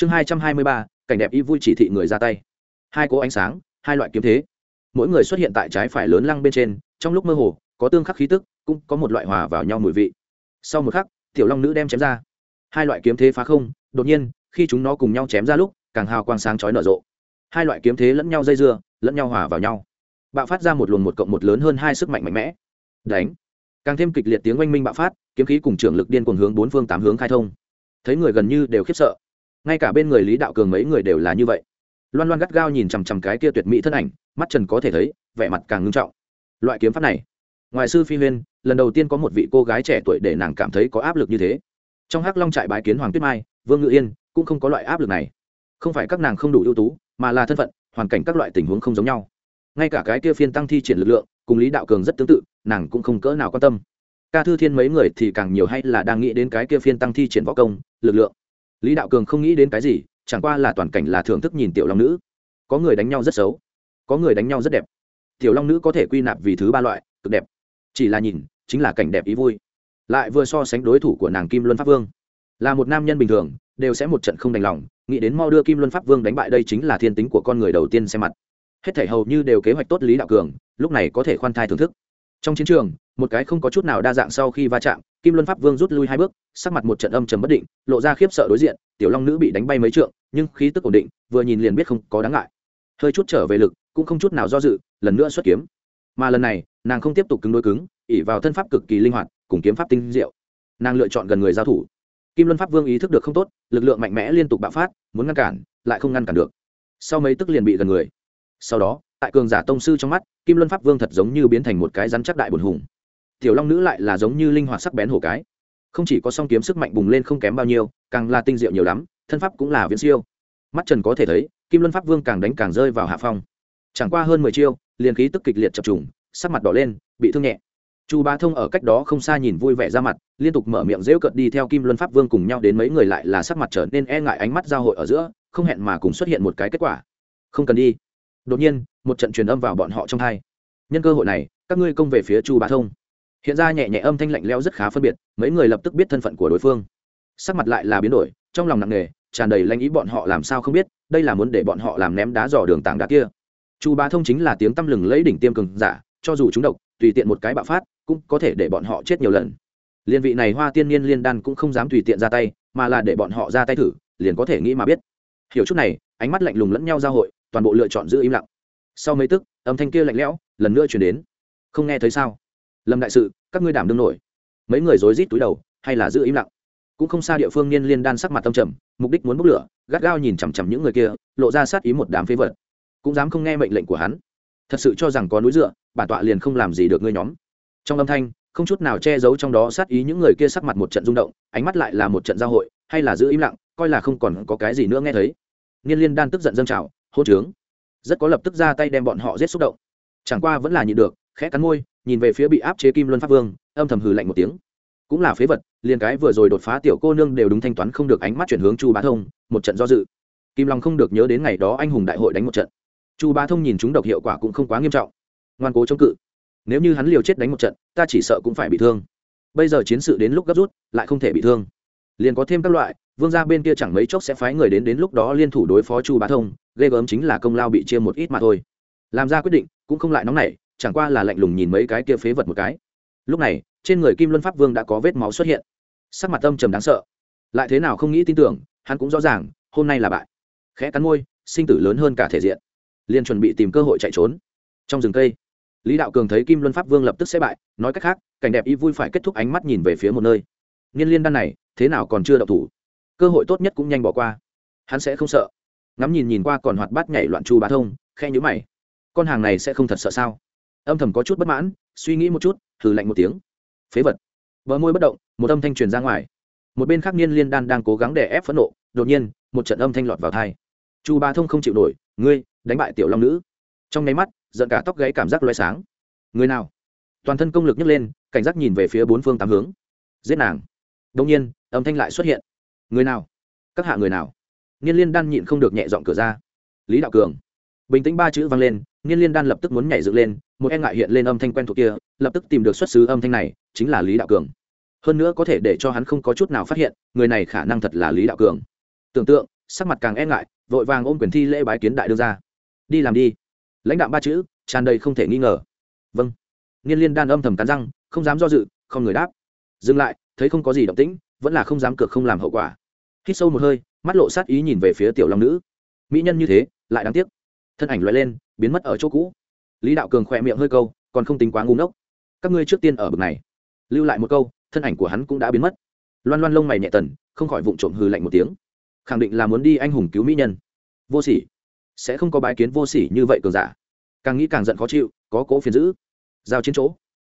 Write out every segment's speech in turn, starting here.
chương hai trăm hai mươi ba, cảnh đẹp y vui chỉ thị người ra tay. Hai cỗ ánh sáng, hai loại kiếm thế. Mỗi người xuất hiện tại trái phải lớn lăng bên trên, trong lúc mơ hồ, có tương khắc khí tức, cũng có một loại hòa vào nhau mùi vị. Sau một khắc, tiểu long nữ đem chém ra. Hai loại kiếm thế phá không, đột nhiên, khi chúng nó cùng nhau chém ra lúc, càng hào quang sáng chói nở rộ. Hai loại kiếm thế lẫn nhau dây dưa, lẫn nhau hòa vào nhau. Bạo phát ra một luồng một cộng một lớn hơn hai sức mạnh mạnh mẽ. Đánh. Càng thêm kịch liệt tiếng oanh minh bạo phát, kiếm khí cùng trưởng lực điên cuồng hướng bốn phương tám hướng khai thông. Thấy người gần như đều khiếp sợ ngay cả bên người lý đạo cường mấy người đều là như vậy loan loan gắt gao nhìn chằm chằm cái kia tuyệt mỹ thân ảnh mắt trần có thể thấy vẻ mặt càng ngưng trọng loại kiếm pháp này ngoài sư phi huyên lần đầu tiên có một vị cô gái trẻ tuổi để nàng cảm thấy có áp lực như thế trong hắc long trại bái kiến hoàng tuyết mai vương ngự yên cũng không có loại áp lực này không phải các nàng không đủ ưu tú mà là thân phận hoàn cảnh các loại tình huống không giống nhau ngay cả cái kia phiên tăng thi triển lực lượng cùng lý đạo cường rất tương tự nàng cũng không cỡ nào quan tâm ca thư thiên mấy người thì càng nhiều hay là đang nghĩ đến cái kia phiên tăng thi triển võ công lực lượng lý đạo cường không nghĩ đến cái gì, chẳng qua là toàn cảnh là thưởng thức nhìn tiểu long nữ. Có người đánh nhau rất xấu, có người đánh nhau rất đẹp. Tiểu long nữ có thể quy nạp vì thứ ba loại, cực đẹp. Chỉ là nhìn, chính là cảnh đẹp ý vui. Lại vừa so sánh đối thủ của nàng kim luân pháp vương. Là một nam nhân bình thường, đều sẽ một trận không đành lòng, nghĩ đến mau đưa kim luân pháp vương đánh bại đây chính là thiên tính của con người đầu tiên xem mặt. Hết thể hầu như đều kế hoạch tốt lý đạo cường, lúc này có thể khoan thai thưởng thức trong chiến trường, một cái không có chút nào đa dạng sau khi va chạm, kim luân pháp vương rút lui hai bước, sắc mặt một trận âm trầm bất định, lộ ra khiếp sợ đối diện, tiểu long nữ bị đánh bay mấy trượng, nhưng khí tức ổn định, vừa nhìn liền biết không có đáng ngại. Hơi chút trở về lực, cũng không chút nào do dự, lần nữa xuất kiếm. Mà lần này, nàng không tiếp tục cứng đối cứng ỉ vào thân pháp cực kỳ linh hoạt, cùng kiếm pháp tinh diệu. Nàng lựa chọn gần người giao thủ. Kim luân pháp vương ý thức được không tốt, lực lượng mạnh mẽ liên tục bạo phát, muốn ngăn cản, lại không ngăn cản được. Sau mấy tức liền bị gần người. Sau đó tại cường giả tông sư trong mắt, kim luân pháp vương thật giống như biến thành một cái rắn chắc đại bồn hùng. Tiểu long nữ lại là giống như linh hoạt sắc bén hổ cái. Không chỉ có song kiếm sức mạnh bùng lên không kém bao nhiêu, càng là tinh diệu nhiều lắm, thân pháp cũng là viễn siêu. Mắt trần có thể thấy, kim luân pháp vương càng đánh càng rơi vào hạ phong. Chẳng qua hơn mười chiêu, liền khí tức kịch liệt chập trùng, sắc mặt đỏ lên, bị thương nhẹ. Chu ba thông ở cách đó không xa nhìn vui vẻ ra mặt, liên tục mở miệng rễu cợt đi theo kim luân pháp vương cùng nhau đến mấy người lại là sắc mặt trở nên e ngại ánh mắt giao hội ở giữa, không hẹn mà cùng xuất hiện một cái kết quả. Không cần đi đột nhiên, một trận truyền âm vào bọn họ trong hai. Nhân cơ hội này, các ngươi công về phía chu bá thông. Hiện ra nhẹ nhẹ âm thanh lạnh leo rất khá phân biệt, mấy người lập tức biết thân phận của đối phương. Sắc mặt lại là biến đổi, trong lòng nặng nề, tràn đầy lanh ý bọn họ làm sao không biết, đây là muốn để bọn họ làm ném đá dò đường tảng đá kia. Chu bá thông chính là tiếng tăm lừng lấy đỉnh tiêm cường giả, cho dù chúng độc, tùy tiện một cái bạo phát, cũng có thể để bọn họ chết nhiều lần. Liên vị này hoa tiên niên liên đan cũng không dám tùy tiện ra tay, mà là để bọn họ ra tay thử, liền có thể nghĩ mà biết. Hiểu chút này, ánh mắt lạnh lùng lẫn nhau giao hội toàn bộ lựa chọn giữ im lặng. Sau mấy tức, âm thanh kia lạnh lẽo, lần nữa chuyển đến. Không nghe thấy sao? Lâm đại sự, các ngươi đảm đương nổi. Mấy người rối rít túi đầu, hay là giữ im lặng? Cũng không xa địa phương niên liên đan sắc mặt tâm trầm, mục đích muốn bốc lửa, gắt gao nhìn chằm chằm những người kia, lộ ra sát ý một đám phế vật. Cũng dám không nghe mệnh lệnh của hắn. Thật sự cho rằng có núi dựa, bản tọa liền không làm gì được ngươi nhóm. Trong âm thanh, không chút nào che giấu trong đó sát ý những người kia sắc mặt một trận rung động, ánh mắt lại là một trận giao hội, hay là giữ im lặng, coi là không còn có cái gì nữa nghe thấy. Niên liên đan tức giận dâng trào hô trướng. Rất có lập tức ra tay đem bọn họ giết xúc động. Chẳng qua vẫn là nhịn được, khẽ cắn môi, nhìn về phía bị áp chế kim luân pháp vương, âm thầm hừ lạnh một tiếng. Cũng là phế vật, liền cái vừa rồi đột phá tiểu cô nương đều đúng thanh toán không được ánh mắt chuyển hướng chu bá thông, một trận do dự. Kim long không được nhớ đến ngày đó anh hùng đại hội đánh một trận. Chu bá thông nhìn chúng độc hiệu quả cũng không quá nghiêm trọng. Ngoan cố chống cự. Nếu như hắn liều chết đánh một trận, ta chỉ sợ cũng phải bị thương. Bây giờ chiến sự đến lúc gấp rút, lại không thể bị thương. Liền có thêm các loại vương gia bên kia chẳng mấy chốc sẽ phái người đến đến lúc đó liên thủ đối phó chu bá thông, ghê gớm chính là công lao bị chia một ít mà thôi. Làm ra quyết định, cũng không lại nóng nảy, chẳng qua là lạnh lùng nhìn mấy cái kia phế vật một cái. Lúc này, trên người kim luân pháp vương đã có vết máu xuất hiện. Sắc mặt tâm trầm đáng sợ. Lại thế nào không nghĩ tin tưởng, hắn cũng rõ ràng, hôm nay là bại. Khẽ cắn môi, sinh tử lớn hơn cả thể diện. Liền chuẩn bị tìm cơ hội chạy trốn. Trong rừng cây, lý đạo cường thấy kim luân pháp vương lập tức sẽ bại, nói cách khác, cảnh đẹp y vui phải kết thúc ánh mắt nhìn về phía một nơi. Niên liên đan này, thế nào còn chưa đậu thủ? Cơ hội tốt nhất cũng nhanh bỏ qua. Hắn sẽ không sợ. Ngắm nhìn nhìn qua còn hoạt bát nhảy loạn chu bá thông khe nhữ mày. Con hàng này sẽ không thật sợ sao? Âm thầm có chút bất mãn, suy nghĩ một chút thử lạnh một tiếng. Phế vật. Bờ môi bất động, một âm thanh truyền ra ngoài. Một bên khác niên liên đan đang cố gắng đè ép phẫn nộ, đột nhiên, một trận âm thanh lọt vào thai chu bá thông không chịu nổi, ngươi, đánh bại tiểu long nữ. Trong nháy mắt, giận cả tóc gáy cảm giác loay sáng. Người nào? Toàn thân công lực nhấc lên, cảnh giác nhìn về phía bốn phương tám hướng. Giết nàng. Đông nhiên, âm thanh lại xuất hiện người nào? Các hạ người nào? Nghiên liên đan nhịn không được nhẹ dọn cửa ra. Lý đạo cường. Bình tĩnh ba chữ vang lên nghiên liên đan lập tức muốn nhảy dựng lên, một e ngại hiện lên âm thanh quen thuộc kia, lập tức tìm được xuất xứ âm thanh này, chính là lý đạo cường. Hơn nữa có thể để cho hắn không có chút nào phát hiện, người này khả năng thật là lý đạo cường. Tưởng tượng, sắc mặt càng e ngại, vội vàng ôm quyền thi lễ bái kiến đại đương ra đi làm đi. Lãnh đạo ba chữ, tràn đầy không thể nghi ngờ. Vâng. Nghiên liên đan âm thầm cắn răng, không dám do dự, không người đáp. Dừng lại, thấy không có gì động tĩnh vẫn là không dám cược không làm hậu quả. Hít sâu một hơi, mắt lộ sát ý nhìn về phía tiểu long nữ. Mỹ nhân như thế, lại đáng tiếc. Thân ảnh loại lên, biến mất ở chỗ cũ. Lý đạo cường khỏe miệng hơi câu, còn không tính quá ngu ngốc. Các ngươi trước tiên ở bực này. Lưu lại một câu, thân ảnh của hắn cũng đã biến mất. Loan loan lông mày nhẹ tần, không khỏi vụng trộm hư lạnh một tiếng. Khẳng định là muốn đi anh hùng cứu mỹ nhân. Vô sỉ. Sẽ không có bái kiến vô sỉ như vậy cường giả. Càng nghĩ càng giận khó chịu, có cố phiền giữ giao chiến chỗ.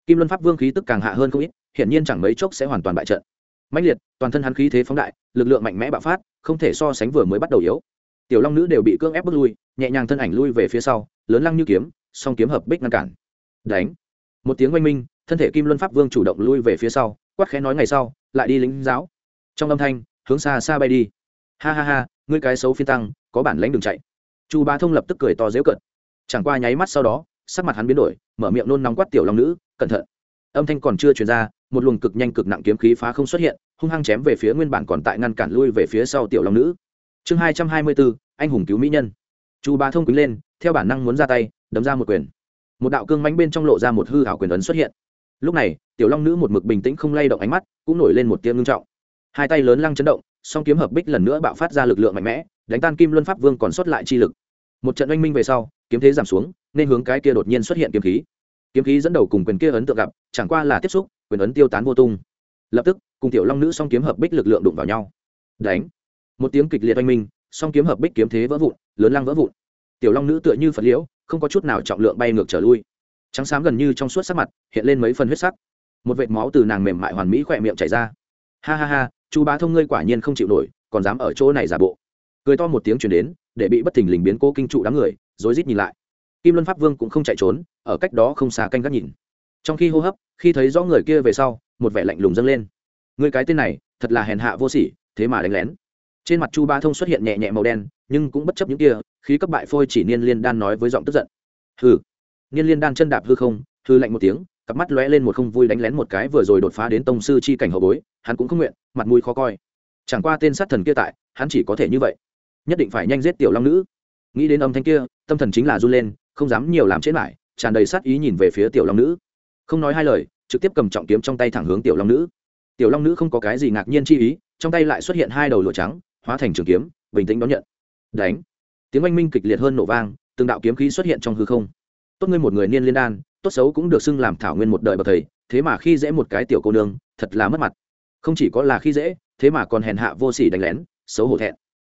Kim luân pháp vương khí tức càng hạ hơn không ít, hiển nhiên chẳng mấy chốc sẽ hoàn toàn bại trận mãnh liệt, toàn thân hắn khí thế phóng đại, lực lượng mạnh mẽ bạo phát, không thể so sánh vừa mới bắt đầu yếu. Tiểu long nữ đều bị cưỡng ép bước lui, nhẹ nhàng thân ảnh lui về phía sau, lớn lăng như kiếm, song kiếm hợp bích ngăn cản. Đánh. Một tiếng oanh minh, thân thể kim luân pháp vương chủ động lui về phía sau, quát khẽ nói ngày sau, lại đi lính giáo. Trong âm thanh, hướng xa xa bay đi. Ha ha ha, ngươi cái xấu phiên tăng, có bản lãnh đừng chạy. Chu bá thông lập tức cười to dễu cận chẳng qua nháy mắt sau đó, sắc mặt hắn biến đổi, mở miệng nôn nóng quát tiểu long nữ, cẩn thận âm thanh còn chưa truyền ra, một luồng cực nhanh cực nặng kiếm khí phá không xuất hiện, hung hăng chém về phía nguyên bản còn tại ngăn cản lui về phía sau tiểu long nữ. Chương hai trăm hai mươi bốn, anh hùng cứu mỹ nhân. Chu bá thông quýnh lên, theo bản năng muốn ra tay, đấm ra một quyền. Một đạo cương mánh bên trong lộ ra một hư hảo quyền ấn xuất hiện. Lúc này, tiểu long nữ một mực bình tĩnh không lay động ánh mắt, cũng nổi lên một tiếng ngưng trọng. Hai tay lớn lăng chấn động, song kiếm hợp bích lần nữa bạo phát ra lực lượng mạnh mẽ, đánh tan kim luân pháp vương còn sót lại chi lực. Một trận oanh minh về sau, kiếm thế giảm xuống, nên hướng cái kia đột nhiên xuất hiện kiếm khí kiếm khí dẫn đầu cùng quyền kia ấn tượng gặp, chẳng qua là tiếp xúc, quyền ấn tiêu tán vô tung. Lập tức, cùng tiểu long nữ song kiếm hợp bích lực lượng đụng vào nhau. Đánh. Một tiếng kịch liệt oanh minh, song kiếm hợp bích kiếm thế vỡ vụn, lớn lăng vỡ vụn. Tiểu long nữ tựa như phật liễu, không có chút nào trọng lượng bay ngược trở lui. Trắng xám gần như trong suốt sắc mặt, hiện lên mấy phần huyết sắc. Một vệt máu từ nàng mềm mại hoàn mỹ khỏe miệng chảy ra. Ha ha ha, chú bá thông ngươi quả nhiên không chịu nổi, còn dám ở chỗ này giả bộ. Cười to một tiếng chuyển đến, để bị bất thình lình biến cố kinh trụ đám người, rối rít nhìn lại kim luân pháp vương cũng không chạy trốn, ở cách đó không xa canh gác nhìn. Trong khi hô hấp, khi thấy rõ người kia về sau, một vẻ lạnh lùng dâng lên. Người cái tên này, thật là hèn hạ vô sỉ, thế mà đánh lén. Trên mặt chu ba thông xuất hiện nhẹ nhẹ màu đen, nhưng cũng bất chấp những kia, khí cấp bại phôi chỉ niên liên đan nói với giọng tức giận. Hừ. Niên liên đan chân đạp hư không, hư lạnh một tiếng, cặp mắt lóe lên một không vui đánh lén một cái vừa rồi đột phá đến tông sư chi cảnh hậu bối, hắn cũng không nguyện, mặt mũi khó coi. Chẳng qua tên sát thần kia tại, hắn chỉ có thể như vậy. Nhất định phải nhanh giết tiểu long nữ. Nghĩ đến âm thanh kia, tâm thần chính là run lên không dám nhiều làm chết lại, tràn đầy sát ý nhìn về phía tiểu long nữ. Không nói hai lời, trực tiếp cầm trọng kiếm trong tay thẳng hướng tiểu long nữ. Tiểu long nữ không có cái gì ngạc nhiên chi ý, trong tay lại xuất hiện hai đầu lụa trắng, hóa thành trường kiếm, bình tĩnh đón nhận. Đánh. Tiếng oanh minh kịch liệt hơn nổ vang, từng đạo kiếm khí xuất hiện trong hư không. Tốt ngươi một người niên liên đan, tốt xấu cũng được xưng làm thảo nguyên một đời bậc thầy, thế mà khi dễ một cái tiểu cô nương, thật là mất mặt. Không chỉ có là khi dễ, thế mà còn hèn hạ vô sỉ đánh lén, xấu hổ thẹn.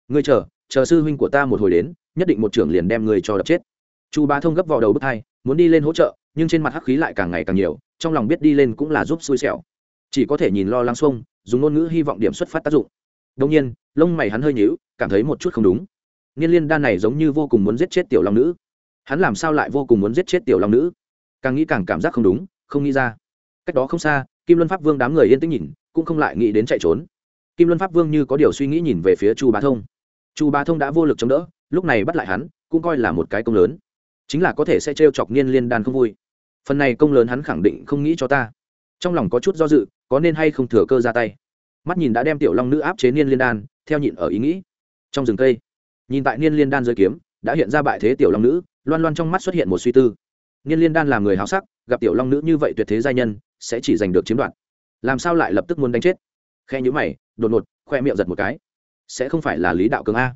Ngươi chờ chờ sư huynh của ta một hồi đến, nhất định một trưởng liền đem ngươi cho đập chết chu bá thông gấp vào đầu bước hai muốn đi lên hỗ trợ, nhưng trên mặt hắc khí lại càng ngày càng nhiều, trong lòng biết đi lên cũng là giúp xui xẻo. Chỉ có thể nhìn lo lắng xuông, dùng ngôn ngữ hy vọng điểm xuất phát tác dụng. Đông nhiên, lông mày hắn hơi nhíu, cảm thấy một chút không đúng. Niên liên đan này giống như vô cùng muốn giết chết tiểu long nữ. Hắn làm sao lại vô cùng muốn giết chết tiểu long nữ? Càng nghĩ càng cảm giác không đúng, không nghĩ ra. Cách đó không xa, kim luân pháp vương đám người yên tĩnh nhìn, cũng không lại nghĩ đến chạy trốn. Kim luân pháp vương như có điều suy nghĩ nhìn về phía chu bá thông. Chu bá thông đã vô lực chống đỡ, lúc này bắt lại hắn, cũng coi là một cái công lớn chính là có thể sẽ t chọc niên liên đan không vui. Phần này công lớn hắn khẳng định không nghĩ cho ta. Trong lòng có chút do dự, có nên hay không thừa cơ ra tay. Mắt nhìn đã đem tiểu long nữ áp chế niên liên đan, theo nhịn ở ý nghĩ. Trong rừng cây, nhìn tại niên liên đan rơi kiếm, đã hiện ra bại thế tiểu long nữ, loan loan trong mắt xuất hiện một suy tư. Niên liên đan là người háo sắc, gặp tiểu long nữ như vậy tuyệt thế giai nhân, sẽ chỉ giành được chiếm đoạt. Làm sao lại lập tức muốn đánh chết? Khe nhữ mày, đột ngột, khoe miệng giật một cái. Sẽ không phải là lý đạo cường a.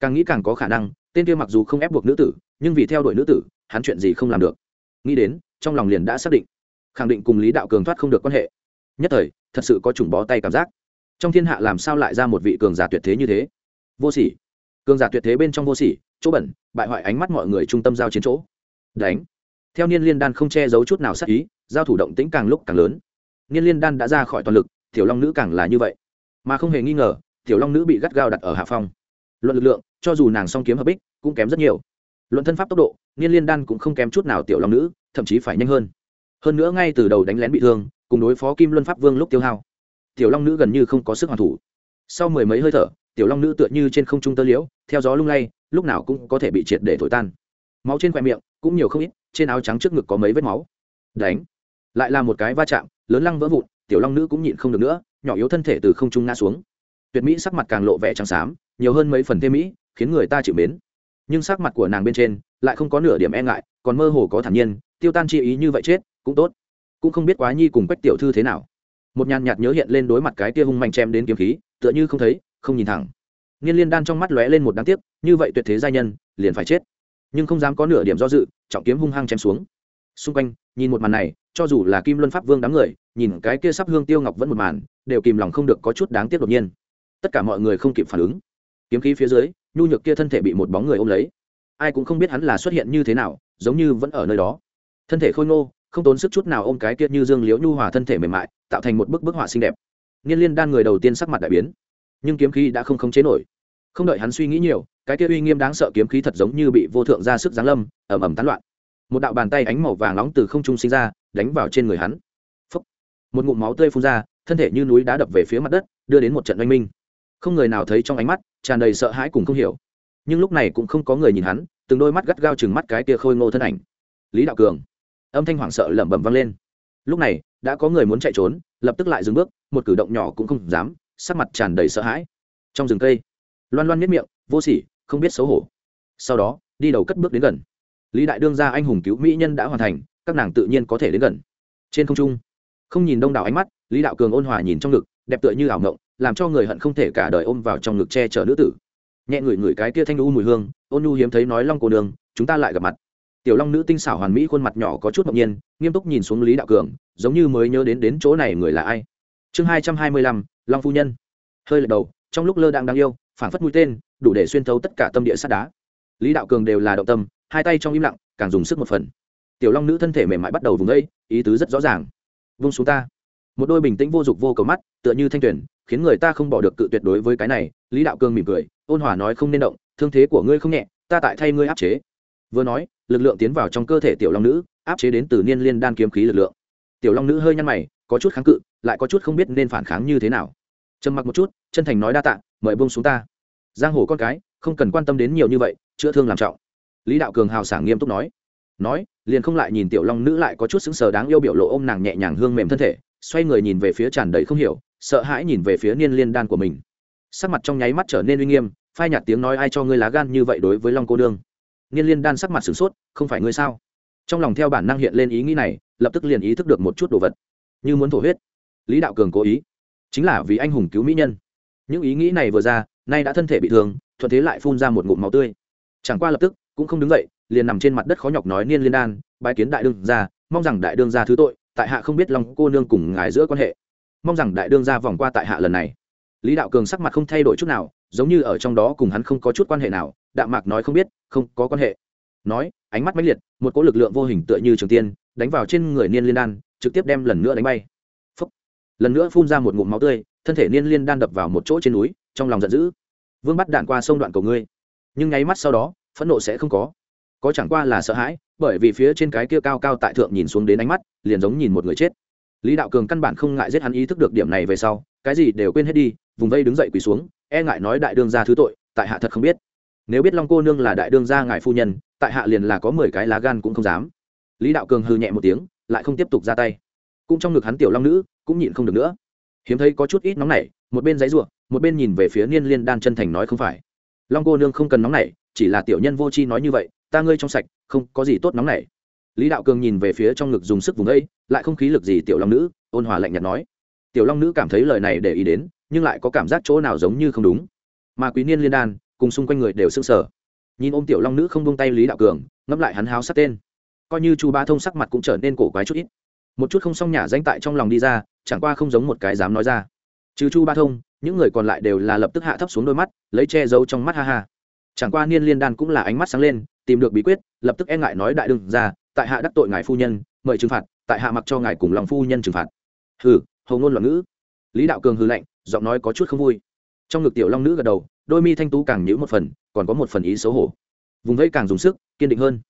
Càng nghĩ càng có khả năng tên kia mặc dù không ép buộc nữ tử, nhưng vì theo đuổi nữ tử, hắn chuyện gì không làm được. Nghĩ đến, trong lòng liền đã xác định. Khẳng định cùng lý đạo cường thoát không được quan hệ. Nhất thời, thật sự có chủng bó tay cảm giác. Trong thiên hạ làm sao lại ra một vị cường giả tuyệt thế như thế? Vô sỉ. Cường giả tuyệt thế bên trong vô sỉ, chỗ bẩn, bại hoại ánh mắt mọi người trung tâm giao chiến chỗ. Đánh. Theo niên liên đan không che giấu chút nào sắc ý, giao thủ động tĩnh càng lúc càng lớn. Niên liên đan đã ra khỏi toàn lực, tiểu long nữ càng là như vậy. Mà không hề nghi ngờ, tiểu long nữ bị gắt gao đặt ở hạ phong luận lực lượng, cho dù nàng song kiếm hợp bích, cũng kém rất nhiều. Luận thân pháp tốc độ, niên liên đan cũng không kém chút nào tiểu long nữ, thậm chí phải nhanh hơn. Hơn nữa ngay từ đầu đánh lén bị thương, cùng đối phó kim luân pháp vương lúc tiêu hao, tiểu long nữ gần như không có sức hoàn thủ. Sau mười mấy hơi thở, tiểu long nữ tựa như trên không trung tơ liễu, theo gió lung lay, lúc nào cũng có thể bị triệt để thổi tan. Máu trên khoe miệng, cũng nhiều không ít, trên áo trắng trước ngực có mấy vết máu. Đánh. Lại là một cái va chạm, lớn lăng vỡ vụn, tiểu long nữ cũng nhịn không được nữa, nhỏ yếu thân thể từ không trung ngã xuống tuyệt mỹ sắc mặt càng lộ vẻ trắng xám, nhiều hơn mấy phần thêm mỹ, khiến người ta chịu mến. Nhưng sắc mặt của nàng bên trên lại không có nửa điểm e ngại, còn mơ hồ có thản nhiên, tiêu tan chi ý như vậy chết, cũng tốt. Cũng không biết quá nhi cùng quách tiểu thư thế nào. Một nhàn nhạt nhớ hiện lên đối mặt cái kia hung mạnh chém đến kiếm khí, tựa như không thấy, không nhìn thẳng. Nghiên liên đan trong mắt lóe lên một đáng tiếc, như vậy tuyệt thế giai nhân, liền phải chết. Nhưng không dám có nửa điểm do dự, trọng kiếm hung hăng chém xuống. Xung quanh, nhìn một màn này, cho dù là kim luân pháp vương đám người, nhìn cái kia sắp hương tiêu ngọc vẫn một màn, đều kìm lòng không được có chút đáng tiếc đột nhiên tất cả mọi người không kịp phản ứng. Kiếm khí phía dưới, nhu nhược kia thân thể bị một bóng người ôm lấy. Ai cũng không biết hắn là xuất hiện như thế nào, giống như vẫn ở nơi đó. Thân thể khôi ngô, không tốn sức chút nào ôm cái kia như dương liễu nhu hòa thân thể mềm mại, tạo thành một bức bức họa xinh đẹp. Niên liên đan người đầu tiên sắc mặt đại biến. Nhưng kiếm khí đã không khống chế nổi. Không đợi hắn suy nghĩ nhiều, cái kia uy nghiêm đáng sợ kiếm khí thật giống như bị vô thượng ra sức giáng lâm ẩm ẩm tán loạn. Một đạo bàn tay ánh màu vàng nóng từ không trung sinh ra, đánh vào trên người hắn. Một ngụm máu tươi phun ra, thân thể như núi đá đập về phía mặt đất, đưa đến một trận oanh minh không người nào thấy trong ánh mắt, tràn đầy sợ hãi cùng không hiểu. Nhưng lúc này cũng không có người nhìn hắn, từng đôi mắt gắt gao chừng mắt cái kia khôi ngô thân ảnh. Lý đạo cường. Âm thanh hoảng sợ lẩm bẩm vang lên. Lúc này, đã có người muốn chạy trốn, lập tức lại dừng bước, một cử động nhỏ cũng không dám, sắc mặt tràn đầy sợ hãi. Trong rừng cây, loan loan miết miệng, vô sỉ, không biết xấu hổ. Sau đó, đi đầu cất bước đến gần. Lý đại đương gia anh hùng cứu mỹ nhân đã hoàn thành, các nàng tự nhiên có thể đến gần. Trên không trung, không nhìn đông đảo ánh mắt, lý đạo cường ôn hòa nhìn trong ngực đẹp tựa như ảo ngộng, làm cho người hận không thể cả đời ôm vào trong ngực che chở nữ tử. Nhẹ ngửi ngửi cái kia thanh u mùi hương, ôn nhu hiếm thấy nói long cô đường chúng ta lại gặp mặt. Tiểu long nữ tinh xảo hoàn mỹ, khuôn mặt nhỏ có chút ngẫu nhiên, nghiêm túc nhìn xuống lý đạo cường, giống như mới nhớ đến đến chỗ này người là ai. Chương hai trăm hai mươi lăm, long phu nhân. Hơi lật đầu, trong lúc lơ đang đáng yêu phản phất mũi tên, đủ để xuyên thấu tất cả tâm địa sắt đá. Lý đạo cường đều là động tâm, hai tay trong im lặng, càng dùng sức một phần. Tiểu long nữ thân thể mềm mại bắt đầu vùng ấy ý tứ rất rõ ràng. Vung xuống ta một đôi bình tĩnh vô dục vô cầu mắt, tựa như thanh tuyển, khiến người ta không bỏ được cự tuyệt đối với cái này. Lý đạo Cương mỉm cười, ôn hòa nói không nên động, thương thế của ngươi không nhẹ, ta tại thay ngươi áp chế. Vừa nói, lực lượng tiến vào trong cơ thể tiểu long nữ, áp chế đến từ niên liên đan kiếm khí lực lượng. Tiểu long nữ hơi nhăn mày, có chút kháng cự, lại có chút không biết nên phản kháng như thế nào. Trầm mặc một chút, chân thành nói đa tạ, mời bông xuống ta. Giang hồ con cái, không cần quan tâm đến nhiều như vậy, chữa thương làm trọng. Lý đạo cường hào sảng nghiêm túc nói. Nói, liền không lại nhìn tiểu long nữ lại có chút xứng sờ đáng yêu biểu lộ ôm nàng nhẹ nhàng hương mềm thân thể xoay người nhìn về phía tràn đầy không hiểu, sợ hãi nhìn về phía niên liên đan của mình. Sắc mặt trong nháy mắt trở nên uy nghiêm, phai nhạt tiếng nói ai cho ngươi lá gan như vậy đối với long cô đương niên liên đan sắc mặt sửng sốt, không phải ngươi sao? Trong lòng theo bản năng hiện lên ý nghĩ này, lập tức liền ý thức được một chút đồ vật. Như muốn thổ huyết. Lý đạo cường cố ý. Chính là vì anh hùng cứu mỹ nhân. Những ý nghĩ này vừa ra, nay đã thân thể bị thương, thuận thế lại phun ra một ngụm máu tươi. Chẳng qua lập tức, cũng không đứng dậy, liền nằm trên mặt đất khó nhọc nói niên liên đan, bái kiến đại đương gia, mong rằng đại đương gia thứ tội tại hạ không biết lòng cô nương cùng ngài giữa quan hệ. Mong rằng đại đương gia vòng qua tại hạ lần này. Lý đạo cường sắc mặt không thay đổi chút nào, giống như ở trong đó cùng hắn không có chút quan hệ nào, đạm mạc nói không biết, không có quan hệ. Nói, ánh mắt mãnh liệt, một cỗ lực lượng vô hình tựa như trường tiên, đánh vào trên người niên liên đan, trực tiếp đem lần nữa đánh bay. Phúc. lần nữa phun ra một ngụm máu tươi, thân thể niên liên đan đập vào một chỗ trên núi, trong lòng giận dữ. Vương bắt đạn qua sông đoạn cầu ngươi. Nhưng nháy mắt sau đó, phẫn nộ sẽ không có. Có chẳng qua là sợ hãi, bởi vì phía trên cái kia cao cao tại thượng nhìn xuống đến ánh mắt liền giống nhìn một người chết. Lý đạo cường căn bản không ngại giết hắn ý thức được điểm này về sau, cái gì đều quên hết đi, vùng vây đứng dậy quỳ xuống e ngại nói đại đương gia thứ tội, tại hạ thật không biết. Nếu biết long cô nương là đại đương gia ngài phu nhân, tại hạ liền là có mười cái lá gan cũng không dám. Lý đạo cường hư nhẹ một tiếng, lại không tiếp tục ra tay. Cũng trong ngực hắn tiểu long nữ, cũng nhịn không được nữa. Hiếm thấy có chút ít nóng nảy, một bên giấy ruộng một bên nhìn về phía niên liên đan chân thành nói không phải. Long cô nương không cần nóng nảy, chỉ là tiểu nhân vô chi nói như vậy, ta ngươi trong sạch, không có gì tốt nóng nảy lý đạo cường nhìn về phía trong ngực dùng sức vùng ấy, lại không khí lực gì tiểu long nữ, ôn hòa lạnh nhạt nói. Tiểu long nữ cảm thấy lời này để ý đến, nhưng lại có cảm giác chỗ nào giống như không đúng. Mà quý niên liên đan, cùng xung quanh người đều s ư n g sở nhìn ôm tiểu long nữ không bông tay lý đạo cường, ngẫm lại hắn háo sát tên. Coi như chu ba thông sắc mặt cũng trở nên cổ quái chút ít. Một chút không xong nhả danh tại trong lòng đi ra, chẳng qua không giống một cái dám nói ra. Trừ chu ba thông, những người còn lại đều là lập tức hạ thấp xuống đôi mắt, lấy che giấu trong mắt ha ha. Chẳng qua niên liên đan cũng là ánh mắt sáng lên, tìm được bí quyết, lập tức e ngại nói đại đương ra tại hạ đắc tội ngài phu nhân, mời trừng phạt, tại hạ mặc cho ngài cùng lòng phu nhân trừng phạt. Hừ, hầu ngôn loạn ngữ. Lý đạo cường hư lạnh, giọng nói có chút không vui. Trong ngực tiểu long nữ gật đầu, đôi mi thanh tú càng nhữ một phần, còn có một phần ý xấu hổ. Vùng vẫy càng dùng sức, kiên định hơn.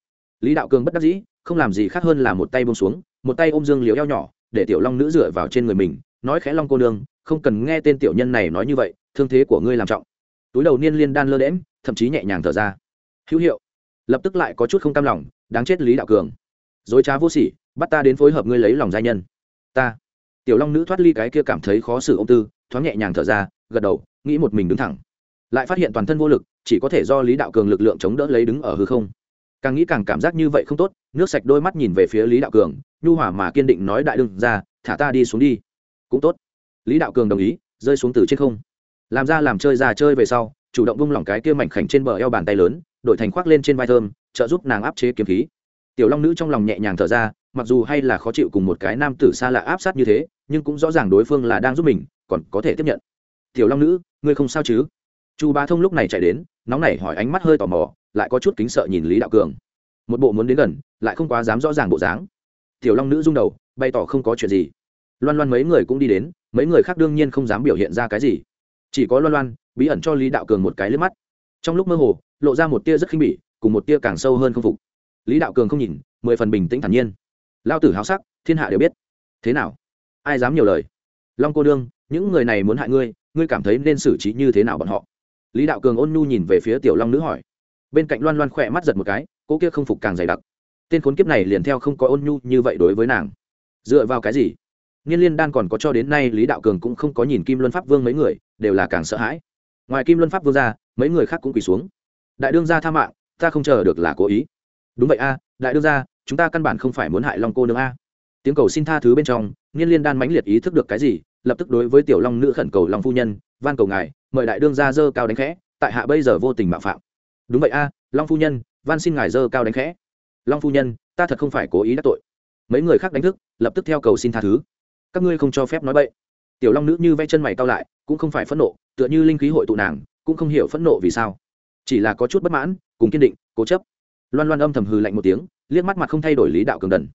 Lý đạo cường bất đắc dĩ, không làm gì khác hơn là một tay bông xuống, một tay ôm dương liều eo nhỏ, để tiểu long nữ dựa vào trên người mình, nói khẽ long cô nương, không cần nghe tên tiểu nhân này nói như vậy, thương thế của ngươi làm trọng. Túi đầu niên liên đan lơ đễm thậm chí nhẹ nhàng thở ra. Hữu hiệu lập tức lại có chút không cam lòng, đáng chết lý đạo cường. Dối trá vô sỉ, bắt ta đến phối hợp ngươi lấy lòng gia nhân. Ta. Tiểu long nữ thoát ly cái kia cảm thấy khó xử ông tư, thoáng nhẹ nhàng thở ra, gật đầu, nghĩ một mình đứng thẳng. Lại phát hiện toàn thân vô lực, chỉ có thể do lý đạo cường lực lượng chống đỡ lấy đứng ở hư không. Càng nghĩ càng cảm giác như vậy không tốt, nước sạch đôi mắt nhìn về phía lý đạo cường, nhu hòa mà kiên định nói đại đương ra, thả ta đi xuống đi. Cũng tốt. Lý đạo cường đồng ý, rơi xuống từ trên không. Làm ra làm chơi ra chơi về sau, chủ động vung lỏng cái kia mảnh khảnh trên bờ eo bàn tay lớn đổi thành khoác lên trên vai thơm, trợ giúp nàng áp chế kiếm khí. Tiểu long nữ trong lòng nhẹ nhàng thở ra, mặc dù hay là khó chịu cùng một cái nam tử xa lạ áp sát như thế, nhưng cũng rõ ràng đối phương là đang giúp mình, còn có thể tiếp nhận. Tiểu long nữ, ngươi không sao chứ? Chu bá thông lúc này chạy đến, nóng nảy hỏi ánh mắt hơi tò mò, lại có chút kính sợ nhìn lý đạo cường. Một bộ muốn đến gần, lại không quá dám rõ ràng bộ dáng. Tiểu long nữ rung đầu, bày tỏ không có chuyện gì. Loan loan mấy người cũng đi đến, mấy người khác đương nhiên không dám biểu hiện ra cái gì. Chỉ có loan loan, bí ẩn cho lý đạo cường một cái liếc mắt. Trong lúc mơ hồ lộ ra một tia rất khinh bỉ, cùng một tia càng sâu hơn không phục. Lý đạo cường không nhìn, mười phần bình tĩnh thản nhiên. Lao tử háo sắc, thiên hạ đều biết. Thế nào? Ai dám nhiều lời? Long cô đương, những người này muốn hại ngươi ngươi cảm thấy nên xử trí như thế nào bọn họ? Lý đạo cường ôn nhu nhìn về phía tiểu long nữ hỏi. Bên cạnh loan loan khỏe mắt giật một cái cô kia không phục càng dày đặc. Tên khốn kiếp này liền theo không có ôn nhu như vậy đối với nàng. Dựa vào cái gì? Nghiên liên đan còn có cho đến nay lý đạo cường cũng không có nhìn kim luân pháp vương mấy người, đều là càng sợ hãi. Ngoài kim luân pháp vương ra, mấy người khác cũng quỳ xuống đại đương gia tha mạng, ta không chờ được là cố ý. Đúng vậy a, đại đương gia, chúng ta căn bản không phải muốn hại long cô nương a. Tiếng cầu xin tha thứ bên trong nghiên liên đan mãnh liệt ý thức được cái gì, lập tức đối với tiểu long nữ khẩn cầu, long phu nhân, van cầu ngài, mời đại đương gia dơ cao đánh khẽ, tại hạ bây giờ vô tình mạo phạm. Đúng vậy a, long phu nhân, van xin ngài dơ cao đánh khẽ. Long phu nhân, ta thật không phải cố ý đắc tội. Mấy người khác đánh thức, lập tức theo cầu xin tha thứ. Các ngươi không cho phép nói bậy. Tiểu long nữ như vẽ chân mày cao lại, cũng không phải phẫn nộ, tựa như linh khí hội tụ nàng, cũng không hiểu phẫn nộ vì sao chỉ là có chút bất mãn cùng kiên định cố chấp. Loan loan âm thầm hừ lạnh một tiếng liếc mắt mặt không thay đổi lý đạo cường đần.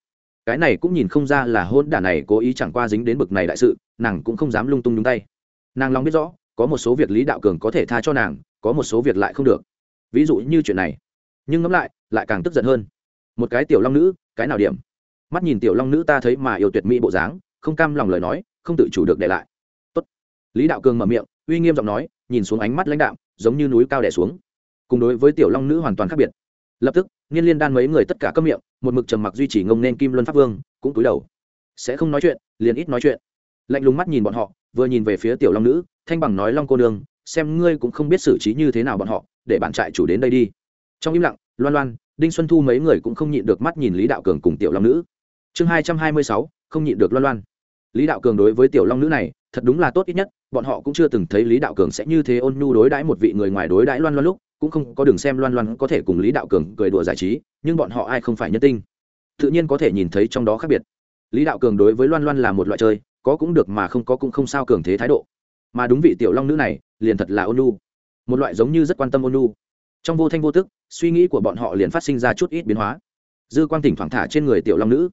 Cái này cũng nhìn không ra là hôn đả này cố ý chẳng qua dính đến bực này đại sự nàng cũng không dám lung tung nhúng tay. Nàng lòng biết rõ có một số việc lý đạo cường có thể tha cho nàng có một số việc lại không được. Ví dụ như chuyện này. Nhưng ngẫm lại lại càng tức giận hơn. Một cái tiểu long nữ cái nào điểm? Mắt nhìn tiểu long nữ ta thấy mà yêu tuyệt mỹ bộ dáng không cam lòng lời nói không tự chủ được để lại. Tốt. lý đạo cường mở miệng uy nghiêm giọng nói nhìn xuống ánh mắt lãnh đạo, giống như núi cao đẻ xuống cùng đối với tiểu long nữ hoàn toàn khác biệt. Lập tức, nghiên liên đan mấy người tất cả câm miệng, một mực trầm mặc duy trì ngông nên kim luân pháp vương, cũng cúi đầu. Sẽ không nói chuyện, liền ít nói chuyện. Lạnh lùng mắt nhìn bọn họ, vừa nhìn về phía tiểu long nữ, thanh bằng nói, long cô nương, xem ngươi cũng không biết xử trí như thế nào bọn họ, để bạn trại chủ đến đây đi. Trong im lặng, loan loan, đinh xuân thu mấy người cũng không nhịn được mắt nhìn lý đạo cường cùng tiểu long nữ. Chương hai trăm hai mươi sáu, không nhịn được loan loan. Lý đạo cường đối với tiểu long nữ này, thật đúng là tốt ít nhất, bọn họ cũng chưa từng thấy lý đạo cường sẽ như thế ôn nhu đối đãi một vị người ngoài đối đãi loan loan lúc cũng không có đường xem loan loan có thể cùng lý đạo cường cười đùa giải trí nhưng bọn họ ai không phải nhân tinh. Tự nhiên có thể nhìn thấy trong đó khác biệt. Lý đạo cường đối với loan loan là một loại chơi có cũng được mà không có cũng không sao cường thế thái độ. Mà đúng vị tiểu long nữ này liền thật là ôn Nu, một loại giống như rất quan tâm ôn Nu. trong vô thanh vô tức suy nghĩ của bọn họ liền phát sinh ra chút ít biến hóa. Dư quang tỉnh thoảng thả trên người tiểu long nữ.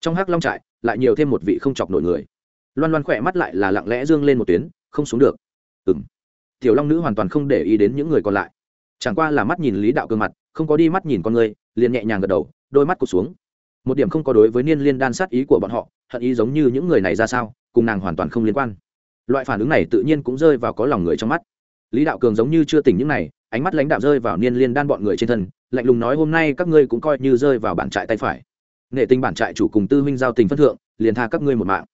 Trong hắc long trại lại nhiều thêm một vị không chọc nổi người. Loan loan khỏe mắt lại là lặng lẽ dương lên một tuyến không xuống được. Ừ m tiểu long nữ hoàn toàn không để ý đến những người còn lại chẳng qua là mắt nhìn lý đạo cương mặt, không có đi mắt nhìn con người, liền nhẹ nhàng gật đầu, đôi mắt cụt xuống. Một điểm không có đối với niên liên đan sát ý của bọn họ, hận ý giống như những người này ra sao, cùng nàng hoàn toàn không liên quan. Loại phản ứng này tự nhiên cũng rơi vào có lòng người trong mắt. Lý đạo cường giống như chưa tỉnh những này, ánh mắt lãnh đạo rơi vào niên liên đan bọn người trên thân, lạnh lùng nói hôm nay các ngươi cũng coi như rơi vào bản trại tay phải. Nghệ tinh bản trại chủ cùng tư huynh giao tình phân thượng, liền tha các ngươi một mạng.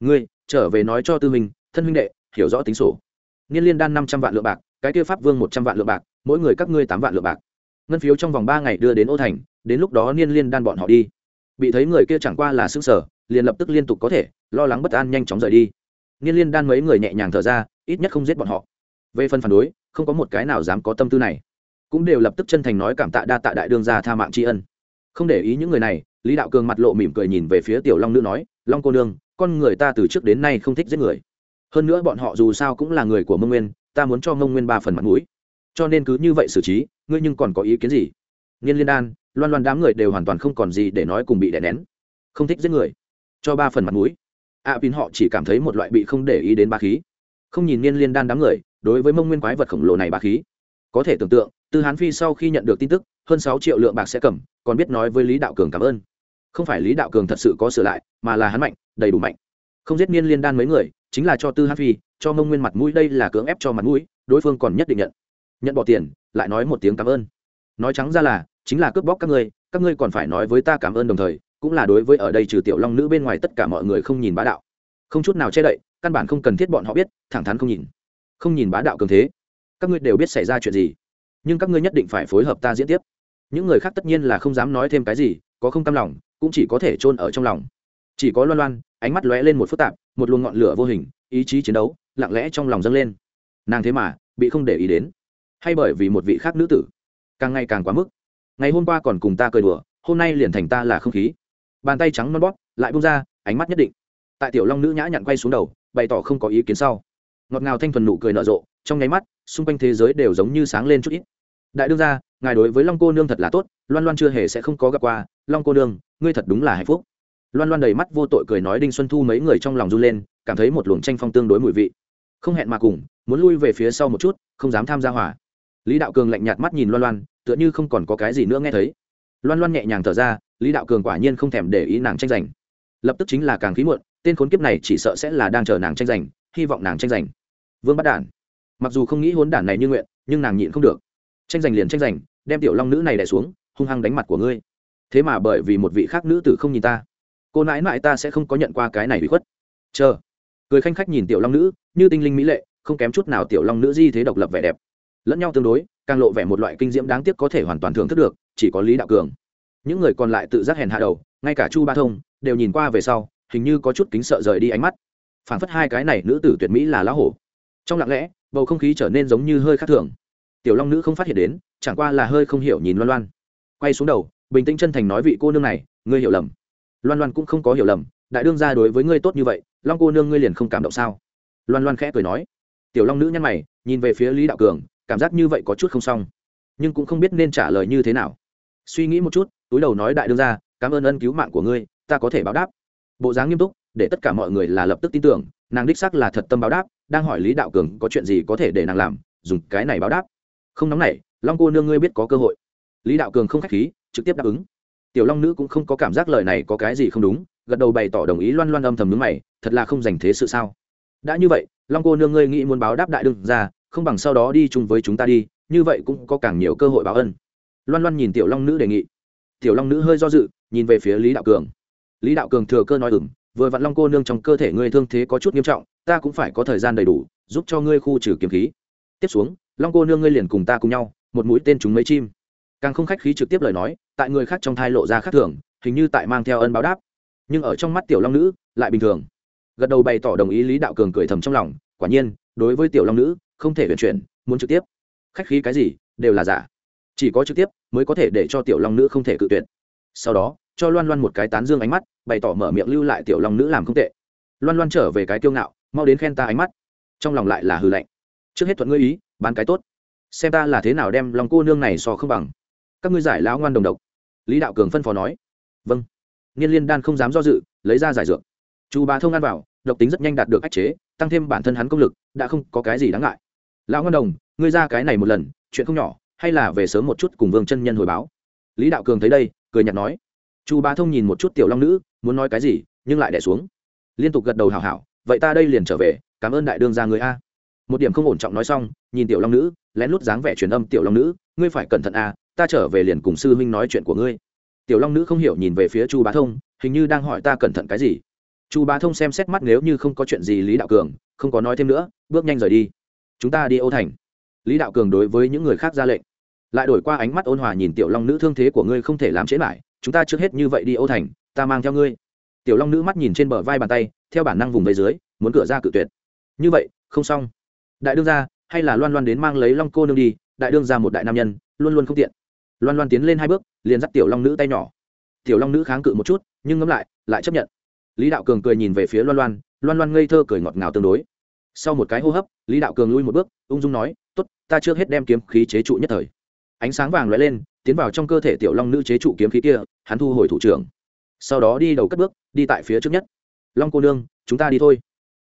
Ngươi, trở về nói cho tư huynh thân huynh đệ, hiểu rõ tính sổ. Niên liên đan năm trăm vạn lượng bạc, cái kia pháp vương một trăm vạn lượng bạc mỗi người các ngươi tám vạn lượng bạc. Ngân phiếu trong vòng ba ngày đưa đến ô thành, đến lúc đó niên liên đan bọn họ đi. Bị thấy người kia chẳng qua là xứng sở liền lập tức liên tục có thể, lo lắng bất an nhanh chóng rời đi. Niên liên đan mấy người nhẹ nhàng thở ra, ít nhất không giết bọn họ. Về phần phản đối, không có một cái nào dám có tâm tư này. Cũng đều lập tức chân thành nói cảm tạ đa tạ đại đương gia tha mạng tri ân. Không để ý những người này, lý đạo cường mặt lộ mỉm cười nhìn về phía tiểu long nữ nói, long cô nương, con người ta từ trước đến nay không thích giết người. Hơn nữa bọn họ dù sao cũng là người của mông nguyên, ta muốn cho mông nguyên ba phần mặt mũi cho nên cứ như vậy xử trí ngươi nhưng còn có ý kiến gì? Nghiên liên đan loan loan đám người đều hoàn toàn không còn gì để nói cùng bị đè nén. Không thích giết người. Cho ba phần mặt mũi. A à, pin họ chỉ cảm thấy một loại bị không để ý đến ba khí. Không nhìn niên liên đan đám người đối với mông nguyên quái vật khổng lồ này ba khí. Có thể tưởng tượng từ hán phi sau khi nhận được tin tức hơn sáu triệu lượng bạc sẽ cầm còn biết nói với lý đạo cường cảm ơn. Không phải lý đạo cường thật sự có sửa lại mà là hắn mạnh đầy đủ mạnh. Không giết niên liên đan mấy người chính là cho tư hán phi cho mông nguyên mặt mũi đây là cưỡng ép cho mặt mũi đối phương còn nhất định nhận nhận bỏ tiền, lại nói một tiếng cảm ơn. Nói trắng ra là, chính là cướp bóc các ngươi các ngươi còn phải nói với ta cảm ơn đồng thời, cũng là đối với ở đây trừ tiểu long nữ bên ngoài tất cả mọi người không nhìn bá đạo. Không chút nào che đậy, căn bản không cần thiết bọn họ biết, thẳng thắn không nhìn. Không nhìn bá đạo cường thế. Các ngươi đều biết xảy ra chuyện gì. Nhưng các ngươi nhất định phải phối hợp ta diễn tiếp. Những người khác tất nhiên là không dám nói thêm cái gì, có không cam lòng, cũng chỉ có thể chôn ở trong lòng. Chỉ có loan loan, ánh mắt lóe lên một phức tạp, một luồng ngọn lửa vô hình, ý chí chiến đấu, lặng lẽ trong lòng dâng lên. Nàng thế mà, bị không để ý đến hay bởi vì một vị khác nữ tử. Càng ngày càng quá mức. Ngày hôm qua còn cùng ta cười đùa, hôm nay liền thành ta là không khí. Bàn tay trắng non bóp, lại bung ra, ánh mắt nhất định. Tại tiểu long nữ nhã nhặn quay xuống đầu, bày tỏ không có ý kiến sau. Ngọt ngào thanh thuần nụ cười nở rộ, trong nháy mắt, xung quanh thế giới đều giống như sáng lên chút ít. Đại đương gia, ngài đối với long cô nương thật là tốt, loan loan chưa hề sẽ không có gặp qua. Long cô nương, ngươi thật đúng là hạnh phúc. Loan loan đầy mắt vô tội cười nói đinh xuân thu mấy người trong lòng run lên, cảm thấy một luồng tranh phong tương đối mùi vị. Không hẹn mà cùng, muốn lui về phía sau một chút, không dám tham gia hỏa lý đạo cường lạnh nhạt mắt nhìn loan loan, tựa như không còn có cái gì nữa nghe thấy. Loan loan nhẹ nhàng thở ra, lý đạo cường quả nhiên không thèm để ý nàng tranh giành. Lập tức chính là càng khí muộn, tên khốn kiếp này chỉ sợ sẽ là đang chờ nàng tranh giành, hy vọng nàng tranh giành. Vương bắt đản. Mặc dù không nghĩ hốn đản này như nguyện, nhưng nàng nhịn không được. Tranh giành liền tranh giành, đem tiểu long nữ này đẻ xuống, hung hăng đánh mặt của ngươi. Thế mà bởi vì một vị khác nữ tử không nhìn ta, cô nãi nãi ta sẽ không có nhận qua cái này bị khuất. Chờ. Cười khanh khách nhìn tiểu long nữ, như tinh linh mỹ lệ, không kém chút nào tiểu long nữ di thế độc lập vẻ đẹp lẫn nhau tương đối, càng lộ vẻ một loại kinh diễm đáng tiếc có thể hoàn toàn thưởng thức được, chỉ có lý đạo cường. Những người còn lại tự giác hèn hạ đầu, ngay cả chu ba thông, đều nhìn qua về sau, hình như có chút kính sợ rời đi ánh mắt. Phản phất hai cái này nữ tử tuyệt mỹ là lá hổ. Trong lặng lẽ, bầu không khí trở nên giống như hơi khác thường. Tiểu long nữ không phát hiện đến, chẳng qua là hơi không hiểu nhìn loan loan. Quay xuống đầu, bình tĩnh chân thành nói vị cô nương này, ngươi hiểu lầm. Loan loan cũng không có hiểu lầm, đại đương ra đối với ngươi tốt như vậy, long cô nương ngươi liền không cảm động sao? Loan loan khẽ cười nói. Tiểu long nữ nhăn mày, nhìn về phía lý đạo cường cảm giác như vậy có chút không xong. Nhưng cũng không biết nên trả lời như thế nào. Suy nghĩ một chút, túi đầu nói đại đương ra cảm ơn ân cứu mạng của ngươi, ta có thể báo đáp. Bộ dáng nghiêm túc, để tất cả mọi người là lập tức tin tưởng, nàng đích sắc là thật tâm báo đáp, đang hỏi lý đạo cường có chuyện gì có thể để nàng làm, dùng cái này báo đáp. Không nóng này long cô nương ngươi biết có cơ hội. Lý đạo cường không k h á c h khí, trực tiếp đáp ứng. Tiểu long nữ cũng không có cảm giác lời này có cái gì không đúng, gật đầu bày tỏ đồng ý loan loan âm thầm nướng mày, thật là không dành thế sự sao? Đã như vậy, long cô nương ngươi nghĩ muốn báo đáp đại đương ra không bằng sau đó đi chung với chúng ta đi, như vậy cũng có càng nhiều cơ hội báo ân. Loan loan nhìn tiểu long nữ đề nghị. Tiểu long nữ hơi do dự, nhìn về phía lý đạo cường. Lý đạo cường thừa cơ nói ừng vừa vặn long cô nương trong cơ thể ngươi thương thế có chút nghiêm trọng, ta cũng phải có thời gian đầy đủ, giúp cho ngươi khu trừ kiếm khí. Tiếp xuống, long cô nương ngươi liền cùng ta cùng nhau, một mũi tên chúng mấy chim. Càng không khách khí trực tiếp lời nói, tại người khác trong thai lộ ra khác thường, hình như tại mang theo ân báo đáp. Nhưng ở trong mắt tiểu long nữ, lại bình thường. Gật đầu bày tỏ đồng ý lý đạo cường cười thầm trong lòng, quả nhiên, đối với tiểu long nữ không thể vận chuyển, muốn trực tiếp. Khách khí cái gì, đều là giả. Chỉ có trực tiếp mới có thể để cho tiểu long nữ không thể cự tuyệt. Sau đó, cho loan loan một cái tán dương ánh mắt, bày tỏ mở miệng lưu lại tiểu long nữ làm không tệ. Loan loan trở về cái kiêu ngạo, mau đến khen ta ánh mắt. Trong lòng lại là hư lạnh. Trước hết thuận ngươi ý, bán cái tốt. Xem ta là thế nào đem lòng cô nương này so không bằng. Các ngươi giải lão ngoan đồng độc. Lý đạo cường phân phó nói. Vâng. Niên liên đan không dám do dự, lấy ra giải dược. Chú bà thông ăn vào, độc tính rất nhanh đạt được ách chế, tăng thêm bản thân hắn công lực, đã không có cái gì đáng ngại lão ngân đồng, ngươi ra cái này một lần, chuyện không nhỏ, hay là về sớm một chút cùng vương chân nhân hồi báo. Lý đạo cường thấy đây, cười nhạt nói. Chu bá thông nhìn một chút tiểu long nữ, muốn nói cái gì, nhưng lại đẻ xuống. Liên tục gật đầu hào hảo, vậy ta đây liền trở về, cảm ơn đại đương gia người a. Một điểm không ổn trọng nói xong, nhìn tiểu long nữ, lén lút dáng vẻ truyền âm tiểu long nữ, ngươi phải cẩn thận a, ta trở về liền cùng sư huynh nói chuyện của ngươi. Tiểu long nữ không hiểu nhìn về phía chu bá thông, hình như đang hỏi ta cẩn thận cái gì. Chu bá thông xem xét mắt nếu như không có chuyện gì lý đạo cường, không có nói thêm nữa, bước nhanh rời đi chúng ta đi âu thành. Lý đạo cường đối với những người khác ra lệnh. Lại đổi qua ánh mắt ôn hòa nhìn tiểu long nữ thương thế của ngươi không thể làm chế lại, chúng ta trước hết như vậy đi âu thành, ta mang theo ngươi. Tiểu long nữ mắt nhìn trên bờ vai bàn tay, theo bản năng vùng về dưới, muốn cửa ra cự tuyệt. Như vậy, không xong. Đại đương gia, hay là loan loan đến mang lấy long cô nương đi, đại đương gia một đại nam nhân, luôn luôn không tiện. Loan loan tiến lên hai bước, liền dắt tiểu long nữ tay nhỏ. Tiểu long nữ kháng cự một chút, nhưng ngẫm lại lại chấp nhận. Lý đạo cường cười nhìn về phía loan loan loan loan ngây thơ cười ngọt ngào tương đối sau một cái hô hấp, lý đạo cường lui một bước, ung dung nói t ố t ta chưa hết đem kiếm khí chế trụ nhất thời. Ánh sáng vàng lóe lên, tiến vào trong cơ thể tiểu long nữ chế trụ kiếm khí kia, hắn thu hồi thủ trưởng. Sau đó đi đầu cất bước, đi tại phía trước nhất. Long cô nương, chúng ta đi thôi.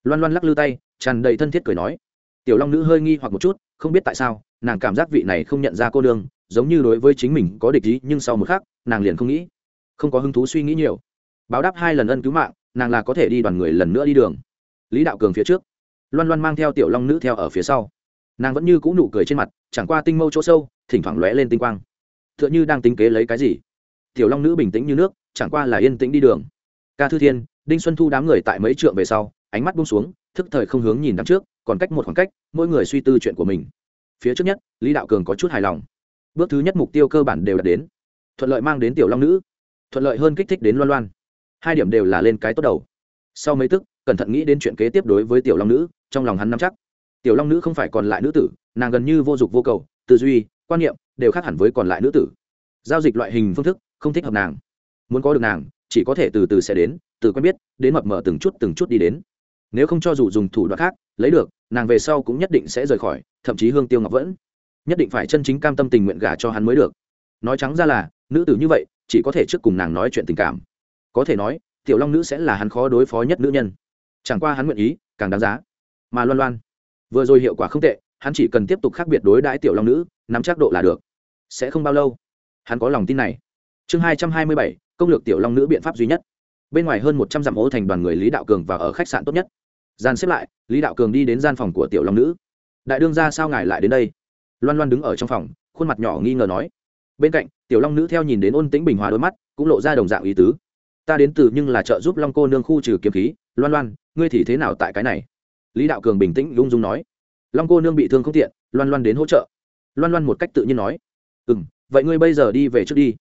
Loan loan lắc lư tay, tràn đầy thân thiết cười nói. Tiểu long nữ hơi nghi hoặc một chút, không biết tại sao, nàng cảm giác vị này không nhận ra cô nương, giống như đối với chính mình có địch ý, nhưng sau một khắc, nàng liền không nghĩ, không có hứng thú suy nghĩ nhiều. Báo đáp hai lần ân cứu mạng, nàng là có thể đi đoàn người lần nữa đi đường. Lý đạo cường phía trước loan loan mang theo tiểu long nữ theo ở phía sau. Nàng vẫn như c ũ nụ cười trên mặt, chẳng qua tinh mâu chỗ sâu, thỉnh thoảng lóe lên tinh quang. T h ư ợ n h ư đang tính kế lấy cái gì. Tiểu long nữ bình tĩnh như nước, chẳng qua là yên tĩnh đi đường. Ca thư thiên, đinh xuân thu đám người tại mấy trượng về sau, ánh mắt bung xuống, thức thời không hướng nhìn đằng trước, còn cách một khoảng cách, mỗi người suy tư chuyện của mình. Phía trước nhất, lý đạo cường có chút hài lòng. Bước thứ nhất mục tiêu cơ bản đều đạt đến. Thuận lợi mang đến tiểu long nữ. Thuận lợi hơn kích thích đến loan loan. Hai điểm đều là lên cái tốt đầu. Sau mấy tức cẩn thận nghĩ đến chuyện kế tiếp đối với tiểu long nữ, trong lòng hắn nắm chắc. Tiểu long nữ không phải còn lại nữ tử, nàng gần như vô dụng vô cầu, tư duy, quan niệm đều khác hẳn với còn lại nữ tử. Giao dịch loại hình phương thức không thích hợp nàng. Muốn có được nàng, chỉ có thể từ từ sẽ đến, từ quen biết, đến mập mờ từng chút từng chút đi đến. Nếu không cho dù dùng thủ đoạn khác, lấy được, nàng về sau cũng nhất định sẽ rời khỏi, thậm chí hương tiêu ngọc vẫn. Nhất định phải chân chính cam tâm tình nguyện gả cho hắn mới được. Nói trắng ra là, nữ tử như vậy, chỉ có thể trước cùng nàng nói chuyện tình cảm. Có thể nói, tiểu long nữ sẽ là hắn khó đối phó nhất nữ nhân chẳng qua hắn nguyện ý, càng đáng giá. Mà loan loan, vừa rồi hiệu quả không tệ, hắn chỉ cần tiếp tục khác biệt đối đãi tiểu long nữ, nắm chắc độ là được. Sẽ không bao lâu, hắn có lòng tin này. Chương hai trăm hai mươi bảy, công lược tiểu long nữ biện pháp duy nhất. Bên ngoài hơn một trăm dặm ô thành đoàn người lý đạo cường và ở khách sạn tốt nhất. Gian xếp lại, lý đạo cường đi đến gian phòng của tiểu long nữ. Đại đương ra sao ngài lại đến đây? Loan loan đứng ở trong phòng, khuôn mặt nhỏ nghi ngờ nói. Bên cạnh, tiểu long nữ theo nhìn đến ôn tĩnh bình hòa đôi mắt, cũng lộ ra đồng dạng ý tứ. Ta đến từ nhưng là trợ giúp long cô nương khu trừ kiếm khí. Loan loan ngươi thì thế nào tại cái này? Lý đạo cường bình tĩnh lung dung nói. Long cô nương bị thương không tiện, loan loan đến hỗ trợ. Loan loan một cách tự nhiên nói. Ừ m vậy ngươi bây giờ đi về trước đi.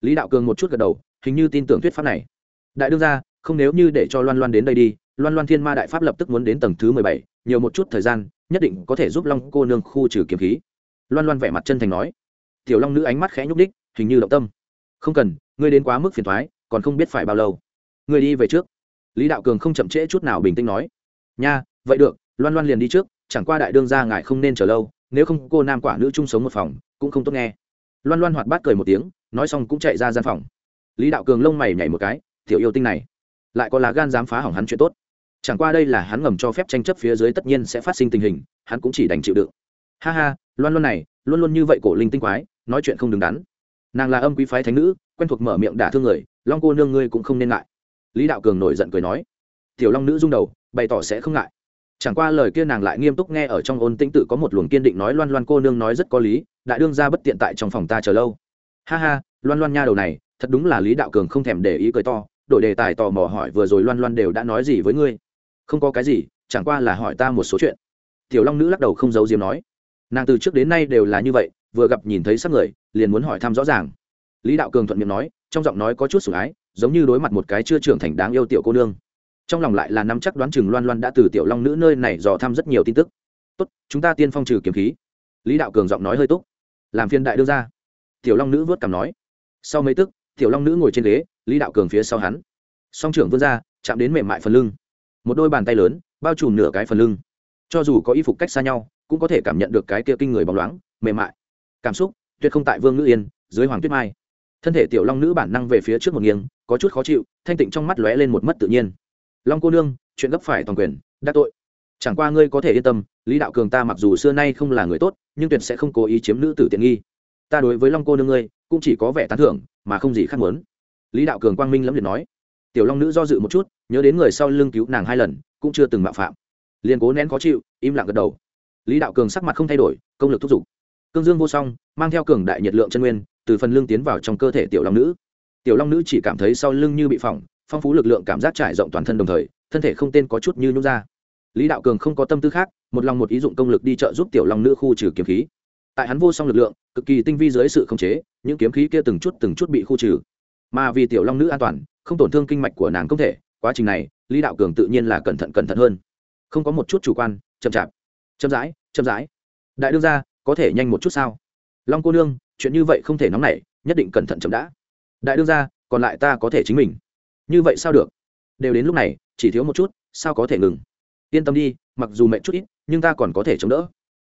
Lý đạo cường một chút gật đầu, hình như tin tưởng thuyết pháp này. Đại đương ra không nếu như để cho loan loan đến đây đi, loan loan thiên ma đại pháp lập tức muốn đến tầng thứ mười bảy, nhiều một chút thời gian, nhất định có thể giúp long cô nương khu trừ kiếm khí. Loan loan vẻ mặt chân thành nói. Tiểu long nữ ánh mắt khẽ nhúc đích hình như động tâm. Không cần, ngươi đến quá mức phiền thoái, còn không biết phải bao lâu. Ngươi đi về trước lý đạo cường không chậm trễ chút nào bình tĩnh nói, nha, vậy được, loan loan liền đi trước, chẳng qua đại đương ra ngài không nên chờ lâu, nếu không cô nam quả nữ chung sống một phòng, cũng không tốt nghe. Loan loan hoạt bát cười một tiếng, nói xong cũng chạy ra gian phòng. Lý đạo cường lông mày nhảy một cái, tiểu yêu tinh này, lại có lá gan dám phá hỏng hắn chuyện tốt. Chẳng qua đây là hắn ngầm cho phép tranh chấp phía dưới tất nhiên sẽ phát sinh tình hình, hắn cũng chỉ đành chịu đựng. Ha ha, loan loan này, luôn luôn như vậy cổ linh tinh quái, nói chuyện không đứng đắn. Nàng là âm quý phái thánh nữ, quen thuộc mở miệng đả thương người, long cô nương ngươi cũng không nên ngại lý đạo cường nổi giận cười nói, tiểu long nữ rung đầu, bày tỏ sẽ không ngại. Chẳng qua lời kia nàng lại nghiêm túc nghe ở trong ôn tĩnh tự có một luồng kiên định nói loan loan cô nương nói rất có lý, đại đương ra bất tiện tại trong phòng ta chờ lâu. Ha ha, loan loan nha đầu này, thật đúng là lý đạo cường không thèm để ý cười to, đổi đề tài tò mò hỏi vừa rồi loan loan đều đã nói gì với ngươi? Không có cái gì, chẳng qua là hỏi ta một số chuyện. Tiểu long nữ lắc đầu không giấu diếm nói, nàng từ trước đến nay đều là như vậy, vừa gặp nhìn thấy sắc người, liền muốn hỏi thăm rõ ràng. Lý đạo cường thuận miệng nói, trong giọng nói có chút sủng ái giống như đối mặt một cái chưa trưởng thành đáng yêu tiểu cô nương. Trong lòng lại là nắm chắc đoán chừng loan loan đã từ tiểu long nữ nơi này dò thăm rất nhiều tin tức. Tốt, chúng ta tiên phong trừ kiếm khí. Lý đạo cường giọng nói hơi túc. Làm phiên đại đưa ra tiểu long nữ vớt cằm nói. Sau mấy tức, tiểu long nữ ngồi trên ghế, lý đạo cường phía sau hắn. Song trưởng vươn ra chạm đến mềm mại phần lưng. Một đôi bàn tay lớn, bao trùm nửa cái phần lưng. Cho dù có y phục cách xa nhau, cũng có thể cảm nhận được cái kia kinh người bóng loáng, mềm mại. Cảm xúc tuyệt không tại vương ngữ yên, dưới hoàng tuyết mai thân thể tiểu long nữ bản năng về phía trước một nghiêng, có chút khó chịu, thanh tịnh trong mắt lóe lên một mất tự nhiên. Long cô nương, chuyện gấp phải toàn quyền, đã tội. Chẳng qua ngươi có thể yên tâm, lý đạo cường ta mặc dù xưa nay không là người tốt, nhưng tuyệt sẽ không cố ý chiếm nữ tử tiện nghi. Ta đối với long cô nương ngươi, cũng chỉ có vẻ tán thưởng, mà không gì khác muốn. Lý đạo cường quang minh lẫm liệt nói. Tiểu long nữ do dự một chút, nhớ đến người sau lưng cứu nàng hai lần, cũng chưa từng mạo phạm. Liền cố nén khó chịu, im lặng gật đầu. Lý đạo cường sắc mặt không thay đổi, công lực thúc giục. Cương dương vô song, mang theo cường đại nhiệt lượng chân nguyên từ phần lưng tiến vào trong cơ thể tiểu long nữ. Tiểu long nữ chỉ cảm thấy sau lưng như bị phỏng, phong phú lực lượng cảm giác trải rộng toàn thân đồng thời, thân thể không tên có chút như nhút ra. Lý đạo cường không có tâm tư khác, một lòng một ý dụng công lực đi trợ giúp tiểu long nữ khu trừ kiếm khí. Tại hắn vô song lực lượng, cực kỳ tinh vi dưới sự khống chế, những kiếm khí kia từng chút từng chút bị khu trừ. Mà vì tiểu long nữ an toàn, không tổn thương kinh mạch của nàng không thể, quá trình này, lý đạo cường tự nhiên là cẩn thận cẩn thận hơn. Không có một chút chủ quan, chậm chạp. Chậm rãi chậm rãi. Đại đương ra có thể nhanh một chút sao? Long cô nương, chuyện như vậy không thể nóng nảy, nhất định cẩn thận chậm đã. Đại đương ra còn lại ta có thể chính mình. Như vậy sao được? Đều đến lúc này, chỉ thiếu một chút, sao có thể ngừng? Yên tâm đi, mặc dù mệt chút ít, nhưng ta còn có thể chống đỡ.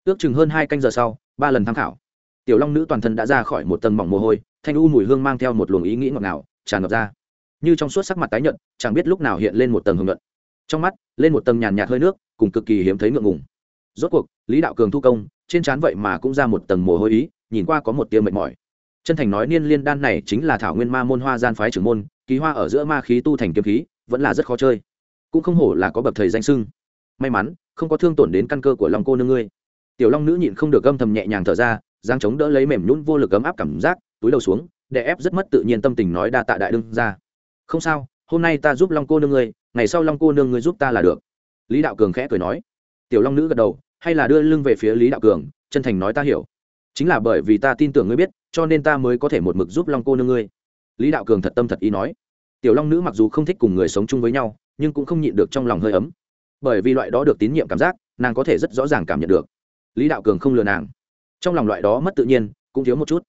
Ước chừng hơn hai canh giờ sau, ba lần tham khảo. Tiểu long nữ toàn thân đã ra khỏi một tầng mỏng mồ hôi, thanh u mùi hương mang theo một luồng ý nghĩ ngọt ngào, tràn ngập ra. Như trong suốt sắc mặt tái nhợt, chẳng biết lúc nào hiện lên một tầng hưng luận trong mắt, lên một tầng nhàn nhạt hơi nước, cùng cực kỳ hiếm thấy ngượng ngùng. Rốt cuộc, lý đạo cường thu công, trên trán vậy mà cũng ra một tầng mồ hôi ý nhìn qua có một tia mệt mỏi. Chân thành nói niên liên đan này chính là thảo nguyên ma môn hoa gian phái trưởng môn ký hoa ở giữa ma khí tu thành kiếm khí, vẫn là rất khó chơi. Cũng không hổ là có bậc thầy danh sưng. May mắn, không có thương tổn đến căn cơ của lòng cô nương ngươi. Tiểu long nữ nhịn không được gầm thầm nhẹ nhàng thở ra giang chống đỡ lấy mềm nhún vô lực ấm áp cảm giác, túi đầu xuống, để ép rất mất tự nhiên tâm tình nói đa tạ đại đương ra không sao, hôm nay ta giúp long cô nương ngươi, ngày sau long cô nương ngươi giúp ta là được. Lý đạo cường khẽ cười nói. Tiểu long nữ gật đầu, hay là đưa lưng về phía lý đạo cường, chân thành nói ta hiểu chính là bởi vì ta tin tưởng ngươi biết, cho nên ta mới có thể một mực giúp long cô nương ngươi. Lý đạo cường thật tâm thật ý nói. Tiểu long nữ mặc dù không thích cùng người sống chung với nhau, nhưng cũng không nhịn được trong lòng hơi ấm. Bởi vì loại đó được tín nhiệm cảm giác, nàng có thể rất rõ ràng cảm nhận được. Lý đạo cường không lừa nàng. Trong lòng loại đó mất tự nhiên, cũng thiếu một chút.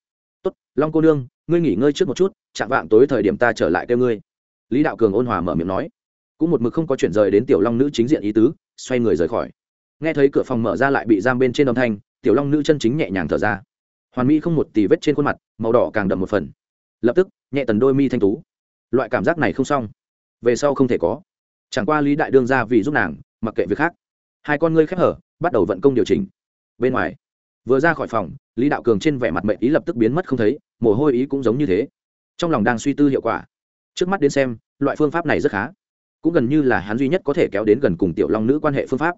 Tốt, long cô nương, ngươi nghỉ ngơi trước một chút, chạm vạng tối thời điểm ta trở lại kêu ngươi. Lý đạo cường ôn hòa mở miệng nói. Cũng một mực không có chuyện rời đến tiểu long nữ chính diện ý tứ, xoay người rời khỏi. Nghe thấy cửa phòng mở ra lại bị giam bên trên âm thanh tiểu long nữ chân chính nhẹ nhàng thở ra. Hoàn mỹ không một tì vết trên khuôn mặt, màu đỏ càng đậm một phần. Lập tức, nhẹ tần đôi mi thanh tú. Loại cảm giác này không xong. Về sau không thể có. Chẳng qua lý đại đương ra vì giúp nàng, mặc kệ việc khác. Hai con ngươi khép hở, bắt đầu vận công điều chỉnh. Bên ngoài, vừa ra khỏi phòng, lý đạo cường trên vẻ mặt mệnh ý lập tức biến mất không thấy, mồ hôi ý cũng giống như thế. Trong lòng đang suy tư hiệu quả. Trước mắt đến xem, loại phương pháp này rất khá. Cũng gần như là hắn duy nhất có thể kéo đến gần cùng tiểu long nữ quan hệ phương pháp.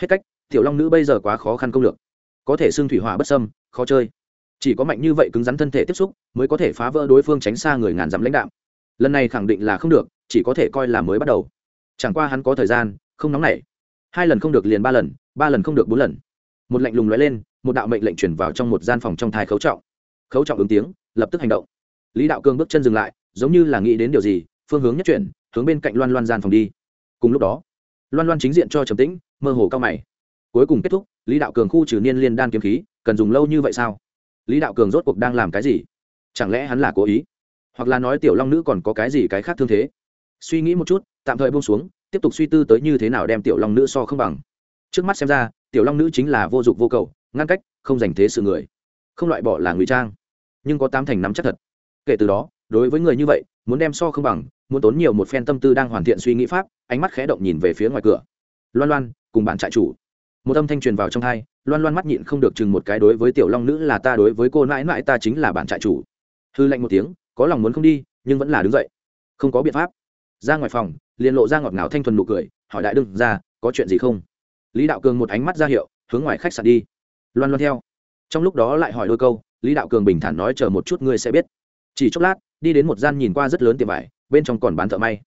Hết cách, tiểu long nữ bây giờ quá khó khăn công lược có thể xương thủy hỏa bất sâm khó chơi. Chỉ có mạnh như vậy cứng rắn thân thể tiếp xúc mới có thể phá vỡ đối phương tránh xa người ngàn dặm lãnh đạo lần này khẳng định là không được, chỉ có thể coi là mới bắt đầu. Chẳng qua hắn có thời gian, không nóng nảy. Hai lần không được liền ba lần ba lần không được bốn lần. Một lệnh lùng lóe lên, một đạo mệnh lệnh chuyển vào trong một gian phòng trong thai khấu trọng. Khấu trọng ứng tiếng, lập tức hành động. Lý đạo cương bước chân dừng lại, giống như là nghĩ đến điều gì, phương hướng nhất chuyển, hướng bên cạnh loan loan gian phòng đi. Cùng lúc đó, loan loan chính diện cho trầm tĩnh, mơ hồ cao mày cuối cùng kết thúc, lý đạo cường khu trừ niên liên đan kiếm khí, cần dùng lâu như vậy sao? Lý đạo cường rốt cuộc đang làm cái gì? Chẳng lẽ hắn là cố ý? Hoặc là nói tiểu long nữ còn có cái gì cái khác thương thế? Suy nghĩ một chút, tạm thời buông xuống, tiếp tục suy tư tới như thế nào đem tiểu long nữ so không bằng. Trước mắt xem ra, tiểu long nữ chính là vô dụng vô cầu, ngăn cách, không dành thế sự người. Không loại bỏ là ngụy trang, nhưng có tám thành nắm chắc thật. Kể từ đó, đối với người như vậy, muốn đem so không bằng, muốn tốn nhiều một phen tâm tư đang hoàn thiện suy nghĩ pháp, ánh mắt khẽ động nhìn về phía ngoài cửa. Loan loan, cùng bạn trại chủ một âm thanh truyền vào trong thai, loan loan mắt nhịn không được chừng một cái đối với tiểu long nữ là ta đối với cô mãi mãi ta chính là bạn trại chủ. Hư lạnh một tiếng, có lòng muốn không đi, nhưng vẫn là đứng dậy. Không có biện pháp. Ra ngoài phòng, liền lộ ra ngọt ngào thanh thuần nụ cười, hỏi đại đương ra, có chuyện gì không? Lý đạo cường một ánh mắt ra hiệu, hướng ngoài khách sạn đi. Loan loan theo. Trong lúc đó lại hỏi đôi câu, lý đạo cường bình thản nói chờ một chút ngươi sẽ biết. Chỉ chốc lát, đi đến một gian nhìn qua rất lớn tiệm vải, bên trong còn bán thợ may.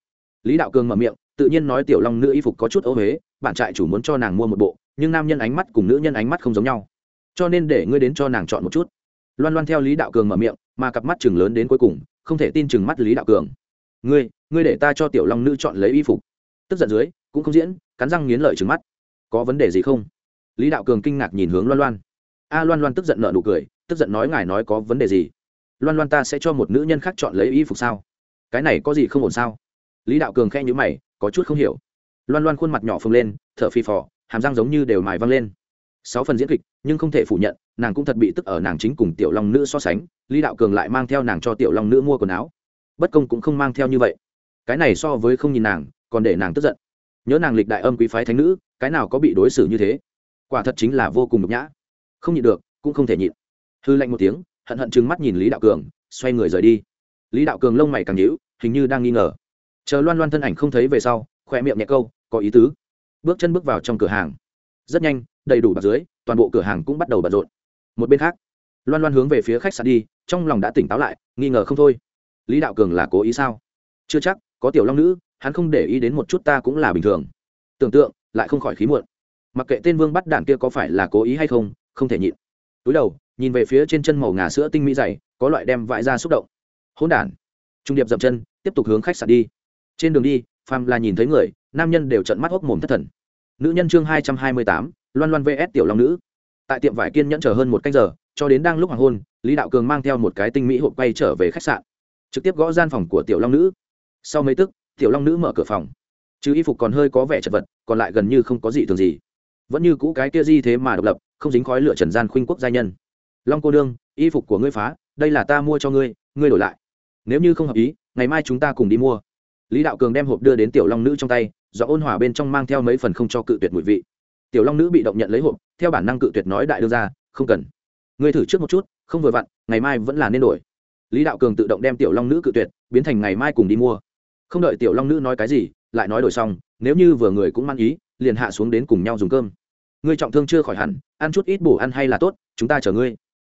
Lý đạo cường mở miệng, tự nhiên nói tiểu long nữ y phục có chút ấu huế bạn trại chủ muốn cho nàng mua một bộ nhưng nam nhân ánh mắt cùng nữ nhân ánh mắt không giống nhau. Cho nên để ngươi đến cho nàng chọn một chút. Loan loan theo lý đạo cường mở miệng, mà cặp mắt chừng lớn đến cuối cùng, không thể tin chừng mắt lý đạo cường. Ngươi ngươi để ta cho tiểu long nữ chọn lấy y phục. Tức giận dưới, cũng không diễn, cắn răng nghiến lợi chừng mắt. Có vấn đề gì không? Lý đạo cường kinh ngạc nhìn hướng loan loan. A à, loan loan tức giận nợ nụ cười, tức giận nói ngài nói có vấn đề gì? Loan loan ta sẽ cho một nữ nhân khác chọn lấy y phục sao? Cái này có gì không ổn sao? Lý đạo cường khe nhữ mày, có chút không hiểu. Loan loan khuôn mặt nhỏ phồng lên, thở phì phò hàm răng giống như đều mài văng lên. Sáu phần diễn kịch, nhưng không thể phủ nhận, nàng cũng thật bị tức ở nàng chính cùng tiểu long nữ so sánh, lý đạo cường lại mang theo nàng cho tiểu long nữ mua quần áo. Bất công cũng không mang theo như vậy. Cái này so với không nhìn nàng, còn để nàng tức giận. Nhớ nàng lịch đại âm quý phái thánh nữ, cái nào có bị đối xử như thế? Quả thật chính là vô cùng nhục nhã. Không nhịn được, cũng không thể nhịn. Hư lạnh một tiếng, hận hận trừng mắt nhìn lý đạo cường, xoay người rời đi. Lý đạo cường lông mày càng nhíu, hình như đang nghi ngờ. Chờ loan loan thân ảnh không thấy về sau khoe miệng nhẹ câu, có ý tứ bước chân bước vào trong cửa hàng. Rất nhanh, đầy đủ bạc dưới, toàn bộ cửa hàng cũng bắt đầu bận rộn. Một bên khác, loan loan hướng về phía khách sạn đi, trong lòng đã tỉnh táo lại, nghi ngờ không thôi. Lý đạo cường là cố ý sao? Chưa chắc, có tiểu long nữ, hắn không để ý đến một chút ta cũng là bình thường. Tưởng tượng, lại không khỏi khí muộn. Mặc kệ tên vương bắt đạn kia có phải là cố ý hay không không thể nhịn. Túi đầu, nhìn về phía trên chân màu ngà sữa tinh mỹ dày, có loại đem vãi ra xúc động. Hỗn đản. Trung điệp dậm chân, tiếp tục hướng khách sạn đi. Trên đường đi pham là nhìn thấy người nam nhân đều trận mắt hốc mồm thất thần. Nữ nhân chương hai trăm hai mươi tám, loan loan vs tiểu long nữ. Tại tiệm vải kiên nhẫn chờ hơn một canh giờ, cho đến đang lúc hoàng hôn, lý đạo cường mang theo một cái tinh mỹ hộp quay trở về khách sạn. Trực tiếp gõ gian phòng của tiểu long nữ. Sau mấy tức, tiểu long nữ mở cửa phòng. Chứ y phục còn hơi có vẻ chật vật, còn lại gần như không có gì thường gì. Vẫn như cũ cái kia di thế mà độc lập, không dính khói lửa trần gian khuynh quốc gia nhân. Long cô đương y phục của ngươi phá, đây là ta mua cho ngươi ngươi đổi lại. Nếu như không hợp ý, ngày mai chúng ta cùng đi mua lý đạo cường đem hộp đưa đến tiểu long nữ trong tay, do ôn hòa bên trong mang theo mấy phần không cho cự tuyệt mùi vị. Tiểu long nữ bị động nhận lấy hộp, theo bản năng cự tuyệt nói đại đưa ra không cần. Ngươi thử trước một chút, không vừa vặn, ngày mai vẫn là nên đổi. Lý đạo cường tự động đem tiểu long nữ cự tuyệt, biến thành ngày mai cùng đi mua. Không đợi tiểu long nữ nói cái gì, lại nói đổi xong, nếu như vừa người cũng mang ý, liền hạ xuống đến cùng nhau dùng cơm. Ngươi trọng thương chưa khỏi hẳn, ăn chút ít bổ ăn hay là tốt, chúng ta chở ngươi.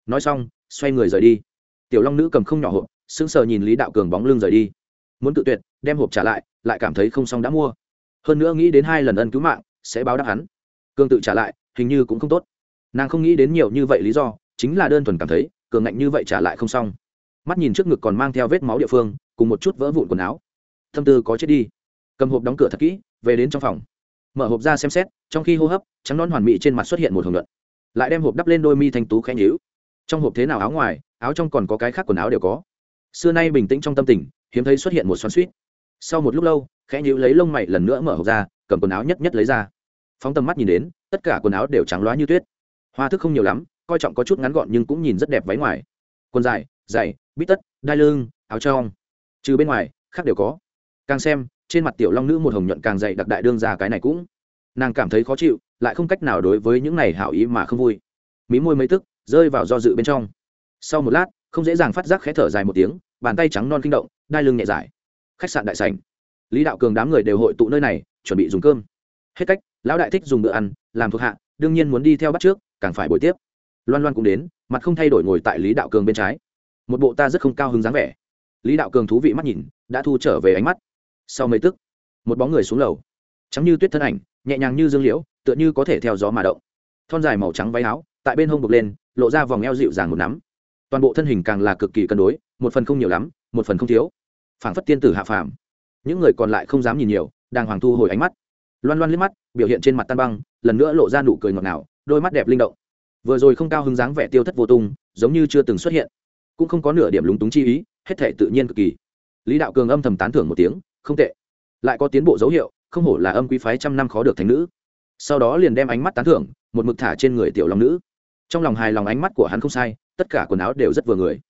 Nói xong, xoay người rời đi. Tiểu long nữ cầm không nhỏ hộp, sững sờ nhìn lý đạo cường bóng lưng rời đi. Muốn cự tuyệt đem hộp trả lại lại cảm thấy không xong đã mua. Hơn nữa nghĩ đến hai lần ân cứu mạng, sẽ báo đáp hắn. Cường tự trả lại, hình như cũng không tốt. Nàng không nghĩ đến nhiều như vậy lý do, chính là đơn thuần cảm thấy, cường ngạnh như vậy trả lại không xong. Mắt nhìn trước ngực còn mang theo vết máu địa phương, cùng một chút vỡ vụn quần áo. Thâm tư có chết đi. Cầm hộp đóng cửa thật kỹ, về đến trong phòng. Mở hộp ra xem xét, trong khi hô hấp, trắng non hoàn mỹ trên mặt xuất hiện một hồng luận lại đem hộp đắp lên đôi mi thanh tú khẽ nhíu. Trong hộp thế nào áo ngoài, áo trong còn có cái khác quần áo đều có. Xưa nay bình tĩnh trong tâm tình, hiếm thấy xuất hiện một xoắn suýt sau một lúc lâu, khẽ nhíu lấy lông mày lần nữa mở hộp ra, cầm quần áo nhất nhất lấy ra. Phóng tầm mắt nhìn đến, tất cả quần áo đều trắng loá như tuyết. Hoa thức không nhiều lắm, coi trọng có chút ngắn gọn nhưng cũng nhìn rất đẹp váy ngoài. Quần dài, dày, bít tất, đai lưng, áo trong. Trừ bên ngoài, khác đều có. Càng xem, trên mặt tiểu long nữ một hồng nhuận càng dày đặc đại đương ra cái này cũng. Nàng cảm thấy khó chịu, lại không cách nào đối với những này hảo ý mà không vui. Mí môi mấy tức, rơi vào do dự bên trong. Sau một lát, không dễ dàng phát giác khẽ thở dài một tiếng, bàn tay trắng non kinh động, đai lưng nhẹ dài khách sạn đại Sảnh, lý đạo cường đám người đều hội tụ nơi này chuẩn bị dùng cơm. Hết cách lão đại thích dùng bữa ăn làm thuộc hạ đương nhiên muốn đi theo bắt trước càng phải buổi tiếp. Loan loan cũng đến mặt không thay đổi ngồi tại lý đạo cường bên trái. Một bộ ta rất không cao hứng dáng vẻ. Lý đạo cường thú vị mắt nhìn đã thu trở về ánh mắt. Sau mấy tức một bóng người xuống lầu. Trắng như tuyết thân ảnh nhẹ nhàng như dương liễu tựa như có thể theo gió mà động. Thon dài màu trắng váy áo tại bên hông bực lên lộ ra vòng eo dịu dàng một nắm. Toàn bộ thân hình càng là cực kỳ cân đối một phần không nhiều lắm một phần không thiếu phảng phất tiên tử hạ phàm. Những người còn lại không dám nhìn nhiều, đang hoàng thu hồi ánh mắt. Loan loan liếc mắt, biểu hiện trên mặt tan băng, lần nữa lộ ra nụ cười ngọt ngào, đôi mắt đẹp linh động. Vừa rồi không cao hứng dáng vẻ tiêu thất vô tung, giống như chưa từng xuất hiện. Cũng không có nửa điểm lúng túng chi ý, hết thể tự nhiên cực kỳ. Lý đạo cường âm thầm tán thưởng một tiếng, không tệ. Lại có tiến bộ dấu hiệu, không hổ là âm quý phái trăm năm khó được thành nữ. Sau đó liền đem ánh mắt tán thưởng, một mực thả trên người tiểu long nữ. Trong lòng hài lòng ánh mắt của hắn không sai, tất cả quần áo đều rất vừa người.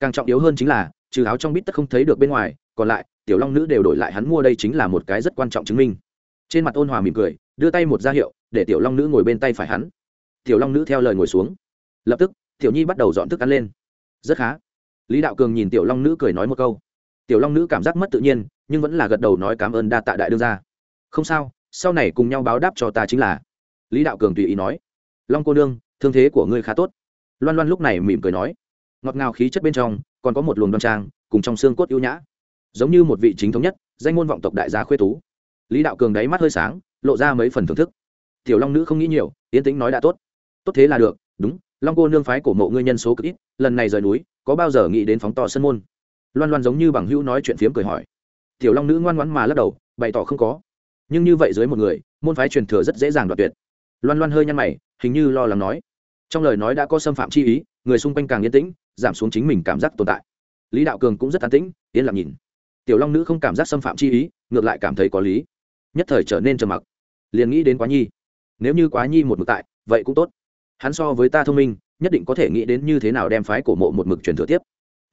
Càng trọng yếu hơn chính là trừ áo trong bít tất không thấy được bên ngoài, còn lại, tiểu long nữ đều đổi lại hắn mua đây chính là một cái rất quan trọng chứng minh. Trên mặt ôn hòa mỉm cười, đưa tay một ra hiệu, để tiểu long nữ ngồi bên tay phải hắn. Tiểu long nữ theo lời ngồi xuống. Lập tức, tiểu nhi bắt đầu dọn thức ăn lên. Rất khá. Lý đạo cường nhìn tiểu long nữ cười nói một câu. Tiểu long nữ cảm giác mất tự nhiên, nhưng vẫn là gật đầu nói cảm ơn đa tạ đại đương gia. Không sao, sau này cùng nhau báo đáp cho ta chính là. Lý đạo cường tùy ý nói. Long cô nương, thương thế của ngươi khá tốt. Loan loan lúc này mỉm cười nói. Ngọt ngào khí chất bên trong còn có một luồng đoan trang, cùng trong xương cốt ưu nhã. Giống như một vị chính thống nhất, danh môn vọng tộc đại gia khuê tú. Lý đạo cường đáy mắt hơi sáng, lộ ra mấy phần thưởng thức. Tiểu long nữ không nghĩ nhiều, yến tĩnh nói đã tốt. Tốt thế là được, đúng, long cô nương phái cổ mộ ngươi nhân số cực ít, lần này rời núi, có bao giờ nghĩ đến phóng to sân môn? Loan loan giống như bằng hữu nói chuyện phiếm cười hỏi. Tiểu long nữ ngoan ngoãn mà lắc đầu, bày tỏ không có. Nhưng như vậy dưới một người, môn phái truyền thừa rất dễ dàng đoạt tuyệt. Loan loan hơi nhăn mày, hình như lo lắng nói. Trong lời nói đã có xâm phạm chi ý, người xung quanh càng yên tĩnh giảm xuống chính mình cảm giác tồn tại. Lý đạo cường cũng rất an tĩnh, yên lặng nhìn. Tiểu long nữ không cảm giác xâm phạm chi ý, ngược lại cảm thấy có lý. Nhất thời trở nên trầm mặc. Liền nghĩ đến quá nhi. Nếu như quá nhi một mực tại, vậy cũng tốt. Hắn so với ta thông minh, nhất định có thể nghĩ đến như thế nào đem phái cổ mộ một mực truyền thừa tiếp.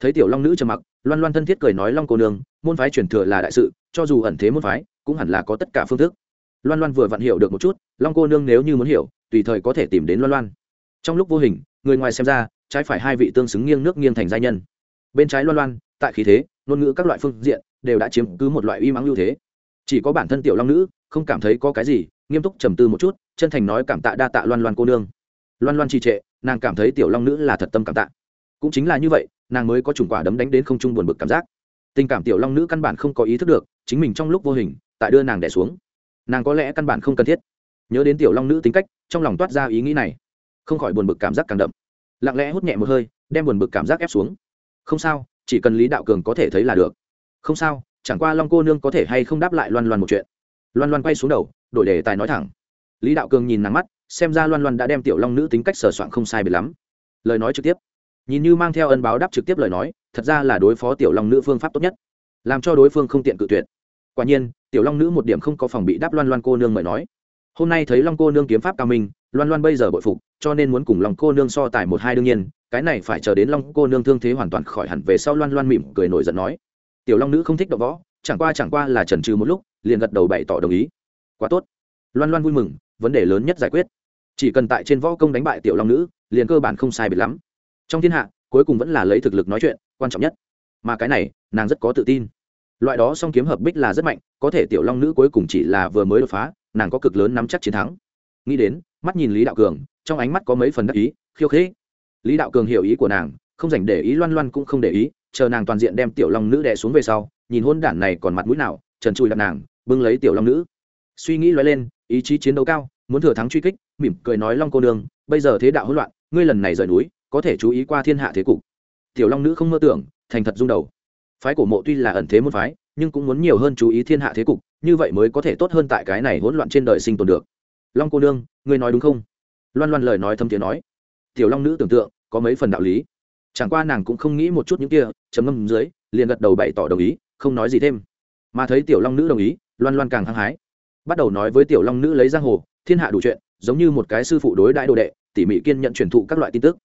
Thấy tiểu long nữ trầm mặc, loan loan thân thiết cười nói, long cô nương, môn phái truyền thừa là đại sự, cho dù ẩn thế môn phái, cũng hẳn là có tất cả phương thức. Loan loan vừa vặn hiểu được một chút, long cô nương nếu như muốn hiểu, tùy thời có thể tìm đến loan loan. Trong lúc vô hình, người ngoài xem ra trái phải hai vị tương xứng nghiêng nước nghiêng thành gia nhân. Bên trái loan loan, tại khí thế, ngôn ngữ các loại phương diện đều đã chiếm cứ một loại uy mắng ưu thế. Chỉ có bản thân tiểu long nữ, không cảm thấy có cái gì, nghiêm túc trầm tư một chút, chân thành nói cảm tạ đa tạ loan loan cô nương. Loan loan trì trệ, nàng cảm thấy tiểu long nữ là thật tâm cảm tạ. Cũng chính là như vậy, nàng mới có chủng quả đấm đánh đến không trung buồn bực cảm giác. Tình cảm tiểu long nữ căn bản không có ý thức được, chính mình trong lúc vô hình, tại đưa nàng đẻ xuống. Nàng có lẽ căn bản không cần thiết. Nhớ đến tiểu long nữ tính cách, trong lòng toát ra ý nghĩ này. Không khỏi buồn bực cảm giác càng đậm lặng lẽ hút nhẹ một hơi, đem buồn bực cảm giác ép xuống. Không sao, chỉ cần lý đạo cường có thể thấy là được. Không sao, chẳng qua long cô nương có thể hay không đáp lại loan loan một chuyện. Loan loan quay xuống đầu, đổi đề tài nói thẳng. Lý đạo cường nhìn nắng mắt, xem ra loan loan đã đem tiểu long nữ tính cách sờ soạn không sai biệt lắm. Lời nói trực tiếp. Nhìn như mang theo ân báo đáp trực tiếp lời nói, thật ra là đối phó tiểu long nữ phương pháp tốt nhất. Làm cho đối phương không tiện cự tuyệt. Quả nhiên, tiểu long nữ một điểm không có phòng bị đáp loan loan cô nương mời nói. Hôm nay thấy long cô nương kiếm pháp cao minh loan loan bây giờ bội phục, cho nên muốn cùng lòng cô nương so tài một hai đương nhiên, cái này phải chờ đến long cô nương thương thế hoàn toàn khỏi hẳn về sau loan loan mỉm cười nổi giận nói. Tiểu long nữ không thích đậu võ, chẳng qua chẳng qua là trần trừ một lúc, liền gật đầu bày tỏ đồng ý. Quá tốt. Loan loan vui mừng, vấn đề lớn nhất giải quyết. Chỉ cần tại trên võ công đánh bại tiểu long nữ, liền cơ bản không sai biệt lắm. Trong thiên hạ, cuối cùng vẫn là lấy thực lực nói chuyện, quan trọng nhất. Mà cái này, nàng rất có tự tin. Loại đó song kiếm hợp bích là rất mạnh, có thể tiểu long nữ cuối cùng chỉ là vừa mới đột phá, nàng có cực lớn nắm chắc chiến thắng. Nghĩ đến mắt nhìn lý đạo cường, trong ánh mắt có mấy phần đắc ý, khiêu khích. Lý đạo cường hiểu ý của nàng, không dành để ý loan loan cũng không để ý, chờ nàng toàn diện đem tiểu long nữ đè xuống về sau, nhìn hôn đản này còn mặt mũi nào, trần trụi đặt nàng, bưng lấy tiểu long nữ. Suy nghĩ loay lên, ý chí chiến đấu cao, muốn thừa thắng truy kích, mỉm cười nói long cô nương, bây giờ thế đạo hỗn loạn, ngươi lần này rời núi, có thể chú ý qua thiên hạ thế cục. Tiểu long nữ không mơ tưởng, thành thật rung đầu. Phái cổ mộ tuy là ẩn thế môn phái, nhưng cũng muốn nhiều hơn chú ý thiên hạ thế cục, như vậy mới có thể tốt hơn tại cái này hỗn loạn trên đời sinh tồn được long cô nương, ngươi nói đúng không? Loan loan lời nói thâm tiếng nói. Tiểu long nữ tưởng tượng, có mấy phần đạo lý. Chẳng qua nàng cũng không nghĩ một chút những kia chấm ngâm dưới, liền gật đầu bày tỏ đồng ý, không nói gì thêm. Mà thấy tiểu long nữ đồng ý, loan loan càng hăng hái. Bắt đầu nói với tiểu long nữ lấy giang hồ, thiên hạ đủ chuyện, giống như một cái sư phụ đối đại đồ đệ, tỉ mỉ kiên nhận truyền thụ các loại tin tức.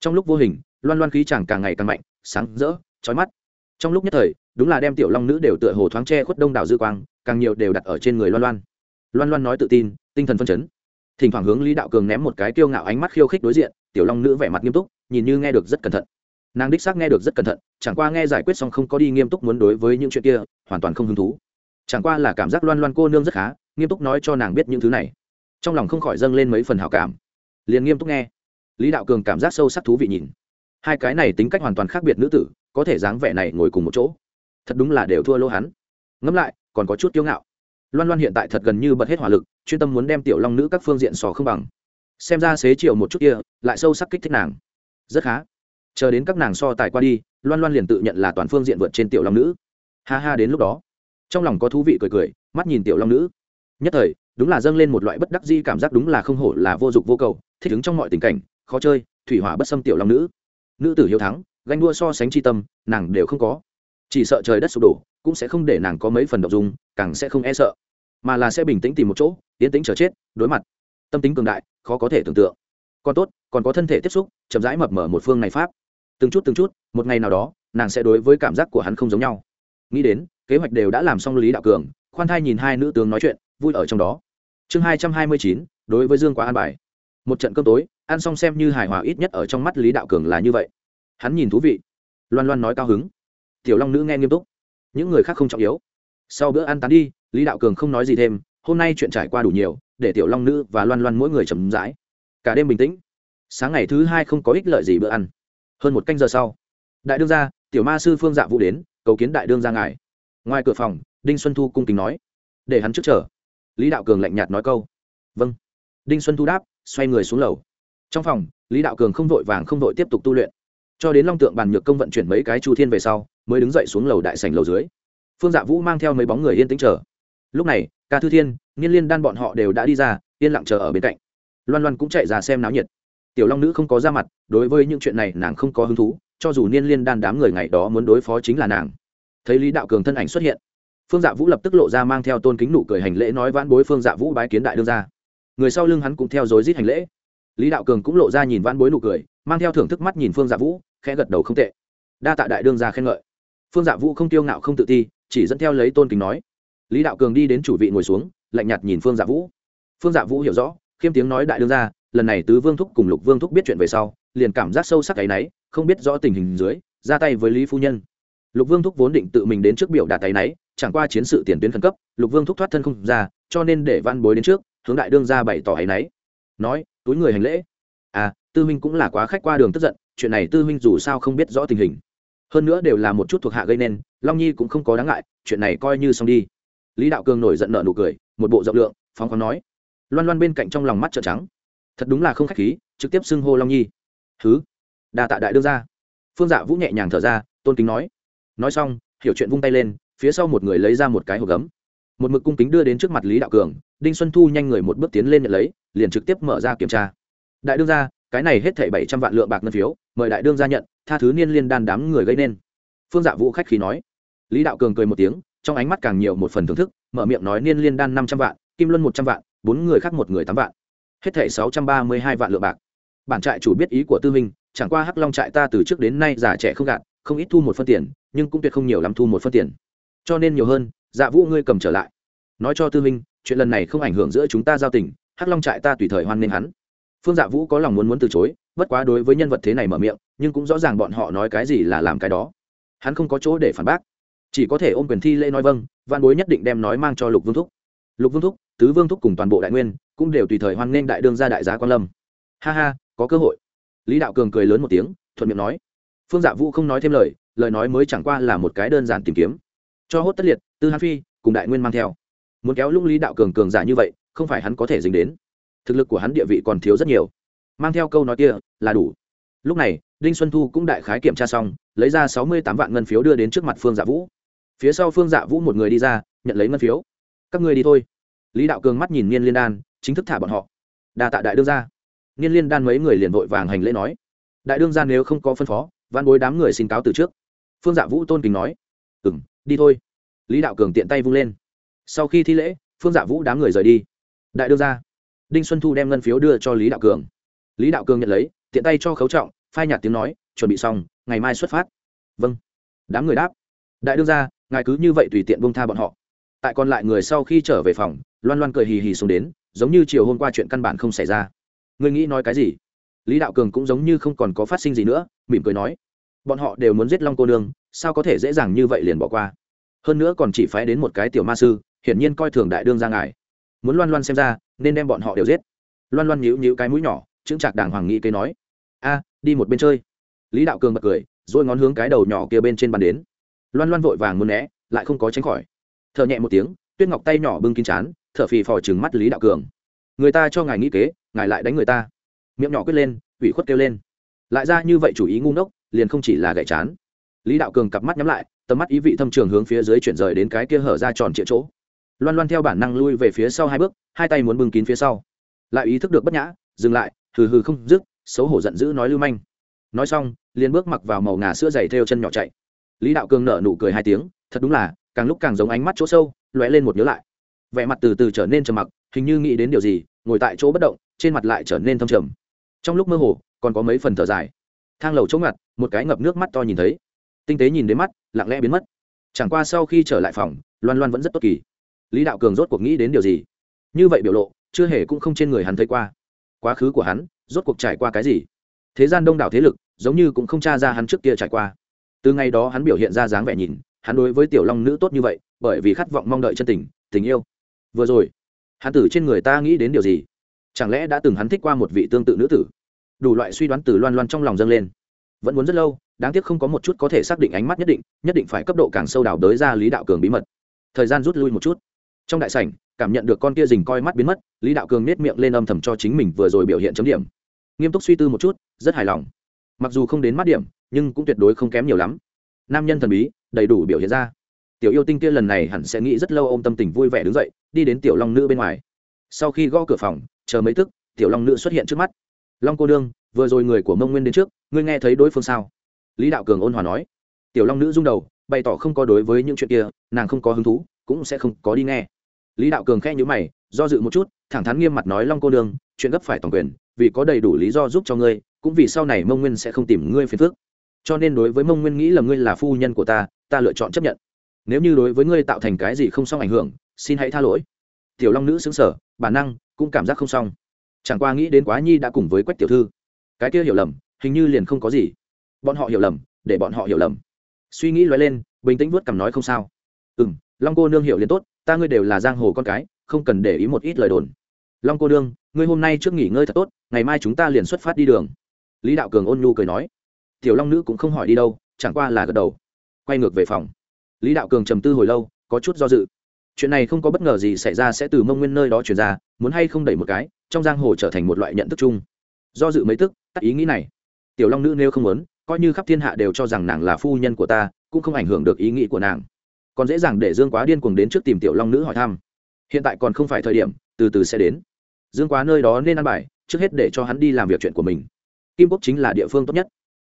Trong lúc vô hình, loan loan khí chàng càng ngày càng mạnh, sáng rỡ trói mắt. Trong lúc nhất thời, đúng là đem tiểu long nữ đều tựa hồ thoáng che khuất đông đảo dư quang, càng nhiều đều đặt ở trên người loan loan. Loan loan nói tự tin tinh thần phân chấn. Thỉnh thoảng hướng lý đạo cường ném một cái kiêu ngạo ánh mắt khiêu khích đối diện, tiểu long nữ vẻ mặt nghiêm túc, nhìn như nghe được rất cẩn thận. Nàng đích xác nghe được rất cẩn thận, chẳng qua nghe giải quyết xong không có đi nghiêm túc muốn đối với những chuyện kia, hoàn toàn không hứng thú. Chẳng qua là cảm giác loan loan cô nương rất khá, nghiêm túc nói cho nàng biết những thứ này. Trong lòng không khỏi dâng lên mấy phần hào cảm. Liền nghiêm túc nghe. Lý đạo cường cảm giác sâu sắc thú vị nhìn. Hai cái này tính cách hoàn toàn khác biệt nữ tử, có thể dáng vẻ này ngồi cùng một chỗ. Thật đúng là đều thua lỗ hắn. Ngẫm lại, còn có chút kiêu ngạo. Loan loan hiện tại thật gần như bật hết hỏa lực chuyên tâm muốn đem tiểu long nữ các phương diện sò không bằng. Xem ra xế chiều một chút kia, lại sâu sắc kích thích nàng. Rất khá. Chờ đến các nàng so tài qua đi, loan loan liền tự nhận là toàn phương diện vượt trên tiểu long nữ. Ha ha, đến lúc đó. Trong lòng có thú vị cười cười, mắt nhìn tiểu long nữ. Nhất thời, đúng là dâng lên một loại bất đắc di cảm giác đúng là không hổ là vô dụng vô cầu, thích ứng trong mọi tình cảnh, khó chơi, thủy hỏa bất xâm tiểu long nữ. Nữ tử hiếu thắng, ganh đua so sánh tri tâm, nàng đều không có. Chỉ sợ trời đất sụp đổ, cũng sẽ không để nàng có mấy phần đ ộ n g dung, càng sẽ không e sợ mà là sẽ bình tĩnh tìm một chỗ tiến tĩnh chờ chết, đối mặt. Tâm tính cường đại, khó có thể tưởng tượng. Còn tốt, còn có thân thể tiếp xúc, chậm rãi mập mở một phương này pháp. Từng chút từng chút, một ngày nào đó, nàng sẽ đối với cảm giác của hắn không giống nhau. Nghĩ đến, kế hoạch đều đã làm xong lý đạo cường, khoan thai nhìn hai nữ tướng nói chuyện, vui ở trong đó. Chương hai trăm hai mươi chín, đối với dương quá an bài. Một trận cơm tối, ăn xong xem như hài hòa ít nhất ở trong mắt lý đạo cường là như vậy. Hắn nhìn thú vị. Loan loan nói cao hứng. Tiểu long nữ nghe nghiêm túc. Những người khác không trọng yếu. Sau bữa ăn tán đi lý đạo cường không nói gì thêm, hôm nay chuyện trải qua đủ nhiều, để tiểu long nữ và loan loan mỗi người chầm rãi. Cả đêm bình tĩnh. Sáng ngày thứ hai không có ích lợi gì bữa ăn. Hơn một canh giờ sau, đại đương gia, tiểu ma sư phương dạ vũ đến, cầu kiến đại đương gia ngài. Ngoài cửa phòng, đinh xuân thu cung kính nói. Để hắn trước chờ. Lý đạo cường lạnh nhạt nói câu. Vâng. Đinh xuân thu đáp, xoay người xuống lầu. Trong phòng, lý đạo cường không vội vàng không vội tiếp tục tu luyện. Cho đến long tượng bàn nhược công vận chuyển mấy cái chu thiên về sau, mới đứng dậy xuống lầu đại sảnh lầu dưới. Phương dạ vũ mang theo mấy bóng người yên tĩnh chờ lúc này, ca thư thiên, nghiên liên đan bọn họ đều đã đi ra, yên lặng chờ ở bên cạnh. Loan loan cũng chạy ra xem náo nhiệt. Tiểu long nữ không có ra mặt, đối với những chuyện này nàng không có hứng thú, cho dù niên liên đan đám người ngày đó muốn đối phó chính là nàng. Thấy lý đạo cường thân ảnh xuất hiện, phương dạ vũ lập tức lộ ra mang theo tôn kính nụ cười hành lễ nói vãn bối phương dạ vũ bái kiến đại đương ra người sau lưng hắn cũng theo dối rít hành lễ. Lý đạo cường cũng lộ ra nhìn vãn bối nụ cười, mang theo thưởng thức mắt nhìn phương dạ vũ, khẽ gật đầu không tệ. Đa tạ đại đương ra khen ngợi. Phương dạ vũ không tiêu ngạo không tự ti, chỉ dẫn theo lấy tôn kính nói lý đạo cường đi đến chủ vị ngồi xuống, lạnh nhạt nhìn phương dạ vũ. Phương dạ vũ hiểu rõ, khiêm tiếng nói đại đương ra lần này tứ vương thúc cùng lục vương thúc biết chuyện về sau, liền cảm giác sâu sắc cái náy không biết rõ tình hình dưới, ra tay với lý phu nhân. Lục vương thúc vốn định tự mình đến trước biểu đạt tay náy chẳng qua chiến sự tiền tuyến khẩn cấp, lục vương thúc thoát thân không ra, cho nên để văn bối đến trước, hướng đại đương ra bày tỏ áy náy nói, túi người hành lễ. À tư huynh cũng là quá khách qua đường tức giận, chuyện này tư huynh dù sao không biết rõ tình hình. Hơn nữa đều là một chút thuộc hạ gây nên, long nhi cũng không có đáng ngại, chuyện này coi như xong đi lý đạo cường nổi giận nợ nụ cười, một bộ rộng lượng, phóng khoáng nói. Loan loan bên cạnh trong lòng mắt trợn trắng. Thật đúng là không khách khí, trực tiếp xưng hô long nhi. Thứ đà tạ đại đương ra phương dạ vũ nhẹ nhàng thở ra, tôn kính nói. Nói xong, hiểu chuyện vung tay lên, phía sau một người lấy ra một cái hộp gấm. Một mực cung kính đưa đến trước mặt lý đạo cường, đinh xuân thu nhanh người một bước tiến lên nhận lấy, liền trực tiếp mở ra kiểm tra. Đại đương gia, cái này hết thảy bảy trăm vạn lượng bạc ngân phiếu, mời đại đương gia nhận, tha thứ niên liên đan đám người gây nên. Phương dạ vũ khách khí nói. Lý đạo cường cười một tiếng trong ánh mắt càng nhiều một phần thưởng thức, mở miệng nói niên liên đan năm trăm vạn, kim luân một trăm vạn, bốn người khác một người tám vạn. Hết thảy sáu trăm ba mươi hai vạn lượng bạc. Bản trại chủ biết ý của tư minh, chẳng qua hắc long trại ta từ trước đến nay già trẻ không gạt, không ít thu một phân tiền, nhưng cũng tuyệt không nhiều lắm thu một phân tiền. Cho nên nhiều hơn dạ vũ ngươi cầm trở lại. Nói cho tư minh, chuyện lần này không ảnh hưởng giữa chúng ta giao tình, hắc long trại ta tùy thời hoan nghênh hắn. Phương dạ vũ có lòng muốn muốn từ chối, bất quá đối với nhân vật thế này mở miệng, nhưng cũng rõ ràng bọn họ nói cái gì là làm cái đó. Hắn không có chỗ để phản bác chỉ có thể ôm quyền thi lễ nói vâng văn bối nhất định đem nói mang cho lục vương thúc. Lục vương thúc, tứ vương thúc cùng toàn bộ đại nguyên cũng đều tùy thời hoan nghênh đại đương ra đại giá quan lâm. Ha ha, có cơ hội. Lý đạo cường cười lớn một tiếng, thuận miệng nói. Phương dạ vũ không nói thêm lời lời nói mới chẳng qua là một cái đơn giản tìm kiếm. Cho hốt tất liệt, tư hán phi cùng đại nguyên mang theo. Muốn kéo lung lý đạo cường cường giả như vậy, không phải hắn có thể dính đến. Thực lực của hắn địa vị còn thiếu rất nhiều. Mang theo câu nói kia, là đủ. Lúc này, đinh xuân thu cũng đại khái kiểm tra xong, lấy ra sáu mươi tám vạn ngân phiếu đưa đến trước mặt phương dạ vũ phía sau phương dạ vũ một người đi ra, nhận lấy ngân phiếu. Các ngươi đi thôi. Lý đạo cường mắt nhìn niên liên đan, chính thức thả bọn họ. Đa tạ đại đương gia. Niên liên đan mấy người liền vội vàng hành lễ nói. Đại đương gia nếu không có phân phó văn bối đám người xin cáo từ trước. Phương dạ vũ tôn kính nói. Ừ m đi thôi. Lý đạo cường tiện tay vung lên. Sau khi thi lễ, phương dạ vũ đám người rời đi. Đại đương gia. Đinh xuân thu đem ngân phiếu đưa cho lý đạo cường. Lý đạo cường nhận lấy, tiện tay cho khấu trọng, phai nhạt tiếng nói, chuẩn bị xong, ngày mai xuất phát. Vâng. Đám người đáp. Đại đương gia ngài cứ như vậy tùy tiện bông tha bọn họ. Tại còn lại người sau khi trở về phòng, loan loan cười hì hì xuống đến, giống như chiều hôm qua chuyện căn bản không xảy ra. Ngươi nghĩ nói cái gì? Lý đạo cường cũng giống như không còn có phát sinh gì nữa, mỉm cười nói. Bọn họ đều muốn giết long cô nương, sao có thể dễ dàng như vậy liền bỏ qua? Hơn nữa còn chỉ phái đến một cái tiểu ma sư, hiển nhiên coi thường đại đương ra ngài. Muốn loan loan xem ra, nên đem bọn họ đều giết. Loan loan nhíu nhíu cái mũi nhỏ, chững chạc đàng hoàng nghĩ cây nói. A, đi một bên chơi. Lý đạo cường bật cười rồi ngón hướng cái đầu nhỏ kia bên trên bàn đến loan loan vội vàng muốn né, lại không có tránh khỏi. T h ở nhẹ một tiếng, tuyết ngọc tay nhỏ bưng kín chán t h ở phì phò chừng mắt lý đạo cường. Người ta cho ngài nghĩ kế, ngài lại đánh người ta. Miệng nhỏ quyết lên, ủy khuất kêu lên. Lại ra như vậy chủ ý ngu ngốc, liền không chỉ là gậy chán. Lý đạo cường cặp mắt nhắm lại, tầm mắt ý vị thâm trường hướng phía dưới chuyển rời đến cái kia hở ra tròn trịa chỗ. Loan loan theo bản năng lui về phía sau hai bước, hai tay muốn bưng kín phía sau. Lại ý thức được bất nhã, dừng lại, hừ hừ không dứt, xấu hổ giận dữ nói lưu manh. Nói xong, liền bước mặc vào màu ngà sữa dày theo chân nhỏ chạy lý đạo cường nở nụ cười hai tiếng, thật đúng là, càng lúc càng giống ánh mắt chỗ sâu, lóe lên một nhớ lại. Vẻ mặt từ từ trở nên trầm mặc, hình như nghĩ đến điều gì, ngồi tại chỗ bất động, trên mặt lại trở nên thâm trầm. Trong lúc mơ hồ, còn có mấy phần thở dài. Thang lầu chỗ ngặt, một cái ngập nước mắt to nhìn thấy. Tinh tế nhìn đến mắt, lặng lẽ biến mất. Chẳng qua sau khi trở lại phòng, loan loan vẫn rất tốt kỳ. Lý đạo cường rốt cuộc nghĩ đến điều gì? Như vậy biểu lộ, chưa hề cũng không trên người hắn thấy qua. Quá khứ của hắn, rốt cuộc trải qua cái gì? Thế gian đông đảo thế lực, giống như cũng không t r a ra hắn trước kia trải qua từ ngày đó hắn biểu hiện ra dáng vẻ nhìn, hắn đối với tiểu long nữ tốt như vậy, bởi vì khát vọng mong đợi chân tình tình yêu. Vừa rồi, hắn tử trên người ta nghĩ đến điều gì? Chẳng lẽ đã từng hắn thích qua một vị tương tự nữ tử? Đủ loại suy đoán từ loan loan trong lòng dâng lên. Vẫn muốn rất lâu, đáng tiếc không có một chút có thể xác định ánh mắt nhất định nhất định phải cấp độ càng sâu đào đới ra lý đạo cường bí mật. Thời gian rút lui một chút. Trong đại sảnh, cảm nhận được con kia dình coi mắt biến mất, lý đạo cường nết miệng lên âm thầm cho chính mình vừa rồi biểu hiện chấm điểm. Nghiêm túc suy tư một chút, rất hài lòng. Mặc dù không đến mắt điểm nhưng cũng tuyệt đối không kém nhiều lắm. Nam nhân thần bí, đầy đủ biểu hiện ra. Tiểu yêu tinh kia lần này hẳn sẽ nghĩ rất lâu ôm tâm tình vui vẻ đứng dậy, đi đến tiểu long nữ bên ngoài. Sau khi gõ cửa phòng, chờ mấy tức, tiểu long nữ xuất hiện trước mắt. Long cô đương vừa rồi người của mông nguyên đến trước, ngươi nghe thấy đối phương sao? Lý đạo cường ôn hòa nói. Tiểu long nữ rung đầu, bày tỏ không có đối với những chuyện kia, nàng không có hứng thú, cũng sẽ không có đi nghe. Lý đạo cường khe nhữ mày, do dự một chút, thẳng thắn nghiêm mặt nói, long cô đương chuyện gấp phải toàn quyền, vì có đầy đủ lý do giúp cho ngươi, cũng vì sau này mông nguyên sẽ không tìm ngươi phiền phức cho nên đối với mông nguyên nghĩ là ngươi là phu nhân của ta ta lựa chọn chấp nhận. Nếu như đối với ngươi tạo thành cái gì không xong ảnh hưởng, xin hãy tha lỗi. Tiểu long nữ xứng sở bản năng cũng cảm giác không xong. Chẳng qua nghĩ đến quá nhi đã cùng với quách tiểu thư. Cái kia hiểu lầm, hình như liền không có gì. Bọn họ hiểu lầm, để bọn họ hiểu lầm. Suy nghĩ loay lên, bình tĩnh vớt cằm nói không sao. Ừ m long cô nương hiểu liền tốt, ta ngươi đều là giang hồ con cái, không cần để ý một ít lời đồn. Long cô nương, ngươi hôm nay trước nghỉ ngơi thật tốt, ngày mai chúng ta liền xuất phát đi đường. Lý đạo cường ôn nhu cười nói tiểu long nữ cũng không hỏi đi đâu, chẳng qua là gật đầu. Quay ngược về phòng. Lý đạo cường trầm tư hồi lâu, có chút do dự. Chuyện này không có bất ngờ gì xảy ra sẽ từ mông nguyên nơi đó chuyển ra, muốn hay không đẩy một cái, trong giang hồ trở thành một loại nhận thức chung. Do dự mấy tức, tắt ý nghĩ này. Tiểu long nữ nếu không muốn, coi như khắp thiên hạ đều cho rằng nàng là phu nhân của ta, cũng không ảnh hưởng được ý nghĩ của nàng. Còn dễ dàng để dương quá điên cuồng đến trước tìm tiểu long nữ hỏi thăm. Hiện tại còn không phải thời điểm, từ từ sẽ đến. Dương quá nơi đó nên ăn bài, trước hết để cho hắn đi làm việc chuyện của mình. Kim quốc chính là địa phương tốt nhất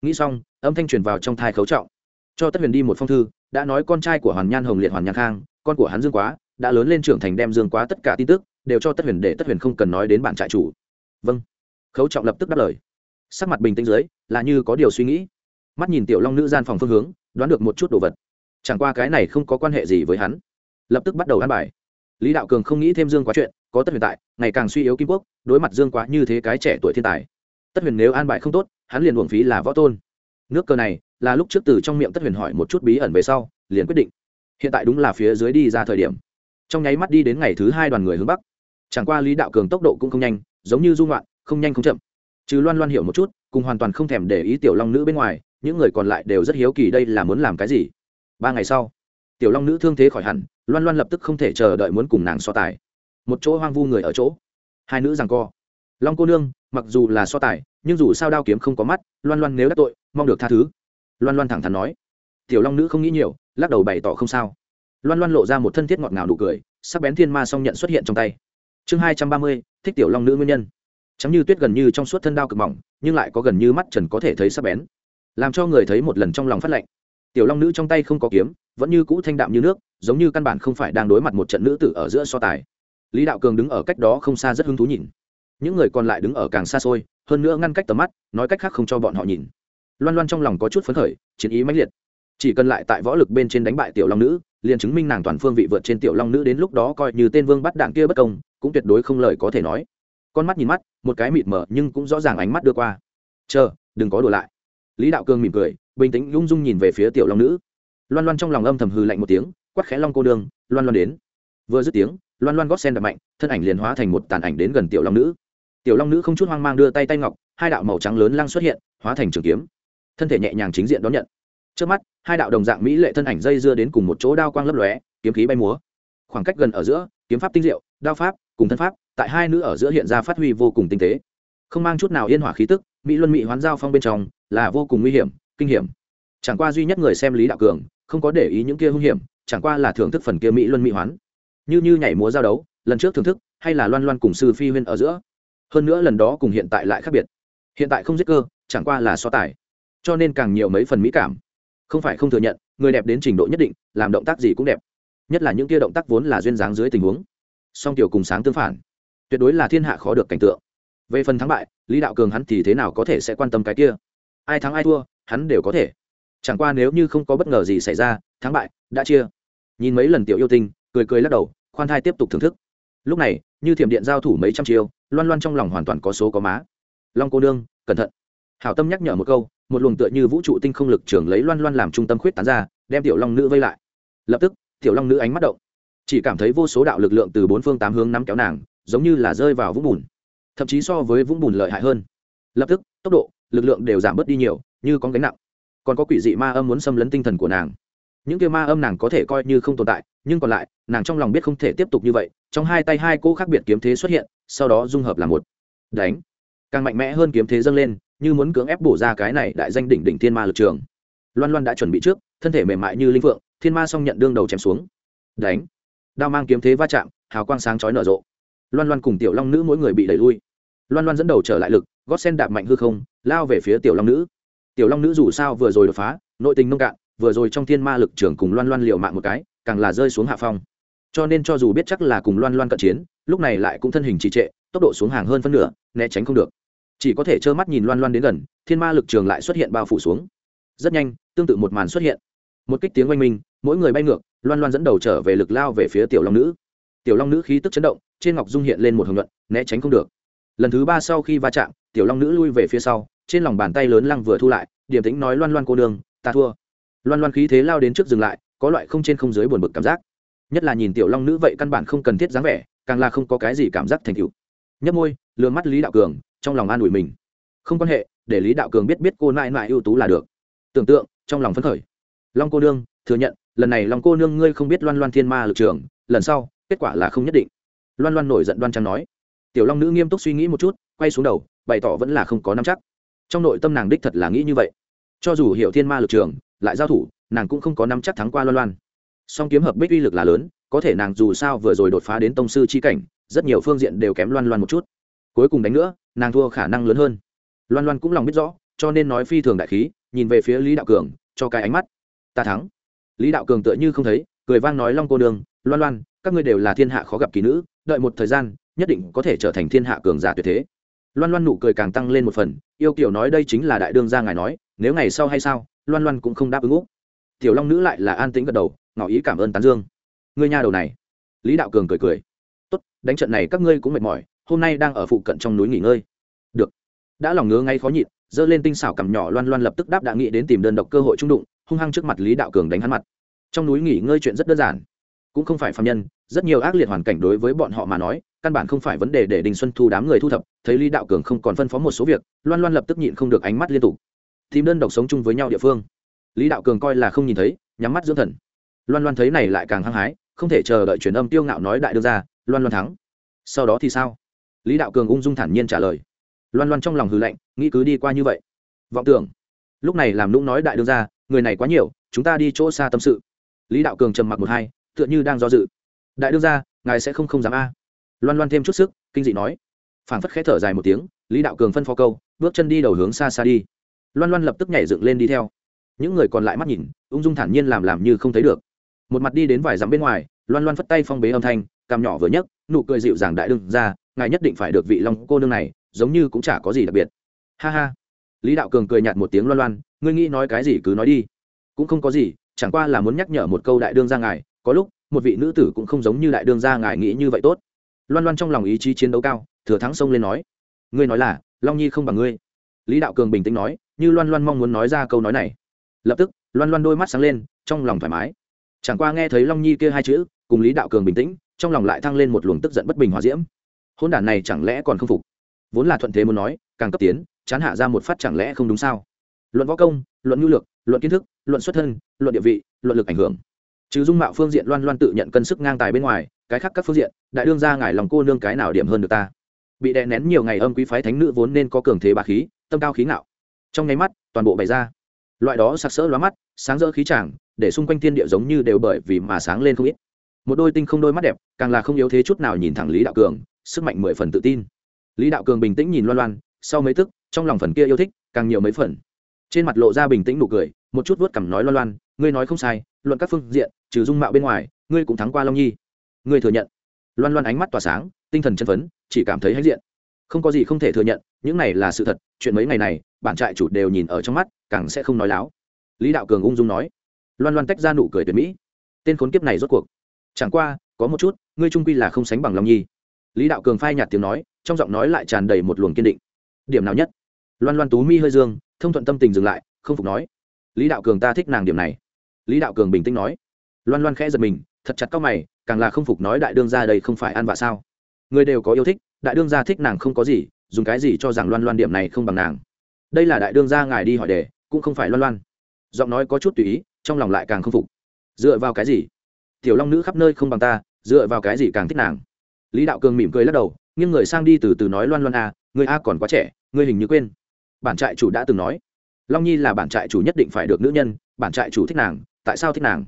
nghĩ xong, âm thanh truyền vào trong thai khấu trọng. Cho tất huyền đi một phong thư, đã nói con trai của hoàn nhan hồng liệt hoàn nhan khang, con của hắn dương quá, đã lớn lên trưởng thành đem dương quá tất cả tin tức đều cho tất huyền để tất huyền không cần nói đến bản trại chủ. Vâng. Khấu trọng lập tức đáp lời. Sắc mặt bình tĩnh dưới, là như có điều suy nghĩ. Mắt nhìn tiểu long nữ gian phòng phương hướng, đoán được một chút đồ vật. Chẳng qua cái này không có quan hệ gì với hắn. Lập tức bắt đầu ăn bài. Lý đạo cường không nghĩ thêm dương quá chuyện, có tất huyền tại, ngày càng suy yếu kim quốc, đối mặt dương quá như thế cái trẻ tuổi thiên tài. Tất huyền nếu an bài không tốt hắn liền uổng phí là võ tôn. Nước cờ này là lúc trước từ trong miệng tất huyền hỏi một chút bí ẩn về sau, liền quyết định. Hiện tại đúng là phía dưới đi ra thời điểm. Trong nháy mắt đi đến ngày thứ hai đoàn người hướng bắc. Chẳng qua lý đạo cường tốc độ cũng không nhanh, giống như dung loạn không nhanh không chậm. Trừ loan loan hiểu một chút, cùng hoàn toàn không thèm để ý tiểu long nữ bên ngoài, những người còn lại đều rất hiếu kỳ đây là muốn làm cái gì. Ba ngày sau, tiểu long nữ thương thế khỏi hẳn, loan loan lập tức không thể chờ đợi muốn cùng nàng so tài. Một chỗ hoang vu người ở chỗ. Hai nữ rằng co. Long cô nương, mặc dù là so tài nhưng dù sao đao kiếm không có mắt, loan loan nếu đã tội, mong được tha thứ. Loan loan thẳng thắn nói. Tiểu long nữ không nghĩ nhiều, lắc đầu bày tỏ không sao. Loan loan lộ ra một thân thiết ngọt ngào nụ cười, sắc bén thiên ma song nhận xuất hiện trong tay. Chương hai trăm ba mươi, thích tiểu long nữ nguyên nhân. Chẳng như tuyết gần như trong suốt thân đao cực mỏng, nhưng lại có gần như mắt trần có thể thấy sắc bén. Làm cho người thấy một lần trong lòng phát lạnh. Tiểu long nữ trong tay không có kiếm, vẫn như cũ thanh đạm như nước, giống như căn bản không phải đang đối mặt một trận nữ tử ở giữa so tài. Lý đạo cường đứng ở cách đó không xa rất hứng thú nhìn. Những người còn lại đứng ở càng xa xôi hơn nữa ngăn cách tầm mắt, nói cách khác không cho bọn họ nhìn. Loan loan trong lòng có chút phấn khởi, chiến ý mãnh liệt. Chỉ cần lại tại võ lực bên trên đánh bại tiểu long nữ, liền chứng minh nàng toàn phương vị vượt trên tiểu long nữ đến lúc đó coi như tên vương bắt đạn kia bất công, cũng tuyệt đối không lời có thể nói. Con mắt nhìn mắt, một cái mịt mờ nhưng cũng rõ ràng ánh mắt đưa qua. Chờ, đừng có đùa lại. Lý đạo cương mỉm cười, bình tĩnh lung dung nhìn về phía tiểu long nữ. Loan loan trong lòng âm thầm hư lạnh một tiếng quắt khẽ long cô đường, loan loan đến. Vừa dứt tiếng, loan loan gót sen đập mạnh, thân ảnh liền hóa thành một tàn ảnh đến gần tiểu long nữ tiểu long nữ không chút hoang mang đưa tay tay ngọc, hai đạo màu trắng lớn lăng xuất hiện, hóa thành trường kiếm. Thân thể nhẹ nhàng chính diện đón nhận. Trước mắt, hai đạo đồng dạng mỹ lệ thân ảnh dây dưa đến cùng một chỗ đao quang lấp lóe, kiếm khí bay múa. Khoảng cách gần ở giữa, kiếm pháp tinh diệu, đao pháp cùng thân pháp, tại hai nữ ở giữa hiện ra phát huy vô cùng tinh tế. Không mang chút nào yên hỏa khí tức, mỹ luân mỹ hoán giao phong bên trong, là vô cùng nguy hiểm, kinh hiểm. Chẳng qua duy nhất người xem lý đạo cường, không có để ý những kia hung hiểm, chẳng qua là thưởng thức phần kia mỹ luân mỹ hoán. Như như nhảy múa giao đấu, lần trước thưởng thức, hay là loan loan cùng sư phi huyên ở giữa hơn nữa lần đó cùng hiện tại lại khác biệt. Hiện tại không giết cơ, chẳng qua là so tài. Cho nên càng nhiều mấy phần mỹ cảm. Không phải không thừa nhận, người đẹp đến trình độ nhất định, làm động tác gì cũng đẹp. Nhất là những kia động tác vốn là duyên dáng dưới tình huống. Song tiểu cùng sáng tương phản. Tuyệt đối là thiên hạ khó được cảnh tượng. Về phần thắng bại, lý đạo cường hắn thì thế nào có thể sẽ quan tâm cái kia? Ai thắng ai thua, hắn đều có thể. Chẳng qua nếu như không có bất ngờ gì xảy ra, thắng bại, đã chia. Nhìn mấy lần tiểu yêu tinh, cười cười lắc đầu, khoan thai tiếp tục thưởng thức. Lúc này, như thiểm điện giao thủ mấy trăm chiêu loan loan trong lòng hoàn toàn có số có má. Long cô nương, cẩn thận. Hảo tâm nhắc nhở một câu, một luồng tựa như vũ trụ tinh không lực trường lấy loan loan làm trung tâm khuyết tán ra, đem tiểu long nữ vây lại. Lập tức, tiểu long nữ ánh mắt động. Chỉ cảm thấy vô số đạo lực lượng từ bốn phương tám hướng nắm kéo nàng, giống như là rơi vào vũng bùn. Thậm chí so với vũng bùn lợi hại hơn. Lập tức, tốc độ, lực lượng đều giảm bớt đi nhiều, như con gánh nặng. Còn có quỷ dị ma âm muốn xâm lấn tinh thần của nàng. Những kia ma âm nàng có thể coi như không tồn tại, nhưng còn lại, nàng trong lòng biết không thể tiếp tục như vậy, trong hai tay hai cô khác biệt kiếm thế xuất hiện sau đó dung hợp là một. Đánh. Càng mạnh mẽ hơn kiếm thế dâng lên, như muốn cưỡng ép bổ ra cái này đại danh đỉnh đỉnh thiên ma lực trường. Loan loan đã chuẩn bị trước, thân thể mềm mại như linh phượng, thiên ma xong nhận đương đầu chém xuống. Đánh. Đao mang kiếm thế va chạm, hào quang sáng chói nở rộ. Loan loan cùng tiểu long nữ mỗi người bị đẩy lui. Loan loan dẫn đầu trở lại lực, gót sen đạp mạnh hư không, lao về phía tiểu long nữ. Tiểu long nữ dù sao vừa rồi đột phá, nội tình nông cạn, vừa rồi trong thiên ma lực trường cùng loan loan liệu mạng một cái, càng là rơi xuống hạ phong cho nên cho dù biết chắc là cùng loan loan cận chiến, lúc này lại cũng thân hình trì trệ, tốc độ xuống hàng hơn phân nửa, né tránh không được. Chỉ có thể trơ mắt nhìn loan loan đến gần, thiên ma lực trường lại xuất hiện bao phủ xuống. Rất nhanh, tương tự một màn xuất hiện. Một kích tiếng oanh minh, mỗi người bay ngược, loan loan dẫn đầu trở về lực lao về phía tiểu long nữ. Tiểu long nữ khí tức chấn động, trên ngọc dung hiện lên một hồng luận né tránh không được. Lần thứ ba sau khi va chạm, tiểu long nữ lui về phía sau, trên lòng bàn tay lớn lăng vừa thu lại điểm tính nói loan loan cô đường ta thua. Loan loan khí thế lao đến trước dừng lại, có loại không trên không dưới buồn bực cảm giác nhất là nhìn tiểu long nữ vậy căn bản không cần thiết dáng vẻ, càng là không có cái gì cảm giác thành cựu nhấp môi lừa mắt lý đạo cường, trong lòng an ủi mình. Không quan hệ, để lý đạo cường biết biết cô nại nại ưu tú là được. Tưởng tượng, trong lòng phấn khởi. Long cô nương, thừa nhận, lần này long cô nương ngươi không biết loan loan thiên ma lực trường, lần sau, kết quả là không nhất định. Loan loan nổi giận đoan trang nói. Tiểu long nữ nghiêm túc suy nghĩ một chút, quay xuống đầu, bày tỏ vẫn là không có nắm chắc. Trong nội tâm nàng đích thật là nghĩ như vậy. Cho dù hiểu thiên ma lực trường, lại giao thủ, nàng cũng không có nắm chắc thắng qua loan loan song kiếm hợp bích uy lực là lớn, có thể nàng dù sao vừa rồi đột phá đến tông sư c h i cảnh, rất nhiều phương diện đều kém loan loan một chút. Cuối cùng đánh nữa, nàng thua khả năng lớn hơn. Loan loan cũng lòng biết rõ, cho nên nói phi thường đại khí, nhìn về phía lý đạo cường, cho cái ánh mắt. Ta thắng. Lý đạo cường tựa như không thấy, cười vang nói long cô đường loan loan, các ngươi đều là thiên hạ khó gặp kỳ nữ, đợi một thời gian, nhất định có thể trở thành thiên hạ cường giả tuyệt thế. Loan loan nụ cười càng tăng lên một phần, yêu kiểu nói đây chính là đại đương gia ngài nói, nếu ngày sau hay sao? Loan loan cũng không đáp ứng úc tiểu long nữ lại là an tĩnh gật đầu ngỏ ý cảm ơn tán dương. Ngươi nhà đầu này. Lý đạo cường cười cười. Tốt, đánh trận này các ngươi cũng mệt mỏi, hôm nay đang ở phụ cận trong núi nghỉ ngơi. Được. Đã lòng ngứa ngay khó nhịn, giơ lên tinh xảo cầm nhỏ loan loan lập tức đáp đã nghĩ đến tìm đơn độc cơ hội trung đụng, hung hăng trước mặt lý đạo cường đánh hắn mặt. Trong núi nghỉ ngơi chuyện rất đơn giản. Cũng không phải phạm nhân, rất nhiều ác liệt hoàn cảnh đối với bọn họ mà nói, căn bản không phải vấn đề để đình xuân thu đám người thu thập, thấy lý đạo cường không còn phân phó một số việc, loan loan lập tức nhịn không được ánh mắt liên tục. Tìm đơn độc sống chung với nhau địa phương. Lý đạo cường coi là không nhìn thấy, nhắm mắt dưỡng thần loan loan thấy này lại càng hăng hái, không thể chờ đợi truyền âm tiêu ngạo nói đại đưa ra, loan loan thắng. Sau đó thì sao? Lý đạo cường ung dung thản nhiên trả lời. Loan loan trong lòng hư lạnh, nghĩ cứ đi qua như vậy. Vọng tưởng. Lúc này làm lũng nói đại đương ra, người này quá nhiều, chúng ta đi chỗ xa tâm sự. Lý đạo cường trầm mặc một hai, tựa như đang do dự. Đại đương ra, ngài sẽ không không dám a. Loan loan thêm chút sức, kinh dị nói. Phảng phất khẽ thở dài một tiếng, lý đạo cường phân phó câu, bước chân đi đầu hướng xa xa đi. Loan loan lập tức nhảy dựng lên đi theo. Những người còn lại mắt nhìn, ung dung thản nhiên làm làm như không thấy được một mặt đi đến vài dặm bên ngoài, loan loan phất tay phong bế âm thanh, cằm nhỏ vừa nhấc, nụ cười dịu dàng đại đương ra, ngài nhất định phải được vị long cô nương này, giống như cũng chả có gì đặc biệt. Ha ha. Lý đạo cường cười nhạt một tiếng loan loan, ngươi nghĩ nói cái gì cứ nói đi. Cũng không có gì, chẳng qua là muốn nhắc nhở một câu đại đương ra ngài, có lúc, một vị nữ tử cũng không giống như đại đương ra ngài nghĩ như vậy tốt. Loan loan trong lòng ý chí chiến đấu cao, thừa thắng sông lên nói. Ngươi nói là, long nhi không bằng ngươi. Lý đạo cường bình tĩnh nói, như loan loan mong muốn nói ra câu nói này. Lập tức, loan loan đôi mắt sáng lên, trong lòng thoải mái chẳng qua nghe thấy long nhi kia hai chữ, cùng lý đạo cường bình tĩnh, trong lòng lại thăng lên một luồng tức giận bất bình hòa diễm. Hôn đản này chẳng lẽ còn không phục? Vốn là thuận thế muốn nói, càng cấp tiến, chán hạ ra một phát chẳng lẽ không đúng sao? Luận võ công, luận nhu lược luận kiến thức, luận xuất thân, luận địa vị, luận lực ảnh hưởng. Chứ dung mạo phương diện loan loan tự nhận cân sức ngang tài bên ngoài, cái khác các phương diện, đại đương ra ngài lòng cô nương cái nào điểm hơn được ta? Bị đè nén nhiều ngày âm quý phái thánh nữ vốn nên có cường thế bà khí, tâm cao khí ngạo. Trong nháy mắt, toàn bộ bày ra. Loại đó sặc sỡ lóa mắt, sáng rỡ khí chàng để xung quanh thiên địa giống như đều bởi vì mà sáng lên không ít. Một đôi tinh không đôi mắt đẹp, càng là không yếu thế chút nào nhìn thẳng lý đạo cường, sức mạnh mười phần tự tin. Lý đạo cường bình tĩnh nhìn loan loan, sau mấy tức, trong lòng phần kia yêu thích càng nhiều mấy phần. Trên mặt lộ ra bình tĩnh nụ cười, một chút vuốt cằm nói loan loan, ngươi nói không sai, luận các phương diện, trừ dung mạo bên ngoài, ngươi cũng thắng qua long nhi. Ngươi thừa nhận. Loan loan ánh mắt tỏa sáng, tinh thần chân phấn, chỉ cảm thấy hãnh diện. Không có gì không thể thừa nhận, những này là sự thật, chuyện mấy ngày này bản trại chủ đều nhìn ở trong mắt, càng sẽ không nói láo. Lý đạo cường ung dung nói loan loan tách ra nụ cười tuyệt mỹ. Tên khốn kiếp này rốt cuộc. Chẳng qua, có một chút, ngươi trung quy là không sánh bằng long nhi. Lý đạo cường phai nhạt tiếng nói, trong giọng nói lại tràn đầy một luồng kiên định. Điểm nào nhất? Loan loan tú mi hơi dương, thông thuận tâm tình dừng lại, không phục nói. Lý đạo cường ta thích nàng điểm này. Lý đạo cường bình tĩnh nói. Loan loan khẽ giật mình, thật chặt cao mày, càng là không phục nói đại đương ra đây không phải ăn vạ sao? Người đều có yêu thích, đại đương gia thích nàng không có gì, dùng cái gì cho rằng loan loan điểm này không bằng nàng? Đây là đại đương gia ngài đi hỏi đề, cũng không phải loan loan. Giọng nói có chút tùy ý trong lòng lại càng không phục. Dựa vào cái gì? Tiểu long nữ khắp nơi không bằng ta dựa vào cái gì càng thích nàng? Lý đạo cường mỉm cười lắc đầu nhưng người sang đi từ từ nói loan loan a à, người a còn quá trẻ người hình như quên. Bản trại chủ đã từng nói long nhi là bản trại chủ nhất định phải được nữ nhân bản trại chủ thích nàng tại sao thích nàng?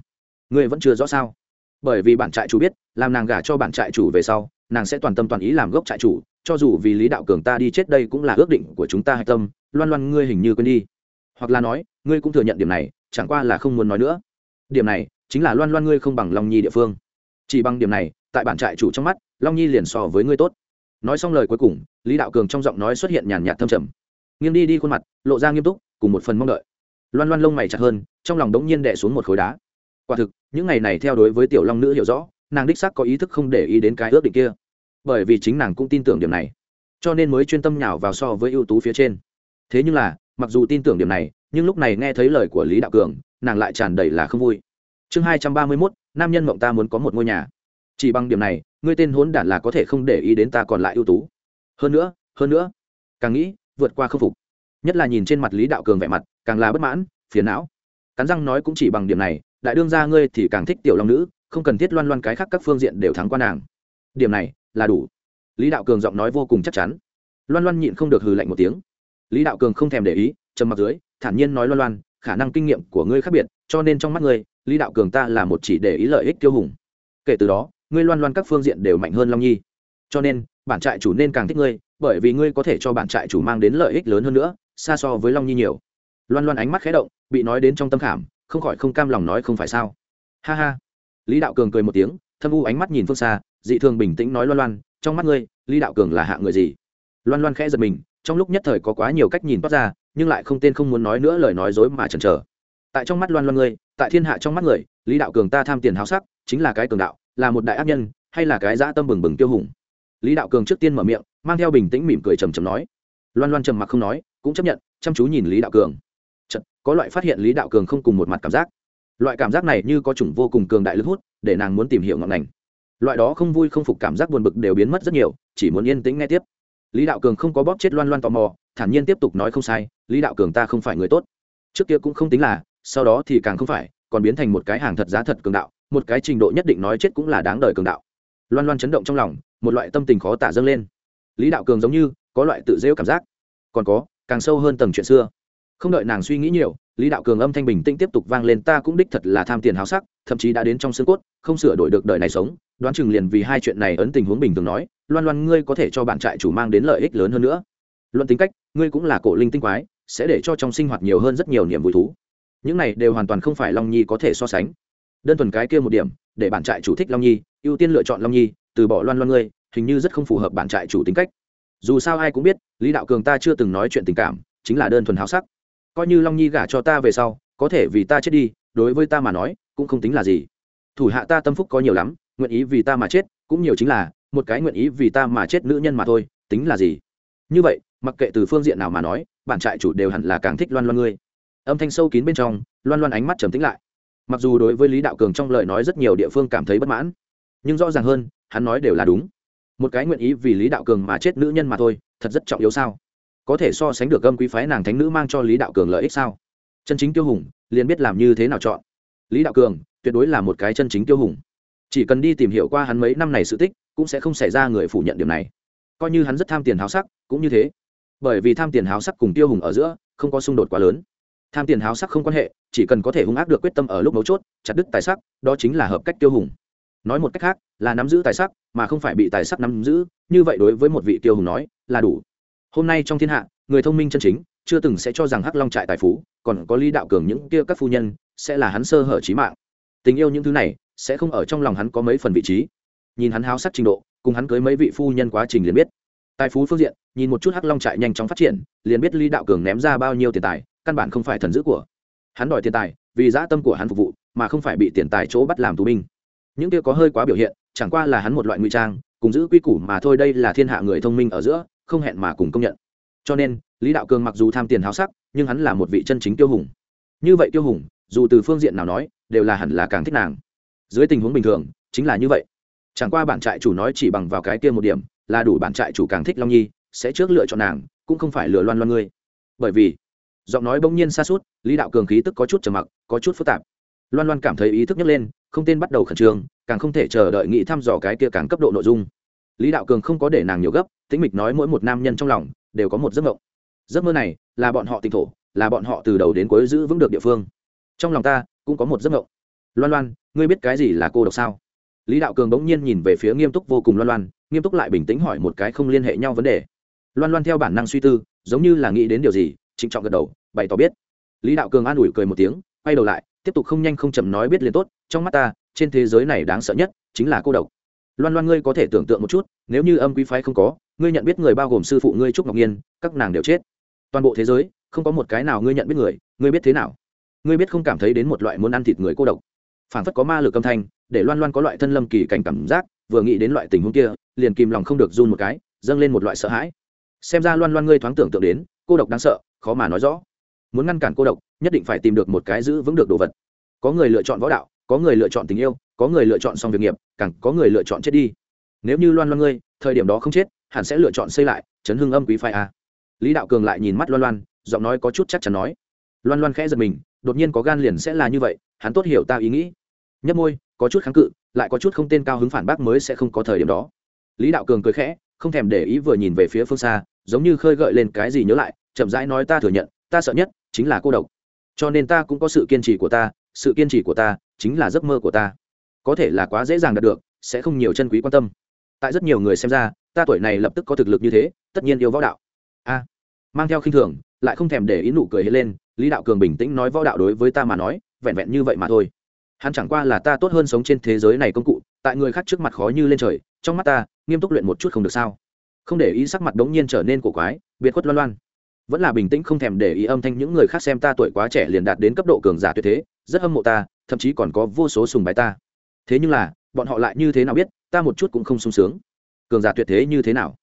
Người vẫn chưa rõ sao? Bởi vì bản trại chủ biết làm nàng gả cho bản trại chủ về sau nàng sẽ toàn tâm toàn ý làm gốc trại chủ cho dù vì lý đạo cường ta đi chết đây cũng là ước định của chúng ta hạch tâm. Loan loan ngươi hình như quên đi. Hoặc là nói ngươi cũng thừa nhận điểm này chẳng qua là không muốn nói nữa. Điểm này chính là loan loan ngươi không bằng long nhi địa phương. Chỉ bằng điểm này, tại bản trại chủ trong mắt, long nhi liền so với ngươi tốt. Nói xong lời cuối cùng, lý đạo cường trong giọng nói xuất hiện nhàn nhạt thâm trầm. Nghiêng đi đi khuôn mặt, lộ ra nghiêm túc, cùng một phần mong đợi. Loan loan lông mày chặt hơn, trong lòng đống nhiên đẻ xuống một khối đá. Quả thực, những ngày này theo đối với tiểu long nữ hiểu rõ, nàng đích xác có ý thức không để ý đến cái ước định kia. Bởi vì chính nàng cũng tin tưởng điểm này. Cho nên mới chuyên tâm nhào vào so với ưu tú phía trên. Thế nhưng là, mặc dù tin tưởng điểm này nhưng lúc này nghe thấy lời của lý đạo cường, nàng lại tràn đầy là không vui. Chương hai trăm ba mươi mốt, nam nhân mộng ta muốn có một ngôi nhà. Chỉ bằng điểm này, ngươi tên hốn đản là có thể không để ý đến ta còn lại ưu tú. Hơn nữa hơn nữa, càng nghĩ, vượt qua khâm phục. Nhất là nhìn trên mặt lý đạo cường vẻ mặt, càng là bất mãn, phiền não. Cắn răng nói cũng chỉ bằng điểm này, đại đương gia ngươi thì càng thích tiểu long nữ, không cần thiết loan loan cái khác các phương diện đều thắng qua nàng. Điểm này, là đủ. Lý đạo cường giọng nói vô cùng chắc chắn. Loan loan nhịn không được hừ lạnh một tiếng. Lý đạo cường không thèm để ý trầm mặc dưới, thản nhiên nói loan loan, khả năng kinh nghiệm của ngươi khác biệt, cho nên trong mắt ngươi, lý đạo cường ta là một chỉ để ý lợi ích tiêu hùng. Kể từ đó, ngươi loan loan các phương diện đều mạnh hơn long nhi. Cho nên, bản trại chủ nên càng thích ngươi, bởi vì ngươi có thể cho bản trại chủ mang đến lợi ích lớn hơn nữa, xa so với long nhi nhiều. Loan loan ánh mắt khé động, bị nói đến trong tâm khảm, không khỏi không cam lòng nói không phải sao. Ha ha. Lý đạo cường cười một tiếng, thâm u ánh mắt nhìn phương xa, dị thường bình tĩnh nói loan loan, trong mắt ngươi, lý đạo cường là hạ người gì? Loan loan khẽ giật mình, trong lúc nhất thời có quá nhiều cách nhìn toát ra nhưng lại không tên không muốn nói nữa lời nói dối mà chần chờ. Tại trong mắt loan loan ngươi tại thiên hạ trong mắt người lý đạo cường ta tham tiền háo sắc chính là cái cường đạo là một đại ác nhân hay là cái dã tâm bừng bừng tiêu hùng? Lý đạo cường trước tiên mở miệng mang theo bình tĩnh mỉm cười trầm trầm nói. Loan loan trầm mặc không nói cũng chấp nhận chăm chú nhìn lý đạo cường. Chật, có loại phát hiện lý đạo cường không cùng một mặt cảm giác. Loại cảm giác này như có chủng vô cùng cường đại lực hút để nàng muốn tìm hiểu ngọn ngành. Loại đó không vui không phục cảm giác buồn bực đều biến mất rất nhiều chỉ muốn yên tĩnh nghe tiếp. Lý đạo cường không có bóp chết loan loan tò mò thản nhiên tiếp tục nói không sai, lý đạo cường ta không phải người tốt. Trước kia cũng không tính là, sau đó thì càng không phải, còn biến thành một cái hàng thật giá thật cường đạo, một cái trình độ nhất định nói chết cũng là đáng đời cường đạo. Loan loan chấn động trong lòng, một loại tâm tình khó tả dâng lên. Lý đạo cường giống như, có loại tự rêu cảm giác. Còn có, càng sâu hơn tầng chuyện xưa. Không đợi nàng suy nghĩ nhiều, lý đạo cường âm thanh bình tĩnh tiếp tục vang lên, ta cũng đích thật là tham tiền háo sắc, thậm chí đã đến trong xương cốt, không sửa đổi được đời này sống. Đoán chừng liền vì hai chuyện này ấn tình huống bình thường nói, loan loan ngươi có thể cho bạn trại chủ mang đến lợi ích lớn hơn nữa luận tính cách, ngươi cũng là cổ linh tinh quái, sẽ để cho trong sinh hoạt nhiều hơn rất nhiều niềm vui thú. Những này đều hoàn toàn không phải long nhi có thể so sánh. Đơn thuần cái kia một điểm, để bạn trại chủ thích long nhi, ưu tiên lựa chọn long nhi, từ bỏ loan loan ngươi, hình như rất không phù hợp bạn trại chủ tính cách. Dù sao ai cũng biết, lý đạo cường ta chưa từng nói chuyện tình cảm, chính là đơn thuần háo sắc. Coi như long nhi gả cho ta về sau, có thể vì ta chết đi, đối với ta mà nói, cũng không tính là gì. Thủ hạ ta tâm phúc có nhiều lắm, nguyện ý vì ta mà chết, cũng nhiều chính là, một cái nguyện ý vì ta mà chết nữ nhân mà thôi, tính là gì? Như vậy mặc kệ từ phương diện nào mà nói, bản trại chủ đều hẳn là càng thích loan loan ngươi. Âm thanh sâu kín bên trong, loan loan ánh mắt trầm tính lại. Mặc dù đối với lý đạo cường trong lời nói rất nhiều địa phương cảm thấy bất mãn, nhưng rõ ràng hơn, hắn nói đều là đúng. Một cái nguyện ý vì lý đạo cường mà chết nữ nhân mà thôi, thật rất trọng yếu sao? Có thể so sánh được gâm quý phái nàng thánh nữ mang cho lý đạo cường lợi ích sao? Chân chính tiêu hùng, liền biết làm như thế nào chọn. Lý đạo cường, tuyệt đối là một cái chân chính tiêu hùng. Chỉ cần đi tìm hiểu qua hắn mấy năm này sự tích, cũng sẽ không xảy ra người phủ nhận điểm này. Coi như hắn rất tham tiền háo sắc, cũng như thế bởi vì tham tiền háo sắc cùng tiêu hùng ở giữa không có xung đột quá lớn. Tham tiền háo sắc không quan hệ, chỉ cần có thể hung ác được quyết tâm ở lúc mấu chốt, chặt đứt tài sắc, đó chính là hợp cách tiêu hùng. Nói một cách khác, là nắm giữ tài sắc, mà không phải bị tài sắc nắm giữ, như vậy đối với một vị tiêu hùng nói, là đủ. Hôm nay trong thiên hạ, người thông minh chân chính, chưa từng sẽ cho rằng hắc long trại tài phú, còn có lý đạo cường những kia các phu nhân, sẽ là hắn sơ hở trí mạng. Tình yêu những thứ này, sẽ không ở trong lòng hắn có mấy phần vị trí. Nhìn hắn háo sắc trình độ, cùng hắn cưới mấy vị phu nhân quá trình liền biết. Tài phú phương diện nhìn một chút hắc long trại nhanh chóng phát triển, liền biết lý đạo cường ném ra bao nhiêu tiền tài, căn bản không phải thần dữ của hắn đòi tiền tài, vì dã tâm của hắn phục vụ, mà không phải bị tiền tài chỗ bắt làm tù binh. Những kia có hơi quá biểu hiện, chẳng qua là hắn một loại ngụy trang, cùng giữ quy củ mà thôi đây là thiên hạ người thông minh ở giữa, không hẹn mà cùng công nhận. Cho nên, lý đạo cường mặc dù tham tiền háo sắc, nhưng hắn là một vị chân chính tiêu hùng. Như vậy tiêu hùng, dù từ phương diện nào nói, đều là hẳn là càng thích nàng. Dưới tình huống bình thường, chính là như vậy. Chẳng qua bản trại chủ nói chỉ bằng vào cái kia một điểm, là đủ bản trại chủ càng thích long nhi sẽ trước lựa chọn nàng, cũng không phải lừa loan loan ngươi. Bởi vì, giọng nói bỗng nhiên xa suốt, lý đạo cường khí tức có chút trầm mặc, có chút phức tạp. Loan loan cảm thấy ý thức nhấc lên, không tên bắt đầu khẩn trương, càng không thể chờ đợi nghị thăm dò cái kia càng cấp độ nội dung. Lý đạo cường không có để nàng nhiều gấp, tĩnh mịch nói mỗi một nam nhân trong lòng đều có một giấc mộng. Giấc mơ này là bọn họ tinh thổ, là bọn họ từ đầu đến cuối giữ vững được địa phương. Trong lòng ta cũng có một giấc mộng. Loan loan, ngươi biết cái gì là cô độc sao? Lý đạo cường bỗng nhiên nhìn về phía nghiêm túc vô cùng loan loan, nghiêm túc lại bình tĩnh hỏi một cái không liên hệ nhau vấn đề loan loan theo bản năng suy tư, giống như là nghĩ đến điều gì, trịnh trọng gật đầu, bày tỏ biết. Lý đạo cường an ủi cười một tiếng, quay đầu lại, tiếp tục không nhanh không chậm nói biết liền tốt, trong mắt ta, trên thế giới này đáng sợ nhất chính là cô độc. Loan loan ngươi có thể tưởng tượng một chút, nếu như âm quý phái không có, ngươi nhận biết người bao gồm sư phụ ngươi trúc ngọc nhiên, các nàng đều chết. Toàn bộ thế giới, không có một cái nào ngươi nhận biết người, ngươi biết thế nào? Ngươi biết không cảm thấy đến một loại muốn ăn thịt người cô độc. Phản phất có ma lực âm thanh, để loan loan có loại thân lâm kỳ cảnh cảm giác, vừa nghĩ đến loại tình huống kia, liền kìm lòng không được run một cái, dâng lên một loại sợ hãi xem ra loan loan ngươi thoáng tưởng tượng đến, cô độc đáng sợ, khó mà nói rõ. Muốn ngăn cản cô độc, nhất định phải tìm được một cái giữ vững được đồ vật. Có người lựa chọn võ đạo, có người lựa chọn tình yêu, có người lựa chọn xong việc nghiệp, càng có người lựa chọn chết đi. Nếu như loan loan ngươi, thời điểm đó không chết, hẳn sẽ lựa chọn xây lại, chấn hưng âm quý phai a. Lý đạo cường lại nhìn mắt loan loan, giọng nói có chút chắc chắn nói. Loan loan khẽ giật mình, đột nhiên có gan liền sẽ là như vậy, hắn tốt hiểu ta ý nghĩ. Nhấp môi, có chút kháng cự, lại có chút không tên cao hứng phản bác mới sẽ không có thời điểm đó. Lý đạo cường cười khẽ, không thèm để ý vừa nhìn về phía phương xa giống như khơi gợi lên cái gì nhớ lại, chậm rãi nói ta thừa nhận, ta sợ nhất chính là cô độc. Cho nên ta cũng có sự kiên trì của ta, sự kiên trì của ta chính là giấc mơ của ta. Có thể là quá dễ dàng đạt được, sẽ không nhiều chân quý quan tâm. Tại rất nhiều người xem ra, ta tuổi này lập tức có thực lực như thế, tất nhiên yêu võ đạo. A, mang theo khinh thường, lại không thèm để ý nụ cười hết lên, lý đạo cường bình tĩnh nói võ đạo đối với ta mà nói, vẹn vẹn như vậy mà thôi. Hắn chẳng qua là ta tốt hơn sống trên thế giới này công cụ, tại người khác trước mặt khó như lên trời, trong mắt ta, nghiêm túc luyện một chút không được sao? Không để ý sắc mặt đống nhiên trở nên cổ quái, biệt khuất loan loan. Vẫn là bình tĩnh không thèm để ý âm thanh những người khác xem ta tuổi quá trẻ liền đạt đến cấp độ cường giả tuyệt thế, rất hâm mộ ta, thậm chí còn có vô số sùng bái ta. Thế nhưng là, bọn họ lại như thế nào biết, ta một chút cũng không sung sướng. Cường giả tuyệt thế như thế nào?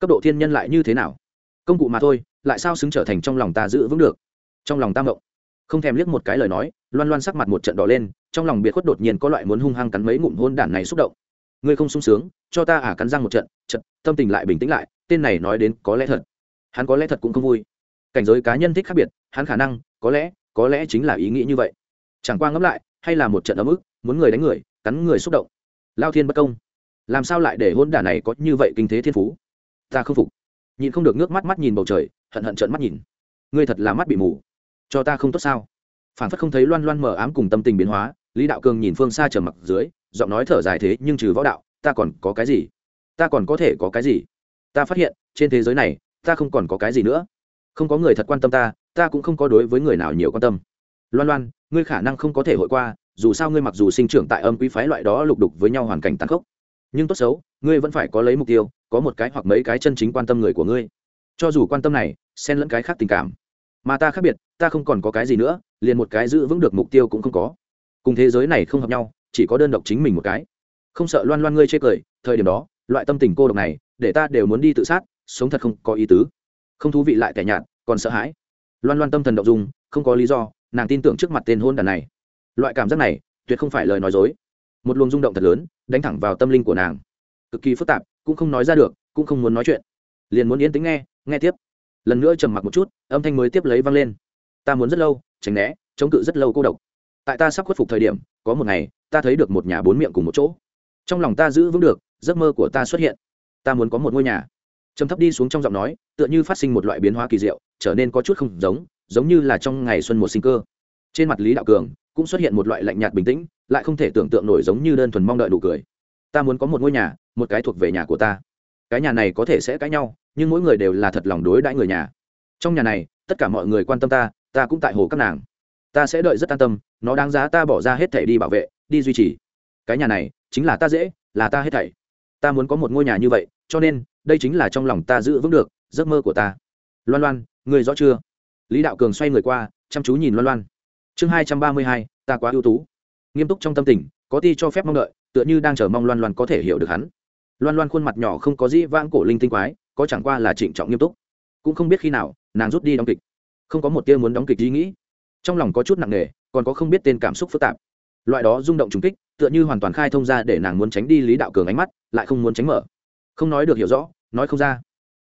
Cấp độ thiên nhân lại như thế nào? Công cụ mà thôi, lại sao xứng trở thành trong lòng ta giữ vững được? Trong lòng ta mộng không thèm liếc một cái lời nói, loan loan sắc mặt một trận đỏ lên, trong lòng biệt khuất đột nhiên có loại muốn hung hăng cắn mấy ngụm hôn đản này xúc động ngươi không sung sướng, cho ta ả cắn răng một trận trận tâm tình lại bình tĩnh lại, tên này nói đến có lẽ thật. Hắn có lẽ thật cũng không vui. Cảnh giới cá nhân thích khác biệt, hắn khả năng, có lẽ có lẽ chính là ý nghĩ như vậy. Chẳng qua ngẫm lại, hay là một trận ấm ức, muốn người đánh người, cắn người xúc động. Lao thiên bất công, làm sao lại để hôn đả này có như vậy kinh thế thiên phú? Ta không phục. Nhìn không được nước mắt mắt nhìn bầu trời, hận hận trợn mắt nhìn. Ngươi thật là mắt bị mù. Cho ta không tốt sao? Phản phất không thấy loan loan mở ám cùng tâm tình biến hóa, lý đạo cường nhìn phương xa trầm mặc dưới giọng nói thở dài thế nhưng trừ võ đạo, ta còn có cái gì? Ta còn có thể có cái gì? Ta phát hiện, trên thế giới này, ta không còn có cái gì nữa. Không có người thật quan tâm ta ta cũng không có đối với người nào nhiều quan tâm. Loan loan, ngươi khả năng không có thể hội qua, dù sao ngươi mặc dù sinh trưởng tại âm quý phái loại đó lục đục với nhau hoàn cảnh tàn khốc. Nhưng tốt xấu, ngươi vẫn phải có lấy mục tiêu, có một cái hoặc mấy cái chân chính quan tâm người của ngươi. Cho dù quan tâm này, xen lẫn cái khác tình cảm. Mà ta khác biệt, ta không còn có cái gì nữa, liền một cái giữ vững được mục tiêu cũng không có. Cùng thế giới này không hợp nhau chỉ có đơn độc chính mình một cái. Không sợ loan loan ngươi chê cười, thời điểm đó, loại tâm tình cô độc này, để ta đều muốn đi tự sát, sống thật không có ý tứ. Không thú vị lại tẻ nhạt, còn sợ hãi. Loan loan tâm thần động dung, không có lý do, nàng tin tưởng trước mặt tên hôn đàn này. Loại cảm giác này, tuyệt không phải lời nói dối. Một luồng rung động thật lớn, đánh thẳng vào tâm linh của nàng. Cực kỳ phức tạp, cũng không nói ra được, cũng không muốn nói chuyện. Liền muốn yên tính nghe nghe tiếp. Lần nữa trầm mặc một chút, âm thanh mới tiếp lấy vang lên. Ta muốn rất lâu, tránh né, chống cự rất lâu cô độc. Tại ta sắp khuất phục thời điểm, có một ngày ta thấy được một nhà bốn miệng cùng một chỗ. Trong lòng ta giữ vững được, giấc mơ của ta xuất hiện. Ta muốn có một ngôi nhà. Trầm thấp đi xuống trong giọng nói, tựa như phát sinh một loại biến hóa kỳ diệu, trở nên có chút không giống giống như là trong ngày xuân một sinh cơ. Trên mặt lý đạo cường cũng xuất hiện một loại lạnh nhạt bình tĩnh, lại không thể tưởng tượng nổi giống như đơn thuần mong đợi đủ cười. Ta muốn có một ngôi nhà, một cái thuộc về nhà của ta. Cái nhà này có thể sẽ cãi nhau, nhưng mỗi người đều là thật lòng đối đãi người nhà. Trong nhà này, tất cả mọi người quan tâm ta ta cũng tại hồ các nàng. Ta sẽ đợi rất an tâm, nó đáng giá ta bỏ ra hết thể đi bảo vệ đi duy trì. Cái nhà này chính là ta dễ, là ta hết thảy. Ta muốn có một ngôi nhà như vậy, cho nên đây chính là trong lòng ta giữ vững được giấc mơ của ta. Loan loan, người rõ chưa? Lý đạo cường xoay người qua, chăm chú nhìn loan loan. Chương hai trăm ba mươi hai, ta quá ưu tú. Nghiêm túc trong tâm tình, có ti cho phép mong đợi, tựa như đang chờ mong loan loan có thể hiểu được hắn. Loan loan khuôn mặt nhỏ không có dĩ vãng cổ linh tinh quái, có chẳng qua là trịnh trọng nghiêm túc. Cũng không biết khi nào, nàng rút đi đóng kịch. Không có một tia muốn đóng kịch ý nghĩ. Trong lòng có chút nặng nề, còn có không biết tên cảm xúc phức tạp loại đó rung động trùng kích, tựa như hoàn toàn khai thông ra để nàng muốn tránh đi lý đạo cường ánh mắt, lại không muốn tránh mở. Không nói được hiểu rõ, nói không ra.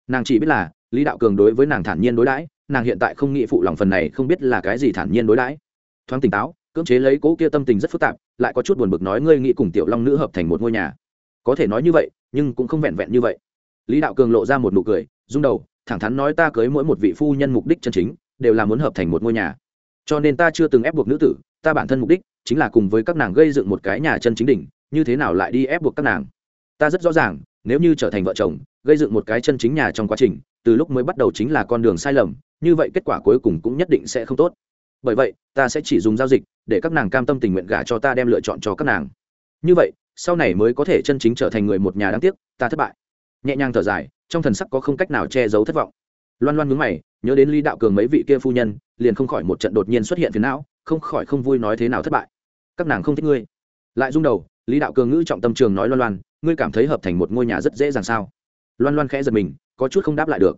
Nàng chỉ biết là, lý đạo cường đối với nàng thản nhiên đối đãi, nàng hiện tại không nghĩ phụ lòng phần này, không biết là cái gì thản nhiên đối đãi. Thoáng tỉnh táo, cưỡng chế lấy cố kia tâm tình rất phức tạp, lại có chút buồn bực nói ngươi nghĩ cùng tiểu long nữ hợp thành một ngôi nhà. Có thể nói như vậy, nhưng cũng không vẹn vẹn như vậy. Lý đạo cường lộ ra một nụ cười, rung đầu, thẳng thắn nói ta cưới mỗi một vị phu nhân mục đích chân chính, đều là muốn hợp thành một ngôi nhà. Cho nên ta chưa từng ép buộc nữ tử ta bản thân mục đích chính là cùng với các nàng gây dựng một cái nhà chân chính đỉnh, như thế nào lại đi ép buộc các nàng? Ta rất rõ ràng, nếu như trở thành vợ chồng, gây dựng một cái chân chính nhà trong quá trình, từ lúc mới bắt đầu chính là con đường sai lầm, như vậy kết quả cuối cùng cũng nhất định sẽ không tốt. Bởi vậy, ta sẽ chỉ dùng giao dịch để các nàng cam tâm tình nguyện gả cho ta đem lựa chọn cho các nàng. Như vậy, sau này mới có thể chân chính trở thành người một nhà đáng tiếc, ta thất bại. Nhẹ nhàng thở dài, trong thần sắc có không cách nào che giấu thất vọng. Loan loan mướn mày, nhớ đến lý đạo cường mấy vị kia phu nhân, liền không khỏi một trận đột nhiên xuất hiện phiền não không khỏi không vui nói thế nào thất bại. Các nàng không thích ngươi. Lại rung đầu, lý đạo cường ngữ trọng tâm trường nói loan loan, ngươi cảm thấy hợp thành một ngôi nhà rất dễ dàng sao? Loan loan khẽ giật mình, có chút không đáp lại được.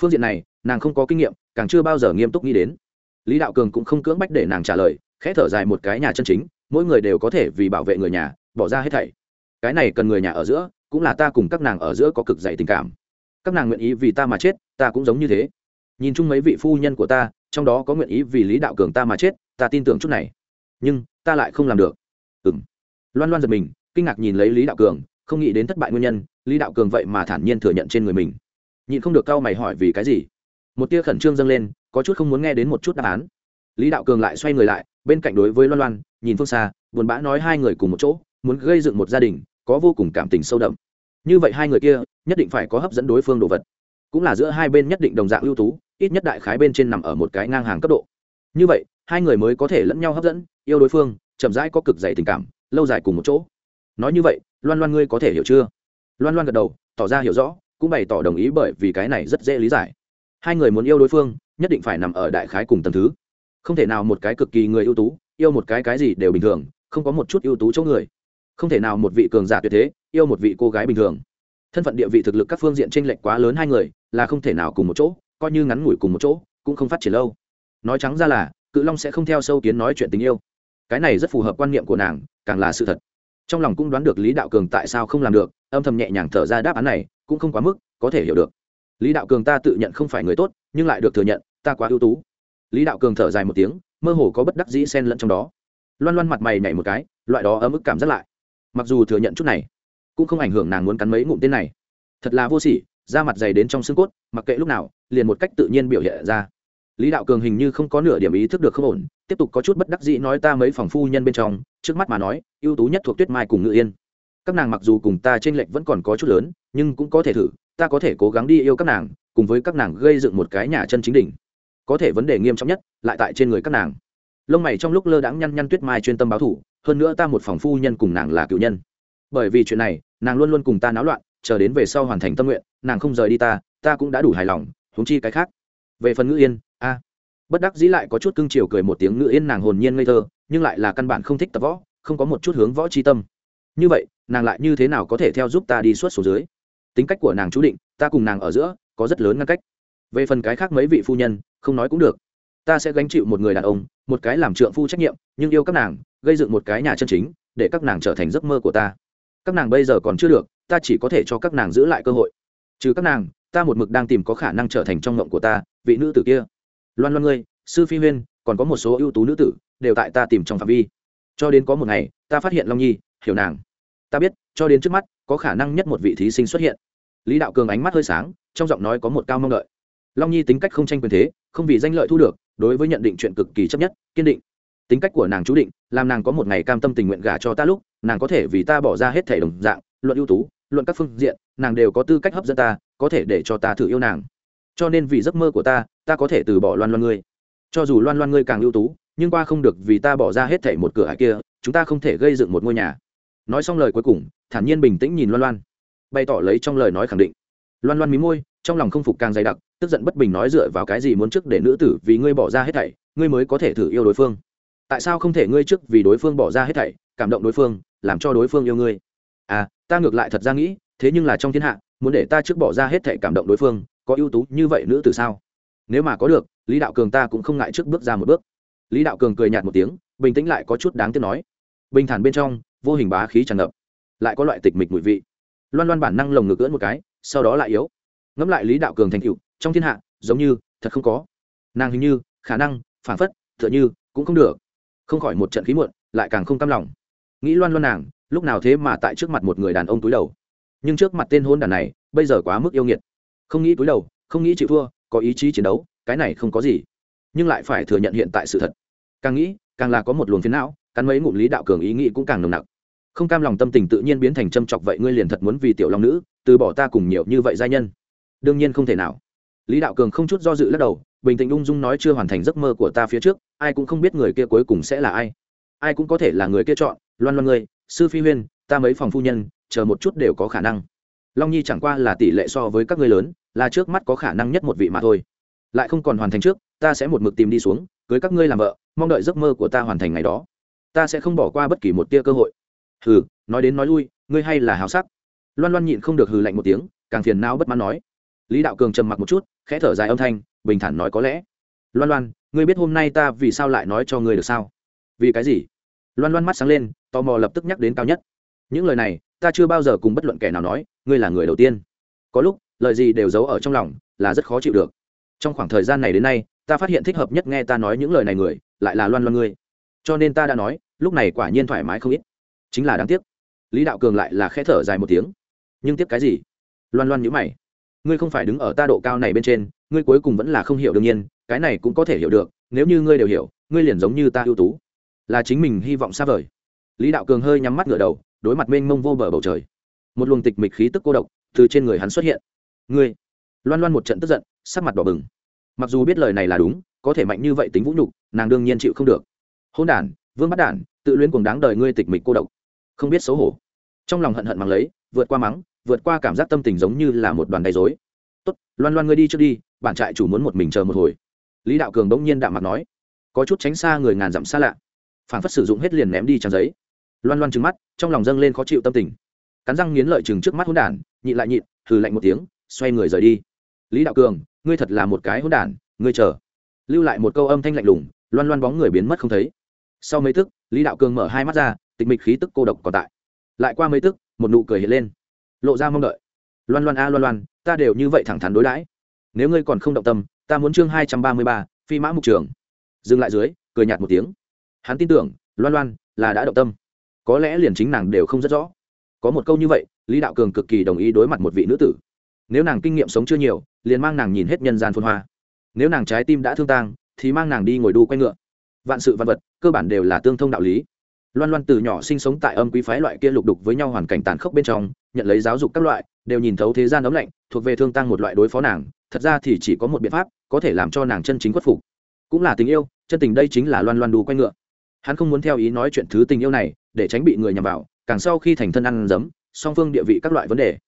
Phương diện này, nàng không có kinh nghiệm, càng chưa bao giờ nghiêm túc nghĩ đến. Lý đạo cường cũng không cưỡng bách để nàng trả lời, khẽ thở dài một cái nhà chân chính, mỗi người đều có thể vì bảo vệ người nhà, bỏ ra hết thảy. Cái này cần người nhà ở giữa, cũng là ta cùng các nàng ở giữa có cực dày tình cảm. Các nàng nguyện ý vì ta mà chết, ta cũng giống như thế. Nhìn chung mấy vị phu nhân của ta, trong đó có nguyện ý vì lý đạo cường ta mà chết ta tin tưởng chút này. Nhưng, ta lại không làm được. Ừng loan loan giật mình, kinh ngạc nhìn lấy lý đạo cường, không nghĩ đến thất bại nguyên nhân, lý đạo cường vậy mà thản nhiên thừa nhận trên người mình. Nhịn không được cau mày hỏi vì cái gì? Một tia khẩn trương dâng lên, có chút không muốn nghe đến một chút đáp án. Lý đạo cường lại xoay người lại, bên cạnh đối với loan loan, nhìn phương xa, buồn bã nói hai người cùng một chỗ, muốn gây dựng một gia đình, có vô cùng cảm tình sâu đậm. Như vậy hai người kia, nhất định phải có hấp dẫn đối phương đồ vật. Cũng là giữa hai bên nhất định đồng dạng ưu tú, ít nhất đại khái bên trên nằm ở một cái ngang hàng cấp độ. Như vậy hai người mới có thể lẫn nhau hấp dẫn, yêu đối phương, chậm rãi có cực dày tình cảm, lâu dài cùng một chỗ. Nói như vậy, loan loan ngươi có thể hiểu chưa? Loan loan gật đầu, tỏ ra hiểu rõ, cũng bày tỏ đồng ý bởi vì cái này rất dễ lý giải. Hai người muốn yêu đối phương, nhất định phải nằm ở đại khái cùng tầm thứ. Không thể nào một cái cực kỳ người ưu tú, yêu một cái cái gì đều bình thường, không có một chút ưu tú chỗ người. Không thể nào một vị cường giả tuyệt thế, yêu một vị cô gái bình thường. Thân phận địa vị thực lực các phương diện t r ê n lệch quá lớn hai người, là không thể nào cùng một chỗ, coi như ngắn ngủi cùng một chỗ, cũng không phát triển lâu. Nói trắng ra là cự long sẽ không theo sâu kiến nói chuyện tình yêu. Cái này rất phù hợp quan niệm của nàng, càng là sự thật. Trong lòng cũng đoán được lý đạo cường tại sao không làm được, âm thầm nhẹ nhàng thở ra đáp án này, cũng không quá mức, có thể hiểu được. Lý đạo cường ta tự nhận không phải người tốt, nhưng lại được thừa nhận, ta quá ưu tú. Lý đạo cường thở dài một tiếng, mơ hồ có bất đắc dĩ xen lẫn trong đó. Loan loan mặt mày nhảy một cái, loại đó ấm ức cảm giác lại. Mặc dù thừa nhận chút này, cũng không ảnh hưởng nàng muốn cắn mấy ngụm tên này. Thật là vô sỉ, da mặt dày đến trong xương cốt, mặc kệ lúc nào, liền một cách tự nhiên biểu hiện ra lý đạo cường hình như không có nửa điểm ý thức được không ổn, tiếp tục có chút bất đắc dĩ nói ta mấy phòng phu nhân bên trong, trước mắt mà nói, ưu tú nhất thuộc tuyết mai cùng ngự yên. Các nàng mặc dù cùng ta t r ê n lệch vẫn còn có chút lớn, nhưng cũng có thể thử, ta có thể cố gắng đi yêu các nàng, cùng với các nàng gây dựng một cái nhà chân chính đỉnh. Có thể vấn đề nghiêm trọng nhất, lại tại trên người các nàng. Lông mày trong lúc lơ đãng nhăn nhăn tuyết mai chuyên tâm báo thủ, hơn nữa ta một phòng phu nhân cùng nàng là cựu nhân. Bởi vì chuyện này, nàng luôn luôn cùng ta náo loạn, chờ đến về sau hoàn thành tâm nguyện, nàng không rời đi ta ta cũng đã đủ hài lòng húng chi cái khác về phần ngữ yên, a. Bất đắc dĩ lại có chút cưng chiều cười một tiếng ngữ yên nàng hồn nhiên ngây thơ, nhưng lại là căn bản không thích tập võ, không có một chút hướng võ tri tâm. Như vậy, nàng lại như thế nào có thể theo giúp ta đi suốt số dưới? Tính cách của nàng chú định, ta cùng nàng ở giữa, có rất lớn ngăn cách. Về phần cái khác mấy vị phu nhân, không nói cũng được. Ta sẽ gánh chịu một người đàn ông, một cái làm trượng phu trách nhiệm, nhưng yêu các nàng, gây dựng một cái nhà chân chính, để các nàng trở thành giấc mơ của ta. Các nàng bây giờ còn chưa được, ta chỉ có thể cho các nàng giữ lại cơ hội. Trừ các nàng, ta một mực đang tìm có khả năng trở thành trong ngộng của ta vị nữ tử kia. Loan loan ngươi, sư phi huyên, còn có một số ưu tú nữ tử đều tại ta tìm trong phạm vi. Cho đến có một ngày, ta phát hiện long nhi, hiểu nàng. Ta biết, cho đến trước mắt, có khả năng nhất một vị thí sinh xuất hiện. Lý đạo cường ánh mắt hơi sáng, trong giọng nói có một cao mong đợi. Long nhi tính cách không tranh quyền thế, không vì danh lợi thu được, đối với nhận định chuyện cực kỳ chấp nhất, kiên định. Tính cách của nàng chú định, làm nàng có một ngày cam tâm tình nguyện gả cho ta lúc, nàng có thể vì ta bỏ ra hết thể đồng dạng, luận ưu tú, luận các phương diện, nàng đều có tư cách hấp dẫn ta, có thể để cho ta thử yêu nàng cho nên vì giấc mơ của ta ta có thể từ bỏ loan loan ngươi. Cho dù loan loan ngươi càng ưu tú, nhưng qua không được vì ta bỏ ra hết thảy một cửa hải kia, chúng ta không thể gây dựng một ngôi nhà. Nói xong lời cuối cùng, thản nhiên bình tĩnh nhìn loan loan, bày tỏ lấy trong lời nói khẳng định. Loan loan mí môi, trong lòng không phục càng dày đặc, tức giận bất bình nói dựa vào cái gì muốn trước để nữ tử vì ngươi bỏ ra hết thảy, ngươi mới có thể thử yêu đối phương. Tại sao không thể ngươi trước vì đối phương bỏ ra hết thảy, cảm động đối phương, làm cho đối phương yêu ngươi? À ta ngược lại thật ra nghĩ, thế nhưng là trong thiên hạ, muốn để ta trước bỏ ra hết thảy cảm động đối phương có ưu tú như vậy nữ từ sao? Nếu mà có được, lý đạo cường ta cũng không ngại trước bước ra một bước. Lý đạo cường cười nhạt một tiếng, bình tĩnh lại có chút đáng tiếc nói. Bình thản bên trong, vô hình bá khí tràn ngập, lại có loại tịch mịch mùi vị. Loan loan bản năng lồng ngực ưỡn một cái, sau đó lại yếu. Ngẫm lại lý đạo cường thành cựu trong thiên hạ, giống như, thật không có. Nàng hình như, khả năng, phản phất, tựa như, cũng không được. Không khỏi một trận khí muộn, lại càng không cam lòng. Nghĩ loan loan nàng, lúc nào thế mà tại trước mặt một người đàn ông túi đầu. Nhưng trước mặt tên hôn đàn này, bây giờ quá mức yêu nghiệt không nghĩ túi đầu, không nghĩ chịu thua, có ý chí chiến đấu, cái này không có gì. Nhưng lại phải thừa nhận hiện tại sự thật. Càng nghĩ, càng là có một luồng phiến não, cắn mấy ngụm lý đạo cường ý nghĩ cũng càng nồng nặc. Không cam lòng tâm tình tự nhiên biến thành châm chọc vậy ngươi liền thật muốn vì tiểu long nữ, từ bỏ ta cùng nhiều như vậy giai nhân. Đương nhiên không thể nào. Lý đạo cường không chút do dự lắc đầu, bình tĩnh ung dung nói chưa hoàn thành giấc mơ của ta phía trước, ai cũng không biết người kia cuối cùng sẽ là ai. Ai cũng có thể là người kia chọn, loan loan ngươi, sư phi huyên, ta mấy phòng phu nhân, chờ một chút đều có khả năng. Long nhi chẳng qua là tỷ lệ so với các ngươi lớn là trước mắt có khả năng nhất một vị mà thôi. Lại không còn hoàn thành trước, ta sẽ một mực tìm đi xuống, cưới các ngươi làm vợ, mong đợi giấc mơ của ta hoàn thành ngày đó. Ta sẽ không bỏ qua bất kỳ một tia cơ hội. Hừ, nói đến nói lui, ngươi hay là hào sắc. Loan loan nhịn không được hừ lạnh một tiếng, càng phiền não bất mãn nói. Lý đạo cường trầm mặc một chút, khẽ thở dài âm thanh, bình thản nói có lẽ. Loan loan, ngươi biết hôm nay ta vì sao lại nói cho ngươi được sao? Vì cái gì? Loan loan mắt sáng lên, tò mò lập tức nhắc đến cao nhất. Những lời này, ta chưa bao giờ cùng bất luận kẻ nào nói, ngươi là người đầu tiên. Có lúc lời gì đều giấu ở trong lòng, là rất khó chịu được. Trong khoảng thời gian này đến nay, ta phát hiện thích hợp nhất nghe ta nói những lời này người, lại là loan loan ngươi. Cho nên ta đã nói, lúc này quả nhiên thoải mái không ít. Chính là đáng tiếc. Lý đạo cường lại là khẽ thở dài một tiếng. Nhưng tiếc cái gì? Loan loan nhữ mày. Ngươi không phải đứng ở ta độ cao này bên trên, ngươi cuối cùng vẫn là không hiểu đương nhiên, cái này cũng có thể hiểu được, nếu như ngươi đều hiểu, ngươi liền giống như ta ưu tú. Là chính mình hy vọng xa vời. Lý đạo cường hơi nhắm mắt ngửa đầu, đối mặt mênh mông vô bờ bầu trời. Một luồng tịch mịch khí tức cô độc từ trên người hắn xuất hiện ngươi. Loan loan một trận tức giận, sắc mặt đỏ bừng. Mặc dù biết lời này là đúng, có thể mạnh như vậy tính vũ nhục, nàng đương nhiên chịu không được. Hôn đản, vương bắt đản, tự luyến cùng đáng đời ngươi tịch mịch cô độc. Không biết xấu hổ. Trong lòng hận hận mắng lấy, vượt qua mắng, vượt qua cảm giác tâm tình giống như là một đoàn đầy dối tốt, loan loan ngươi đi trước đi, bản trại chủ muốn một mình chờ một hồi. Lý đạo cường bỗng nhiên đạm mặt nói, có chút tránh xa người ngàn dặm xa lạ. Phản phất sử dụng hết liền ném đi trang giấy. Loan loan trừng mắt, trong lòng dâng lên khó chịu tâm tình. Cắn răng nghiến lợi chừng trước mắt hôn đản, nhịn lại nhịn thử lạnh một tiếng xoay người rời đi. Lý đạo cường, ngươi thật là một cái hỗn đản, ngươi chờ. Lưu lại một câu âm thanh lạnh lùng, loan loan bóng người biến mất không thấy. Sau mấy tức, lý đạo cường mở hai mắt ra, tịch mịch khí tức cô độc còn tại. Lại qua mấy tức, một nụ cười hiện lên. Lộ ra mong đợi. Loan loan a loan loan, ta đều như vậy thẳng thắn đối đãi. Nếu ngươi còn không động tâm, ta muốn chương hai trăm ba mươi ba, phi mã mục trường. Dừng lại dưới, cười nhạt một tiếng. Hắn tin tưởng, loan loan, là đã động tâm. Có lẽ liền chính nàng đều không rất rõ. Có một câu như vậy, lý đạo cường cực kỳ đồng ý đối mặt một vị nữ tử nếu nàng kinh nghiệm sống chưa nhiều, liền mang nàng nhìn hết nhân gian phôn hoa. Nếu nàng trái tim đã thương tang, thì mang nàng đi ngồi đu quay ngựa. Vạn sự vạn vật, cơ bản đều là tương thông đạo lý. Loan loan từ nhỏ sinh sống tại âm quý phái loại kia lục đục với nhau hoàn cảnh tàn khốc bên trong, nhận lấy giáo dục các loại, đều nhìn thấu thế gian ấm lạnh, thuộc về thương tăng một loại đối phó nàng, thật ra thì chỉ có một biện pháp, có thể làm cho nàng chân chính khuất phục. Cũng là tình yêu, chân tình đây chính là loan loan đu quay ngựa. Hắn không muốn theo ý nói chuyện thứ tình yêu này, để tránh bị người nhằm vào, càng sau khi thành thân ăn dấm, song phương địa vị các loại vấn đề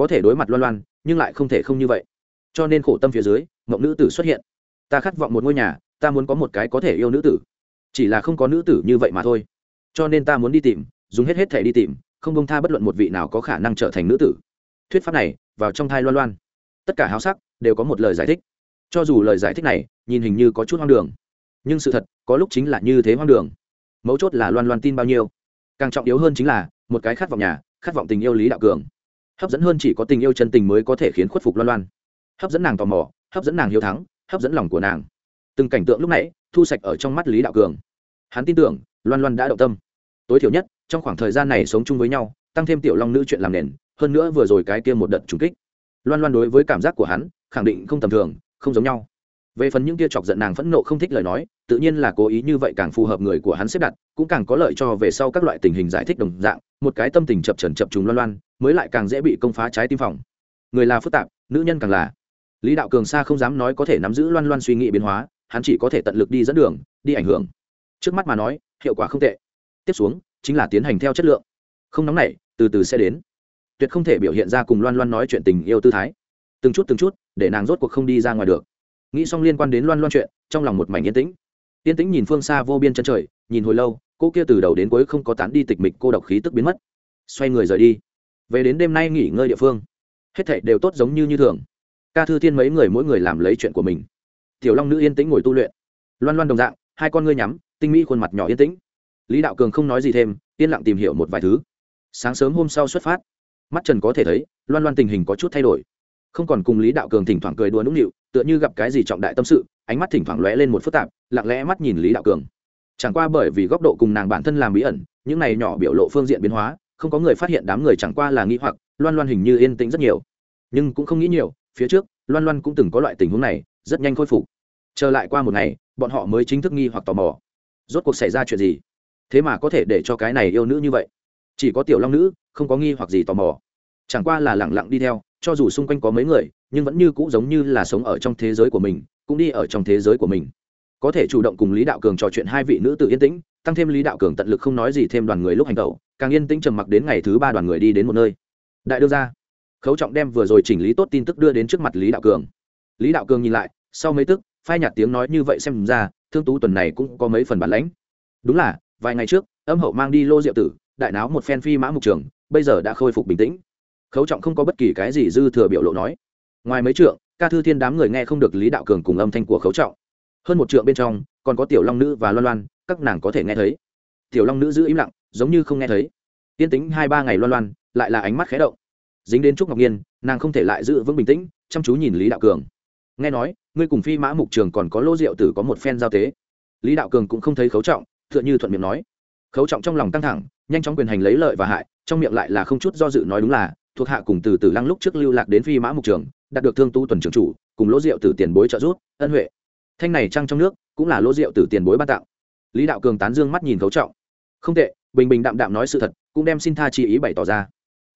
có thể đối mặt loan loan, nhưng lại không thể không như vậy. Cho nên khổ tâm phía dưới, mộng nữ tử xuất hiện. Ta khát vọng một ngôi nhà, ta muốn có một cái có thể yêu nữ tử. Chỉ là không có nữ tử như vậy mà thôi. Cho nên ta muốn đi tìm, dùng hết hết thể đi tìm, không bông tha bất luận một vị nào có khả năng trở thành nữ tử. Thuyết pháp này, vào trong thai loan loan. Tất cả háo sắc, đều có một lời giải thích. Cho dù lời giải thích này, nhìn hình như có chút hoang đường. Nhưng sự thật, có lúc chính là như thế hoang đường. Mấu chốt là loan loan tin bao nhiêu. Càng trọng yếu hơn chính là, một cái khát vọng nhà, khát vọng tình yêu lý đạo cường hấp dẫn hơn chỉ có tình yêu chân tình mới có thể khiến khuất phục loan loan. Hấp dẫn nàng tò mò, hấp dẫn nàng hiếu thắng, hấp dẫn lòng của nàng. Từng cảnh tượng lúc nãy, thu sạch ở trong mắt lý đạo cường. Hắn tin tưởng, loan loan đã động tâm. Tối thiểu nhất, trong khoảng thời gian này sống chung với nhau, tăng thêm tiểu long nữ chuyện làm nền, hơn nữa vừa rồi cái kia một đợt trùng kích. Loan loan đối với cảm giác của hắn, khẳng định không tầm thường, không giống nhau về phần những kia chọc giận nàng phẫn nộ không thích lời nói, tự nhiên là cố ý như vậy càng phù hợp người của hắn xếp đặt, cũng càng có lợi cho về sau các loại tình hình giải thích đồng dạng, một cái tâm tình chập trần chập trùng loan loan, mới lại càng dễ bị công phá trái tim phòng. Người là phức tạp, nữ nhân càng là. Lý đạo cường xa không dám nói có thể nắm giữ loan loan suy nghĩ biến hóa, hắn chỉ có thể tận lực đi dẫn đường, đi ảnh hưởng. Trước mắt mà nói, hiệu quả không tệ. Tiếp xuống, chính là tiến hành theo chất lượng. Không nóng nảy, từ từ sẽ đến. Tuyệt không thể biểu hiện ra cùng loan loan nói chuyện tình yêu tư thái. Từng chút từng chút, để nàng rốt cuộc không đi ra ngoài được nghĩ xong liên quan đến loan loan chuyện, trong lòng một mảnh yên tĩnh. Yên tĩnh nhìn phương xa vô biên chân trời, nhìn hồi lâu, cô kia từ đầu đến cuối không có tán đi tịch mịch cô độc khí tức biến mất. Xoay người rời đi. Về đến đêm nay nghỉ ngơi địa phương, hết thảy đều tốt giống như như thường. Ca thư thiên mấy người mỗi người làm lấy chuyện của mình. Tiểu long nữ yên tĩnh ngồi tu luyện. Loan loan đồng dạng, hai con ngươi nhắm, tinh mỹ khuôn mặt nhỏ yên tĩnh. Lý đạo cường không nói gì thêm, yên lặng tìm hiểu một vài thứ. Sáng sớm hôm sau xuất phát. Mắt trần có thể thấy, loan loan tình hình có chút thay đổi không còn cùng lý đạo cường thỉnh thoảng cười đùa nũng nịu, tựa như gặp cái gì trọng đại tâm sự, ánh mắt thỉnh thoảng lóe lên một phức tạp, lặng lẽ mắt nhìn lý đạo cường. Chẳng qua bởi vì góc độ cùng nàng bản thân làm bí ẩn, những này nhỏ biểu lộ phương diện biến hóa, không có người phát hiện đám người chẳng qua là nghĩ hoặc, loan loan hình như yên tĩnh rất nhiều. Nhưng cũng không nghĩ nhiều, phía trước, loan loan cũng từng có loại tình huống này, rất nhanh khôi phục. Trở lại qua một ngày, bọn họ mới chính thức nghi hoặc tò mò. Rốt cuộc xảy ra chuyện gì? Thế mà có thể để cho cái này yêu nữ như vậy? Chỉ có tiểu long nữ, không có nghi hoặc gì tò mò. Chẳng qua là lẳng lặng đi theo cho dù xung quanh có mấy người, nhưng vẫn như cũ giống như là sống ở trong thế giới của mình, cũng đi ở trong thế giới của mình. Có thể chủ động cùng lý đạo cường trò chuyện hai vị nữ tự yên tĩnh, tăng thêm lý đạo cường tận lực không nói gì thêm đoàn người lúc hành tẩu càng yên tĩnh trầm mặc đến ngày thứ ba đoàn người đi đến một nơi. Đại đưa ra khấu trọng đem vừa rồi chỉnh lý tốt tin tức đưa đến trước mặt lý đạo cường. Lý đạo cường nhìn lại, sau mấy tức, phai nhạt tiếng nói như vậy xem ra, thương tú tuần này cũng có mấy phần bản lãnh. Đúng là, vài ngày trước, âm hậu mang đi lô diệu tử, đại náo một phen phi mã mục trường, bây giờ đã khôi phục bình tĩnh khấu trọng không có bất kỳ cái gì dư thừa biểu lộ nói. Ngoài mấy trượng, ca thư thiên đám người nghe không được lý đạo cường cùng âm thanh của khấu trọng. Hơn một trượng bên trong, còn có tiểu long nữ và loan loan, các nàng có thể nghe thấy. Tiểu long nữ giữ im lặng, giống như không nghe thấy. Tiên tính hai ba ngày loan loan, lại là ánh mắt khé động. Dính đến trúc ngọc nhiên, nàng không thể lại giữ vững bình tĩnh, chăm chú nhìn lý đạo cường. Nghe nói, ngươi cùng phi mã mục trường còn có lô rượu tử có một phen giao tế. Lý đạo cường cũng không thấy khấu trọng t h ư ợ n h ư thuận miệng nói. Khấu trọng trong lòng căng thẳng, nhanh chóng quyền hành lấy lợi và hại, trong miệng lại là không chút do dự nói đúng là thuộc hạ cùng từ từ lăng lúc trước lưu lạc đến phi mã mục trường, đạt được thương tu tuần trường chủ, cùng lỗ rượu tử tiền bối trợ giúp, ân huệ. Thanh này trăng trong nước, cũng là lỗ rượu tử tiền bối ban tặng. lý đạo cường tán dương mắt nhìn khấu trọng. Không tệ, bình bình đạm đạm nói sự thật, cũng đem xin tha chi ý bày tỏ ra.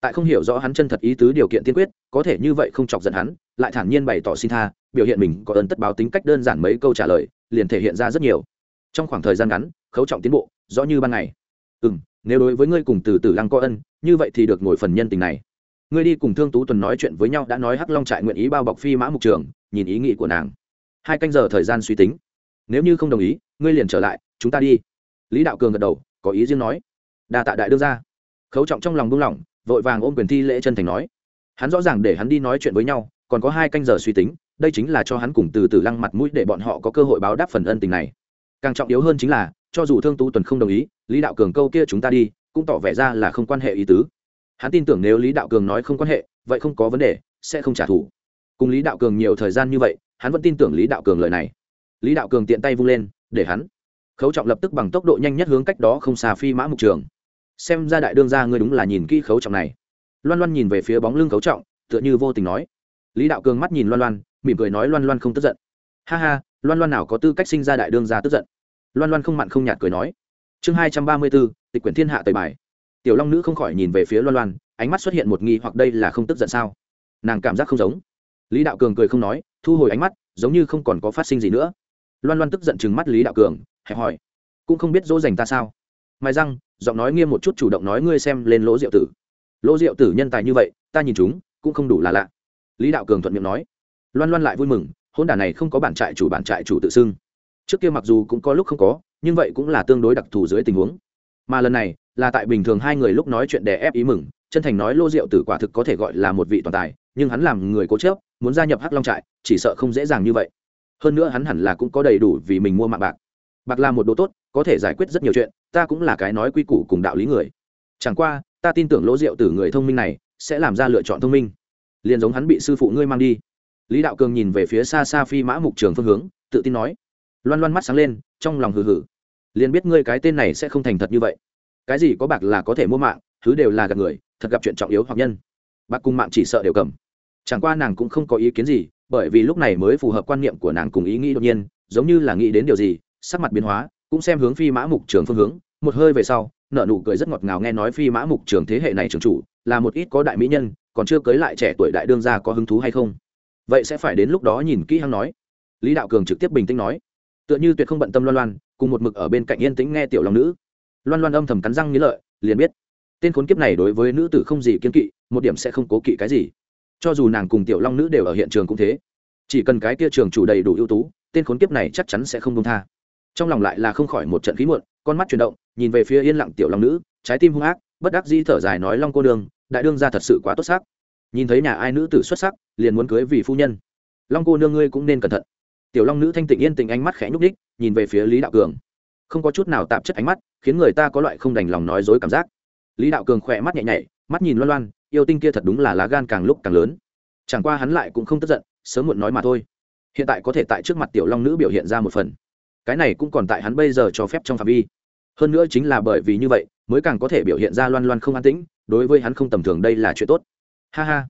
Tại không hiểu rõ hắn chân thật ý tứ điều kiện tiên quyết, có thể như vậy không chọc giận hắn, lại thản nhiên bày tỏ xin tha, biểu hiện mình có ơn tất báo tính cách đơn giản mấy câu trả lời, liền thể hiện ra rất nhiều. Trong khoảng thời gian ngắn, khấu trọng tiến bộ, rõ như ban ngày. Ừ m nếu đối với ngươi cùng từ từ lăng có ân, như vậy thì được ngồi phần nhân tình này ngươi đi cùng thương tú tuần nói chuyện với nhau, đã nói hắc long trại nguyện ý bao bọc phi mã mục trường, nhìn ý nghĩ của nàng. Hai canh giờ thời gian suy tính. Nếu như không đồng ý, ngươi liền trở lại, chúng ta đi. Lý đạo cường gật đầu, có ý riêng nói. Đa tạ đại đương ra khấu trọng trong lòng buông lỏng, vội vàng ôm quyền thi lễ chân thành nói. Hắn rõ ràng để hắn đi nói chuyện với nhau, còn có hai canh giờ suy tính, đây chính là cho hắn cùng từ từ lăng mặt mũi để bọn họ có cơ hội báo đáp phần ân tình này. Càng trọng yếu hơn chính là, cho dù thương tú tuần không đồng ý, lý đạo cường câu kia chúng ta đi, cũng tỏ vẻ ra là không quan hệ ý tứ hắn tin tưởng nếu lý đạo cường nói không quan hệ, vậy không có vấn đề, sẽ không trả thù. Cùng lý đạo cường nhiều thời gian như vậy, hắn vẫn tin tưởng lý đạo cường lời này. Lý đạo cường tiện tay vung lên, để hắn. Khấu trọng lập tức bằng tốc độ nhanh nhất hướng cách đó không xà phi mã mục trường. Xem ra đại đương ra ngươi đúng là nhìn kỹ khấu trọng này. Loan loan nhìn về phía bóng lưng khấu trọng, tựa như vô tình nói. Lý đạo cường mắt nhìn loan loan, mỉm cười nói loan loan không tức giận. Ha ha, loan loan nào có tư cách sinh ra đại đương ra tức giận? Loan loan không mặn không nhạt cười nói. Chương hai trăm ba mươi bốn, tịch quyển thiên hạ tời bài tiểu long nữ không khỏi nhìn về phía loan loan, ánh mắt xuất hiện một nghi hoặc đây là không tức giận sao? Nàng cảm giác không giống. Lý đạo cường cười không nói, thu hồi ánh mắt, giống như không còn có phát sinh gì nữa. Loan loan tức giận chừng mắt lý đạo cường, hẹp hỏi, cũng không biết dỗ dành ta sao? Mai răng, giọng nói nghiêm một chút chủ động nói ngươi xem lên lỗ diệu tử. Lỗ diệu tử nhân tài như vậy, ta nhìn chúng, cũng không đủ là lạ. Lý đạo cường thuận miệng nói. Loan loan lại vui mừng, hôn đả này không có bản trại chủ, bản trại chủ tự xưng. Trước kia mặc dù cũng có lúc không có, nhưng vậy cũng là tương đối đặc thù dưới tình huống mà lần này là tại bình thường hai người lúc nói chuyện đè ép ý mừng, chân thành nói lô diệu tử quả thực có thể gọi là một vị toàn tài, nhưng hắn làm người cố chớp muốn gia nhập hắc long trại, chỉ sợ không dễ dàng như vậy. Hơn nữa hắn hẳn là cũng có đầy đủ vì mình mua mạng bạc. Bạc là một đồ tốt, có thể giải quyết rất nhiều chuyện, ta cũng là cái nói quy củ cùng đạo lý người. Chẳng qua, ta tin tưởng lỗ diệu tử người thông minh này sẽ làm ra lựa chọn thông minh. Liền giống hắn bị sư phụ ngươi mang đi. Lý đạo cường nhìn về phía xa xa phi mã mục trường phương hướng, tự tin nói. Loan loan mắt sáng lên, trong lòng hừ hừ liền biết ngươi cái tên này sẽ không thành thật như vậy. Cái gì có bạc là có thể mua mạng, thứ đều là gặp người, thật gặp chuyện trọng yếu hoặc nhân. Bạc cùng mạng chỉ sợ đều cầm. Chẳng qua nàng cũng không có ý kiến gì, bởi vì lúc này mới phù hợp quan niệm của nàng cùng ý nghĩ đột nhiên, giống như là nghĩ đến điều gì, sắc mặt biến hóa, cũng xem hướng phi mã mục trường phương hướng. Một hơi về sau nợ nụ cười rất ngọt ngào nghe nói phi mã mục trường thế hệ này trường chủ, là một ít có đại mỹ nhân, còn chưa cưới lại trẻ tuổi đại đương gia có hứng thú hay không? Vậy sẽ phải đến lúc đó nhìn kỹ hăng nói. Lý đạo cường trực tiếp bình tĩnh nói. Tựa như tuyệt không bận tâm loan loan cùng một mực ở bên cạnh yên tĩnh nghe tiểu long nữ. Loan loan âm thầm cắn răng nghĩ lợi, liền biết, tên khốn kiếp này đối với nữ tử không gì kiên kỵ, một điểm sẽ không cố kỵ cái gì. Cho dù nàng cùng tiểu long nữ đều ở hiện trường cũng thế. Chỉ cần cái kia trường chủ đầy đủ ưu tú, tên khốn kiếp này chắc chắn sẽ không công tha. Trong lòng lại là không khỏi một trận khí muộn, con mắt chuyển động, nhìn về phía yên lặng tiểu long nữ, trái tim hung ác, bất đắc di thở dài nói, long cô đường đại đương ra thật sự quá tốt sắc. Nhìn thấy nhà ai nữ tử xuất sắc, liền muốn cưới vì phu nhân. Long cô nương ngươi cũng nên cẩn thận tiểu long nữ thanh tịnh yên tình ánh mắt khẽ nhúc đích nhìn về phía lý đạo cường. Không có chút nào tạp chất ánh mắt, khiến người ta có loại không đành lòng nói dối cảm giác. Lý đạo cường khỏe mắt nhẹ nhảy, mắt nhìn loan loan, yêu tinh kia thật đúng là lá gan càng lúc càng lớn. Chẳng qua hắn lại cũng không tức giận, sớm muộn nói mà thôi. Hiện tại có thể tại trước mặt tiểu long nữ biểu hiện ra một phần. Cái này cũng còn tại hắn bây giờ cho phép trong phạm vi. Hơn nữa chính là bởi vì như vậy, mới càng có thể biểu hiện ra loan loan không an tĩnh, đối với hắn không tầm thường đây là chuyện tốt. Ha ha.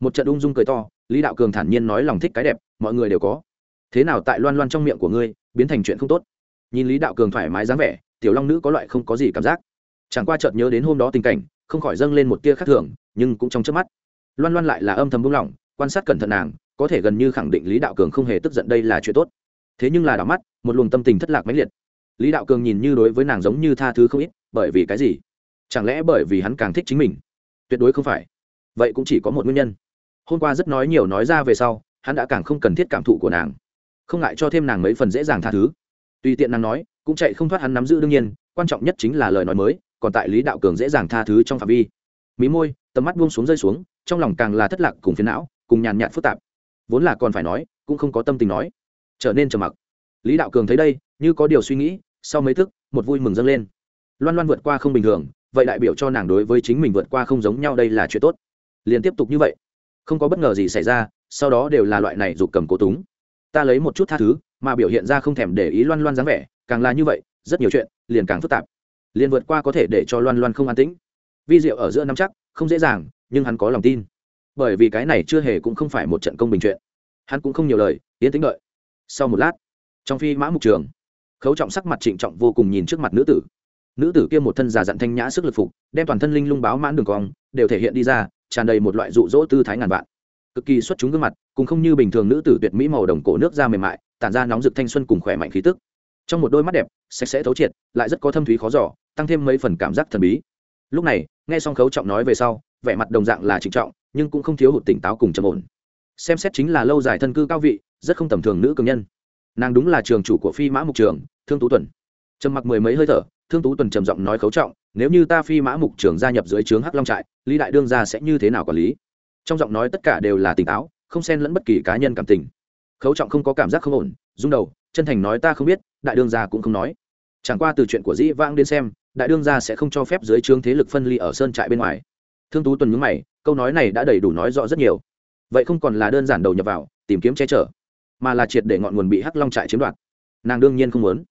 Một trận ung dung cười to, lý đạo cường thản nhiên nói lòng thích cái đẹp, mọi người đều có thế nào tại loan loan trong miệng của ngươi, biến thành chuyện không tốt? Nhìn lý đạo cường thoải mái dáng vẻ, tiểu long nữ có loại không có gì cảm giác. Chẳng qua chợt nhớ đến hôm đó tình cảnh, không khỏi dâng lên một tia khác thường, nhưng cũng trong trước mắt. Loan loan lại là âm thầm buông lỏng, quan sát cẩn thận nàng, có thể gần như khẳng định lý đạo cường không hề tức giận đây là chuyện tốt. Thế nhưng là đảo mắt, một luồng tâm tình thất lạc mãnh liệt. Lý đạo cường nhìn như đối với nàng giống như tha thứ không ít, bởi vì cái gì? Chẳng lẽ bởi vì hắn càng thích chính mình? Tuyệt đối không phải. Vậy cũng chỉ có một nguyên nhân. Hôm qua rất nói nhiều nói ra về sau, hắn đã càng không cần thiết cảm thụ của nàng không ngại cho thêm nàng mấy phần dễ dàng tha thứ. Tùy tiện nàng nói, cũng chạy không thoát hắn nắm giữ đương nhiên, quan trọng nhất chính là lời nói mới, còn tại lý đạo cường dễ dàng tha thứ trong phạm vi. Mí môi, tầm mắt buông xuống rơi xuống, trong lòng càng là thất lạc cùng phiến não, cùng nhàn nhạt phức tạp. Vốn là còn phải nói, cũng không có tâm tình nói. Trở nên trầm mặc. Lý đạo cường thấy đây, như có điều suy nghĩ, sau mấy thức, một vui mừng dâng lên. Loan loan vượt qua không bình thường, vậy đại biểu cho nàng đối với chính mình vượt qua không giống nhau đây là chuyện tốt. Liền tiếp tục như vậy. Không có bất ngờ gì xảy ra, sau đó đều là loại này dục cầm cố túng ta lấy một chút tha thứ, mà biểu hiện ra không thèm để ý loan loan dáng vẻ, càng là như vậy, rất nhiều chuyện, liền càng phức tạp. Liền vượt qua có thể để cho loan loan không an tĩnh. Vi diệu ở giữa năm chắc, không dễ dàng, nhưng hắn có lòng tin. Bởi vì cái này chưa hề cũng không phải một trận công bình chuyện. Hắn cũng không nhiều lời yến tính đợi. Sau một lát, trong phi mã mục trường, khấu trọng sắc mặt trịnh trọng vô cùng nhìn trước mặt nữ tử. Nữ tử kia một thân già dặn thanh nhã sức lực phục, đem toàn thân linh lung báo mãn đường cong, đều thể hiện đi ra, tràn đầy một loại rụ rỗ tư thái ngàn vạn cực kỳ xuất chúng gương mặt, cùng không như bình thường nữ tử tuyệt mỹ màu đồng cổ nước da mềm mại, tản ra nóng rực thanh xuân cùng khỏe mạnh khí tức. Trong một đôi mắt đẹp, sạch sẽ thấu triệt, lại rất có thâm thúy khó giỏ tăng thêm mấy phần cảm giác thần bí. Lúc này, nghe xong khấu trọng nói về sau, vẻ mặt đồng dạng là trịnh trọng, nhưng cũng không thiếu hụt tỉnh táo cùng trầm ổn. Xem xét chính là lâu dài thân cư cao vị, rất không tầm thường nữ cường nhân. Nàng đúng là trường chủ của phi mã mục trường, thương tú tuần. Trầm mặc mười mấy hơi thở, thương tú tuần trầm giọng nói khấu trọng, nếu như ta phi mã mục trường gia nhập dưới trướng hắc long trại, lý đại đương gia sẽ như thế nào quản lý? Trong giọng nói tất cả đều là tỉnh táo, không xen lẫn bất kỳ cá nhân cảm tình. Khấu trọng không có cảm giác không ổn, rung đầu, chân thành nói ta không biết, đại đương gia cũng không nói. Chẳng qua từ chuyện của dĩ vãng đến xem, đại đương gia sẽ không cho phép dưới trướng thế lực phân ly ở sơn trại bên ngoài. Thương tú tuần nhướng mày, câu nói này đã đầy đủ nói rõ rất nhiều. Vậy không còn là đơn giản đầu nhập vào, tìm kiếm che chở, mà là triệt để ngọn nguồn bị hắc long trại chiếm đoạt. Nàng đương nhiên không muốn.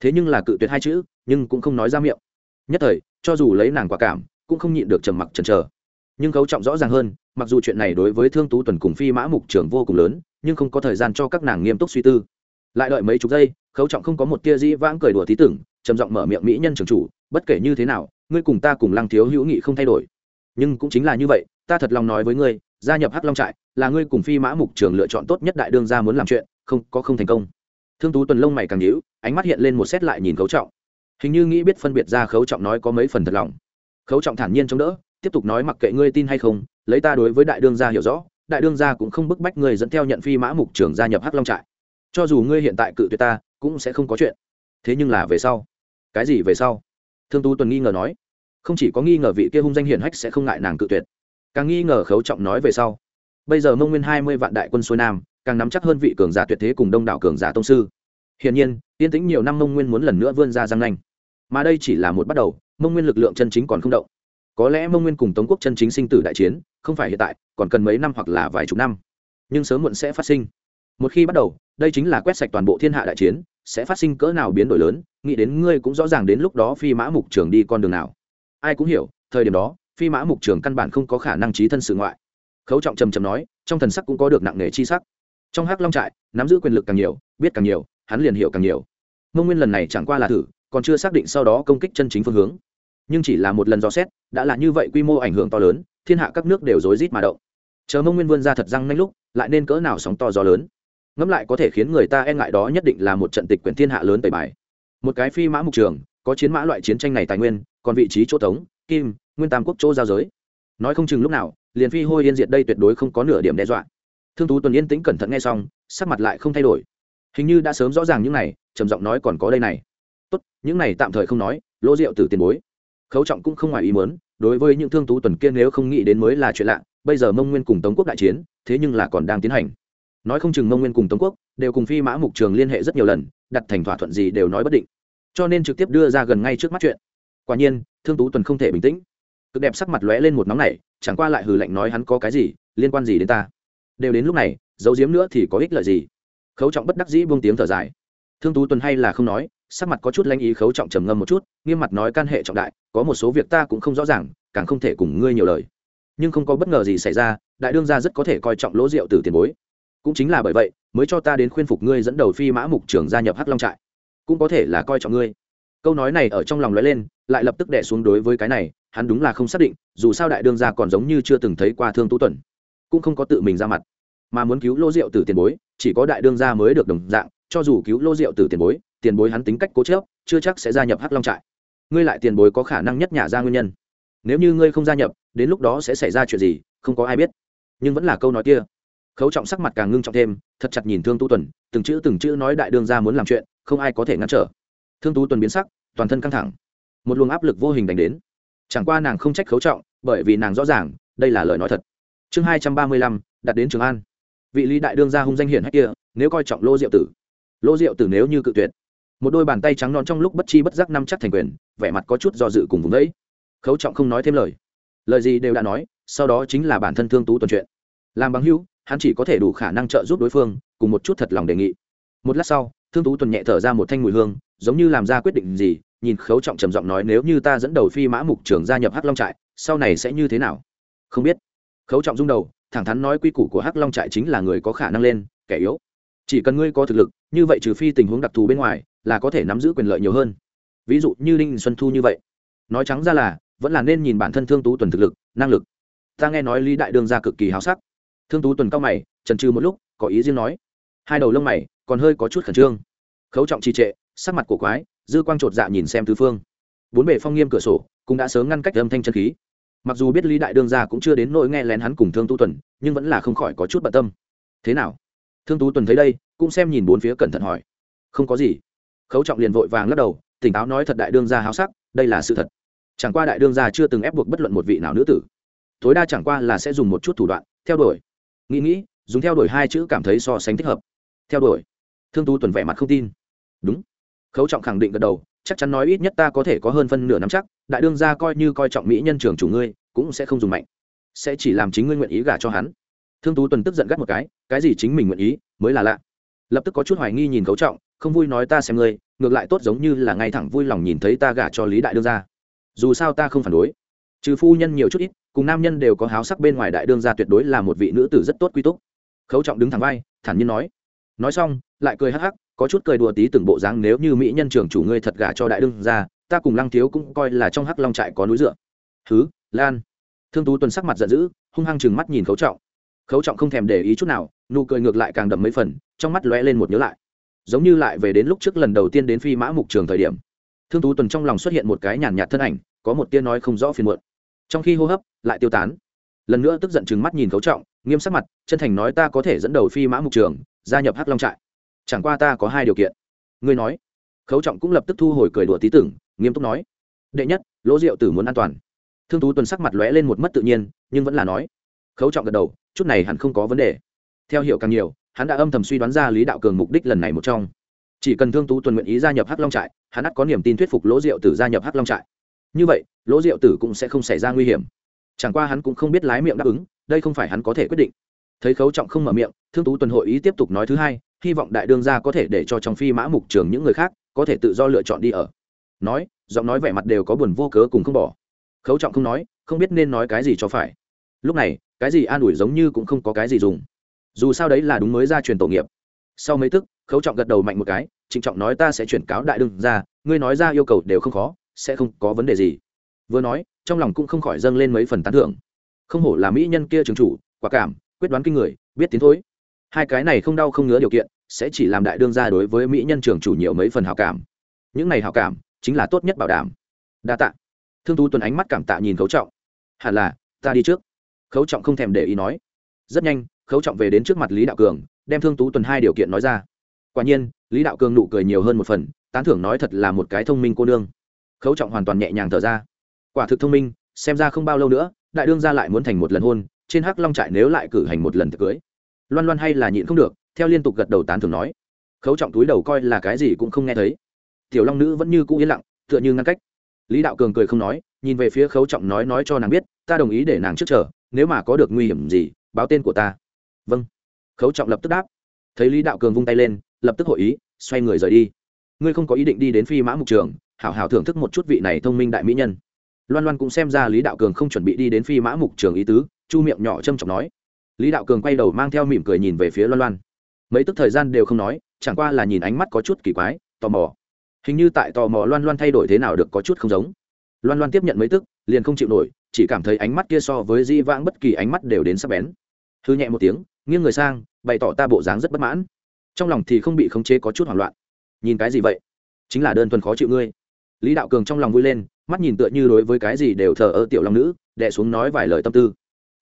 Thế nhưng là cự tuyệt hai chữ, nhưng cũng không nói ra miệng. Nhất thời, cho dù lấy nàng quả cảm, cũng không nhịn được trầm mặc chần chờ. Nhưng khấu trọng rõ ràng hơn mặc dù chuyện này đối với thương tú tuần cùng phi mã mục trưởng vô cùng lớn, nhưng không có thời gian cho các nàng nghiêm túc suy tư. Lại đợi mấy chục giây, khấu trọng không có một tia dĩ vãng cười đùa tí tưởng, trầm giọng mở miệng mỹ nhân trường chủ, bất kể như thế nào, ngươi cùng ta cùng lăng thiếu hữu nghị không thay đổi. Nhưng cũng chính là như vậy, ta thật lòng nói với ngươi, gia nhập hắc long trại là ngươi cùng phi mã mục trường lựa chọn tốt nhất đại đương gia muốn làm chuyện, không, có không thành công. Thương tú tuần lông mày càng nhíu, ánh mắt hiện lên một xét lại nhìn khấu trọng. Hình như nghĩ biết phân biệt ra khấu trọng nói có mấy phần thật lòng. Khấu trọng thản nhiên chống đỡ, tiếp tục nói mặc kệ ngươi tin hay không lấy ta đối với đại đương gia hiểu rõ, đại đương gia cũng không bức bách ngươi dẫn theo nhận phi mã mục trưởng gia nhập hắc long trại. Cho dù ngươi hiện tại cự tuyệt ta, cũng sẽ không có chuyện. Thế nhưng là về sau. Cái gì về sau? Thương tú tuần nghi ngờ nói. Không chỉ có nghi ngờ vị kia hung danh hiển hách sẽ không ngại nàng cự tuyệt, càng nghi ngờ khấu trọng nói về sau. Bây giờ mông nguyên hai mươi vạn đại quân xuôi nam, càng nắm chắc hơn vị cường giả tuyệt thế cùng đông đảo cường giả tông sư. Hiển nhiên, yên tĩnh nhiều năm mông nguyên muốn lần nữa vươn ra giang nanh. Mà đây chỉ là một bắt đầu, mông nguyên lực lượng chân chính còn không động có lẽ mông nguyên cùng tống quốc chân chính sinh tử đại chiến, không phải hiện tại, còn cần mấy năm hoặc là vài chục năm. Nhưng sớm muộn sẽ phát sinh. Một khi bắt đầu, đây chính là quét sạch toàn bộ thiên hạ đại chiến, sẽ phát sinh cỡ nào biến đổi lớn, nghĩ đến ngươi cũng rõ ràng đến lúc đó phi mã mục trường đi con đường nào. Ai cũng hiểu, thời điểm đó, phi mã mục trường căn bản không có khả năng trí thân sự ngoại. Khấu trọng trầm trầm nói, trong thần sắc cũng có được nặng nề chi sắc. Trong hắc long trại, nắm giữ quyền lực càng nhiều, biết càng nhiều, hắn liền hiểu càng nhiều. Mông nguyên lần này chẳng qua là thử, còn chưa xác định sau đó công kích chân chính phương hướng nhưng chỉ là một lần dò xét, đã là như vậy quy mô ảnh hưởng to lớn, thiên hạ các nước đều rối rít mà động. Chờ mông nguyên vươn ra thật răng nhanh lúc, lại nên cỡ nào sóng to gió lớn. Ngẫm lại có thể khiến người ta e ngại đó nhất định là một trận tịch quyển thiên hạ lớn tẩy bài. Một cái phi mã mục trường, có chiến mã loại chiến tranh này tài nguyên, còn vị trí chỗ tống, kim, nguyên tam quốc chỗ giao giới. Nói không chừng lúc nào, liền phi hôi yên diệt đây tuyệt đối không có nửa điểm đe dọa. Thương tú tuần yên tĩnh cẩn thận nghe xong, sắc mặt lại không thay đổi. Hình như đã sớm rõ ràng những này, trầm giọng nói còn có đây này. Tốt, những này tạm thời không nói, lỗ rượu từ tiền bối khấu trọng cũng không ngoài ý muốn, đối với những thương tú tuần kia nếu không nghĩ đến mới là chuyện lạ, bây giờ mông nguyên cùng tống quốc đại chiến, thế nhưng là còn đang tiến hành. Nói không chừng mông nguyên cùng tống quốc đều cùng phi mã mục trường liên hệ rất nhiều lần, đặt thành thỏa thuận gì đều nói bất định. Cho nên trực tiếp đưa ra gần ngay trước mắt chuyện. Quả nhiên, thương tú tuần không thể bình tĩnh. Cực đẹp sắc mặt lóe lên một nóng này chẳng qua lại hừ lạnh nói hắn có cái gì, liên quan gì đến ta? Đều đến lúc này, giấu giếm nữa thì có ích lợi gì? Khấu trọng bất đắc dĩ buông tiếng thở dài. Thương tú tuần hay là không nói sắc mặt có chút lanh ý khấu trọng trầm ngâm một chút, nghiêm mặt nói can hệ trọng đại, có một số việc ta cũng không rõ ràng, càng không thể cùng ngươi nhiều lời. Nhưng không có bất ngờ gì xảy ra, đại đương gia rất có thể coi trọng lỗ rượu từ tiền bối. Cũng chính là bởi vậy, mới cho ta đến khuyên phục ngươi dẫn đầu phi mã mục trưởng gia nhập hắc long trại. Cũng có thể là coi trọng ngươi. Câu nói này ở trong lòng lóe lên, lại lập tức đẻ xuống đối với cái này, hắn đúng là không xác định, dù sao đại đương gia còn giống như chưa từng thấy qua thương tú tuần. Cũng không có tự mình ra mặt. Mà muốn cứu lô rượu từ tiền bối, chỉ có đại đương gia mới được đồng dạng, cho dù cứu lô rượu từ tiền bối tiền bối hắn tính cách cố chớp chưa chắc sẽ gia nhập hắc long trại. Ngươi lại tiền bối có khả năng nhất nhả ra nguyên nhân. Nếu như ngươi không gia nhập, đến lúc đó sẽ xảy ra chuyện gì, không có ai biết. Nhưng vẫn là câu nói kia. Khấu trọng sắc mặt càng ngưng trọng thêm, thật chặt nhìn thương tu tuần, từng chữ từng chữ nói đại đương gia muốn làm chuyện, không ai có thể ngăn trở. Thương tu tuần biến sắc, toàn thân căng thẳng. Một luồng áp lực vô hình đánh đến. Chẳng qua nàng không trách khấu trọng, bởi vì nàng rõ ràng, đây là lời nói thật. Chương hai trăm ba mươi lăm, đặt đến trường an. Vị lý đại đương gia hung danh hiển hách kia, nếu coi trọng lô diệu tử. Lô diệu tử nếu như cự tuyệt một đôi bàn tay trắng non trong lúc bất chi bất giác năm chắc thành quyền, vẻ mặt có chút do dự cùng vùng đấy khấu trọng không nói thêm lời. Lời gì đều đã nói, sau đó chính là bản thân thương tú tuần chuyện làm bằng hữu, hắn chỉ có thể đủ khả năng trợ giúp đối phương, cùng một chút thật lòng đề nghị. Một lát sau, thương tú tuần nhẹ thở ra một thanh mùi hương, giống như làm ra quyết định gì, nhìn khấu trọng trầm giọng nói nếu như ta dẫn đầu phi mã mục trưởng gia nhập hắc long trại, sau này sẽ như thế nào? Không biết. Khấu trọng rung đầu, thẳng thắn nói quy củ của hắc long trại chính là người có khả năng lên, kẻ yếu. Chỉ cần ngươi có thực lực, như vậy trừ phi tình huống đặc thù bên ngoài là có thể nắm giữ quyền lợi nhiều hơn. Ví dụ như đinh xuân thu như vậy. Nói trắng ra là, vẫn là nên nhìn bản thân thương tú tuần thực lực, năng lực. Ta nghe nói lý đại đương ra cực kỳ háo sắc. Thương tú tuần cao mày trần trừ một lúc, có ý riêng nói. Hai đầu lông mày, còn hơi có chút khẩn trương. Khấu trọng trì trệ, sắc mặt cổ quái, dư quang trột dạ nhìn xem tứ phương. Bốn bề phong nghiêm cửa sổ, cũng đã sớm ngăn cách âm thanh chân khí. Mặc dù biết lý đại đương gia cũng chưa đến nỗi nghe lén hắn cùng thương tú tuần, nhưng vẫn là không khỏi có chút bận tâm. Thế nào? Thương tú tuần thấy đây, cũng xem nhìn bốn phía cẩn thận hỏi. Không có gì khấu trọng liền vội vàng lắc đầu, tỉnh táo nói thật đại đương gia háo sắc, đây là sự thật. Chẳng qua đại đương gia chưa từng ép buộc bất luận một vị nào nữ tử. Tối đa chẳng qua là sẽ dùng một chút thủ đoạn, theo đuổi. Nghĩ nghĩ, dùng theo đuổi hai chữ cảm thấy so sánh thích hợp. Theo đuổi. Thương tú tuần vẻ mặt không tin. Đúng. Khấu trọng khẳng định gật đầu, chắc chắn nói ít nhất ta có thể có hơn phân nửa năm chắc, đại đương gia coi như coi trọng mỹ nhân trường chủ ngươi, cũng sẽ không dùng mạnh. Sẽ chỉ làm chính ngươi nguyện ý gả cho hắn. Thương tú tuần tức giận gắt một cái cái gì chính mình nguyện ý, mới là lạ lập tức có chút hoài nghi nhìn Cấu trọng, không vui nói ta xem ngươi, ngược lại tốt giống như là ngay thẳng vui lòng nhìn thấy ta gả cho lý đại đương gia. Dù sao ta không phản đối. Trừ phu nhân nhiều chút ít, cùng nam nhân đều có háo sắc bên ngoài đại đương gia tuyệt đối là một vị nữ tử rất tốt quy túc. Khấu trọng đứng thẳng vai, thản nhiên nói. Nói xong, lại cười hắc hắc, có chút cười đùa tí từng bộ dáng nếu như mỹ nhân trưởng chủ ngươi thật gả cho đại đương gia, ta cùng lăng thiếu cũng coi là trong hắc long trại có núi dựa. Thứ lan. Thương tú tuần sắc mặt giận dữ, hung hăng chừng mắt nhìn khấu trọng khấu trọng không thèm để ý chút nào, nụ cười ngược lại càng đậm mấy phần, trong mắt lóe lên một nhớ lại. Giống như lại về đến lúc trước lần đầu tiên đến phi mã mục trường thời điểm. Thương tú tuần trong lòng xuất hiện một cái nhàn nhạt thân ảnh, có một tia nói không rõ phiền muộn. Trong khi hô hấp, lại tiêu tán. Lần nữa tức giận chừng mắt nhìn khấu trọng, nghiêm sắc mặt, chân thành nói ta có thể dẫn đầu phi mã mục trường, gia nhập hắc long trại. Chẳng qua ta có hai điều kiện. Ngươi nói. Khấu trọng cũng lập tức thu hồi cười đùa tí tưởng, nghiêm túc nói. Đệ nhất, lỗ rượu tử muốn an toàn. Thương tú tuần sắc mặt lóe lên một mất tự nhiên, nhưng vẫn là nói khấu trọng gật đầu, chút này hẳn không có vấn đề. Theo hiểu càng nhiều, hắn đã âm thầm suy đoán ra lý đạo cường mục đích lần này một trong. Chỉ cần thương tú tuần nguyện ý gia nhập hắc long trại, hắn ắt có niềm tin thuyết phục lỗ diệu tử gia nhập hắc long trại. Như vậy, lỗ diệu tử cũng sẽ không xảy ra nguy hiểm. Chẳng qua hắn cũng không biết lái miệng đáp ứng, đây không phải hắn có thể quyết định. Thấy khấu trọng không mở miệng, thương tú tuần hội ý tiếp tục nói thứ hai, hy vọng đại đương gia có thể để cho trong phi mã mục trường những người khác có thể tự do lựa chọn đi ở. Nói, giọng nói vẻ mặt đều có buồn vô cớ cùng không bỏ. Khấu trọng không nói, không biết nên nói cái gì cho phải. Lúc này cái gì an ủi giống như cũng không có cái gì dùng. Dù sao đấy là đúng mới ra truyền tổ nghiệp. Sau mấy tức, khấu trọng gật đầu mạnh một cái, trịnh trọng nói ta sẽ chuyển cáo đại đương ra ngươi nói ra yêu cầu đều không khó, sẽ không có vấn đề gì. Vừa nói, trong lòng cũng không khỏi dâng lên mấy phần tán thưởng. Không hổ là mỹ nhân kia trường chủ, quả cảm, quyết đoán kinh người, biết tiến thối. Hai cái này không đau không ngứa điều kiện, sẽ chỉ làm đại đương ra đối với mỹ nhân trường chủ nhiều mấy phần hào cảm. Những này hào cảm, chính là tốt nhất bảo đảm. Đa tạ. Thương tú tuần ánh mắt cảm tạ nhìn khấu trọng. Hẳn là, ta đi trước khấu trọng không thèm để ý nói. Rất nhanh, khấu trọng về đến trước mặt lý đạo cường, đem thương tú tuần hai điều kiện nói ra. Quả nhiên, lý đạo cường nụ cười nhiều hơn một phần, tán thưởng nói thật là một cái thông minh cô nương. Khấu trọng hoàn toàn nhẹ nhàng thở ra. Quả thực thông minh, xem ra không bao lâu nữa, đại đương ra lại muốn thành một lần hôn, trên hắc long trại nếu lại cử hành một lần tiệc cưới. Loan loan hay là nhịn không được, theo liên tục gật đầu tán thưởng nói. Khấu trọng túi đầu coi là cái gì cũng không nghe thấy. Tiểu long nữ vẫn như cũ yên lặng, tựa như ngăn cách. Lý đạo cường cười không nói, nhìn về phía khấu trọng nói nói cho nàng biết, ta đồng ý để nàng trước chờ nếu mà có được nguy hiểm gì, báo tên của ta. Vâng. Khấu trọng lập tức đáp. Thấy lý đạo cường vung tay lên, lập tức hội ý, xoay người rời đi. Ngươi không có ý định đi đến phi mã mục trường, hảo hảo thưởng thức một chút vị này thông minh đại mỹ nhân. Loan loan cũng xem ra lý đạo cường không chuẩn bị đi đến phi mã mục trường ý tứ, chu miệng nhỏ trâm trọng nói. Lý đạo cường quay đầu mang theo mỉm cười nhìn về phía loan loan. Mấy tức thời gian đều không nói, chẳng qua là nhìn ánh mắt có chút kỳ quái, tò mò. Hình như tại tò mò loan loan thay đổi thế nào được có chút không giống. Loan loan tiếp nhận mấy tức, liền không chịu nổi chỉ cảm thấy ánh mắt kia so với di vãng bất kỳ ánh mắt đều đến sắp bén. Hư nhẹ một tiếng, nghiêng người sang, bày tỏ ta bộ dáng rất bất mãn. Trong lòng thì không bị khống chế có chút hoảng loạn. Nhìn cái gì vậy? Chính là đơn thuần khó chịu ngươi. Lý đạo cường trong lòng vui lên, mắt nhìn tựa như đối với cái gì đều thờ ơ tiểu long nữ đẻ xuống nói vài lời tâm tư.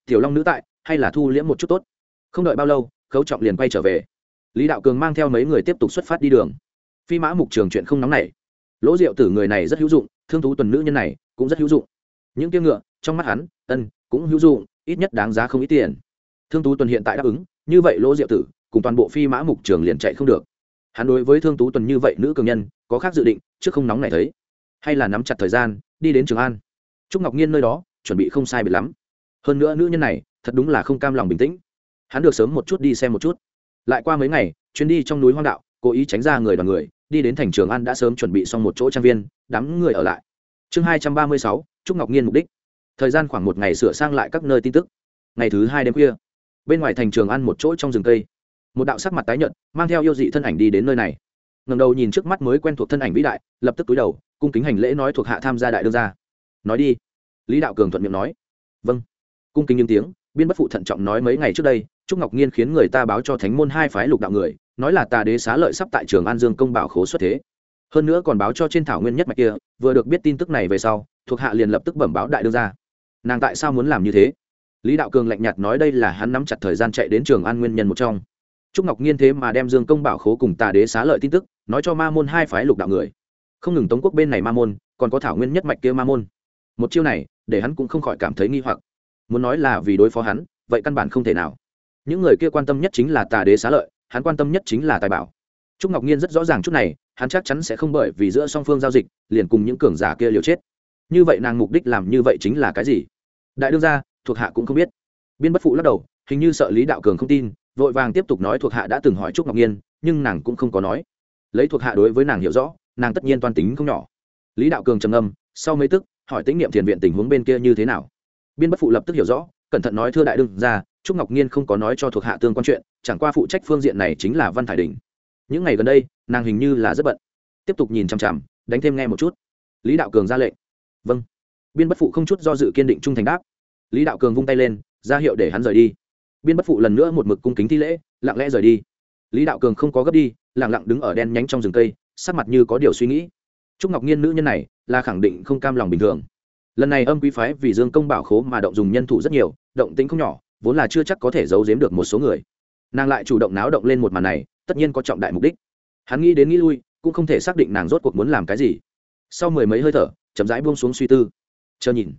Tiểu long nữ tại, hay là thu liễm một chút tốt? Không đợi bao lâu, khấu trọng liền quay trở về. Lý đạo cường mang theo mấy người tiếp tục xuất phát đi đường. Phi mã mục trường chuyện không nóng này lỗ rượu tử người này rất hữu dụng, thương thú tuần nữ nhân này cũng rất hữu dụng. Những tiếng ngựa trong mắt hắn, ân, cũng hữu dụng, ít nhất đáng giá không ít tiền. Thương tú tuần hiện tại đáp ứng, như vậy lỗ diệu tử, cùng toàn bộ phi mã mục trường liền chạy không được. Hắn đối với thương tú tuần như vậy nữ cường nhân, có khác dự định, trước không nóng này thấy. Hay là nắm chặt thời gian, đi đến trường an. Trúc ngọc nhiên nơi đó, chuẩn bị không sai biệt lắm. Hơn nữa nữ nhân này, thật đúng là không cam lòng bình tĩnh. Hắn được sớm một chút đi xem một chút. Lại qua mấy ngày, chuyến đi trong núi hoang đạo, cố ý tránh ra người đoàn người, đi đến thành trường an đã sớm chuẩn bị xong một chỗ trang viên, đám người ở lại. Chương hai trăm ba mươi sáu, trúc ngọc nhiên mục đích thời gian khoảng một ngày sửa sang lại các nơi tin tức. Ngày thứ hai đêm khuya, bên ngoài thành trường ăn một chỗ trong rừng cây. Một đạo sắc mặt tái nhợt, mang theo yêu dị thân ảnh đi đến nơi này. Ngầm đầu nhìn trước mắt mới quen thuộc thân ảnh vĩ đại, lập tức túi đầu, cung kính hành lễ nói thuộc hạ tham gia đại đương gia. Nói đi. Lý đạo cường thuận miệng nói. Vâng. Cung kính những tiếng, biên bất phụ thận trọng nói mấy ngày trước đây, trúc ngọc nhiên khiến người ta báo cho thánh môn hai phái lục đạo người, nói là tà đế xá lợi sắp tại trường an dương công bảo khố xuất thế. Hơn nữa còn báo cho trên thảo nguyên nhất mạch kia, vừa được biết tin tức này về sau, thuộc hạ liền lập tức bẩm báo đại đương gia nàng tại sao muốn làm như thế? Lý đạo cường lạnh nhạt nói đây là hắn nắm chặt thời gian chạy đến trường an nguyên nhân một trong. Trúc ngọc nhiên thế mà đem dương công bảo khố cùng tà đế xá lợi tin tức, nói cho ma môn hai phái lục đạo người. Không ngừng tống quốc bên này ma môn, còn có thảo nguyên nhất mạch kia ma môn. Một chiêu này, để hắn cũng không khỏi cảm thấy nghi hoặc. Muốn nói là vì đối phó hắn, vậy căn bản không thể nào. Những người kia quan tâm nhất chính là tà đế xá lợi, hắn quan tâm nhất chính là tài bảo. Trúc ngọc nhiên rất rõ ràng chút này, hắn chắc chắn sẽ không bởi vì giữa song phương giao dịch, liền cùng những cường giả kia liều chết như vậy nàng mục đích làm như vậy chính là cái gì? Đại đương gia thuộc hạ cũng không biết. Biên bất phụ lắc đầu hình như sợ lý đạo cường không tin vội vàng tiếp tục nói thuộc hạ đã từng hỏi trúc ngọc nhiên nhưng nàng cũng không có nói. Lấy thuộc hạ đối với nàng hiểu rõ nàng tất nhiên toan tính không nhỏ. Lý đạo cường trầm âm sau mấy tức hỏi tính nhiệm thiền viện tình huống bên kia như thế nào? Biên bất phụ lập tức hiểu rõ cẩn thận nói thưa đại đương gia, trúc ngọc nhiên không có nói cho thuộc hạ tương quan chuyện chẳng qua phụ trách phương diện này chính là văn thải đình. Những ngày gần đây nàng hình như là rất bận. Tiếp tục nhìn chằm chằm đánh thêm nghe một chút. Lý đạo cường ra lệnh vâng. Biên bất phụ không chút do dự kiên định trung thành đáp. Lý đạo cường vung tay lên, ra hiệu để hắn rời đi. Biên bất phụ lần nữa một mực cung kính thi lễ, lặng lẽ rời đi. Lý đạo cường không có gấp đi lẳng lặng đứng ở đen nhánh trong rừng cây, sắc mặt như có điều suy nghĩ. Trúc ngọc nhiên nữ nhân này là khẳng định không cam lòng bình thường. Lần này âm quý phái vì dương công bảo khố mà động dùng nhân thủ rất nhiều, động tính không nhỏ, vốn là chưa chắc có thể giấu giếm được một số người. Nàng lại chủ động náo động lên một màn này, tất nhiên có trọng đại mục đích. Hắn nghĩ đến nghĩ lui, cũng không thể xác định nàng rốt cuộc muốn làm cái gì. Sau mười mấy hơi thở chậm rãi buông xuống suy tư. Chờ nhìn.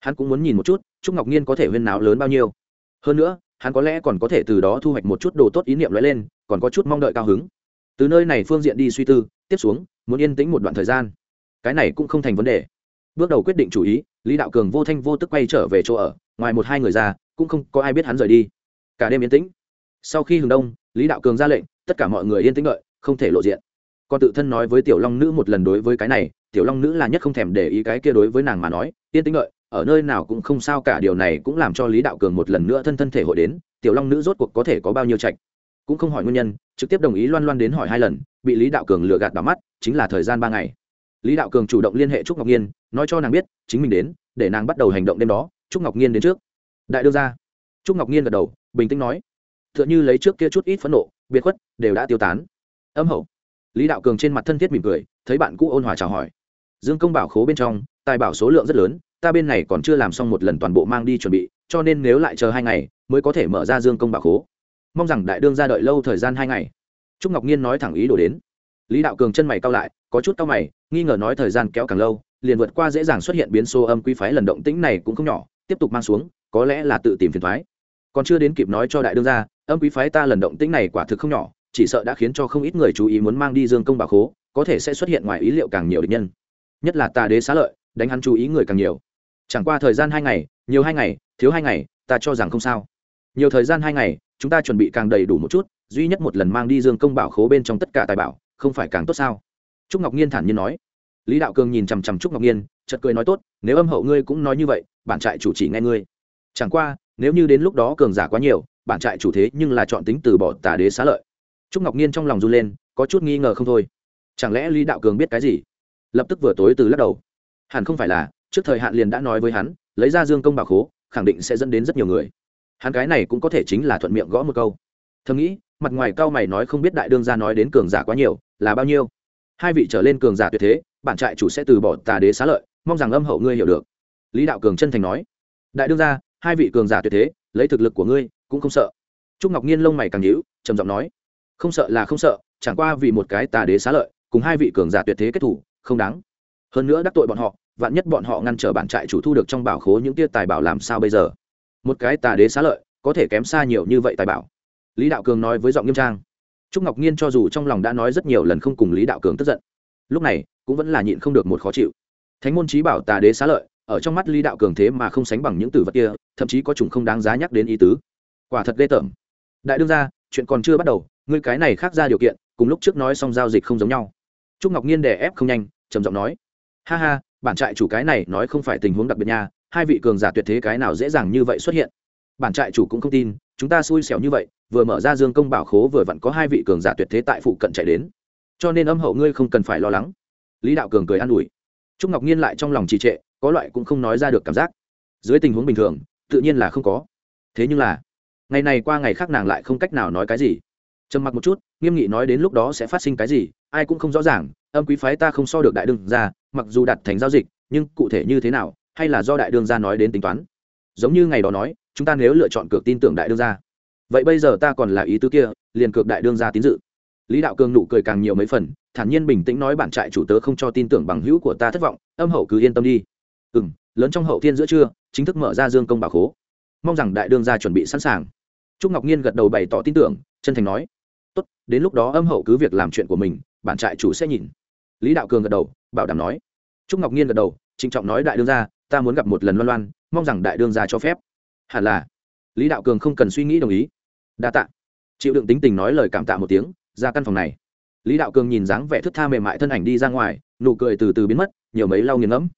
Hắn cũng muốn nhìn một chút, trúc ngọc nhiên có thể huyên náo lớn bao nhiêu. Hơn nữa, hắn có lẽ còn có thể từ đó thu hoạch một chút đồ tốt ý niệm lóe lên, còn có chút mong đợi cao hứng. Từ nơi này phương diện đi suy tư, tiếp xuống, muốn yên tĩnh một đoạn thời gian. Cái này cũng không thành vấn đề. Bước đầu quyết định chủ ý, lý đạo cường vô thanh vô tức quay trở về chỗ ở, ngoài một hai người ra, cũng không có ai biết hắn rời đi. Cả đêm yên tĩnh. Sau khi hừng đông, lý đạo cường ra lệnh, tất cả mọi người yên tĩnh đợi, không thể lộ diện. Còn tự thân nói với tiểu long nữ một lần đối với cái này tiểu long nữ là nhất không thèm để ý cái kia đối với nàng mà nói yên tĩnh lợi, ở nơi nào cũng không sao cả điều này cũng làm cho lý đạo cường một lần nữa thân thân thể hội đến tiểu long nữ rốt cuộc có thể có bao nhiêu trạch? Cũng không hỏi nguyên nhân trực tiếp đồng ý loan loan đến hỏi hai lần bị lý đạo cường lừa gạt đỏ mắt chính là thời gian ba ngày. Lý đạo cường chủ động liên hệ trúc ngọc nhiên nói cho nàng biết chính mình đến để nàng bắt đầu hành động đêm đó trúc ngọc nhiên đến trước. Đại đưa ra. Trúc ngọc nhiên gật đầu bình tĩnh nói t h ư ợ n h ư lấy trước kia chút ít phẫn nộ biệt khuất đều đã tiêu tán. Âm hậu lý đạo cường trên mặt thân thiết mỉm cười thấy bạn cũ ôn hòa chào hỏi. Dương công bảo khố bên trong, tài bảo số lượng rất lớn, ta bên này còn chưa làm xong một lần toàn bộ mang đi chuẩn bị, cho nên nếu lại chờ hai ngày, mới có thể mở ra dương công bảo khố. Mong rằng đại đương ra đợi lâu thời gian hai ngày. Trúc ngọc nhiên nói thẳng ý đồ đến. Lý đạo cường chân mày cao lại, có chút cao mày, nghi ngờ nói thời gian kéo càng lâu, liền vượt qua dễ dàng xuất hiện biến số âm quý phái lần động tĩnh này cũng không nhỏ, tiếp tục mang xuống, có lẽ là tự tìm phiền thoái. Còn chưa đến kịp nói cho đại đương gia, âm quý phái ta lần động tĩnh này quả thực không nhỏ, chỉ sợ đã khiến cho không ít người chú ý muốn mang đi dương công bà khố có thể sẽ xuất hiện ngoài ý liệu càng nhiều địch nhân. Nhất là tà đế xá lợi, đánh hắn chú ý người càng nhiều. Chẳng qua thời gian hai ngày, nhiều hai ngày, thiếu hai ngày, ta cho rằng không sao. Nhiều thời gian hai ngày, chúng ta chuẩn bị càng đầy đủ một chút, duy nhất một lần mang đi dương công bảo khố bên trong tất cả tài bảo, không phải càng tốt sao? Trúc ngọc nhiên thản nhiên nói. Lý đạo cường nhìn chằm chằm trúc ngọc nhiên chật cười nói tốt, nếu âm hậu ngươi cũng nói như vậy, bản trại chủ chỉ nghe ngươi. Chẳng qua, nếu như đến lúc đó cường giả quá nhiều, bản trại chủ thế nhưng là chọn tính từ bỏ tà đế xá lợi. Trúc ngọc nhiên trong lòng run lên, có chút nghi ngờ không thôi chẳng lẽ lý đạo cường biết cái gì? Lập tức vừa tối từ lắc đầu. Hẳn không phải là, trước thời hạn liền đã nói với hắn, lấy ra dương công bảo khố, khẳng định sẽ dẫn đến rất nhiều người. Hắn cái này cũng có thể chính là thuận miệng gõ một câu. Thầm nghĩ, mặt ngoài cao mày nói không biết đại đương gia nói đến cường giả quá nhiều, là bao nhiêu? Hai vị trở lên cường giả tuyệt thế, bản trại chủ sẽ từ bỏ tà đế xá lợi, mong rằng âm hậu ngươi hiểu được. Lý đạo cường chân thành nói, đại đương gia, hai vị cường giả tuyệt thế, lấy thực lực của ngươi, cũng không sợ. Trúc ngọc nhiên lông mày càng nhíu, trầm giọng nói, không sợ là không sợ, chẳng qua vì một cái tà đế xá lợi cùng hai vị cường giả tuyệt thế kết thủ, không đáng. Hơn nữa đắc tội bọn họ, vạn nhất bọn họ ngăn trở bản trại chủ thu được trong bảo khố những tia tài bảo làm sao bây giờ? Một cái tà đế xá lợi, có thể kém xa nhiều như vậy tài bảo. Lý đạo cường nói với giọng nghiêm trang. Trúc ngọc nhiên cho dù trong lòng đã nói rất nhiều lần không cùng lý đạo cường tức giận, lúc này cũng vẫn là nhịn không được một khó chịu. Thánh môn trí bảo tà đế xá lợi, ở trong mắt lý đạo cường thế mà không sánh bằng những tử vật kia, thậm chí có chúng không đáng giá nhắc đến ý tứ. Quả thật ghê tởm. Đại đương ra chuyện còn chưa bắt đầu, ngươi cái này khác ra điều kiện, cùng lúc trước nói xong giao dịch không giống nhau trúc ngọc nhiên đè ép không nhanh, trầm giọng nói, ha ha, bản trại chủ cái này nói không phải tình huống đặc biệt nha, hai vị cường giả tuyệt thế cái nào dễ dàng như vậy xuất hiện. Bản trại chủ cũng không tin, chúng ta xui xẻo như vậy, vừa mở ra dương công bảo khố vừa vặn có hai vị cường giả tuyệt thế tại phụ cận chạy đến. Cho nên âm hậu ngươi không cần phải lo lắng. Lý đạo cường cười an ủi. Trúc ngọc nhiên lại trong lòng trì trệ, có loại cũng không nói ra được cảm giác. Dưới tình huống bình thường, tự nhiên là không có. Thế nhưng là, ngày này qua ngày khác nàng lại không cách nào nói cái gì. Trầm mặc một chút nghiêm nghị nói đến lúc đó sẽ phát sinh cái gì ai cũng không rõ ràng âm quý phái ta không so được đại đương gia, mặc dù đặt thành giao dịch nhưng cụ thể như thế nào hay là do đại đương gia nói đến tính toán. Giống như ngày đó nói chúng ta nếu lựa chọn cược tin tưởng đại đương gia. Vậy bây giờ ta còn là ý tứ kia liền cược đại đương gia tín dự. Lý đạo cường nụ cười càng nhiều mấy phần thản nhiên bình tĩnh nói bản trại chủ tớ không cho tin tưởng bằng hữu của ta thất vọng âm hậu cứ yên tâm đi. Ừ m lớn trong hậu thiên giữa trưa chính thức mở ra dương công bà khố. Mong rằng đại đương gia chuẩn bị sẵn sàng. Trúc ngọc nhiên gật đầu bày tỏ tin tưởng chân thành nói tốt, đến lúc đó âm hậu cứ việc làm chuyện của mình, bản trại chủ sẽ nhìn. Lý đạo cường gật đầu, bảo đảm nói. Trúc ngọc nhiên gật đầu, trịnh trọng nói đại đương gia, ta muốn gặp một lần loan loan, mong rằng đại đương gia cho phép. Hẳn là. Lý đạo cường không cần suy nghĩ đồng ý. Đa tạ. Chịu đựng tính tình nói lời cảm tạ một tiếng, ra căn phòng này. Lý đạo cường nhìn dáng vẻ thức tha mềm mại thân ảnh đi ra ngoài, nụ cười từ từ biến mất, nhiều mấy lau nghiền ngẫm.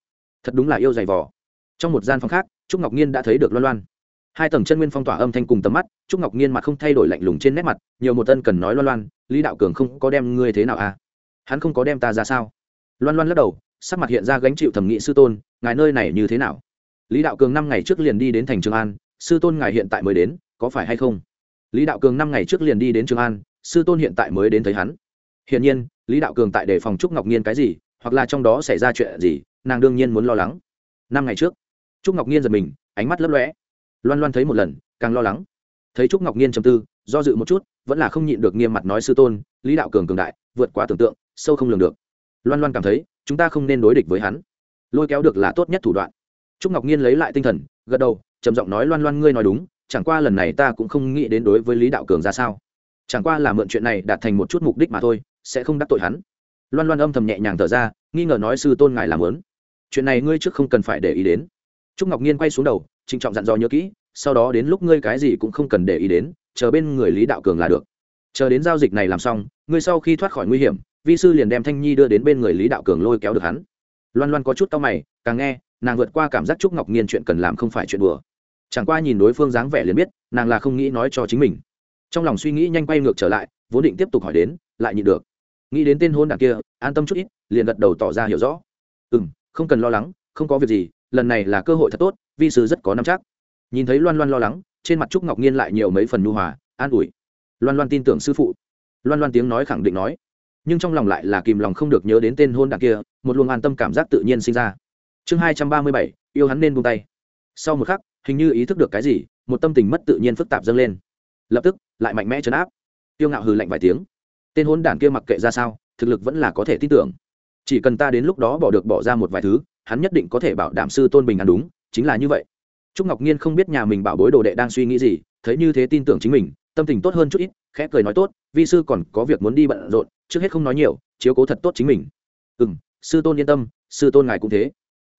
Thật đúng là yêu dày vỏ trong một gian phòng khác, trúc ngọc nhiên đã thấy được loan loan hai tầng chân nguyên phong tỏa âm thanh cùng tầm mắt, trúc ngọc nhiên mặt không thay đổi lạnh lùng trên nét mặt, nhiều một tân cần nói loan loan, lý đạo cường không có đem ngươi thế nào à? Hắn không có đem ta ra sao? Loan loan lắc đầu, sắc mặt hiện ra gánh chịu thẩm nghị sư tôn, ngài nơi này như thế nào? Lý đạo cường năm ngày trước liền đi đến thành trường an, sư tôn ngài hiện tại mới đến, có phải hay không? Lý đạo cường năm ngày trước liền đi đến trường an, sư tôn hiện tại mới đến thấy hắn. Hiển nhiên, lý đạo cường tại đề phòng trúc ngọc nhiên cái gì, hoặc là trong đó xảy ra chuyện gì, nàng đương nhiên muốn lo lắng. Năm ngày trước, trúc ngọc nhiên giật mình, ánh mắt lấp lõe loan loan thấy một lần, càng lo lắng. Thấy trúc ngọc nhiên trầm tư, do dự một chút, vẫn là không nhịn được nghiêm mặt nói sư tôn, lý đạo cường cường đại, vượt quá tưởng tượng, sâu không lường được. Loan loan cảm thấy, chúng ta không nên đối địch với hắn. Lôi kéo được là tốt nhất thủ đoạn. Trúc ngọc nhiên lấy lại tinh thần, gật đầu, trầm giọng nói, loan loan, ngươi nói đúng, chẳng qua lần này ta cũng không nghĩ đến đối với lý đạo cường ra sao. Chẳng qua là mượn chuyện này đạt thành một chút mục đích mà thôi, sẽ không đắc tội hắn. Loan loan âm thầm nhẹ nhàng thở ra, nghi ngờ nói, sư tôn ngài làm lớn. Chuyện này ngươi trước không cần phải để ý đến trúc ngọc nhiên quay xuống đầu, trịnh trọng dặn dò nhớ kỹ, sau đó đến lúc ngươi cái gì cũng không cần để ý đến, chờ bên người lý đạo cường là được. Chờ đến giao dịch này làm xong, ngươi sau khi thoát khỏi nguy hiểm, vi sư liền đem thanh nhi đưa đến bên người lý đạo cường lôi kéo được hắn. Loan loan có chút tao mày, càng nghe, nàng vượt qua cảm giác trúc ngọc nhiên chuyện cần làm không phải chuyện đùa. Chẳng qua nhìn đối phương dáng vẻ liền biết, nàng là không nghĩ nói cho chính mình. Trong lòng suy nghĩ nhanh quay ngược trở lại, vốn định tiếp tục hỏi đến, lại nhịn được. Nghĩ đến tên hôn đảng kia, an tâm chút ít, liền gật đầu tỏ ra hiểu rõ. Ừ m không cần lo lắng, không có việc gì lần này là cơ hội thật tốt, vi sư rất có năm chắc. Nhìn thấy loan loan lo lắng, trên mặt trúc ngọc nhiên lại nhiều mấy phần nu hòa, an ủi. Loan loan tin tưởng sư phụ. Loan loan tiếng nói khẳng định nói. Nhưng trong lòng lại là kìm lòng không được nhớ đến tên hôn đảng kia, một luồng an tâm cảm giác tự nhiên sinh ra. Chương hai trăm ba mươi bảy, yêu hắn nên buông tay. Sau một khắc, hình như ý thức được cái gì, một tâm tình mất tự nhiên phức tạp dâng lên. Lập tức, lại mạnh mẽ chấn áp. Tiêu ngạo hừ lạnh vài tiếng. Tên hôn đản kia mặc kệ ra sao, thực lực vẫn là có thể tin tưởng. Chỉ cần ta đến lúc đó bỏ được bỏ ra một vài thứ hắn nhất định có thể bảo đảm sư tôn bình an đúng, chính là như vậy. Trúc ngọc nhiên không biết nhà mình bảo bối đồ đệ đang suy nghĩ gì, thấy như thế tin tưởng chính mình, tâm tình tốt hơn chút ít, khẽ cười nói tốt, vi sư còn có việc muốn đi bận rộn, trước hết không nói nhiều, chiếu cố thật tốt chính mình. Ừ m sư tôn yên tâm, sư tôn ngài cũng thế.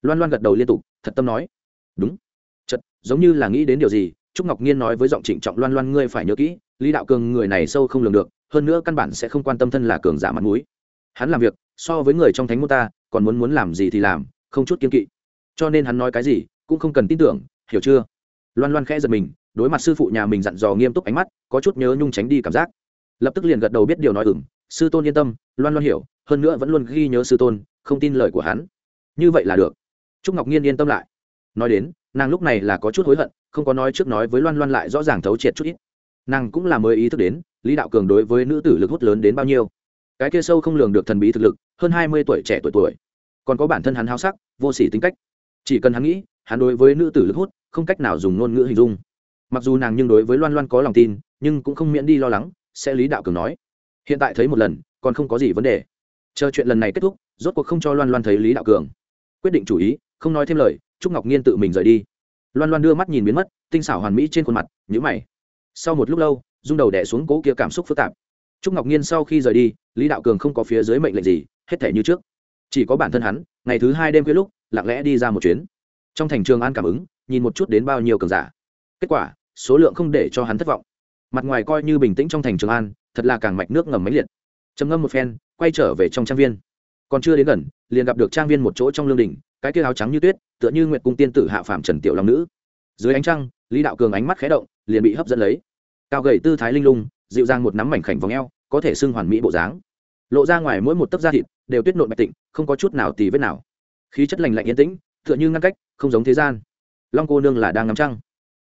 Loan loan gật đầu liên tục, thật tâm nói. Đúng. Chật, giống như là nghĩ đến điều gì, trúc ngọc nhiên nói với giọng trịnh trọng loan loan, ngươi phải nhớ kỹ, lý đạo cường người này sâu không lường được, hơn nữa căn bản sẽ không quan tâm thân là cường giả mặt mũi. Hắn làm việc, so với người trong thánh môn ta, còn muốn muốn làm gì thì làm không chút kiên kỵ. Cho nên hắn nói cái gì cũng không cần tin tưởng, hiểu chưa? Loan loan khẽ giật mình, đối mặt sư phụ nhà mình dặn dò nghiêm túc ánh mắt, có chút nhớ nhung tránh đi cảm giác. Lập tức liền gật đầu biết điều nói ừng sư tôn yên tâm, loan loan hiểu, hơn nữa vẫn luôn ghi nhớ sư tôn, không tin lời của hắn. Như vậy là được. Trúc ngọc nhiên yên tâm lại. Nói đến, nàng lúc này là có chút hối hận, không có nói trước nói với loan loan lại rõ ràng thấu triệt chút ít. Nàng cũng là mới ý thức đến, lý đạo cường đối với nữ tử lực hút lớn đến bao nhiêu. Cái kia sâu không lường được thần bí thực lực, hơn hai mươi tuổi trẻ tuổi tuổi còn có bản thân hắn háo sắc, vô s ỉ tính cách. Chỉ cần hắn nghĩ, hắn đối với nữ tử lực hút, không cách nào dùng ngôn ngữ hình dung. Mặc dù nàng nhưng đối với loan loan có lòng tin, nhưng cũng không miễn đi lo lắng, sẽ lý đạo cường nói. Hiện tại thấy một lần, còn không có gì vấn đề. Chờ chuyện lần này kết thúc, rốt cuộc không cho loan loan thấy lý đạo cường. Quyết định chủ ý, không nói thêm lời, trúc ngọc nhiên tự mình rời đi. Loan loan đưa mắt nhìn biến mất, tinh xảo hoàn mỹ trên khuôn mặt nhữ mày. Sau một lúc lâu, rung đầu đẻ xuống cố kia cảm xúc phức tạp. Trúc ngọc nhiên sau khi rời đi, lý đạo cường không có phía dưới mệnh lệnh gì, hết thể như trước chỉ có bản thân hắn, ngày thứ hai đêm khuya lúc, lặng lẽ đi ra một chuyến. Trong thành trường an cảm ứng, nhìn một chút đến bao nhiêu cường giả. Kết quả, số lượng không để cho hắn thất vọng. Mặt ngoài coi như bình tĩnh trong thành trường an, thật là càng mạch nước ngầm máy liệt. Trầm ngâm một phen, quay trở về trong trang viên. Còn chưa đến gần, liền gặp được trang viên một chỗ trong lương đình, cái kia áo trắng như tuyết, tựa như nguyệt cung tiên tử hạ phạm trần tiểu long nữ. Dưới ánh trăng, lý đạo cường ánh mắt khé động, liền bị hấp dẫn lấy. Cao gầy tư thái linh lung, dịu dàng một nắm mảnh khảnh vòng eo, có thể xưng hoàn mỹ bộ dáng. Lộ ra ngoài mỗi một tấc da thịt đều tuyết nộn bạch tịnh, không có chút nào tì vết nào. Khí chất lành lạnh yên tĩnh, tựa như ngăn cách, không giống thế gian. Long cô nương là đang ngắm trăng.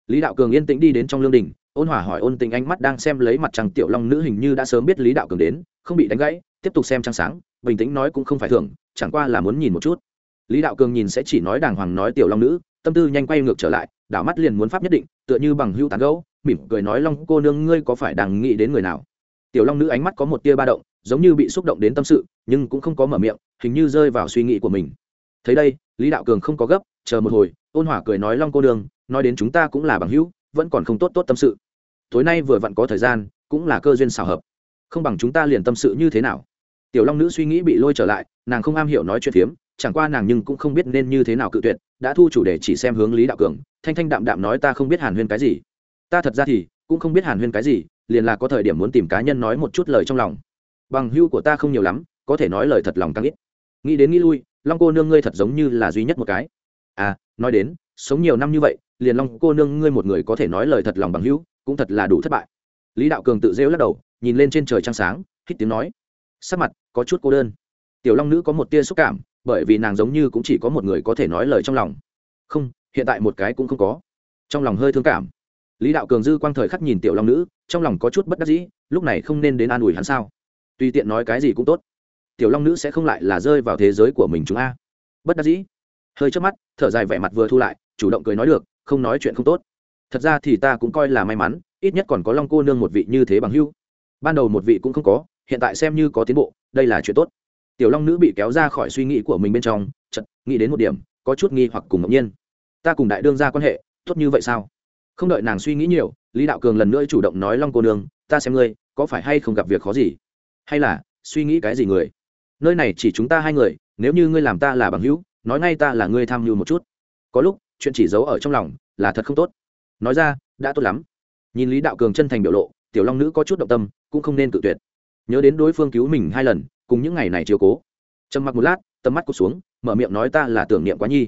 Lý đạo cường yên tĩnh đi đến trong lương đình, ôn hỏa hỏi ôn tình ánh mắt đang xem lấy mặt trăng tiểu long nữ hình như đã sớm biết lý đạo cường đến, không bị đánh gãy, tiếp tục xem trăng sáng, bình tĩnh nói cũng không phải thường, chẳng qua là muốn nhìn một chút. Lý đạo cường nhìn sẽ chỉ nói đàng hoàng nói tiểu long nữ, tâm tư nhanh quay ngược trở lại, đảo mắt liền muốn pháp nhất định, tựa như bằng hưu tán gấu mỉm cười nói long cô nương ngươi có phải đang nghĩ đến người nào? Tiểu long nữ ánh mắt có một tia ba động giống như bị xúc động đến tâm sự nhưng cũng không có mở miệng hình như rơi vào suy nghĩ của mình. Thấy đây lý đạo cường không có gấp chờ một hồi ôn hỏa cười nói long cô Đường, nói đến chúng ta cũng là bằng hữu vẫn còn không tốt tốt tâm sự. Tối nay vừa vặn có thời gian cũng là cơ duyên xảo hợp. Không bằng chúng ta liền tâm sự như thế nào? Tiểu long nữ suy nghĩ bị lôi trở lại nàng không am hiểu nói chuyện phiếm chẳng qua nàng nhưng cũng không biết nên như thế nào cự tuyệt đã thu chủ đề chỉ xem hướng lý đạo cường thanh thanh đạm đạm nói ta không biết hàn huyên cái gì. Ta thật ra thì cũng không biết hàn huyên cái gì liền là có thời điểm muốn tìm cá nhân nói một chút lời trong lòng bằng hưu của ta không nhiều lắm, có thể nói lời thật lòng càng ít. Nghĩ đến nghĩ lui, long cô nương ngươi thật giống như là duy nhất một cái. À nói đến, sống nhiều năm như vậy, liền long cô nương ngươi một người có thể nói lời thật lòng bằng hữu cũng thật là đủ thất bại. Lý đạo cường tự rêu lắc đầu, nhìn lên trên trời trăng sáng, hít tiếng nói. Sắc mặt có chút cô đơn. Tiểu long nữ có một tia xúc cảm, bởi vì nàng giống như cũng chỉ có một người có thể nói lời trong lòng. Không, hiện tại một cái cũng không có. Trong lòng hơi thương cảm. Lý đạo cường dư quang thời khắc nhìn tiểu long nữ, trong lòng có chút bất đắc dĩ, lúc này không nên đến an ủi hắn sao? Tùy tiện nói cái gì cũng tốt. Tiểu long nữ sẽ không lại là rơi vào thế giới của mình chúng a. Bất đắc dĩ. Hơi trước mắt, thở dài vẻ mặt vừa thu lại, chủ động cười nói được, không nói chuyện không tốt. Thật ra thì ta cũng coi là may mắn, ít nhất còn có long cô nương một vị như thế bằng hưu ban đầu một vị cũng không có, hiện tại xem như có tiến bộ, đây là chuyện tốt. Tiểu long nữ bị kéo ra khỏi suy nghĩ của mình bên trong chật nghĩ đến một điểm, có chút nghi hoặc cùng ngẫu nhiên. Ta cùng đại đương ra quan hệ, tốt như vậy sao? Không đợi nàng suy nghĩ nhiều, lý đạo cường lần nữa chủ động nói long cô nương, ta xem ngươi, có phải hay không gặp việc khó gì? Hay là suy nghĩ cái gì người? Nơi này chỉ chúng ta hai người, nếu như ngươi làm ta là bằng hữu, nói ngay ta là ngươi tham mưu một chút. Có lúc, chuyện chỉ giấu ở trong lòng là thật không tốt. Nói ra, đã tốt lắm. Nhìn lý đạo cường chân thành biểu lộ, tiểu long nữ có chút động tâm, cũng không nên tự tuyệt. Nhớ đến đối phương cứu mình hai lần, cùng những ngày này chiều cố. Trầm mặc một lát, tầm mắt cụt xuống, mở miệng nói ta là tưởng niệm quá nhi.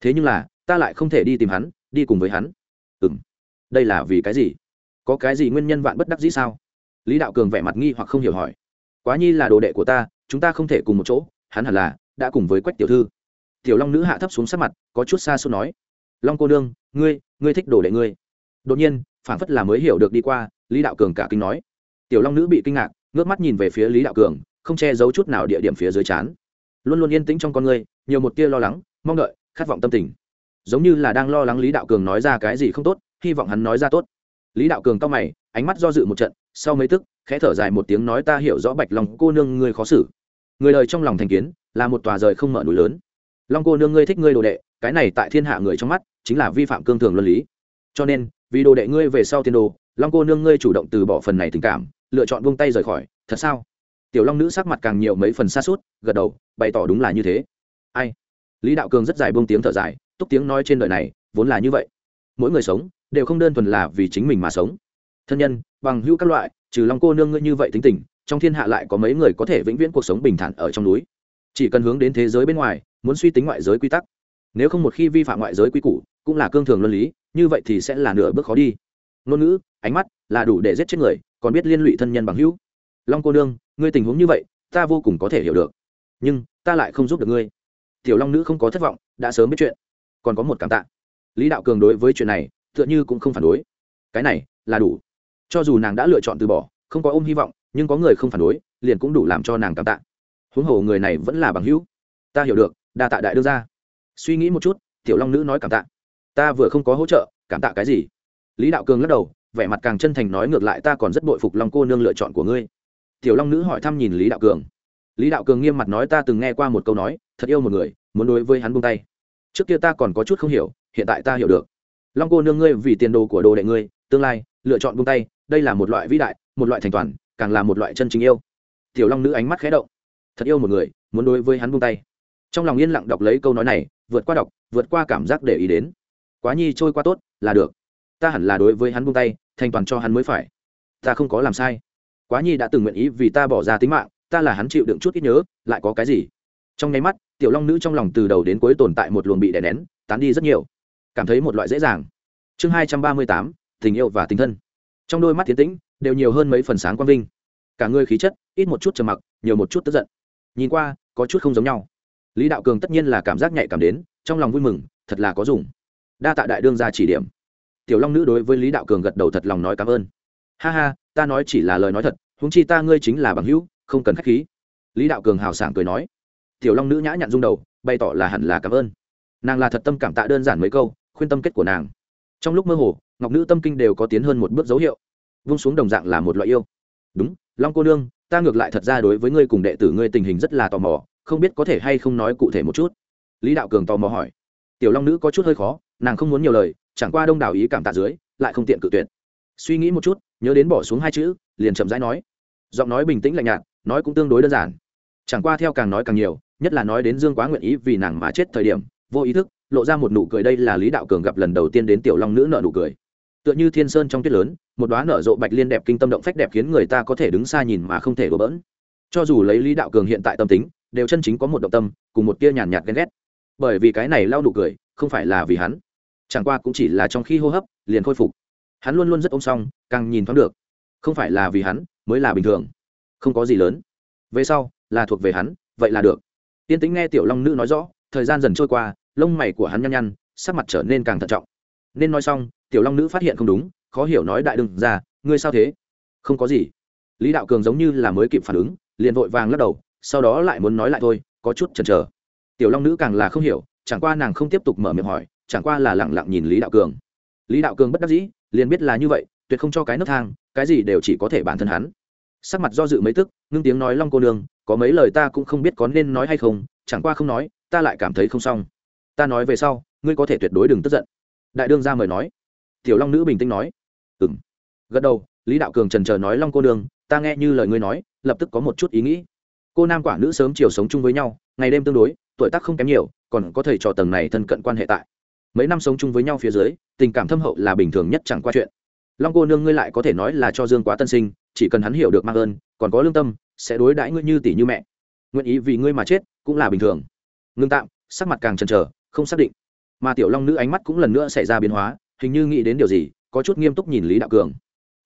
Thế nhưng là, ta lại không thể đi tìm hắn, đi cùng với hắn. Ừ m đây là vì cái gì? Có cái gì nguyên nhân vạn bất đắc dĩ sao? Lý đạo cường vẻ mặt nghi hoặc không hiểu hỏi quá nhi là đồ đệ của ta, chúng ta không thể cùng một chỗ, hắn hẳn là đã cùng với quách tiểu thư. Tiểu long nữ hạ thấp xuống sát mặt, có chút xa xôi nói, long cô nương, ngươi ngươi thích đồ đệ ngươi. Đột nhiên phản phất là mới hiểu được đi qua, lý đạo cường cả kinh nói. Tiểu long nữ bị kinh ngạc, ngước mắt nhìn về phía lý đạo cường, không che giấu chút nào địa điểm phía dưới chán. Luôn luôn yên tĩnh trong con ngươi nhiều một tia lo lắng, mong đợi, khát vọng tâm tình. Giống như là đang lo lắng lý đạo cường nói ra cái gì không tốt, hy vọng hắn nói ra tốt. Lý đạo cường cao mày, ánh mắt do dự một trận sau mấy tức, khẽ thở dài một tiếng nói ta hiểu rõ bạch lòng cô nương ngươi khó xử. Người lời trong lòng thành kiến, là một tòa rời không mở núi lớn. Long cô nương ngươi thích ngươi đồ đệ, cái này tại thiên hạ người trong mắt, chính là vi phạm cương thường luân lý. Cho nên, vì đồ đệ ngươi về sau tiên đồ, long cô nương ngươi chủ động từ bỏ phần này tình cảm, lựa chọn buông tay rời khỏi, thật sao? Tiểu long nữ sắc mặt càng nhiều mấy phần xa suốt gật đầu, bày tỏ đúng là như thế. Ai? Lý đạo cường rất dài buông tiếng thở dài, túc tiếng nói trên đời này, vốn là như vậy. Mỗi người sống, đều không đơn thuần là vì chính mình mà sống. Thân nhân bằng hữu các loại, trừ long cô nương ngươi như vậy tính tình, trong thiên hạ lại có mấy người có thể vĩnh viễn cuộc sống bình thản ở trong núi. Chỉ cần hướng đến thế giới bên ngoài, muốn suy tính ngoại giới quy tắc. Nếu không một khi vi phạm ngoại giới quy củ, cũng là cương thường luân lý, như vậy thì sẽ là nửa bước khó đi. Ngôn ngữ, ánh mắt là đủ để giết chết người, còn biết liên lụy thân nhân bằng hữu. Long cô nương, ngươi tình huống như vậy, ta vô cùng có thể hiểu được. Nhưng, ta lại không giúp được ngươi. Tiểu long nữ không có thất vọng, đã sớm biết chuyện. Còn có một cảm tạ. Lý đạo cường đối với chuyện này, tựa như cũng không phản đối. Cái này, là đủ cho dù nàng đã lựa chọn từ bỏ, không có ôm hy vọng, nhưng có người không phản đối, liền cũng đủ làm cho nàng cảm tạ. Huống hồ người này vẫn là bằng hữu. Ta hiểu được, đa tạ đại đưa ra suy nghĩ một chút, tiểu long nữ nói cảm tạ. Ta vừa không có hỗ trợ, cảm tạ cái gì? Lý đạo cường lắc đầu, vẻ mặt càng chân thành nói ngược lại ta còn rất bội phục long cô nương lựa chọn của ngươi. Tiểu long nữ hỏi thăm nhìn lý đạo cường. Lý đạo cường nghiêm mặt nói ta từng nghe qua một câu nói, thật yêu một người, muốn đối với hắn buông tay. Trước kia ta còn có chút không hiểu, hiện tại ta hiểu được. Long cô nương ngươi vì tiền đồ của đồ đệ ngươi, tương lai, lựa chọn buông tay đây là một loại vĩ đại, một loại thành toàn, càng là một loại chân chính yêu. Tiểu long nữ ánh mắt khẽ động. Thật yêu một người, muốn đối với hắn buông tay. Trong lòng yên lặng đọc lấy câu nói này, vượt qua đọc, vượt qua cảm giác để ý đến. Quá nhi trôi qua tốt, là được. Ta hẳn là đối với hắn buông tay, thành toàn cho hắn mới phải. Ta không có làm sai. Quá nhi đã từng nguyện ý vì ta bỏ ra tính mạng, ta là hắn chịu đựng chút ít nhớ, lại có cái gì? Trong nháy mắt, tiểu long nữ trong lòng từ đầu đến cuối tồn tại một luồng bị đè nén, tán đi rất nhiều. Cảm thấy một loại dễ dàng. Chương hai trăm ba mươi tám, tình yêu và tình thân trong đôi mắt tiến tĩnh, đều nhiều hơn mấy phần sáng quang vinh. Cả người khí chất, ít một chút trầm mặc, nhiều một chút tức giận. Nhìn qua, có chút không giống nhau. Lý đạo cường tất nhiên là cảm giác nhạy cảm đến, trong lòng vui mừng, thật là có dùng. Đa tạ đại đương ra chỉ điểm. Tiểu long nữ đối với lý đạo cường gật đầu thật lòng nói cảm ơn. Ha ha, ta nói chỉ là lời nói thật, huống chi ta ngươi chính là bằng hữu, không cần k h á c h khí. Lý đạo cường hào sảng cười nói. Tiểu long nữ nhã nhặn rung đầu, bày tỏ là hẳn là cảm ơn. Nàng là thật tâm cảm tạ đơn giản mấy câu, khuyên tâm kết của nàng. Trong lúc mơ hồ ngọc nữ tâm kinh đều có tiến hơn một bước dấu hiệu vung xuống đồng dạng là một loại yêu đúng long cô nương ta ngược lại thật ra đối với ngươi cùng đệ tử ngươi tình hình rất là tò mò không biết có thể hay không nói cụ thể một chút lý đạo cường tò mò hỏi tiểu long nữ có chút hơi khó nàng không muốn nhiều lời chẳng qua đông đảo ý cảm tạ dưới lại không tiện cự tuyệt suy nghĩ một chút nhớ đến bỏ xuống hai chữ liền chậm rãi nói giọng nói bình tĩnh lạnh nhạt nói cũng tương đối đơn giản chẳng qua theo càng nói càng nhiều nhất là nói đến dương quá nguyện ý vì nàng mà chết thời điểm vô ý thức lộ ra một nụ cười đây là lý đạo cường gặp lần đầu tiên đến tiểu long nữ nợ nụ cười tựa như thiên sơn trong tuyết lớn, một đoá nở rộ bạch liên đẹp kinh tâm động phách đẹp khiến người ta có thể đứng xa nhìn mà không thể đổ bỡn. Cho dù lấy lý đạo cường hiện tại tâm tính, đều chân chính có một động tâm, cùng một tia nhàn nhạt ghen ghét. Bởi vì cái này lao nụ cười, không phải là vì hắn. Chẳng qua cũng chỉ là trong khi hô hấp, liền khôi phục. Hắn luôn luôn rất ôm song, càng nhìn thoáng được. Không phải là vì hắn, mới là bình thường. Không có gì lớn. Về sau, là thuộc về hắn, vậy là được. Tiên tính nghe tiểu long nữ nói rõ, thời gian dần trôi qua, lông mày của hắn nhăn nhăn, sắc mặt trở nên càng thận trọng. Nên nói xong tiểu long nữ phát hiện không đúng, khó hiểu nói đại đừng ra, ngươi sao thế? Không có gì. Lý đạo cường giống như là mới kịp phản ứng, liền vội vàng lắc đầu, sau đó lại muốn nói lại thôi, có chút chần chờ. Tiểu long nữ càng là không hiểu, chẳng qua nàng không tiếp tục mở miệng hỏi, chẳng qua là lẳng lặng nhìn lý đạo cường. Lý đạo cường bất đắc dĩ, liền biết là như vậy, tuyệt không cho cái nấc thang, cái gì đều chỉ có thể bản thân hắn. Sắc mặt do dự mấy tức, ngưng tiếng nói long cô nương, có mấy lời ta cũng không biết có nên nói hay không, chẳng qua không nói, ta lại cảm thấy không xong. Ta nói về sau, ngươi có thể tuyệt đối đừng tức giận. Đại đương ra mời nói tiểu long nữ bình tĩnh nói. Ừng gật đầu, lý đạo cường trần trờ nói, long cô nương, ta nghe như lời ngươi nói, lập tức có một chút ý nghĩ. Cô nam quả nữ sớm chiều sống chung với nhau, ngày đêm tương đối, tuổi tác không kém nhiều, còn có thầy trò tầng này thân cận quan hệ tại. Mấy năm sống chung với nhau phía dưới, tình cảm thâm hậu là bình thường nhất chẳng qua chuyện. Long cô nương ngươi lại có thể nói là cho dương quá tân sinh, chỉ cần hắn hiểu được mang ơn, còn có lương tâm, sẽ đối đãi ngươi như tỷ như mẹ. Nguyện ý vì ngươi mà chết, cũng là bình thường. Ngưng tạm, sắc mặt càng chần chờ, không xác định. Mà tiểu long nữ ánh mắt cũng lần nữa xảy ra biến hóa hình như nghĩ đến điều gì, có chút nghiêm túc nhìn lý đạo cường.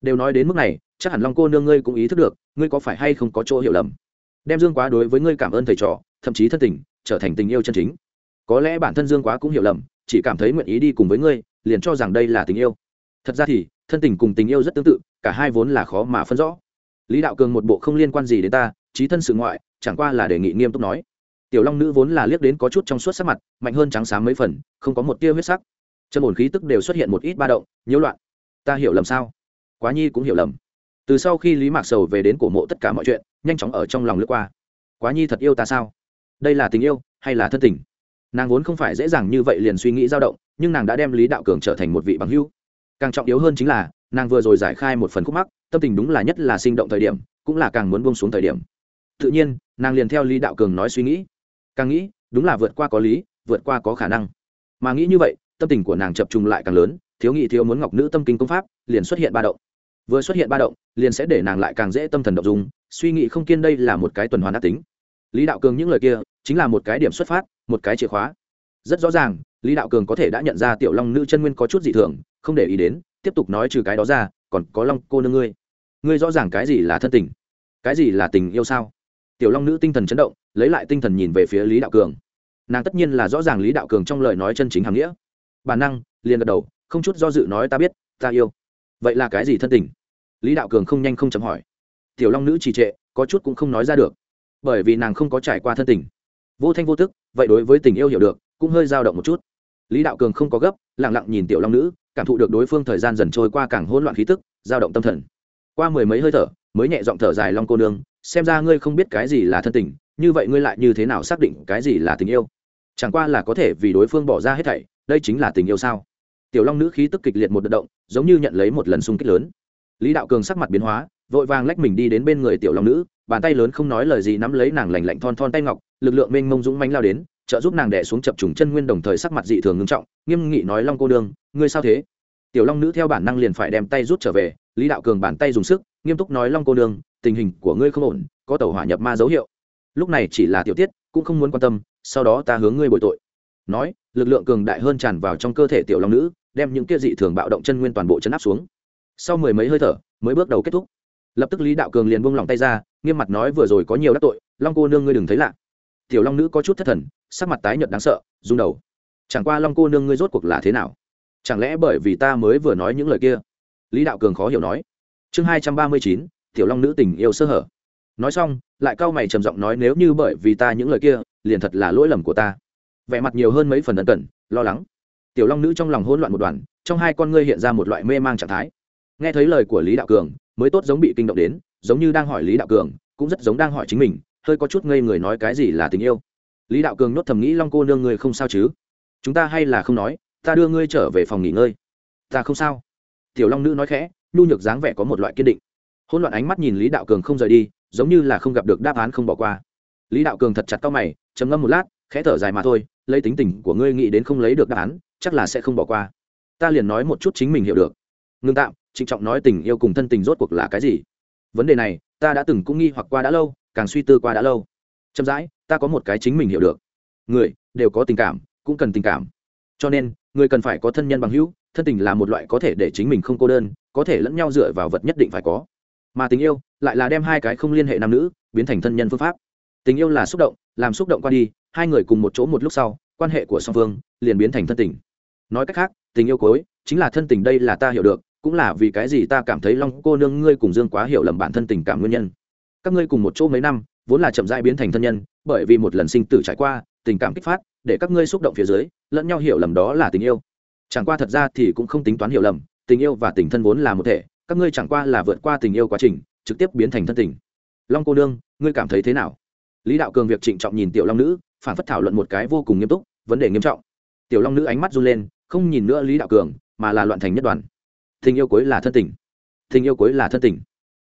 Đều nói đến mức này, chắc hẳn long cô nương ngươi cũng ý thức được, ngươi có phải hay không có chỗ hiểu lầm. Đem dương quá đối với ngươi cảm ơn thầy trò, thậm chí thân tình, trở thành tình yêu chân chính. Có lẽ bản thân dương quá cũng hiểu lầm, chỉ cảm thấy nguyện ý đi cùng với ngươi, liền cho rằng đây là tình yêu. Thật ra thì, thân tình cùng tình yêu rất tương tự, cả hai vốn là khó mà phân rõ. Lý đạo cường một bộ không liên quan gì đến ta trí thân sự ngoại, chẳng qua là đề nghị nghiêm túc nói. Tiểu long nữ vốn là liếc đến có chút trong suốt sắc mặt, mạnh hơn trắng sáng mấy phần, không có một tia huyết sắc chân ổn khí tức đều xuất hiện một ít ba động, nhiễu loạn. Ta hiểu lầm sao? Quá nhi cũng hiểu lầm. Từ sau khi lý mạc sầu về đến cổ mộ tất cả mọi chuyện, nhanh chóng ở trong lòng lướt qua. Quá nhi thật yêu ta sao? Đây là tình yêu hay là thân tình? Nàng vốn không phải dễ dàng như vậy liền suy nghĩ dao động, nhưng nàng đã đem lý đạo cường trở thành một vị bằng hữu. Càng trọng yếu hơn chính là, nàng vừa rồi giải khai một phần khúc mắc, tâm tình đúng là nhất là sinh động thời điểm, cũng là càng muốn buông xuống thời điểm. Tự nhiên, nàng liền theo lý đạo cường nói suy nghĩ. Càng nghĩ, đúng là vượt qua có lý, vượt qua có khả năng. Mà nghĩ như vậy tâm tình của nàng chập trùng lại càng lớn, thiếu nghị thiếu muốn ngọc nữ tâm kinh công pháp, liền xuất hiện ba động. Vừa xuất hiện ba động, liền sẽ để nàng lại càng dễ tâm thần động dung, suy nghĩ không kiên đây là một cái tuần hoàn ác tính. Lý đạo cường những lời kia, chính là một cái điểm xuất phát, một cái chìa khóa. Rất rõ ràng, lý đạo cường có thể đã nhận ra tiểu long nữ chân nguyên có chút dị thường, không để ý đến, tiếp tục nói trừ cái đó ra, còn có long cô nương ngươi. Ngươi rõ ràng cái gì là thân tình? Cái gì là tình yêu sao? Tiểu long nữ tinh thần chấn động, lấy lại tinh thần nhìn về phía lý đạo cường. Nàng tất nhiên là rõ ràng lý đạo cường trong lời nói chân chính hàm nghĩa bản năng, liền gật đầu, không chút do dự nói, ta biết, ta yêu. Vậy là cái gì thân tình? Lý đạo cường không nhanh không chấm hỏi. Tiểu long nữ trì trệ, có chút cũng không nói ra được, bởi vì nàng không có trải qua thân tình. Vô thanh vô tức, vậy đối với tình yêu hiểu được, cũng hơi dao động một chút. Lý đạo cường không có gấp lẳng lặng nhìn tiểu long nữ, cảm thụ được đối phương thời gian dần trôi qua càng hỗn loạn khí tức, dao động tâm thần. Qua mười mấy hơi thở, mới nhẹ giọng thở dài, long cô nương, xem ra ngươi không biết cái gì là thân tình, như vậy ngươi lại như thế nào xác định cái gì là tình yêu? Chẳng qua là có thể vì đối phương bỏ ra hết thảy đây chính là tình yêu sao? Tiểu long nữ khí tức kịch liệt một đợt động, giống như nhận lấy một lần xung kích lớn. Lý đạo cường sắc mặt biến hóa, vội vàng lách mình đi đến bên người tiểu long nữ, bàn tay lớn không nói lời gì nắm lấy nàng lành lạnh thon thon tay ngọc, lực lượng mênh mông dũng mánh lao đến, trợ giúp nàng đẻ xuống chập trùng chân nguyên đồng thời sắc mặt dị thường ngưng trọng, nghiêm nghị nói long cô đương, ngươi sao thế? Tiểu long nữ theo bản năng liền phải đem tay rút trở về, lý đạo cường bàn tay dùng sức, nghiêm túc nói long cô đương, tình hình của ngươi không ổn, có tàu hỏa nhập ma dấu hiệu. Lúc này chỉ là tiểu tiết, cũng không muốn quan tâm, sau đó ta hướng ngươi bội tội. Nói lực lượng cường đại hơn tràn vào trong cơ thể tiểu long nữ, đem những kia dị thường bạo động chân nguyên toàn bộ chấn áp xuống. Sau mười mấy hơi thở, mới bước đầu kết thúc. Lập tức lý đạo cường liền buông lỏng tay ra, nghiêm mặt nói vừa rồi có nhiều đắc tội, long cô nương ngươi đừng thấy lạ. Tiểu long nữ có chút thất thần, sắc mặt tái nhợt đáng sợ rung đầu. Chẳng qua long cô nương ngươi rốt cuộc là thế nào? Chẳng lẽ bởi vì ta mới vừa nói những lời kia? Lý đạo cường khó hiểu nói. Chương hai trăm ba mươi chín, tiểu long nữ tình yêu sơ hở. Nói xong, lại cau mày trầm giọng nói nếu như bởi vì ta những lời kia, liền thật là lỗi lầm của ta vẻ mặt nhiều hơn mấy phần ẩn cần, lo lắng. Tiểu long nữ trong lòng hỗn loạn một đoàn, trong hai con ngươi hiện ra một loại mê mang trạng thái. Nghe thấy lời của lý đạo cường, mới tốt giống bị kinh động đến, giống như đang hỏi lý đạo cường, cũng rất giống đang hỏi chính mình, hơi có chút ngây người nói cái gì là tình yêu. Lý đạo cường nốt thầm nghĩ long cô nương ngươi không sao chứ? Chúng ta hay là không nói, ta đưa ngươi trở về phòng nghỉ ngơi. Ta không sao. Tiểu long nữ nói khẽ, nhu nhược dáng vẻ có một loại kiên định. Hỗn loạn ánh mắt nhìn lý đạo cường không rời đi, giống như là không gặp được đáp án không bỏ qua. Lý đạo cường thật chặt cao mày, trầm ngâm một lát, khẽ thở dài mà thôi lấy tính tình của ngươi nghĩ đến không lấy được đáp án, chắc là sẽ không bỏ qua. Ta liền nói một chút chính mình hiểu được. Ngưng tạm, trịnh trọng nói tình yêu cùng thân tình rốt cuộc là cái gì? Vấn đề này, ta đã từng cũng nghi hoặc qua đã lâu, càng suy tư qua đã lâu. Chậm rãi, ta có một cái chính mình hiểu được. Người, đều có tình cảm, cũng cần tình cảm. Cho nên, người cần phải có thân nhân bằng hữu, thân tình là một loại có thể để chính mình không cô đơn, có thể lẫn nhau dựa vào vật nhất định phải có. Mà tình yêu, lại là đem hai cái không liên hệ nam nữ, biến thành thân nhân phương pháp. Tình yêu là xúc động, làm xúc động qua đi hai người cùng một chỗ một lúc sau, quan hệ của song phương liền biến thành thân tình. Nói cách khác, tình yêu cối chính là thân tình đây là ta hiểu được, cũng là vì cái gì ta cảm thấy long cô nương ngươi cùng dương quá hiểu lầm bản thân tình cảm nguyên nhân. Các ngươi cùng một chỗ mấy năm, vốn là chậm rãi biến thành thân nhân, bởi vì một lần sinh tử trải qua, tình cảm kích phát, để các ngươi xúc động phía dưới, lẫn nhau hiểu lầm đó là tình yêu. Chẳng qua thật ra thì cũng không tính toán hiểu lầm, tình yêu và tình thân vốn là một thể, các ngươi chẳng qua là vượt qua tình yêu quá trình, trực tiếp biến thành thân tình. Long cô nương, ngươi cảm thấy thế nào? Lý đạo cường việc trịnh trọng nhìn tiểu long nữ phản phất thảo luận một cái vô cùng nghiêm túc, vấn đề nghiêm trọng. Tiểu long nữ ánh mắt run lên, không nhìn nữa lý đạo cường, mà là loạn thành nhất đoàn. Tình yêu cuối là thân tình. Tình yêu cuối là thân tình.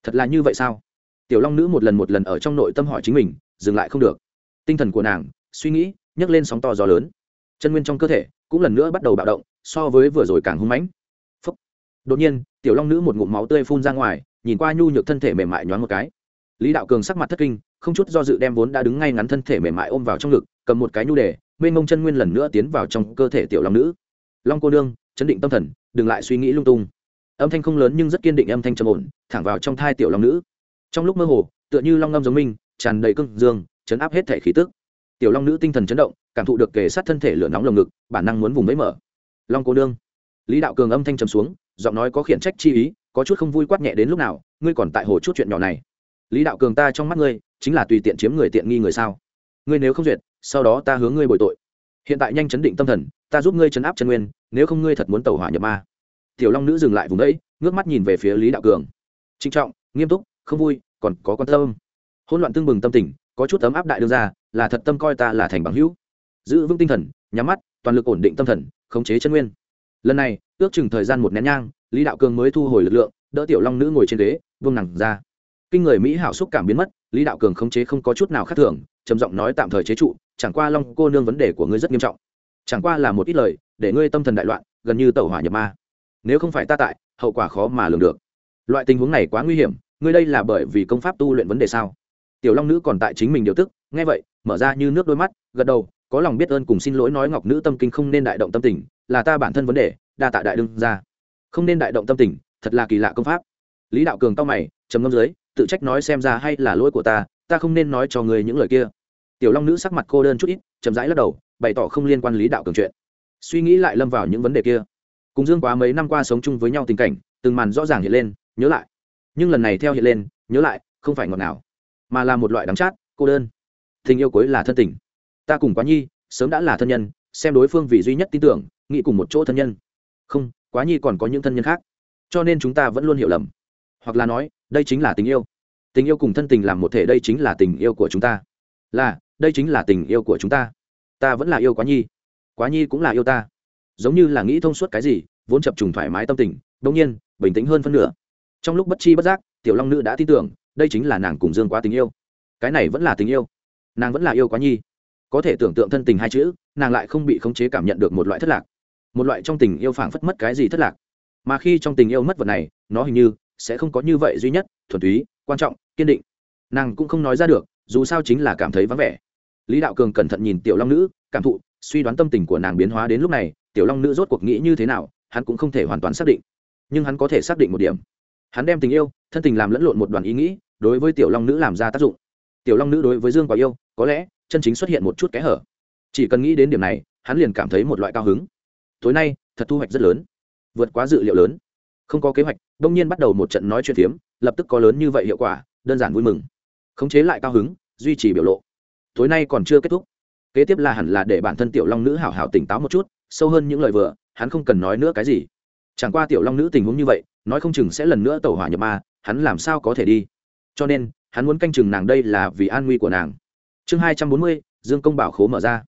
Thật là như vậy sao? Tiểu long nữ một lần một lần ở trong nội tâm hỏi chính mình, dừng lại không được. Tinh thần của nàng, suy nghĩ, nhấc lên sóng to gió lớn. Chân nguyên trong cơ thể cũng lần nữa bắt đầu bạo động, so với vừa rồi càng hung mãnh. Phúc. đột nhiên, tiểu long nữ một ngụm máu tươi phun ra ngoài, nhìn qua nhu nhược thân thể mềm mại nhoáng một cái. Lý đạo cường sắc mặt thất kinh không chút do dự đem vốn đã đứng ngay ngắn thân thể mềm mại ôm vào trong ngực, cầm một cái nhu đề, mênh mông chân nguyên lần nữa tiến vào trong cơ thể tiểu long nữ. Long cô nương, chấn định tâm thần, đừng lại suy nghĩ lung tung. Âm thanh không lớn nhưng rất kiên định âm thanh trầm ổn, thẳng vào trong thai tiểu long nữ. Trong lúc mơ hồ, tựa như long ngâm giống minh tràn đầy cưng dương, chấn áp hết thể khí tức. Tiểu long nữ tinh thần chấn động, cảm thụ được kề sát thân thể lửa nóng lồng ngực, bản năng muốn vùng vẫy mở. Long cô nương, lý đạo cường âm thanh trầm xuống, giọng nói có khiển trách chi ý, có chút không vui quát nhẹ đến lúc nào, ngươi còn tại hồ chút chuyện nhỏ này. Lý đạo cường ta trong mắt ngươi chính là tùy tiện chiếm người tiện nghi người sao? Ngươi nếu không duyệt, sau đó ta hướng ngươi bồi tội. Hiện tại nhanh chấn định tâm thần, ta giúp ngươi chấn áp chân nguyên, nếu không ngươi thật muốn tẩu hỏa nhập ma. Tiểu long nữ dừng lại vùng đẫy ngước mắt nhìn về phía lý đạo cường. Trinh trọng, nghiêm túc, không vui, còn có quan tâm. Hỗn loạn tương bừng tâm tình, có chút ấm áp đại đương ra là thật tâm coi ta là thành bằng hữu. Giữ vững tinh thần, nhắm mắt, toàn lực ổn định tâm thần, khống chế chân nguyên. Lần này, ước chừng thời gian một nén nhang, lý đạo cường mới thu hồi lực lượng, đỡ tiểu long nữ ngồi trên ghế vương nặng ra. Kinh người mỹ hảo xúc cảm biến mất lý đạo cường khống chế không có chút nào khác thường, trầm giọng nói tạm thời chế trụ, chẳng qua long cô nương vấn đề của ngươi rất nghiêm trọng. Chẳng qua là một ít lời, để ngươi tâm thần đại loạn, gần như tẩu hỏa nhập ma. Nếu không phải ta tại, hậu quả khó mà lường được. Loại tình huống này quá nguy hiểm, ngươi đây là bởi vì công pháp tu luyện vấn đề sao? Tiểu long nữ còn tại chính mình điều tức, nghe vậy, mở ra như nước đôi mắt, gật đầu, có lòng biết ơn cùng xin lỗi nói ngọc nữ tâm kinh không nên đại động tâm tình, là ta bản thân vấn đề, đa tạ đại đương ra không nên đại động tâm tình, thật là kỳ lạ công pháp. Lý đạo cường tao mày, trầm ngâm dưới tự trách nói xem ra hay là lỗi của ta ta không nên nói cho người những lời kia. Tiểu long nữ sắc mặt cô đơn chút ít, chậm rãi lắc đầu, bày tỏ không liên quan lý đạo cường chuyện. Suy nghĩ lại lâm vào những vấn đề kia. Cùng dương quá mấy năm qua sống chung với nhau tình cảnh, từng màn rõ ràng hiện lên, nhớ lại. Nhưng lần này theo hiện lên, nhớ lại, không phải ngọt nào mà là một loại đắng chát, cô đơn. Tình yêu cuối là thân tình. Ta cùng quá nhi, sớm đã là thân nhân, xem đối phương vì duy nhất tin tưởng, nghĩ cùng một chỗ thân nhân. Không, quá nhi còn có những thân nhân khác. Cho nên chúng ta vẫn luôn hiểu lầm hoặc là nói, đây chính là tình yêu. Tình yêu cùng thân tình làm một thể, đây chính là tình yêu của chúng ta. Là, đây chính là tình yêu của chúng ta. Ta vẫn là yêu quá nhi. Quá nhi cũng là yêu ta. Giống như là nghĩ thông suốt cái gì, vốn chập trùng thoải mái tâm tình đông nhiên, bình tĩnh hơn phân nửa. Trong lúc bất chi bất giác, tiểu long nữ đã tin tưởng, đây chính là nàng cùng dương quá tình yêu. Cái này vẫn là tình yêu. Nàng vẫn là yêu quá nhi. Có thể tưởng tượng thân tình hai chữ, nàng lại không bị khống chế cảm nhận được một loại thất lạc. Một loại trong tình yêu phảng phất mất cái gì thất lạc. Mà khi trong tình yêu mất vật này, nó hình như sẽ không có như vậy duy nhất, thuần túy, quan trọng, kiên định. Nàng cũng không nói ra được, dù sao chính là cảm thấy vắng vẻ. Lý đạo cường cẩn thận nhìn tiểu long nữ, cảm thụ, suy đoán tâm tình của nàng biến hóa đến lúc này, tiểu long nữ rốt cuộc nghĩ như thế nào, hắn cũng không thể hoàn toàn xác định. Nhưng hắn có thể xác định một điểm. Hắn đem tình yêu, thân tình làm lẫn lộn một đoàn ý nghĩ, đối với tiểu long nữ làm ra tác dụng. Tiểu long nữ đối với dương quá yêu, có lẽ, chân chính xuất hiện một chút kẽ hở. Chỉ cần nghĩ đến điểm này, hắn liền cảm thấy một loại cao hứng. Tối nay, thật thu hoạch rất lớn. Vượt quá dự liệu lớn không có kế hoạch, đông nhiên bắt đầu một trận nói chuyện phiếm, lập tức có lớn như vậy hiệu quả, đơn giản vui mừng. Khống chế lại cao hứng, duy trì biểu lộ. Tối nay còn chưa kết thúc. Kế tiếp là hẳn là để bản thân tiểu long nữ hảo hảo tỉnh táo một chút, sâu hơn những lời vừa, hắn không cần nói nữa cái gì. Chẳng qua tiểu long nữ tình huống như vậy, nói không chừng sẽ lần nữa tẩu hỏa nhập ma, hắn làm sao có thể đi? Cho nên, hắn muốn canh chừng nàng đây là vì an nguy của nàng. Chương hai trăm bốn mươi, dương công bảo khố mở ra.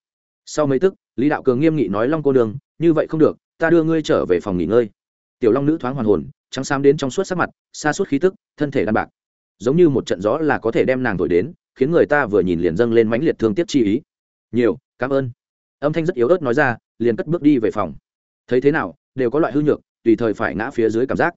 Sau mấy tức, lý đạo cường nghiêm nghị nói, long cô đường như vậy không được, ta đưa ngươi trở về phòng nghỉ ngơi tiểu long nữ thoáng hoàn hồn, trắng xám đến trong suốt sắc mặt, xa suốt khí tức, thân thể đan bạc. Giống như một trận gió là có thể đem nàng thổi đến, khiến người ta vừa nhìn liền dâng lên mãnh liệt thương tiếc chi ý. Nhiều, cảm ơn. Âm thanh rất yếu ớt nói ra, liền cất bước đi về phòng. Thấy thế nào, đều có loại hư nhược, tùy thời phải ngã phía dưới cảm giác.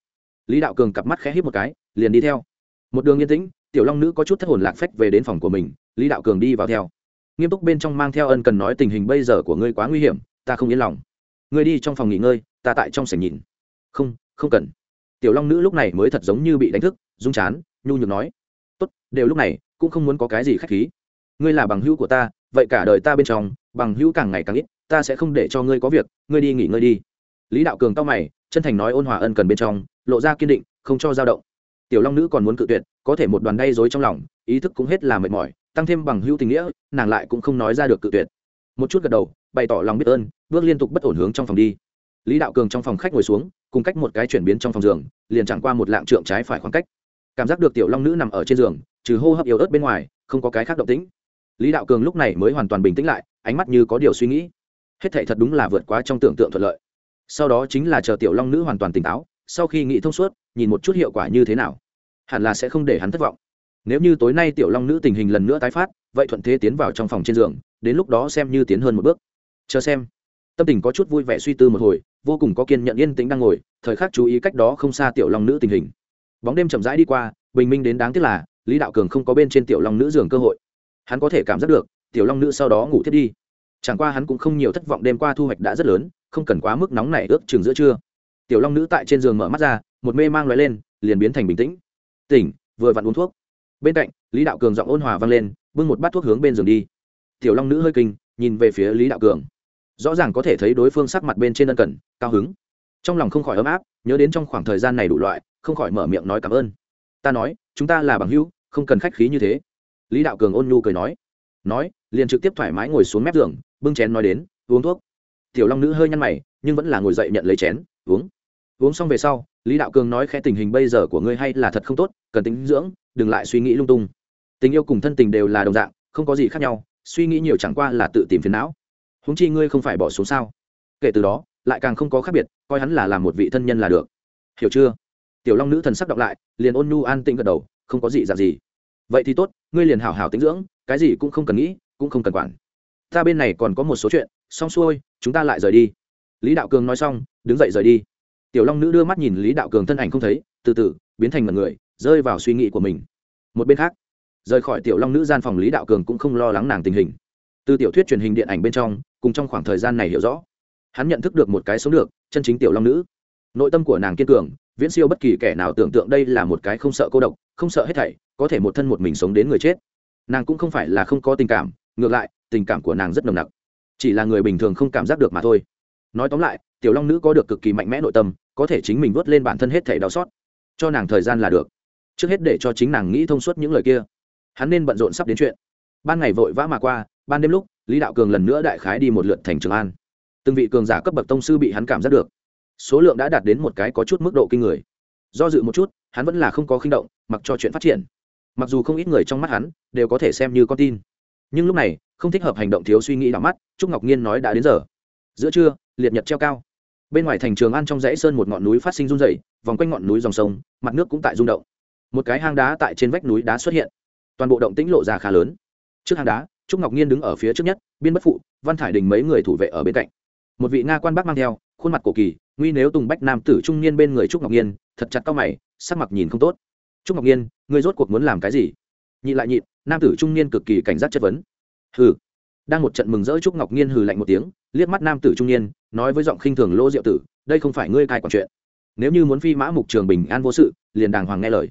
Lý đạo cường cặp mắt khẽ hít một cái, liền đi theo. Một đường yên tĩnh, tiểu long nữ có chút thất hồn lạc phách về đến phòng của mình, lý đạo cường đi vào theo. Nghiêm túc bên trong mang theo ân cần nói tình hình bây giờ của ngươi quá nguy hiểm, ta không yên lòng. Ngươi đi trong phòng nghỉ ngơi, ta tại trong sảnh nhìn không không cần. Tiểu long nữ lúc này mới thật giống như bị đánh thức, rung chán, nhu nhược nói. Tốt, đều lúc này, cũng không muốn có cái gì khách khí. Ngươi là bằng hữu của ta, vậy cả đời ta bên trong, bằng hữu càng ngày càng ít, ta sẽ không để cho ngươi có việc, ngươi đi nghỉ ngơi đi. Lý đạo cường tao mày, chân thành nói ôn hòa ân cần bên trong, lộ ra kiên định, không cho dao động. Tiểu long nữ còn muốn cự tuyệt, có thể một đoàn đay dối trong lòng, ý thức cũng hết là mệt mỏi, tăng thêm bằng hữu tình nghĩa, nàng lại cũng không nói ra được cự tuyệt. Một chút gật đầu, bày tỏ lòng biết ơn, bước liên tục bất ổn hướng trong phòng đi lý đạo cường trong phòng khách ngồi xuống, cùng cách một cái chuyển biến trong phòng giường, liền chẳng qua một lạng trượng trái phải khoảng cách. Cảm giác được tiểu long nữ nằm ở trên giường, trừ hô hấp yếu ớt bên ngoài, không có cái khác động tĩnh. Lý đạo cường lúc này mới hoàn toàn bình tĩnh lại, ánh mắt như có điều suy nghĩ. Hết thảy thật đúng là vượt quá trong tưởng tượng thuận lợi. Sau đó chính là chờ tiểu long nữ hoàn toàn tỉnh táo, sau khi nghĩ thông suốt, nhìn một chút hiệu quả như thế nào. Hẳn là sẽ không để hắn thất vọng. Nếu như tối nay tiểu long nữ tình hình lần nữa tái phát, vậy thuận thế tiến vào trong phòng trên giường, đến lúc đó xem như tiến hơn một bước. Chờ xem tâm tình có chút vui vẻ suy tư một hồi, vô cùng có kiên nhận yên tĩnh đang ngồi, thời khắc chú ý cách đó không xa tiểu long nữ tình hình. Bóng đêm chậm rãi đi qua, bình minh đến đáng tiếc là, lý đạo cường không có bên trên tiểu long nữ giường cơ hội. Hắn có thể cảm giác được, tiểu long nữ sau đó ngủ thiết đi. Chẳng qua hắn cũng không nhiều thất vọng đêm qua thu hoạch đã rất lớn, không cần quá mức nóng này ước chừng giữa trưa. Tiểu long nữ tại trên giường mở mắt ra, một mê mang loại lên, liền biến thành bình tĩnh. Tỉnh, vừa vặn uống thuốc. Bên cạnh, lý đạo cường giọng ôn hòa vang lên, bưng một bát thuốc hướng bên giường đi. Tiểu long nữ hơi kinh, nhìn về phía lý đạo cường rõ ràng có thể thấy đối phương sắc mặt bên trên ân cần, cao hứng. Trong lòng không khỏi ấm áp, nhớ đến trong khoảng thời gian này đủ loại, không khỏi mở miệng nói cảm ơn. Ta nói, chúng ta là bằng hữu, không cần khách khí như thế. Lý đạo cường ôn nhu cười nói. Nói, liền trực tiếp thoải mái ngồi xuống mép giường, bưng chén nói đến, uống thuốc. Tiểu long nữ hơi nhăn mày, nhưng vẫn là ngồi dậy nhận lấy chén, uống. Uống xong về sau, lý đạo cường nói khẽ tình hình bây giờ của ngươi hay là thật không tốt, cần tính dưỡng, đừng lại suy nghĩ lung tung. Tình yêu cùng thân tình đều là đồng dạng, không có gì khác nhau, suy nghĩ nhiều chẳng qua là tự tìm phiền não húng chi ngươi không phải bỏ xuống sao? Kể từ đó, lại càng không có khác biệt, coi hắn là làm một vị thân nhân là được. Hiểu chưa? Tiểu long nữ thần sắc đọc lại, liền ôn nhu an tĩnh gật đầu, không có gì dạng gì. Vậy thì tốt, ngươi liền hảo hảo tính dưỡng, cái gì cũng không cần nghĩ, cũng không cần quản. Ta bên này còn có một số chuyện, xong xuôi, chúng ta lại rời đi. Lý đạo cường nói xong, đứng dậy rời đi. Tiểu long nữ đưa mắt nhìn lý đạo cường thân ảnh không thấy, từ từ, biến thành mật người, rơi vào suy nghĩ của mình. Một bên khác, rời khỏi tiểu long nữ gian phòng lý đạo cường cũng không lo lắng nàng tình hình. Từ tiểu thuyết truyền hình điện ảnh bên trong cùng trong khoảng thời gian này hiểu rõ. Hắn nhận thức được một cái sống được, chân chính tiểu long nữ. Nội tâm của nàng kiên cường, viễn siêu bất kỳ kẻ nào tưởng tượng đây là một cái không sợ cô độc, không sợ hết thảy, có thể một thân một mình sống đến người chết. Nàng cũng không phải là không có tình cảm, ngược lại, tình cảm của nàng rất nồng nặc. Chỉ là người bình thường không cảm giác được mà thôi. Nói tóm lại, tiểu long nữ có được cực kỳ mạnh mẽ nội tâm, có thể chính mình vớt lên bản thân hết thảy đau xót. Cho nàng thời gian là được. Trước hết để cho chính nàng nghĩ thông suốt những lời kia. Hắn nên bận rộn sắp đến chuyện. Ban ngày vội vã mà qua, ban đêm lúc lý đạo cường lần nữa đại khái đi một lượt thành trường an. Từng vị cường giả cấp bậc tông sư bị hắn cảm giác được. Số lượng đã đạt đến một cái có chút mức độ kinh người. Do dự một chút, hắn vẫn là không có khinh động, mặc cho chuyện phát triển. Mặc dù không ít người trong mắt hắn đều có thể xem như con tin. Nhưng lúc này, không thích hợp hành động thiếu suy nghĩ đỏ mắt, trúc ngọc nhiên nói đã đến giờ. Giữa trưa, liệt nhật treo cao. Bên ngoài thành trường an trong dãy sơn một ngọn núi phát sinh run dày vòng quanh ngọn núi dòng sông, mặt nước cũng tại rung động. Một cái hang đá tại trên vách núi đá xuất hiện. Toàn bộ động tĩnh lộ ra khá lớn. Trước hang đá trúc ngọc nhiên đứng ở phía trước nhất, biên bất phụ, văn thải đình mấy người thủ vệ ở bên cạnh. Một vị nga quan bác mang theo, khuôn mặt cổ kỳ, nguy nếu tùng bách nam tử trung niên bên người trúc ngọc nhiên thật chặt cao mày, sắc mặt nhìn không tốt. Trúc ngọc nhiên ngươi rốt cuộc muốn làm cái gì? Nhị lại nhịn nam tử trung niên cực kỳ cảnh giác chất vấn. Hừ. Đang một trận mừng rỡ trúc ngọc nhiên hừ lạnh một tiếng, liếc mắt nam tử trung niên, nói với giọng khinh thường lỗ diệu tử, đây không phải ngươi cai quản chuyện. Nếu như muốn phi mã mục trường bình an vô sự, liền đàng hoàng nghe lời.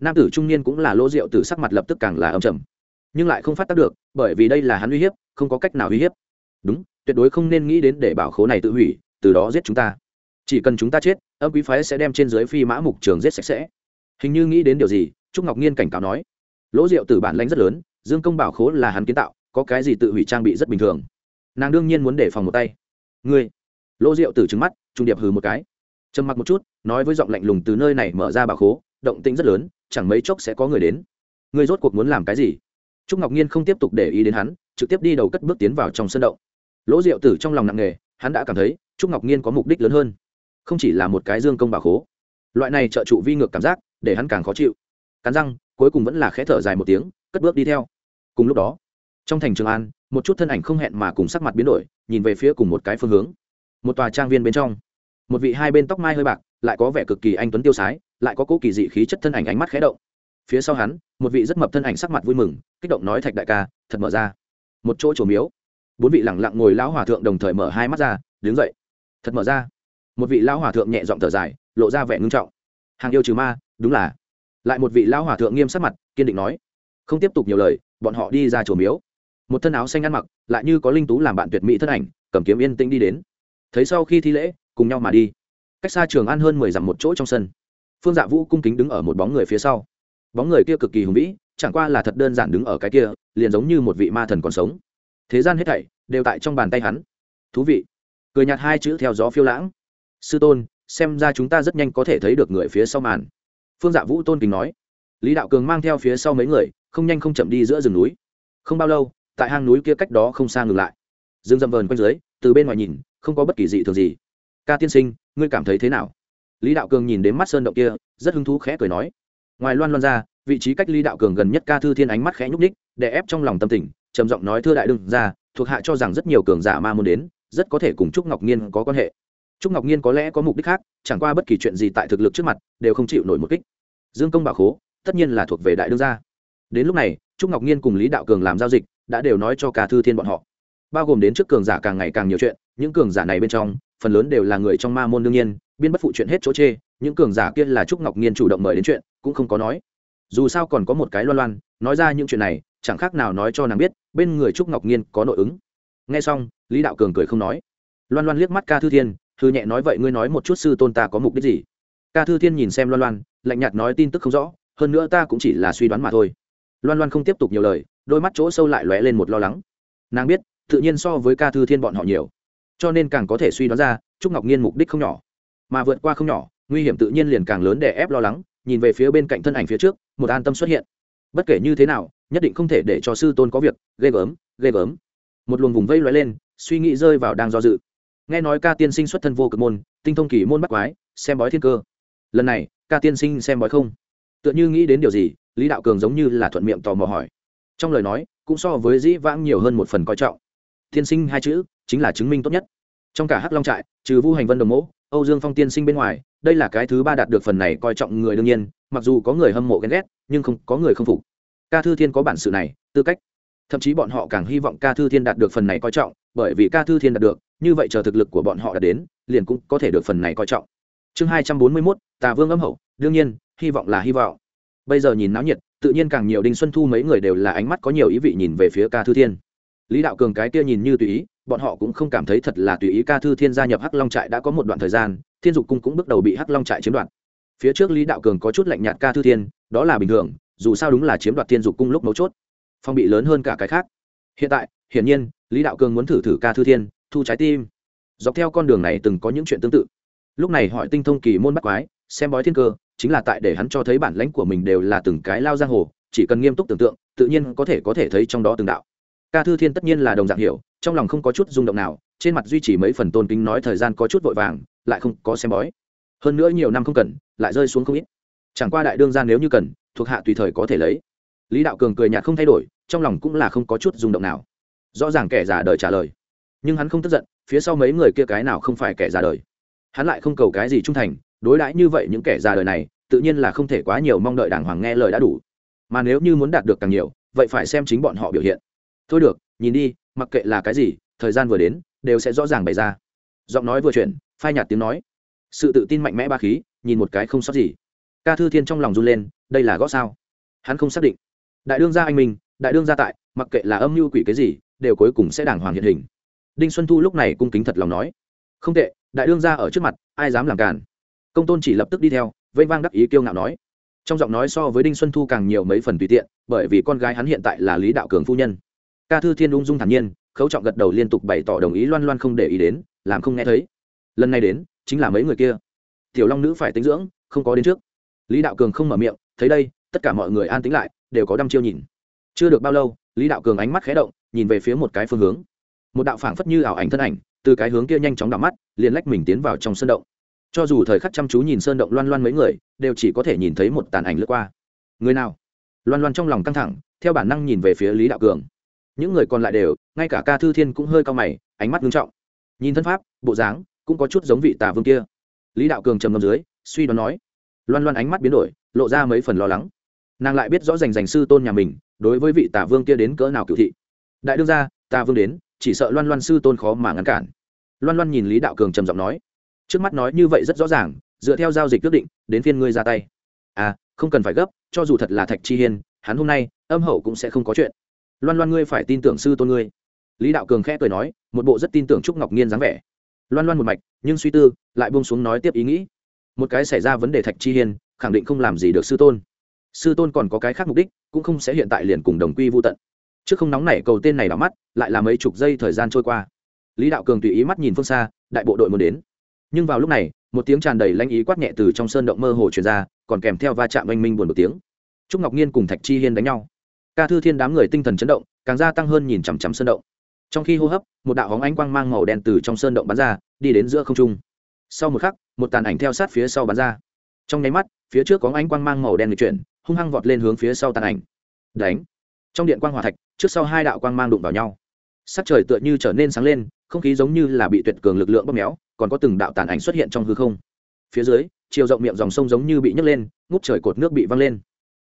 Nam tử trung niên cũng là lỗ diệu tử sắc mặt lập tức càng là âm trầm nhưng lại không phát tác được, bởi vì đây là hắn uy hiếp, không có cách nào uy hiếp. Đúng, tuyệt đối không nên nghĩ đến để bảo khố này tự hủy, từ đó giết chúng ta. Chỉ cần chúng ta chết, âm quý phái sẽ đem trên dưới phi mã mục trường giết sạch sẽ. Hình như nghĩ đến điều gì, trúc ngọc nhiên cảnh cáo nói. Lỗ diệu tử bản lãnh rất lớn, dương công bảo khố là hắn kiến tạo, có cái gì tự hủy trang bị rất bình thường. Nàng đương nhiên muốn để phòng một tay. Ngươi. Lỗ rượu từ trứng mắt, trung điệp hừ một cái. Trầm mặc một chút, nói với giọng lạnh lùng từ nơi này mở ra bảo khố, động tĩnh rất lớn, chẳng mấy chốc sẽ có người đến. Ngươi rốt cuộc muốn làm cái gì? Trúc ngọc nhiên không tiếp tục để ý đến hắn, trực tiếp đi đầu cất bước tiến vào trong sân động. Lỗ Diệu tử trong lòng nặng nề, hắn đã cảm thấy trúc ngọc nhiên có mục đích lớn hơn. Không chỉ là một cái dương công bảo khố, loại này trợ trụ vi ngược cảm giác để hắn càng khó chịu. Cắn răng, cuối cùng vẫn là khẽ thở dài một tiếng, cất bước đi theo. Cùng lúc đó, trong thành trường an, một chút thân ảnh không hẹn mà cùng sắc mặt biến đổi, nhìn về phía cùng một cái phương hướng. Một tòa trang viên bên trong, một vị hai bên tóc mai hơi bạc, lại có vẻ cực kỳ anh tuấn tiêu sái, lại có cố kỳ dị khí chất thân ảnh ánh mắt khẽ động phía sau hắn, một vị rất mập thân ảnh sắc mặt vui mừng, kích động nói thạch đại ca, thật mở ra. Một chỗ trổ miếu. Bốn vị lẳng lặng ngồi lão hòa thượng đồng thời mở hai mắt ra, đứng dậy. Thật mở ra. Một vị lão hòa thượng nhẹ giọng thở dài, lộ ra vẻ ngưng trọng. Hàng yêu trừ ma, đúng là. Lại một vị lão hòa thượng nghiêm sắc mặt, kiên định nói, không tiếp tục nhiều lời, bọn họ đi ra chùa miếu. Một thân áo xanh ăn mặc, lại như có linh tú làm bạn tuyệt mỹ thân ảnh, cầm kiếm yên tĩnh đi đến. Thấy sau khi thi lễ, cùng nhau mà đi. Cách xa trường ăn hơn mười dặm một chỗ trong sân. Phương dạ vũ cung kính đứng ở một bóng người phía sau bóng người kia cực kỳ hùng vĩ, chẳng qua là thật đơn giản đứng ở cái kia, liền giống như một vị ma thần còn sống. Thế gian hết thảy đều tại trong bàn tay hắn. Thú vị. Cười nhạt hai chữ theo gió phiêu lãng. Sư tôn, xem ra chúng ta rất nhanh có thể thấy được người phía sau màn. Phương dạ vũ tôn kính nói. Lý đạo cường mang theo phía sau mấy người, không nhanh không chậm đi giữa rừng núi. Không bao lâu, tại hang núi kia cách đó không xa ngừng lại. Rừng rậm vờn quanh dưới, từ bên ngoài nhìn, không có bất kỳ dị thường gì. Ca tiên sinh, ngươi cảm thấy thế nào? Lý đạo cường nhìn đến mắt sơn động kia, rất hứng thú khẽ cười nói ngoài loan loan ra, vị trí cách ly đạo cường gần nhất ca thư thiên ánh mắt khẽ nhúc ních để ép trong lòng tâm tình, trầm giọng nói, thưa đại đương ra thuộc hạ cho rằng rất nhiều cường giả ma muốn đến, rất có thể cùng trúc ngọc nhiên có quan hệ. Trúc ngọc nhiên có lẽ có mục đích khác, chẳng qua bất kỳ chuyện gì tại thực lực trước mặt, đều không chịu nổi một kích. Dương công bảo khố, tất nhiên là thuộc về đại đương gia. Đến lúc này, trúc ngọc nhiên cùng lý đạo cường làm giao dịch, đã đều nói cho ca thư thiên bọn họ. Bao gồm đến trước cường giả càng ngày càng nhiều chuyện, những cường giả này bên trong, phần lớn đều là người trong ma môn đương nhiên biên bất phụ chuyện hết chỗ chê, những cường giả kia là trúc ngọc nhiên chủ động mời đến chuyện, cũng không có nói. Dù sao còn có một cái loan loan, nói ra những chuyện này, chẳng khác nào nói cho nàng biết, bên người trúc ngọc nhiên có nội ứng. Nghe xong, lý đạo cường cười không nói. Loan loan liếc mắt ca thư thiên thư nhẹ nói vậy ngươi nói một chút sư tôn ta có mục đích gì? Ca thư thiên nhìn xem loan loan, lạnh nhạt nói tin tức không rõ, hơn nữa ta cũng chỉ là suy đoán mà thôi. Loan loan không tiếp tục nhiều lời, đôi mắt chỗ sâu lại lóe lên một lo lắng. Nàng biết, tự nhiên so với ca thư thiên bọn họ nhiều. Cho nên càng có thể suy đoán ra, trúc ngọc nhiên mục đích không nhỏ mà vượt qua không nhỏ, nguy hiểm tự nhiên liền càng lớn để ép lo lắng, nhìn về phía bên cạnh thân ảnh phía trước, một an tâm xuất hiện. Bất kể như thế nào, nhất định không thể để cho sư tôn có việc, ghê gớm ghê gớm. Một luồng vùng vây lóe lên, suy nghĩ rơi vào đang do dự. Nghe nói ca tiên sinh xuất thân vô cực môn, tinh thông kỳ môn bắt quái, xem bói thiên cơ. Lần này, ca tiên sinh xem bói không? Tựa như nghĩ đến điều gì, lý đạo cường giống như là thuận miệng tò mò hỏi. Trong lời nói, cũng so với dĩ vãng nhiều hơn một phần coi trọng. Tiên sinh hai chữ, chính là chứng minh tốt nhất. Trong cả hắc long trại, trừ vu hành vân đồng mẫu âu dương phong tiên sinh bên ngoài, đây là cái thứ ba đạt được phần này coi trọng người đương nhiên, mặc dù có người hâm mộ ghen ghét, nhưng không, có người không phục. Ca thư thiên có bản sự này, tư cách. Thậm chí bọn họ càng hy vọng ca thư thiên đạt được phần này coi trọng, bởi vì ca thư thiên đạt được, như vậy chờ thực lực của bọn họ đã đến, liền cũng có thể được phần này coi trọng. Chương hai trăm bốn mươi mốt, tà vương âm hậu, đương nhiên, hy vọng là hy vọng. Bây giờ nhìn náo nhiệt, tự nhiên càng nhiều đinh xuân thu mấy người đều là ánh mắt có nhiều ý vị nhìn về phía ca thư thiên. Lý đạo cường cái kia nhìn như tùy ý bọn họ cũng không cảm thấy thật là tùy ý ca thư thiên gia nhập hắc long trại đã có một đoạn thời gian, thiên dục cung cũng bước đầu bị hắc long trại chiếm đoạt. Phía trước lý đạo cường có chút lạnh nhạt ca thư thiên, đó là bình thường, dù sao đúng là chiếm đoạt thiên dục cung lúc mấu chốt. Phong bị lớn hơn cả cái khác. Hiện tại, hiển nhiên, lý đạo cường muốn thử thử ca thư thiên, thu trái tim. Dọc theo con đường này từng có những chuyện tương tự. Lúc này hỏi tinh thông kỳ môn bắt quái, xem bói thiên cơ, chính là tại để hắn cho thấy bản lãnh của mình đều là từng cái lao giang hồ, chỉ cần nghiêm túc tưởng tượng, tự nhiên có thể có thể thấy trong đó từng đạo ca thư thiên tất nhiên là đồng dạng hiểu, trong lòng không có chút rung động nào, trên mặt duy trì mấy phần tôn kính nói thời gian có chút vội vàng, lại không có xem bói. Hơn nữa nhiều năm không cần, lại rơi xuống không ít. Chẳng qua đại đương ra nếu như cần, thuộc hạ tùy thời có thể lấy. Lý đạo cường cười nhạt không thay đổi, trong lòng cũng là không có chút rung động nào. Rõ ràng kẻ già đời trả lời. Nhưng hắn không tức giận, phía sau mấy người kia cái nào không phải kẻ già đời. Hắn lại không cầu cái gì trung thành, đối đãi như vậy những kẻ già đời này, tự nhiên là không thể quá nhiều mong đợi đàng hoàng nghe lời đã đủ. Mà nếu như muốn đạt được càng nhiều, vậy phải xem chính bọn họ biểu hiện thôi được, nhìn đi, mặc kệ là cái gì, thời gian vừa đến, đều sẽ rõ ràng bày ra. Giọng nói vừa chuyển, phai nhạt tiếng nói. Sự tự tin mạnh mẽ ba khí, nhìn một cái không sót gì. Ca thư thiên trong lòng run lên, đây là gõ sao? Hắn không xác định. Đại đương gia anh minh, đại đương gia tại, mặc kệ là âm mưu quỷ cái gì, đều cuối cùng sẽ đàng hoàng hiện hình. Đinh xuân thu lúc này cung kính thật lòng nói. Không tệ, đại đương gia ở trước mặt, ai dám làm cản công tôn chỉ lập tức đi theo vây vang đắc ý kiêu ngạo nói. Trong giọng nói so với đinh xuân thu càng nhiều mấy phần tùy tiện, bởi vì con gái hắn hiện tại là lý đạo cường phu nhân ca thư thiên ung dung thản nhiên, khấu trọng gật đầu liên tục bày tỏ đồng ý loan loan không để ý đến, làm không nghe thấy. Lần này đến, chính là mấy người kia. Tiểu long nữ phải tính dưỡng, không có đến trước. Lý đạo cường không mở miệng, thấy đây, tất cả mọi người an tính lại, đều có đăm chiêu nhìn. Chưa được bao lâu, lý đạo cường ánh mắt khé động, nhìn về phía một cái phương hướng. Một đạo phảng phất như ảo ảnh thân ảnh, từ cái hướng kia nhanh chóng đảo mắt, liền lách mình tiến vào trong sân động. Cho dù thời khắc chăm chú nhìn sơn động loan loan mấy người, đều chỉ có thể nhìn thấy một tàn ảnh lướt qua. Người nào? Loan loan trong lòng căng thẳng, theo bản năng nhìn về phía lý đạo cường những người còn lại đều, ngay cả ca thư thiên cũng hơi cao mày, ánh mắt nghiêm trọng. Nhìn thân pháp, bộ dáng, cũng có chút giống vị tà vương kia. Lý đạo cường trầm ngâm dưới, suy đoán nói. Loan loan ánh mắt biến đổi, lộ ra mấy phần lo lắng. Nàng lại biết rõ rành rành sư tôn nhà mình, đối với vị tà vương kia đến cỡ nào cựu thị. Đại đương ra tà vương đến, chỉ sợ loan loan sư tôn khó mà ngăn cản. Loan loan nhìn lý đạo cường trầm giọng nói. Trước mắt nói như vậy rất rõ ràng, dựa theo giao dịch quyết định, đến phiên ngươi ra tay. À không cần phải gấp, cho dù thật là thạch chi hiên, hắn hôm nay, âm hậu cũng sẽ không có chuyện loan loan ngươi phải tin tưởng sư tôn ngươi. Lý đạo cường khẽ cười nói, một bộ rất tin tưởng trúc ngọc nhiên dáng vẻ. Loan loan một mạch, nhưng suy tư, lại buông xuống nói tiếp ý nghĩ. Một cái xảy ra vấn đề thạch chi hiên, khẳng định không làm gì được sư tôn. Sư tôn còn có cái khác mục đích, cũng không sẽ hiện tại liền cùng đồng quy vô tận. Trước không nóng nảy cầu tên này đỏ mắt, lại là mấy chục giây thời gian trôi qua. Lý đạo cường tùy ý mắt nhìn phương xa, đại bộ đội muốn đến. Nhưng vào lúc này, một tiếng tràn đầy lanh ý quát nhẹ từ trong sơn động mơ hồ truyền ra, còn kèm theo va chạm oanh minh buồn một tiếng. Trúc ngọc nhiên cùng thạch chi hiên đánh nhau ca thư thiên đám người tinh thần chấn động, càng gia tăng hơn nhìn chằm chằm sơn động. Trong khi hô hấp, một đạo hóng ánh quang mang màu đen từ trong sơn động bắn ra, đi đến giữa không trung. Sau một khắc, một tàn ảnh theo sát phía sau bắn ra. Trong nháy mắt, phía trước có ánh quang mang màu đen người chuyển, hung hăng vọt lên hướng phía sau tàn ảnh. Đánh! Trong điện quang hòa thạch, trước sau hai đạo quang mang đụng vào nhau. Sắc trời tựa như trở nên sáng lên, không khí giống như là bị tuyệt cường lực lượng bóp méo, còn có từng đạo tàn ảnh xuất hiện trong hư không. Phía dưới, chiều rộng miệng dòng sông giống như bị nhấc lên, ngút trời cột nước bị văng lên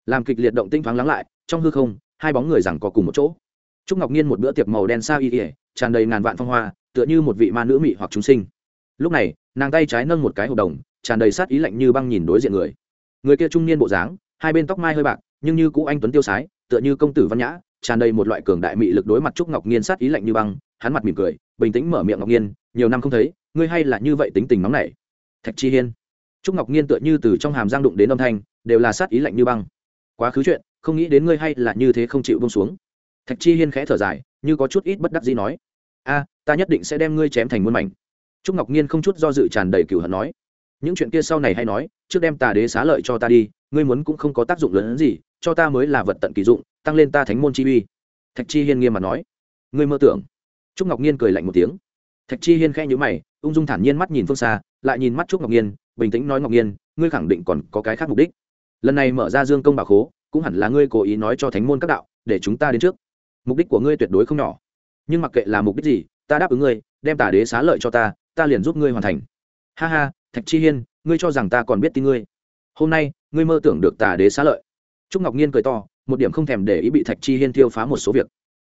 làm kịch liệt động tinh thoáng lắng lại, trong hư không, hai bóng người rằng có cùng một chỗ. Trúc ngọc nhiên một bữa tiệc màu đen sao y ỉa tràn đầy ngàn vạn phong hoa, tựa như một vị ma nữ mị hoặc chúng sinh. Lúc này, nàng tay trái nâng một cái hộp đồng, tràn đầy sát ý lạnh như băng nhìn đối diện người. Người kia trung niên bộ dáng, hai bên tóc mai hơi bạc, nhưng như cũ anh tuấn tiêu sái, tựa như công tử văn nhã, tràn đầy một loại cường đại mị lực đối mặt trúc ngọc nhiên sát ý lạnh như băng, hắn mặt mỉm cười, bình tĩnh mở miệng ngọc nhiên nhiều năm không thấy, ngươi hay là như vậy tính tình nóng nảy. Thạch chi hiên. Trúc ngọc nhiên tựa như từ trong hàm giang đụng đến âm thanh, đều là sát ý lạnh như băng quá khứ chuyện, không nghĩ đến ngươi hay là như thế không chịu bông xuống. Thạch chi hiên khẽ thở dài, như có chút ít bất đắc gì nói, a, ta nhất định sẽ đem ngươi chém thành muôn mảnh. Trúc ngọc nhiên không chút do dự tràn đầy cửu hận nói, những chuyện kia sau này hay nói, trước đem tà đế xá lợi cho ta đi, ngươi muốn cũng không có tác dụng lớn hơn gì, cho ta mới là vật tận kỳ dụng, tăng lên ta thánh môn chi uy. Thạch chi hiên nghiêm mặt nói, ngươi mơ tưởng? Trúc ngọc nhiên cười lạnh một tiếng. Thạch chi hiên khẽ nhữ mày, ung dung thản nhiên mắt nhìn phương xa, lại nhìn mắt trúc ngọc nhiên, bình tĩnh nói ngọc nhiên, ngươi khẳng định còn có cái khác mục đích lần này mở ra dương công bảo khố, cũng hẳn là ngươi cố ý nói cho thánh môn các đạo, để chúng ta đến trước. Mục đích của ngươi tuyệt đối không nhỏ. Nhưng mặc kệ là mục đích gì, ta đáp ứng ngươi, đem tả đế xá lợi cho ta ta liền giúp ngươi hoàn thành. Ha ha, thạch chi hiên, ngươi cho rằng ta còn biết tin ngươi. Hôm nay, ngươi mơ tưởng được tả đế xá lợi. Trúc ngọc nhiên cười to, một điểm không thèm để ý bị thạch chi hiên tiêu phá một số việc.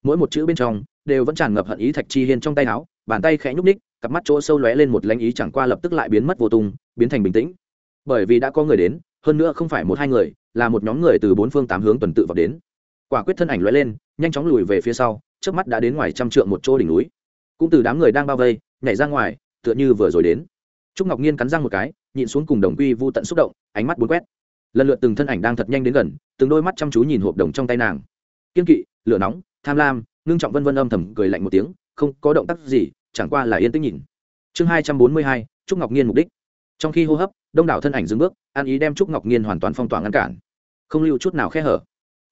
Mỗi một chữ bên trong, đều vẫn tràn ngập hận ý thạch chi hiên trong tay áo, bàn tay khẽ nhúc ních cặp mắt chỗ sâu lóe lên một lãnh ý chẳng qua lập tức lại biến mất vô tung, biến thành bình tĩnh. Bởi vì đã có người đến hơn nữa không phải một hai người, là một nhóm người từ bốn phương tám hướng tuần tự vào đến. Quả quyết thân ảnh lóe lên, nhanh chóng lùi về phía sau, trước mắt đã đến ngoài trăm trượng một chỗ đỉnh núi. Cũng từ đám người đang bao vây, nhảy ra ngoài, tựa như vừa rồi đến. Trúc ngọc nhiên cắn răng một cái, nhịn xuống cùng đồng quy vô tận xúc động, ánh mắt bốn quét. Lần lượt từng thân ảnh đang thật nhanh đến gần, từng đôi mắt chăm chú nhìn hộp đồng trong tay nàng. Kiên kỵ, lửa nóng, tham lam, ngưng trọng vân vân âm thầm cười lạnh một tiếng, không có động tác gì, chẳng qua là yên tĩnh nhìn. Chương hai trăm bốn mươi hai, trúc ngọc nhiên mục đích. Trong khi hô hấp đông đảo thân ảnh dừng bước an ý đem trúc ngọc nhiên hoàn toàn phong tỏa ngăn cản. Không lưu chút nào khe hở.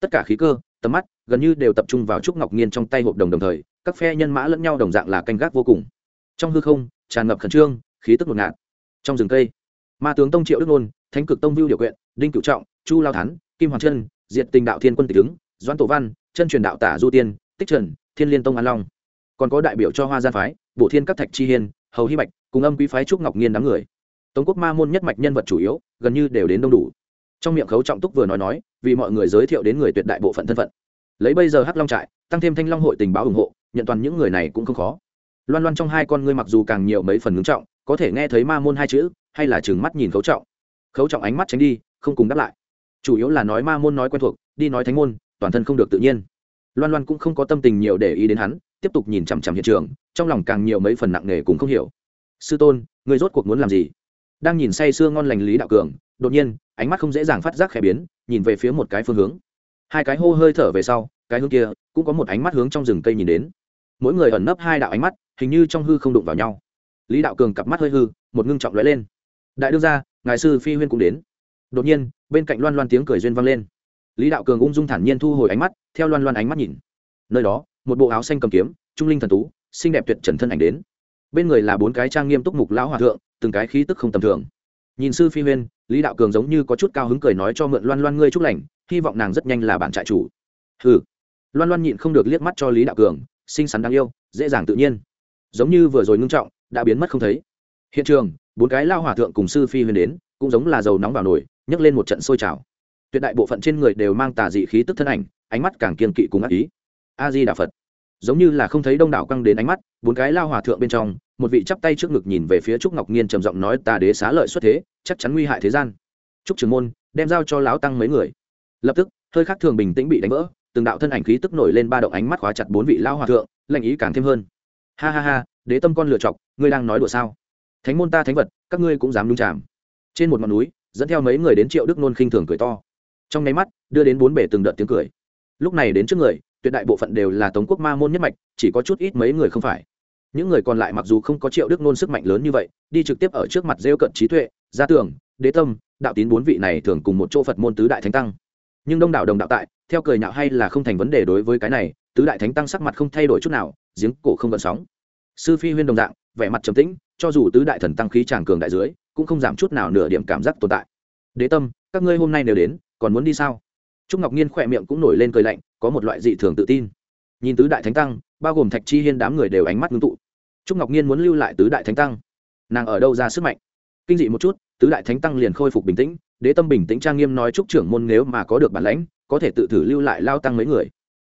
Tất cả khí cơ, tầm mắt, gần như đều tập trung vào trúc ngọc nhiên trong tay hộp đồng đồng thời, các phe nhân mã lẫn nhau đồng dạng là canh gác vô cùng. Trong hư không, tràn ngập khẩn trương, khí tức ngột ngạt. Trong rừng cây, ma tướng tông triệu đức nôn, thánh cực tông vưu điều quyện đinh cựu trọng, chu lao thắn kim hoàng trân, diệt tình đạo thiên quân tịch ứng doãn tổ văn, chân truyền đạo tả du tiên, tích trần, thiên liên tông an long. Còn có đại biểu cho hoa gian phái bộ thiên các thạch chi hiên, hầu hy bạch, cùng âm quý phái trúc ngọc nhiên đám người tống quốc ma môn nhất mạch nhân vật chủ yếu, gần như đều đến đông đủ. Trong miệng khấu trọng túc vừa nói nói, vì mọi người giới thiệu đến người tuyệt đại bộ phận thân phận. Lấy bây giờ hắc long trại, tăng thêm thanh long hội tình báo ủng hộ, nhận toàn những người này cũng không khó. Loan loan trong hai con ngươi mặc dù càng nhiều mấy phần ngưng trọng, có thể nghe thấy ma môn hai chữ, hay là chừng mắt nhìn khấu trọng. Khấu trọng ánh mắt tránh đi, không cùng đáp lại. Chủ yếu là nói ma môn nói quen thuộc, đi nói thánh môn, toàn thân không được tự nhiên. Loan loan cũng không có tâm tình nhiều để ý đến hắn, tiếp tục nhìn chằm chằm hiện trường, trong lòng càng nhiều mấy phần nặng nề cũng không hiểu. Sư tôn người rốt cuộc muốn làm gì? Đang nhìn say sưa ngon lành lý đạo cường, đột nhiên, ánh mắt không dễ dàng phát giác khẽ biến, nhìn về phía một cái phương hướng. Hai cái hô hơi thở về sau, cái hướng kia, cũng có một ánh mắt hướng trong rừng cây nhìn đến. Mỗi người ẩn nấp hai đạo ánh mắt, hình như trong hư không đụng vào nhau. Lý đạo cường cặp mắt hơi hư, một ngưng trọng lóe lên. Đại đương gia, ngài sư phi huyên cũng đến. Đột nhiên, bên cạnh loan loan tiếng cười duyên vang lên. Lý đạo cường ung dung thản nhiên thu hồi ánh mắt, theo loan loan ánh mắt nhìn. Nơi đó, một bộ áo xanh cầm kiếm, trung linh thần tú, xinh đẹp tuyệt trần thân ảnh đến. Bên người là bốn cái trang nghiêm túc mục lão hòa thượng từng cái khí tức không tầm thường. Nhìn sư phi huyên, lý đạo cường giống như có chút cao hứng cười nói cho mượn loan loan ngươi chúc lành, hy vọng nàng rất nhanh là bản trại chủ. Hừ. Loan loan nhịn không được liếc mắt cho lý đạo cường, xinh xắn đáng yêu, dễ dàng tự nhiên. Giống như vừa rồi ngưng trọng, đã biến mất không thấy. Hiện trường, bốn cái lao hòa thượng cùng sư phi huyên đến, cũng giống là dầu nóng vào nồi, nhấc lên một trận sôi trào. Tuyệt đại bộ phận trên người đều mang tà dị khí tức thân ảnh, ánh mắt càng kiên kỵ cùng ác ý. A di đà phật. Giống như là không thấy đông đảo căng đến ánh mắt, bốn cái lao hòa thượng bên trong một vị chắp tay trước ngực nhìn về phía trúc ngọc nhiên trầm giọng nói tà đế xá lợi xuất thế, chắc chắn nguy hại thế gian. Trúc trường môn đem giao cho lão tăng mấy người. Lập tức, hơi khác thường bình tĩnh bị đánh vỡ, từng đạo thân ảnh khí tức nổi lên ba động ánh mắt khóa chặt bốn vị lao hòa thượng lệnh ý càng thêm hơn. Ha ha ha, đế tâm con lựa chọc, ngươi đang nói đùa sao? Thánh môn ta thánh vật, các ngươi cũng dám đúng chạm trên một ngọn núi, dẫn theo mấy người đến triệu đức nôn khinh thường cười to. Trong nháy mắt, đưa đến bốn bể từng đợt tiếng cười. Lúc này đến trước người, tuyệt đại bộ phận đều là tống quốc ma môn nhất mạch, chỉ có chút ít mấy người không phải những người còn lại mặc dù không có triệu đức nôn sức mạnh lớn như vậy, đi trực tiếp ở trước mặt rêu cận trí tuệ, gia tường đế tâm, đạo tín bốn vị này thường cùng một chỗ phật môn tứ đại thánh tăng. Nhưng đông đảo đồng đạo tại, theo cười nhạo hay là không thành vấn đề đối với cái này, tứ đại thánh tăng sắc mặt không thay đổi chút nào, giếng cổ không gợn sóng. Sư phi huyên đồng dạng, vẻ mặt trầm tĩnh, cho dù tứ đại thần tăng khí tràng cường đại dưới, cũng không giảm chút nào nửa điểm cảm giác tồn tại. Đế tâm, các ngươi hôm nay đều đến, còn muốn đi sao? Trúc ngọc nhiên khỏe miệng cũng nổi lên cười lạnh, có một loại dị thường tự tin nhìn tứ đại thánh tăng, bao gồm thạch chi hiên đám người đều ánh mắt ngưng tụ. Trúc ngọc nhiên muốn lưu lại tứ đại thánh tăng. Nàng ở đâu ra sức mạnh? Kinh dị một chút, tứ đại thánh tăng liền khôi phục bình tĩnh, đế tâm bình tĩnh trang nghiêm nói trúc trưởng môn nếu mà có được bản lãnh, có thể tự thử lưu lại lao tăng mấy người.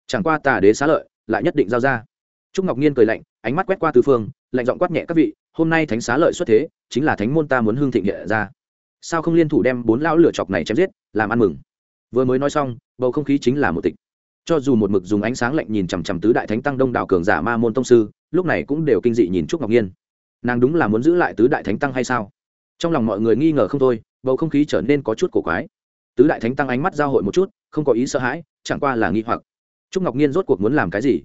Chẳng qua tà đế xá lợi, lại nhất định giao ra. Trúc ngọc nhiên cười lạnh, ánh mắt quét qua tứ phương, lạnh giọng quát nhẹ các vị, hôm nay thánh xá lợi xuất thế, chính là thánh môn ta muốn hương thịnh hiện ra. Sao không liên thủ đem bốn lão lửa chọc này chém giết, làm ăn mừng? Vừa mới nói xong, bầu không khí chính là một tịch cho dù một mực dùng ánh sáng lạnh nhìn chằm chằm tứ đại thánh tăng đông đảo cường giả ma môn tông sư, lúc này cũng đều kinh dị nhìn trúc ngọc nhiên. Nàng đúng là muốn giữ lại tứ đại thánh tăng hay sao? Trong lòng mọi người nghi ngờ không thôi, bầu không khí trở nên có chút cổ quái. Tứ đại thánh tăng ánh mắt giao hội một chút, không có ý sợ hãi, chẳng qua là nghi hoặc. Trúc ngọc nhiên rốt cuộc muốn làm cái gì?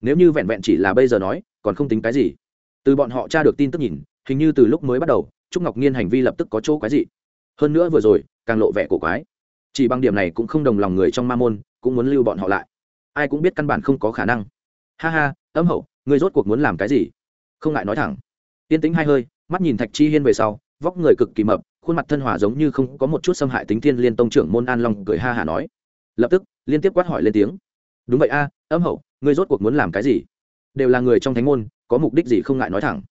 Nếu như vẹn vẹn chỉ là bây giờ nói, còn không tính cái gì. Từ bọn họ tra được tin tức nhìn, hình như từ lúc mới bắt đầu, trúc ngọc nhiên hành vi lập tức có chỗ quái gì hơn nữa vừa rồi, càng lộ vẻ cổ quái chỉ bằng điểm này cũng không đồng lòng người trong ma môn, cũng muốn lưu bọn họ lại. Ai cũng biết căn bản không có khả năng. Ha ha, âm hậu, người rốt cuộc muốn làm cái gì? Không ngại nói thẳng. Tiên tính hai hơi, mắt nhìn thạch chi hiên về sau, vóc người cực kỳ mập, khuôn mặt thân hòa giống như không có một chút xâm hại tính thiên liên tông trưởng môn an long cười ha hả nói. Lập tức, liên tiếp quát hỏi lên tiếng. Đúng vậy a, âm hậu ngươi rốt cuộc muốn làm cái gì? Đều là người trong thánh môn, có mục đích gì không ngại nói thẳng?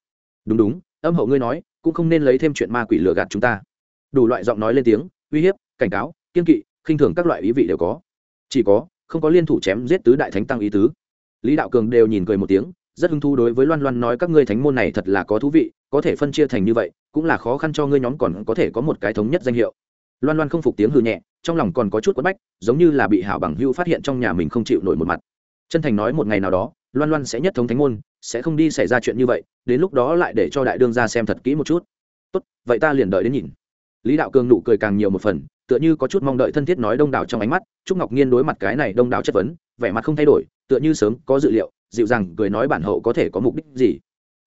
Đúng đúng, âm hậu ngươi nói, cũng không nên lấy thêm chuyện ma quỷ lừa gạt chúng ta. Đủ loại giọng nói lên tiếng, uy hiếp, cảnh cáo kiên kỵ, khinh thường các loại ý vị đều có. Chỉ có, không có liên thủ chém giết tứ đại thánh tăng ý tứ. Lý đạo cường đều nhìn cười một tiếng, rất hứng thú đối với loan loan nói các ngươi thánh môn này thật là có thú vị, có thể phân chia thành như vậy, cũng là khó khăn cho ngươi nhóm còn có thể có một cái thống nhất danh hiệu. Loan loan không phục tiếng hư nhẹ, trong lòng còn có chút quất bách, giống như là bị hảo bằng hưu phát hiện trong nhà mình không chịu nổi một mặt. Chân thành nói một ngày nào đó, loan loan sẽ nhất thống thánh môn, sẽ không đi xảy ra chuyện như vậy, đến lúc đó lại để cho đại đương ra xem thật kỹ một chút. Tốt, vậy ta liền đợi đến nhìn. Lý đạo cường nụ cười càng nhiều một phần tựa như có chút mong đợi thân thiết nói đông đảo trong ánh mắt, trúc ngọc nhiên đối mặt cái này đông đảo chất vấn, vẻ mặt không thay đổi, tựa như sớm có dự liệu, dịu rằng cười nói bản hậu có thể có mục đích gì.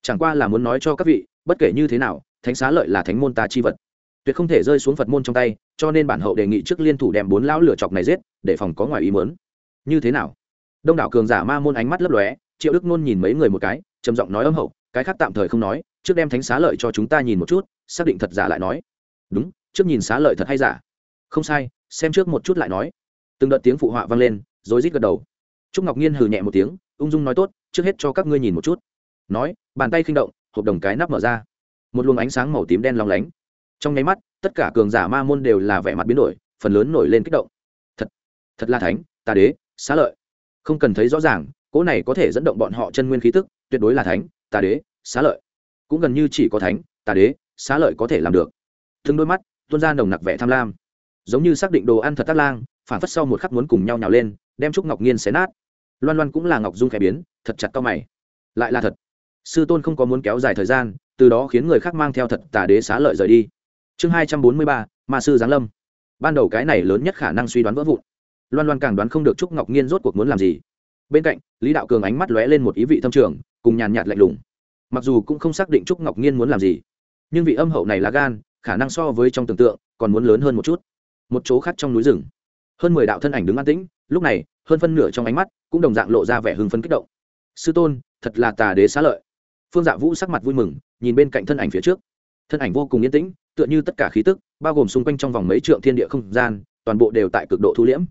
Chẳng qua là muốn nói cho các vị, bất kể như thế nào, thánh xá lợi là thánh môn ta chi vật. Tuyệt không thể rơi xuống phật môn trong tay, cho nên bản hậu đề nghị trước liên thủ đem bốn lão lửa chọc này giết, để phòng có ngoài ý mớn như thế nào? Đông đảo cường giả ma môn ánh mắt lấp lóe, triệu đức nôn nhìn mấy người một cái, trầm giọng nói âm hậu, cái khác tạm thời không nói, trước đem thánh xá lợi cho chúng ta nhìn một chút, xác định thật giả lại nói. Đúng, trước nhìn xá lợi thật hay giả? Không sai, xem trước một chút lại nói. Từng đợt tiếng phụ họa vang lên, rồi rít gật đầu. Trúc ngọc nhiên hừ nhẹ một tiếng, ung dung nói tốt, trước hết cho các ngươi nhìn một chút. Nói, bàn tay khinh động, hộp đồng cái nắp mở ra. Một luồng ánh sáng màu tím đen long lánh. Trong nháy mắt, tất cả cường giả ma môn đều là vẻ mặt biến đổi, phần lớn nổi lên kích động. Thật thật là thánh tà đế, xá lợi. Không cần thấy rõ ràng, cỗ này có thể dẫn động bọn họ chân nguyên khí tức, tuyệt đối là thánh tà đế, xá lợi. Cũng gần như chỉ có thánh tà đế, xá lợi có thể làm được. Thương đôi mắt, tuôn ra nồng nặc vẻ tham lam giống như xác định đồ ăn thật tác lang phản phất sau một khắc muốn cùng nhau nhào lên, đem trúc ngọc nghiên xé nát. Loan loan cũng là ngọc dung khẽ biến, thật chặt cao mày. Lại là thật. Sư tôn không có muốn kéo dài thời gian, từ đó khiến người khác mang theo thật tà đế xá lợi rời đi. Chương hai trăm bốn mươi ba, ma sư giáng lâm. Ban đầu cái này lớn nhất khả năng suy đoán vỡ vụn. Loan loan càng đoán không được trúc ngọc nhiên rốt cuộc muốn làm gì. Bên cạnh, lý đạo cường ánh mắt lóe lên một ý vị thâm trường, cùng nhàn nhạt lạnh lùng. Mặc dù cũng không xác định trúc ngọc nhiên muốn làm gì, nhưng vị âm hậu này là gan, khả năng so với trong tưởng tượng còn muốn lớn hơn một chút một chỗ khác trong núi rừng. Hơn mười đạo thân ảnh đứng an tĩnh, lúc này, hơn phân nửa trong ánh mắt cũng đồng dạng lộ ra vẻ hưng phấn kích động. Sư tôn, thật là tà đế xá lợi. Phương dạ vũ sắc mặt vui mừng, nhìn bên cạnh thân ảnh phía trước. Thân ảnh vô cùng yên tĩnh, tựa như tất cả khí tức, bao gồm xung quanh trong vòng mấy trượng thiên địa không gian, toàn bộ đều tại cực độ thu liễm.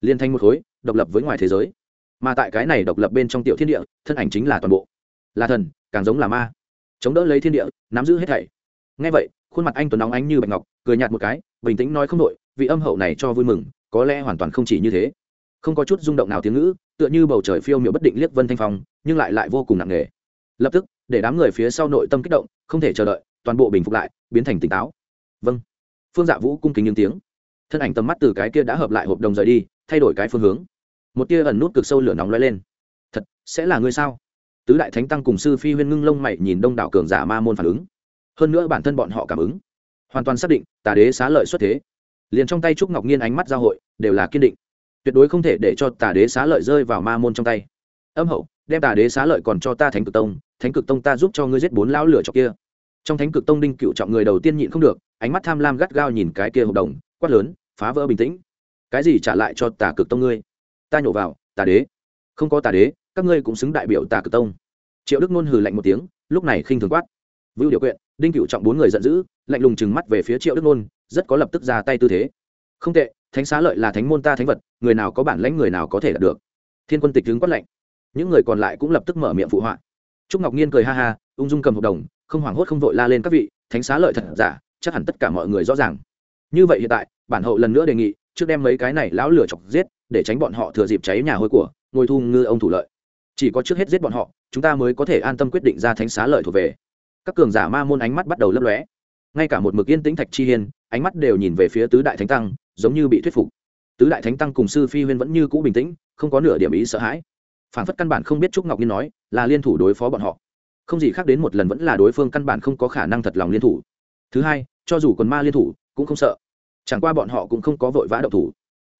Liên thanh một khối, độc lập với ngoài thế giới. Mà tại cái này độc lập bên trong tiểu thiên địa, thân ảnh chính là toàn bộ. Là thần, càng giống là ma. Chống đỡ lấy thiên địa, nắm giữ hết thảy. Ngay vậy, khuôn mặt anh tuấn nóng ánh như bạch ngọc, cười nhạt một cái, bình tĩnh nói không đội vị âm hậu này cho vui mừng, có lẽ hoàn toàn không chỉ như thế. Không có chút rung động nào tiếng ngữ, tựa như bầu trời phiêu miệu bất định liếc vân thanh phong, nhưng lại lại vô cùng nặng nề. Lập tức, để đám người phía sau nội tâm kích động, không thể chờ đợi, toàn bộ bình phục lại, biến thành tỉnh táo. Vâng. Phương dạ vũ cung kính những tiếng. Thân ảnh tầm mắt từ cái kia đã hợp lại hộp đồng rời đi, thay đổi cái phương hướng. Một tia ẩn nút cực sâu lửa nóng lóe lên. Thật, sẽ là ngươi sao? Tứ đại thánh tăng cùng sư phi huyên ngưng lông mày nhìn đông đảo cường giả ma môn phản ứng. Hơn nữa bản thân bọn họ cảm ứng. Hoàn toàn xác định, tà đế xá lợi xuất thế liền trong tay trúc ngọc nhiên ánh mắt giao hội, đều là kiên định. Tuyệt đối không thể để cho tà đế xá lợi rơi vào ma môn trong tay. Âm hậu, đem tà đế xá lợi còn cho ta thánh cực tông, thánh cực tông ta giúp cho ngươi giết bốn lão lửa chọc kia. Trong thánh cực tông đinh cựu trọng người đầu tiên nhịn không được, ánh mắt tham lam gắt gao nhìn cái kia hợp đồng, quát lớn, phá vỡ bình tĩnh. Cái gì trả lại cho tà cực tông ngươi? Ta nhổ vào, tà đế. Không có tà đế, các ngươi cũng xứng đại biểu tà cực tông. Triệu đức nôn hừ lạnh một tiếng, lúc này khinh thường quát. Vưu điều quyện, đinh cựu trọng bốn người giận dữ, lạnh lùng chừng mắt về phía triệu đức nôn rất có lập tức ra tay tư thế. Không tệ, thánh xá lợi là thánh môn ta thánh vật, người nào có bản lãnh người nào có thể đạt được. Thiên quân tịch đứng quát lạnh. Những người còn lại cũng lập tức mở miệng phụ họa. Trúc ngọc nhiên cười ha ha, ung dung cầm hợp đồng, không hoảng hốt không vội la lên các vị, thánh xá lợi thật giả, chắc hẳn tất cả mọi người rõ ràng. Như vậy hiện tại, bản hậu lần nữa đề nghị, trước đem mấy cái này lão lửa chọc giết, để tránh bọn họ thừa dịp cháy nhà hôi của, ngồi thu ngư ông thủ lợi. Chỉ có trước hết giết bọn họ, chúng ta mới có thể an tâm quyết định ra thánh xá lợi thuộc về. Các cường giả ma môn ánh mắt bắt đầu lấp lóe ngay cả một mực yên tĩnh thạch chi hiên, ánh mắt đều nhìn về phía tứ đại thánh tăng, giống như bị thuyết phục. Tứ đại thánh tăng cùng sư phi huyên vẫn như cũ bình tĩnh, không có nửa điểm ý sợ hãi. Phản phất căn bản không biết trúc ngọc nhiên nói là liên thủ đối phó bọn họ. Không gì khác đến một lần vẫn là đối phương căn bản không có khả năng thật lòng liên thủ. Thứ hai, cho dù còn ma liên thủ, cũng không sợ. Chẳng qua bọn họ cũng không có vội vã đậu thủ.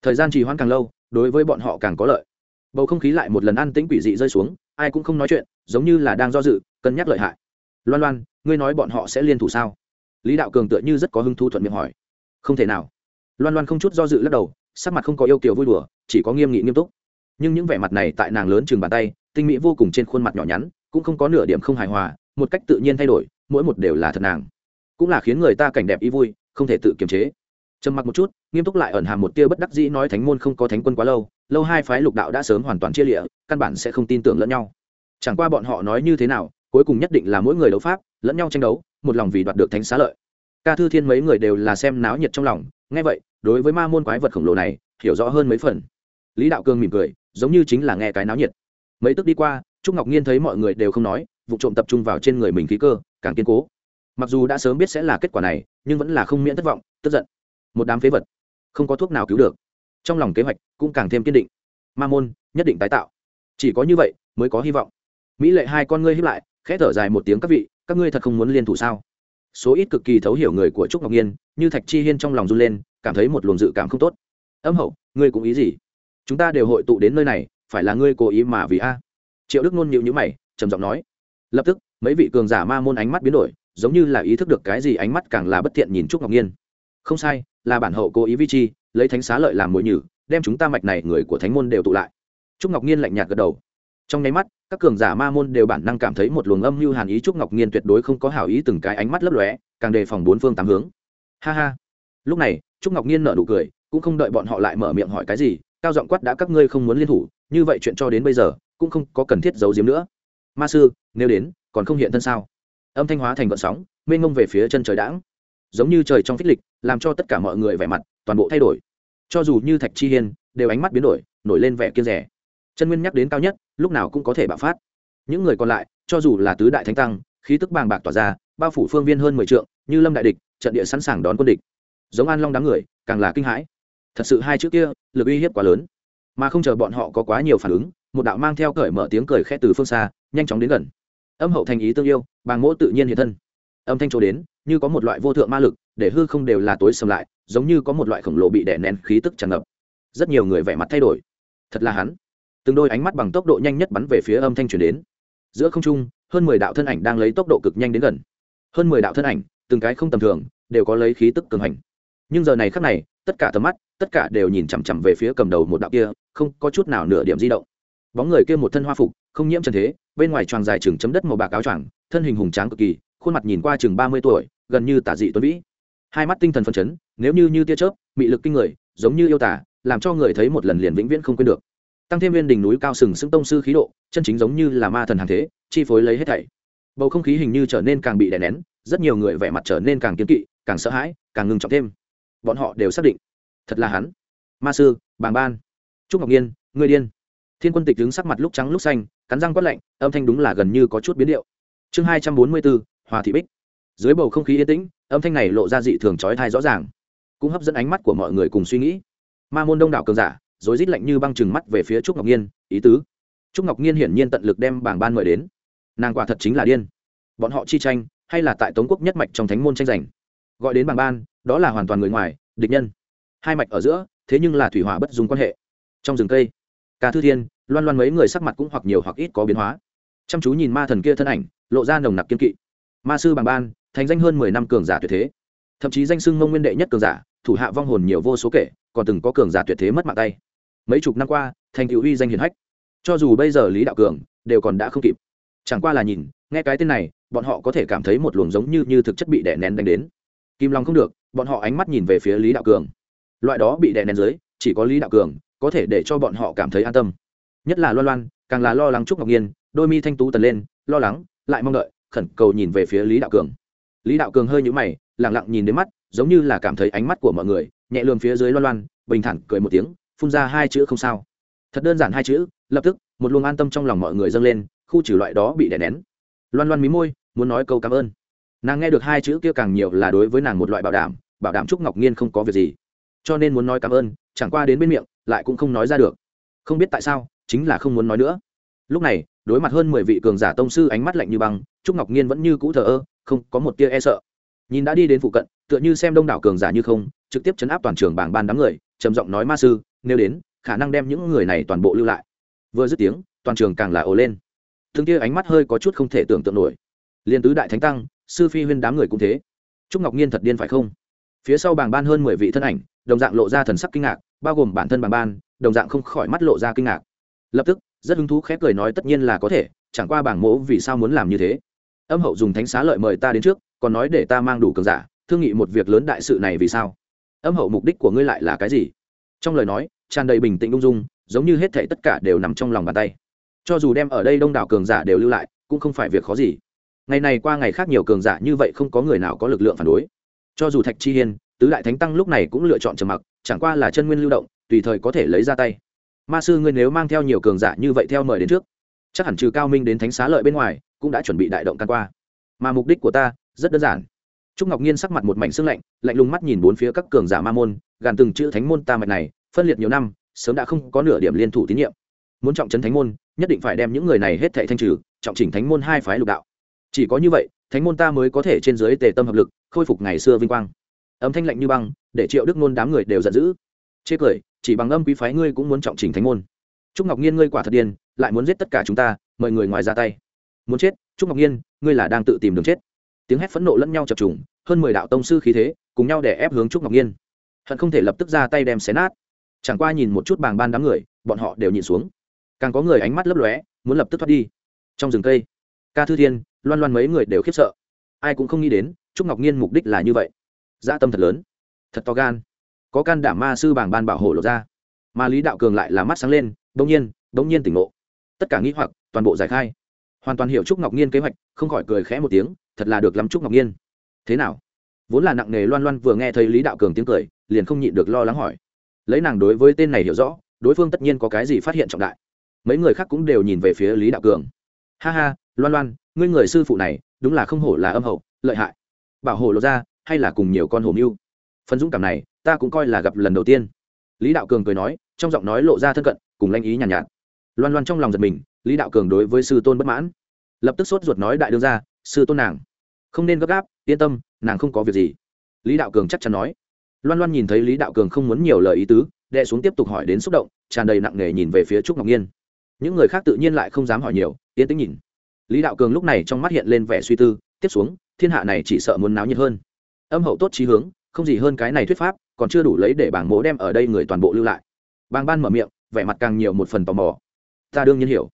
Thời gian trì hoãn càng lâu, đối với bọn họ càng có lợi. Bầu không khí lại một lần ăn tĩnh quỷ dị rơi xuống, ai cũng không nói chuyện, giống như là đang do dự, cân nhắc lợi hại. Loan loan, ngươi nói bọn họ sẽ liên thủ sao? Lý đạo cường tựa như rất có hứng thu thuận miệng hỏi. Không thể nào. Loan loan không chút do dự lắc đầu, sắc mặt không có yêu kiều vui đùa, chỉ có nghiêm nghị nghiêm túc. Nhưng những vẻ mặt này tại nàng lớn chừng bàn tay, tinh mỹ vô cùng trên khuôn mặt nhỏ nhắn, cũng không có nửa điểm không hài hòa, một cách tự nhiên thay đổi, mỗi một đều là thật nàng. Cũng là khiến người ta cảnh đẹp ý vui, không thể tự kiềm chế. Trầm mặc một chút, nghiêm túc lại ẩn hàm một tia bất đắc dĩ nói thánh môn không có thánh quân quá lâu lâu hai phái lục đạo đã sớm hoàn toàn chia lịa, căn bản sẽ không tin tưởng lẫn nhau. Chẳng qua bọn họ nói như thế nào cuối cùng nhất định là mỗi người đấu pháp, lẫn nhau tranh đấu, một lòng vì đoạt được thánh xá lợi. Ca thư thiên mấy người đều là xem náo nhiệt trong lòng, nghe vậy, đối với ma môn quái vật khổng lồ này, hiểu rõ hơn mấy phần. Lý đạo cương mỉm cười, giống như chính là nghe cái náo nhiệt. Mấy tức đi qua, trúc ngọc nhiên thấy mọi người đều không nói, vụ trộm tập trung vào trên người mình khí cơ, càng kiên cố. Mặc dù đã sớm biết sẽ là kết quả này, nhưng vẫn là không miễn thất vọng, tức giận. Một đám phế vật, không có thuốc nào cứu được. Trong lòng kế hoạch cũng càng thêm kiên định. Ma môn nhất định tái tạo. Chỉ có như vậy mới có hy vọng. Mỹ lệ hai con ngươi hiếp lại khẽ thở dài một tiếng, các vị, các ngươi thật không muốn liên thủ sao? Số ít cực kỳ thấu hiểu người của trúc ngọc nhiên, như thạch chi hiên trong lòng run lên, cảm thấy một luồng dự cảm không tốt. Âm hậu, ngươi cũng ý gì? Chúng ta đều hội tụ đến nơi này, phải là ngươi cố ý mà vì a? Triệu đức nôn nhịu nhữ mày, trầm giọng nói. Lập tức, mấy vị cường giả ma môn ánh mắt biến đổi, giống như là ý thức được cái gì ánh mắt càng là bất thiện nhìn trúc ngọc nhiên. Không sai, là bản hậu cố ý vi chi, lấy thánh xá lợi làm mồi nhử, đem chúng ta mạch này người của thánh môn đều tụ lại. Trúc ngọc nhiên lạnh nhạt gật đầu trong nháy mắt, các cường giả ma môn đều bản năng cảm thấy một luồng âm mưu hàn ý trúc ngọc nhiên tuyệt đối không có hảo ý từng cái ánh mắt lấp lóe, càng đề phòng bốn phương tám hướng. Ha ha. Lúc này, trúc ngọc nhiên nở nụ cười, cũng không đợi bọn họ lại mở miệng hỏi cái gì, cao giọng quát đã các ngươi không muốn liên thủ, như vậy chuyện cho đến bây giờ, cũng không có cần thiết giấu giếm nữa. Ma sư, nếu đến, còn không hiện thân sao? Âm thanh hóa thành vận sóng, mênh ngông về phía chân trời đãng. Giống như trời trong phích lịch, làm cho tất cả mọi người vẻ mặt, toàn bộ thay đổi. Cho dù như thạch chi hiên, đều ánh mắt biến đổi, nổi lên vẻ kiên rẻ. Chân nguyên nhắc đến cao nhất lúc nào cũng có thể bạo phát. Những người còn lại, cho dù là tứ đại thánh tăng, khí tức bàng bạc tỏa ra, bao phủ phương viên hơn mười trượng, như lâm đại địch, trận địa sẵn sàng đón quân địch. Giống an long đám người, càng là kinh hãi. Thật sự hai chữ kia, lực uy hiếp quá lớn. Mà không chờ bọn họ có quá nhiều phản ứng, một đạo mang theo cởi mở tiếng cười khẽ từ phương xa, nhanh chóng đến gần. Âm hậu thành ý tương yêu, bàng mỗ tự nhiên hiện thân. Âm thanh chỗ đến, như có một loại vô thượng ma lực, để hư không đều là tối sầm lại, giống như có một loại khổng lồ bị đè nén khí tức tràn ngập. Rất nhiều người vẻ mặt thay đổi. Thật là hắn từng đôi ánh mắt bằng tốc độ nhanh nhất bắn về phía âm thanh truyền đến. Giữa không trung, hơn mười đạo thân ảnh đang lấy tốc độ cực nhanh đến gần. Hơn mười đạo thân ảnh, từng cái không tầm thường, đều có lấy khí tức cường hành. Nhưng giờ này khắc này, tất cả tầm mắt, tất cả đều nhìn chằm chằm về phía cầm đầu một đạo kia, không có chút nào nửa điểm di động. Bóng người kia một thân hoa phục, không nhiễm trần thế, bên ngoài choàng dài chừng chấm đất màu bạc áo choàng, thân hình hùng tráng cực kỳ, khuôn mặt nhìn qua chừng ba mươi tuổi, gần như tả dị tuấn vĩ. Hai mắt tinh thần phân chấn, nếu như như tia chớp, mị lực kinh người, giống như yêu tả làm cho người thấy một lần liền vĩnh viễn không quên được tăng thêm viên đỉnh núi cao sừng sững tông sư khí độ, chân chính giống như là ma thần hàng thế, chi phối lấy hết thảy. Bầu không khí hình như trở nên càng bị đè nén, rất nhiều người vẻ mặt trở nên càng kiên kỵ, càng sợ hãi, càng ngừng trọng thêm. Bọn họ đều xác định, thật là hắn. Ma sư, bàng ban. Trúc ngọc nhiên người điên. Thiên quân tịch đứng sắc mặt lúc trắng lúc xanh, cắn răng quát lạnh, âm thanh đúng là gần như có chút biến điệu. Chương hai trăm bốn mươi bốn, hòa thị bích. Dưới bầu không khí yên tĩnh, âm thanh này lộ ra dị thường trói thai rõ ràng, cũng hấp dẫn ánh mắt của mọi người cùng suy nghĩ. Ma môn đông đảo cường giả rối rít lạnh như băng chừng mắt về phía trúc ngọc nhiên ý tứ? Trúc ngọc nhiên hiển nhiên tận lực đem bảng ban mời đến. Nàng quả thật chính là điên. Bọn họ chi tranh, hay là tại tống quốc nhất mạch trong thánh môn tranh giành? Gọi đến bảng ban, đó là hoàn toàn người ngoài, địch nhân. Hai mạch ở giữa, thế nhưng là thủy hỏa bất dùng quan hệ. Trong rừng cây ca thư thiên, loan loan mấy người sắc mặt cũng hoặc nhiều hoặc ít có biến hóa. Chăm chú nhìn ma thần kia thân ảnh, lộ ra nồng nặc kiên kỵ. Ma sư bàng ban, thành danh hơn mười năm cường giả tuyệt thế. Thậm chí danh sưng mông nguyên đệ nhất cường giả, thủ hạ vong hồn nhiều vô số kể còn từng có cường giả tuyệt thế mất mạng tay. Mấy chục năm qua, thành cựu uy danh hiền hách. Cho dù bây giờ lý đạo cường đều còn đã không kịp. Chẳng qua là nhìn, nghe cái tên này, bọn họ có thể cảm thấy một luồng giống như như thực chất bị đè nén đánh đến. Kim long không được, bọn họ ánh mắt nhìn về phía lý đạo cường. Loại đó bị đè nén dưới, chỉ có lý đạo cường có thể để cho bọn họ cảm thấy an tâm. Nhất là loan loan, càng là lo lắng trúc ngọc nhiên, đôi mi thanh tú tần lên, lo lắng, lại mong đợi, khẩn cầu nhìn về phía lý đạo cường. Lý đạo cường hơi nhũ mày lẳng lặng nhìn đến mắt, giống như là cảm thấy ánh mắt của mọi người nhẹ lườm phía dưới loan loan, bình thản cười một tiếng, phun ra hai chữ không sao. Thật đơn giản hai chữ, lập tức, một luồng an tâm trong lòng mọi người dâng lên, khu trừ loại đó bị đè nén. Loan loan mí môi, muốn nói câu cảm ơn. Nàng nghe được hai chữ kia càng nhiều là đối với nàng một loại bảo đảm bảo đảm trúc ngọc nhiên không có việc gì. Cho nên muốn nói cảm ơn, chẳng qua đến bên miệng, lại cũng không nói ra được. Không biết tại sao, chính là không muốn nói nữa. Lúc này, đối mặt hơn mười vị cường giả tông sư ánh mắt lạnh như băng, trúc ngọc nhiên vẫn như cũ thờ ơ, không có một tia e sợ. Nhìn đã đi đến phụ cận, tựa như xem đông đảo cường giả như không trực tiếp chấn áp toàn trường bảng ban đám người, trầm giọng nói, ma sư, nếu đến, khả năng đem những người này toàn bộ lưu lại. Vừa dứt tiếng, toàn trường càng là ồ lên. Thương kia ánh mắt hơi có chút không thể tưởng tượng nổi. Liên tứ đại thánh tăng, sư phi huyên đám người cũng thế. Trúc ngọc nhiên thật điên phải không? Phía sau bảng ban hơn mười vị thân ảnh, đồng dạng lộ ra thần sắc kinh ngạc, bao gồm bản thân bảng ban, đồng dạng không khỏi mắt lộ ra kinh ngạc. Lập tức, rất hứng thú khép cười nói, tất nhiên là có thể, chẳng qua bảng mỗ vì sao muốn làm như thế? Âm hậu dùng thánh xá lợi mời ta đến trước, còn nói để ta mang đủ cường giả, thương nghị một việc lớn đại sự này vì sao? Âm hậu mục đích của ngươi lại là cái gì? Trong lời nói, tràn đầy bình tĩnh ung dung, giống như hết thảy tất cả đều nằm trong lòng bàn tay. Cho dù đem ở đây đông đảo cường giả đều lưu lại, cũng không phải việc khó gì. Ngày này qua ngày khác nhiều cường giả như vậy không có người nào có lực lượng phản đối. Cho dù thạch chi hiên, tứ đại thánh tăng lúc này cũng lựa chọn trầm mặc, chẳng qua là chân nguyên lưu động, tùy thời có thể lấy ra tay. Ma sư ngươi nếu mang theo nhiều cường giả như vậy theo mời đến trước, chắc hẳn trừ cao minh đến thánh xá lợi bên ngoài, cũng đã chuẩn bị đại động can qua. Mà mục đích của ta rất đơn giản trúc ngọc nhiên sắc mặt một mảnh sương lạnh lạnh lùng mắt nhìn bốn phía các cường giả ma môn, gàn từng chữ thánh môn ta mạch này, phân liệt nhiều năm, sớm đã không có nửa điểm liên thủ tín nhiệm. Muốn trọng trấn thánh môn, nhất định phải đem những người này hết thảy thanh trừ, trọng chỉnh thánh môn hai phái lục đạo. Chỉ có như vậy, thánh môn ta mới có thể trên dưới tề tâm hợp lực, khôi phục ngày xưa vinh quang. Âm thanh lạnh như băng, để triệu đức nôn đám người đều giận dữ. Chê cười, chỉ bằng âm quý phái ngươi cũng muốn trọng chỉnh thánh môn. Trúc ngọc nhiên ngươi quả thật điên, lại muốn giết tất cả chúng ta, mời người ngoài ra tay. Muốn chết, trúc ngọc nhiên ngươi là đang tự tìm đường chết tiếng hét phẫn nộ lẫn nhau chập trùng, hơn mười đạo tông sư khí thế, cùng nhau để ép hướng trúc ngọc nhiên hận không thể lập tức ra tay đem xé nát. Chẳng qua nhìn một chút bàng ban đám người, bọn họ đều nhìn xuống. Càng có người ánh mắt lấp lóe, muốn lập tức thoát đi. Trong rừng cây, ca thư thiên, loan loan mấy người đều khiếp sợ. Ai cũng không nghĩ đến, trúc ngọc nhiên mục đích là như vậy. Dã tâm thật lớn. Thật to gan. Có can đảm ma sư bảng ban bảo hộ lột ra. Mà lý đạo cường lại là mắt sáng lên đông nhiên đông nhiên tỉnh ngộ. Tất cả nghĩ hoặc toàn bộ giải khai. Hoàn toàn hiểu trúc ngọc nhiên kế hoạch, không khỏi cười khẽ một tiếng thật là được lắm trúc ngọc nhiên. Thế nào? Vốn là nặng nề loan loan vừa nghe thấy lý đạo cường tiếng cười liền không nhịn được lo lắng hỏi. Lấy nàng đối với tên này hiểu rõ đối phương tất nhiên có cái gì phát hiện trọng đại. Mấy người khác cũng đều nhìn về phía lý đạo cường. Ha ha loan loan ngươi người sư phụ này đúng là không hổ là âm hậu lợi hại. Bảo hộ lộ ra hay là cùng nhiều con hổ mưu? Phần dũng cảm này ta cũng coi là gặp lần đầu tiên. Lý đạo cường cười nói trong giọng nói lộ ra thân cận cùng lanh ý nhàn nhạt, nhạt. Loan loan trong lòng giật mình lý đạo cường đối với sư tôn bất mãn. Lập tức sốt ruột nói đại đương ra sư tôn nàng. Không nên gấp gáp, yên tâm, nàng không có việc gì. Lý đạo cường chắc chắn nói. Loan loan nhìn thấy lý đạo cường không muốn nhiều lời ý tứ đệ xuống tiếp tục hỏi đến xúc động, tràn đầy nặng nề nhìn về phía trúc ngọc nhiên. Những người khác tự nhiên lại không dám hỏi nhiều, yên tĩnh nhìn. Lý đạo cường lúc này trong mắt hiện lên vẻ suy tư, tiếp xuống, thiên hạ này chỉ sợ muốn náo nhiệt hơn. Âm hậu tốt trí hướng, không gì hơn cái này thuyết pháp, còn chưa đủ lấy để bảng mố đem ở đây người toàn bộ lưu lại. Bàng ban mở miệng, vẻ mặt càng nhiều một phần tò mò. Ta đương nhiên hiểu.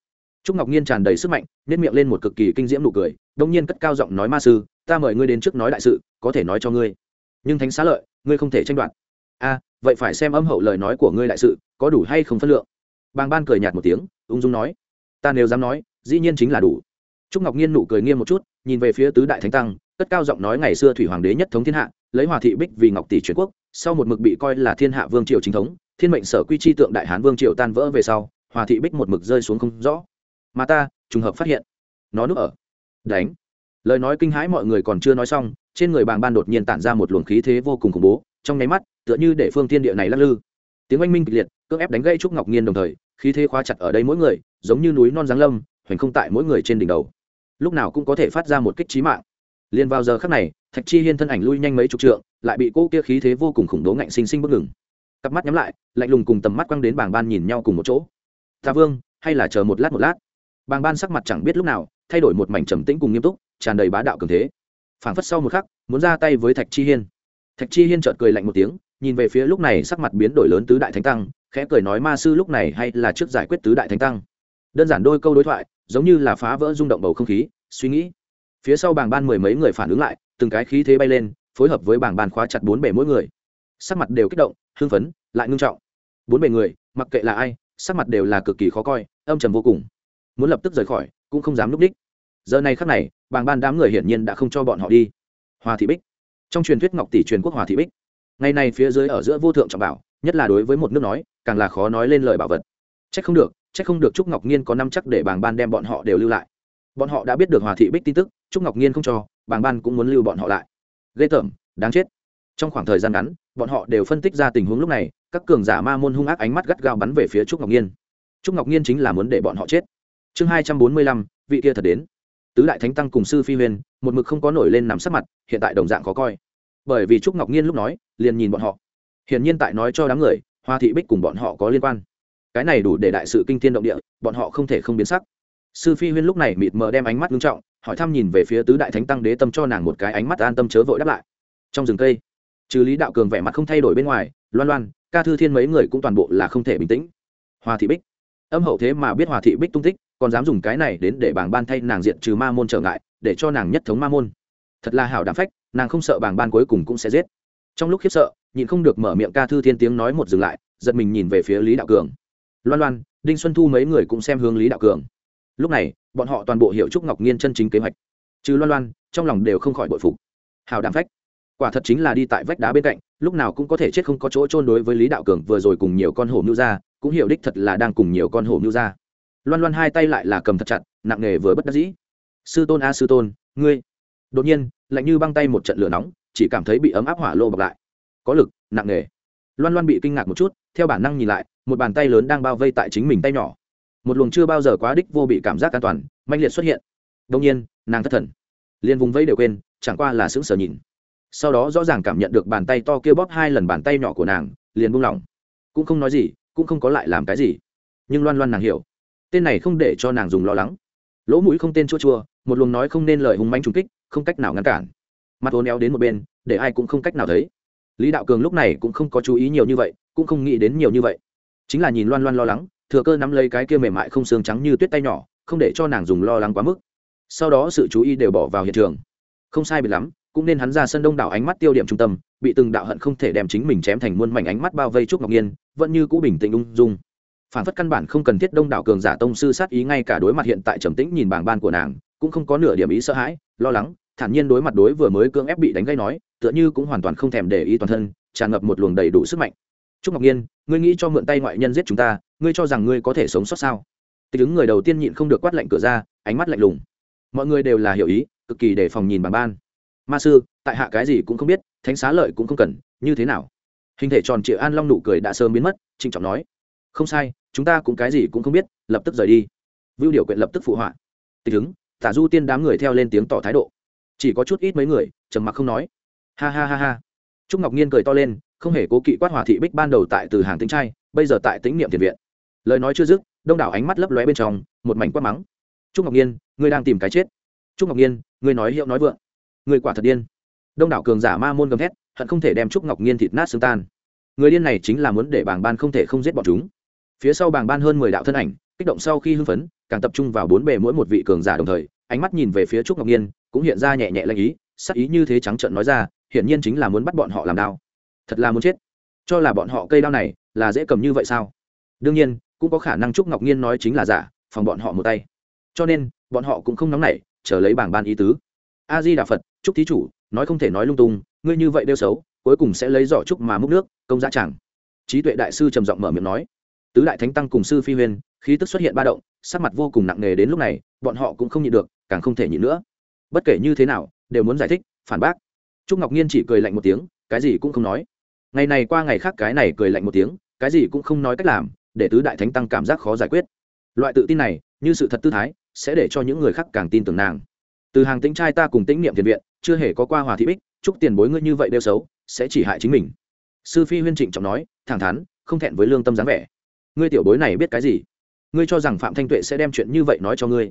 Trúc ngọc nhiên tràn đầy sức mạnh nếp miệng lên một cực kỳ kinh diễm nụ cười đông nhiên cất cao giọng nói, ma sư, ta mời ngươi đến trước nói đại sự, có thể nói cho ngươi. Nhưng thánh xá lợi, ngươi không thể tranh đoạt. A, vậy phải xem âm hậu lời nói của ngươi đại sự, có đủ hay không phân lượng. Bàng ban cười nhạt một tiếng, ung dung nói, ta nếu dám nói, dĩ nhiên chính là đủ. Trúc ngọc nhiên nụ cười nghiêm một chút, nhìn về phía tứ đại thánh tăng, cất cao giọng nói, ngày xưa thủy hoàng đế nhất thống thiên hạ, lấy hòa thị bích vì ngọc tỷ truyền quốc, sau một mực bị coi là thiên hạ vương triều chính thống, thiên mệnh sở quy chi tượng đại hán vương triều tan vỡ về sau, hòa thị bích một mực rơi xuống không rõ. Mà ta, trùng hợp phát hiện, nó núp ở đánh. Lời nói kinh hãi mọi người còn chưa nói xong, trên người bàng ban đột nhiên tản ra một luồng khí thế vô cùng khủng bố, trong nháy mắt, tựa như để phương thiên địa này lắc lư. Tiếng oanh minh kịch liệt, cưỡng ép đánh gây trúc ngọc nhiên đồng thời, khí thế khóa chặt ở đây mỗi người, giống như núi non giáng lâm, hoành không tại mỗi người trên đỉnh đầu. Lúc nào cũng có thể phát ra một kích trí mạng. Liền vào giờ khắc này, thạch chi hiên thân ảnh lui nhanh mấy chục trượng, lại bị cô kia khí thế vô cùng khủng bố ngạnh sinh sinh bất ngừng. Cặp mắt nhắm lại, lạnh lùng cùng tầm mắt quăng đến bảng ban nhìn nhau cùng một chỗ. Ta vương, hay là chờ một lát một lát? Bàng ban sắc mặt chẳng biết lúc nào thay đổi một mảnh trầm tĩnh cùng nghiêm túc, tràn đầy bá đạo cường thế. Phảng phất sau một khắc, muốn ra tay với thạch chi hiên. Thạch chi hiên chợt cười lạnh một tiếng, nhìn về phía lúc này sắc mặt biến đổi lớn tứ đại thánh tăng, khẽ cười nói ma sư lúc này hay là trước giải quyết tứ đại thánh tăng. Đơn giản đôi câu đối thoại, giống như là phá vỡ rung động bầu không khí, suy nghĩ. Phía sau bảng ban mười mấy người phản ứng lại, từng cái khí thế bay lên, phối hợp với bảng ban khóa chặt bốn bề mỗi người. Sắc mặt đều kích động, hưng phấn, lại ngưng trọng. Bốn bề người, mặc kệ là ai, sắc mặt đều là cực kỳ khó coi, âm trầm vô cùng. Muốn lập tức rời khỏi cũng không dám núp đích. Giờ này khắc này, bàng ban đám người hiển nhiên đã không cho bọn họ đi. Hòa thị bích. Trong truyền thuyết ngọc tỷ truyền quốc hòa thị bích. Ngày này phía dưới ở giữa vô thượng trọng bảo, nhất là đối với một nước nói, càng là khó nói lên lời bảo vật. Trách không được trách không được trúc ngọc nhiên có năm chắc để bàng ban đem bọn họ đều lưu lại. Bọn họ đã biết được hòa thị bích tin tức, trúc ngọc nhiên không cho, bàng ban cũng muốn lưu bọn họ lại. Ghê tởm, đáng chết. Trong khoảng thời gian ngắn, bọn họ đều phân tích ra tình huống lúc này, các cường giả ma môn hung ác ánh mắt gắt gao bắn về phía trúc ngọc nhiên trúc ngọc nhiên chính là muốn để bọn họ chết chương hai trăm bốn mươi lăm, vị kia thật đến. Tứ đại thánh tăng cùng sư phi huyền, một mực không có nổi lên nằm sắc mặt, hiện tại đồng dạng khó coi. Bởi vì trúc ngọc nhiên lúc nói, liền nhìn bọn họ. Hiển nhiên tại nói cho đám người, hoa thị bích cùng bọn họ có liên quan. Cái này đủ để đại sự kinh thiên động địa, bọn họ không thể không biến sắc. Sư phi huyên lúc này mịt mờ đem ánh mắt nghiêm trọng, hỏi thăm nhìn về phía tứ đại thánh tăng đế tâm cho nàng một cái ánh mắt an tâm chớ vội đáp lại. Trong rừng cây, trừ lý đạo cường vẻ mặt không thay đổi bên ngoài, loan loan, ca thư thiên mấy người cũng toàn bộ là không thể bình tĩnh. Hoa thị bích âm hậu thế mà biết hòa thị bích tung tích, còn dám dùng cái này đến để bảng ban thay nàng diện trừ ma môn trở ngại, để cho nàng nhất thống ma môn. Thật là hảo đảm phách, nàng không sợ bảng ban cuối cùng cũng sẽ giết. Trong lúc khiếp sợ, nhịn không được mở miệng ca thư thiên tiếng nói một dừng lại, giật mình nhìn về phía lý đạo cường. Loan loan, đinh xuân thu mấy người cũng xem hướng lý đạo cường. Lúc này, bọn họ toàn bộ hiểu trúc ngọc nhiên chân chính kế hoạch. Trừ loan loan, trong lòng đều không khỏi bội phục. Hào đảm phách quả thật chính là đi tại vách đá bên cạnh, lúc nào cũng có thể chết không có chỗ trôn đối với lý đạo cường vừa rồi cùng nhiều con hổ mưu ra, cũng hiểu đích thật là đang cùng nhiều con hổ mưu ra. Loan loan hai tay lại là cầm thật chặt, nặng nề vừa bất đắc dĩ. Sư tôn a, sư tôn, ngươi. Đột nhiên, lạnh như băng tay một trận lửa nóng, chỉ cảm thấy bị ấm áp hỏa lô bọc lại. Có lực, nặng nề. Loan loan bị kinh ngạc một chút, theo bản năng nhìn lại, một bàn tay lớn đang bao vây tại chính mình tay nhỏ. Một luồng chưa bao giờ quá đích vô bị cảm giác an toàn manh liệt xuất hiện. Đông nhiên, nàng thất thần. Liền vùng vây đều quên, chẳng qua là sững sờ nhìn sau đó rõ ràng cảm nhận được bàn tay to kia bóp hai lần bàn tay nhỏ của nàng, liền buông lỏng. Cũng không nói gì, cũng không có lại làm cái gì. Nhưng loan loan nàng hiểu. Tên này không để cho nàng dùng lo lắng. Lỗ mũi không tên chua chua, một luồng nói không nên lời hùng manh trùng kích, không cách nào ngăn cản. Mặt ố néo đến một bên, để ai cũng không cách nào thấy. Lý đạo cường lúc này cũng không có chú ý nhiều như vậy, cũng không nghĩ đến nhiều như vậy. Chính là nhìn loan loan lo lắng, thừa cơ nắm lấy cái kia mềm mại không xương trắng như tuyết tay nhỏ, không để cho nàng dùng lo lắng quá mức. Sau đó sự chú ý đều bỏ vào hiện trường. Không sai biệt lắm cũng nên hắn ra sân đông đảo ánh mắt tiêu điểm trung tâm, bị từng đạo hận không thể đem chính mình chém thành muôn mảnh ánh mắt bao vây trúc ngọc nhiên, vẫn như cũ bình tĩnh ung dung. Phản phất căn bản không cần thiết đông đảo cường giả tông sư sát ý ngay cả đối mặt hiện tại trầm tĩnh nhìn bảng ban của nàng, cũng không có nửa điểm ý sợ hãi, lo lắng, thản nhiên đối mặt đối vừa mới cưỡng ép bị đánh gây nói, tựa như cũng hoàn toàn không thèm để ý toàn thân, tràn ngập một luồng đầy đủ sức mạnh. Trúc ngọc nhiên, ngươi nghĩ cho mượn tay ngoại nhân giết chúng ta, ngươi cho rằng ngươi có thể sống sót sao? Tịch ứng người đầu tiên nhịn không được quát lạnh cửa ra, ánh mắt lạnh lùng. Mọi người đều là hiểu ý, cực kỳ đề phòng nhìn bảng ban ma sư, tại hạ cái gì cũng không biết, thánh xá lợi cũng không cần, như thế nào? Hình thể tròn trịa an long nụ cười đã sớm biến mất, trịnh trọng nói, không sai, chúng ta cũng cái gì cũng không biết, lập tức rời đi. Vưu điều quyện lập tức phụ họa tình ứng tả du tiên đám người theo lên tiếng tỏ thái độ. Chỉ có chút ít mấy người, trầm mặc không nói. Ha ha ha ha. Trúc ngọc nhiên cười to lên, không hề cố kỵ quát hòa thị bích ban đầu tại từ hàng tính trai, bây giờ tại tính niệm tiền viện. Lời nói chưa dứt, đông đảo ánh mắt lấp lóe bên trong, một mảnh quát mắng. Trúc ngọc nhiên, ngươi đang tìm cái chết. Trúc ngọc nhiên, ngươi nói hiệu nói vượng người quả thật điên. Đông đảo cường giả ma môn gầm thét, hận không thể đem trúc ngọc nhiên thịt nát xương tan. Người điên này chính là muốn để bảng ban không thể không giết bọn chúng. Phía sau bảng ban hơn mười đạo thân ảnh, kích động sau khi hưng phấn, càng tập trung vào bốn bề mỗi một vị cường giả đồng thời, ánh mắt nhìn về phía trúc ngọc nhiên cũng hiện ra nhẹ nhẹ lanh ý, sắc ý như thế trắng trợn nói ra, hiển nhiên chính là muốn bắt bọn họ làm đao. Thật là muốn chết. Cho là bọn họ cây đao này là dễ cầm như vậy sao? Đương nhiên, cũng có khả năng trúc ngọc nhiên nói chính là giả, phòng bọn họ một tay. Cho nên, bọn họ cũng không nóng nảy, chờ lấy bảng ban ý tứ. A di đà phật chúc thí chủ, nói không thể nói lung tung, ngươi như vậy đeo xấu, cuối cùng sẽ lấy giỏ trúc mà múc nước, công giá chẳng. Trí tuệ đại sư trầm giọng mở miệng nói. Tứ đại thánh tăng cùng sư phi huyên, khí tức xuất hiện ba động, sắc mặt vô cùng nặng nề đến lúc này, bọn họ cũng không nhịn được, càng không thể nhịn nữa. Bất kể như thế nào, đều muốn giải thích, phản bác. Trúc ngọc nhiên chỉ cười lạnh một tiếng, cái gì cũng không nói. Ngày này qua ngày khác cái này cười lạnh một tiếng, cái gì cũng không nói cách làm, để tứ đại thánh tăng cảm giác khó giải quyết. Loại tự tin này, như sự thật tư thái, sẽ để cho những người khác càng tin tưởng nàng từ hàng tĩnh trai ta cùng tĩnh niệm thiền viện, chưa hề có qua hòa thị bích, chúc tiền bối ngươi như vậy đeo xấu, sẽ chỉ hại chính mình. Sư phi huyên trịnh trọng nói, thẳng thắn, không thẹn với lương tâm dáng vẻ. Ngươi tiểu bối này biết cái gì? Ngươi cho rằng phạm thanh tuệ sẽ đem chuyện như vậy nói cho ngươi?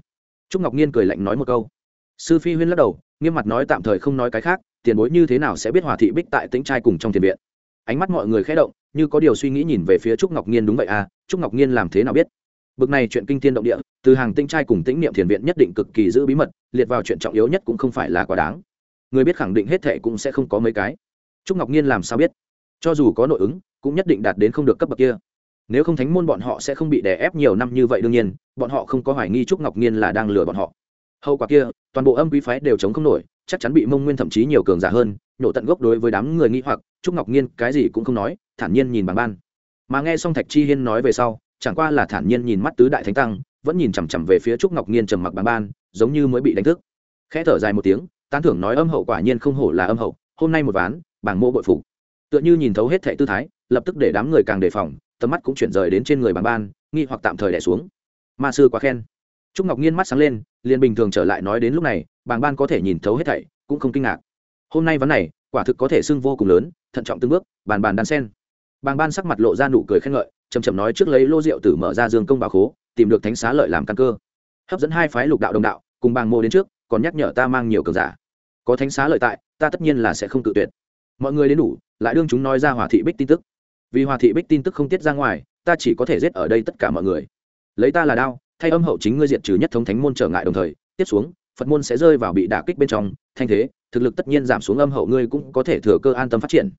Trúc ngọc nhiên cười lạnh nói một câu. Sư phi huyên lắc đầu, nghiêm mặt nói tạm thời không nói cái khác, tiền bối như thế nào sẽ biết hòa thị bích tại tĩnh trai cùng trong thiền viện? Ánh mắt mọi người khẽ động, như có điều suy nghĩ nhìn về phía trúc ngọc nhiên đúng vậy à trúc ngọc nhiên làm thế nào biết? Bực này chuyện kinh thiên động địa, từ hàng tinh trai cùng tĩnh niệm thiền viện nhất định cực kỳ giữ bí mật, liệt vào chuyện trọng yếu nhất cũng không phải là quá đáng. Người biết khẳng định hết thệ cũng sẽ không có mấy cái. Trúc ngọc nhiên làm sao biết? Cho dù có nội ứng, cũng nhất định đạt đến không được cấp bậc kia. Nếu không thánh môn bọn họ sẽ không bị đè ép nhiều năm như vậy đương nhiên, bọn họ không có hoài nghi trúc ngọc nhiên là đang lừa bọn họ. Hậu quả kia, toàn bộ âm quý phái đều chống không nổi, chắc chắn bị mông nguyên thậm chí nhiều cường giả hơn, nhổ tận gốc đối với đám người nghi hoặc, trúc ngọc nhiên cái gì cũng không nói, thản nhiên nhìn bằng ban. Mà nghe xong thạch chi hiên nói về sau chẳng qua là thản nhiên nhìn mắt tứ đại thánh tăng, vẫn nhìn chằm chằm về phía trúc ngọc nhiên trầm mặc bàng ban, giống như mới bị đánh thức. Khẽ thở dài một tiếng, tán thưởng nói âm hậu quả nhiên không hổ là âm hậu, hôm nay một ván, bảng mô bội phục. Tựa như nhìn thấu hết thệ tư thái, lập tức để đám người càng đề phòng, tầm mắt cũng chuyển rời đến trên người Bàng ban, nghi hoặc tạm thời đẻ xuống. Ma sư quá khen. Trúc ngọc nhiên mắt sáng lên, liền bình thường trở lại nói đến lúc này, bàng ban có thể nhìn thấu hết thảy, cũng không kinh ngạc. Hôm nay ván này, quả thực có thể xưng vô cùng lớn, thận trọng từng bước, bàn bàn đan sen. Bàng ban sắc mặt lộ ra nụ cười khen ngợi chầm chậm nói trước lấy lô rượu tử mở ra dương công bà khố, tìm được thánh xá lợi làm căn cơ. Hấp dẫn hai phái lục đạo đồng đạo, cùng bàng mô đến trước, còn nhắc nhở ta mang nhiều cường giả. Có thánh xá lợi tại, ta tất nhiên là sẽ không tự tuyệt. Mọi người đến đủ, lại đương chúng nói ra hòa thị bích tin tức. Vì hòa thị bích tin tức không tiết ra ngoài, ta chỉ có thể giết ở đây tất cả mọi người. Lấy ta là đao, thay âm hậu chính ngươi diệt trừ nhất thống thánh môn trở ngại đồng thời, tiếp xuống, phật môn sẽ rơi vào bị đả kích bên trong, thanh thế, thực lực tất nhiên giảm xuống âm hậu ngươi cũng có thể thừa cơ an tâm phát triển.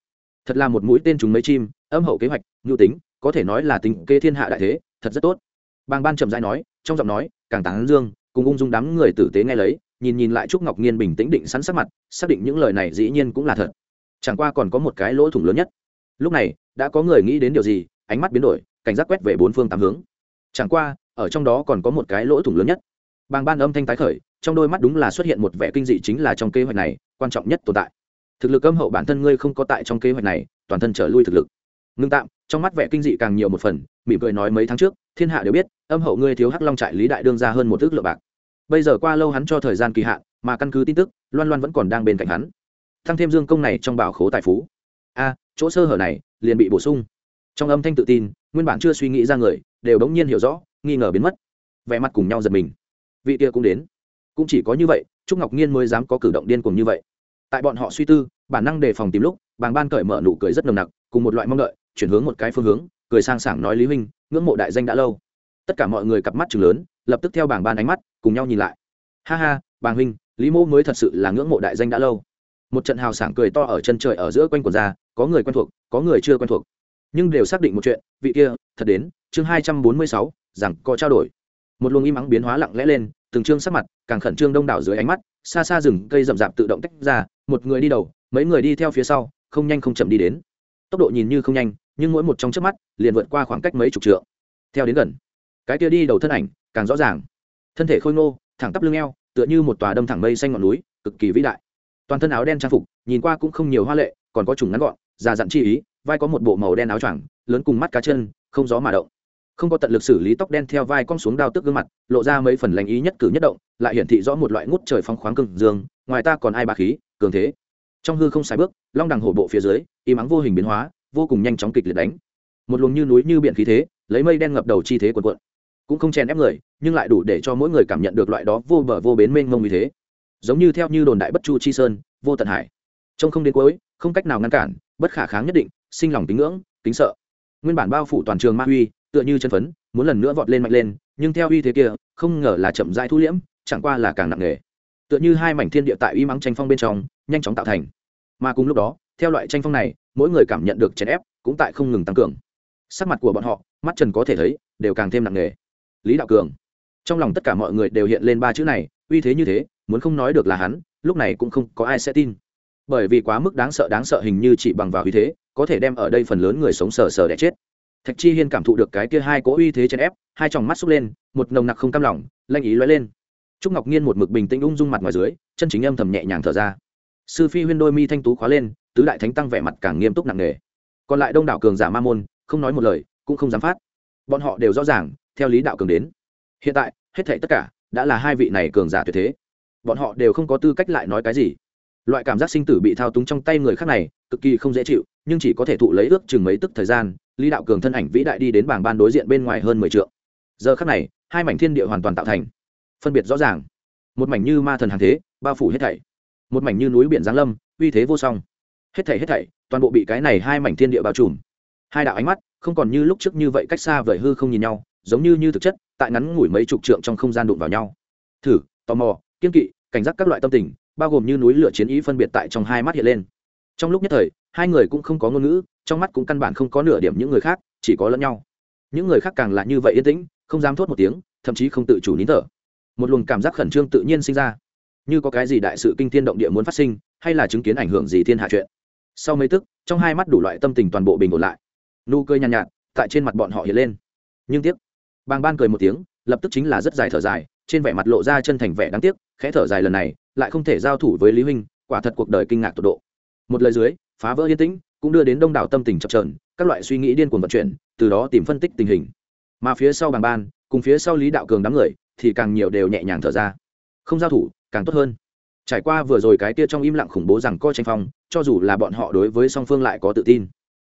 Thật là một mũi tên chúng mấy chim, âm hậu kế hoạch, nhu tính có thể nói là tính kê thiên hạ đại thế, thật rất tốt. Bàng ban trầm rãi nói, trong giọng nói, càng tán dương, cùng ung dung đám người tử tế nghe lấy, nhìn nhìn lại trúc ngọc nhiên bình tĩnh định sẵn sắc mặt, xác định những lời này dĩ nhiên cũng là thật. Chẳng qua còn có một cái lỗ thủng lớn nhất. Lúc này, đã có người nghĩ đến điều gì, ánh mắt biến đổi, cảnh giác quét về bốn phương tám hướng. Chẳng qua, ở trong đó còn có một cái lỗ thủng lớn nhất. Bàng ban âm thanh tái khởi, trong đôi mắt đúng là xuất hiện một vẻ kinh dị chính là trong kế hoạch này, quan trọng nhất tồn tại. Thực lực âm hậu bản thân ngươi không có tại trong kế hoạch này, toàn thân trở lui thực lực. Ngưng tạm trong mắt vẻ kinh dị càng nhiều một phần, mỉm cười nói mấy tháng trước, thiên hạ đều biết, âm hậu ngươi thiếu hắc long trại lý đại đương ra hơn một ước lượng bạc. Bây giờ qua lâu hắn cho thời gian kỳ hạn, mà căn cứ tin tức, loan loan vẫn còn đang bên cạnh hắn. Thăng thêm dương công này trong bảo khố tài phú. A, chỗ sơ hở này, liền bị bổ sung. Trong âm thanh tự tin, nguyên bản chưa suy nghĩ ra người, đều đống nhiên hiểu rõ, nghi ngờ biến mất. Vẻ mặt cùng nhau giật mình. Vị kia cũng đến. Cũng chỉ có như vậy, trúc ngọc nhiên mới dám có cử động điên cùng như vậy. Tại bọn họ suy tư, bản năng đề phòng tìm lúc, bàng ban cởi mở nụ cười rất nồng nặc, cùng một loại mong đợi chuyển hướng một cái phương hướng, cười sang sảng nói, lý huynh, ngưỡng mộ đại danh đã lâu. Tất cả mọi người cặp mắt chừng lớn, lập tức theo bảng ban ánh mắt, cùng nhau nhìn lại. Ha ha, bàng huynh, lý mô mới thật sự là ngưỡng mộ đại danh đã lâu. Một trận hào sảng cười to ở chân trời ở giữa quanh quần ra, có người quen thuộc, có người chưa quen thuộc. Nhưng đều xác định một chuyện, vị kia, thật đến, chương hai trăm bốn mươi sáu, rằng có trao đổi. Một luồng im ắng biến hóa lặng lẽ lên, từng chương sắc mặt, càng khẩn trương đông đảo dưới ánh mắt, xa xa rừng cây rậm rạp tự động tách ra, một người đi đầu, mấy người đi theo phía sau, không nhanh không chậm đi đến. Tốc độ nhìn như không nhanh nhưng mỗi một trong trước mắt liền vượt qua khoảng cách mấy chục trượng. Theo đến gần, cái kia đi đầu thân ảnh càng rõ ràng. Thân thể khôi ngô, thẳng tắp lưng eo, tựa như một tòa đâm thẳng mây xanh ngọn núi, cực kỳ vĩ đại. Toàn thân áo đen trang phục, nhìn qua cũng không nhiều hoa lệ, còn có trùng ngắn gọn, già dặn chi ý, vai có một bộ màu đen áo choàng, lớn cùng mắt cá chân, không gió mà động. Không có tận lực xử lý tóc đen theo vai cong xuống đao tức gương mặt, lộ ra mấy phần lành ý nhất cử nhất động, lại hiển thị rõ một loại ngút trời phong khoáng cường dương, ngoài ta còn ai bà khí, cường thế. Trong hư không sai bước, long đằng hổ bộ phía dưới im ắng vô hình biến hóa vô cùng nhanh chóng kịch liệt đánh. Một luồng như núi như biển khí thế, lấy mây đen ngập đầu chi thế quần quận. Cũng không chèn ép người, nhưng lại đủ để cho mỗi người cảm nhận được loại đó vô bờ vô bến mênh mông như thế. Giống như theo như đồn đại bất chu chi sơn, vô tận hải. Trông không đến cuối, không cách nào ngăn cản, bất khả kháng nhất định, sinh lòng tín ngưỡng, kính sợ. Nguyên bản bao phủ toàn trường ma uy tựa như chân phấn, muốn lần nữa vọt lên mạnh lên, nhưng theo uy thế kia, không ngờ là chậm rãi thu liễm, chẳng qua là càng nặng nề. Tựa như hai mảnh thiên địa tại uy mắng tranh phong bên trong, nhanh chóng tạo thành. Mà cùng lúc đó, theo loại tranh phong này mỗi người cảm nhận được chèn ép, cũng tại không ngừng tăng cường. Sắc mặt của bọn họ, mắt trần có thể thấy, đều càng thêm nặng nề. Lý đạo cường. Trong lòng tất cả mọi người đều hiện lên ba chữ này, uy thế như thế, muốn không nói được là hắn, lúc này cũng không có ai sẽ tin. Bởi vì quá mức đáng sợ đáng sợ hình như chỉ bằng vào uy thế, có thể đem ở đây phần lớn người sống sờ sờ đẻ chết. Thạch chi hiên cảm thụ được cái kia hai cỗ uy thế chèn ép, hai tròng mắt xúc lên, một nồng nặc không cam lỏng lanh ý lóe lên. Trúc ngọc nhiên một mực bình tĩnh ung dung mặt ngoài dưới, chân chính âm thầm nhẹ nhàng thở ra sư phi huyên đôi mi thanh tú khóa lên, tứ đại thánh tăng vẻ mặt càng nghiêm túc nặng nề. Còn lại đông đảo cường giả ma môn, không nói một lời, cũng không dám phát. Bọn họ đều rõ ràng, theo lý đạo cường đến. Hiện tại, hết thảy tất cả đã là hai vị này cường giả tuyệt thế. Bọn họ đều không có tư cách lại nói cái gì. Loại cảm giác sinh tử bị thao túng trong tay người khác này, cực kỳ không dễ chịu, nhưng chỉ có thể thụ lấy ước chừng mấy tức thời gian, lý đạo cường thân ảnh vĩ đại đi đến bảng ban đối diện bên ngoài hơn mười t giờ khác này, hai mảnh thiên địa hoàn toàn tạo thành. Phân biệt rõ ràng. Một mảnh như ma thần hàng thế, bao phủ hết thảy một mảnh như núi biển giáng lâm, uy thế vô song. Hết thảy hết thảy, toàn bộ bị cái này hai mảnh thiên địa bao trùm. Hai đạo ánh mắt, không còn như lúc trước như vậy cách xa vời hư không nhìn nhau, giống như như thực chất, tại ngắn ngủi mấy chục trượng trong không gian đụng vào nhau. Thử, tò mò, kiên kỵ, cảnh giác các loại tâm tình, bao gồm như núi lửa chiến ý phân biệt tại trong hai mắt hiện lên. Trong lúc nhất thời, hai người cũng không có ngôn ngữ, trong mắt cũng căn bản không có nửa điểm những người khác, chỉ có lẫn nhau. Những người khác càng là như vậy yên tĩnh, không dám thốt một tiếng, thậm chí không tự chủ nín thở. Một luồng cảm giác khẩn trương tự nhiên sinh ra như có cái gì đại sự kinh thiên động địa muốn phát sinh hay là chứng kiến ảnh hưởng gì thiên hạ chuyện. Sau mấy tức trong hai mắt đủ loại tâm tình toàn bộ bình ổn lại. Nụ cười nhàn nhạt, nhạt tại trên mặt bọn họ hiện lên. Nhưng tiếc bàng ban cười một tiếng lập tức chính là rất dài thở dài trên vẻ mặt lộ ra chân thành vẻ đáng tiếc khẽ thở dài lần này lại không thể giao thủ với lý huynh quả thật cuộc đời kinh ngạc tột độ. Một lời dưới phá vỡ yên tĩnh cũng đưa đến đông đảo tâm tình chập trờn các loại suy nghĩ điên cuồng vận chuyển từ đó tìm phân tích tình hình. Mà phía sau bàng ban cùng phía sau lý đạo cường đám người thì càng nhiều đều nhẹ nhàng thở ra. Không giao thủ càng tốt hơn. Trải qua vừa rồi cái kia trong im lặng khủng bố rằng coi tranh phong, cho dù là bọn họ đối với song phương lại có tự tin,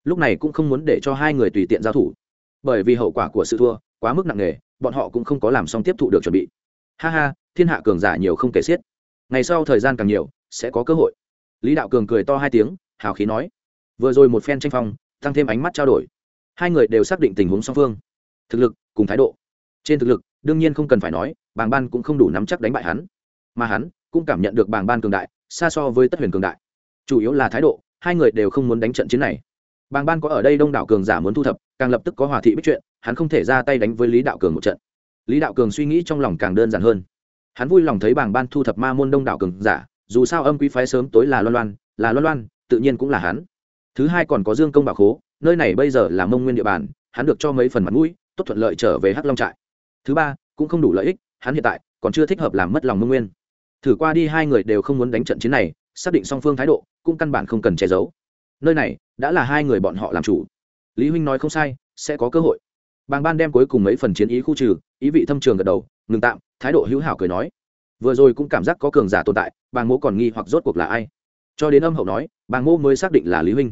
lúc này cũng không muốn để cho hai người tùy tiện giao thủ. Bởi vì hậu quả của sự thua quá mức nặng nề, bọn họ cũng không có làm xong tiếp thụ được chuẩn bị. Ha ha, thiên hạ cường giả nhiều không kể xiết. Ngày sau thời gian càng nhiều, sẽ có cơ hội. Lý đạo cường cười to hai tiếng, hào khí nói. Vừa rồi một phen tranh phong, tăng thêm ánh mắt trao đổi. Hai người đều xác định tình huống song phương. Thực lực cùng thái độ. Trên thực lực, đương nhiên không cần phải nói, bàng ban cũng không đủ nắm chắc đánh bại hắn mà hắn cũng cảm nhận được bàng ban cường đại, xa so với tất huyền cường đại. Chủ yếu là thái độ, hai người đều không muốn đánh trận chiến này. Bàng ban có ở đây đông đảo cường giả muốn thu thập, càng lập tức có hòa thị bích chuyện, hắn không thể ra tay đánh với lý đạo cường một trận. Lý đạo cường suy nghĩ trong lòng càng đơn giản hơn. Hắn vui lòng thấy bàng ban thu thập ma môn đông đảo cường giả, dù sao âm quý phái sớm tối là loan loan, là loan loan, tự nhiên cũng là hắn. Thứ hai còn có dương công bảo khố, nơi này bây giờ là mông nguyên địa bàn, hắn được cho mấy phần mặt mũi, tốt thuận lợi trở về hắc long trại. Thứ ba, cũng không đủ lợi ích, hắn hiện tại còn chưa thích hợp làm mất lòng mông nguyên thử qua đi hai người đều không muốn đánh trận chiến này, xác định song phương thái độ, cũng căn bản không cần che giấu. Nơi này, đã là hai người bọn họ làm chủ. Lý huynh nói không sai, sẽ có cơ hội. Bàng ban đem cuối cùng mấy phần chiến ý khu trừ, ý vị thâm trường gật đầu, ngừng tạm, thái độ hữu hảo cười nói. Vừa rồi cũng cảm giác có cường giả tồn tại, bàng mô còn nghi hoặc rốt cuộc là ai. Cho đến âm hậu nói, bàng mô mới xác định là lý huynh.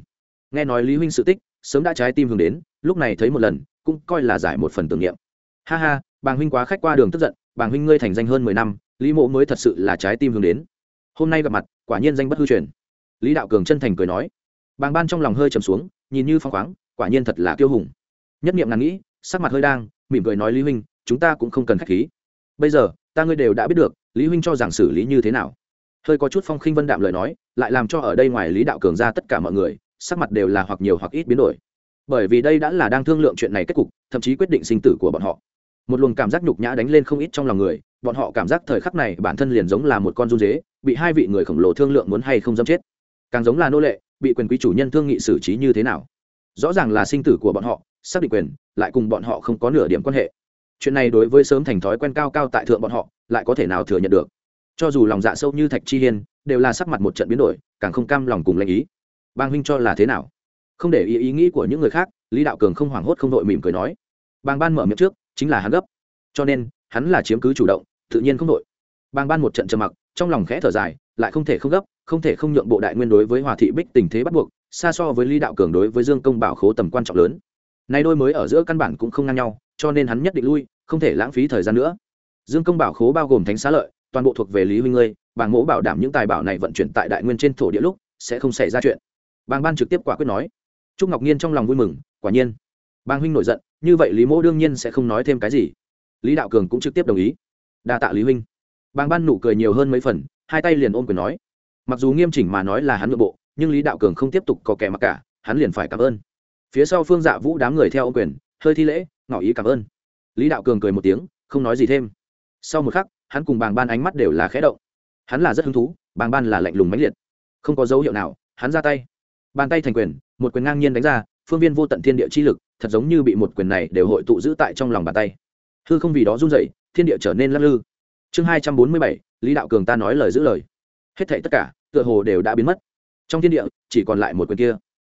Nghe nói lý huynh sự tích, sớm đã trái tim hướng đến, lúc này thấy một lần, cũng coi là giải một phần tưởng niệm. Ha ha, bàng huynh quá khách qua đường tức giận bàng huynh ngươi thành danh hơn mười năm, lý mộ mới thật sự là trái tim hướng đến. Hôm nay gặp mặt, quả nhiên danh bất hư truyền. Lý đạo cường chân thành cười nói. Bàng ban trong lòng hơi trầm xuống, nhìn như phong khoáng, quả nhiên thật là kiêu hùng. Nhất niệm ngàn nghĩ, sắc mặt hơi đang, mỉm cười nói lý huynh, chúng ta cũng không cần khách khí. Bây giờ, ta ngươi đều đã biết được, lý huynh cho rằng xử lý như thế nào. Hơi có chút phong khinh vân đạm lời nói, lại làm cho ở đây ngoài lý đạo cường ra tất cả mọi người, sắc mặt đều là hoặc nhiều hoặc ít biến đổi. Bởi vì đây đã là đang thương lượng chuyện này kết cục, thậm chí quyết định sinh tử của bọn họ một luồng cảm giác nhục nhã đánh lên không ít trong lòng người, bọn họ cảm giác thời khắc này bản thân liền giống là một con run dế, bị hai vị người khổng lồ thương lượng muốn hay không dám chết. Càng giống là nô lệ, bị quyền quý chủ nhân thương nghị xử trí như thế nào. Rõ ràng là sinh tử của bọn họ, xác định quyền, lại cùng bọn họ không có nửa điểm quan hệ. Chuyện này đối với sớm thành thói quen cao cao tại thượng bọn họ, lại có thể nào thừa nhận được? Cho dù lòng dạ sâu như thạch chi hiên, đều là sắc mặt một trận biến đổi, càng không cam lòng cùng lãnh ý. Bang huynh cho là thế nào? Không để ý ý nghĩ của những người khác, lý đạo cường không hoảng hốt không đội mỉm cười nói. Bang ban mở miệng trước chính là hắn gấp. Cho nên, hắn là chiếm cứ chủ động, tự nhiên không đội. Bang ban một trận trầm mặc, trong lòng khẽ thở dài, lại không thể không gấp, không thể không nhượng bộ đại nguyên đối với hòa thị bích tình thế bắt buộc, xa so với lý đạo cường đối với dương công bảo khố tầm quan trọng lớn. Nay đôi mới ở giữa căn bản cũng không ngang nhau, cho nên hắn nhất định lui, không thể lãng phí thời gian nữa. Dương công bảo khố bao gồm thánh xá lợi, toàn bộ thuộc về lý huynh ngươi, bàng mỗ bảo đảm những tài bảo này vận chuyển tại đại nguyên trên thổ địa lúc, sẽ không xảy ra chuyện. Bàng ban trực tiếp quả quyết nói. Trúc ngọc nhiên trong lòng vui mừng, quả nhiên. Bàng huynh nổi giận như vậy lý mỗ đương nhiên sẽ không nói thêm cái gì. Lý đạo cường cũng trực tiếp đồng ý. Đa tạ lý huynh. Bàng ban nụ cười nhiều hơn mấy phần, hai tay liền ôm quyền nói. Mặc dù nghiêm chỉnh mà nói là hắn nội bộ, nhưng lý đạo cường không tiếp tục có kẻ mặc cả, hắn liền phải cảm ơn. Phía sau phương dạ vũ đám người theo ô quyền, hơi thi lễ, ngỏ ý cảm ơn. Lý đạo cường cười một tiếng, không nói gì thêm. Sau một khắc, hắn cùng bàng ban ánh mắt đều là khẽ động. Hắn là rất hứng thú, bàng ban là lạnh lùng mãnh liệt. Không có dấu hiệu nào, hắn ra tay. Bàn tay thành quyền, một quyền ngang nhiên đánh ra, phương viên vô tận thiên địa chi lực thật giống như bị một quyền này đều hội tụ giữ tại trong lòng bàn tay. Hư không vì đó run dậy thiên địa trở nên lắc lư. Chương hai trăm bốn mươi bảy, lý đạo cường ta nói lời giữ lời. Hết thảy tất cả, tựa hồ đều đã biến mất. Trong thiên địa, chỉ còn lại một quyền kia.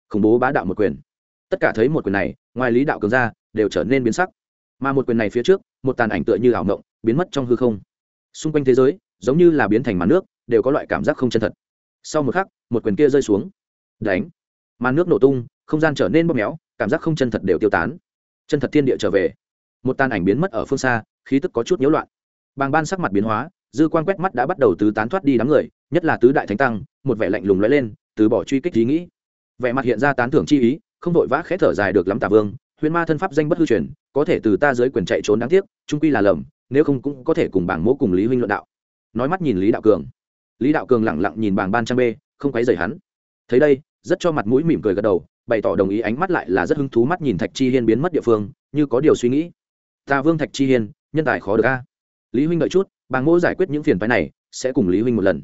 Khủng bố bá đạo một quyền. Tất cả thấy một quyền này, ngoài lý đạo cường ra, đều trở nên biến sắc. Mà một quyền này phía trước, một tàn ảnh tựa như ảo mộng, biến mất trong hư không. Xung quanh thế giới, giống như là biến thành màn nước, đều có loại cảm giác không chân thật. Sau một khắc, một quyền kia rơi xuống. Đánh. Màn nước nổ tung, không gian trở nên bóp méo cảm giác không chân thật đều tiêu tán. Chân thật thiên địa trở về. Một tàn ảnh biến mất ở phương xa, khí tức có chút nhiễu loạn. Bàng ban sắc mặt biến hóa, dư quan quét mắt đã bắt đầu tứ tán thoát đi đám người, nhất là tứ đại thánh tăng, một vẻ lạnh lùng lóe lên, từ bỏ truy kích ý nghĩ. Vẻ mặt hiện ra tán thưởng chi ý, không vội vã khẽ thở dài được lắm tà vương, huyền ma thân pháp danh bất hư truyền, có thể từ ta dưới quyền chạy trốn đáng tiếc, trung quy là lầm, nếu không cũng có thể cùng bảng mỗ cùng lý huynh luận đạo. Nói mắt nhìn lý đạo cường. Lý đạo cường lẳng lặng nhìn bảng ban trang b không quấy rầy hắn. Thấy đây, rất cho mặt mũi mỉm cười gật đầu bày tỏ đồng ý ánh mắt lại là rất hứng thú mắt nhìn thạch chi hiên biến mất địa phương, như có điều suy nghĩ. Ta vương thạch chi hiên, nhân tài khó được a. Lý huynh đợi chút, bàng ngô giải quyết những phiền phái này, sẽ cùng lý huynh một lần.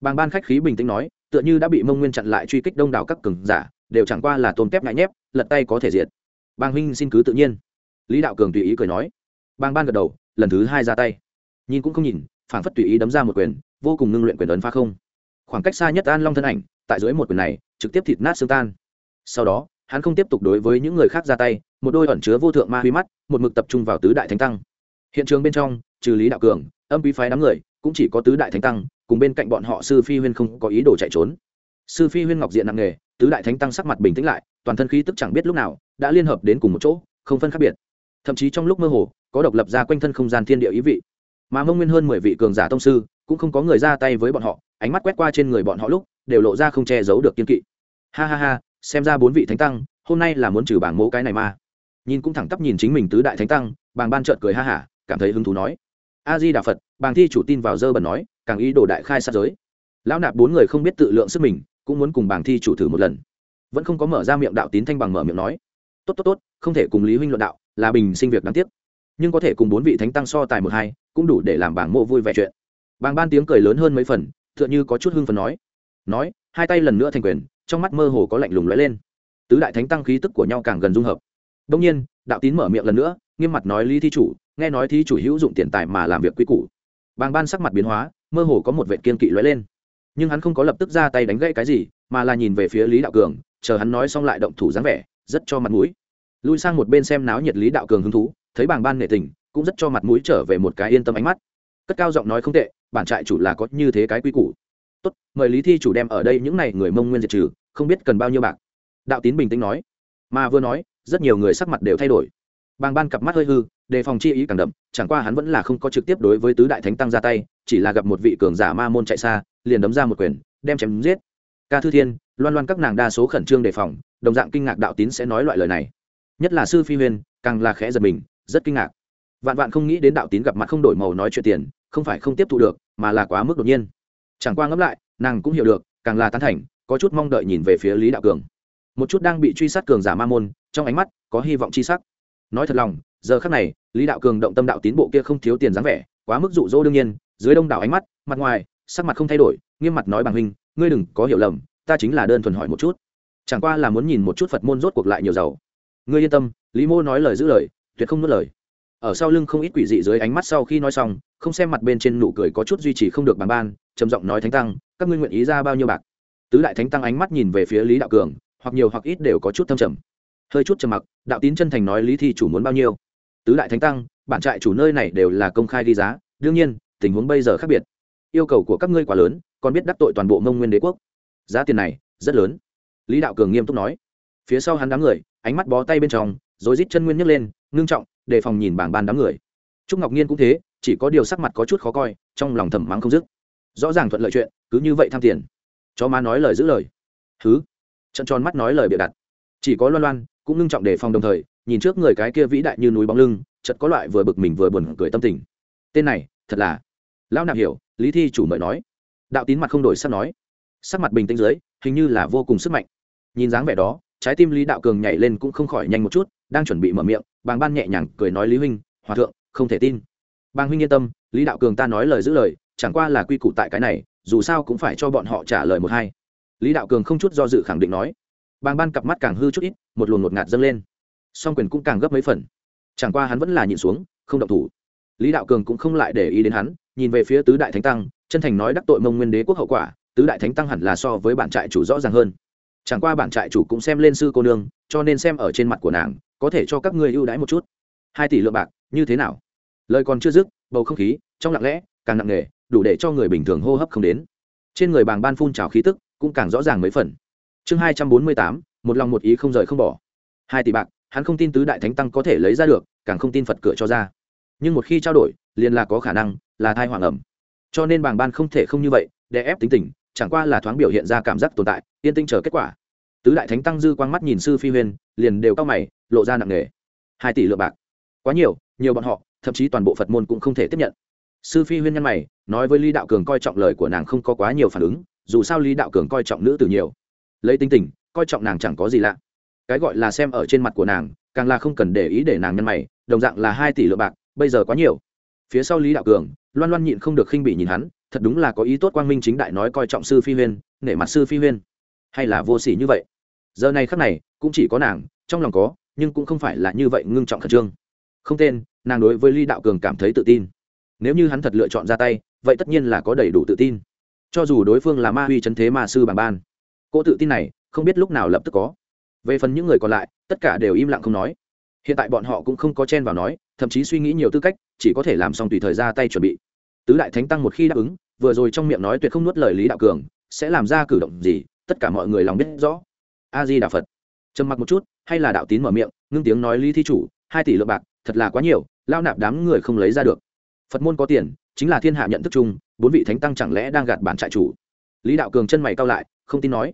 Bàng ban khách khí bình tĩnh nói, tựa như đã bị mông nguyên chặn lại truy kích đông đảo các cường giả, đều chẳng qua là tôm tép ngại nhép, lật tay có thể diệt. Bàng huynh xin cứ tự nhiên. Lý đạo cường tùy ý cười nói. Bàng ban gật đầu, lần thứ hai ra tay. Nhìn cũng không nhìn, phảng phất tùy ý đấm ra một quyền, vô cùng ngưng luyện quyền ấn phá không. Khoảng cách xa nhất an long thân ảnh, tại dưới một quyền này, trực tiếp thịt nát xương tan sau đó, hắn không tiếp tục đối với những người khác ra tay, một đôi ẩn chứa vô thượng ma huy mắt, một mực tập trung vào tứ đại thánh tăng. Hiện trường bên trong, trừ lý đạo cường, âm quý phái đám người, cũng chỉ có tứ đại thánh tăng, cùng bên cạnh bọn họ sư phi huyên không có ý đồ chạy trốn. Sư phi huyên ngọc diện nặng nghề tứ đại thánh tăng sắc mặt bình tĩnh lại, toàn thân khí tức chẳng biết lúc nào, đã liên hợp đến cùng một chỗ, không phân khác biệt. Thậm chí trong lúc mơ hồ, có độc lập ra quanh thân không gian thiên địa ý vị. Mà mông nguyên hơn mười vị cường giả tông sư, cũng không có người ra tay với bọn họ, ánh mắt quét qua trên người bọn họ lúc, đều lộ ra không che giấu được kiên kỵ. Ha ha ha xem ra bốn vị thánh tăng, hôm nay là muốn trừ bảng mẫu cái này mà. Nhìn cũng thẳng tắp nhìn chính mình tứ đại thánh tăng, bàng ban trợn cười ha hả, cảm thấy hứng thú nói. A di đà phật bàng thi chủ tin vào dơ bẩn nói, càng ý đồ đại khai sát giới. Lão nạp bốn người không biết tự lượng sức mình, cũng muốn cùng bàng thi chủ thử một lần. Vẫn không có mở ra miệng đạo tín thanh bằng mở miệng nói. Tốt tốt tốt, không thể cùng lý huynh luận đạo, là bình sinh việc đáng tiếc. Nhưng có thể cùng bốn vị thánh tăng so tài một hai, cũng đủ để làm bảng mộ vui vẻ chuyện. Bàng ban tiếng cười lớn hơn mấy phần, tựa như có chút hưng phần nói. Nói hai tay lần nữa thành quyền, trong mắt mơ hồ có lạnh lùng lóe lên. Tứ đại thánh tăng khí tức của nhau càng gần dung hợp. Đông nhiên, đạo tín mở miệng lần nữa, nghiêm mặt nói lý thi chủ, nghe nói thi chủ hữu dụng tiền tài mà làm việc quy củ. Bàng ban sắc mặt biến hóa, mơ hồ có một vệ kiên kỵ lóe lên. Nhưng hắn không có lập tức ra tay đánh gãy cái gì, mà là nhìn về phía lý đạo cường, chờ hắn nói xong lại động thủ dáng vẻ, rất cho mặt mũi. Lui sang một bên xem náo nhiệt lý đạo cường hứng thú, thấy bàng ban nghệ tình, cũng rất cho mặt mũi trở về một cái yên tâm ánh mắt. Cất cao giọng nói không tệ, bản trại chủ là có như thế cái quy củ tốt, mời lý thi chủ đem ở đây những n à y người mông nguyên diệt trừ, không biết cần bao nhiêu bạc. Đạo tín bình tĩnh nói. Mà vừa nói, rất nhiều người sắc mặt đều thay đổi. Bàng ban cặp mắt hơi hư, đề phòng chi ý càng đậm, chẳng qua hắn vẫn là không có trực tiếp đối với tứ đại thánh tăng ra tay, chỉ là gặp một vị cường giả ma môn chạy xa, liền đấm ra một quyền, đem chém giết. Ca thư thiên, loan loan các nàng đa số khẩn trương đề phòng, đồng dạng kinh ngạc đạo tín sẽ nói loại lời này. Nhất là sư phi huyên càng là khẽ giật mình, rất kinh ngạc. Vạn vạn không nghĩ đến đạo tín gặp mặt không đổi màu nói chuyện tiền, không phải không tiếp thu được, mà là quá mức đột nhiên chẳng qua ngẫm lại nàng cũng hiểu được càng là tán thành có chút mong đợi nhìn về phía lý đạo cường. Một chút đang bị truy sát cường giả ma môn trong ánh mắt có hy vọng chi sắc. Nói thật lòng giờ khắc này lý đạo cường động tâm đạo tín bộ kia không thiếu tiền dáng vẻ quá mức rụ rỗ đương nhiên dưới đông đảo ánh mắt mặt ngoài sắc mặt không thay đổi nghiêm mặt nói bằng hình, ngươi đừng có hiểu lầm ta chính là đơn thuần hỏi một chút. Chẳng qua là muốn nhìn một chút phật môn rốt cuộc lại nhiều giàu. Ngươi yên tâm lý mô nói lời giữ lời tuyệt không nuốt lời. Ở sau lưng không ít quỷ dị dưới ánh mắt sau khi nói xong không xem mặt bên trên nụ cười có chút duy trì không được bằng ban trầm giọng nói thánh tăng, các ngươi nguyện ý ra bao nhiêu bạc? Tứ đại thánh tăng ánh mắt nhìn về phía lý đạo cường, hoặc nhiều hoặc ít đều có chút thâm trầm. Hơi chút trầm mặc, đạo tín chân thành nói lý thi chủ muốn bao nhiêu? Tứ đại thánh tăng, bản trại chủ nơi này đều là công khai ghi giá, đương nhiên, tình huống bây giờ khác biệt. Yêu cầu của các ngươi quá lớn, còn biết đắc tội toàn bộ mông nguyên đế quốc. Giá tiền này, rất lớn. Lý đạo cường nghiêm túc nói. Phía sau hắn đám người, ánh mắt bó tay bên trong rồi rít chân nguyên nhấc lên, ngưng trọng, đề phòng nhìn bảng bàn đám người. Trúc ngọc nhiên cũng thế, chỉ có điều sắc mặt có chút khó coi, trong lòng thầm mắng không dứt rõ ràng thuận lợi chuyện, cứ như vậy tham tiền. Cho má nói lời giữ lời. Thứ. Trận tròn mắt nói lời bịa đặt. Chỉ có loan loan, cũng ngưng trọng đề phòng đồng thời, nhìn trước người cái kia vĩ đại như núi bóng lưng chật có loại vừa bực mình vừa buồn cười tâm tình. Tên này, thật là lão nạp hiểu, lý thi chủ mời nói. Đạo tín mặt không đổi sắc nói. Sắc mặt bình tĩnh dưới, hình như là vô cùng sức mạnh. Nhìn dáng vẻ đó, trái tim lý đạo cường nhảy lên cũng không khỏi nhanh một chút, đang chuẩn bị mở miệng, bàng ban nhẹ nhàng cười nói lý huynh, hòa thượng, không thể tin. Bàng huynh yên tâm, lý đạo cường ta nói lời giữ lời chẳng qua là quy củ tại cái này, dù sao cũng phải cho bọn họ trả lời một hai. Lý đạo cường không chút do dự khẳng định nói. Bàng ban cặp mắt càng hư chút ít, một luồng ngột ngạt dâng lên. Song quyền cũng càng gấp mấy phần. Chẳng qua hắn vẫn là nhịn xuống, không động thủ. Lý đạo cường cũng không lại để ý đến hắn, nhìn về phía tứ đại thánh tăng, chân thành nói đắc tội mông nguyên đế quốc hậu quả, tứ đại thánh tăng hẳn là so với bản trại chủ rõ ràng hơn. Chẳng qua bản trại chủ cũng xem lên sư cô nương, cho nên xem ở trên mặt của nàng, có thể cho các ngươi ưu đãi một chút. Hai tỷ lượng bạc, như thế nào? Lời còn chưa dứt, bầu không khí, trong lặng lẽ, càng nặng nề đủ để cho người bình thường hô hấp không đến. Trên người bàng ban phun trào khí tức cũng càng rõ ràng mấy phần. Chương hai trăm bốn mươi tám một lòng một ý không rời không bỏ. Hai tỷ bạc hắn không tin tứ đại thánh tăng có thể lấy ra được càng không tin phật cửa cho ra. Nhưng một khi trao đổi liền là có khả năng là thai hoàng ẩm. Cho nên bàng ban không thể không như vậy để ép tính tình chẳng qua là thoáng biểu hiện ra cảm giác tồn tại yên tinh chờ kết quả. Tứ đại thánh tăng dư quang mắt nhìn sư phi huyền, liền đều cao mày lộ ra nặng nề. Hai tỷ lượng bạc. Quá nhiều nhiều bọn họ thậm chí toàn bộ phật môn cũng không thể tiếp nhận sư phi huyên nhân mày, nói với lý đạo cường coi trọng lời của nàng không có quá nhiều phản ứng, dù sao lý đạo cường coi trọng nữ tử nhiều. Lấy tính tình, coi trọng nàng chẳng có gì lạ. Cái gọi là xem ở trên mặt của nàng, càng là không cần để ý để nàng nhân mày, đồng dạng là hai tỷ lượng bạc, bây giờ quá nhiều. Phía sau lý đạo cường, loan loan nhịn không được khinh bị nhìn hắn, thật đúng là có ý tốt quang minh chính đại nói coi trọng sư phi huyên, nể mặt sư phi huyên. Hay là vô s ỉ như vậy? Giờ này khắc này, cũng chỉ có nàng, trong lòng có, nhưng cũng không phải là như vậy ngưng trọng khẩn trương. Không tên, nàng đối với lý đạo cường cảm thấy tự tin nếu như hắn thật lựa chọn ra tay, vậy tất nhiên là có đầy đủ tự tin. Cho dù đối phương là ma huy c thế ma sư bằng ban cô tự tin này không biết lúc nào lập tức có. Về phần những người còn lại, tất cả đều im lặng không nói. Hiện tại bọn họ cũng không có chen vào nói, thậm chí suy nghĩ nhiều tư cách, chỉ có thể làm xong tùy thời ra tay chuẩn bị. Tứ đại thánh tăng một khi đáp ứng, vừa rồi trong miệng nói tuyệt không nuốt lời lý đạo cường, sẽ làm ra cử động gì, tất cả mọi người lòng biết rõ. A di đà phật. Trầm mặc một chút, hay là đạo tín mở miệng, ngưng tiếng nói lý thi chủ, hai tỷ lượng bạc, thật là quá nhiều lao nạp đám người không lấy ra được phật môn có tiền, chính là thiên hạ nhận thức chung, bốn vị thánh tăng chẳng lẽ đang gạt bản trại chủ? Lý đạo cường chân mày cao lại, không tin nói.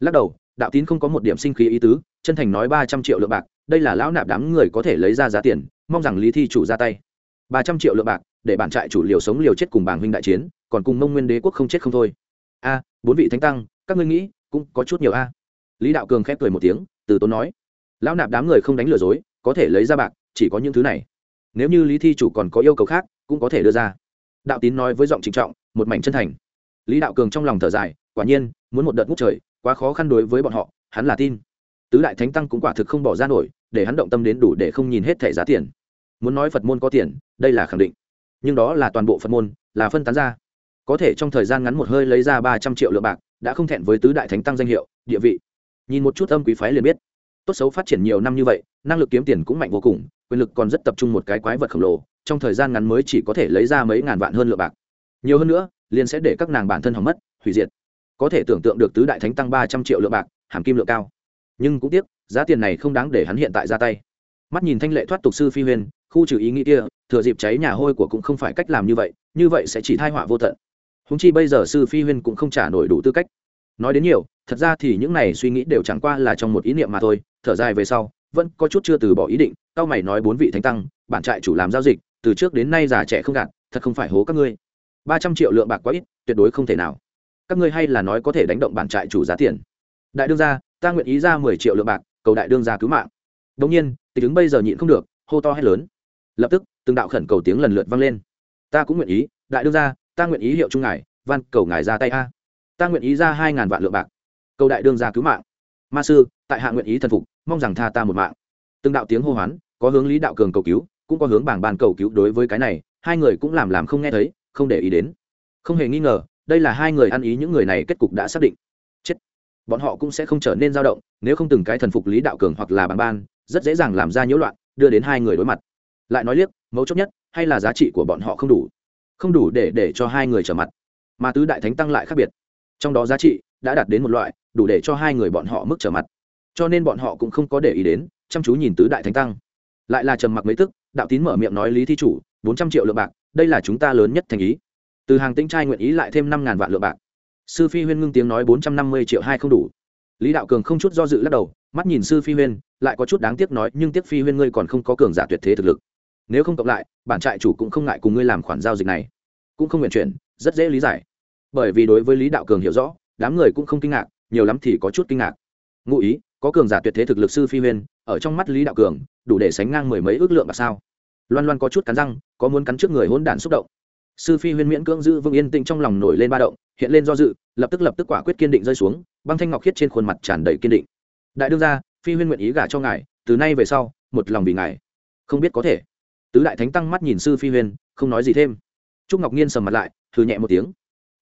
Lắc đầu, đạo tín không có một điểm sinh khí ý tứ, chân thành nói ba trăm triệu lượng bạc, đây là lão nạp đám người có thể lấy ra giá tiền, mong rằng lý thi chủ ra tay. Ba trăm triệu lượng bạc, để bản trại chủ liều sống liều chết cùng bảng huynh đại chiến, còn cùng mông nguyên đế quốc không chết không thôi. A, bốn vị thánh tăng, các ngươi nghĩ, cũng có chút nhiều a. Lý đạo cường khép cười một tiếng, từ tốn nói. Lão nạp đám người không đánh lừa dối, có thể lấy ra bạc, chỉ có những thứ này. Nếu như lý thi chủ còn có yêu cầu khác cũng có thể đưa ra. Đạo tín nói với giọng trịnh trọng, một mảnh chân thành. Lý đạo cường trong lòng thở dài, quả nhiên, muốn một đợt ngút trời, quá khó khăn đối với bọn họ, hắn là tin. Tứ đại thánh tăng cũng quả thực không bỏ ra nổi, để hắn động tâm đến đủ để không nhìn hết thẻ giá tiền. Muốn nói phật môn có tiền, đây là khẳng định. Nhưng đó là toàn bộ phật môn, là phân tán ra. Có thể trong thời gian ngắn một hơi lấy ra ba trăm triệu lượng bạc, đã không thẹn với tứ đại thánh tăng danh hiệu, địa vị. Nhìn một chút âm quý phái liền biết. Tốt xấu phát triển nhiều năm như vậy, năng lực kiếm tiền cũng mạnh vô cùng, quyền lực còn rất tập trung một cái quái vật khổng lồ trong thời gian ngắn mới chỉ có thể lấy ra mấy ngàn vạn hơn lượng bạc. Nhiều hơn nữa, liền sẽ để các nàng bản thân hỏng mất, hủy diệt. Có thể tưởng tượng được tứ đại thánh tăng ba trăm triệu lượng bạc, hàm kim lượng cao. Nhưng cũng tiếc, giá tiền này không đáng để hắn hiện tại ra tay. Mắt nhìn thanh lệ thoát tục sư phi huyền, khu trừ ý nghĩ kia, thừa dịp cháy nhà hôi của cũng không phải cách làm như vậy như vậy sẽ chỉ thai họa vô tận. Húng chi bây giờ sư phi huyên cũng không trả nổi đủ tư cách. Nói đến nhiều, thật ra thì những này suy nghĩ đều chẳng qua là trong một ý niệm mà thôi, thở dài về sau, vẫn có chút chưa từ bỏ ý định, cao mày nói bốn vị thánh tăng, bản trại chủ làm giao dịch từ trước đến nay già trẻ không gạt, thật không phải hố các ngươi. Ba trăm triệu lượng bạc quá ít, tuyệt đối không thể nào. Các ngươi hay là nói có thể đánh động bản trại chủ giá tiền. Đại đương gia, ta nguyện ý ra mười triệu lượng bạc, cầu đại đương gia cứu mạng. Đông nhiên, tịch ứng bây giờ nhịn không được, hô to hét lớn. Lập tức, từng đạo khẩn cầu tiếng lần lượt vang lên. Ta cũng nguyện ý, đại đương gia, ta nguyện ý hiệu trung ngài văn cầu ngài ra tay a. Ta nguyện ý ra hai ngàn vạn lượng bạc, cầu đại đương gia cứu mạng. Ma sư, tại hạ nguyện ý thần phục, mong rằng tha ta một mạng. Từng đạo tiếng hô hoán, có hướng lý đạo cường cầu cứu cũng có hướng bảng bàn cầu cứu đối với cái này, hai người cũng làm làm không nghe thấy, không để ý đến. Không hề nghi ngờ, đây là hai người ăn ý những người này kết cục đã xác định. Chết. Bọn họ cũng sẽ không trở nên dao động, nếu không từng cái thần phục lý đạo cường hoặc là bảng ban, rất dễ dàng làm ra nhiễu loạn, đưa đến hai người đối mặt. Lại nói liếc, mấu chốt nhất, hay là giá trị của bọn họ không đủ? Không đủ để để cho hai người trở mặt. Mà tứ đại thánh tăng lại khác biệt. Trong đó giá trị đã đạt đến một loại, đủ để cho hai người bọn họ mức trở mặt. Cho nên bọn họ cũng không có để ý đến, chăm chú nhìn tứ đại thánh tăng lại là trầm mặc mấy tức, đạo tín mở miệng nói lý thi chủ, bốn trăm triệu lượng bạc, đây là chúng ta lớn nhất thành ý. Từ hàng tinh trai nguyện ý lại thêm năm ngàn vạn lượng bạc. Sư phi huyên ngưng tiếng nói bốn trăm năm mươi triệu hai không đủ. Lý đạo cường không chút do dự lắc đầu, mắt nhìn sư phi huyên, lại có chút đáng tiếc nói, nhưng tiếc phi huyên ngươi còn không có cường giả tuyệt thế thực lực. Nếu không cộng lại, bản trại chủ cũng không ngại cùng ngươi làm khoản giao dịch này. Cũng không nguyện chuyển, rất dễ lý giải. Bởi vì đối với lý đạo cường hiểu rõ, đám người cũng không kinh ngạc, nhiều lắm thì có chút kinh ngạc. Ngụ ý, có cường giả tuyệt thế thực lực sư phi huyên ở trong mắt lý đạo cường, đủ để sánh ngang mười mấy ước lượng bạc sao? Loan loan có chút cắn răng, có muốn cắn trước người hôn đản xúc động. Sư phi huyên miễn cưỡng giữ vững yên tĩnh trong lòng nổi lên ba động, hiện lên do dự, lập tức lập tức quả quyết kiên định rơi xuống, băng thanh ngọc khiết trên khuôn mặt tràn đầy kiên định. Đại đương gia, phi huyên nguyện ý gả cho ngài, từ nay về sau, một lòng vì ngài. Không biết có thể. Tứ đại thánh tăng mắt nhìn sư phi huyên, không nói gì thêm. Trúc ngọc nhiên sầm mặt lại thử nhẹ một tiếng.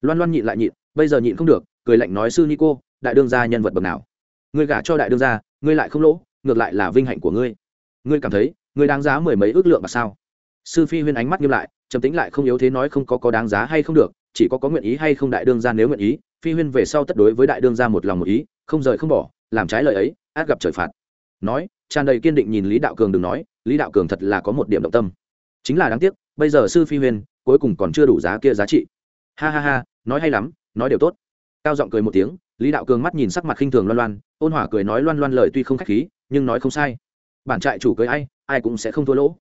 Loan loan nhịn lại nhịn, bây giờ nhịn không được, cười lạnh nói sư ni cô, đại đương gia nhân vật bậc nào? Ngươi gả cho đại đương gia, ngươi lại không lỗ ngược lại là vinh hạnh của ngươi. Ngươi cảm thấy, ngươi đáng giá mười mấy ước lượng mà sao? Sư phi huyên ánh mắt nghiêm lại, trầm tĩnh lại không yếu thế nói không có có đáng giá hay không được, chỉ có có nguyện ý hay không đại đương gia nếu nguyện ý, phi huyên về sau tất đối với đại đương gia một lòng một ý, không rời không bỏ, làm trái lời ấy, át gặp trời phạt. Nói, tràn đầy kiên định nhìn lý đạo cường đừng nói, lý đạo cường thật là có một điểm động tâm. Chính là đáng tiếc, bây giờ sư phi huyên cuối cùng còn chưa đủ giá kia giá trị. Ha ha ha, nói hay lắm, nói đều tốt. Cao giọng cười một tiếng, lý đạo cường mắt nhìn sắc mặt khinh thường loan loan, ôn hỏa cười nói loan loan lời tuy không khách khí nhưng nói không sai. Bản trại chủ cưới ai ai cũng sẽ không thua lỗ.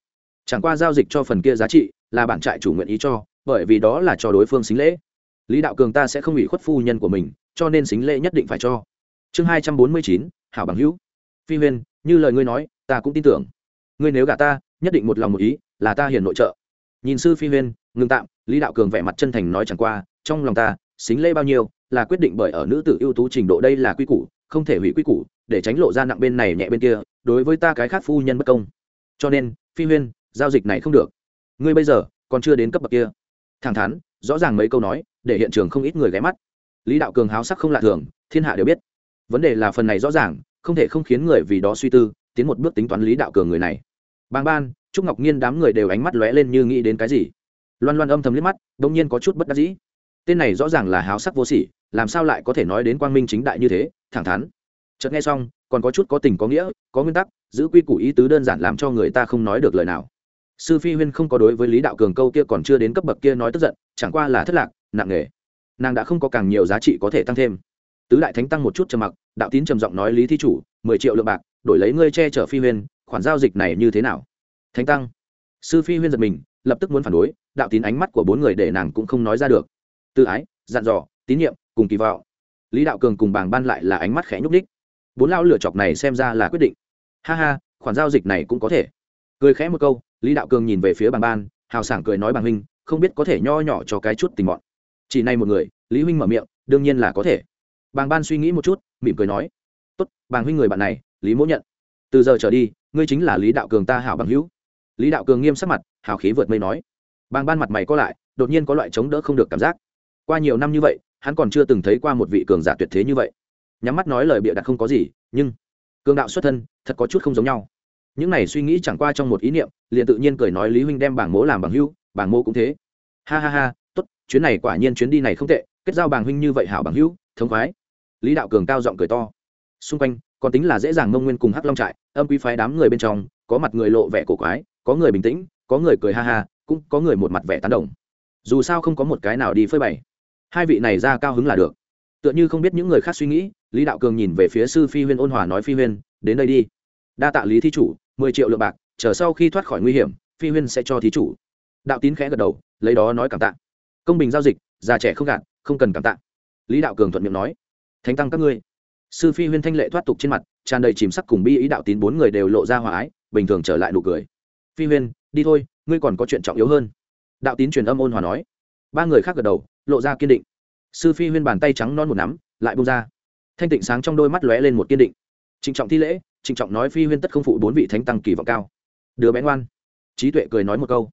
Chẳng qua giao dịch cho phần kia giá trị là bản trại chủ nguyện ý cho, bởi vì đó là cho đối phương xính lễ. Lý đạo cường ta sẽ không ủy khuất phu nhân của mình, cho nên xính lễ nhất định phải cho. Chương hai trăm bốn mươi chín, hảo bằng hữu. Phi huyên như lời ngươi nói, ta cũng tin tưởng. Ngươi nếu gả ta, nhất định một lòng một ý, là ta hiền nội trợ. Nhìn sư phi huyên ngừng tạm, lý đạo cường vẻ mặt chân thành nói chẳng qua, trong lòng ta, xính lễ bao nhiêu, là quyết định bởi ở nữ tử ưu tú trình độ đây là quy củ không thể hủy quy củ, để tránh lộ ra nặng bên này nhẹ bên kia, đối với ta cái khác phu nhân bất công. Cho nên, phi huyên, giao dịch này không được. Ngươi bây giờ còn chưa đến cấp bậc kia. Thẳng thắn, rõ ràng mấy câu nói, để hiện trường không ít người ghé mắt. Lý đạo cường háo sắc không lạ thường, thiên hạ đều biết. Vấn đề là phần này rõ ràng, không thể không khiến người vì đó suy tư, tiến một bước tính toán lý đạo cường người này. Bàng ban, trúc ngọc nhiên đám người đều ánh mắt lóe lên như nghĩ đến cái gì. Loan loan âm thầm liếc mắt đông nhiên có chút bất đắc dĩ. Tên này rõ ràng là háo sắc vô sỉ, làm sao lại có thể nói đến quang minh chính đại như thế? Thẳng thắn. Chợt nghe xong, còn có chút có tình có nghĩa, có nguyên tắc, giữ quy củ ý tứ đơn giản làm cho người ta không nói được lời nào. Sư phi huyên không có đối với lý đạo cường câu kia còn chưa đến cấp bậc kia nói tức giận, chẳng qua là thất lạc, nặng nề. Nàng đã không có càng nhiều giá trị có thể tăng thêm. Tứ đại thánh tăng một chút trầm mặc, đạo tín trầm giọng nói lý thi chủ, mười triệu lượng bạc, đổi lấy ngươi che chở phi huyên, khoản giao dịch này như thế nào? Thánh tăng. Sư phi huyên giật mình, lập tức muốn phản đối, đạo tín ánh mắt của bốn người để nàng cũng không nói ra được. Tự ái, dặn dò, tín nhiệm, cùng kỳ vọng lý đạo cường cùng bàng ban lại là ánh mắt khẽ nhúc ních bốn lao lửa chọc này xem ra là quyết định. Ha ha, khoản giao dịch này cũng có thể. Cười khẽ một câu, lý đạo cường nhìn về phía bàng ban, hào sảng cười nói bàng huynh, không biết có thể nho nhỏ cho cái chút tình mọn. Chỉ này một người, lý huynh mở miệng, đương nhiên là có thể. Bàng ban suy nghĩ một chút, mỉm cười nói. Tốt, bàng huynh người bạn này, lý mỗ nhận. Từ giờ trở đi, ngươi chính là lý đạo cường ta hảo bằng hữu. Lý đạo cường nghiêm sắc mặt, hào khí vượt mây nói. Bàng ban mặt mày có lại, đột nhiên có loại chống đỡ không được cảm giác. Qua nhiều năm như vậy hắn còn chưa từng thấy qua một vị cường giả tuyệt thế như vậy. Nhắm mắt nói lời bịa đặt không có gì, nhưng cường đạo xuất thân thật có chút không giống nhau. Những này suy nghĩ chẳng qua trong một ý niệm, liền tự nhiên cười nói lý huynh đem bảng mố làm bằng hưu, bảng mô cũng thế. Ha ha ha, tốt, chuyến này quả nhiên chuyến đi này không tệ, kết giao bảng huynh như vậy hảo bằng hưu, thống khoái. Lý đạo cường cao giọng cười to. Xung quanh, còn tính là dễ dàng mông nguyên cùng hắc long trại, âm quy phái đám người bên trong, có mặt người lộ vẻ cổ quái, có người bình tĩnh, có người cười ha ha, cũng có người một mặt vẻ tán đồng. Dù sao không có một cái nào đi phơi bày hai vị này ra cao hứng là được. Tựa như không biết những người khác suy nghĩ, lý đạo cường nhìn về phía sư phi huyên ôn hòa nói phi huyên, đến đây đi. Đa tạ lý thí chủ, mười triệu lượng bạc, chờ sau khi thoát khỏi nguy hiểm, phi huyên sẽ cho thí chủ. Đạo tín khẽ gật đầu, lấy đó nói cảm tạ. Công bình giao dịch, già trẻ không gạt, không cần cảm tạ. Lý đạo cường thuận miệng nói. Thánh tăng các ngươi. Sư phi huyên thanh lệ thoát tục trên mặt, tràn đầy chìm sắc cùng bi ý đạo tín bốn người đều lộ ra hòa ái, bình thường trở lại nụ cười. Phi huyên, đi thôi, ngươi còn có chuyện trọng yếu hơn. Đạo tín truyền âm ôn hòa nói. Ba người khác gật đầu lộ ra kiên định. Sư phi huyên bàn tay trắng non một nắm, lại bông ra. Thanh tịnh sáng trong đôi mắt lóe lên một kiên định. Trịnh trọng thi lễ, trịnh trọng nói phi huyên tất không phụ bốn vị thánh tăng kỳ vọng cao. Đứa bé ngoan. Trí tuệ cười nói một câu.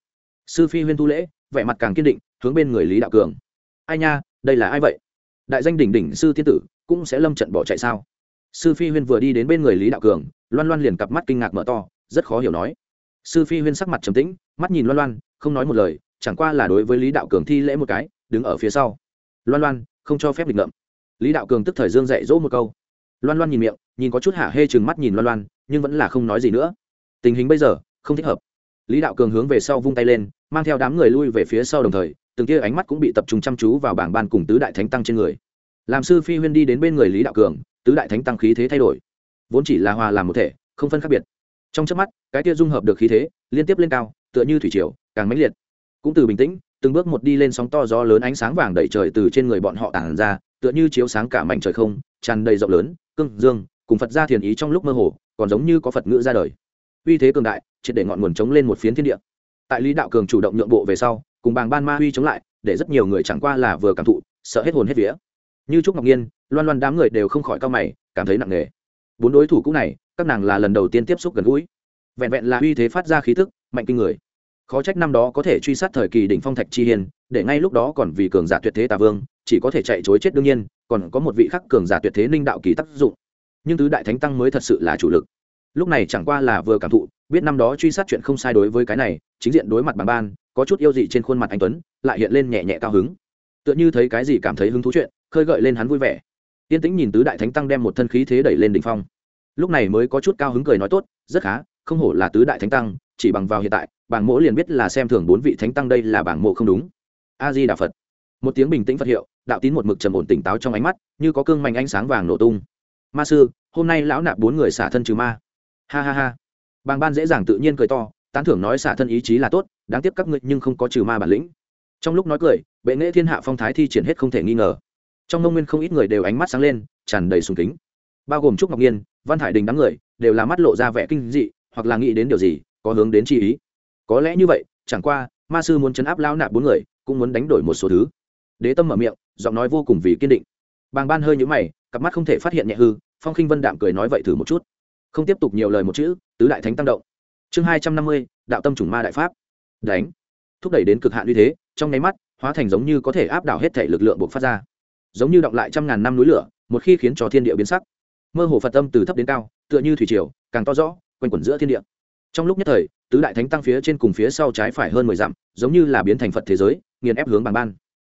Sư phi huyên thu lễ, vẻ mặt càng kiên định, hướng bên người lý đạo cường. Ai nha, đây là ai vậy? Đại danh đỉnh đỉnh sư thiên tử, cũng sẽ lâm trận bỏ chạy sao? Sư phi huyên vừa đi đến bên người lý đạo cường, loan loan liền cặp mắt kinh ngạc mở to, rất khó hiểu nói. Sư phi huyên sắc mặt trầm tĩnh, mắt nhìn loan loan, không nói một lời, chẳng qua là đối với lý đạo cường thi lễ một cái đứng ở phía sau. Loan loan, không cho phép lịch ngậm lý đạo cường tức thời dương dạy dỗ một câu. Loan loan nhìn miệng, nhìn có chút hạ hê chừng mắt nhìn loan loan, nhưng vẫn là không nói gì nữa. Tình hình bây giờ, không thích hợp. Lý đạo cường hướng về sau vung tay lên, mang theo đám người lui về phía sau đồng thời, từng kia ánh mắt cũng bị tập trung chăm chú vào bảng ban cùng tứ đại thánh tăng trên người. Làm sư phi huyên đi đến bên người lý đạo cường, tứ đại thánh tăng khí thế thay đổi. Vốn chỉ là hòa làm một thể, không phân khác biệt. Trong chớp mắt, cái kia dung hợp được khí thế, liên tiếp lên cao, tựa như thủy triều, càng mãnh liệt. Cũng từ bình tĩnh từng bước một đi lên sóng to gió lớn ánh sáng vàng đầy trời từ trên người bọn họ tản ra, tựa như chiếu sáng cả mảnh trời không, tràn đầy rộng lớn cưng dương, cùng phật ra thiền ý trong lúc mơ hồ, còn giống như có phật ngữ ra đời. Uy thế cường đại, triệt để ngọn nguồn chống lên một phiến thiên địa. Tại lý đạo cường chủ động nhượng bộ về sau, cùng bàng ban ma huy chống lại, để rất nhiều người chẳng qua là vừa cảm thụ, sợ hết hồn hết vía. Như trúc ngọc nhiên, loan loan đám người đều không khỏi cao mày, cảm thấy nặng nề. Bốn đối thủ cũ này, các nàng là lần đầu tiên tiếp xúc gần gũi. Vẹn vẹn là uy thế phát ra khí thức mạnh kinh người khó trách năm đó có thể truy sát thời kỳ đỉnh phong thạch chi hiền để ngay lúc đó còn vì cường giả tuyệt thế tà vương, chỉ có thể chạy chối chết đương nhiên, còn có một vị khắc cường giả tuyệt thế ninh đạo kỳ tác dụng. Nhưng tứ đại thánh tăng mới thật sự là chủ lực. Lúc này chẳng qua là vừa cảm thụ, biết năm đó truy sát chuyện không sai đối với cái này, chính diện đối mặt bằng ban, có chút yêu dị trên khuôn mặt anh tuấn, lại hiện lên nhẹ nhẹ cao hứng. Tựa như thấy cái gì cảm thấy hứng thú chuyện, khơi gợi lên hắn vui vẻ. Yên tĩnh nhìn tứ đại thánh tăng đem một thân khí thế đẩy lên đỉnh phong. Lúc này mới có chút cao hứng cười nói tốt, rất khá không hổ là tứ đại thánh tăng, chỉ bằng vào hiện tại, bảng mỗ liền biết là xem thường bốn vị thánh tăng đây là bảng mộ không đúng. A di đà phật. Một tiếng bình tĩnh phật hiệu, đạo tín một mực trầm ổn tỉnh táo trong ánh mắt, như có cương mạnh ánh sáng vàng nổ tung. Ma sư, hôm nay lão nạp bốn người xả thân trừ ma. Ha ha ha. Bàng ban dễ dàng tự nhiên cười to, tán thưởng nói xả thân ý chí là tốt, đáng tiếc các ngươi nhưng không có trừ ma bản lĩnh. Trong lúc nói cười, bệ nghệ thiên hạ phong thái thi triển hết không thể nghi ngờ. Trong nông nguyên không ít người đều ánh mắt sáng lên, tràn đầy sùng kính. Bao gồm trúc ngọc nhiên, văn hải đình đám người, đều là mắt lộ ra vẻ kinh dị hoặc là nghĩ đến điều gì, có hướng đến chi ý. Có lẽ như vậy, chẳng qua, ma sư muốn chấn áp lao nạp bốn người, cũng muốn đánh đổi một số thứ. Đế tâm mở miệng, giọng nói vô cùng vì kiên định. Bàng ban hơi nhũ mày, cặp mắt không thể phát hiện nhẹ hư, phong khinh vân đạm cười nói vậy thử một chút. Không tiếp tục nhiều lời một chữ, tứ đại thánh tăng động. Chương hai trăm năm mươi, đạo tâm chủng ma đại pháp. Đánh. Thúc đẩy đến cực hạn như thế, trong nháy mắt, hóa thành giống như có thể áp đảo hết thể lực lượng buộc phát ra. Giống như động lại trăm ngàn năm núi lửa, một khi khiến cho thiên địa biến sắc. Mơ hồ phật tâm từ thấp đến cao, tựa như thủy triều, càng to rõ quanh quẩn giữa thiên địa. Trong lúc nhất thời, tứ đại thánh tăng phía trên cùng phía sau trái phải hơn mười dặm, giống như là biến thành phật thế giới, nghiền ép hướng bàng ban.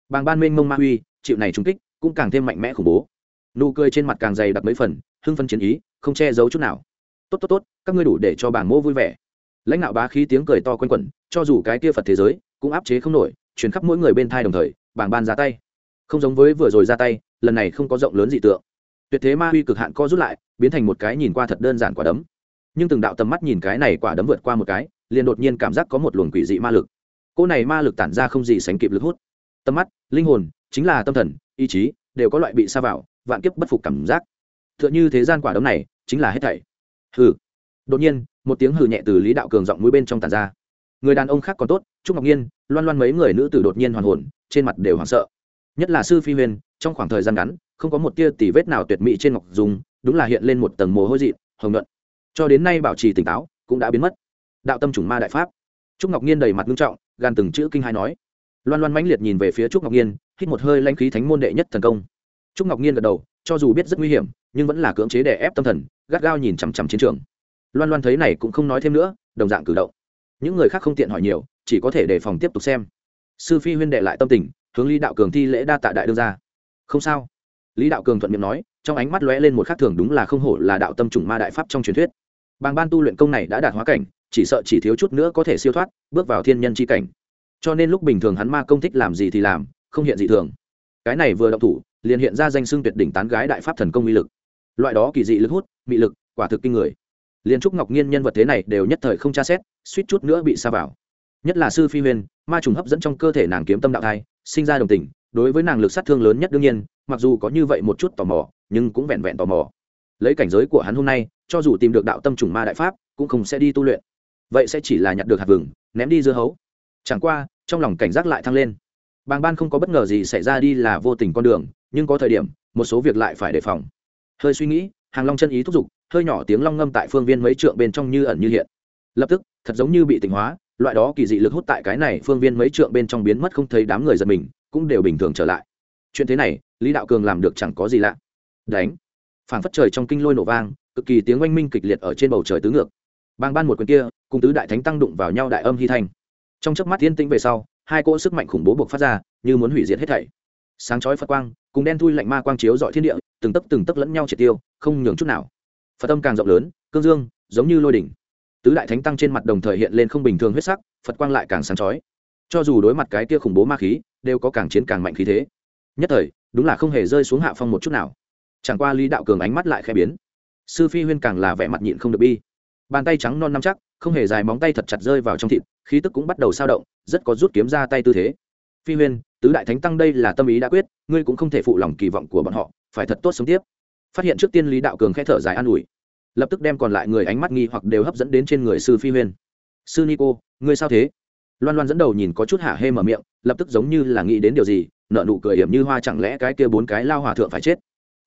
Bàng ban mênh mông ma huy, chịu này trung kích, cũng càng thêm mạnh mẽ khủng bố. Nụ cười trên mặt càng dày đặc mấy phần, hưng phân chiến ý, không che giấu chút nào. Tốt tốt tốt, các ngươi đủ để cho bảng mô vui vẻ. Lãnh đạo bá khí tiếng cười to quanh quẩn, cho dù cái kia phật thế giới cũng áp chế không nổi chuyển khắp mỗi người bên thai đồng thời bảng ban ra tay. Không giống với vừa rồi ra tay, lần này không có rộng lớn dị tượng. Tuyệt thế ma huy cực hạn co rút lại, biến thành một cái nhìn qua thật đơn giản quả đấm nhưng từng đạo tầm mắt nhìn cái này quả đấm vượt qua một cái, liền đột nhiên cảm giác có một luồng quỷ dị ma lực. Cô này ma lực tản ra không gì sánh kịp lực hút. Tầm mắt, linh hồn, chính là tâm thần, ý chí, đều có loại bị xa vào, vạn kiếp bất phục cảm giác. T h ư ợ n h ư thế gian quả đấm này, chính là hết thảy. Hừ. Đột nhiên, một tiếng hừ nhẹ từ lý đạo cường giọng mũi bên trong tàn ra. Người đàn ông khác còn tốt, trúc ngọc nhiên, loan loan mấy người nữ tử đột nhiên hoàn hồn, trên mặt đều hoảng sợ. Nhất là sư phi huyền, trong khoảng thời gian ngắn, không có một tia tỉ vết nào tuyệt mỹ trên ngọc dùng, đúng là hiện lên một tầng mồ hôi dị hồng nhuận cho đến nay bảo trì tỉnh táo, cũng đã biến mất. Đạo tâm chủng ma đại pháp. Trúc ngọc nhiên đầy mặt nghiêm trọng, gan từng chữ kinh hai nói. Loan loan mãnh liệt nhìn về phía trúc ngọc nhiên hít một hơi lanh khí thánh môn đệ nhất thần công. Trúc ngọc nhiên gật đầu, cho dù biết rất nguy hiểm, nhưng vẫn là cưỡng chế đè ép tâm thần, gắt gao nhìn chằm chằm chiến trường. Loan loan thấy này cũng không nói thêm nữa, đồng dạng cử động. Những người khác không tiện hỏi nhiều, chỉ có thể đề phòng tiếp tục xem. Sư phi huyên đệ lại tâm tình, hướng lý đạo cường thi lễ đa tạ đại đương ra không sao. Lý đạo cường thuận miệng nói, trong ánh mắt lóe lên một khác thường đúng là không hổ là đạo tâm chủng ma đại pháp trong truyền thuyết bàng ban tu luyện công này đã đạt hóa cảnh, chỉ sợ chỉ thiếu chút nữa có thể siêu thoát, bước vào thiên nhân c h i cảnh. Cho nên lúc bình thường hắn ma công thích làm gì thì làm, không hiện dị thường. Cái này vừa động thủ, liền hiện ra danh xưng tuyệt đỉnh tán gái đại pháp thần công uy lực. Loại đó kỳ dị lực hút, mị lực, quả thực kinh người. Liền trúc ngọc nhiên nhân vật thế này đều nhất thời không tra xét, suýt chút nữa bị sa vào. Nhất là sư phi huyền, ma trùng hấp dẫn trong cơ thể nàng kiếm tâm đạo thai, sinh ra đồng tình, đối với nàng lực sát thương lớn nhất đương nhiên, mặc dù có như vậy một chút tò mò, nhưng cũng vẹn vẹn tò mò lấy cảnh giới của hắn hôm nay, cho dù tìm được đạo tâm trùng ma đại pháp, cũng không sẽ đi tu luyện. Vậy sẽ chỉ là nhặt được hạt vừng, ném đi dưa hấu. Chẳng qua, trong lòng cảnh giác lại thăng lên. Bàng ban không có bất ngờ gì xảy ra đi là vô tình con đường, nhưng có thời điểm, một số việc lại phải đề phòng. Hơi suy nghĩ, hàng long chân ý thúc giục, hơi nhỏ tiếng long ngâm tại phương viên mấy trượng bên trong như ẩn như hiện. Lập tức, thật giống như bị tỉnh hóa, loại đó kỳ dị lực hút tại cái này phương viên mấy trượng bên trong biến mất không thấy đám người giật mình, cũng đều bình thường trở lại. Chuyện thế này, lý đạo cường làm được chẳng có gì lạ. Đánh phảng phất trời trong kinh lôi nổ vang, cực kỳ tiếng oanh minh kịch liệt ở trên bầu trời tứ ngược. Bang ban một quyền kia, cùng tứ đại thánh tăng đụng vào nhau đại âm hy thanh trong chớp mắt thiên tĩnh về sau, hai cỗ sức mạnh khủng bố buộc phát ra, như muốn hủy diệt hết thảy. Sáng chói phật quang, cùng đen thui lạnh ma quang chiếu dọi thiên địa, từng tấc từng tấc lẫn nhau triệt tiêu, không nhường chút nào. Phật âm càng rộng lớn, cương dương, giống như lôi đỉnh. Tứ đại thánh tăng trên mặt đồng thời hiện lên không bình thường huyết sắc, phật quang lại càng sáng chói. Cho dù đối mặt cái kia khủng bố ma khí, đều có càng chiến càng mạnh khí thế. Nhất thời, đúng là không hề rơi xuống hạ phong một chút nào chẳng qua lý đạo cường ánh mắt lại khẽ biến. Sư phi huyên càng là vẻ mặt nhịn không được bi. Bàn tay trắng non nắm chắc, không hề dài móng tay thật chặt rơi vào trong thịt, khí tức cũng bắt đầu sao động, rất có rút kiếm ra tay tư thế. Phi huyên, tứ đại thánh tăng đây là tâm ý đã quyết, ngươi cũng không thể phụ lòng kỳ vọng của bọn họ, phải thật tốt sống tiếp. Phát hiện trước tiên lý đạo cường khẽ thở dài an ủi. Lập tức đem còn lại người ánh mắt nghi hoặc đều hấp dẫn đến trên người sư phi huyên. Sư nico ngươi sao thế? Loan loan dẫn đầu nhìn có chút hả hê mở miệng, lập tức giống như là nghĩ đến điều gì nợ nụ cười hiểm như hoa chẳng lẽ cái kia bốn cái lao hòa thượng phải chết?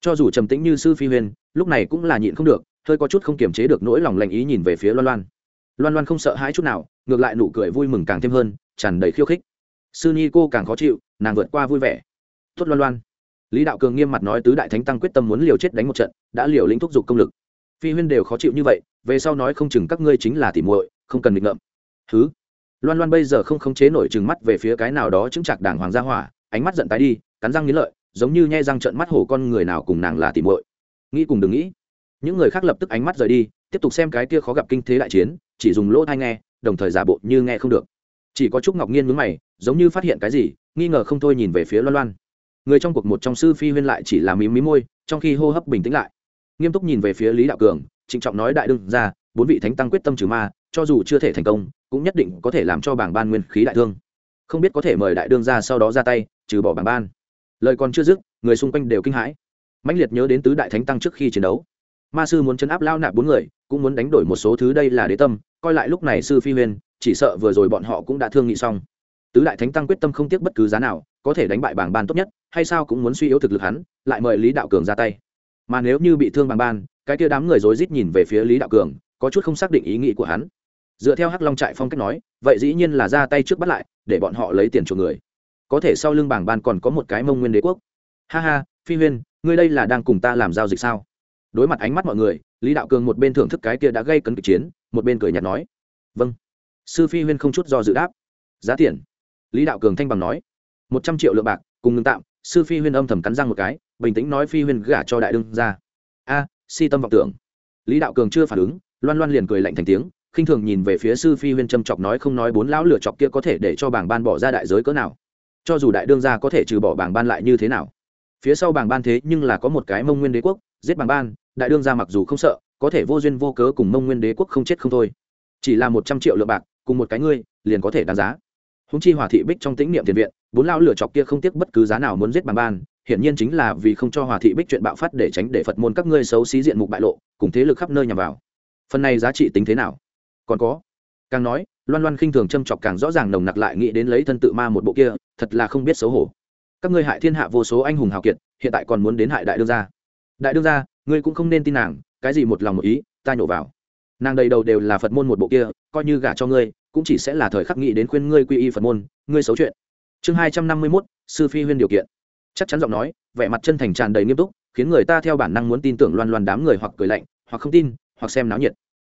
Cho dù trầm tĩnh như sư phi huyên lúc này cũng là nhịn không được, hơi có chút không kiềm chế được nỗi lòng lành ý nhìn về phía loan loan. Loan loan không sợ hãi chút nào, ngược lại nụ cười vui mừng càng thêm hơn, tràn đầy khiêu khích. Sư ni cô càng khó chịu, nàng vượt qua vui vẻ. Tốt loan loan. Lý đạo cường nghiêm mặt nói tứ đại thánh tăng quyết tâm muốn liều chết đánh một trận, đã liều lĩnh thúc giục công lực. Phi huyên đều khó chịu như vậy, về sau nói không chừng các ngươi chính là tỉ muội, không cần bị ngậm thứ loan loan bây giờ không khống chế nổi trừng mắt về phía cái nào đó chứng chặt đảng hoàng gia hỏa, ánh mắt giận tái đi, cắn răng nghĩ lợi giống như nhai răng trợn mắt hổ con người nào cùng nàng là tỉ muội. Nghĩ cùng đừng nghĩ. Những người khác lập tức ánh mắt rời đi, tiếp tục xem cái kia khó gặp kinh thế đại chiến, chỉ dùng lỗ tai nghe, đồng thời giả bộ như nghe không được. Chỉ có trúc ngọc Nghiên nhướng mày, giống như phát hiện cái gì, nghi ngờ không thôi nhìn về phía loan loan. Người trong cuộc một trong sư phi huyên lại chỉ là mí mí môi, trong khi hô hấp bình tĩnh lại. Nghiêm túc nhìn về phía lý đạo cường, trịnh trọng nói đại đương ra bốn vị thánh tăng quyết tâm trừ ma, cho dù chưa thể thành công, cũng nhất định có thể làm cho bảng ban nguyên khí đại thương. Không biết có thể mời đại đương ra sau đó ra tay, trừ bỏ bảng ban lời còn chưa dứt, người xung quanh đều kinh hãi. Mãnh liệt nhớ đến tứ đại thánh tăng trước khi chiến đấu. Ma sư muốn chấn áp lao nạp bốn người, cũng muốn đánh đổi một số thứ đây là đế tâm, coi lại lúc này sư phi huyên chỉ sợ vừa rồi bọn họ cũng đã thương nghị xong. Tứ đại thánh tăng quyết tâm không tiếc bất cứ giá nào, có thể đánh bại bảng ban tốt nhất, hay sao cũng muốn suy yếu thực lực hắn, lại mời lý đạo cường ra tay. Mà nếu như bị thương bảng ban, cái kia đám người rối rít nhìn về phía lý đạo cường, có chút không xác định ý nghĩ của hắn. Dựa theo hắc long trại phong cách nói, vậy dĩ nhiên là ra tay trước bắt lại, để bọn họ lấy tiền chuộc người có thể sau lưng bảng ban còn có một cái mông nguyên đế quốc. Ha ha, phi huyên, ngươi đây là đang cùng ta làm giao dịch sao? Đối mặt ánh mắt mọi người, lý đạo cường một bên thưởng thức cái kia đã gây cấn kịch chiến, một bên cười nhạt nói. Vâng. Sư phi huyên không chút do dự đáp. Giá tiền. Lý đạo cường thanh bằng nói. Một trăm triệu lượng bạc, cùng ngừng tạm, sư phi huyên âm thầm cắn răng một cái, bình tĩnh nói phi huyên gả cho đại đương ra a, si tâm vọng tưởng. Lý đạo cường chưa phản ứng, loan loan liền cười lạnh thành tiếng, khinh thường nhìn về phía sư phi huyên châm chọc nói không nói bốn lão lửa chọc kia có thể để cho bảng ban bỏ ra đại giới cỡ nào cho dù đại đương gia có thể trừ bỏ bảng ban lại như thế nào. Phía sau bảng ban thế nhưng là có một cái mông nguyên đế quốc, giết bảng ban, đại đương gia mặc dù không sợ, có thể vô duyên vô cớ cùng mông nguyên đế quốc không chết không thôi. Chỉ là một trăm triệu lượng bạc, cùng một cái ngươi, liền có thể đáng giá. Húng chi hòa thị bích trong tĩnh niệm tiền viện, bốn lao lửa chọc kia không tiếc bất cứ giá nào muốn giết bảng ban, hiển nhiên chính là vì không cho hòa thị bích chuyện bạo phát để tránh để phật môn các ngươi xấu xí diện mục bại lộ, cùng thế lực khắp nơi nhằm vào. Phần này giá trị tính thế nào? Còn có. Càng nói loan loan khinh thường châm chọc càng rõ ràng nồng nặc lại nghĩ đến lấy thân tự ma một bộ kia, thật là không biết xấu hổ. Các ngươi hại thiên hạ vô số anh hùng hào kiệt, hiện tại còn muốn đến hại đại đương gia. Đại đương gia, ngươi cũng không nên tin nàng, cái gì một lòng một ý, ta nhổ vào. Nàng đầy đầu đều là phật môn một bộ kia, coi như gả cho ngươi, cũng chỉ sẽ là thời khắc nghĩ đến khuyên ngươi quy y phật môn, ngươi xấu chuyện. Chương hai trăm năm mươi mốt, sư phi huyên điều kiện. Chắc chắn giọng nói, vẻ mặt chân thành tràn đầy nghiêm túc, khiến người ta theo bản năng muốn tin tưởng loan loan đám người hoặc cười lạnh, hoặc không tin, hoặc xem náo nhiệt.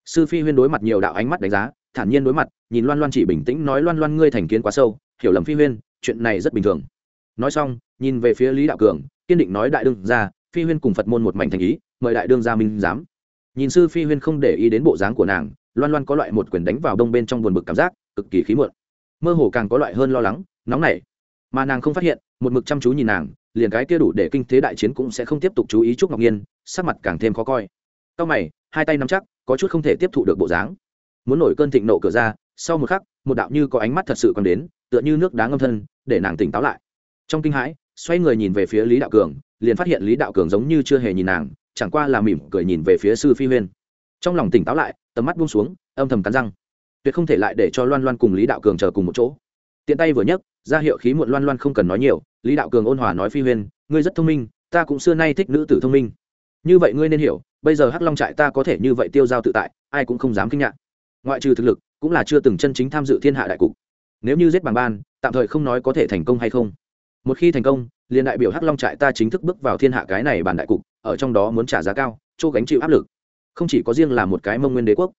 Sư phi huyên đối mặt nhiều đạo ánh mắt đánh giá thản nhiên đối mặt, nhìn loan loan chỉ bình tĩnh nói, loan loan, ngươi thành kiến quá sâu, hiểu lầm phi huyên, chuyện này rất bình thường. Nói xong, nhìn về phía lý đạo cường, kiên định nói, đại đương ra phi huyên cùng phật môn một mảnh thành ý, mời đại đương gia minh giám. Nhìn sư phi huyên không để ý đến bộ dáng của nàng, loan loan có loại một quyền đánh vào đông bên trong buồn bực cảm giác, cực kỳ khí muộn. Mơ hồ càng có loại hơn lo lắng, nóng nảy. Mà nàng không phát hiện, một mực chăm chú nhìn nàng, liền cái kia đủ để kinh thế đại chiến cũng sẽ không tiếp tục chú ý trúc ngọc nhiên, sắc mặt càng thêm khó coi. Cao mày, hai tay nắm chắc, có chút không thể tiếp thụ được bộ dáng muốn nổi cơn thịnh nộ cửa ra, sau một khắc, một đạo như có ánh mắt thật sự còn đến, tựa như nước đá ngâm thân, để nàng tỉnh táo lại. Trong kinh hãi, xoay người nhìn về phía lý đạo cường, liền phát hiện lý đạo cường giống như chưa hề nhìn nàng, chẳng qua là mỉm cười nhìn về phía sư phi huyên. Trong lòng tỉnh táo lại, tầm mắt buông xuống, âm thầm cắn răng. Tuyệt không thể lại để cho loan loan cùng lý đạo cường chờ cùng một chỗ. Tiện tay vừa nhấc, ra hiệu khí muộn loan loan không cần nói nhiều, lý đạo cường ôn hòa nói phi huyên, ngươi rất thông minh, ta cũng xưa nay thích nữ tử thông minh. Như vậy ngươi nên hiểu, bây giờ hắc long trại ta có thể như vậy tiêu dao tự tại, ai cũng không dám kinh ngạc ngoại trừ thực lực, cũng là chưa từng chân chính tham dự thiên hạ đại cục. Nếu như giết bằng ban, tạm thời không nói có thể thành công hay không. Một khi thành công, liền đại biểu hắc long trại ta chính thức bước vào thiên hạ cái này bàn đại cục, ở trong đó muốn trả giá cao, chỗ gánh chịu áp lực. Không chỉ có riêng là một cái mông nguyên đế quốc.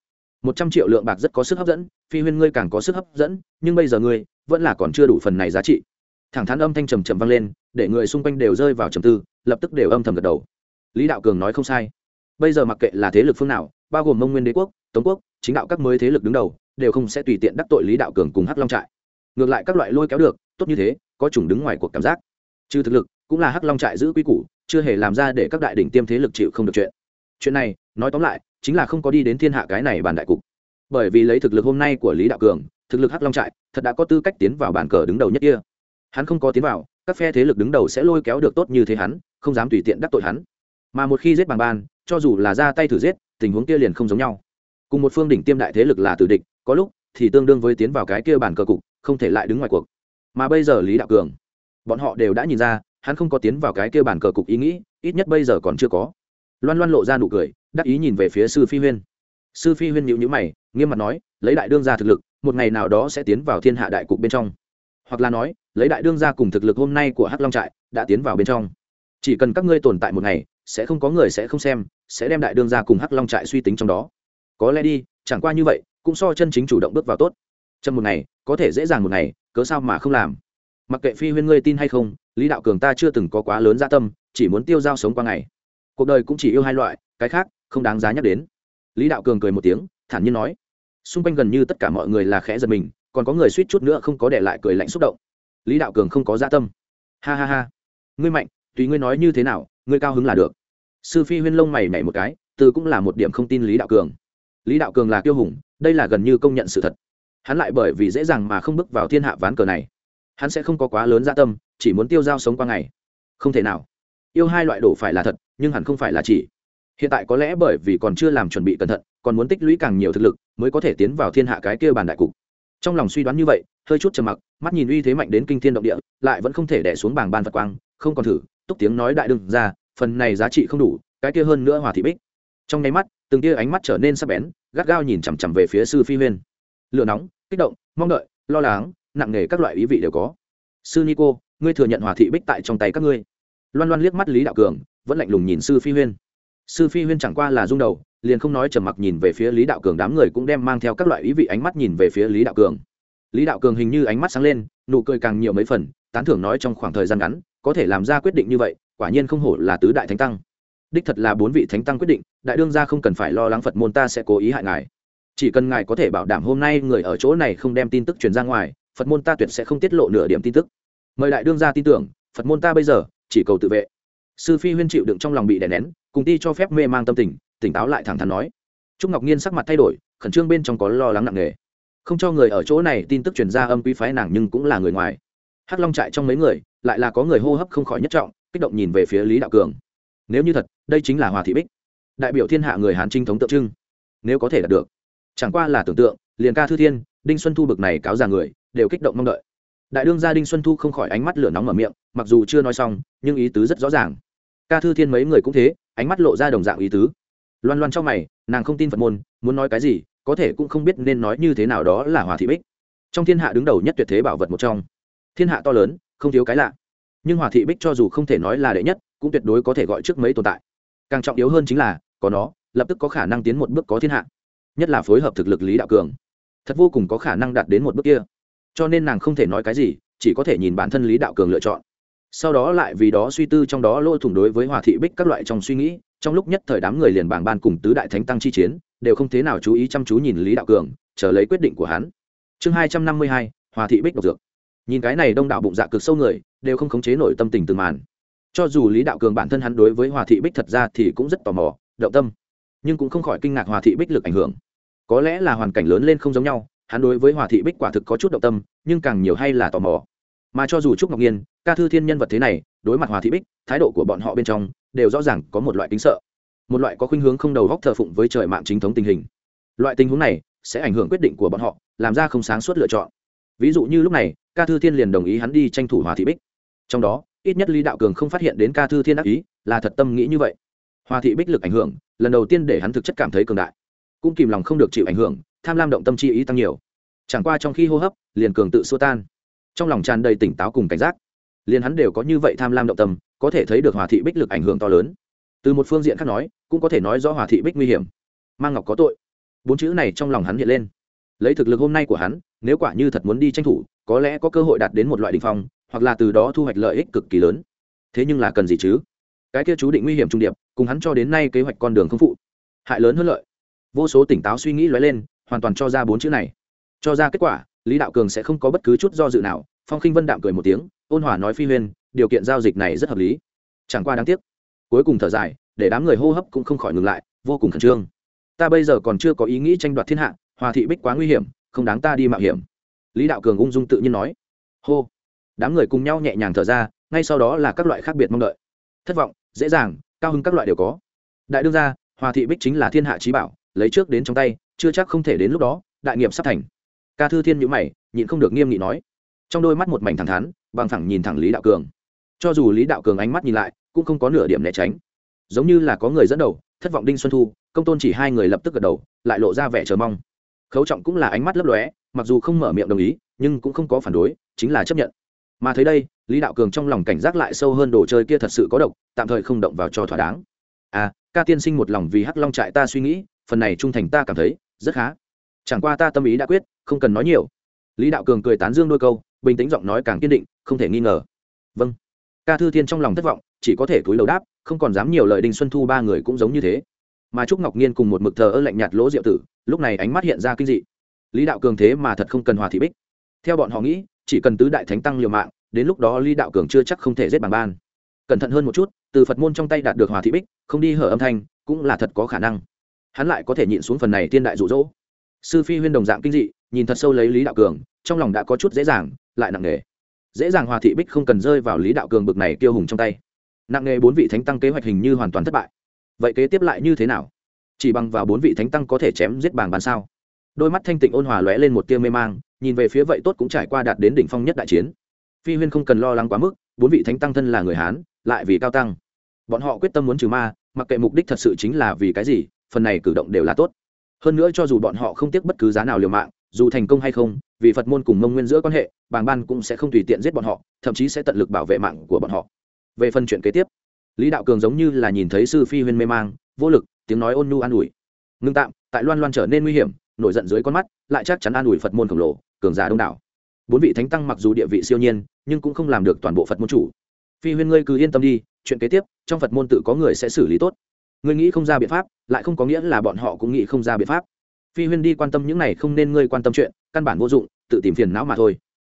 Một trăm triệu lượng bạc rất có sức hấp dẫn, phi huyên ngươi càng có sức hấp dẫn, nhưng bây giờ ngươi vẫn là còn chưa đủ phần này giá trị. Thẳng thắn âm thanh trầm trầm vang lên, để người xung quanh đều rơi vào trầm tư, lập tức đều âm thầm gật đầu. Lý đạo cường nói không sai. Bây giờ mặc kệ là thế lực phương nào, bao gồm mông nguyên đế quốc tống quốc, chính đạo các mới thế lực đứng đầu, đều không sẽ tùy tiện đắc tội lý đạo cường cùng hắc long trại. Ngược lại các loại lôi kéo được, tốt như thế, có chủng đứng ngoài cuộc cảm giác. Trừ thực lực, cũng là hắc long trại giữ quy củ, chưa hề làm ra để các đại đỉnh tiêm thế lực chịu không được chuyện. Chuyện này, nói tóm lại, chính là không có đi đến thiên hạ cái này bàn đại cục. Bởi vì lấy thực lực hôm nay của lý đạo cường, thực lực hắc long trại, thật đã có tư cách tiến vào bàn cờ đứng đầu nhất kia. Hắn không có tiến vào, các phe thế lực đứng đầu sẽ lôi kéo được tốt như thế hắn, không dám tùy tiện đắc tội hắn. Mà một khi giết bằng ban, cho dù là ra tay thử giết, tình huống kia liền không giống nhau cùng một phương đỉnh tiêm đại thế lực là tử địch, có lúc thì tương đương với tiến vào cái kia bàn cờ cục, không thể lại đứng ngoài cuộc. Mà bây giờ lý đạo cường, bọn họ đều đã nhìn ra, hắn không có tiến vào cái kia bàn cờ cục ý nghĩ, ít nhất bây giờ còn chưa có. Loan loan lộ ra nụ cười, đắc ý nhìn về phía sư phi huyên. Sư phi huyên nhịu nhữ mày, nghiêm mặt nói, lấy đại đương ra thực lực, một ngày nào đó sẽ tiến vào thiên hạ đại cục bên trong. Hoặc là nói, lấy đại đương gia cùng thực lực hôm nay của hắc long trại đã tiến vào bên trong. Chỉ cần các ngươi tồn tại một ngày, sẽ không có người sẽ không xem, sẽ đem đại đương gia cùng hắc long trại suy tính trong đó có lẽ đi, chẳng qua như vậy, cũng so chân chính chủ động bước vào tốt. Trong một ngày, có thể dễ dàng một ngày, cớ sao mà không làm? Mặc kệ phi huyên ngươi tin hay không, lý đạo cường ta chưa từng có quá lớn gia tâm, chỉ muốn tiêu dao sống qua ngày. Cuộc đời cũng chỉ yêu hai loại, cái khác, không đáng giá nhắc đến. Lý đạo cường cười một tiếng, thản nhiên nói. Xung quanh gần như tất cả mọi người là khẽ giật mình, còn có người suýt chút nữa không có để lại cười lạnh xúc động. Lý đạo cường không có gia tâm. Ha ha ha. Ngươi mạnh, tùy ngươi nói như thế nào, ngươi cao hứng là được. Sư phi huyên lông mày nhảy một cái, từ cũng là một điểm không tin lý đạo cường lý đạo cường là kiêu hùng, đây là gần như công nhận sự thật. Hắn lại bởi vì dễ dàng mà không bước vào thiên hạ ván cờ này. Hắn sẽ không có quá lớn gia tâm, chỉ muốn tiêu dao sống qua ngày. Không thể nào. Yêu hai loại đổ phải là thật, nhưng hẳn không phải là chỉ. Hiện tại có lẽ bởi vì còn chưa làm chuẩn bị cẩn thận, còn muốn tích lũy càng nhiều thực lực, mới có thể tiến vào thiên hạ cái kia bàn đại cục. Trong lòng suy đoán như vậy, hơi chút trầm mặc, mắt nhìn uy thế mạnh đến kinh thiên động địa, lại vẫn không thể đẻ xuống bảng ban phật quang, không còn thử, túc tiếng nói đại đừng ra, phần này giá trị không đủ, cái kia hơn nữa hòa thị bích. Trong nháy mắt từng tia ánh mắt trở nên sắc bén, gắt gao nhìn chằm chằm về phía sư phi huyên. Lửa nóng, kích động, mong đợi, lo lắng, nặng nề các loại ý vị đều có. Sư nico, ngươi thừa nhận hòa thị bích tại trong tay các ngươi. Loan loan liếc mắt lý đạo cường, vẫn lạnh lùng nhìn sư phi huyên. Sư phi huyên chẳng qua là rung đầu, liền không nói trầm mặc nhìn về phía lý đạo cường, đám người cũng đem mang theo các loại ý vị ánh mắt nhìn về phía lý đạo cường. Lý đạo cường hình như ánh mắt sáng lên, nụ cười càng nhiều mấy phần, tán thưởng nói trong khoảng thời gian ngắn, có thể làm ra quyết định như vậy, quả nhiên không hổ là tứ đại thánh tăng đích thật là bốn vị thánh tăng quyết định, đại đương gia không cần phải lo lắng phật môn ta sẽ cố ý hại ngài. Chỉ cần ngài có thể bảo đảm hôm nay người ở chỗ này không đem tin tức truyền ra ngoài, phật môn ta tuyệt sẽ không tiết lộ nửa điểm tin tức. Mời đại đương gia tin tưởng, phật môn ta bây giờ chỉ cầu tự vệ. Sư phi huyên chịu đựng trong lòng bị đè nén, cùng ti cho phép mê mang tâm tình, tỉnh táo lại thẳng thắn nói. Trúc ngọc nhiên sắc mặt thay đổi, khẩn trương bên trong có lo lắng nặng nề. Không cho người ở chỗ này tin tức truyền ra âm quý phái nàng nhưng cũng là người ngoài. Hắc long trại trong mấy người, lại là có người hô hấp không khỏi nhất trọng, kích động nhìn về phía lý đạo cường nếu như thật, đây chính là hòa thị bích. Đại biểu thiên hạ người hán trinh thống tượng trưng. Nếu có thể đạt được, chẳng qua là tưởng tượng, liền ca thư thiên, đinh xuân thu bực này cáo già người, đều kích động mong đợi. Đại đương gia đinh xuân thu không khỏi ánh mắt lửa nóng mở miệng, mặc dù chưa nói xong, nhưng ý tứ rất rõ ràng. Ca thư thiên mấy người cũng thế, ánh mắt lộ ra đồng dạng ý tứ. Loan loan trong mày, nàng không tin phật môn, muốn nói cái gì, có thể cũng không biết nên nói như thế nào đó là hòa thị bích. Trong thiên hạ đứng đầu nhất tuyệt thế bảo vật một trong. Thiên hạ to lớn, không thiếu cái lạ. Nhưng hòa thị bích cho dù không thể nói là đệ nhất cũng tuyệt đối có thể gọi trước mấy tồn tại. Càng trọng yếu hơn chính là, có nó, lập tức có khả năng tiến một bước có thiên hạ. Nhất là phối hợp thực lực lý đạo cường. Thật vô cùng có khả năng đạt đến một bước kia. Cho nên nàng không thể nói cái gì, chỉ có thể nhìn bản thân lý đạo cường lựa chọn. Sau đó lại vì đó suy tư trong đó lỗ thủng đối với hòa thị bích các loại trong suy nghĩ, trong lúc nhất thời đám người liền bảng ban cùng tứ đại thánh tăng chi chiến, đều không thế nào chú ý chăm chú nhìn lý đạo cường, chờ lấy quyết định của hắn. Chương hai trăm năm mươi hai, hòa thị bích độc dược. Nhìn cái này đông đảo bụng dạ cực sâu người, đều không khống chế nổi tâm tình từng màn cho dù lý đạo cường bản thân hắn đối với hòa thị bích thật ra thì cũng rất tò mò, động tâm, nhưng cũng không khỏi kinh ngạc hòa thị bích lực ảnh hưởng. Có lẽ là hoàn cảnh lớn lên không giống nhau, hắn đối với hòa thị bích quả thực có chút động tâm, nhưng càng nhiều hay là tò mò. Mà cho dù trúc ngọc nhiên, ca thư thiên nhân vật thế này, đối mặt hòa thị bích, thái độ của bọn họ bên trong đều rõ ràng có một loại kính sợ, một loại có khuynh hướng không đầu góc thờ phụng với trời mạng chính thống tình hình. Loại tình huống này sẽ ảnh hưởng quyết định của bọn họ, làm ra không sáng suốt lựa chọn. Ví dụ như lúc này, ca thư thiên liền đồng ý hắn đi tranh thủ hòa thị bích. Trong đó ít nhất lý đạo cường không phát hiện đến ca thư thiên ác ý, là thật tâm nghĩ như vậy. Hoa thị bích lực ảnh hưởng, lần đầu tiên để hắn thực chất cảm thấy cường đại. Cũng kìm lòng không được chịu ảnh hưởng, tham lam động tâm chi ý tăng nhiều. Chẳng qua trong khi hô hấp, liền cường tự xua tan. Trong lòng tràn đầy tỉnh táo cùng cảnh giác. Liền hắn đều có như vậy tham lam động tâm, có thể thấy được hòa thị bích lực ảnh hưởng to lớn. Từ một phương diện khác nói, cũng có thể nói rõ hòa thị bích nguy hiểm. Mang ngọc có tội. Bốn chữ này trong lòng hắn hiện lên. Lấy thực lực hôm nay của hắn, nếu quả như thật muốn đi tranh thủ có lẽ có cơ hội đạt đến một loại đỉnh phong, hoặc là từ đó thu hoạch lợi ích cực kỳ lớn. Thế nhưng là cần gì chứ? Cái kia chú định nguy hiểm trung điệp, cùng hắn cho đến nay kế hoạch con đường không phụ. Hại lớn hơn lợi. Vô số tỉnh táo suy nghĩ lóe lên, hoàn toàn cho ra bốn chữ này. Cho ra kết quả, lý đạo cường sẽ không có bất cứ chút do dự nào, phong khinh vân đạm cười một tiếng, ôn hòa nói phi huyền điều kiện giao dịch này rất hợp lý. Chẳng qua đáng tiếc. Cuối cùng thở dài, để đám người hô hấp cũng không khỏi ngừng lại, vô cùng khẩn trương. Ta bây giờ còn chưa có ý nghĩ tranh đoạt thiên hạ, hòa thị bích quá nguy hiểm, không đáng ta đi mạo hiểm lý đạo cường ung dung tự nhiên nói, hô, đám người cùng nhau nhẹ nhàng thở ra, ngay sau đó là các loại khác biệt mong đợi. Thất vọng, dễ dàng, cao hứng các loại đều có. Đại đương gia, hòa thị bích chính là thiên hạ trí bảo, lấy trước đến trong tay, chưa chắc không thể đến lúc đó, đại nghiệp sắp thành. Ca thư thiên nhữ mày, nhịn không được nghiêm nghị nói. Trong đôi mắt một mảnh thẳng thắn, bằng thẳng nhìn thẳng lý đạo cường. Cho dù lý đạo cường ánh mắt nhìn lại, cũng không có nửa điểm né tránh. Giống như là có người dẫn đầu, thất vọng đinh xuân thu, công tôn chỉ hai người lập tức gật đầu, lại lộ ra vẻ chờ mong. Khấu trọng cũng là ánh mắt lấp lóe mặc dù không mở miệng đồng ý, nhưng cũng không có phản đối, chính là chấp nhận. Mà thấy đây, lý đạo cường trong lòng cảnh giác lại sâu hơn, đồ chơi kia thật sự có độc, tạm thời không động vào cho thỏa đáng. À ca tiên sinh một lòng vì hắc long trại ta suy nghĩ, phần này trung thành ta cảm thấy, rất khá. Chẳng qua ta tâm ý đã quyết, không cần nói nhiều. Lý đạo cường cười tán dương đôi câu, bình tĩnh giọng nói càng kiên định, không thể nghi ngờ. Vâng. Ca thư thiên trong lòng thất vọng, chỉ có thể cúi đầu đáp, không còn dám nhiều lời đinh xuân thu ba người cũng giống như thế. Mà trúc ngọc nhiên cùng một mực thờ ơ lạnh nhạt lỗ diệu tử, lúc này ánh mắt hiện ra kinh dị lý đạo cường thế mà thật không cần hòa thị bích. Theo bọn họ nghĩ, chỉ cần tứ đại thánh tăng liều mạng, đến lúc đó lý đạo cường chưa chắc không thể giết bằng ban. Cẩn thận hơn một chút, từ phật môn trong tay đạt được hòa thị bích, không đi hở âm thanh, cũng là thật có khả năng. Hắn lại có thể nhịn xuống phần này tiên đại rụ rỗ sư phi huyên đồng dạng kinh dị, nhìn thật sâu lấy lý đạo cường, trong lòng đã có chút dễ dàng, lại nặng nề. Dễ dàng hòa thị bích không cần rơi vào lý đạo cường bực này tiêu hùng trong tay. Nặng nề bốn vị thánh tăng kế hoạch hình như hoàn toàn thất bại. Vậy kế tiếp lại như thế nào? Chỉ bằng vào bốn vị thánh tăng có thể chém giết bàng bàn sao? Đôi mắt thanh tịnh ôn hòa lóe lên một tia mê mang, nhìn về phía vậy tốt cũng trải qua đạt đến đỉnh phong nhất đại chiến. Phi huyên không cần lo lắng quá mức, bốn vị thánh tăng thân là người hán, lại vì cao tăng. Bọn họ quyết tâm muốn trừ ma, mặc kệ mục đích thật sự chính là vì cái gì, phần này cử động đều là tốt. Hơn nữa cho dù bọn họ không tiếc bất cứ giá nào liều mạng, dù thành công hay không, vì phật môn cùng mông nguyên giữa quan hệ, bàng ban cũng sẽ không tùy tiện giết bọn họ, thậm chí sẽ tận lực bảo vệ mạng của bọn họ. Về phần chuyện kế tiếp, lý đạo cường giống như là nhìn thấy sư phi huyên mê mang, vô lực, tiếng nói ôn nhu an ủi. Ngưng tạm, tại loan loan trở nên nguy hiểm nổi giận dưới con mắt, lại chắc chắn an ủi phật môn khổng lồ, cường giả đông đảo. Bốn vị thánh tăng mặc dù địa vị siêu nhiên, nhưng cũng không làm được toàn bộ phật môn chủ. Phi huyên ngươi cứ yên tâm đi, chuyện kế tiếp, trong phật môn tự có người sẽ xử lý tốt. Ngươi nghĩ không ra biện pháp, lại không có nghĩa là bọn họ cũng nghĩ không ra biện pháp. Phi huyên đi quan tâm những này không nên ngươi quan tâm chuyện, căn bản vô dụng, tự tìm phiền não mà thôi.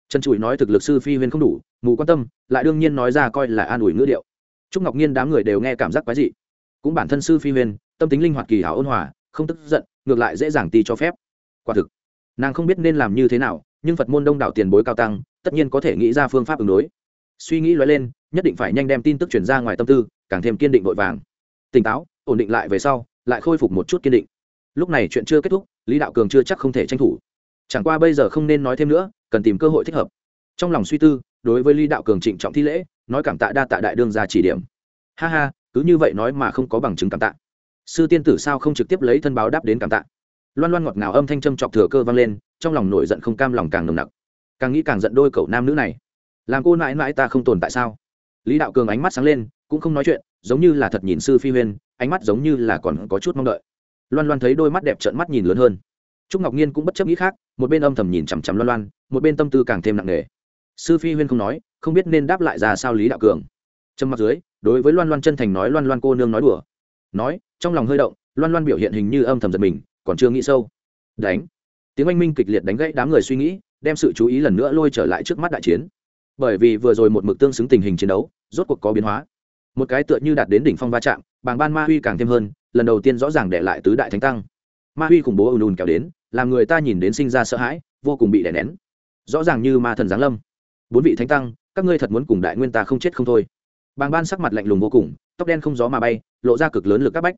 Trần trụi nói thực lực sư phi huyên không đủ, mù quan tâm, lại đương nhiên nói ra coi là an ủi ngữ điệu. Trúc ngọc nhiên đám người đều nghe cảm giác quái dị. Cũng bản thân sư phi huyên, tâm tính linh hoạt kỳ hảo ôn hòa, không tức giận ngược lại dễ dàng ti cho phép. Quả thực, nàng không biết nên làm như thế nào, nhưng phật môn đông đảo tiền bối cao tăng, tất nhiên có thể nghĩ ra phương pháp ứng đối. Suy nghĩ lóe lên, nhất định phải nhanh đem tin tức chuyển ra ngoài tâm tư, càng thêm kiên định vội vàng. Tỉnh táo, ổn định lại về sau, lại khôi phục một chút kiên định. Lúc này chuyện chưa kết thúc, lý đạo cường chưa chắc không thể tranh thủ. Chẳng qua bây giờ không nên nói thêm nữa, cần tìm cơ hội thích hợp. Trong lòng suy tư, đối với lý đạo cường trịnh trọng thi lễ, nói cảm tạ đa tạ đại đương ra chỉ điểm. Ha ha, cứ như vậy nói mà không có bằng chứng cảm tạ sư tiên tử sao không trực tiếp lấy thân báo đáp đến cảm tạ? Loan loan ngọt ngào âm thanh châm chọc thừa cơ vang lên, trong lòng nổi giận không cam lòng càng nồng nặc. Càng nghĩ càng giận đôi cậu nam nữ này. Làm cô mãi mãi ta không tồn tại sao? Lý đạo cường ánh mắt sáng lên, cũng không nói chuyện, giống như là thật nhìn sư phi huyên, ánh mắt giống như là còn có chút mong đợi. Loan loan thấy đôi mắt đẹp trợn mắt nhìn lớn hơn. Trúc ngọc nhiên cũng bất chấp nghĩ khác, một bên âm thầm nhìn chằm chằm loan loan, một bên tâm tư càng thêm nặng nề. Sư phi huyên không nói, không biết nên đáp lại ra sao lý đạo cường. Trầm mặt dưới, đối với loan loan chân thành nói loan loan cô nương nói đùa nói, trong lòng hơi động, loan loan biểu hiện hình như âm thầm giật mình, còn chưa nghĩ sâu. Đánh. Tiếng oanh minh kịch liệt đánh gãy đám người suy nghĩ, đem sự chú ý lần nữa lôi trở lại trước mắt đại chiến. Bởi vì vừa rồi một mực tương xứng tình hình chiến đấu, rốt cuộc có biến hóa. Một cái tựa như đạt đến đỉnh phong va chạm, bàng ban ma huy càng thêm hơn, lần đầu tiên rõ ràng để lại tứ đại thánh tăng. Ma huy khủng bố ùn ùn kéo đến, làm người ta nhìn đến sinh ra sợ hãi, vô cùng bị đè nén. Rõ ràng như ma thần giáng lâm. Bốn vị thánh tăng, các ngươi thật muốn cùng đại nguyên ta không chết không thôi. Bàng ban sắc mặt lạnh lùng vô cùng tóc đen không gió mà bay, lộ ra cực lớn lực các bách.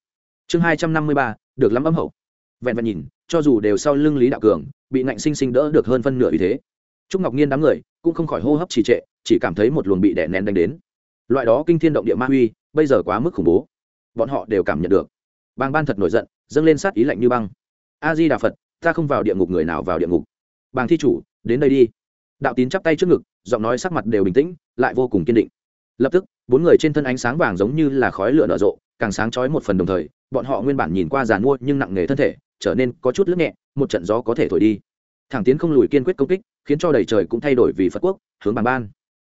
Chương hai trăm năm mươi ba, được lắm âm hậu. Vẹn vẹn nhìn, cho dù đều sau lưng lý đạo cường, bị ngạnh sinh sinh đỡ được hơn phân nửa vì thế. Trúc ngọc nhiên đám người cũng không khỏi hô hấp trì trệ, chỉ cảm thấy một luồng bị đè nén đánh đến. Loại đó kinh thiên động địa ma huy, bây giờ quá mức khủng bố. Bọn họ đều cảm nhận được. Bang ban thật nổi giận, dâng lên sát ý lạnh như băng. A di đà phật, ta không vào địa ngục người nào vào địa ngục. Bàng thi chủ, đến đây đi. Đạo tín chắp tay trước ngực, giọng nói sắc mặt đều bình tĩnh, lại vô cùng kiên định lập tức, bốn người trên thân ánh sáng vàng giống như là khói lửa nở rộ, càng sáng chói một phần đồng thời, bọn họ nguyên bản nhìn qua giàn mua nhưng nặng nề thân thể, trở nên có chút lướt nhẹ, một trận gió có thể thổi đi. Thẳng tiến không lùi kiên quyết công kích, khiến cho đầy trời cũng thay đổi vì phật quốc, hướng bàng ban.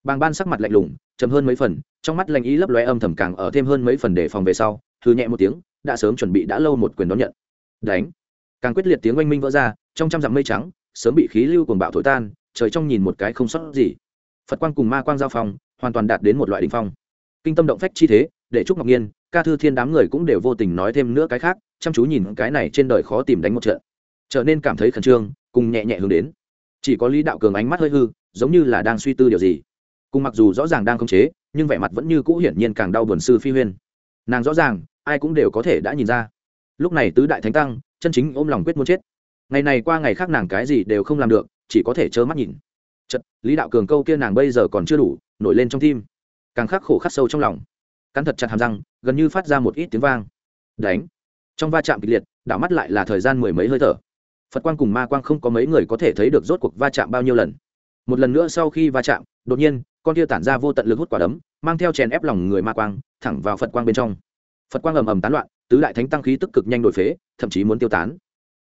Bàng ban sắc mặt lạnh lùng chấm hơn mấy phần, trong mắt lạnh ý lấp lóe âm thầm càng ở thêm hơn mấy phần để phòng về sau thư nhẹ một tiếng, đã sớm chuẩn bị đã lâu một quyền đón nhận. Đánh. Càng quyết liệt tiếng oanh minh vỡ ra, trong trăm dặm mây trắng, sớm bị khí lưu cuồng bạo thổi tan, trời trong nhìn một cái không sót gì. Phật quang cùng ma quang giao phong hoàn toàn đạt đến một loại đ ỉ n h phong. Kinh tâm động phách chi thế, để trúc ngọc nhiên, ca thư thiên đám người cũng đều vô tình nói thêm nữa cái khác, chăm chú nhìn cái này trên đời khó tìm đánh một trận. Trở nên cảm thấy khẩn trương, cùng nhẹ nhẹ hướng đến. Chỉ có lý đạo cường ánh mắt hơi hư, giống như là đang suy tư điều gì. Cùng mặc dù rõ ràng đang khống chế, nhưng vẻ mặt vẫn như cũ hiển nhiên càng đau buồn sư phi huyên. Nàng rõ ràng, ai cũng đều có thể đã nhìn ra. Lúc này tứ đại thánh tăng, chân chính ôm lòng quyết muốn chết. Ngày này qua ngày khác nàng cái gì đều không làm được, chỉ có thể trơ mắt nhìn. Chật lý đạo cường câu kia nàng bây giờ còn chưa đủ nổi lên trong tim. Càng khắc khổ khắc sâu trong lòng. Cắn thật chặt hàm răng, gần như phát ra một ít tiếng vang. Đánh. Trong va chạm kịch liệt, đảo mắt lại là thời gian mười mấy hơi thở. Phật quang cùng ma quang không có mấy người có thể thấy được rốt cuộc va chạm bao nhiêu lần. Một lần nữa sau khi va chạm, đột nhiên, con kia tản ra vô tận lực hút quả đấm, mang theo chèn ép lòng người ma quang, thẳng vào phật quang bên trong. Phật quang ầm ầm tán loạn, tứ đại thánh tăng khí tức cực nhanh đổi phế, thậm chí muốn tiêu tán.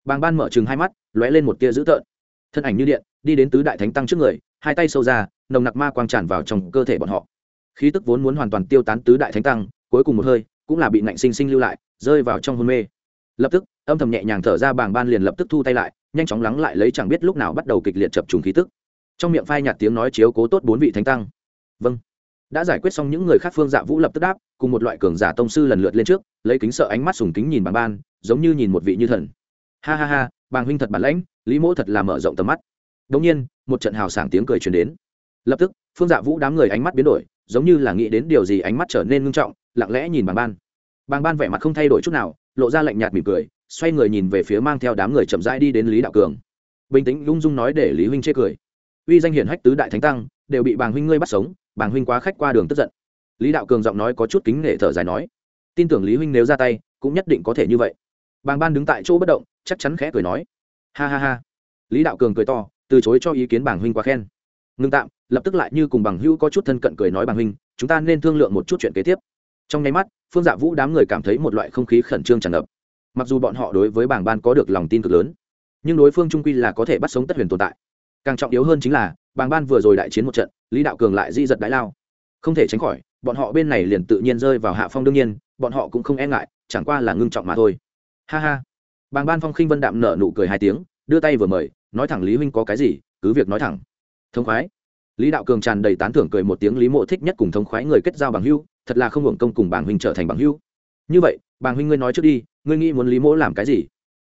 Bàng ban mở chừng hai mắt, lóe lên một tia dữ tợn. Thân ảnh như điện, đi đến tứ đại thánh tăng trước người, hai tay sâu ra nồng nặc ma quang tràn vào trong cơ thể bọn họ. Khí tức vốn muốn hoàn toàn tiêu tán tứ đại thánh tăng, cuối cùng một hơi, cũng là bị nạnh sinh sinh lưu lại, rơi vào trong hôn mê. Lập tức, âm thầm nhẹ nhàng thở ra bàng ban liền lập tức thu tay lại, nhanh chóng lắng lại lấy chẳng biết lúc nào bắt đầu kịch liệt chập trùng khí tức. Trong miệng phai nhạt tiếng nói chiếu cố tốt bốn vị thánh tăng. Vâng. Đã giải quyết xong những người khác phương dạ vũ lập tức đáp, cùng một loại cường giả tông sư lần lượt lên trước, lấy kính sợ ánh mắt sùng kính nhìn bàng ban, giống như nhìn một vị như thần. Ha ha ha, bàng huynh thật bản lãnh, lý mỗ thật là mở rộng tầm mắt. Đống nhiên, một trận hào sảng tiếng cười truyền đến lập tức, phương dạ vũ đám người ánh mắt biến đổi, giống như là nghĩ đến điều gì ánh mắt trở nên ngưng trọng, lặng lẽ nhìn bàng ban. Bàng ban vẻ mặt không thay đổi chút nào, lộ ra lạnh nhạt mỉm cười, xoay người nhìn về phía mang theo đám người chậm rãi đi đến lý đạo cường. Bình tĩnh lung dung nói để lý huynh chê cười. Uy danh hiển hách tứ đại thánh tăng, đều bị bàng huynh ngươi bắt sống, bàng huynh quá khách qua đường tức giận. Lý đạo cường giọng nói có chút kính nể thở dài nói, tin tưởng lý huynh nếu ra tay, cũng nhất định có thể như vậy. Bàng ban đứng tại chỗ bất động, chắc chắn khẽ cười nói, ha ha ha. Lý đạo cường cười to, từ chối cho ý kiến bàng huynh quá khen ngưng tạm, lập tức lại như cùng bằng hữu có chút thân cận cười nói bàng huynh, chúng ta nên thương lượng một chút chuyện kế tiếp. Trong nháy mắt, phương dạ vũ đám người cảm thấy một loại không khí khẩn trương tràn ngập. Mặc dù bọn họ đối với bảng ban có được lòng tin cực lớn, nhưng đối phương trung quy là có thể bắt sống tất huyền tồn tại. Càng trọng yếu hơn chính là, bảng ban vừa rồi đại chiến một trận, lý đạo cường lại di giật đái lao. Không thể tránh khỏi, bọn họ bên này liền tự nhiên rơi vào hạ phong đương nhiên, bọn họ cũng không e ngại, chẳng qua là ngưng trọng mà thôi. Ha ha. Bàng ban phong khinh vân đạm nở nụ cười hai tiếng, đưa tay vừa mời, nói thẳng lý huynh có cái gì, cứ việc nói thẳng thông khoái. Lý đạo cường tràn đầy tán thưởng cười một tiếng lý mộ thích nhất cùng thống khoái người kết giao bằng hưu thật là không hưởng công cùng bàng huynh trở thành bằng hưu như vậy, bàng huynh ngươi nói trước đi, ngươi nghĩ muốn lý mỗ làm cái gì?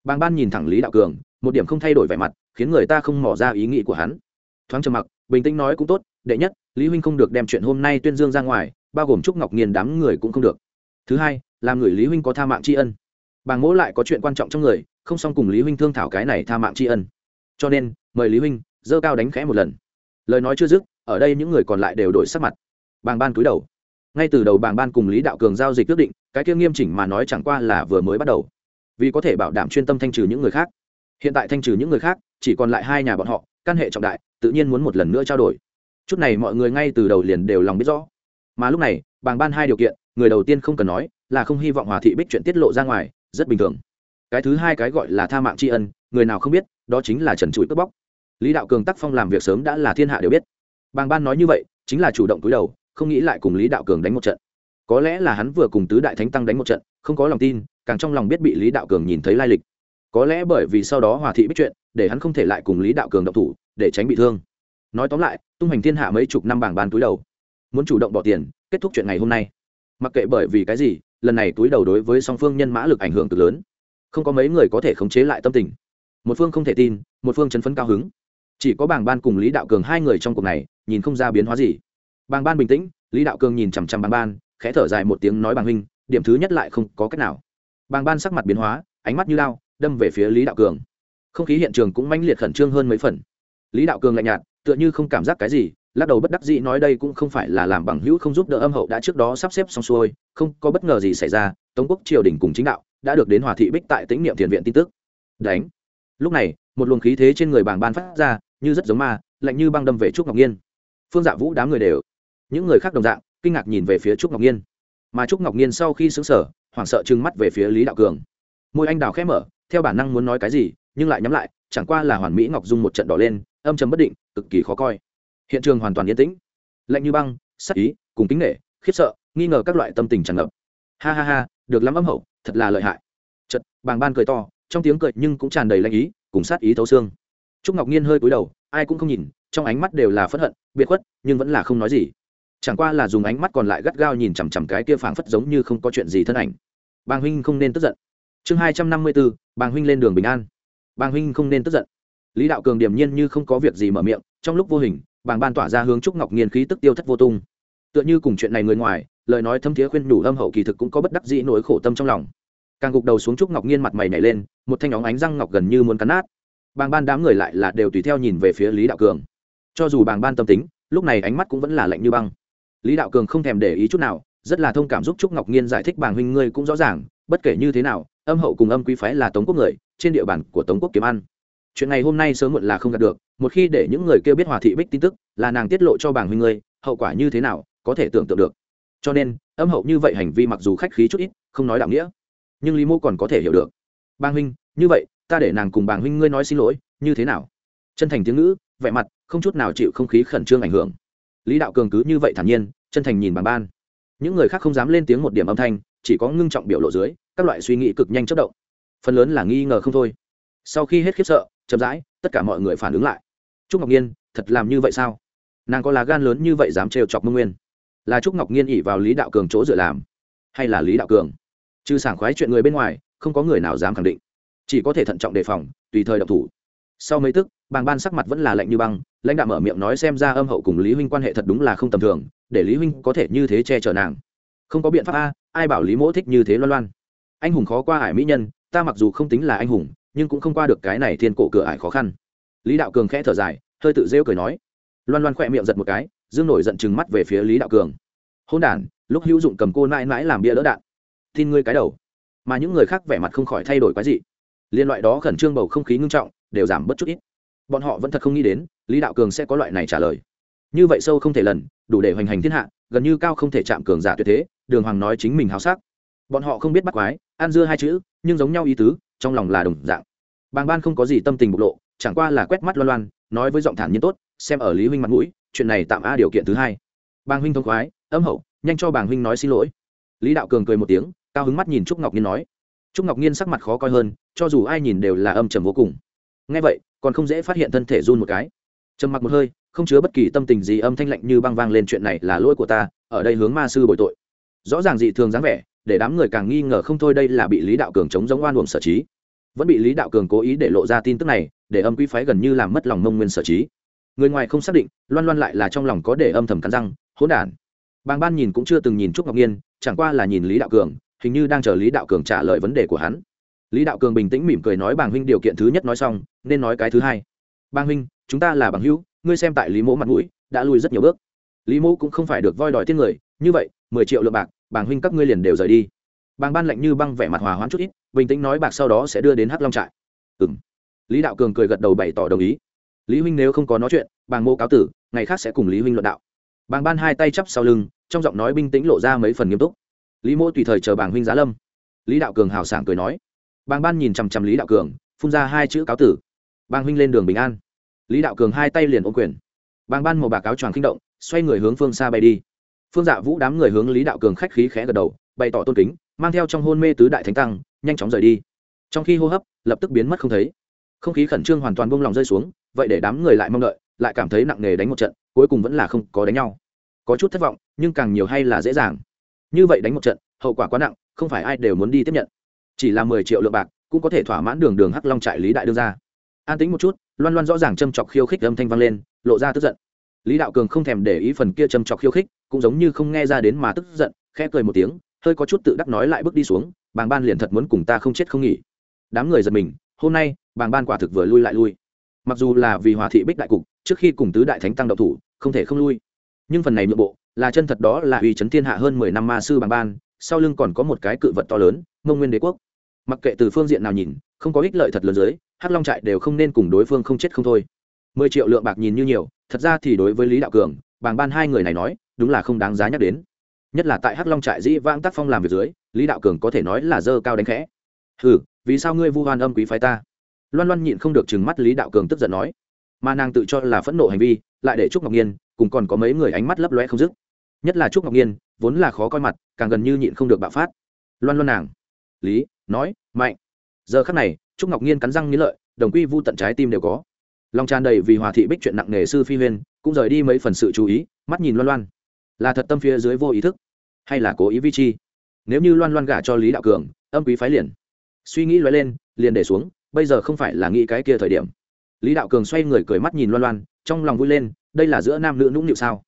Bàng ban nhìn thẳng lý đạo cường, một điểm không thay đổi vẻ mặt, khiến người ta không mỏ ra ý nghĩ của hắn. Thoáng trầm mặc, bình tĩnh nói cũng tốt, đệ nhất, lý huynh không được đem chuyện hôm nay tuyên dương ra ngoài, bao gồm trúc ngọc nghiền đám người cũng không được. Thứ hai, làm người lý huynh có tha mạng tri ân. Bàng mỗ lại có chuyện quan trọng trong người, không xong cùng lý huynh thương thảo cái này tha mạng tri ân. Cho nên, mời lý huynh, dơ cao đánh khẽ một lần lời nói chưa dứt, ở đây những người còn lại đều đổi sắc mặt. Bàng ban cúi đầu. Ngay từ đầu bàng ban cùng lý đạo cường giao dịch quyết định, cái kia nghiêm chỉnh mà nói chẳng qua là vừa mới bắt đầu. Vì có thể bảo đảm chuyên tâm thanh trừ những người khác. Hiện tại thanh trừ những người khác, chỉ còn lại hai nhà bọn họ, căn hệ trọng đại, tự nhiên muốn một lần nữa trao đổi. Chút này mọi người ngay từ đầu liền đều lòng biết rõ. Mà lúc này, bàng ban hai điều kiện, người đầu tiên không cần nói, là không hy vọng hòa thị bích chuyện tiết lộ ra ngoài, rất bình thường. Cái thứ hai cái gọi là tha mạng tri ân, người nào không biết, đó chính là trần trụi cướp bóc lý đạo cường tác phong làm việc sớm đã là thiên hạ đều biết bàng ban nói như vậy chính là chủ động túi đầu không nghĩ lại cùng lý đạo cường đánh một trận có lẽ là hắn vừa cùng tứ đại thánh tăng đánh một trận không có lòng tin càng trong lòng biết bị lý đạo cường nhìn thấy lai lịch có lẽ bởi vì sau đó hòa thị biết chuyện để hắn không thể lại cùng lý đạo cường động thủ để tránh bị thương nói tóm lại tung hành thiên hạ mấy chục năm bảng ban túi đầu muốn chủ động bỏ tiền kết thúc chuyện ngày hôm nay mặc kệ bởi vì cái gì lần này túi đầu đối với song phương nhân mã lực ảnh hưởng cực lớn không có mấy người có thể khống chế lại tâm tình một phương không thể tin một phương chấn phấn cao hứng chỉ có bảng ban cùng lý đạo cường hai người trong cuộc này, nhìn không ra biến hóa gì. Bàng ban bình tĩnh, lý đạo cường nhìn chằm chằm bàng ban, khẽ thở dài một tiếng nói bàng huynh, điểm thứ nhất lại không có cách nào. Bàng ban sắc mặt biến hóa, ánh mắt như lao, đâm về phía lý đạo cường. Không khí hiện trường cũng manh liệt khẩn trương hơn mấy phần. Lý đạo cường lạnh nhạt, tựa như không cảm giác cái gì, lắc đầu bất đắc dĩ nói đây cũng không phải là làm bằng hữu không giúp đỡ âm hậu đã trước đó sắp xếp xong xuôi, không có bất ngờ gì xảy ra, tống quốc triều đình cùng chính đạo đã được đến hòa thị bích tại tĩnh niệm thiền viện tin tức. Đánh. Lúc này, một luồng khí thế trên người bàng ban phát ra như rất giống ma, lạnh như băng đâm về trúc ngọc nhiên phương dạ vũ đám người đều, những người khác đồng dạng, kinh ngạc nhìn về phía trúc ngọc nhiên mà trúc ngọc nhiên sau khi xứng sở hoảng sợ trừng mắt về phía lý đạo cường. Môi anh đào khẽ mở, theo bản năng muốn nói cái gì, nhưng lại nhắm lại, chẳng qua là hoàn mỹ ngọc dung một trận đỏ lên, âm chấm bất định, cực kỳ khó coi. Hiện trường hoàn toàn yên tĩnh. Lạnh như băng, sắc ý, cùng kính nghệ khiếp sợ, nghi ngờ các loại tâm tình tràn ngập. Ha ha ha, được lắm âm hậu, thật là lợi hại. Chật bàng ban cười to, trong tiếng cười nhưng cũng tràn đầy lạnh ý, cùng sát ý thấu xương trúc ngọc nhiên hơi cúi đầu, ai cũng không nhìn, trong ánh mắt đều là phẫn hận, biệt khuất, nhưng vẫn là không nói gì. Chẳng qua là dùng ánh mắt còn lại gắt gao nhìn chằm chằm cái kia phảng phất giống như không có chuyện gì thân ảnh. Bàng huynh không nên tức giận. Chương hai trăm năm mươi bốn bàng huynh lên đường bình an. Bàng huynh không nên tức giận. Lý đạo cường điềm nhiên như không có việc gì mở miệng, trong lúc vô hình, bàng ban tỏa ra hướng trúc ngọc nghiên khí tức tiêu thất vô tung. Tựa như cùng chuyện này người ngoài, lời nói thâm thiế khuyên đủ âm hậu kỳ thực cũng có bất đắc dĩ nỗi khổ tâm trong lòng. Càng gục đầu xuống trúc ngọc nghiên mặt mày nhảy lên, một thanh óng ánh răng ngọc gần như muốn cắn nát bàng ban đám người lại là đều tùy theo nhìn về phía lý đạo cường cho dù bàng ban tâm tính lúc này ánh mắt cũng vẫn là lạnh như băng lý đạo cường không thèm để ý chút nào rất là thông cảm giúp trúc ngọc nhiên giải thích bàng huynh ngươi cũng rõ ràng bất kể như thế nào âm hậu cùng âm quý phái là tống quốc người trên địa bàn của tống quốc kiếm ăn chuyện này hôm nay sớm muộn là không gặp được một khi để những người kia biết hòa thị bích tin tức là nàng tiết lộ cho Bàng huynh ngươi hậu quả như thế nào có thể tưởng tượng được cho nên âm hậu như vậy hành vi mặc dù khách khí chút ít không nói đạo nghĩa nhưng lý mô còn có thể hiểu được Bàng huynh như vậy ta để nàng cùng bàng huynh ngươi nói xin lỗi, như thế nào? Chân thành tiếng ngữ, vẻ mặt, không chút nào chịu không khí khẩn trương ảnh hưởng. Lý đạo cường cứ như vậy thản nhiên, chân thành nhìn bàng ban. Những người khác không dám lên tiếng một điểm âm thanh, chỉ có ngưng trọng biểu lộ dưới, các loại suy nghĩ cực nhanh chất động. Phần lớn là nghi ngờ không thôi. Sau khi hết khiếp sợ, chậm rãi, tất cả mọi người phản ứng lại. Trúc ngọc nhiên, thật làm như vậy sao? Nàng có lá gan lớn như vậy dám trêu chọc mông nguyên? Là trúc ngọc nhiên ỉ vào lý đạo cường chỗ dựa làm, hay là lý đạo cường? Trừ sảng khoái chuyện người bên ngoài, không có người nào dám khẳng định chỉ có thể thận trọng đề phòng, tùy thời độc thủ. Sau mấy tức, bàng ban sắc mặt vẫn là lạnh như băng, lãnh đạo mở miệng nói xem ra âm hậu cùng lý huynh quan hệ thật đúng là không tầm thường, để lý huynh có thể như thế che chở nàng. Không có biện pháp a, ai bảo lý mỗ thích như thế loan loan. Anh hùng khó qua ải mỹ nhân, ta mặc dù không tính là anh hùng, nhưng cũng không qua được cái này thiên cổ cửa ải khó khăn. Lý đạo cường khẽ thở dài, hơi tự rêu cười nói. Loan loan khỏe miệng giật một cái, dương nổi giận chừng mắt về phía lý đạo cường. Hôn đ lúc hữu dụng cầm cô mãi mãi làm bia đỡ đạn. Tin ngươi cái đầu. Mà những người khác vẻ mặt không khỏi thay đổi quái dị liên loại đó khẩn trương bầu không khí ngưng trọng, đều giảm bớt chút ít. Bọn họ vẫn thật không nghĩ đến, lý đạo cường sẽ có loại này trả lời. Như vậy sâu không thể lần, đủ để hoành hành thiên hạ, gần như cao không thể chạm cường giả tuyệt thế, đường hoàng nói chính mình háo sắc. Bọn họ không biết bắt quái, ăn dưa hai chữ, nhưng giống nhau ý tứ, trong lòng là đồng dạng. Bàng ban không có gì tâm tình bộc lộ, chẳng qua là quét mắt loan loan, nói với giọng thản nhiên tốt, xem ở lý huynh mặt mũi, chuyện này tạm a điều kiện thứ hai. Bàng huynh thông khoái, âm hậu, nhanh cho bàng huynh nói xin lỗi. Lý đạo cường cười một tiếng, cao hứng mắt nhìn trúc ngọc nhiên nói. Trúc ngọc nhiên sắc mặt khó coi hơn cho dù ai nhìn đều là âm trầm vô cùng. Ngay vậy, còn không dễ phát hiện thân thể run một cái. Trầm mặc một hơi, không chứa bất kỳ tâm tình gì âm thanh lạnh như băng vang lên chuyện này là lỗi của ta, ở đây hướng ma sư bồi tội. Rõ ràng dị thường dáng vẻ, để đám người càng nghi ngờ không thôi đây là bị lý đạo cường chống giống oan uổng sở trí. Vẫn bị lý đạo cường cố ý để lộ ra tin tức này, để âm quy phái gần như làm mất lòng mông nguyên sở trí. Người ngoài không xác định, loan loan lại là trong lòng có để âm thầm cắn răng, hỗn đản. Bàng ban nhìn cũng chưa từng nhìn trúc ngọc nhiên chẳng qua là nhìn lý đạo cường, hình như đang chờ lý đạo cường trả lời vấn đề của hắn lý đạo cường bình tĩnh mỉm cười nói bàng huynh điều kiện thứ nhất nói xong, nên nói cái thứ hai. Bàng huynh, chúng ta là bằng hữu, ngươi xem tại lý mỗ mặt mũi, đã lùi rất nhiều bước. Lý mỗ cũng không phải được voi đòi tiên người, như vậy, mười triệu lượng bạc, bàng huynh các ngươi liền đều rời đi. Bàng ban lạnh như băng vẻ mặt hòa hoãn chút ít, bình tĩnh nói bạc sau đó sẽ đưa đến hắc long trại. Ừ m lý đạo cường cười gật đầu bày tỏ đồng ý. Lý huynh nếu không có nói chuyện, bàng mô cáo tử, ngày khác sẽ cùng lý huynh luận đạo. Bàng ban hai tay chắp sau lưng, trong giọng nói bình tĩnh lộ ra mấy phần nghiêm túc. Lý Mỗ tùy thời chờ bàng huynh giá lâm. Lý đạo cường hào sảng cười nói bàng ban nhìn chằm chằm lý đạo cường, phun ra hai chữ cáo tử. Bàng huynh lên đường bình an. Lý đạo cường hai tay liền ôm quyền. Bàng ban màu bạc áo choàng kinh động, xoay người hướng phương xa bay đi. Phương dạ vũ đám người hướng lý đạo cường khách khí khẽ gật đầu, bày tỏ tôn kính, mang theo trong hôn mê tứ đại thánh tăng, nhanh chóng rời đi. Trong khi hô hấp, lập tức biến mất không thấy. Không khí khẩn trương hoàn toàn buông lòng rơi xuống, vậy để đám người lại mong đợi, lại cảm thấy nặng nề đánh một trận, cuối cùng vẫn là không có đánh nhau. Có chút thất vọng, nhưng càng nhiều hay là dễ dàng. Như vậy đánh một trận, hậu quả quá nặng, không phải ai đều muốn đi tiếp nhận chỉ là mười triệu lượng bạc, cũng có thể thỏa mãn đường đường hắc long trại lý đại đương ra an tính một chút, loan loan rõ ràng châm chọc khiêu khích âm thanh vang lên, lộ ra tức giận. Lý đạo cường không thèm để ý phần kia châm chọc khiêu khích, cũng giống như không nghe ra đến mà tức giận, khẽ cười một tiếng, hơi có chút tự đắc nói lại bước đi xuống, bàng ban liền thật muốn cùng ta không chết không nghỉ. Đám người giật mình, hôm nay, bàng ban quả thực vừa lui lại lui. Mặc dù là vì hòa thị bích đại cục, trước khi cùng tứ đại thánh tăng đậu thủ, không thể không lui. Nhưng phần này nội bộ, là chân thật đó là uy chấn thiên hạ hơn mười năm ma sư bàng ban sau lưng còn có một cái cự vật to lớn mông nguyên đế quốc. Mặc kệ từ phương diện nào nhìn, không có ích lợi thật lớn dưới, hắc long trại đều không nên cùng đối phương không chết không thôi. Mười triệu lượng bạc nhìn như nhiều, thật ra thì đối với lý đạo cường, bàng ban hai người này nói, đúng là không đáng giá nhắc đến. Nhất là tại hắc long trại dĩ vãng tác phong làm việc dưới, lý đạo cường có thể nói là dơ cao đánh khẽ. Ừ vì sao ngươi vu hoan âm quý phái ta? Loan loan nhịn không được chừng mắt lý đạo cường tức giận nói. Mà nàng tự cho là phẫn nộ hành vi, lại để trúc ngọc nhiên, cùng còn có mấy người ánh mắt lấp loe không dứt nhất là trúc ngọc nhiên vốn là khó coi mặt, càng gần như nhịn không được bạo phát. Loan loan nàng, lý, nói, mạnh. Giờ khắc này, trúc ngọc nhiên cắn răng nghĩ lợi, đồng quy vu tận trái tim đều có. Lòng tràn đầy vì hòa thị bích chuyện nặng nề sư phi huyên, cũng rời đi mấy phần sự chú ý, mắt nhìn loan loan. Là thật tâm phía dưới vô ý thức, hay là cố ý vi chi? Nếu như loan loan gả cho lý đạo cường, âm quý phái liền. Suy nghĩ loay lên, liền để xuống, bây giờ không phải là nghĩ cái kia thời điểm. Lý đạo cường xoay người cười mắt nhìn loan loan, trong lòng vui lên, đây là giữa nam nữ nũng nịu sao?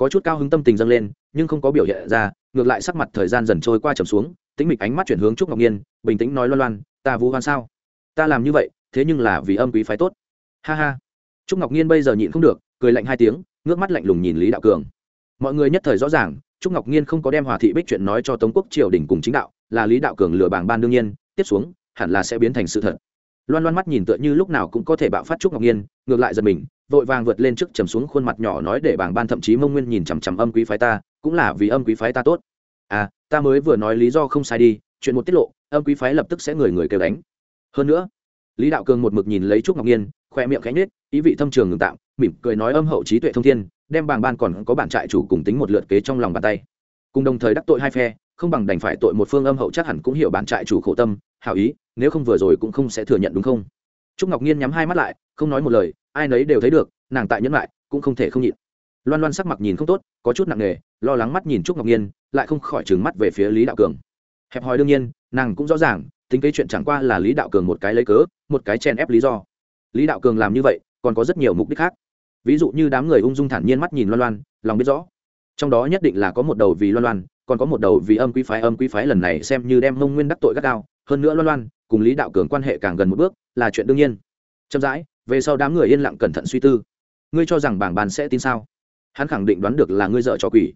Có chút cao hứng tâm tình dâng lên, nhưng không có biểu hiện ra, ngược lại sắc mặt thời gian dần trôi qua trầm xuống, tĩnh mịch ánh mắt chuyển hướng trúc ngọc nhiên, bình tĩnh nói loan loan, ta vũ hoan sao? Ta làm như vậy, thế nhưng là vì âm quý phái tốt. Ha ha. Trúc ngọc nhiên bây giờ nhịn không được, cười lạnh hai tiếng, ngước mắt lạnh lùng nhìn lý đạo cường. Mọi người nhất thời rõ ràng, trúc ngọc nhiên không có đem hòa thị bích chuyện nói cho tống quốc triều đình cùng chính đạo, là lý đạo cường lừa bảng ban đương nhiên, tiếp xuống, hẳn là sẽ biến thành sự thật. Loan loan mắt nhìn tựa như lúc nào cũng có thể bạo phát trúc ngọc nhiên, ngược lại giật mình vội vàng vượt lên trước trầm xuống khuôn mặt nhỏ nói để bảng ban thậm chí mông nguyên nhìn chằm chằm âm quý phái ta, cũng là vì âm quý phái ta tốt. À ta mới vừa nói lý do không sai đi, chuyện một tiết lộ, âm quý phái lập tức sẽ người người kêu đánh. Hơn nữa, lý đạo cường một mực nhìn lấy trúc ngọc nhiên, khoe miệng khẽ nhếch, ý vị thâm trường ngừng tạm, mỉm cười nói âm hậu trí tuệ thông thiên, đem bảng ban còn có bản trại chủ cùng tính một lượt kế trong lòng bàn tay. Cùng đồng thời đắc tội hai phe, không bằng đành phải tội một phương âm hậu chắc hẳn cũng hiểu bản trại chủ khổ tâm, hảo ý, nếu không vừa rồi cũng không sẽ thừa nhận đúng không? Trúc ngọc nhiên nhắm hai mắt lại, không nói một lời ai nấy đều thấy được, nàng tại nhẫn lại, cũng không thể không nhịn. Loan loan sắc mặt nhìn không tốt, có chút nặng nề, lo lắng mắt nhìn trúc ngọc nhiên, lại không khỏi trừng mắt về phía lý đạo cường. Hẹp hòi đương nhiên, nàng cũng rõ ràng, tính cái chuyện chẳng qua là lý đạo cường một cái lấy cớ, một cái chen ép lý do. Lý đạo cường làm như vậy, còn có rất nhiều mục đích khác. Ví dụ như đám người ung dung thản nhiên mắt nhìn loan loan, lòng biết rõ. Trong đó nhất định là có một đầu vì loan loan, còn có một đầu vì âm quý phái, âm quý phái lần này xem như đem mông nguyên đắc tội gắt gao. Hơn nữa loan loan, cùng lý đạo cường quan hệ càng gần một bước, là chuyện đương nhiên. Chậm rãi về sau đám người yên lặng cẩn thận suy tư. Ngươi cho rằng bảng bàn sẽ tin sao? Hắn khẳng định đoán được là ngươi dợ cho quỷ.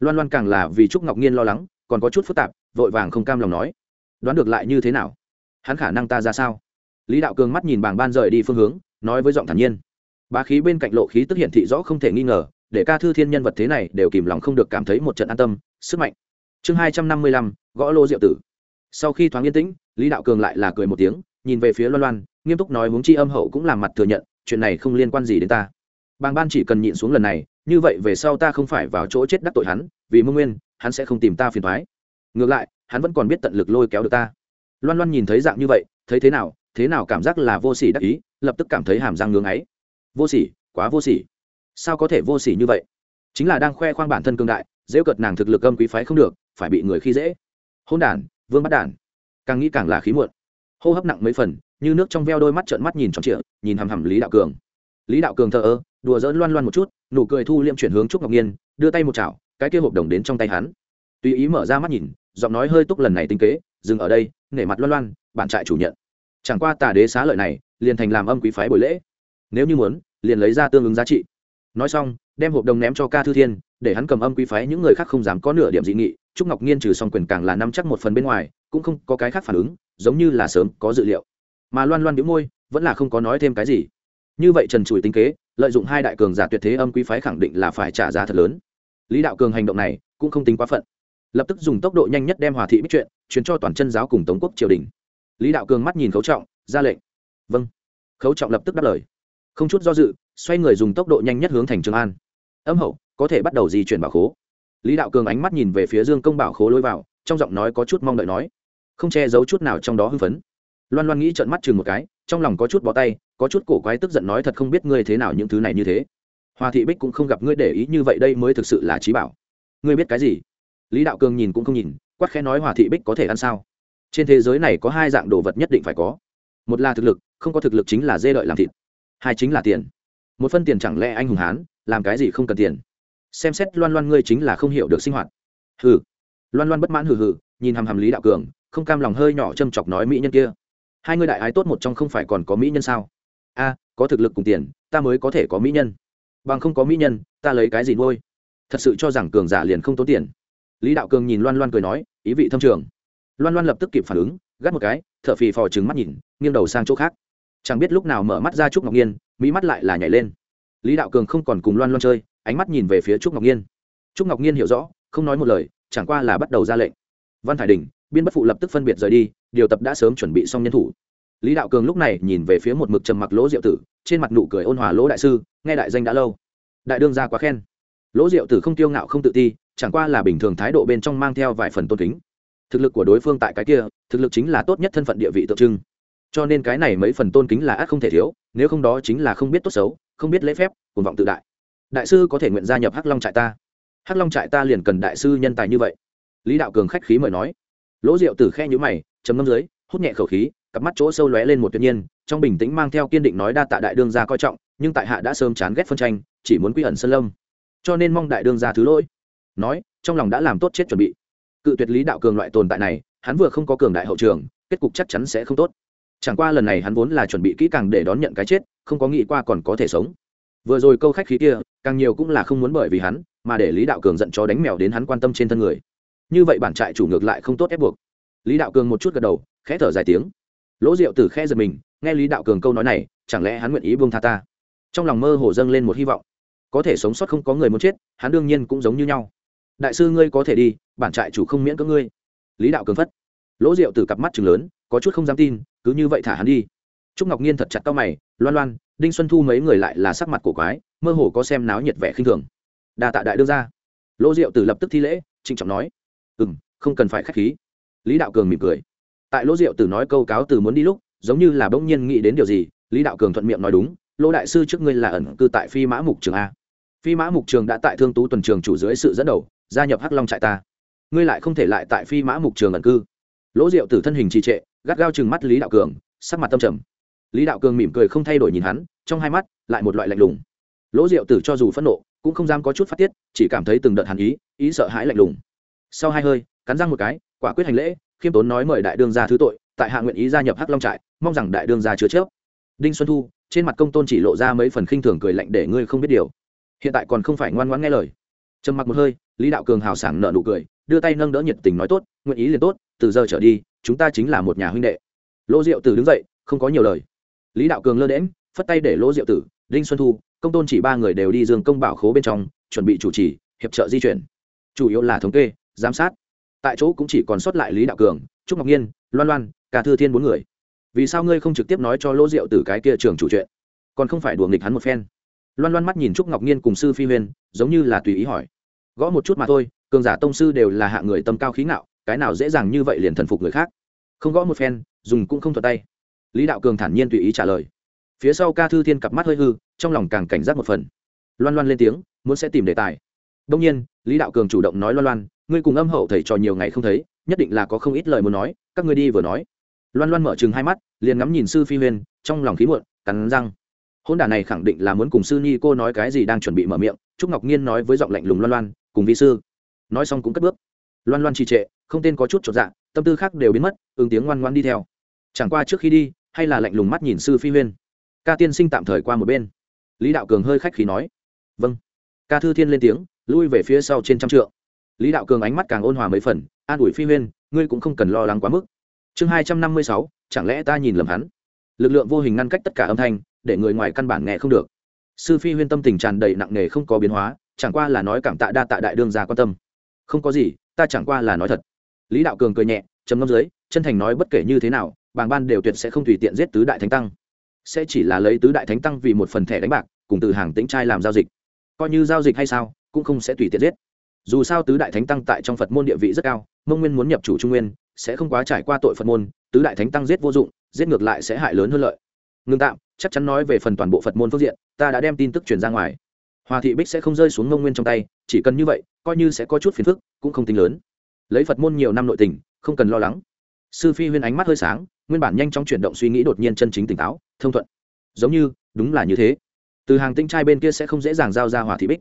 Loan loan càng là vì trúc ngọc nhiên lo lắng, còn có chút phức tạp, vội vàng không cam lòng nói. Đoán được lại như thế nào? Hắn khả năng ta ra sao? Lý đạo cường mắt nhìn bảng ban rời đi phương hướng, nói với giọng thản nhiên. Bá khí bên cạnh lộ khí tức hiện thị rõ không thể nghi ngờ, để ca thư thiên nhân vật thế này đều kìm lòng không được cảm thấy một trận an tâm, sức mạnh. Chương hai trăm năm mươi lăm, gõ lô diệu tử. Sau khi thoáng yên tĩnh, lý đạo cường lại là cười một tiếng, nhìn về phía loan loan nghiêm túc nói huống chi âm hậu cũng làm mặt thừa nhận, chuyện này không liên quan gì đến ta. Bàng ban chỉ cần nhịn xuống lần này, như vậy về sau ta không phải vào chỗ chết đắc tội hắn, vì mông nguyên, hắn sẽ không tìm ta phiền thoái ngược lại, hắn vẫn còn biết tận lực lôi kéo được ta. Loan loan nhìn thấy dạng như vậy, thấy thế nào thế nào cảm giác là vô sỉ đắc ý, lập tức cảm thấy hàm răng ngưng ấy vô sỉ, quá vô sỉ. Sao có thể vô sỉ như vậy? Chính là đang khoe khoang bản thân cương đại dễ cợt nàng thực lực âm quý phái không được, phải bị người khi dễ. Hôn đản, vương bắt đản. Càng nghĩ càng là khí muộn. Hô hấp nặng mấy phần như nước trong veo đôi mắt trợn mắt nhìn tròn trịa, nhìn hằm hằm lý đạo cường. Lý đạo cường thờ ơ, đùa dỡn loan loan một chút, nụ cười thu liêm chuyển hướng trúc ngọc nhiên, đưa tay một chảo, cái kia hộp đồng đến trong tay hắn. Tùy ý mở ra mắt nhìn, giọng nói hơi túc lần này tinh kế, dừng ở đây, nể mặt loan loan bạn trại chủ nhận. Chẳng qua tà đế xá lợi này, liền thành làm âm quý phái buổi lễ. Nếu như muốn, liền lấy ra tương ứng giá trị. Nói xong, đem hộp đồng ném cho ca thư thiên, để hắn cầm âm quý phái những người khác không dám có nửa điểm dị nghị, trúc ngọc nhiên trừ xong quyền càng là năm chắc một phần bên ngoài, cũng không có cái khác phản ứng, giống như là sớm có dự liệu mà loan loan đĩu môi, vẫn là không có nói thêm cái gì. Như vậy trần trùi tính kế, lợi dụng hai đại cường giả tuyệt thế âm quý phái khẳng định là phải trả giá thật lớn. Lý đạo cường hành động này cũng không tính quá phận. Lập tức dùng tốc độ nhanh nhất đem hòa thị biết chuyện truyền cho toàn chân giáo cùng tống quốc triều đình. Lý đạo cường mắt nhìn khấu trọng, ra lệnh. Vâng. Khấu trọng lập tức đáp lời. Không chút do dự, xoay người dùng tốc độ nhanh nhất hướng thành trường an. Âm hậu, có thể bắt đầu di chuyển bảo khố. Lý đạo cường ánh mắt nhìn về phía dương công bảo khố lối vào, trong giọng nói có chút mong đợi nói, không che giấu chút nào trong đó hưng phấn loan loan nghĩ trợn mắt chừng một cái, trong lòng có chút bó tay, có chút cổ quái tức giận nói thật không biết ngươi thế nào những thứ này như thế. Hoa thị bích cũng không gặp ngươi để ý như vậy đây mới thực sự là trí bảo. Ngươi biết cái gì? Lý đạo cường nhìn cũng không nhìn, quát khẽ nói hòa thị bích có thể ăn sao? Trên thế giới này có hai dạng đồ vật nhất định phải có. Một là thực lực, không có thực lực chính là dê đợi làm thịt. Hai chính là tiền. Một phân tiền chẳng lẽ anh hùng hán, làm cái gì không cần tiền? Xem xét loan loan ngươi chính là không hiểu được sinh hoạt. Hừ. Loan loan bất mãn hừ hừ, nhìn hằm hằm lý đạo cường, không cam lòng hơi nhỏ châm chọc nói mỹ nhân kia hai ngươi đại ái tốt một trong không phải còn có mỹ nhân sao? A, có thực lực cùng tiền, ta mới có thể có mỹ nhân. Bằng không có mỹ nhân, ta lấy cái gì nuôi? Thật sự cho rằng cường giả liền không tốn tiền. Lý đạo cường nhìn loan loan cười nói, ý vị thâm trường. Loan loan lập tức kịp phản ứng, gắt một cái t h ở phì phò trứng mắt nhìn, nghiêng đầu sang chỗ khác. Chẳng biết lúc nào mở mắt ra trúc ngọc nhiên mỹ mắt lại là nhảy lên. Lý đạo cường không còn cùng loan loan chơi, ánh mắt nhìn về phía trúc ngọc nhiên. Trúc ngọc nhiên hiểu rõ, không nói một lời, chẳng qua là bắt đầu ra lệnh. Văn thải đình biên bất phụ lập tức phân biệt rời đi, điều tập đã sớm chuẩn bị xong nhân thủ. Lý đạo cường lúc này nhìn về phía một mực trầm mặc lỗ diệu tử, trên mặt nụ cười ôn hòa lỗ đại sư, nghe đại danh đã lâu. Đại đương gia quá khen. Lỗ diệu tử không tiêu ngạo không tự ti, chẳng qua là bình thường thái độ bên trong mang theo vài phần tôn kính. Thực lực của đối phương tại cái kia, thực lực chính là tốt nhất thân phận địa vị tượng trưng. Cho nên cái này mấy phần tôn kính là ác không thể thiếu, nếu không đó chính là không biết tốt xấu, không biết lễ phép, cuồng vọng tự đại. Đại sư có thể nguyện gia nhập hắc long trại ta? Hắc long trại ta liền cần đại sư nhân tài như vậy. Lý đạo cường khách khí mời nói lỗ rượu từ khe nhũ mày chấm ngâm dưới, hút nhẹ khẩu khí, cặp mắt chỗ sâu lóe lên một tuyệt nhiên, trong bình tĩnh mang theo kiên định nói đa tạ đại đương gia coi trọng, nhưng tại hạ đã sớm chán ghét phân tranh, chỉ muốn quy ẩn sân lâm. Cho nên mong đại đương gia thứ lỗi. Nói, trong lòng đã làm tốt chết chuẩn bị. Cự tuyệt lý đạo cường loại tồn tại này, hắn vừa không có cường đại hậu trường, kết cục chắc chắn sẽ không tốt. Chẳng qua lần này hắn vốn là chuẩn bị kỹ càng để đón nhận cái chết, không có nghĩ qua còn có thể sống. Vừa rồi câu khách khí kia, càng nhiều cũng là không muốn bởi vì hắn, mà để lý đạo cường giận cho đánh mèo đến hắn quan tâm trên thân người như vậy bản trại chủ ngược lại không tốt ép buộc. Lý đạo cường một chút gật đầu, khẽ thở dài tiếng. Lỗ rượu từ khe giật mình, nghe lý đạo cường câu nói này, chẳng lẽ hắn nguyện ý buông tha ta? Trong lòng mơ hồ dâng lên một hy vọng. Có thể sống sót không có người muốn chết, hắn đương nhiên cũng giống như nhau. Đại sư ngươi có thể đi, bản trại chủ không miễn cưỡng ngươi. Lý đạo cường phất. Lỗ rượu từ cặp mắt chừng lớn, có chút không dám tin, cứ như vậy thả hắn đi. Trúc ngọc nhiên thật chặt tao mày, loan loan, đinh xuân thu mấy người lại là sắc mặt cổ quái, mơ hồ có xem náo nhiệt vẻ khinh thường. Đa tạ đại đương ra lỗ diệu từ lập tức thi lễ, trịnh trọng nói ừ m không cần phải k h á c h khí. Lý đạo cường mỉm cười. Tại lỗ diệu Tử nói câu cáo từ muốn đi lúc, giống như là bỗng nhiên nghĩ đến điều gì, lý đạo cường thuận miệng nói đúng, lỗ đại sư trước ngươi là ẩn cư tại phi mã mục trường a. Phi mã mục trường đã tại thương tú tuần trường chủ dưới sự dẫn đầu, gia nhập hắc long trại ta. Ngươi lại không thể lại tại phi mã mục trường ẩn cư. Lỗ diệu từ thân hình trì trệ, gắt gao chừng mắt lý đạo cường, sắc mặt tâm trầm. Lý đạo cường mỉm cười không thay đổi nhìn hắn, trong hai mắt lại một loại lạnh lùng. Lỗ diệu tử cho dù phẫn nộ, cũng không dám có chút phát tiết, chỉ cảm thấy từng đợt hàn ý ý sợ hãi lạnh lùng sau hai hơi, cắn răng một cái, quả quyết hành lễ, khiêm tốn nói mời đại đương gia thứ tội, tại hạ nguyện ý gia nhập hắc long trại, mong rằng đại đương gia chứa chớp. Đinh xuân thu, trên mặt công tôn chỉ lộ ra mấy phần khinh thường cười lạnh để ngươi không biết điều. Hiện tại còn không phải ngoan ngoãn nghe lời. Trầm mặc một hơi, lý đạo cường hào sảng nợ nụ cười, đưa tay nâng đỡ nhiệt tình nói tốt, nguyện ý liền tốt, từ giờ trở đi, chúng ta chính là một nhà huynh đệ. Lỗ diệu tử đứng dậy, không có nhiều lời. Lý đạo cường lơ đễm phất tay để lỗ diệu tử, đinh xuân thu, công tôn chỉ ba người đều đi dương công bảo khố bên trong, chuẩn bị chủ trì, hiệp trợ di chuyển. Chủ yếu là thống kê giám sát. Tại chỗ cũng chỉ còn sót lại lý đạo cường, trúc ngọc nhiên, loan loan cả thư thiên bốn người. Vì sao ngươi không trực tiếp nói cho lỗ diệu từ cái kia trường chủ chuyện? Còn không phải đùa nghịch hắn một phen. Loan loan mắt nhìn trúc ngọc nhiên cùng sư phi huyên giống như là tùy ý hỏi. Gõ một chút mà thôi, cường giả tông sư đều là hạ người tâm cao khí ngạo, cái nào dễ dàng như vậy liền thần phục người khác. Không gõ một phen, dùng cũng không thuật tay. Lý đạo cường thản nhiên tùy ý trả lời. Phía sau ca thư thiên cặp mắt hơi hư, trong lòng càng cảnh giác một phần. Loan loan lên tiếng, muốn sẽ tìm đề tài. Đông nhiên, lý đạo cường chủ động nói loan loan ngươi cùng âm hậu thầy trò nhiều ngày không thấy, nhất định là có không ít lời muốn nói, các ngươi đi vừa nói. Loan loan mở chừng hai mắt, liền ngắm nhìn sư phi huyên, trong lòng khí muộn, cắn răng. Hôn đả này khẳng định là muốn cùng sư ni cô nói cái gì đang chuẩn bị mở miệng, trúc ngọc nhiên nói với giọng lạnh lùng loan loan, cùng vi sư. Nói xong cũng cất bước. Loan loan trì trệ, không tên có chút chột dạ tâm tư khác đều biến mất, ứng tiếng ngoan ngoan đi theo. Chẳng qua trước khi đi, hay là lạnh lùng mắt nhìn sư phi huyên. Ca tiên sinh tạm thời qua một bên. Lý đạo cường hơi khách khí nói. Vâng. Ca thư thiên lên tiếng, lui về phía sau trên trăm trượng lý đạo cường ánh mắt càng ôn hòa mấy phần, an ủi phi huyên, ngươi cũng không cần lo lắng quá mức. Chương hai trăm năm mươi sáu, chẳng lẽ ta nhìn lầm hắn? Lực lượng vô hình ngăn cách tất cả âm thanh, để người ngoài căn bản nghe không được. Sư phi huyên tâm tình tràn đầy nặng nề không có biến hóa, chẳng qua là nói cảm tạ đa tạ đại đương gia quan tâm. Không có gì, ta chẳng qua là nói thật. Lý đạo cường cười nhẹ, trầm ngâm dưới, chân thành nói bất kể như thế nào, bàng ban đều tuyệt sẽ không tùy tiện giết tứ đại thánh tăng. Sẽ chỉ là lấy tứ đại thánh tăng vì một phần thẻ đánh bạc, cùng từ hàng tĩnh trai làm giao dịch. Coi như giao dịch hay sao, cũng không sẽ tùy tiện giết dù sao tứ đại thánh tăng tại trong phật môn địa vị rất cao mông nguyên muốn nhập chủ trung nguyên sẽ không quá trải qua tội phật môn tứ đại thánh tăng giết vô dụng giết ngược lại sẽ hại lớn hơn lợi ngưng tạm chắc chắn nói về phần toàn bộ phật môn phương diện ta đã đem tin tức truyền ra ngoài hòa thị bích sẽ không rơi xuống mông nguyên trong tay chỉ cần như vậy coi như sẽ có chút phiền phức cũng không tính lớn lấy phật môn nhiều năm nội tình không cần lo lắng sư phi huyên ánh mắt hơi sáng nguyên bản nhanh chóng chuyển động suy nghĩ đột nhiên chân chính tỉnh táo thông thuận giống như đúng là như thế từ hàng tinh trai bên kia sẽ không dễ dàng giao ra hòa thị bích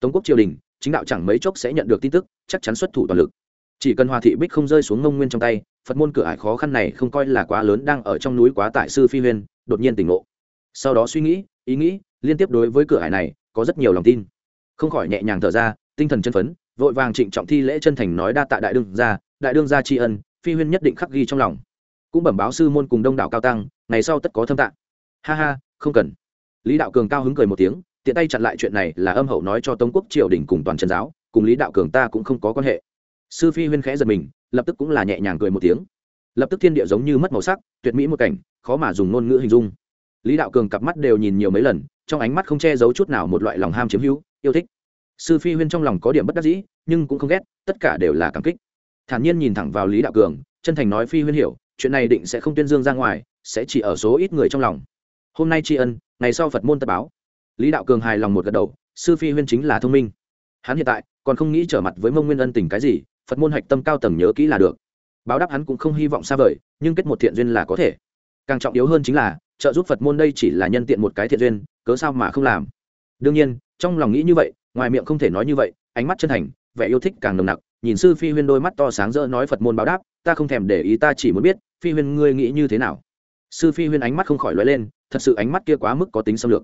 tống quốc triều đình chính đạo chẳng mấy chốc sẽ nhận được tin tức, chắc chắn xuất thủ toàn lực. Chỉ cần hòa thị bích không rơi xuống ngông nguyên trong tay, phật môn cửa ải khó khăn này không coi là quá lớn đang ở trong núi quá tại sư phi huyên, đột nhiên tỉnh ngộ. Sau đó suy nghĩ, ý nghĩ, liên tiếp đối với cửa ải này, có rất nhiều lòng tin. Không khỏi nhẹ nhàng thở ra, tinh thần chân phấn, vội vàng trịnh trọng thi lễ chân thành nói đa tạ đại đương gia, đại đương gia tri ân, phi huyên nhất định khắc ghi trong lòng. Cũng bẩm báo sư môn cùng đông đảo cao tăng, ngày sau tất có thâm tạng ha ha, không cần. Lý đạo cường cao hứng cười một tiếng tiện tay chặn lại chuyện này là âm hậu nói cho tống quốc triều đình cùng toàn trần giáo, cùng lý đạo cường ta cũng không có quan hệ. Sư phi huyên khẽ giật mình, lập tức cũng là nhẹ nhàng cười một tiếng. Lập tức thiên địa giống như mất màu sắc, tuyệt mỹ một cảnh, khó mà dùng ngôn ngữ hình dung. Lý đạo cường cặp mắt đều nhìn nhiều mấy lần, trong ánh mắt không che giấu chút nào một loại lòng ham chiếm hữu, yêu thích. Sư phi huyên trong lòng có điểm bất đắc dĩ, nhưng cũng không ghét, tất cả đều là cảm kích. Thản nhiên nhìn thẳng vào lý đạo cường, chân thành nói phi huyên hiểu, chuyện này định sẽ không tuyên dương ra ngoài, sẽ chỉ ở số ít người trong lòng. Hôm nay tri ân, ngày sau phật môn tập báo lý đạo cường hài lòng một gật đầu, sư phi huyên chính là thông minh. Hắn hiện tại còn không nghĩ trở mặt với mông nguyên ân tình cái gì, phật môn hạch tâm cao tầng nhớ kỹ là được. Báo đáp hắn cũng không hy vọng xa vời, nhưng kết một thiện duyên là có thể. Càng trọng yếu hơn chính là, trợ giúp phật môn đây chỉ là nhân tiện một cái thiện duyên, cớ sao mà không làm? Đương nhiên, trong lòng nghĩ như vậy, ngoài miệng không thể nói như vậy, ánh mắt chân thành, vẻ yêu thích càng nồng nặc, nhìn sư phi huyên đôi mắt to sáng rỡ nói phật môn báo đáp, ta không thèm để ý ta chỉ muốn biết, phi huyên ngươi nghĩ như thế nào? Sư phi huyên ánh mắt không khỏi lóe lên, thật sự ánh mắt kia quá mức có tính xâm lược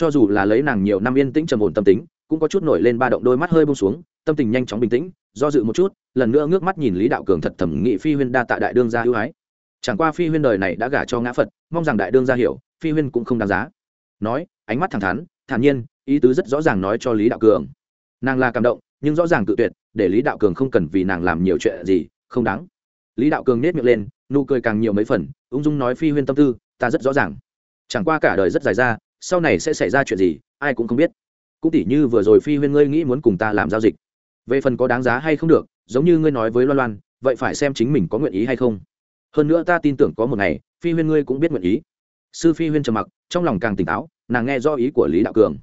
cho dù là lấy nàng nhiều năm yên tĩnh trầm ổn tâm tính, cũng có chút nổi lên ba động đôi mắt hơi bông xuống, tâm tình nhanh chóng bình tĩnh, do dự một chút, lần nữa ngước mắt nhìn lý đạo cường thật thẩm nghị phi huyên đa tạ đại đương gia ưu ái. Chẳng qua phi huyên đời này đã gả cho ngã phật, mong rằng đại đương gia hiểu, phi huyên cũng không đáng giá. Nói, ánh mắt thẳng thắn, thản nhiên, ý tứ rất rõ ràng nói cho lý đạo cường. Nàng là cảm động, nhưng rõ ràng tự tuyệt, để lý đạo cường không cần vì nàng làm nhiều chuyện gì, không đáng. Lý đạo cường nết miệng lên, nụ cười càng nhiều mấy phần, ung dung nói phi huyên tâm tư, ta rất rõ ràng. Chẳng qua cả đời rất dài ra sau này sẽ xảy ra chuyện gì, ai cũng không biết. Cũng tỉ như vừa rồi phi huyên ngươi nghĩ muốn cùng ta làm giao dịch. Về phần có đáng giá hay không được, giống như ngươi nói với loan loan, vậy phải xem chính mình có nguyện ý hay không. Hơn nữa ta tin tưởng có một ngày, phi huyên ngươi cũng biết nguyện ý. Sư phi huyên trầm mặc, trong lòng càng tỉnh táo, nàng nghe do ý của lý đạo cường.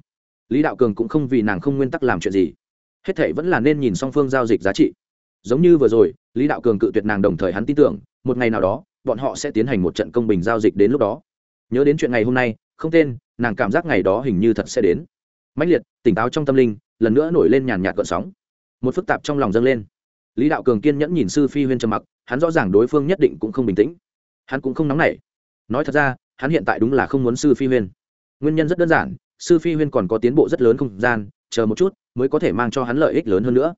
Lý đạo cường cũng không vì nàng không nguyên tắc làm chuyện gì. Hết thệ vẫn là nên nhìn song phương giao dịch giá trị. Giống như vừa rồi, lý đạo cường cự tuyệt nàng đồng thời hắn tin tưởng, một ngày nào đó, bọn họ sẽ tiến hành một trận công bình giao dịch đến lúc đó. Nhớ đến chuyện ngày hôm nay, không tên nàng cảm giác ngày đó hình như thật sẽ đến. Mãnh liệt, tỉnh táo trong tâm linh, lần nữa nổi lên nhàn nhạt gợn sóng. Một phức tạp trong lòng dâng lên. Lý đạo cường kiên nhẫn nhìn sư phi huyên trầm mặc, hắn rõ ràng đối phương nhất định cũng không bình tĩnh. Hắn cũng không nóng nảy. Nói thật ra, hắn hiện tại đúng là không muốn sư phi huyên. Nguyên nhân rất đơn giản, sư phi huyên còn có tiến bộ rất lớn không gian, chờ một chút mới có thể mang cho hắn lợi ích lớn hơn nữa.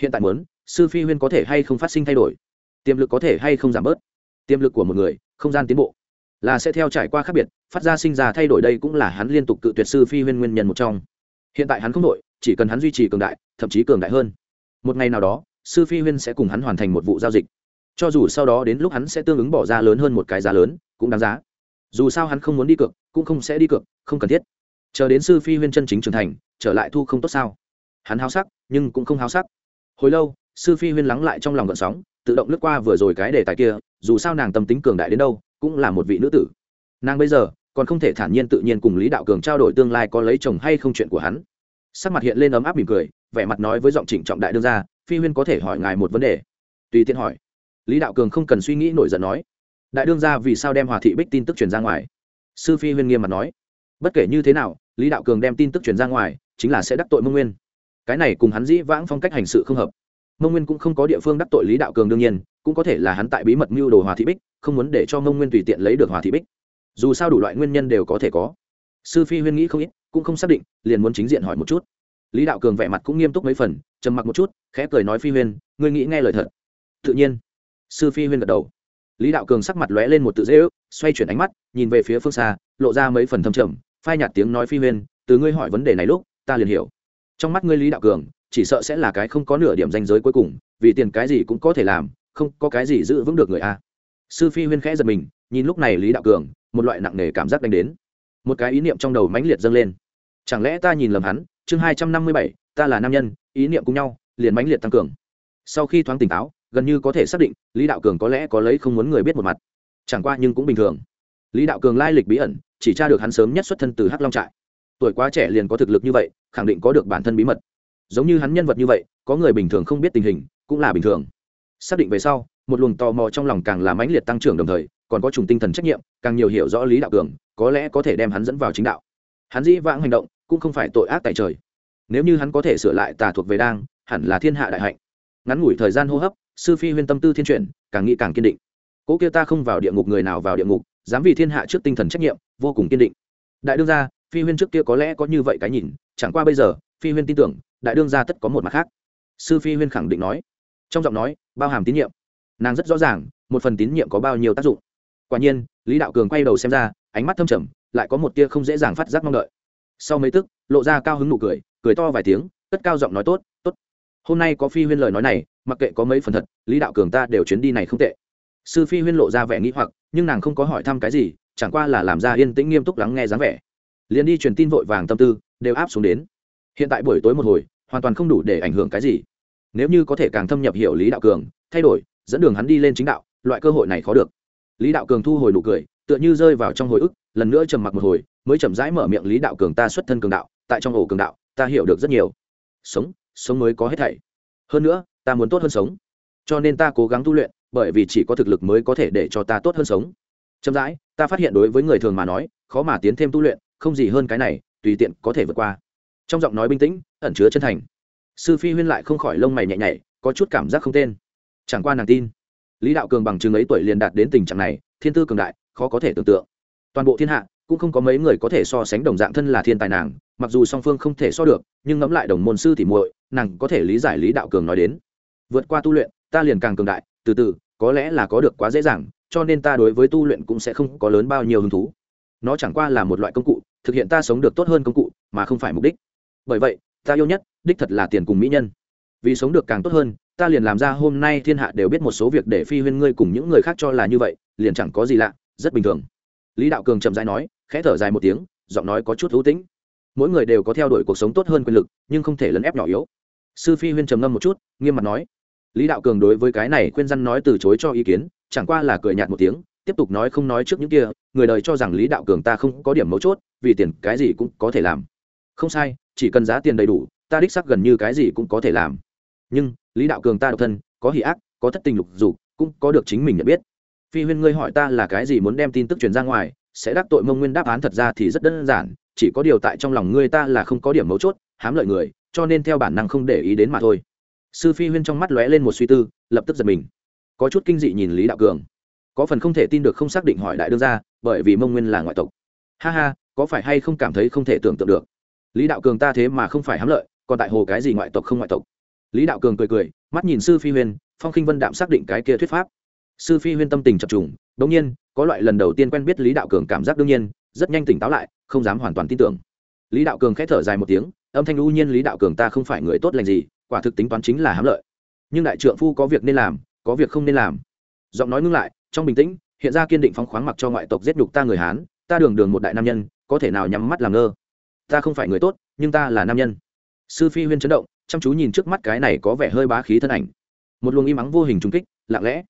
Hiện tại muốn, sư phi huyên có thể hay không phát sinh thay đổi? Tiềm lực có thể hay không giảm bớt? Tiềm lực của một người, không gian tiến bộ là sẽ theo trải qua khác biệt, phát ra sinh ra thay đổi đây cũng là hắn liên tục cự tuyệt sư phi huyên nguyên nhân một trong. Hiện tại hắn không đổi, chỉ cần hắn duy trì cường đại, thậm chí cường đại hơn. Một ngày nào đó, sư phi huyên sẽ cùng hắn hoàn thành một vụ giao dịch. Cho dù sau đó đến lúc hắn sẽ tương ứng bỏ ra lớn hơn một cái giá lớn, cũng đáng giá. Dù sao hắn không muốn đi cược, cũng không sẽ đi cược, không cần thiết. Chờ đến sư phi huyên chân chính trưởng thành, trở lại thu không tốt sao? Hắn háo sắc, nhưng cũng không háo sắc. Hồi lâu, sư phi huyên lắng lại trong lòng gợn sóng, tự động lướt qua vừa rồi cái đề tài kia, dù sao nàng tâm tính cường đại đến đâu cũng là một vị nữ tử. Nàng bây giờ còn không thể thản nhiên tự nhiên cùng lý đạo cường trao đổi tương lai có lấy chồng hay không chuyện của hắn. Sắc mặt hiện lên ấm áp mỉm cười, vẻ mặt nói với giọng trịnh trọng đại đương ra phi huyên có thể hỏi ngài một vấn đề. Tùy tiện hỏi. Lý đạo cường không cần suy nghĩ nổi giận nói. Đại đương ra vì sao đem hòa thị bích tin tức truyền ra ngoài? Sư phi huyên nghiêm mặt nói. Bất kể như thế nào, lý đạo cường đem tin tức truyền ra ngoài, chính là sẽ đắc tội mông nguyên. Cái này cùng hắn dĩ vãng phong cách hành sự không hợp mông nguyên cũng không có địa phương đắc tội lý đạo cường đương nhiên, cũng có thể là hắn tại bí mật mưu đồ hòa thị bích, không muốn để cho mông nguyên tùy tiện lấy được hòa thị bích. Dù sao đủ loại nguyên nhân đều có thể có. Sư phi huyên nghĩ không ít, cũng không xác định, liền muốn chính diện hỏi một chút. Lý đạo cường vẻ mặt cũng nghiêm túc mấy phần, trầm mặc một chút, khẽ cười nói phi huyên, ngươi nghĩ nghe lời thật. Tự nhiên. Sư phi huyên gật đầu. Lý đạo cường sắc mặt lóe lên một tự dễ ước, xoay chuyển ánh mắt, nhìn về phía phương xa, lộ ra mấy phần thâm trầm, phai nhạt tiếng nói phi huyên, từ ngươi hỏi vấn đề này lúc, ta liền hiểu. Trong mắt ngươi lý đạo cường chỉ sợ sẽ là cái không có nửa điểm danh giới cuối cùng, vì tiền cái gì cũng có thể làm, không có cái gì giữ vững được người a. Sư phi huyên khẽ giật mình, nhìn lúc này lý đạo cường, một loại nặng nề cảm giác đánh đến. Một cái ý niệm trong đầu mãnh liệt dâng lên. Chẳng lẽ ta nhìn lầm hắn? Chương hai trăm năm mươi bảy, ta là nam nhân, ý niệm cùng nhau, liền mãnh liệt tăng cường. Sau khi thoáng tỉnh táo, gần như có thể xác định, lý đạo cường có lẽ có lấy không muốn người biết một mặt. Chẳng qua nhưng cũng bình thường. Lý đạo cường lai lịch bí ẩn, chỉ tra được hắn sớm nhất xuất thân từ hắc long trại. Tuổi quá trẻ liền có thực lực như vậy, khẳng định có được bản thân bí mật giống như hắn nhân vật như vậy, có người bình thường không biết tình hình, cũng là bình thường. Xác định về sau, một luồng tò mò trong lòng càng làm mãnh liệt tăng trưởng đồng thời, còn có trùng tinh thần trách nhiệm, càng nhiều hiểu rõ lý đạo cường, có lẽ có thể đem hắn dẫn vào chính đạo. Hắn dĩ vãng hành động, cũng không phải tội ác tại trời. Nếu như hắn có thể sửa lại tà thuộc về đang, hẳn là thiên hạ đại hạnh. Ngắn ngủi thời gian hô hấp, sư phi huyên tâm tư thiên chuyển, càng nghĩ càng kiên định. Cỗ kia ta không vào địa ngục người nào vào địa ngục, dám vì thiên hạ trước tinh thần trách nhiệm, vô cùng kiên định. Đại đương gia, phi huyên trước kia có lẽ có như vậy cái nhìn, chẳng qua bây giờ, phi huyên tin tưởng đại đương gia tất có một mặt khác. Sư phi huyên khẳng định nói. Trong giọng nói, bao hàm tín nhiệm. Nàng rất rõ ràng, một phần tín nhiệm có bao nhiêu tác dụng. Quả nhiên, lý đạo cường quay đầu xem ra, ánh mắt thâm trầm, lại có một tia không dễ dàng phát giác mong đợi. Sau mấy tức, lộ ra cao hứng nụ cười cười to vài tiếng, cất cao giọng nói tốt tốt. Hôm nay có phi huyên lời nói này, mặc kệ có mấy phần thật, lý đạo cường ta đều chuyến đi này không tệ. Sư phi huyên lộ ra vẻ nghĩ hoặc, nhưng nàng không có hỏi thăm cái gì, chẳng qua là làm ra yên tĩnh nghiêm túc lắng nghe dáng vẻ. Liền đi truyền tin vội vàng tâm tư, đều áp xuống đến. Hiện tại buổi tối một hồi hoàn toàn không đủ để ảnh hưởng cái gì. Nếu như có thể càng thâm nhập hiểu lý đạo cường, thay đổi, dẫn đường hắn đi lên chính đạo, loại cơ hội này khó được. Lý đạo cường thu hồi nụ cười, tựa như rơi vào trong hồi ức, lần nữa trầm mặc một hồi, mới chậm rãi mở miệng lý đạo cường ta xuất thân cường đạo, tại trong ổ cường đạo, ta hiểu được rất nhiều. Sống sống mới có hết thảy. Hơn nữa, ta muốn tốt hơn sống. Cho nên ta cố gắng tu luyện, bởi vì chỉ có thực lực mới có thể để cho ta tốt hơn sống. Chậm rãi, ta phát hiện đối với người thường mà nói, khó mà tiến thêm tu luyện, không gì hơn cái này, tùy tiện có thể vượt qua trong giọng nói bình tĩnh, ẩn chứa chân thành. Sư phi huyên lại không khỏi lông mày nhẹ nhảy có chút cảm giác không tên. Chẳng qua nàng tin. Lý đạo cường bằng chứng ấy tuổi liền đạt đến tình trạng này, thiên tư cường đại, khó có thể tưởng tượng. Toàn bộ thiên hạ, cũng không có mấy người có thể so sánh đồng dạng thân là thiên tài nàng, mặc dù song phương không thể so được, nhưng ngẫm lại đồng môn sư thì muội, nàng có thể lý giải lý đạo cường nói đến. Vượt qua tu luyện, ta liền càng cường đại, từ từ, có lẽ là có được quá dễ dàng, cho nên ta đối với tu luyện cũng sẽ không có lớn bao nhiêu hứng thú. Nó chẳng qua là một loại công cụ, thực hiện ta sống được tốt hơn công cụ, mà không phải mục đích bởi vậy, ta yêu nhất, đích thật là tiền cùng mỹ nhân. Vì sống được càng tốt hơn, ta liền làm ra hôm nay thiên hạ đều biết một số việc để phi huyên ngươi cùng những người khác cho là như vậy, liền chẳng có gì lạ, rất bình thường. Lý đạo cường chậm rãi nói, khẽ thở dài một tiếng, giọng nói có chút thú tĩnh. Mỗi người đều có theo đuổi cuộc sống tốt hơn quyền lực, nhưng không thể lấn ép nhỏ yếu. Sư phi huyên trầm ngâm một chút, nghiêm mặt nói. Lý đạo cường đối với cái này khuyên răn nói từ chối cho ý kiến, chẳng qua là cười nhạt một tiếng, tiếp tục nói không nói trước những kia, người đời cho rằng lý đạo cường ta không có điểm mấu chốt, vì tiền cái gì cũng có thể làm không sai, chỉ cần giá tiền đầy đủ, ta đích sắc gần như cái gì cũng có thể làm. Nhưng, lý đạo cường ta độc thân, có hỷ ác, có thất tình lục dục, cũng có được chính mình nhận biết. Phi huyên ngươi hỏi ta là cái gì muốn đem tin tức truyền ra ngoài, sẽ đắc tội mông nguyên đáp án thật ra thì rất đơn giản, chỉ có điều tại trong lòng ngươi ta là không có điểm mấu chốt, hám lợi người, cho nên theo bản năng không để ý đến mà thôi. Sư phi huyên trong mắt lóe lên một suy tư, lập tức giật mình. Có chút kinh dị nhìn lý đạo cường. Có phần không thể tin được không xác định hỏi đại đương ra bởi vì mông nguyên là ngoại tộc. Ha ha, có phải hay không cảm thấy không thể tưởng tượng được? Lý đạo cường ta thế mà không phải hám lợi, còn tại hồ cái gì ngoại tộc không ngoại tộc? Lý đạo cường cười cười, mắt nhìn sư phi huyên, phong khinh vân đạm xác định cái kia thuyết pháp. Sư phi huyên tâm tình chập trùng đ ỗ n g nhiên, có loại lần đầu tiên quen biết lý đạo cường cảm giác đương nhiên, rất nhanh tỉnh táo lại, không dám hoàn toàn tin tưởng. Lý đạo cường k h ẽ thở dài một tiếng, âm thanh u nhiên lý đạo cường ta không phải người tốt lành gì, quả thực tính toán chính là hám lợi. Nhưng đại trượng phu có việc nên làm, có việc không nên làm. Giọng nói ngưng lại, trong bình tĩnh, hiện ra kiên định phóng khoáng mặc cho ngoại tộc giết nhục ta người hán, ta đường đường một đại nam nhân, có thể nào nhắm mắt làm ngơ? Ta không phải người tốt, nhưng ta là nam nhân. Sư phi huyên chấn động, chăm chú nhìn trước mắt cái này có vẻ hơi bá khí thân ảnh. Một luồng im mắng vô hình trung kích, lặng lẽ.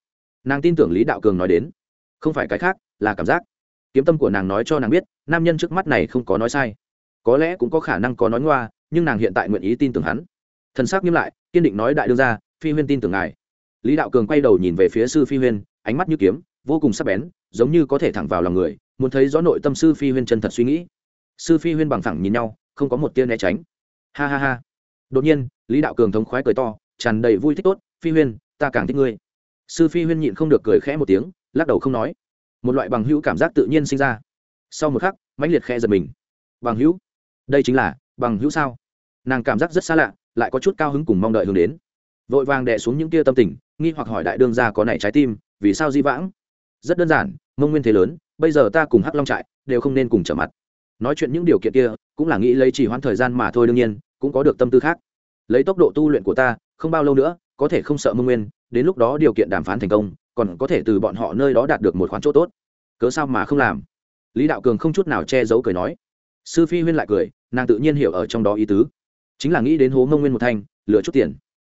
Nàng tin tưởng lý đạo cường nói đến. Không phải cái khác, là cảm giác. Kiếm tâm của nàng nói cho nàng biết, nam nhân trước mắt này không có nói sai. Có lẽ cũng có khả năng có nói ngoa, nhưng nàng hiện tại nguyện ý tin tưởng hắn. Thần s ắ c nghiêm lại, kiên định nói đại đương ra phi huyên tin tưởng ngài. Lý đạo cường quay đầu nhìn về phía sư phi huyên, ánh mắt như kiếm, vô cùng sắc bén, giống như có thể thẳng vào lòng người, muốn thấy rõ nội tâm sư phi huyên chân thật suy nghĩ sư phi huyên bằng phẳng nhìn nhau, không có một tia né tránh. Ha ha ha. Đột nhiên, lý đạo cường thống khoái cười to, tràn đầy vui thích tốt, phi huyên, ta càng thích ngươi. Sư phi huyên nhịn không được cười khẽ một tiếng, lắc đầu không nói. Một loại bằng hữu cảm giác tự nhiên sinh ra. Sau một khắc, mãnh liệt khẽ giật mình. Bằng hữu? Đây chính là, bằng hữu sao? Nàng cảm giác rất xa lạ, lại có chút cao hứng cùng mong đợi hướng đến. Vội vàng đè xuống những tia tâm tình, nghi hoặc hỏi đại đương gia có nảy trái tim, vì sao di vãng? Rất đơn giản, mông nguyên thế lớn, bây giờ ta cùng hắc long trại, đều không nên cùng trở mặt nói chuyện những điều kiện kia, cũng là nghĩ lấy chỉ hoãn thời gian mà thôi, đương nhiên, cũng có được tâm tư khác. Lấy tốc độ tu luyện của ta, không bao lâu nữa, có thể không sợ mông nguyên, đến lúc đó điều kiện đàm phán thành công, còn có thể từ bọn họ nơi đó đạt được một khoản chỗ tốt. Cớ sao mà không làm? Lý đạo cường không chút nào che giấu cười nói. Sư phi huyên lại cười, nàng tự nhiên hiểu ở trong đó ý tứ. Chính là nghĩ đến hố mông nguyên một thanh lựa chút tiền.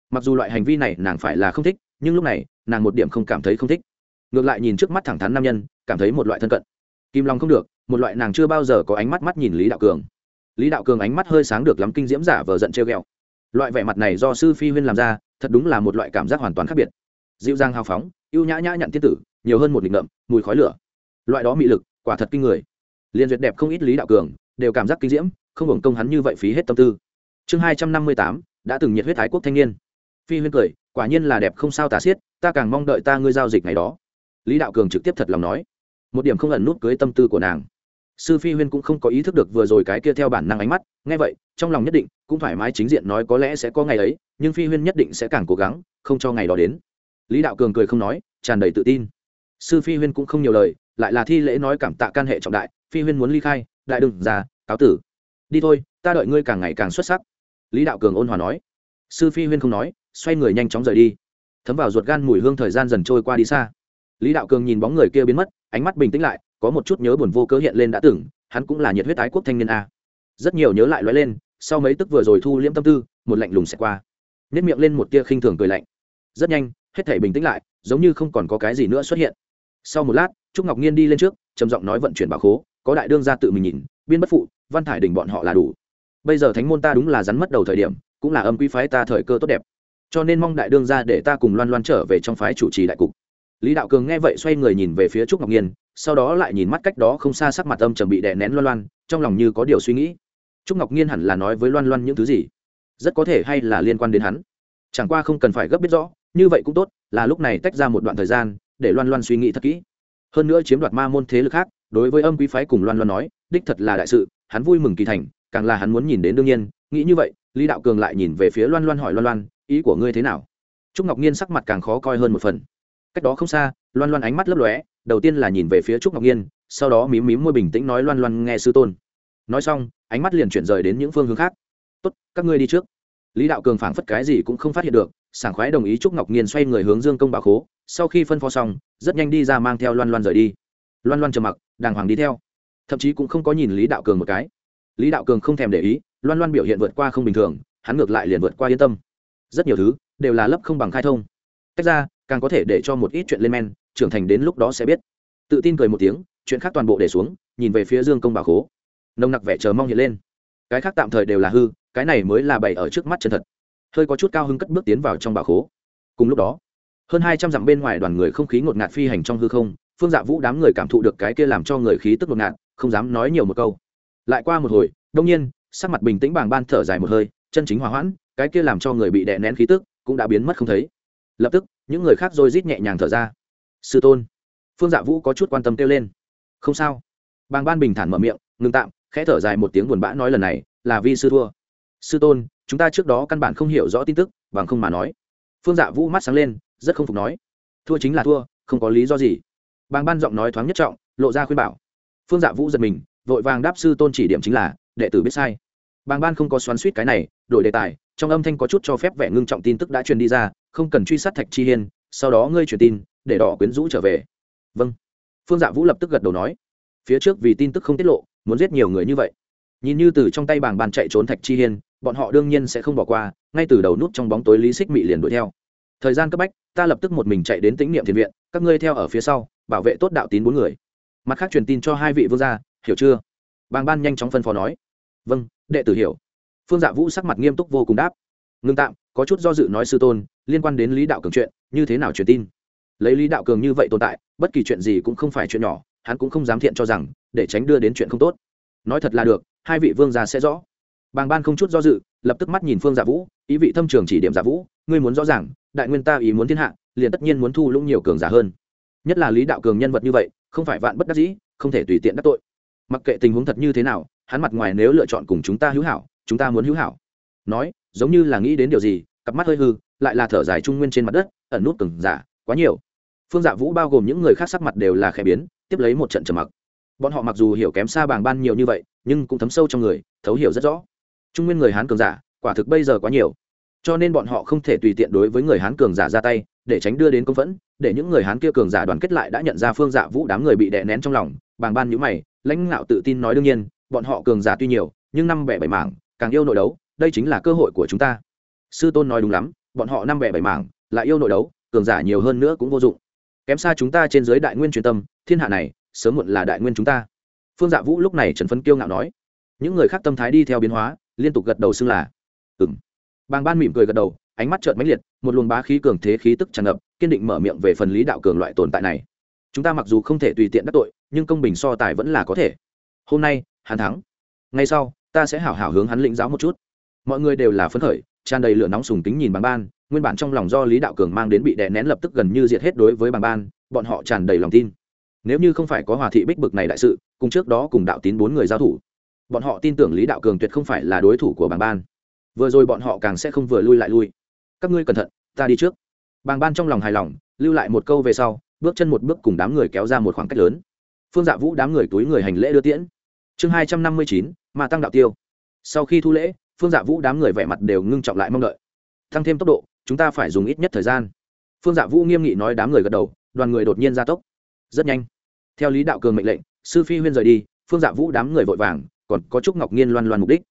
Mặc dù loại hành vi này nàng phải là không thích, nhưng lúc này, nàng một điểm không cảm thấy không thích. Ngược lại nhìn trước mắt thẳng thắn nam nhân, cảm thấy một loại thân cận. Kim long không được một loại nàng chưa bao giờ có ánh mắt mắt nhìn lý đạo cường. Lý đạo cường ánh mắt hơi sáng được lắm kinh diễm giả vờ giận treo ghẹo. Loại vẻ mặt này do sư phi huyên làm ra, thật đúng là một loại cảm giác hoàn toàn khác biệt. Dịu dàng hào phóng, ưu nhã nhã nhận tiết tử, nhiều hơn một nghịch ngợm, mùi khói lửa. Loại đó mị lực, quả thật kinh người. Liên duyệt đẹp không ít lý đạo cường, đều cảm giác kinh diễm, không hưởng công hắn như vậy phí hết tâm tư. Chương hai trăm năm mươi tám, đã từng nhiệt huyết thái quốc thanh niên. Phi huyên cười, quả nhiên là đẹp không sao tả xiết, ta càng mong đợi ta ngươi giao dịch ngày đó. Lý đạo cường trực tiếp thật lòng nói. Một điểm không ẩn nút cưới tâm tư của nàng sư phi huyên cũng không có ý thức được vừa rồi cái kia theo bản năng ánh mắt nghe vậy trong lòng nhất định cũng thoải mái chính diện nói có lẽ sẽ có ngày ấy nhưng phi huyên nhất định sẽ càng cố gắng không cho ngày đó đến. Lý đạo cường cười không nói tràn đầy tự tin. Sư phi huyên cũng không nhiều lời lại là thi lễ nói cảm tạ can hệ trọng đại phi huyên muốn ly khai đại đừng già, cáo tử. Đi thôi ta đợi ngươi càng ngày càng xuất sắc. Lý đạo cường ôn hòa nói. Sư phi huyên không nói xoay người nhanh chóng rời đi. Thấm vào ruột gan mùi hương thời gian dần trôi qua đi xa. Lý đạo cường nhìn bóng người kia biến mất ánh mắt bình tĩnh lại có một chút nhớ buồn vô cớ hiện lên đã từng, hắn cũng là nhiệt huyết ái quốc thanh niên a. Rất nhiều nhớ lại lóe lên, sau mấy tức vừa rồi thu liễm tâm tư, một lạnh lùng sẽ qua. Nếp miệng lên một tia khinh thường cười lạnh. Rất nhanh, hết thể bình tĩnh lại, giống như không còn có cái gì nữa xuất hiện. Sau một lát, trúc ngọc nhiên đi lên trước, trầm giọng nói vận chuyển bảo khố, có đại đương ra tự mình nhìn, biên bất phụ, văn thải đỉnh bọn họ là đủ. Bây giờ thánh môn ta đúng là rắn mất đầu thời điểm, cũng là âm quý phái ta thời cơ tốt đẹp. Cho nên mong đại đương ra để ta cùng loan loan trở về trong phái chủ trì đại cục. Lý đạo cường nghe vậy xoay người nhìn về phía trúc ngọc nhiên sau đó lại nhìn mắt cách đó không xa sắc mặt âm trầm bị đè nén loan loan, trong lòng như có điều suy nghĩ. Trúc ngọc nhiên hẳn là nói với loan loan những thứ gì? Rất có thể hay là liên quan đến hắn. Chẳng qua không cần phải gấp biết rõ, như vậy cũng tốt, là lúc này tách ra một đoạn thời gian, để loan loan suy nghĩ thật kỹ. Hơn nữa chiếm đoạt ma môn thế lực khác, đối với âm quý phái cùng loan loan nói, đích thật là đại sự, hắn vui mừng kỳ thành, càng là hắn muốn nhìn đến đương nhiên, nghĩ như vậy, lý đạo cường lại nhìn về phía loan loan hỏi loan loan, ý của ngươi thế nào? Trúc ngọc nhiên sắc mặt càng khó coi hơn một phần. Cách đó không xa, loan loan ánh mắt lấp lóe đầu tiên là nhìn về phía trúc ngọc nhiên sau đó mím mím môi bình tĩnh nói loan loan nghe sư tôn. Nói xong, ánh mắt liền chuyển rời đến những phương hướng khác. Tốt, các ngươi đi trước. Lý đạo cường phảng phất cái gì cũng không phát hiện được, sảng khoái đồng ý trúc ngọc nhiên xoay người hướng dương công bà khố, sau khi phân phó xong, rất nhanh đi ra mang theo loan loan rời đi. Loan loan trầm mặc, đàng hoàng đi theo. Thậm chí cũng không có nhìn lý đạo cường một cái. Lý đạo cường không thèm để ý, loan loan biểu hiện vượt qua không bình thường, hắn ngược lại liền vượt qua yên tâm. Rất nhiều thứ đều là lấp không bằng khai thông. Tách ra, càng có thể để cho một ít chuyện lên men trưởng thành đến lúc đó sẽ biết. Tự tin cười một tiếng, chuyện khác toàn bộ để xuống, nhìn về phía dương công bảo khố. Nồng nặc vẻ chờ mong hiện lên. Cái khác tạm thời đều là hư, cái này mới là bày ở trước mắt chân thật. Hơi có chút cao hứng cất bước tiến vào trong bảo khố. Cùng lúc đó, hơn hai trăm dặm bên ngoài đoàn người không khí ngột ngạt phi hành trong hư không, phương dạ vũ đám người cảm thụ được cái kia làm cho người khí tức ngột ngạt, không dám nói nhiều một câu. Lại qua một hồi đông nhiên, sắc mặt bình tĩnh bàng ban thở dài một hơi, chân chính hòa hoãn, cái kia làm cho người bị đè nén khí tức cũng đã biến mất không thấy. Lập tức, những người khác rồi rít nhẹ nhàng thở ra sư tôn. Phương dạ vũ có chút quan tâm kêu lên. Không sao. Bàng ban bình thản mở miệng, ngừng tạm, khẽ thở dài một tiếng buồn bã nói lần này, là vi sư thua. Sư tôn, chúng ta trước đó căn bản không hiểu rõ tin tức, bằng không mà nói. Phương dạ vũ mắt sáng lên, rất không phục nói. Thua chính là thua, không có lý do gì. Bàng ban giọng nói thoáng nhất trọng, lộ ra khuyên bảo. Phương dạ vũ giật mình, vội vàng đáp sư tôn chỉ điểm chính là, đệ tử biết sai. Bàng ban không có xoắn suýt cái này, đổi đề tài, trong âm thanh có chút cho phép vẻ ngưng trọng tin tức đã truyền đi ra, không cần truy sát thạch chi hiên sau đó ngươi truyền tin, để đỏ quyến rũ trở về. Vâng. Phương dạ vũ lập tức gật đầu nói. Phía trước vì tin tức không tiết lộ, muốn giết nhiều người như vậy. Nhìn như từ trong tay bàng bàn chạy trốn thạch chi hiên, bọn họ đương nhiên sẽ không bỏ qua, ngay từ đầu nút trong bóng tối lý xích mị liền đuổi theo. Thời gian cấp bách, ta lập tức một mình chạy đến tĩnh niệm thiền viện, các ngươi theo ở phía sau, bảo vệ tốt đạo tín bốn người. Mặt khác truyền tin cho hai vị vương gia, hiểu chưa? Bàng ban nhanh chóng phân phó nói. Vâng đệ tử hiểu. Phương dạ vũ sắc mặt nghiêm túc vô cùng đáp. Ngưng tạm, có chút do dự nói sư tôn, liên quan đến lý đạo cường chuyện như thế nào truyền tin? Lấy lý đạo cường như vậy tồn tại, bất kỳ chuyện gì cũng không phải chuyện nhỏ, hắn cũng không dám thiện cho rằng, để tránh đưa đến chuyện không tốt. Nói thật là được, hai vị vương gia sẽ rõ. Bàng ban không chút do dự, lập tức mắt nhìn phương giả vũ, ý vị thâm trường chỉ điểm giả vũ, ngươi muốn rõ ràng, đại nguyên ta ý muốn thiên hạ, liền tất nhiên muốn thu lũng nhiều cường giả hơn. Nhất là lý đạo cường nhân vật như vậy, không phải vạn bất đắc dĩ, không thể tùy tiện đắc tội. Mặc kệ tình huống thật như thế nào, hắn mặt ngoài nếu lựa chọn cùng chúng ta hữu hảo, chúng ta muốn hữu hảo. Nói, giống như là nghĩ đến điều gì, cặp mắt hơi hư lại là thở dài trung nguyên trên mặt đất, ẩn nút cường giả, quá nhiều. Phương dạ vũ bao gồm những người khác sắc mặt đều là khẽ biến, tiếp lấy một trận trầm mặc. Bọn họ mặc dù hiểu kém xa bàng ban nhiều như vậy, nhưng cũng thấm sâu trong người, thấu hiểu rất rõ. Trung nguyên người hán cường giả, quả thực bây giờ quá nhiều. Cho nên bọn họ không thể tùy tiện đối với người hán cường giả ra tay, để tránh đưa đến công phẫn, để những người hán kia cường giả đoàn kết lại đã nhận ra phương dạ vũ đám người bị đè nén trong lòng, bàng ban nhữ mày, lãnh ngạo tự tin nói đương nhiên, bọn họ cường giả tuy nhiều, nhưng năm bẻ bảy mảng, càng yêu nội đấu, đây chính là cơ hội của chúng ta. Sư tôn nói đúng lắm bọn họ năm bẻ bảy mảng, lại yêu nội đấu, cường giả nhiều hơn nữa cũng vô dụng. Kém xa chúng ta trên giới đại nguyên truyền tâm, thiên hạ này, sớm muộn là đại nguyên chúng ta. Phương dạ vũ lúc này trần phấn kiêu ngạo nói. Những người khác tâm thái đi theo biến hóa, liên tục gật đầu xưng là, Ừm. bàng ban mỉm cười gật đầu, ánh mắt trợn mãnh liệt, một luồng bá khí cường thế khí tức tràn ngập, kiên định mở miệng về phần lý đạo cường loại tồn tại này. Chúng ta mặc dù không thể tùy tiện đắc tội, nhưng công bình so tài vẫn là có thể. Hôm nay, hắn thắng. Ngay sau, ta sẽ hảo hảo hướng hắn lĩnh giáo một chút. Mọi người đều là phấn khởi tràn đầy lửa nóng sùng tính nhìn bằng ban, nguyên bản trong lòng do lý đạo cường mang đến bị đè nén lập tức gần như diệt hết đối với bằng ban, bọn họ tràn đầy lòng tin. Nếu như không phải có hòa thị bích bực này đại sự, cùng trước đó cùng đạo tín bốn người giao thủ, bọn họ tin tưởng lý đạo cường tuyệt không phải là đối thủ của bàng ban. Vừa rồi bọn họ càng sẽ không vừa lui lại lui. Các ngươi cẩn thận, ta đi trước. Bàng ban trong lòng hài lòng, lưu lại một câu về sau, bước chân một bước cùng đám người kéo ra một khoảng cách lớn. Phương dạ vũ đám người túi người hành lễ đưa tiễn. Chương hai trăm năm mươi chín mà tăng đạo tiêu. Sau khi thu lễ phương dạ vũ đám người vẻ mặt đều ngưng trọng lại mong đợi. Tăng thêm tốc độ, chúng ta phải dùng ít nhất thời gian. Phương dạ vũ nghiêm nghị nói đám người gật đầu, đoàn người đột nhiên gia tốc. Rất nhanh. Theo lý đạo cường mệnh lệnh, sư phi huyên rời đi, phương dạ vũ đám người vội vàng, còn có trúc ngọc nhiên loan loan mục đích.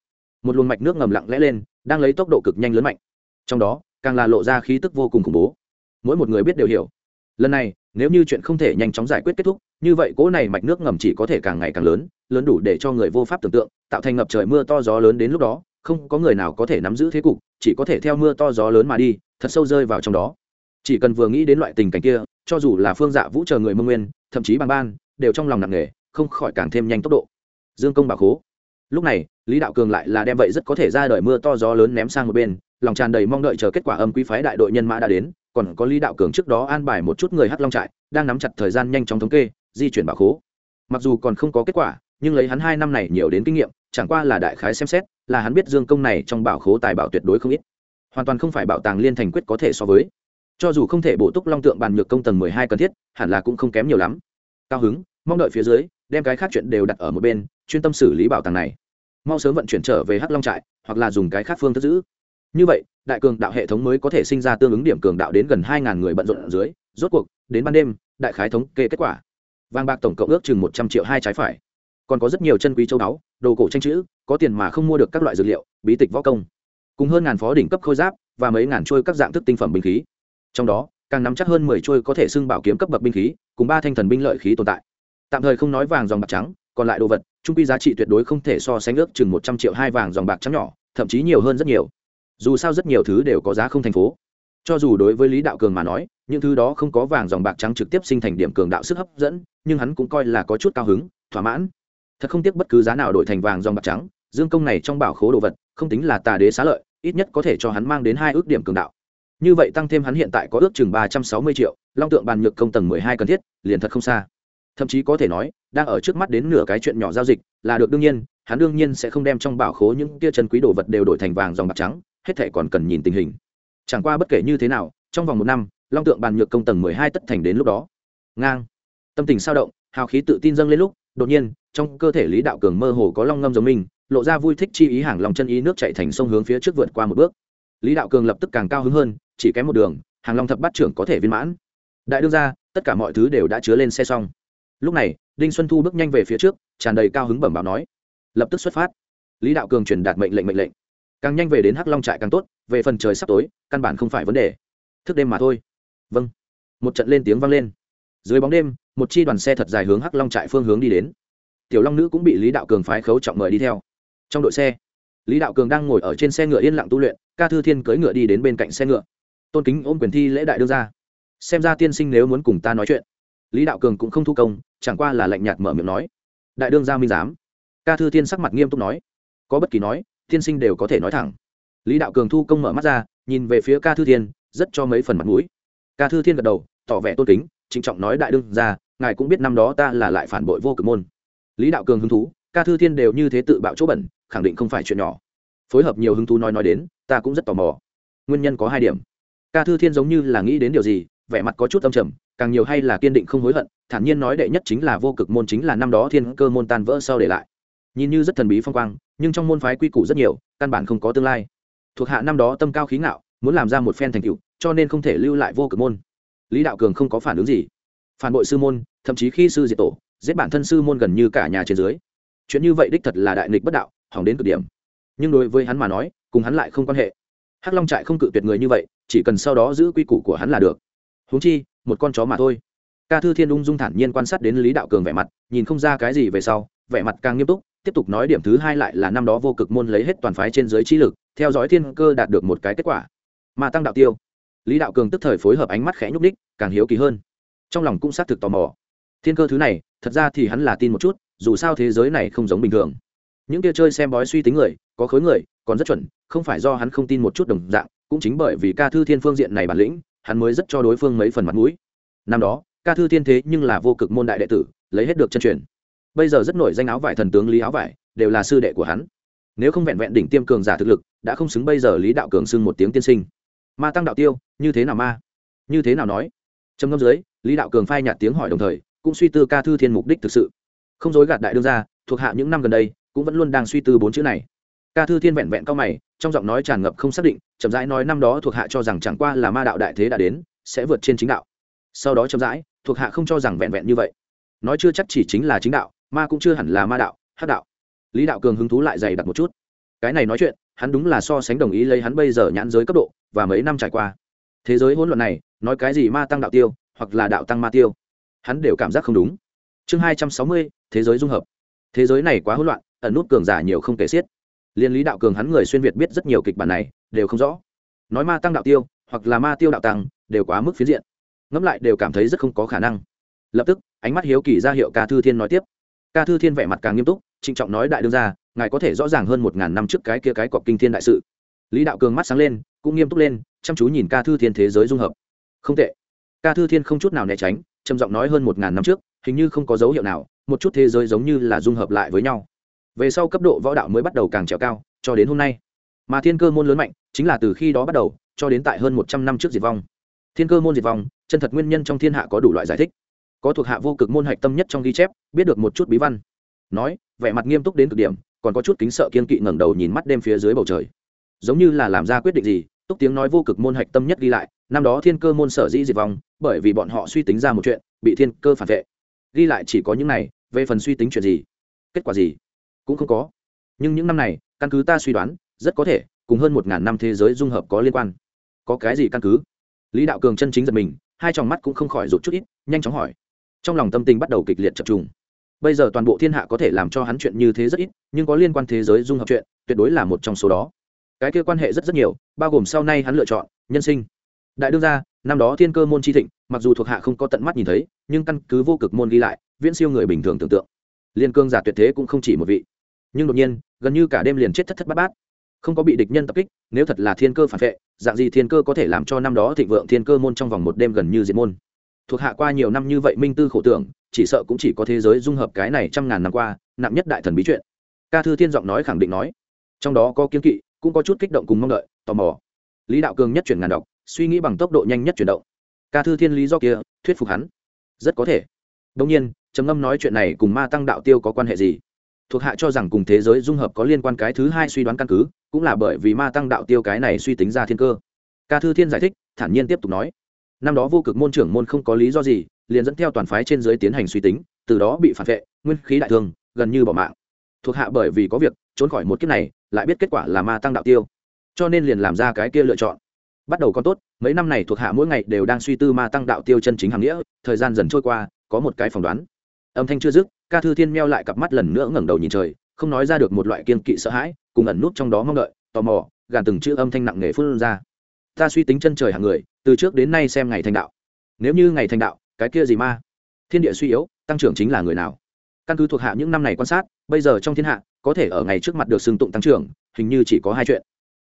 Một luồng mạch nước ngầm lặng lẽ lên, đang lấy tốc độ cực nhanh lớn mạnh. Trong đó, càng là lộ ra khí tức vô cùng khủng bố. Mỗi một người biết đều hiểu. Lần này, nếu như chuyện không thể nhanh chóng giải quyết kết thúc, như vậy cỗ này mạch nước ngầm chỉ có thể càng ngày càng lớn lớn đủ để cho người vô pháp tưởng tượng, tạo thành ngập trời mưa to gió lớn đến lúc đó không có người nào có thể nắm giữ thế cục, chỉ có thể theo mưa to gió lớn mà đi, thật sâu rơi vào trong đó. Chỉ cần vừa nghĩ đến loại tình cảnh kia, cho dù là phương dạ vũ chờ người mông nguyên, thậm chí bằng ban, đều trong lòng nặng nề, không khỏi càng thêm nhanh tốc độ. Dương công bà khố. Lúc này, lý đạo cường lại là đem vậy rất có thể ra đời mưa to gió lớn ném sang một bên, lòng tràn đầy mong đợi chờ kết quả âm quý phái đại đội nhân mã đã đến, còn có lý đạo cường trước đó an bài một chút người hắc long trại, đang nắm chặt thời gian nhanh chóng thống kê, di chuyển bà khố. Mặc dù còn không có kết quả, nhưng lấy hắn hai năm này nhiều đến kinh nghiệm, chẳng qua là đại khái xem xét là hắn biết dương công này trong bảo khố tài bảo tuyệt đối không ít. Hoàn toàn không phải bảo tàng liên thành quyết có thể so với. Cho dù không thể bổ túc long tượng bàn nhược công tầng mười hai cần thiết, hẳn là cũng không kém nhiều lắm. Cao hứng, mong đợi phía dưới, đem cái khác chuyện đều đặt ở một bên, chuyên tâm xử lý bảo tàng này. Mau sớm vận chuyển trở về hắc long trại, hoặc là dùng cái khác phương thức giữ. Như vậy, đại cường đạo hệ thống mới có thể sinh ra tương ứng điểm cường đạo đến gần hai ngàn người bận rộn ở dưới. Rốt cuộc, đến ban đêm, đại khái thống kê kết quả. Vàng bạc tổng cộng ước chừng một trăm triệu hai trái phải còn có rất nhiều chân quý châu báu, đồ cổ tranh chữ, có tiền mà không mua được các loại dược liệu, bí tịch võ công. Cùng hơn ngàn phó đỉnh cấp khôi giáp và mấy ngàn trôi các dạng thức tinh phẩm binh khí. Trong đó, càng nắm chắc hơn mười trôi có thể xưng bảo kiếm cấp bậc binh khí, cùng ba thanh thần binh lợi khí tồn tại. Tạm thời không nói vàng dòng bạc trắng, còn lại đồ vật, trung quy giá trị tuyệt đối không thể so sánh ước chừng một trăm triệu hai vàng dòng bạc trắng nhỏ, thậm chí nhiều hơn rất nhiều. Dù sao rất nhiều thứ đều có giá không thành phố. Cho dù đối với lý đạo cường mà nói, những thứ đó không có vàng dòng bạc trắng trực tiếp sinh thành điểm cường đạo sức hấp dẫn, nhưng hắn cũng coi là có chút cao hứng, thỏa mãn thật không tiếc bất cứ giá nào đổi thành vàng dòng bạc trắng, dương công này trong bảo khố đồ vật, không tính là tà đế xá lợi, ít nhất có thể cho hắn mang đến hai ước điểm cường đạo. Như vậy tăng thêm hắn hiện tại có ước chừng ba trăm sáu mươi triệu, long tượng bàn nhược công tầng mười hai cần thiết, liền thật không xa. Thậm chí có thể nói, đang ở trước mắt đến nửa cái chuyện nhỏ giao dịch, là được đương nhiên, hắn đương nhiên sẽ không đem trong bảo khố những kia chân quý đồ vật đều đổi thành vàng dòng bạc trắng, hết thể còn cần nhìn tình hình. Chẳng qua bất kể như thế nào, trong vòng một năm, long tượng bàn nhược công tầng mười hai tất thành đến lúc đó. Ngang. Tâm tình sao động, hào khí tự tin dâng lên lúc đột nhiên, trong cơ thể lý đạo cường mơ hồ có long ngâm giống mình, lộ ra vui thích chi ý hàng lòng chân ý nước chạy thành sông hướng phía trước vượt qua một bước. Lý đạo cường lập tức càng cao hứng hơn, chỉ kém một đường, hàng long thập bát trưởng có thể viên mãn. Đại đương ra tất cả mọi thứ đều đã chứa lên xe xong. Lúc này, đinh xuân thu bước nhanh về phía trước, tràn đầy cao hứng bẩm báo nói. Lập tức xuất phát. Lý đạo cường truyền đạt mệnh lệnh mệnh lệnh. Càng nhanh về đến hắc long trại càng tốt, về phần trời sắp tối, căn bản không phải vấn đề. Thức đêm mà thôi. Vâng. Một trận lên tiếng vang lên. Dưới bóng đêm một chi đoàn xe thật dài hướng hắc long trại phương hướng đi đến. Tiểu long nữ cũng bị lý đạo cường phái khấu trọng mời đi theo. Trong đội xe, lý đạo cường đang ngồi ở trên xe ngựa yên lặng tu luyện, ca thư thiên cưỡi ngựa đi đến bên cạnh xe ngựa. Tôn kính ôm quyền thi lễ đại đương ra xem ra tiên sinh nếu muốn cùng ta nói chuyện, lý đạo cường cũng không thu công, chẳng qua là lạnh nhạt mở miệng nói. Đại đương gia minh giám. Ca thư thiên sắc mặt nghiêm túc nói. Có bất kỳ nói, tiên sinh đều có thể nói thẳng. Lý đạo cường thu công mở mắt ra, nhìn về phía ca thư thiên, rất cho mấy phần mặt mũi. Ca thư thiên gật đầu, tỏ vẻ tôn kính, trịnh trọng nói đại đương ra ngài cũng biết năm đó ta là lại phản bội vô cực môn. Lý đạo cường hứng thú, ca thư thiên đều như thế tự bạo chỗ bẩn, khẳng định không phải chuyện nhỏ. Phối hợp nhiều hứng thú nói nói đến, ta cũng rất tò mò. Nguyên nhân có hai điểm. Ca thư thiên giống như là nghĩ đến điều gì, vẻ mặt có chút âm trầm, càng nhiều hay là kiên định không hối hận, thản nhiên nói đệ nhất chính là vô cực môn chính là năm đó thiên cơ môn tan vỡ sau để lại. Nhìn như rất thần bí phong quang, nhưng trong môn phái quy củ rất nhiều, căn bản không có tương lai. Thuộc hạ năm đó tâm cao khí ngạo, muốn làm ra một phen thành tựu, cho nên không thể lưu lại vô cực môn. Lý đạo cường không có phản ứng gì phản bội sư môn, thậm chí khi sư diệt tổ, giết bản thân sư môn gần như cả nhà trên dưới. Chuyện như vậy đích thật là đại nghịch bất đạo, hỏng đến cực điểm. Nhưng đối với hắn mà nói, cùng hắn lại không quan hệ. Hắc long trại không cự tuyệt người như vậy, chỉ cần sau đó giữ quy củ của hắn là được. Huống chi, một con chó mà thôi. Ca thư thiên ung dung thản nhiên quan sát đến lý đạo cường vẻ mặt, nhìn không ra cái gì về sau, vẻ mặt càng nghiêm túc, tiếp tục nói điểm thứ hai lại là năm đó vô cực môn lấy hết toàn phái trên dưới trí lực, theo dõi thiên cơ đạt được một cái kết quả. Mà tăng đạo tiêu, lý đạo cường tức thời phối hợp ánh mắt khẽ nhúc ních càng hiếu kỳ hơn trong lòng cũng xác thực tò mò. Thiên cơ thứ này, thật ra thì hắn là tin một chút, dù sao thế giới này không giống bình thường. Những kia chơi xem bói suy tính người, có khối người, còn rất chuẩn, không phải do hắn không tin một chút đồng dạng, cũng chính bởi vì ca thư thiên phương diện này bản lĩnh, hắn mới rất cho đối phương mấy phần mặt mũi. Năm đó, ca thư thiên thế nhưng là vô cực môn đại đệ tử, lấy hết được chân truyền. Bây giờ rất nổi danh áo vải thần tướng lý áo vải, đều là sư đệ của hắn. Nếu không vẹn vẹn đỉnh tiêm cường giả thực lực, đã không xứng bây giờ lý đạo cường xưng một tiếng tiên sinh. Ma tăng đạo tiêu, như thế nào ma? Như thế nào nói? Trầm ngâm dưới, lý đạo cường phai nhạt tiếng hỏi đồng thời, cũng suy tư ca thư thiên mục đích thực sự. Không dối gạt đại đương ra thuộc hạ những năm gần đây, cũng vẫn luôn đang suy tư bốn chữ này. Ca thư thiên vẹn vẹn cao mày, trong giọng nói tràn ngập không xác định, chậm rãi nói năm đó thuộc hạ cho rằng chẳng qua là ma đạo đại thế đã đến, sẽ vượt trên chính đạo. Sau đó chậm rãi, thuộc hạ không cho rằng vẹn vẹn như vậy. Nói chưa chắc chỉ chính là chính đạo, ma cũng chưa hẳn là ma đạo hát đạo. Lý đạo cường hứng thú lại dày đặt một chút. Cái này nói chuyện, hắn đúng là so sánh đồng ý lấy hắn bây giờ nhãn giới cấp độ, và mấy năm trải qua. Thế giới hỗn loạn này nói cái gì ma tăng đạo tiêu, hoặc là đạo tăng ma tiêu. Hắn đều cảm giác không đúng. Chương hai trăm sáu mươi, thế giới dung hợp. Thế giới này quá hỗn loạn, ẩn nút cường giả nhiều không kể xiết. Liên lý đạo cường hắn người xuyên việt biết rất nhiều kịch bản này, đều không rõ. Nói ma tăng đạo tiêu, hoặc là ma tiêu đạo tăng, đều quá mức phiến diện. Ngẫm lại đều cảm thấy rất không có khả năng. Lập tức, ánh mắt hiếu kỳ ra hiệu ca thư thiên nói tiếp. Ca thư thiên vẻ mặt càng nghiêm túc, trịnh trọng nói đại đương ra ngài có thể rõ ràng hơn một ngàn năm trước cái kia cái cọc kinh thiên đại sự. Lý đạo cường mắt sáng lên, cũng nghiêm túc lên, chăm chú nhìn ca thư thiên thế giới dung hợp không tệ. Ca thư thiên không chút nào né tránh, trầm giọng nói hơn một ngàn năm trước, hình như không có dấu hiệu nào, một chút thế giới giống như là dung hợp lại với nhau. Về sau cấp độ võ đạo mới bắt đầu càng trèo cao, cho đến hôm nay. Mà thiên cơ môn lớn mạnh, chính là từ khi đó bắt đầu, cho đến tại hơn một trăm năm trước diệt vong. Thiên cơ môn diệt vong, chân thật nguyên nhân trong thiên hạ có đủ loại giải thích. Có thuộc hạ vô cực môn hạch tâm nhất trong ghi chép, biết được một chút bí văn. Nói, vẻ mặt nghiêm túc đến cực điểm, còn có chút kính sợ kiên kỵ ngẩng đầu nhìn mắt đêm phía dưới bầu trời. Giống như là làm ra quyết định gì túc tiếng nói vô cực môn hạch tâm nhất ghi lại, năm đó thiên cơ môn sở dĩ diệt vong, bởi vì bọn họ suy tính ra một chuyện, bị thiên cơ phản vệ. Ghi lại chỉ có những này, về phần suy tính chuyện gì? Kết quả gì? Cũng không có. Nhưng những năm này, căn cứ ta suy đoán, rất có thể, cùng hơn một ngàn năm thế giới dung hợp có liên quan. Có cái gì căn cứ? Lý đạo cường chân chính giật mình, hai tròng mắt cũng không khỏi rụt chút ít, nhanh chóng hỏi. Trong lòng tâm tình bắt đầu kịch liệt chập trùng. Bây giờ toàn bộ thiên hạ có thể làm cho hắn chuyện như thế rất ít, nhưng có liên quan thế giới dung hợp chuyện, tuyệt đối là một trong số đó cái kia quan hệ rất rất nhiều, bao gồm sau này hắn lựa chọn, nhân sinh. Đại đương gia, năm đó thiên cơ môn chi thịnh, mặc dù thuộc hạ không có tận mắt nhìn thấy, nhưng căn cứ vô cực môn ghi lại, viễn siêu người bình thường tưởng tượng. Liên cương giả tuyệt thế cũng không chỉ một vị. Nhưng đột nhiên, gần như cả đêm liền chết thất thất bát bát. Không có bị địch nhân tập kích, nếu thật là thiên cơ phản vệ, dạng gì thiên cơ có thể làm cho năm đó thịnh vượng thiên cơ môn trong vòng một đêm gần như diệt môn? Thuộc hạ qua nhiều năm như vậy minh tư khổ tưởng, chỉ sợ cũng chỉ có thế giới dung hợp cái này trăm ngàn năm qua, nặng nhất đại thần bí chuyện. Ca thư thiên giọng nói khẳng định nói, trong đó có kiên kỵ cũng có chút kích động cùng mong đợi, tò mò. Lý đạo cường nhất chuyển ngàn đọc, suy nghĩ bằng tốc độ nhanh nhất chuyển động. Ca thư thiên lý do kia, thuyết phục hắn. Rất có thể. Đông nhiên, trầm ngâm nói chuyện này cùng ma tăng đạo tiêu có quan hệ gì? Thuộc hạ cho rằng cùng thế giới dung hợp có liên quan cái thứ hai suy đoán căn cứ, cũng là bởi vì ma tăng đạo tiêu cái này suy tính ra thiên cơ. Ca thư thiên giải thích, thản nhiên tiếp tục nói. Năm đó vô cực môn trưởng môn không có lý do gì, liền dẫn theo toàn phái trên giới tiến hành suy tính, từ đó bị phản vệ, nguyên khí đại thương, gần như bỏ mạng. Thuộc hạ bởi vì có việc, trốn khỏi một kiếp này lại biết kết quả là ma tăng đạo tiêu. Cho nên liền làm ra cái kia lựa chọn. Bắt đầu con tốt, mấy năm này thuộc hạ mỗi ngày đều đang suy tư ma tăng đạo tiêu chân chính hàng nghĩa, thời gian dần trôi qua, có một cái phỏng đoán. Âm thanh chưa dứt, ca thư thiên meo lại cặp mắt lần nữa ngẩng đầu nhìn trời, không nói ra được một loại kiên kỵ sợ hãi, cùng ẩn nút trong đó mong đợi, tò mò, gàn từng chữ âm thanh nặng nề phun ra. Ta suy tính chân trời hàng người, từ trước đến nay xem ngày thành đạo. Nếu như ngày thành đạo, cái kia gì ma? Thiên địa suy yếu, tăng trưởng chính là người nào? Căn cứ thuộc hạ những năm này quan sát, bây giờ trong thiên hạ có thể ở ngày trước mặt được xưng tụng tăng trưởng, hình như chỉ có hai chuyện.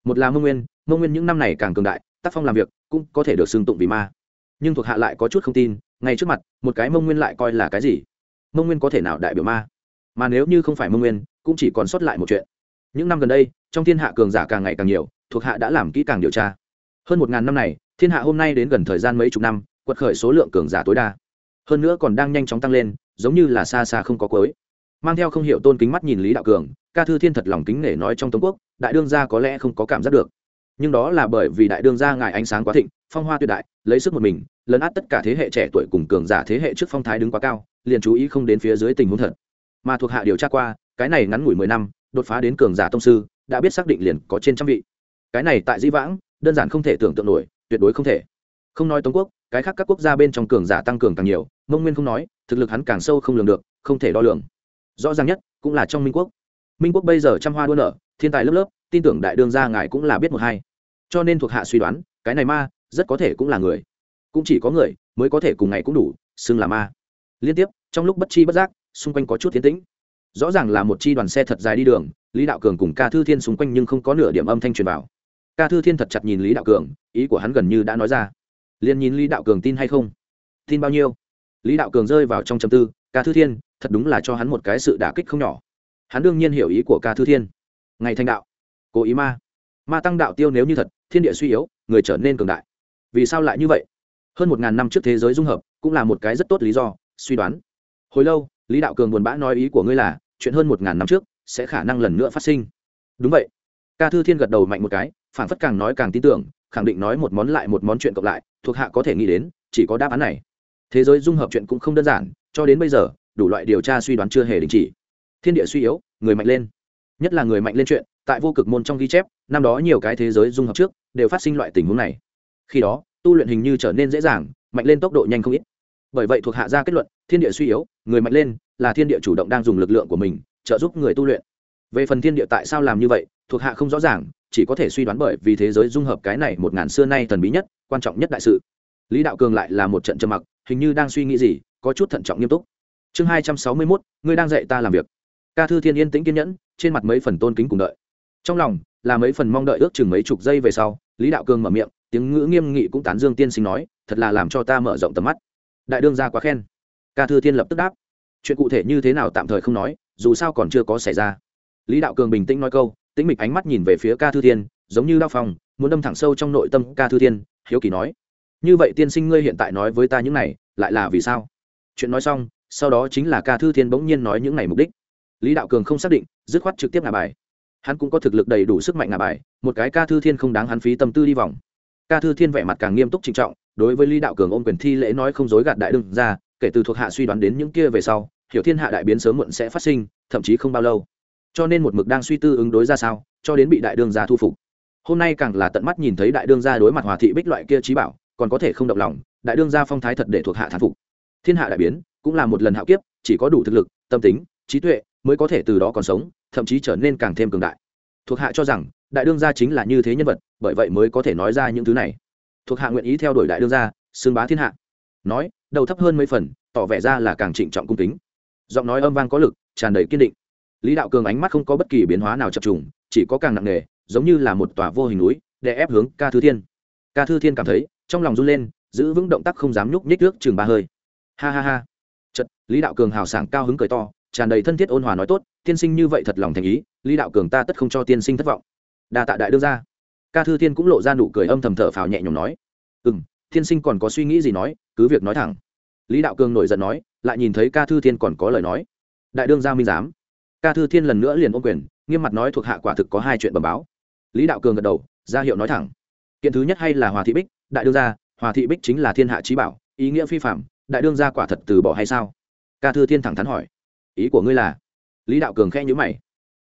Một là mông nguyên mông nguyên những năm này càng cường đại, tác phong làm việc cũng có thể được xưng tụng vì ma. Nhưng thuộc hạ lại có chút không tin ngay trước mặt, một cái mông nguyên lại coi là cái gì? Mông nguyên có thể nào đại biểu ma? Mà nếu như không phải mông nguyên, cũng chỉ còn sót lại một chuyện. Những năm gần đây, trong thiên hạ cường giả càng ngày càng nhiều, thuộc hạ đã làm kỹ càng điều tra. Hơn một ngàn năm này, thiên hạ hôm nay đến gần thời gian mấy chục năm, quật khởi số lượng cường giả tối đa. Hơn nữa còn đang nhanh chóng tăng lên, giống như là xa xa không có cuối mang theo không hiểu tôn kính mắt nhìn lý đạo cường, ca thư thiên thật lòng kính nể nói trong tống quốc, đại đương gia có lẽ không có cảm giác được. Nhưng đó là bởi vì đại đương gia ngài ánh sáng quá thịnh, phong hoa tuyệt đại, lấy sức một mình, lấn át tất cả thế hệ trẻ tuổi cùng cường giả thế hệ trước phong thái đứng quá cao, liền chú ý không đến phía dưới tình huống thật. Mà thuộc hạ điều tra qua, cái này ngắn ngủi mười năm, đột phá đến cường giả tông sư, đã biết xác định liền có trên trăm vị. Cái này tại di vãng, đơn giản không thể tưởng tượng nổi, tuyệt đối không thể. Không nói tống quốc, cái khác các quốc gia bên trong cường giả tăng cường càng nhiều, mông nguyên không nói, thực lực hắn càng sâu không lường được, không thể đo lường rõ ràng nhất cũng là trong minh quốc. Minh quốc bây giờ trăm hoa đua nở, thiên tài lớp lớp, tin tưởng đại đương gia ngài cũng là biết một hai. Cho nên thuộc hạ suy đoán, cái này ma rất có thể cũng là người. Cũng chỉ có người mới có thể cùng ngày cũng đủ, xưng là ma. Liên tiếp, trong lúc bất chi bất giác, xung quanh có chút thiên tĩnh. Rõ ràng là một chi đoàn xe thật dài đi đường, lý đạo cường cùng ca thư thiên xung quanh nhưng không có nửa điểm âm thanh truyền vào. Ca thư thiên thật chặt nhìn lý đạo cường, ý của hắn gần như đã nói ra. Liền nhìn lý đạo cường tin hay không? Tin bao nhiêu? Lý đạo cường rơi vào trong chầm tư, ca thư thiên thật đúng là cho hắn một cái sự đả kích không nhỏ. Hắn đương nhiên hiểu ý của ca thư thiên. Ngày thanh đạo. Cố ý ma. Ma tăng đạo tiêu nếu như thật, thiên địa suy yếu, người trở nên cường đại. Vì sao lại như vậy? Hơn một ngàn năm trước thế giới dung hợp, cũng là một cái rất tốt lý do, suy đoán. Hồi lâu, lý đạo cường buồn bã nói ý của ngươi là, chuyện hơn một ngàn năm trước, sẽ khả năng lần nữa phát sinh. Đúng vậy. Ca thư thiên gật đầu mạnh một cái phản phất càng nói càng tin tưởng, khẳng định nói một món lại một món chuyện cộng lại, thuộc hạ có thể nghĩ đến, chỉ có đáp án này. Thế giới dung hợp chuyện cũng không đơn giản, cho đến bây giờ đủ loại điều tra suy đoán chưa hề đình chỉ. Thiên địa suy yếu, người mạnh lên. Nhất là người mạnh lên chuyện, tại vô cực môn trong ghi chép, năm đó nhiều cái thế giới dung hợp trước, đều phát sinh loại tình huống này. Khi đó, tu luyện hình như trở nên dễ dàng, mạnh lên tốc độ nhanh không ít. Bởi vậy thuộc hạ ra kết luận, thiên địa suy yếu, người mạnh lên, là thiên địa chủ động đang dùng lực lượng của mình, trợ giúp người tu luyện. Về phần thiên địa tại sao làm như vậy, thuộc hạ không rõ ràng, chỉ có thể suy đoán bởi vì thế giới dung hợp cái này một ngàn xưa nay thần bí nhất, quan trọng nhất đại sự. Lý đạo cường lại là một trận trầm mặc, hình như đang suy nghĩ gì, có chút thận trọng nghiêm túc chương hai trăm sáu mươi mốt, ngươi đang dạy ta làm việc. Ca thư thiên yên tĩnh kiên nhẫn, trên mặt mấy phần tôn kính cùng đợi. Trong lòng, là mấy phần mong đợi ước chừng mấy chục giây về sau, lý đạo cường mở miệng, tiếng ngữ nghiêm nghị cũng tán dương tiên sinh nói, thật là làm cho ta mở rộng tầm mắt. Đại đương ra quá khen. Ca thư thiên lập tức đáp. Chuyện cụ thể như thế nào tạm thời không nói, dù sao còn chưa có xảy ra. Lý đạo cường bình tĩnh nói câu, tĩnh mịch ánh mắt nhìn về phía ca thư thiên, giống như đao phòng muốn đâm thẳng sâu trong nội tâm ca thư thiên, hiếu kỳ nói. Như vậy tiên sinh ngươi hiện tại nói với ta những này, lại là vì sao? Chuyện nói xong sau đó chính là ca thư thiên bỗng nhiên nói những ngày mục đích. Lý đạo cường không xác định, dứt khoát trực tiếp ngả bài. Hắn cũng có thực lực đầy đủ sức mạnh ngả bài, một cái ca thư thiên không đáng hắn phí tâm tư đi vòng. Ca thư thiên vẻ mặt càng nghiêm túc trịnh trọng, đối với lý đạo cường ôm quyền thi lễ nói không dối gạt đại đương ra, kể từ thuộc hạ suy đoán đến những kia về sau, hiểu thiên hạ đại biến sớm muộn sẽ phát sinh, thậm chí không bao lâu. Cho nên một mực đang suy tư ứng đối ra sao, cho đến bị đại đương gia thu phục. Hôm nay càng là tận mắt nhìn thấy đại đương gia đối mặt hòa thị bích loại kia trí bảo, còn có thể không động lòng, đại đương gia phong thái thật để thuộc hạ thán phục. Thiên hạ đại biến cũng là một lần hạo kiếp, chỉ có đủ thực lực, tâm tính, trí tuệ mới có thể từ đó còn sống, thậm chí trở nên càng thêm cường đại. Thuộc hạ cho rằng, đại đương gia chính là như thế nhân vật, bởi vậy mới có thể nói ra những thứ này. Thuộc hạ nguyện ý theo đuổi đại đương gia xương bá thiên hạ. Nói, đầu thấp hơn mấy phần, tỏ vẻ ra là càng trịnh trọng cung kính. Giọng nói âm vang có lực, tràn đầy kiên định. Lý đạo cường ánh mắt không có bất kỳ biến hóa nào chập trùng, chỉ có càng nặng nề, giống như là một tòa vô hình núi để ép hướng ca thư thiên. Ca thư thiên cảm thấy, trong lòng run lên, giữ vững động tác không dám nhúc nhích nước chừng ba hơi. Ha ha ha chật lý đạo cường hào sảng cao hứng cười to tràn đầy thân thiết ôn hòa nói tốt tiên sinh như vậy thật lòng thành ý lý đạo cường ta tất không cho tiên sinh thất vọng. Đa tạ đại đương gia, ca thư thiên cũng lộ ra nụ cười âm thầm thở phào nhẹ nhõm nói ừ m tiên sinh còn có suy nghĩ gì nói cứ việc nói thẳng. Lý đạo cường nổi giận nói lại nhìn thấy ca thư thiên còn có lời nói đại đương gia minh giám. Ca thư thiên lần nữa liền ôm quyền nghiêm mặt nói thuộc hạ quả thực có hai chuyện bẩm báo. Lý đạo cường gật đầu ra hiệu nói thẳng kiện thứ nhất hay là hòa thị bích đại đương gia hòa thị bích chính là thiên hạ trí bảo ý nghĩa phi phạm đại đương gia quả thật từ bỏ hay sao? Ca thư thiên thẳng thắn hỏi. Ý của ngươi là? Lý đạo cường khẽ nhữ mày.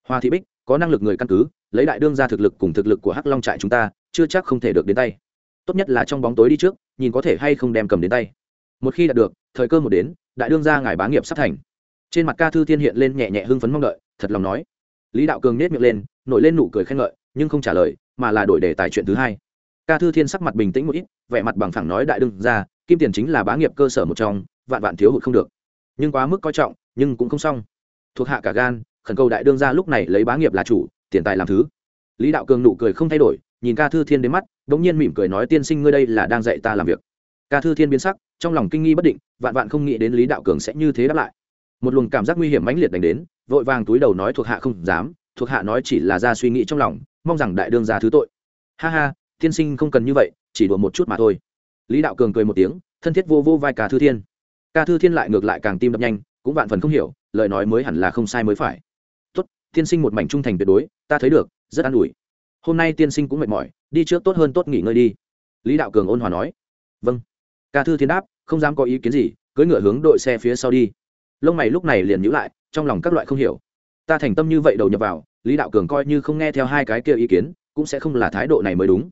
Hoa thị bích, có năng lực người căn cứ, lấy đại đương gia thực lực cùng thực lực của hắc long trại chúng ta, chưa chắc không thể được đến tay. Tốt nhất là trong bóng tối đi trước, nhìn có thể hay không đem cầm đến tay. Một khi đạt được, thời cơ một đến, đại đương gia ngài bá nghiệp sắp thành. Trên mặt ca thư thiên hiện lên nhẹ nhẹ hưng phấn mong đợi, thật lòng nói. Lý đạo cường nết miệng lên, nổi lên nụ cười khen ngợi, nhưng không trả lời, mà là đổi đề tài chuyện thứ hai. Ca thư thiên sắc mặt bình tĩnh một ít, vẻ mặt bằng phẳng nói đại đương gia kim tiền chính là bá nghiệp cơ sở một trong, vạn vạn thiếu hụt không được. Nhưng quá mức coi trọng, nhưng cũng không xong. Thuộc hạ cả gan, khẩn cầu đại đương gia lúc này lấy bá nghiệp là chủ, tiền tài làm thứ. Lý đạo cường nụ cười không thay đổi, nhìn ca thư thiên đến mắt đ ỗ n g nhiên mỉm cười nói, tiên sinh ngươi đây là đang dạy ta làm việc. Ca thư thiên biến sắc, trong lòng kinh nghi bất định, vạn vạn không nghĩ đến lý đạo cường sẽ như thế đáp lại. Một luồng cảm giác nguy hiểm mãnh liệt đánh đến, vội vàng túi đầu nói, thuộc hạ không dám. Thuộc hạ nói chỉ là ra suy nghĩ trong lòng, mong rằng đại đương ra thứ tội. Ha ha, tiên sinh không cần như vậy, chỉ đùa một chút mà thôi lý đạo cường cười một tiếng, thân thiết vô vô vai ca thư thiên. Ca thư thiên lại ngược lại càng tim đập nhanh, cũng vạn phần không hiểu, lời nói mới hẳn là không sai mới phải. Tốt, tiên sinh một mảnh trung thành tuyệt đối, ta thấy được, rất an ủi. Hôm nay tiên sinh cũng mệt mỏi, đi trước tốt hơn tốt nghỉ ngơi đi. Lý đạo cường ôn hòa nói. Vâng. Ca thư thiên đáp, không dám có ý kiến gì, cưỡi ngựa hướng đội xe phía sau đi. Lông mày lúc này liền nhữ lại, trong lòng các loại không hiểu. Ta thành tâm như vậy đầu nhập vào, lý đạo cường coi như không nghe theo hai cái kia ý kiến, cũng sẽ không là thái độ này mới đúng.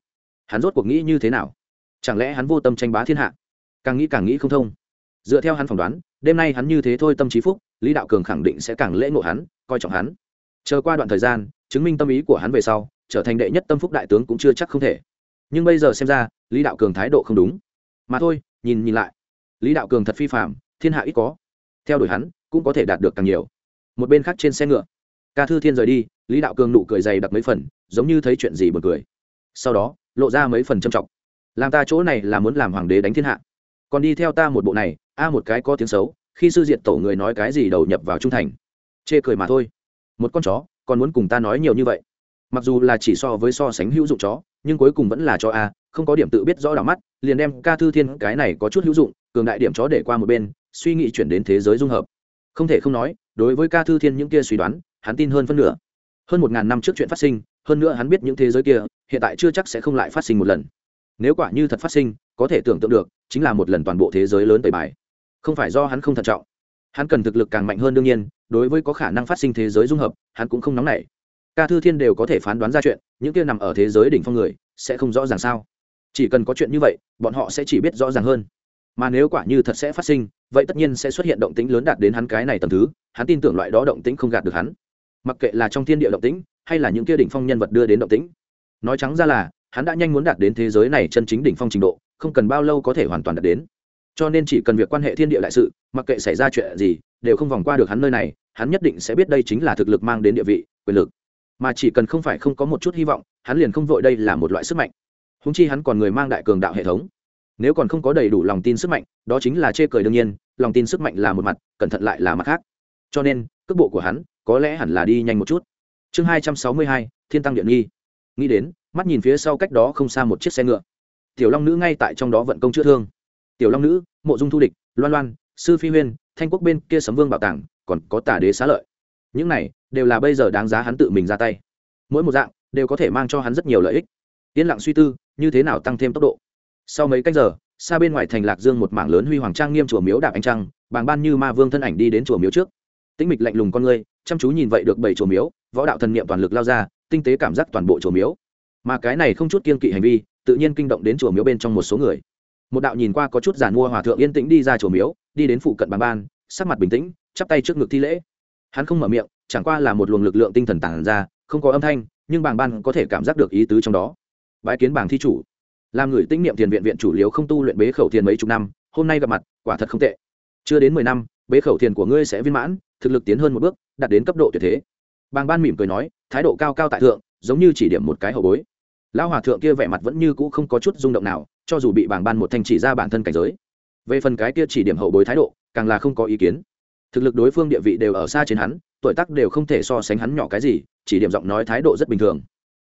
Hắn rốt cuộc nghĩ như thế nào? Chẳng lẽ hắn vô tâm tranh bá thiên hạ? Càng nghĩ càng nghĩ không thông. Dựa theo hắn phỏng đoán, đêm nay hắn như thế thôi tâm trí phúc, lý đạo cường khẳng định sẽ càng lễ ngộ hắn, coi trọng hắn. Chờ qua đoạn thời gian, chứng minh tâm ý của hắn về sau, trở thành đệ nhất tâm phúc đại tướng cũng chưa chắc không thể. Nhưng bây giờ xem ra, lý đạo cường thái độ không đúng. Mà thôi, nhìn nhìn lại. Lý đạo cường thật phi phạm thiên hạ ít có. Theo đuổi hắn, cũng có thể đạt được càng nhiều. Một bên khác trên xe ngựa. Ca thư thiên rời đi, lý đạo cường nụ cười dày đặc mấy phần, giống như thấy chuyện gì buồn cười. Sau đó, lộ ra mấy phần châm trọng làm ta chỗ này là muốn làm hoàng đế đánh thiên hạ. Còn đi theo ta một bộ này, a một cái có tiếng xấu, khi sư diện tổ người nói cái gì đầu nhập vào trung thành. Chê cười mà thôi. Một con chó, còn muốn cùng ta nói nhiều như vậy. Mặc dù là chỉ so với so sánh hữu dụng chó, nhưng cuối cùng vẫn là cho a, không có điểm tự biết rõ đảo mắt, liền đem ca thư thiên cái này có chút hữu dụng, cường đại điểm chó để qua một bên, suy nghĩ chuyển đến thế giới dung hợp. Không thể không nói, đối với ca thư thiên những kia suy đoán, hắn tin hơn phân nửa. Hơn một ngàn năm trước chuyện phát sinh, hơn nữa hắn biết những thế giới kia, hiện tại chưa chắc sẽ không lại phát sinh một lần nếu quả như thật phát sinh, có thể tưởng tượng được, chính là một lần toàn bộ thế giới lớn tẩy bài. Không phải do hắn không thận trọng. Hắn cần thực lực càng mạnh hơn đương nhiên, đối với có khả năng phát sinh thế giới dung hợp, hắn cũng không nóng nảy. Ca thư thiên đều có thể phán đoán ra chuyện, những kia nằm ở thế giới đỉnh phong người, sẽ không rõ ràng sao? Chỉ cần có chuyện như vậy, bọn họ sẽ chỉ biết rõ ràng hơn. Mà nếu quả như thật sẽ phát sinh, vậy tất nhiên sẽ xuất hiện động tĩnh lớn đạt đến hắn cái này tầm thứ, hắn tin tưởng loại đó động tĩnh không gạt được hắn. Mặc kệ là trong thiên địa động tĩnh, hay là những kia đỉnh phong nhân vật đưa đến động tĩnh. Nói trắng ra là hắn đã nhanh muốn đạt đến thế giới này chân chính đỉnh phong trình độ, không cần bao lâu có thể hoàn toàn đạt đến. Cho nên chỉ cần việc quan hệ thiên địa đại sự, mặc kệ xảy ra chuyện gì, đều không vòng qua được hắn nơi này, hắn nhất định sẽ biết đây chính là thực lực mang đến địa vị, quyền lực. Mà chỉ cần không phải không có một chút hy vọng, hắn liền không vội đây là một loại sức mạnh. Húng chi hắn còn người mang đại cường đạo hệ thống. Nếu còn không có đầy đủ lòng tin sức mạnh, đó chính là chê cười đương nhiên, lòng tin sức mạnh là một mặt, cẩn thận lại là mặt khác. Cho nên, cước bộ của hắn có lẽ hẳn là đi nhanh một chút. Chương hai trăm sáu mươi hai, thiên tăng điện nghi. Nghĩ đến mắt nhìn phía sau cách đó không xa một chiếc xe ngựa. Tiểu long nữ ngay tại trong đó vận công chữa thương. Tiểu long nữ, mộ dung thu địch, loan loan, sư phi huyên, thanh quốc bên kia sấm vương bảo tàng, còn có tả đế xá lợi. Những này đều là bây giờ đáng giá hắn tự mình ra tay. Mỗi một dạng đều có thể mang cho hắn rất nhiều lợi ích. Yên lặng suy tư, như thế nào tăng thêm tốc độ. Sau mấy cách giờ, xa bên ngoài thành lạc dương một mảng lớn huy hoàng trang nghiêm chùa miếu đạp ánh trăng, bàng ban như ma vương thân ảnh đi đến chùa miếu trước. Tĩnh mịch lạnh lùng con người, chăm chú nhìn vậy được bảy chùa miếu, võ đạo thần niệm toàn lực lao ra, tinh tế cảm giác toàn bộ chùa miếu mà cái này không chút kiên kỵ hành vi, tự nhiên kinh động đến chùa miếu bên trong một số người. Một đạo nhìn qua có chút giàn mua hòa thượng yên tĩnh đi ra chùa miếu, đi đến phụ cận bàn ban, sắc mặt bình tĩnh, chắp tay trước ngực thi lễ. Hắn không mở miệng, chẳng qua là một luồng lực lượng tinh thần tản ra, không có âm thanh, nhưng bàng ban có thể cảm giác được ý tứ trong đó. Bãi kiến bảng thi chủ. Làm người tinh niệm tiền viện viện chủ liếu không tu luyện bế khẩu tiền mấy chục năm, hôm nay gặp mặt, quả thật không tệ. Chưa đến mười năm, bế khẩu tiền của ngươi sẽ viên mãn, thực lực tiến hơn một bước, đạt đến cấp độ tuyệt thế. Bàng ban mỉm cười nói, thái độ cao cao tại thượng giống như chỉ điểm một cái hậu bối. Lão hòa thượng kia vẻ mặt vẫn như cũ không có chút rung động nào, cho dù bị bảng ban một thanh chỉ ra bản thân cảnh giới. Về phần cái kia chỉ điểm hậu bối thái độ, càng là không có ý kiến. Thực lực đối phương địa vị đều ở xa trên hắn, tuổi tác đều không thể so sánh hắn nhỏ cái gì, chỉ điểm giọng nói thái độ rất bình thường.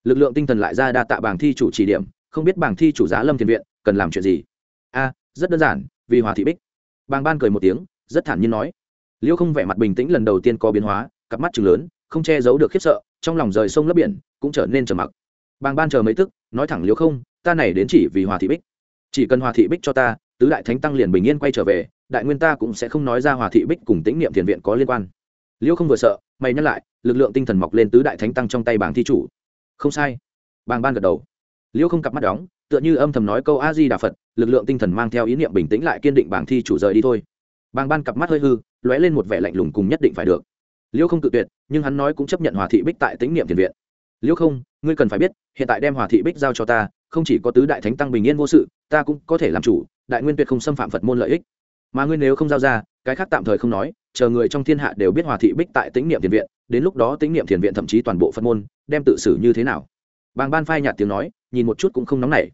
Lực lượng tinh thần lại ra đa tạ bảng thi chủ chỉ điểm, không biết bảng thi chủ giá lâm thiền viện, cần làm chuyện gì? A, rất đơn giản, vì hòa thị bích. Bàng ban cười một tiếng, rất thản nhiên nói. Liêu không vẻ mặt bình tĩnh lần đầu tiên có biến hóa, cặp mắt chừng lớn, không che giấu được khiếp sợ trong lòng rời sông lấp biển, cũng trở nên trầm mặc. Bàng ban chờ mấy tức, nói thẳng liêu không, ta này đến chỉ vì hòa thị bích. Chỉ cần hòa thị bích cho ta, tứ đại thánh tăng liền bình yên quay trở về, đại nguyên ta cũng sẽ không nói ra hòa thị bích cùng tĩnh niệm thiền viện có liên quan. Liêu không vừa sợ, mày nhắc lại, lực lượng tinh thần mọc lên tứ đại thánh tăng trong tay bảng thi chủ. Không sai. Bàng ban gật đầu. Liêu không cặp mắt đóng, tựa như âm thầm nói câu a di đà phật, lực lượng tinh thần mang theo ý niệm bình tĩnh lại kiên định bảng thi chủ rời đi thôi. Bàng ban cặp mắt hơi hư, lóe lên một vẻ lạnh lùng cùng nhất định phải được liêu không tự tuyệt, nhưng hắn nói cũng chấp nhận hòa thị bích tại tính niệm thiền viện. Liêu không, ngươi cần phải biết, hiện tại đem hòa thị bích giao cho ta, không chỉ có tứ đại thánh tăng bình yên vô sự, ta cũng có thể làm chủ, đại nguyên tuyệt không xâm phạm phật môn lợi ích. Mà ngươi nếu không giao ra, cái khác tạm thời không nói, chờ người trong thiên hạ đều biết hòa thị bích tại tính niệm thiền viện, đến lúc đó tính niệm thiền viện thậm chí toàn bộ phật môn, đem tự xử như thế nào? Bàng ban phai nhạt tiếng nói, nhìn một chút cũng không nóng nảy.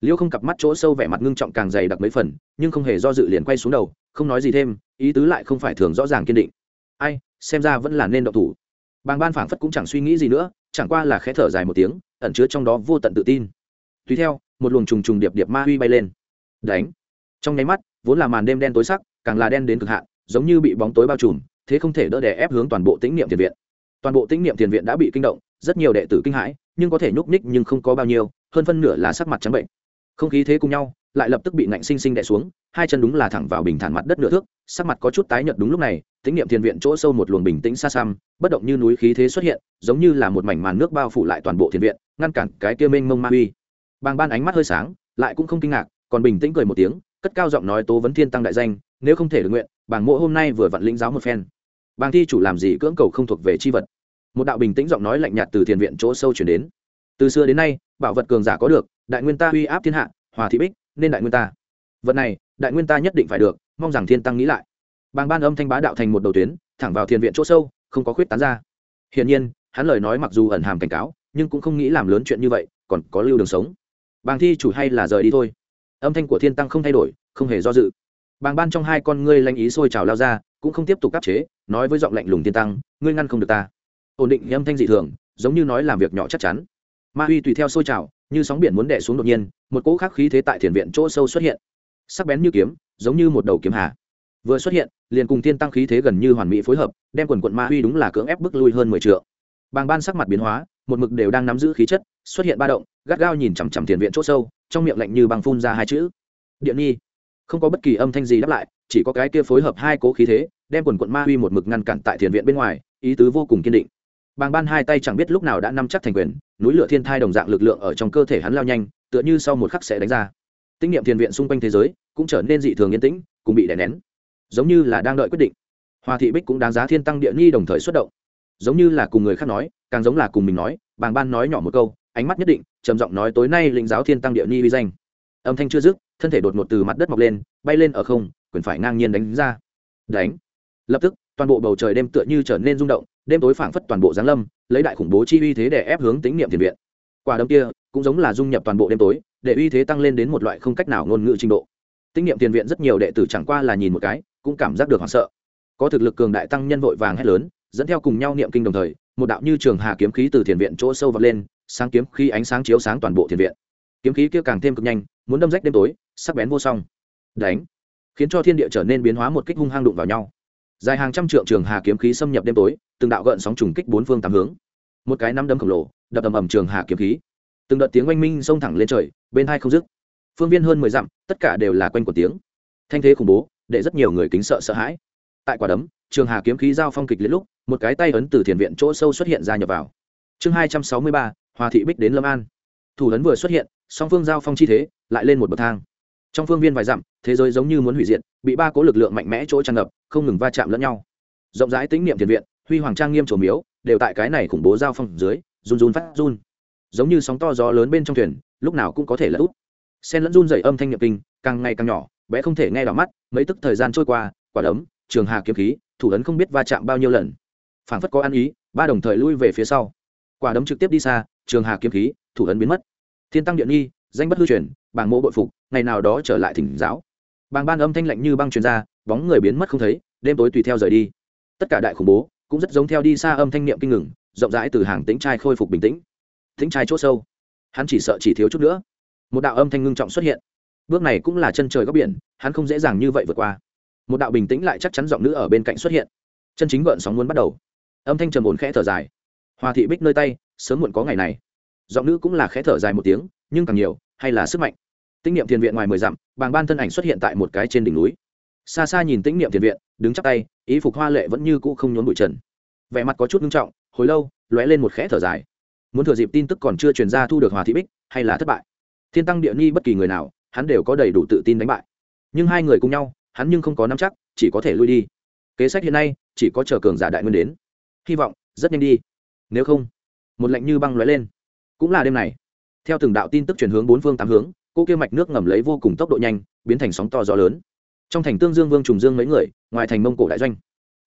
Liêu không cặp mắt chỗ sâu vẻ mặt ngưng trọng càng dày đặc mấy phần, nhưng không hề do dự liền quay xuống đầu, không nói gì thêm, ý tứ lại không phải thường rõ ràng kiên định ai, xem ra vẫn là nên động thủ. Bàng ban phảng phất cũng chẳng suy nghĩ gì nữa, chẳng qua là khẽ thở dài một tiếng, ẩn chứa trong đó vô tận tự tin. Tùy theo, một luồng trùng trùng điệp điệp ma huy bay lên. Đánh. Trong nháy mắt, vốn là màn đêm đen tối sắc, càng là đen đến cực hạn, giống như bị bóng tối bao trùm, thế không thể đỡ đè ép hướng toàn bộ tĩnh niệm tiền viện. Toàn bộ tĩnh niệm tiền viện đã bị kinh động, rất nhiều đệ tử kinh hãi, nhưng có thể nhúc ních nhưng không có bao nhiêu, hơn phân nửa là sắc mặt trắng bệnh. Không khí thế cùng nhau lại lập tức bị nạnh sinh sinh đè xuống, hai chân đúng là thẳng vào bình thản mặt đất nửa thước, sắc mặt có chút tái nhợt đúng lúc này, tĩnh niệm thiền viện chỗ sâu một luồng bình tĩnh xa xăm, bất động như núi khí thế xuất hiện, giống như là một mảnh màn nước bao phủ lại toàn bộ thiền viện, ngăn cản cái kia mênh mông ma uy bàng ban ánh mắt hơi sáng, lại cũng không kinh ngạc, còn bình tĩnh cười một tiếng, cất cao giọng nói tố vấn thiên tăng đại danh, nếu không thể được nguyện, bàng mộ hôm nay vừa vặn lĩnh giáo một phen. Bàng thi chủ làm gì cưỡng cầu không thuộc về chi vật? Một đạo bình tĩnh giọng nói lạnh nhạt từ thiền viện chỗ sâu truyền đến. Từ xưa đến nay, bảo vật cường giả có được, đại nguyên ta uy áp thiên hạ, hòa thị bích nên đại nguyên ta. Vật này, đại nguyên ta nhất định phải được, mong rằng thiên tăng nghĩ lại. Bàng ban âm thanh bá đạo thành một đầu tuyến, thẳng vào thiền viện chỗ sâu, không có khuyết tán ra. Hiển nhiên, hắn lời nói mặc dù ẩn hàm cảnh cáo, nhưng cũng không nghĩ làm lớn chuyện như vậy, còn có lưu đường sống. Bàng thi chủ hay là rời đi thôi. Âm thanh của thiên tăng không thay đổi, không hề do dự. Bàng ban trong hai con ngươi lanh ý sôi trào lao ra, cũng không tiếp tục áp chế, nói với giọng lạnh lùng thiên tăng, ngươi ngăn không được ta. Ổn định âm thanh dị thường, giống như nói làm việc nhỏ chắc chắn. Ma uy tùy theo sôi trào như sóng biển muốn đẻ xuống đột nhiên, một cỗ khắc khí thế tại thiền viện chỗ sâu xuất hiện. Sắc bén như kiếm, giống như một đầu kiếm hà. Vừa xuất hiện, liền cùng tiên tăng khí thế gần như hoàn mỹ phối hợp, đem quần quận ma uy đúng là cưỡng ép bức lui hơn mười t bàng ban sắc mặt biến hóa, một mực đều đang nắm giữ khí chất, xuất hiện ba động, gắt gao nhìn chằm chằm thiền viện chỗ sâu, trong miệng lạnh như băng phun ra hai chữ. Điện nhi. Không có bất kỳ âm thanh gì đáp lại, chỉ có cái kia phối hợp hai cố khí thế, đem quần quận ma uy một mực ngăn cản tại thiền viện bên ngoài, ý tứ vô cùng kiên định bàng ban hai tay chẳng biết lúc nào đã nắm chắc thành quyền, núi lửa thiên thai đồng dạng lực lượng ở trong cơ thể hắn lao nhanh, tựa như sau một khắc sẽ đánh ra. Tinh niệm thiền viện xung quanh thế giới cũng trở nên dị thường yên tĩnh cũng bị đè nén, giống như là đang đợi quyết định. Hoa thị bích cũng đáng giá thiên tăng địa nghi đồng thời xuất động. Giống như là cùng người khác nói, càng giống là cùng mình nói, bàng ban nói nhỏ một câu, ánh mắt nhất định, trầm giọng nói tối nay lĩnh giáo thiên tăng địa nghi vi danh. Âm thanh chưa dứt, thân thể đột ngột từ mặt đất mọc lên, bay lên ở không, quyền phải ngang nhiên đánh ra. Đánh. Lập tức, toàn bộ bầu trời đêm tựa như trở nên rung động đêm tối phảng phất toàn bộ giáng lâm, lấy đại khủng bố chi uy thế để ép hướng tính niệm thiền viện. Quả đấm kia cũng giống là dung nhập toàn bộ đêm tối, để uy thế tăng lên đến một loại không cách nào ngôn ngữ trình độ. Tinh niệm tiền viện rất nhiều đệ tử chẳng qua là nhìn một cái, cũng cảm giác được hoảng sợ. Có thực lực cường đại tăng nhân vội vàng hét lớn, dẫn theo cùng nhau niệm kinh đồng thời, một đạo như trường hà kiếm khí từ thiền viện chỗ sâu vọt lên, sáng kiếm khí ánh sáng chiếu sáng toàn bộ thiền viện. Kiếm khí kia càng thêm cực nhanh, muốn đâm rách đêm tối, sắc bén vô song. Đánh! Khiến cho thiên địa trở nên biến hóa một kích hung hăng đụng vào nhau. Dài hàng trăm trượng trường hà kiếm khí xâm nhập đêm tối từng đạo gợn sóng trùng kích bốn phương tám hướng. Một cái nắm đấm khổng lồ, đập ầm ầm trường hà kiếm khí. Từng đợt tiếng oanh minh xông thẳng lên trời, bên hai không dứt. Phương viên hơn mười dặm, tất cả đều là quanh của tiếng. Thanh thế khủng bố, để rất nhiều người kính sợ sợ hãi. Tại quả đấm, trường hà kiếm khí giao phong kịch liệt lúc, một cái tay ấn từ thiền viện chỗ sâu xuất hiện ra nhập vào. Chương hai trăm sáu mươi ba, hòa thị bích đến lâm an. Thủ ấn vừa xuất hiện, song phương giao phong chi thế, lại lên một bậc thang. Trong phương viên vài dặm, thế giới giống như muốn hủy diệt, bị ba cố lực lượng mạnh mẽ chỗ tràn ngập, không ngừng va chạm lẫn nhau. Rộng rãi tính niệm thiền viện huy hoàng trang nghiêm trổ miếu, đều tại cái này khủng bố giao phong dưới, run run phát run. Giống như sóng to gió lớn bên trong thuyền, lúc nào cũng có thể lỡ út sen lẫn run dày âm thanh nhập kinh, càng ngày càng nhỏ, bé không thể nghe đỏ mắt, mấy tức thời gian trôi qua, quả đấm, trường hà kiếm khí, thủ ấn không biết va chạm bao nhiêu lần. Phảng phất có ăn ý, ba đồng thời lui về phía sau. Quả đấm trực tiếp đi xa, trường hà kiếm khí, thủ ấn biến mất. Thiên tăng điện nghi, danh bất hư truyền, bảng mộ bội phục, ngày nào đó trở lại thỉnh giáo. Bàng ban âm thanh lạnh như băng truyền ra, bóng người biến mất không thấy, đêm tối tùy theo rời đi. Tất cả đại khủng bố cũng rất giống theo đi xa âm thanh niệm kinh ngừng, rộng rãi từ hàng tính trai khôi phục bình tĩnh. Tính trai chỗ sâu. Hắn chỉ sợ chỉ thiếu chút nữa. Một đạo âm thanh ngưng trọng xuất hiện. Bước này cũng là chân trời góc biển, hắn không dễ dàng như vậy vượt qua. Một đạo bình tĩnh lại chắc chắn giọng nữ ở bên cạnh xuất hiện. Chân chính gợn sóng muốn bắt đầu. Âm thanh trầm ổn khẽ thở dài. Hòa thị bích nơi tay, sớm muộn có ngày này. Giọng nữ cũng là khẽ thở dài một tiếng, nhưng càng nhiều, hay là sức mạnh. Tinh niệm thiền viện ngoài mười dặm, bàng ban thân ảnh xuất hiện tại một cái trên đỉnh núi xa xa nhìn tinh niệm thiền viện, đứng chắp tay ý phục hoa lệ vẫn như cũ không nhốn bụi trần. Vẻ mặt có chút nghiêm trọng, hồi lâu, lóe lên một khẽ thở dài. Muốn thừa dịp tin tức còn chưa truyền ra thu được hòa thị bích, hay là thất bại? Thiên tăng địa nghi bất kỳ người nào, hắn đều có đầy đủ tự tin đánh bại. Nhưng hai người cùng nhau, hắn nhưng không có nắm chắc, chỉ có thể lui đi. Kế sách hiện nay, chỉ có chờ cường giả đại nguyên đến. Hy vọng, rất nhanh đi. Nếu không, một lệnh như băng lóe lên. Cũng là đêm này. Theo từng đạo tin tức chuyển hướng bốn phương tám hướng, cô kia mạch nước ngầm lấy vô cùng tốc độ nhanh, biến thành sóng to gió lớn trong thành tương dương vương trùng dương mấy người, ngoài thành mông cổ đại doanh.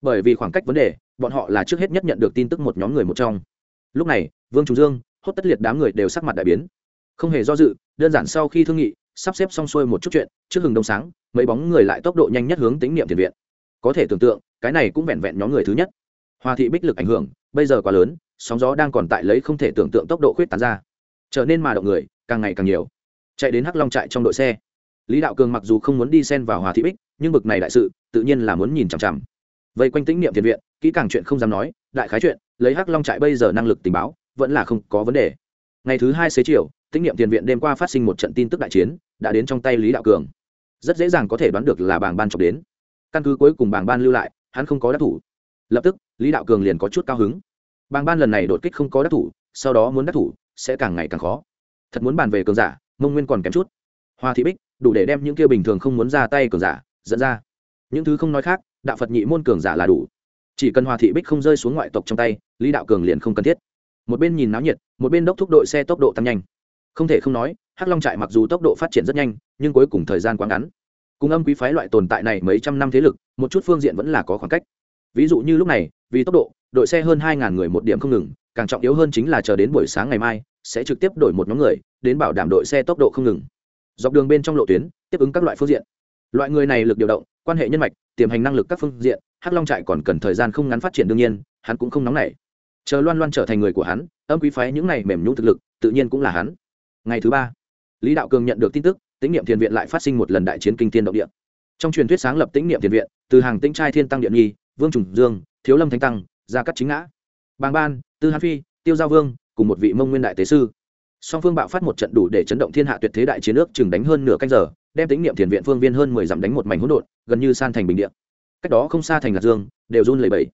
Bởi vì khoảng cách vấn đề, bọn họ là trước hết nhất nhận được tin tức một nhóm người một trong. Lúc này, vương trùng dương, hốt tất liệt đám người đều sắc mặt đại biến. Không hề do dự, đơn giản sau khi thương nghị, sắp xếp xong xuôi một chút chuyện, trước hừng đông sáng, mấy bóng người lại tốc độ nhanh nhất hướng tính niệm tiền viện. Có thể tưởng tượng, cái này cũng vẹn vẹn nhóm người thứ nhất. Hòa thị bích lực ảnh hưởng, bây giờ quá lớn, sóng gió đang còn tại lấy không thể tưởng tượng tốc độ khuyết tán ra. Trở nên mà động người, càng ngày càng nhiều. Chạy đến hắc long trại trong đội xe lý đạo cường mặc dù không muốn đi xen vào hòa thị bích, nhưng bực này đại sự, tự nhiên là muốn nhìn chằm chằm. Vây quanh tĩnh niệm tiền viện, kỹ càng chuyện không dám nói, đại khái chuyện, lấy hắc long trại bây giờ năng lực tình báo, vẫn là không có vấn đề. Ngày thứ hai xế chiều, tĩnh niệm tiền viện đêm qua phát sinh một trận tin tức đại chiến, đã đến trong tay lý đạo cường. Rất dễ dàng có thể đoán được là bảng ban chọc đến. Căn cứ cuối cùng bảng ban lưu lại, hắn không có đắc thủ. Lập tức, lý đạo cường liền có chút cao hứng. Bảng ban lần này đột kích không có đắc thủ, sau đó muốn đắc thủ, sẽ càng ngày càng khó. Thật muốn bàn về cường giả, mông nguyên còn kém chút. Hoa thị bích đủ để đem những kia bình thường không muốn ra tay cường giả dẫn ra. Những thứ không nói khác, đạo phật nhị môn cường giả là đủ. Chỉ cần hòa thị bích không rơi xuống ngoại tộc trong tay, lý đạo cường liền không cần thiết. Một bên nhìn náo nhiệt, một bên đốc thúc đội xe tốc độ tăng nhanh. Không thể không nói, hắc long trại mặc dù tốc độ phát triển rất nhanh, nhưng cuối cùng thời gian quá ngắn. Cùng âm quý phái loại tồn tại này mấy trăm năm thế lực, một chút phương diện vẫn là có khoảng cách. Ví dụ như lúc này, vì tốc độ, đội xe hơn hai người một điểm không ngừng, càng trọng yếu hơn chính là chờ đến buổi sáng ngày mai, sẽ trực tiếp đổi một nhóm người, đến bảo đảm đội xe tốc độ không ngừng dọc đường bên trong lộ tuyến, tiếp ứng các loại phương diện. Loại người này lực điều động, quan hệ nhân mạch, tiềm hành năng lực các phương diện, hắc long trại còn cần thời gian không ngắn phát triển đương nhiên, hắn cũng không nóng nảy. Chờ loan loan trở thành người của hắn, âm quý phái những này mềm nhũ thực lực, tự nhiên cũng là hắn. Ngày thứ ba, lý đạo cường nhận được tin tức, tĩnh niệm thiền viện lại phát sinh một lần đại chiến kinh thiên động địa. Trong truyền thuyết sáng lập tĩnh niệm thiền viện, từ hàng tĩnh trai thiên tăng điện nghi, vương trùng dương, thiếu lâm thánh tăng, gia cắt chính ngã, bàng ban, tư hán phi, tiêu giao vương, cùng một vị mông nguyên đại tế sư song phương bạo phát một trận đủ để chấn động thiên hạ tuyệt thế đại chiến ước chừng đánh hơn nửa canh giờ, đem tính niệm thiền viện phương viên hơn mười dặm đánh một mảnh hỗn độn, gần như san thành bình điện cách đó không xa thành lạc dương, đều run lẩy bẩy.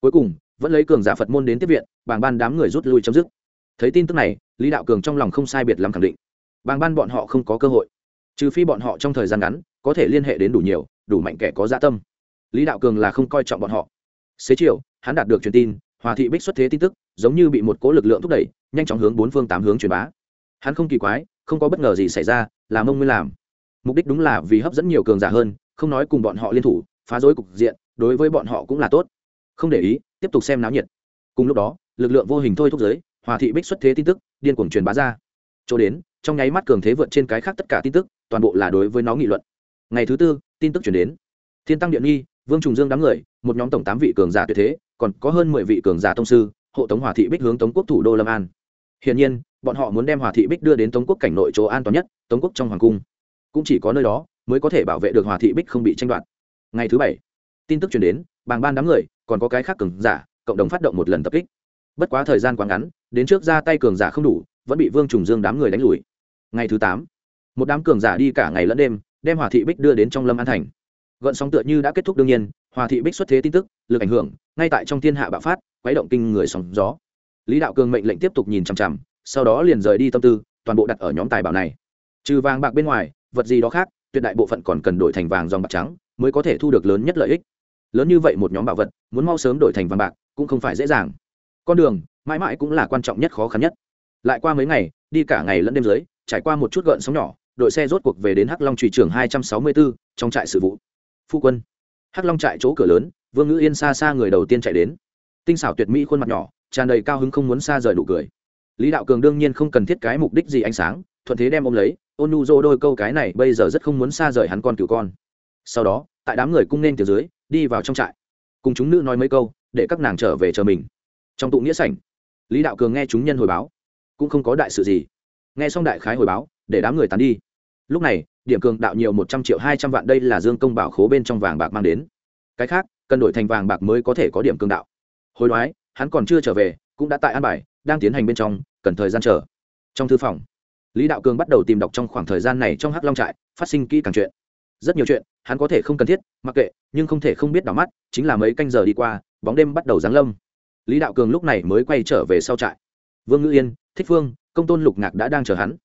Cuối cùng, vẫn lấy cường giả phật môn đến tiếp viện, bàng ban đám người rút lui chấm dứt. Thấy tin tức này, lý đạo cường trong lòng không sai biệt lắm khẳng định. Bàng ban bọn họ không có cơ hội. Trừ phi bọn họ trong thời gian ngắn, có thể liên hệ đến đủ nhiều, đủ mạnh kẻ có dạ tâm. Lý đạo cường là không coi trọng bọn họ. Xế chiều, hắn đạt được truyền tin hòa thị bích xuất thế tin tức, giống như bị một cố lực lượng thúc đẩy, nhanh chóng hướng bốn phương tám hướng truyền bá. Hắn không kỳ quái, không có bất ngờ gì xảy ra là mông nguyên làm. Mục đích đúng là vì hấp dẫn nhiều cường giả hơn, không nói cùng bọn họ liên thủ, phá rối cục diện, đối với bọn họ cũng là tốt. Không để ý, tiếp tục xem náo nhiệt. Cùng lúc đó, lực lượng vô hình thôi thúc giới, hòa thị bích xuất thế tin tức, điên cuồng truyền bá ra. Chỗ đến, trong nháy mắt cường thế vượt trên cái khác tất cả tin tức, toàn bộ là đối với nó nghị luận. Ngày thứ tư, tin tức chuyển đến. Thiên tăng điện nghi vương trùng dương đám người, một nhóm tổng tám vị cường giả tuyệt thế, còn có hơn mười vị cường giả tông sư, hộ tống hòa thị bích hướng tống quốc thủ đô lâm an. Hiển nhiên, bọn họ muốn đem hòa thị bích đưa đến tống quốc cảnh nội chỗ an toàn nhất, tống quốc trong hoàng cung. Cũng chỉ có nơi đó mới có thể bảo vệ được hòa thị bích không bị tranh đoạt. Ngày thứ bảy, tin tức truyền đến, bàng ban đám người, còn có cái khác cường giả, cộng đồng phát động một lần tập kích. Bất quá thời gian quá ngắn, đến trước ra tay cường giả không đủ, vẫn bị vương trùng dương đám người đánh lùi. Ngày thứ tám, một đám cường giả đi cả ngày lẫn đêm, đem hòa thị bích đưa đến trong lâm an thành gợn sóng tựa như đã kết thúc đương nhiên, hòa thị bích xuất thế tin tức, lực ảnh hưởng, ngay tại trong thiên hạ bạo phát, quấy động kinh người sóng gió. Lý đạo cường mệnh lệnh tiếp tục nhìn chằm chằm, sau đó liền rời đi tâm tư, toàn bộ đặt ở nhóm tài bảo này. Trừ vàng bạc bên ngoài, vật gì đó khác, tuyệt đại bộ phận còn cần đổi thành vàng dòng bạc trắng, mới có thể thu được lớn nhất lợi ích. Lớn như vậy một nhóm bảo vật, muốn mau sớm đổi thành vàng bạc, cũng không phải dễ dàng. Con đường, mãi mãi cũng là quan trọng nhất khó khăn nhất. Lại qua mấy ngày, đi cả ngày lẫn đêm dưới, trải qua một chút gợn sóng nhỏ, đội xe rốt cuộc về đến hắc long trùy trường hai trăm sáu mươi bốn trong trại sự vụ phu quân. Hắc long trại chỗ cửa lớn, vương ngữ yên xa xa người đầu tiên chạy đến. Tinh xảo tuyệt mỹ khuôn mặt nhỏ, tràn đầy cao hứng không muốn xa rời đủ cười. Lý đạo cường đương nhiên không cần thiết cái mục đích gì ánh sáng, thuận thế đem ôm lấy ôn nu dô đôi câu cái này bây giờ rất không muốn xa rời hắn con cựu con. Sau đó, tại đám người cung nên từ dưới, đi vào trong trại. Cùng chúng nữ nói mấy câu, để các nàng trở về chờ mình. Trong tụ nghĩa sảnh, lý đạo cường nghe chúng nhân hồi báo, cũng không có đại sự gì. Nghe xong đại khái hồi báo, để đám người tán đi. Lúc này điểm cường đạo nhiều một trăm triệu hai trăm vạn đây là dương công bảo khố bên trong vàng bạc mang đến. Cái khác, cần đổi thành vàng bạc mới có thể có điểm cường đạo. Hồi đoái, hắn còn chưa trở về, cũng đã tại an bài, đang tiến hành bên trong, cần thời gian chờ. Trong thư phòng, lý đạo cường bắt đầu tìm đọc trong khoảng thời gian này trong hắc long trại, phát sinh kỹ càng chuyện. Rất nhiều chuyện, hắn có thể không cần thiết, mặc kệ, nhưng không thể không biết đỏ mắt, chính là mấy canh giờ đi qua, bóng đêm bắt đầu giáng lâm. Lý đạo cường lúc này mới quay trở về sau trại. Vương ngữ yên, thích phương, công tôn lục ngạc đã đang chờ hắn.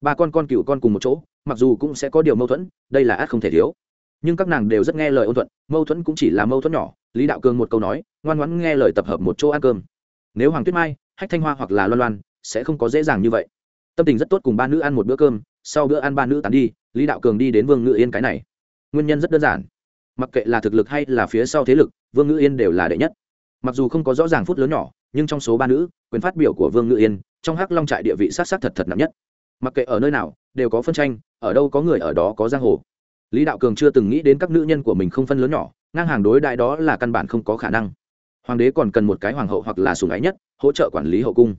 Ba con con cựu con cùng một chỗ mặc dù cũng sẽ có điều mâu thuẫn, đây là ác không thể thiếu. Nhưng các nàng đều rất nghe lời ôn thuận, mâu thuẫn cũng chỉ là mâu thuẫn nhỏ, lý đạo cường một câu nói, ngoan ngoãn nghe lời tập hợp một chỗ ăn cơm. Nếu hoàng tuyết mai, hách thanh hoa hoặc là loan loan, sẽ không có dễ dàng như vậy. Tâm tình rất tốt cùng ba nữ ăn một bữa cơm, sau bữa ăn ba nữ tán đi, lý đạo cường đi đến vương ngự yên cái này. Nguyên nhân rất đơn giản. Mặc kệ là thực lực hay là phía sau thế lực, vương ngự yên đều là đệ nhất. Mặc dù không có rõ ràng phút lớn nhỏ, nhưng trong số ba nữ, quyền phát biểu của vương ngự yên, trong hắc long trại địa vị sát sát thật thật nặng nhất. Mặc kệ ở nơi nào đều có phân tranh, ở đâu có người ở đó có giang hồ. Lý đạo cường chưa từng nghĩ đến các nữ nhân của mình không phân lớn nhỏ, ngang hàng đối đại đó là căn bản không có khả năng. Hoàng đế còn cần một cái hoàng hậu hoặc là sùng ái nhất, hỗ trợ quản lý hậu cung.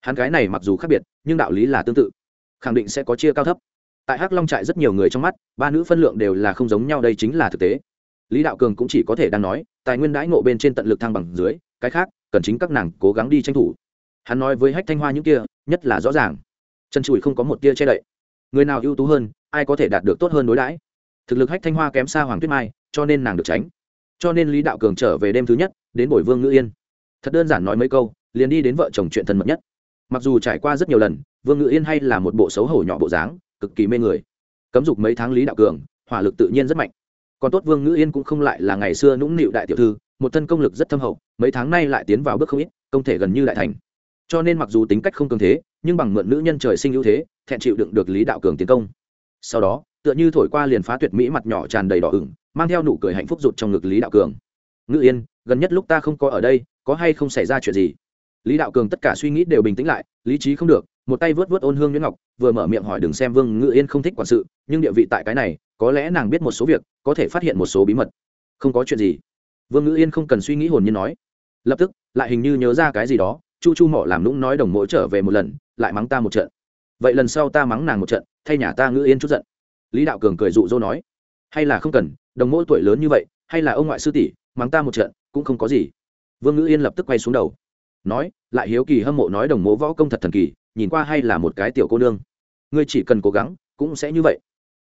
Hắn cái này mặc dù khác biệt, nhưng đạo lý là tương tự. Khẳng định sẽ có chia cao thấp. Tại hắc long trại rất nhiều người trong mắt, ba nữ phân lượng đều là không giống nhau đây chính là thực tế. Lý đạo cường cũng chỉ có thể đang nói, tài nguyên đãi ngộ bên trên tận lực thăng bằng dưới, cái khác, cần chính các nàng cố gắng đi tranh thủ. Hắn nói với hách thanh hoa những kia, nhất là rõ ràng. Chân chùi không có một tia che đậy người nào ưu tú hơn, ai có thể đạt được tốt hơn đối đãi. Thực lực hách thanh hoa kém xa hoàng tuyết mai, cho nên nàng được tránh. Cho nên lý đạo cường trở về đêm thứ nhất, đến bồi vương ngữ yên. Thật đơn giản nói mấy câu, liền đi đến vợ chồng chuyện thân mật nhất. Mặc dù trải qua rất nhiều lần, vương ngữ yên hay là một bộ xấu hổ nhỏ bộ dáng, cực kỳ mê người. Cấm dục mấy tháng lý đạo cường, hỏa lực tự nhiên rất mạnh. Còn tốt vương ngữ yên cũng không lại là ngày xưa nũng nịu đại tiểu thư, một thân công lực rất thâm hậu, mấy tháng nay lại tiến vào bước không ít, công thể gần như đại thành. Cho nên mặc dù tính cách không cường thế nhưng bằng mượn nữ nhân trời sinh ưu thế, thẹn chịu đựng được lý đạo cường tiến công. Sau đó, tựa như thổi qua liền phá tuyệt mỹ mặt nhỏ tràn đầy đỏ ửng, mang theo nụ cười hạnh phúc rụt trong ngực lý đạo cường. Ngự yên, gần nhất lúc ta không có ở đây, có hay không xảy ra chuyện gì? Lý đạo cường tất cả suy nghĩ đều bình tĩnh lại, lý trí không được, một tay vớt vớt ôn hương nhuyễn ngọc, vừa mở miệng hỏi đừng xem vương Ngự yên không thích quản sự, nhưng địa vị tại cái này, có lẽ nàng biết một số việc, có thể phát hiện một số bí mật. Không có chuyện gì. Vương Ngự yên không cần suy nghĩ hồn nhiên nói. Lập tức, lại hình như nhớ ra cái gì đó, chu chu mỏ làm lũng nói đồng mỗi trở về một lần lại mắng ta một trận. Vậy lần sau ta mắng nàng một trận, thay nhà ta ngữ yên chút giận. Lý đạo cường cười dụ dỗ nói, hay là không cần, đồng mỗi tuổi lớn như vậy, hay là ông ngoại sư tỷ, mắng ta một trận, cũng không có gì. Vương ngữ yên lập tức quay xuống đầu, nói, lại hiếu kỳ hâm mộ nói đồng mộ võ công thật thần kỳ, nhìn qua hay là một cái tiểu cô nương. Ngươi chỉ cần cố gắng, cũng sẽ như vậy.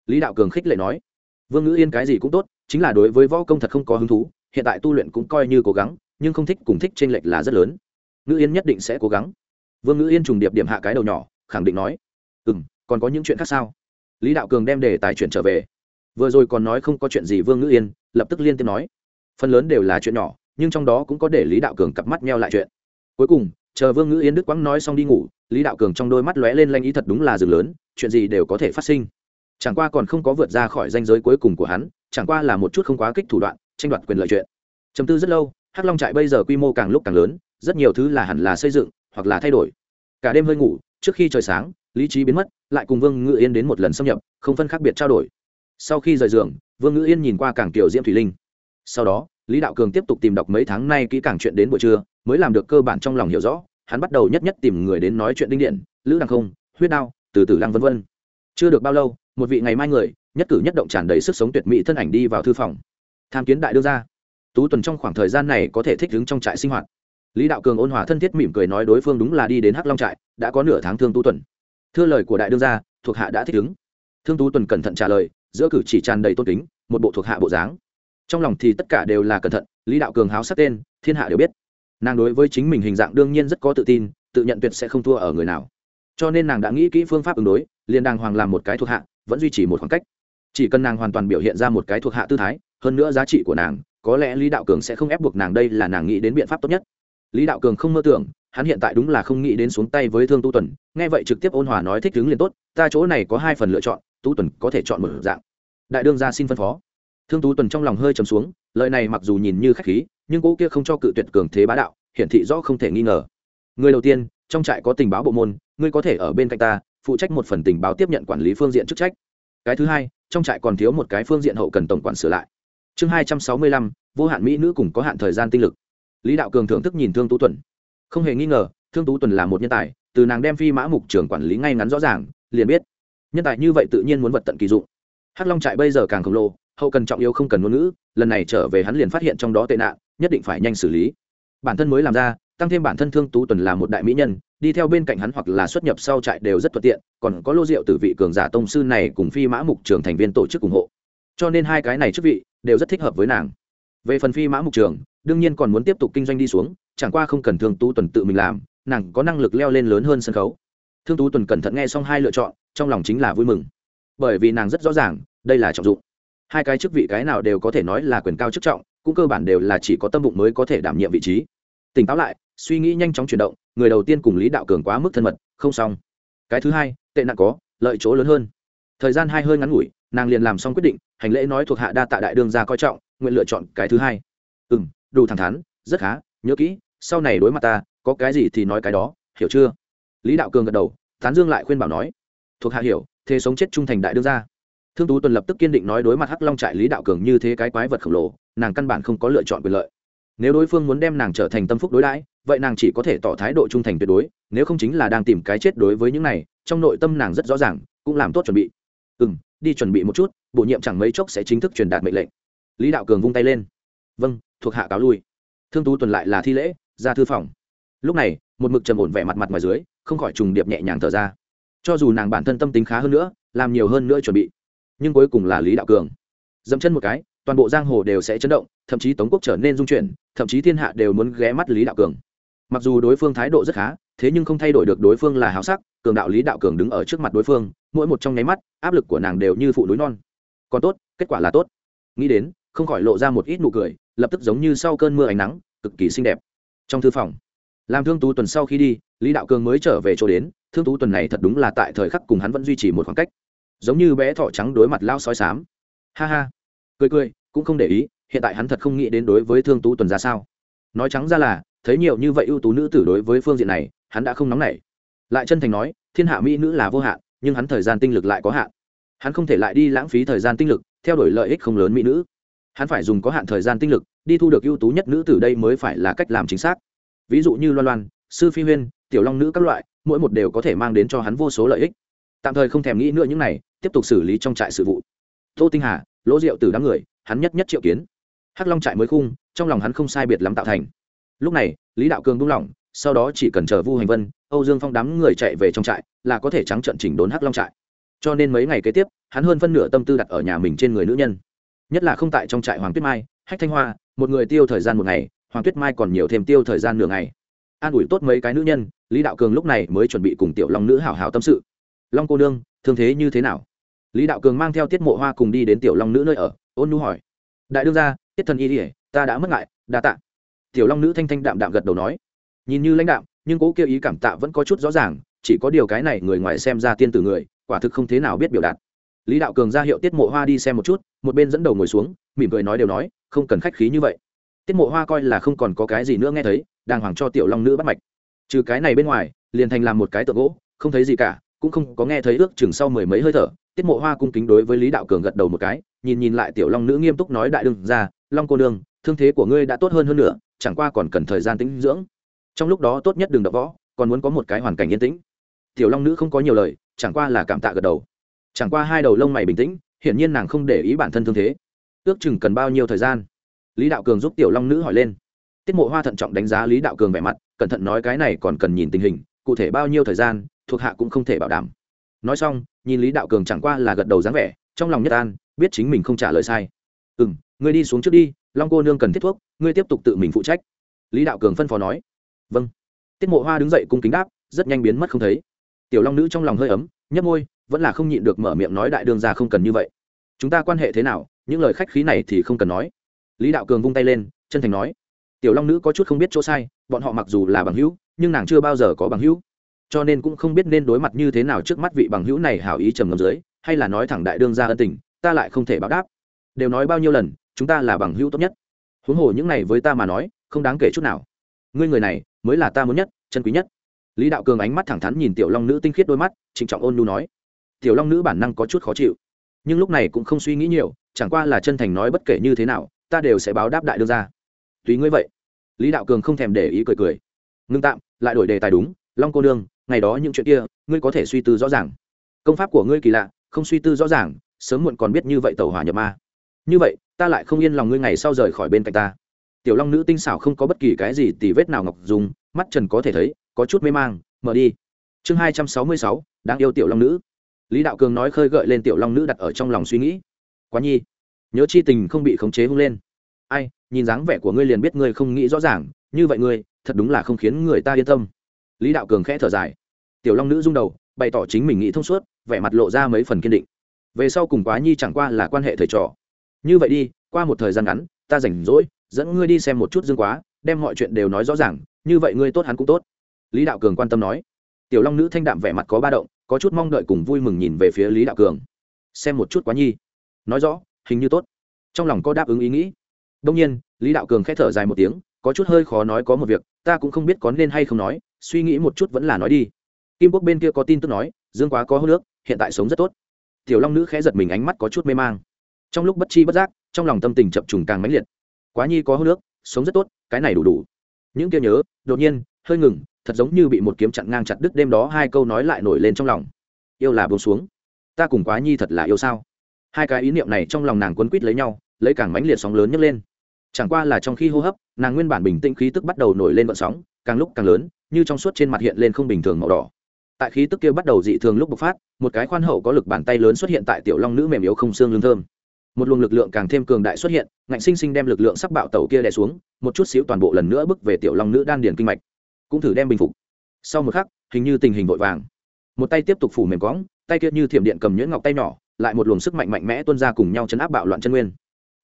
Lý đạo cường khích lệ nói, vương ngữ yên cái gì cũng tốt, chính là đối với võ công thật không có hứng thú, hiện tại tu luyện cũng coi như cố gắng, nhưng không thích cùng thích t r ê n lệch là rất lớn. Ngữ yên nhất định sẽ cố gắng vương ngữ yên trùng điệp điểm hạ cái đầu nhỏ khẳng định nói ừ m còn có những chuyện khác sao lý đạo cường đem đề tài chuyển trở về vừa rồi còn nói không có chuyện gì vương ngữ yên lập tức liên tiếp nói phần lớn đều là chuyện nhỏ nhưng trong đó cũng có để lý đạo cường cặp mắt meo lại chuyện cuối cùng chờ vương ngữ yên đức quãng nói xong đi ngủ lý đạo cường trong đôi mắt lóe lên lanh ý thật đúng là rừng lớn chuyện gì đều có thể phát sinh chẳng qua còn không có vượt ra khỏi danh giới cuối cùng của hắn chẳng qua là một chút không quá kích thủ đoạn tranh đoạt quyền lợi chuyện chấm tư rất lâu hắc long trại bây giờ quy mô càng lúc càng lớn rất nhiều thứ là hẳn là xây dựng hoặc là thay đổi. Cả đêm hơi ngủ, trước khi trời sáng, lý trí biến mất, lại cùng vương ngự yên đến một lần xâm nhập, không phân khác biệt trao đổi. Sau khi rời giường, vương ngự yên nhìn qua cảng kiểu diễm thủy linh. Sau đó, lý đạo cường tiếp tục tìm đọc mấy tháng nay kỹ càng chuyện đến buổi trưa, mới làm được cơ bản trong lòng hiểu rõ, hắn bắt đầu nhất nhất tìm người đến nói chuyện đinh điện, lữ đăng không, huyết đao, từ từ lăng vân vân. Chưa được bao lâu, một vị ngày mai người, nhất cử nhất động tràn đầy sức sống tuyệt mỹ thân ảnh đi vào thư phòng. Tham kiến đại đương gia. Tú tuần trong khoảng thời gian này có thể thích ứng trong trại sinh hoạt lý đạo cường ôn hòa thân thiết mỉm cười nói đối phương đúng là đi đến hắc long trại, đã có nửa tháng thương tú tuần. Thưa lời của đại đương gia, thuộc hạ đã thích ứng. Thương tú tuần cẩn thận trả lời, giữa cử chỉ tràn đầy tôn kính, một bộ thuộc hạ bộ dáng. Trong lòng thì tất cả đều là cẩn thận, lý đạo cường háo sắc tên, thiên hạ đều biết. Nàng đối với chính mình hình dạng đương nhiên rất có tự tin, tự nhận tuyệt sẽ không thua ở người nào. Cho nên nàng đã nghĩ kỹ phương pháp ứng đối, liền đàng hoàng làm một cái thuộc hạ, vẫn duy trì một khoảng cách. Chỉ cần nàng hoàn toàn biểu hiện ra một cái thuộc hạ tư thái, hơn nữa giá trị của nàng, có lẽ lý đạo cường sẽ không ép buộc nàng đây là nàng nghĩ đến biện pháp tốt nhất lý đạo cường không mơ tưởng, hắn hiện tại đúng là không nghĩ đến xuống tay với thương tu tuần, nghe vậy trực tiếp ôn hòa nói thích đứng liền tốt, ta chỗ này có hai phần lựa chọn, tu tuần có thể chọn một dạng. Đại đương gia xin phân phó. Thương tú tuần trong lòng hơi trầm xuống, lời này mặc dù nhìn như khách khí, nhưng cỗ kia không cho cự tuyệt cường thế bá đạo, hiển thị rõ không thể nghi ngờ. Người đầu tiên, trong trại có tình báo bộ môn, ngươi có thể ở bên cạnh ta, phụ trách một phần tình báo tiếp nhận quản lý phương diện chức trách. Cái thứ hai, trong trại còn thiếu một cái phương diện hậu cần tổng quản sửa lại. Chương hai trăm sáu mươi lăm, vô hạn mỹ nữ cùng có hạn thời gian tinh lực lý đạo cường thưởng thức nhìn thương tú tuần. Không hề nghi ngờ, thương tú tuần là một nhân tài, từ nàng đem phi mã mục trưởng quản lý ngay ngắn rõ ràng, liền biết. Nhân tài như vậy tự nhiên muốn vật tận kỳ dụng. Hắc long trại bây giờ càng khổng lồ, hậu cần trọng yếu không cần ngôn ngữ, lần này trở về hắn liền phát hiện trong đó tệ nạn, nhất định phải nhanh xử lý. Bản thân mới làm ra, tăng thêm bản thân thương tú tuần là một đại mỹ nhân, đi theo bên cạnh hắn hoặc là xuất nhập sau trại đều rất thuận tiện, còn có lô rượu từ vị cường giả tông sư này cùng phi mã mục trường thành viên tổ chức ủng hộ. Cho nên hai cái này chức vị đều rất thích hợp với nàng. Về phần phi mã mục trường đương nhiên còn muốn tiếp tục kinh doanh đi xuống, chẳng qua không cần thương tú tuần tự mình làm, nàng có năng lực leo lên lớn hơn sân khấu. Thương tú tuần cẩn thận nghe xong hai lựa chọn, trong lòng chính là vui mừng. Bởi vì nàng rất rõ ràng, đây là trọng dụng. Hai cái chức vị cái nào đều có thể nói là quyền cao chức trọng, cũng cơ bản đều là chỉ có tâm bụng mới có thể đảm nhiệm vị trí. Tỉnh táo lại, suy nghĩ nhanh chóng chuyển động, người đầu tiên cùng lý đạo cường quá mức thân mật, không xong. Cái thứ hai, tệ nạn có, lợi chỗ lớn hơn. Thời gian hai hơi ngắn ngủi, nàng liền làm xong quyết định, hành lễ nói thuộc hạ đa tạ đại đương ra coi trọng, nguyện lựa chọn cái thứ hai. Ừ m đủ thẳng thắn, rất khá, nhớ kỹ, sau này đối mặt ta, có cái gì thì nói cái đó, hiểu chưa? Lý đạo cường gật đầu, tán dương lại khuyên bảo nói, thuộc hạ hiểu, thế sống chết trung thành đại đương ra thương tú tuần lập tức kiên định nói đối mặt hắc long trại lý đạo cường như thế cái quái vật khổng lồ, nàng căn bản không có lựa chọn quyền lợi. Nếu đối phương muốn đem nàng trở thành tâm phúc đối đãi, vậy nàng chỉ có thể tỏ thái độ trung thành tuyệt đối, nếu không chính là đang tìm cái chết đối với những này, trong nội tâm nàng rất rõ ràng, cũng làm tốt chuẩn bị. Ừ m đi chuẩn bị một chút, bổ nhiệm chẳng mấy chốc sẽ chính thức truyền đạt mệnh lệnh. Lý đạo cường vung tay lên. Vâng thuộc hạ cáo lui. Thương tú tuần lại là thi lễ, ra thư phòng. Lúc này, một mực trầm ổn vẻ mặt mặt ngoài dưới, không khỏi trùng điệp nhẹ nhàng thở ra. Cho dù nàng bản thân tâm tính khá hơn nữa, làm nhiều hơn nữa chuẩn bị, nhưng cuối cùng là lý đạo cường. Dẫm chân một cái, toàn bộ giang hồ đều sẽ chấn động, thậm chí tống quốc trở nên dung chuyển, thậm chí thiên hạ đều muốn ghé mắt lý đạo cường. Mặc dù đối phương thái độ rất khá, thế nhưng không thay đổi được đối phương là háo sắc, cường đạo lý đạo cường đứng ở trước mặt đối phương, mỗi một trong nháy mắt, áp lực của nàng đều như phụ núi non. Còn tốt, kết quả là tốt. Nghĩ đến, không khỏi lộ ra một ít nụ cười lập tức giống như sau cơn mưa ánh nắng, cực kỳ xinh đẹp. Trong thư phòng, làm thương tú tuần sau khi đi, lý đạo cường mới trở về chỗ đến, thương tú tuần này thật đúng là tại thời khắc cùng hắn vẫn duy trì một khoảng cách. Giống như bé thỏ trắng đối mặt lao sói sám ha ha. Cười cười, cũng không để ý, hiện tại hắn thật không nghĩ đến đối với thương tú tuần ra sao. Nói trắng ra là, thấy nhiều như vậy ưu tú nữ tử đối với phương diện này, hắn đã không nóng nảy. Lại chân thành nói, thiên hạ mỹ nữ là vô hạn, nhưng hắn thời gian tinh lực lại có hạn. Hắn không thể lại đi lãng phí thời gian tinh lực, theo đuổi lợi ích không lớn mỹ nữ hắn phải dùng có hạn thời gian tinh lực, đi thu được ưu tú nhất nữ tử đây mới phải là cách làm chính xác. Ví dụ như loan loan, sư phi huyên, tiểu long nữ các loại, mỗi một đều có thể mang đến cho hắn vô số lợi ích. Tạm thời không thèm nghĩ nữa những này, tiếp tục xử lý trong trại sự vụ. Tô tinh hà, lỗ rượu từ đám người, hắn nhất nhất triệu kiến. Hắc long trại mới khung, trong lòng hắn không sai biệt lắm tạo thành. Lúc này, lý đạo cường buông lỏng, sau đó chỉ cần chờ vu hành vân, âu dương phong đám người chạy về trong trại, là có thể trắng trận chỉnh đốn hắc long trại. Cho nên mấy ngày kế tiếp, hắn hơn phân nửa tâm tư đặt ở nhà mình trên người nữ nhân nhất là không tại trong trại hoàng tuyết mai, hách thanh hoa, một người tiêu thời gian một ngày, hoàng tuyết mai còn nhiều thêm tiêu thời gian nửa ngày. An ủi tốt mấy cái nữ nhân, lý đạo cường lúc này mới chuẩn bị cùng tiểu long nữ hảo hảo tâm sự. Long cô nương, thương thế như thế nào? Lý đạo cường mang theo tiết mộ hoa cùng đi đến tiểu long nữ nơi ở, ôn nu hỏi. Đại đương gia, tiết thần y ỉa ta đã mất ngại, đa tạ. Tiểu long nữ thanh thanh đạm đạm gật đầu nói. Nhìn như lãnh đạm, nhưng cố kêu ý cảm tạ vẫn có chút rõ ràng, chỉ có điều cái này người ngoài xem ra tiên tử người, quả thực không thế nào biết biểu đạt lý đạo cường ra hiệu tiết mộ hoa đi xem một chút, một bên dẫn đầu ngồi xuống, mỉm cười nói đều nói, không cần khách khí như vậy. Tiết mộ hoa coi là không còn có cái gì nữa nghe thấy, đàng hoàng cho tiểu long nữ bắt mạch. Trừ cái này bên ngoài, liền thành làm một cái tượng gỗ, không thấy gì cả, cũng không có nghe thấy ước chừng sau mười mấy hơi thở, tiết mộ hoa cung kính đối với lý đạo cường gật đầu một cái, nhìn nhìn lại tiểu long nữ nghiêm túc nói đại đương ra, long cô nương, thương thế của ngươi đã tốt hơn hơn nữa, chẳng qua còn cần thời gian tĩnh dưỡng. Trong lúc đó tốt nhất đừng đập võ, còn muốn có một cái hoàn cảnh yên tĩnh. Tiểu long nữ không có nhiều lời, chẳng qua là cảm tạ gật đầu chẳng qua hai đầu lông mày bình tĩnh, hiển nhiên nàng không để ý bản thân thương thế. Ước chừng cần bao nhiêu thời gian? Lý đạo cường giúp tiểu long nữ hỏi lên. Tiết mộ hoa thận trọng đánh giá lý đạo cường vẻ mặt, cẩn thận nói cái này còn cần nhìn tình hình, cụ thể bao nhiêu thời gian, thuộc hạ cũng không thể bảo đảm. Nói xong, nhìn lý đạo cường chẳng qua là gật đầu dáng vẻ, trong lòng nhất an, biết chính mình không trả lời sai. Ừ m ngươi đi xuống trước đi, long cô nương cần thiết thuốc, ngươi tiếp tục tự mình phụ trách. Lý đạo cường phân phó nói. Vâng. Tiết mộ hoa đứng dậy cung kính đáp, rất nhanh biến mất không thấy. Tiểu long nữ trong lòng hơi ấm nhấp môi vẫn là không nhịn được mở miệng nói đại đương ra không cần như vậy. Chúng ta quan hệ thế nào, những lời khách khí này thì không cần nói. Lý đạo cường vung tay lên, chân thành nói. Tiểu long nữ có chút không biết chỗ sai, bọn họ mặc dù là bằng hữu, nhưng nàng chưa bao giờ có bằng hữu. Cho nên cũng không biết nên đối mặt như thế nào trước mắt vị bằng hữu này hảo ý trầm ngầm dưới, hay là nói thẳng đại đương ra ân tình, ta lại không thể báo đáp. Đều nói bao nhiêu lần, chúng ta là bằng hữu tốt nhất. Huống hồ những này với ta mà nói, không đáng kể chút nào. Ngươi người này, mới là ta muốn nhất, chân quý nhất. Lý đạo cường ánh mắt thẳng thắn nhìn tiểu long nữ tinh khiết đôi mắt, trịnh trọng ôn nhu nói tiểu long nữ bản năng có chút khó chịu. Nhưng lúc này cũng không suy nghĩ nhiều, chẳng qua là chân thành nói bất kể như thế nào, ta đều sẽ báo đáp đại đương ra tùy ngươi vậy. Lý đạo cường không thèm để ý cười cười. Ngưng tạm, lại đổi đề tài đúng, long cô nương, ngày đó những chuyện kia, ngươi có thể suy tư rõ ràng. Công pháp của ngươi kỳ lạ, không suy tư rõ ràng, sớm muộn còn biết như vậy tàu hỏa nhập ma. Như vậy, ta lại không yên lòng ngươi ngày sau rời khỏi bên cạnh ta. Tiểu long nữ tinh xảo không có bất kỳ cái gì tì vết nào ngọc dùng, mắt trần có thể thấy, có chút mê mang, mở đi. Chương hai trăm sáu mươi sáu đang yêu tiểu long nữ lý đạo cường nói khơi gợi lên tiểu long nữ đặt ở trong lòng suy nghĩ. Quá nhi, nhớ chi tình không bị khống chế hung lên. Ai, nhìn dáng vẻ của ngươi liền biết ngươi không nghĩ rõ ràng, như vậy ngươi, thật đúng là không khiến người ta yên tâm. Lý đạo cường khẽ thở dài. Tiểu long nữ rung đầu, bày tỏ chính mình nghĩ thông suốt, vẻ mặt lộ ra mấy phần kiên định. Về sau cùng quá nhi chẳng qua là quan hệ thầy trò. Như vậy đi, qua một thời gian ngắn, ta rảnh rỗi, dẫn ngươi đi xem một chút dương quá, đem mọi chuyện đều nói rõ ràng, như vậy ngươi tốt hắn cũng tốt. Lý đạo cường quan tâm nói. Tiểu long nữ thanh đạm vẻ mặt có ba động có chút mong đợi cùng vui mừng nhìn về phía lý đạo cường. Xem một chút quá nhi. Nói rõ, hình như tốt. Trong lòng có đáp ứng ý nghĩ. Đông nhiên, lý đạo cường k h ẽ thở dài một tiếng, có chút hơi khó nói có một việc, ta cũng không biết có nên hay không nói, suy nghĩ một chút vẫn là nói đi. Kim quốc bên kia có tin tức nói, dương quá có hô nước, hiện tại sống rất tốt. Tiểu long nữ khẽ giật mình ánh mắt có chút mê mang. Trong lúc bất chi bất giác, trong lòng tâm tình chập trùng càng mãnh liệt. Quá nhi có hô nước, sống rất tốt, cái này đủ đủ. Những kia nhớ, đột nhiên, hơi ngừng thật giống như bị một kiếm chặn ngang chặt đứt đêm đó hai câu nói lại nổi lên trong lòng. Yêu là buông xuống. Ta cùng quá nhi thật là yêu sao? Hai cái ý niệm này trong lòng nàng quấn quýt lấy nhau, lấy càng mãnh liệt sóng lớn nhấc lên. Chẳng qua là trong khi hô hấp, nàng nguyên bản bình tĩnh khí tức bắt đầu nổi lên vận sóng, càng lúc càng lớn, như trong suốt trên mặt hiện lên không bình thường màu đỏ. Tại khí tức kia bắt đầu dị thường lúc bộc phát, một cái khoan hậu có lực bàn tay lớn xuất hiện tại tiểu long nữ mềm yếu không xương lương thơm. Một luồng lực lượng càng thêm cường đại xuất hiện, ngạnh sinh sinh đem lực lượng sắc bạo tàu kia đè xuống, một chút xíu toàn bộ lần nữa bước về tiểu long nữ đan điền kinh mạch cũng thử đem bình phục. Sau một khắc, hình như tình hình vội vàng. Một tay tiếp tục phủ mềm cõng tay kia như thiểm điện cầm nhuyễn ngọc tay nhỏ, lại một luồng sức mạnh mạnh mẽ tuôn ra cùng nhau chấn áp bạo loạn chân nguyên.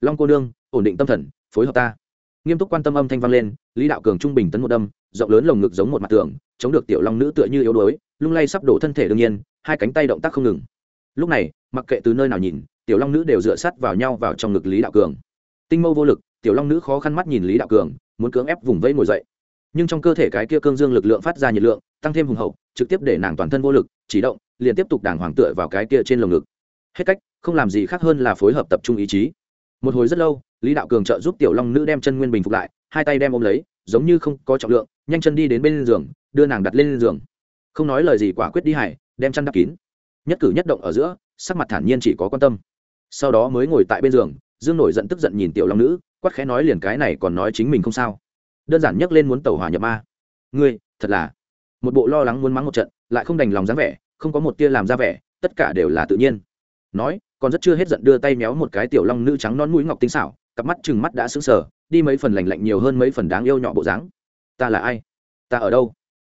Long cô nương, ổn định tâm thần, phối hợp ta. Nghiêm túc quan tâm âm thanh vang lên, lý đạo cường trung bình tấn một đâm, rộng lớn lồng ngực giống một mặt tường, chống được tiểu long nữ tựa như yếu đuối, lung lay sắp đổ thân thể đương nhiên, hai cánh tay động tác không ngừng. Lúc này, mặc kệ từ nơi nào nhìn, tiểu long nữ đều dựa sát vào nhau vào trong ngực lý đạo cường. Tinh mâu vô lực, tiểu long nữ khó khăn mắt nhìn lý đạo cường, muốn cưỡng ép vùng vẫy ngồi dậy nhưng trong cơ thể cái kia cương dương lực lượng phát ra nhiệt lượng, tăng thêm hùng hậu, trực tiếp để nàng toàn thân vô lực, chỉ động, liền tiếp tục đàng hoàng tựa vào cái kia trên lồng ngực. Hết cách, không làm gì khác hơn là phối hợp tập trung ý chí. Một hồi rất lâu, lý đạo cường trợ giúp tiểu long nữ đem chân nguyên bình phục lại, hai tay đem ôm lấy, giống như không có trọng lượng, nhanh chân đi đến bên giường, đưa nàng đặt lên giường. Không nói lời gì quả quyết đi hải đem chăn đắp kín. Nhất cử nhất động ở giữa, sắc mặt thản nhiên chỉ có quan tâm. Sau đó mới ngồi tại bên giường, dương nổi giận tức giận nhìn tiểu long nữ, quát khẽ nói liền cái này còn nói chính mình không sao đơn giản nhấc lên muốn tàu hỏa nhập ma. Ngươi, thật là. Một bộ lo lắng muốn mắng một trận, lại không đành lòng dáng vẻ, không có một tia làm ra vẻ, tất cả đều là tự nhiên. Nói, còn rất chưa hết giận đưa tay méo một cái tiểu long nữ trắng non mũi ngọc tinh xảo, cặp mắt chừng mắt đã sững sờ, đi mấy phần lành lạnh nhiều hơn mấy phần đáng yêu nhỏ bộ dáng. Ta là ai? Ta ở đâu?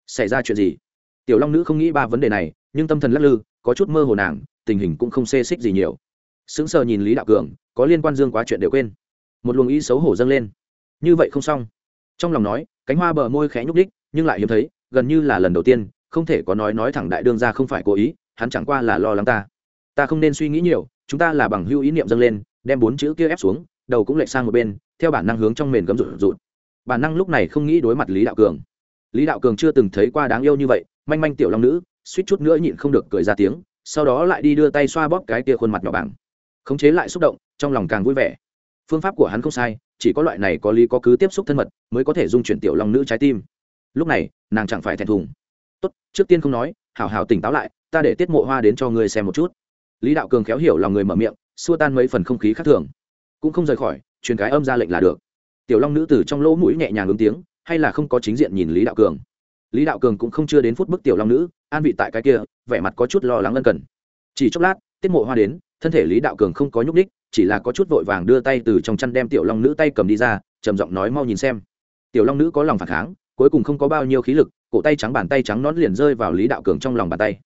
Xảy ra chuyện gì? Tiểu long nữ không nghĩ ba vấn đề này, nhưng tâm thần lắc lư, có chút mơ hồ nàng, tình hình cũng không xê xích gì nhiều. Sững sờ nhìn lý đạo cường, có liên quan dương quá chuyện đều quên. Một luồng ý xấu hổ dâng lên. Như vậy không xong trong lòng nói, cánh hoa bờ môi khẽ nhúc đích nhưng lại hiếm thấy, gần như là lần đầu tiên, không thể có nói nói thẳng đại đương ra không phải cố ý, hắn chẳng qua là lo lắng ta. Ta không nên suy nghĩ nhiều, chúng ta là bằng hưu ý niệm dâng lên, đem bốn chữ kia ép xuống, đầu cũng lệch sang một bên, theo bản năng hướng trong mền gấm rụt rụt. Bản năng lúc này không nghĩ đối mặt lý đạo cường. Lý đạo cường chưa từng thấy qua đáng yêu như vậy, manh manh tiểu long nữ, suýt chút nữa nhịn không được cười ra tiếng, sau đó lại đi đưa tay xoa bóp cái kia khuôn mặt nhỏ bảng khống chế lại xúc động, trong lòng càng vui vẻ. Phương pháp của hắn không sai chỉ có loại này có lý có cứ tiếp xúc thân mật mới có thể dung chuyển tiểu long nữ trái tim. Lúc này, nàng chẳng phải thẹn thùng. Tốt, trước tiên không nói, hảo hảo tỉnh táo lại, ta để tiết mộ hoa đến cho ngươi xem một chút. Lý đạo cường khéo hiểu lòng người mở miệng, xua tan mấy phần không khí khác thường. Cũng không rời khỏi, truyền cái âm ra lệnh là được. Tiểu long nữ từ trong lỗ mũi nhẹ nhàng ứng tiếng, hay là không có chính diện nhìn lý đạo cường. Lý đạo cường cũng không chưa đến phút bức tiểu long nữ, an vị tại cái kia, vẻ mặt có chút lo lắng ân cần. Chỉ chốc lát, tiết mộ hoa đến, thân thể lý đạo cường không có nhúc ních chỉ là có chút vội vàng đưa tay từ trong chăn đem tiểu long nữ tay cầm đi ra, trầm giọng nói mau nhìn xem. Tiểu long nữ có lòng phản kháng, cuối cùng không có bao nhiêu khí lực, cổ tay trắng bàn tay trắng nón liền rơi vào lý đạo cường trong lòng bàn tay.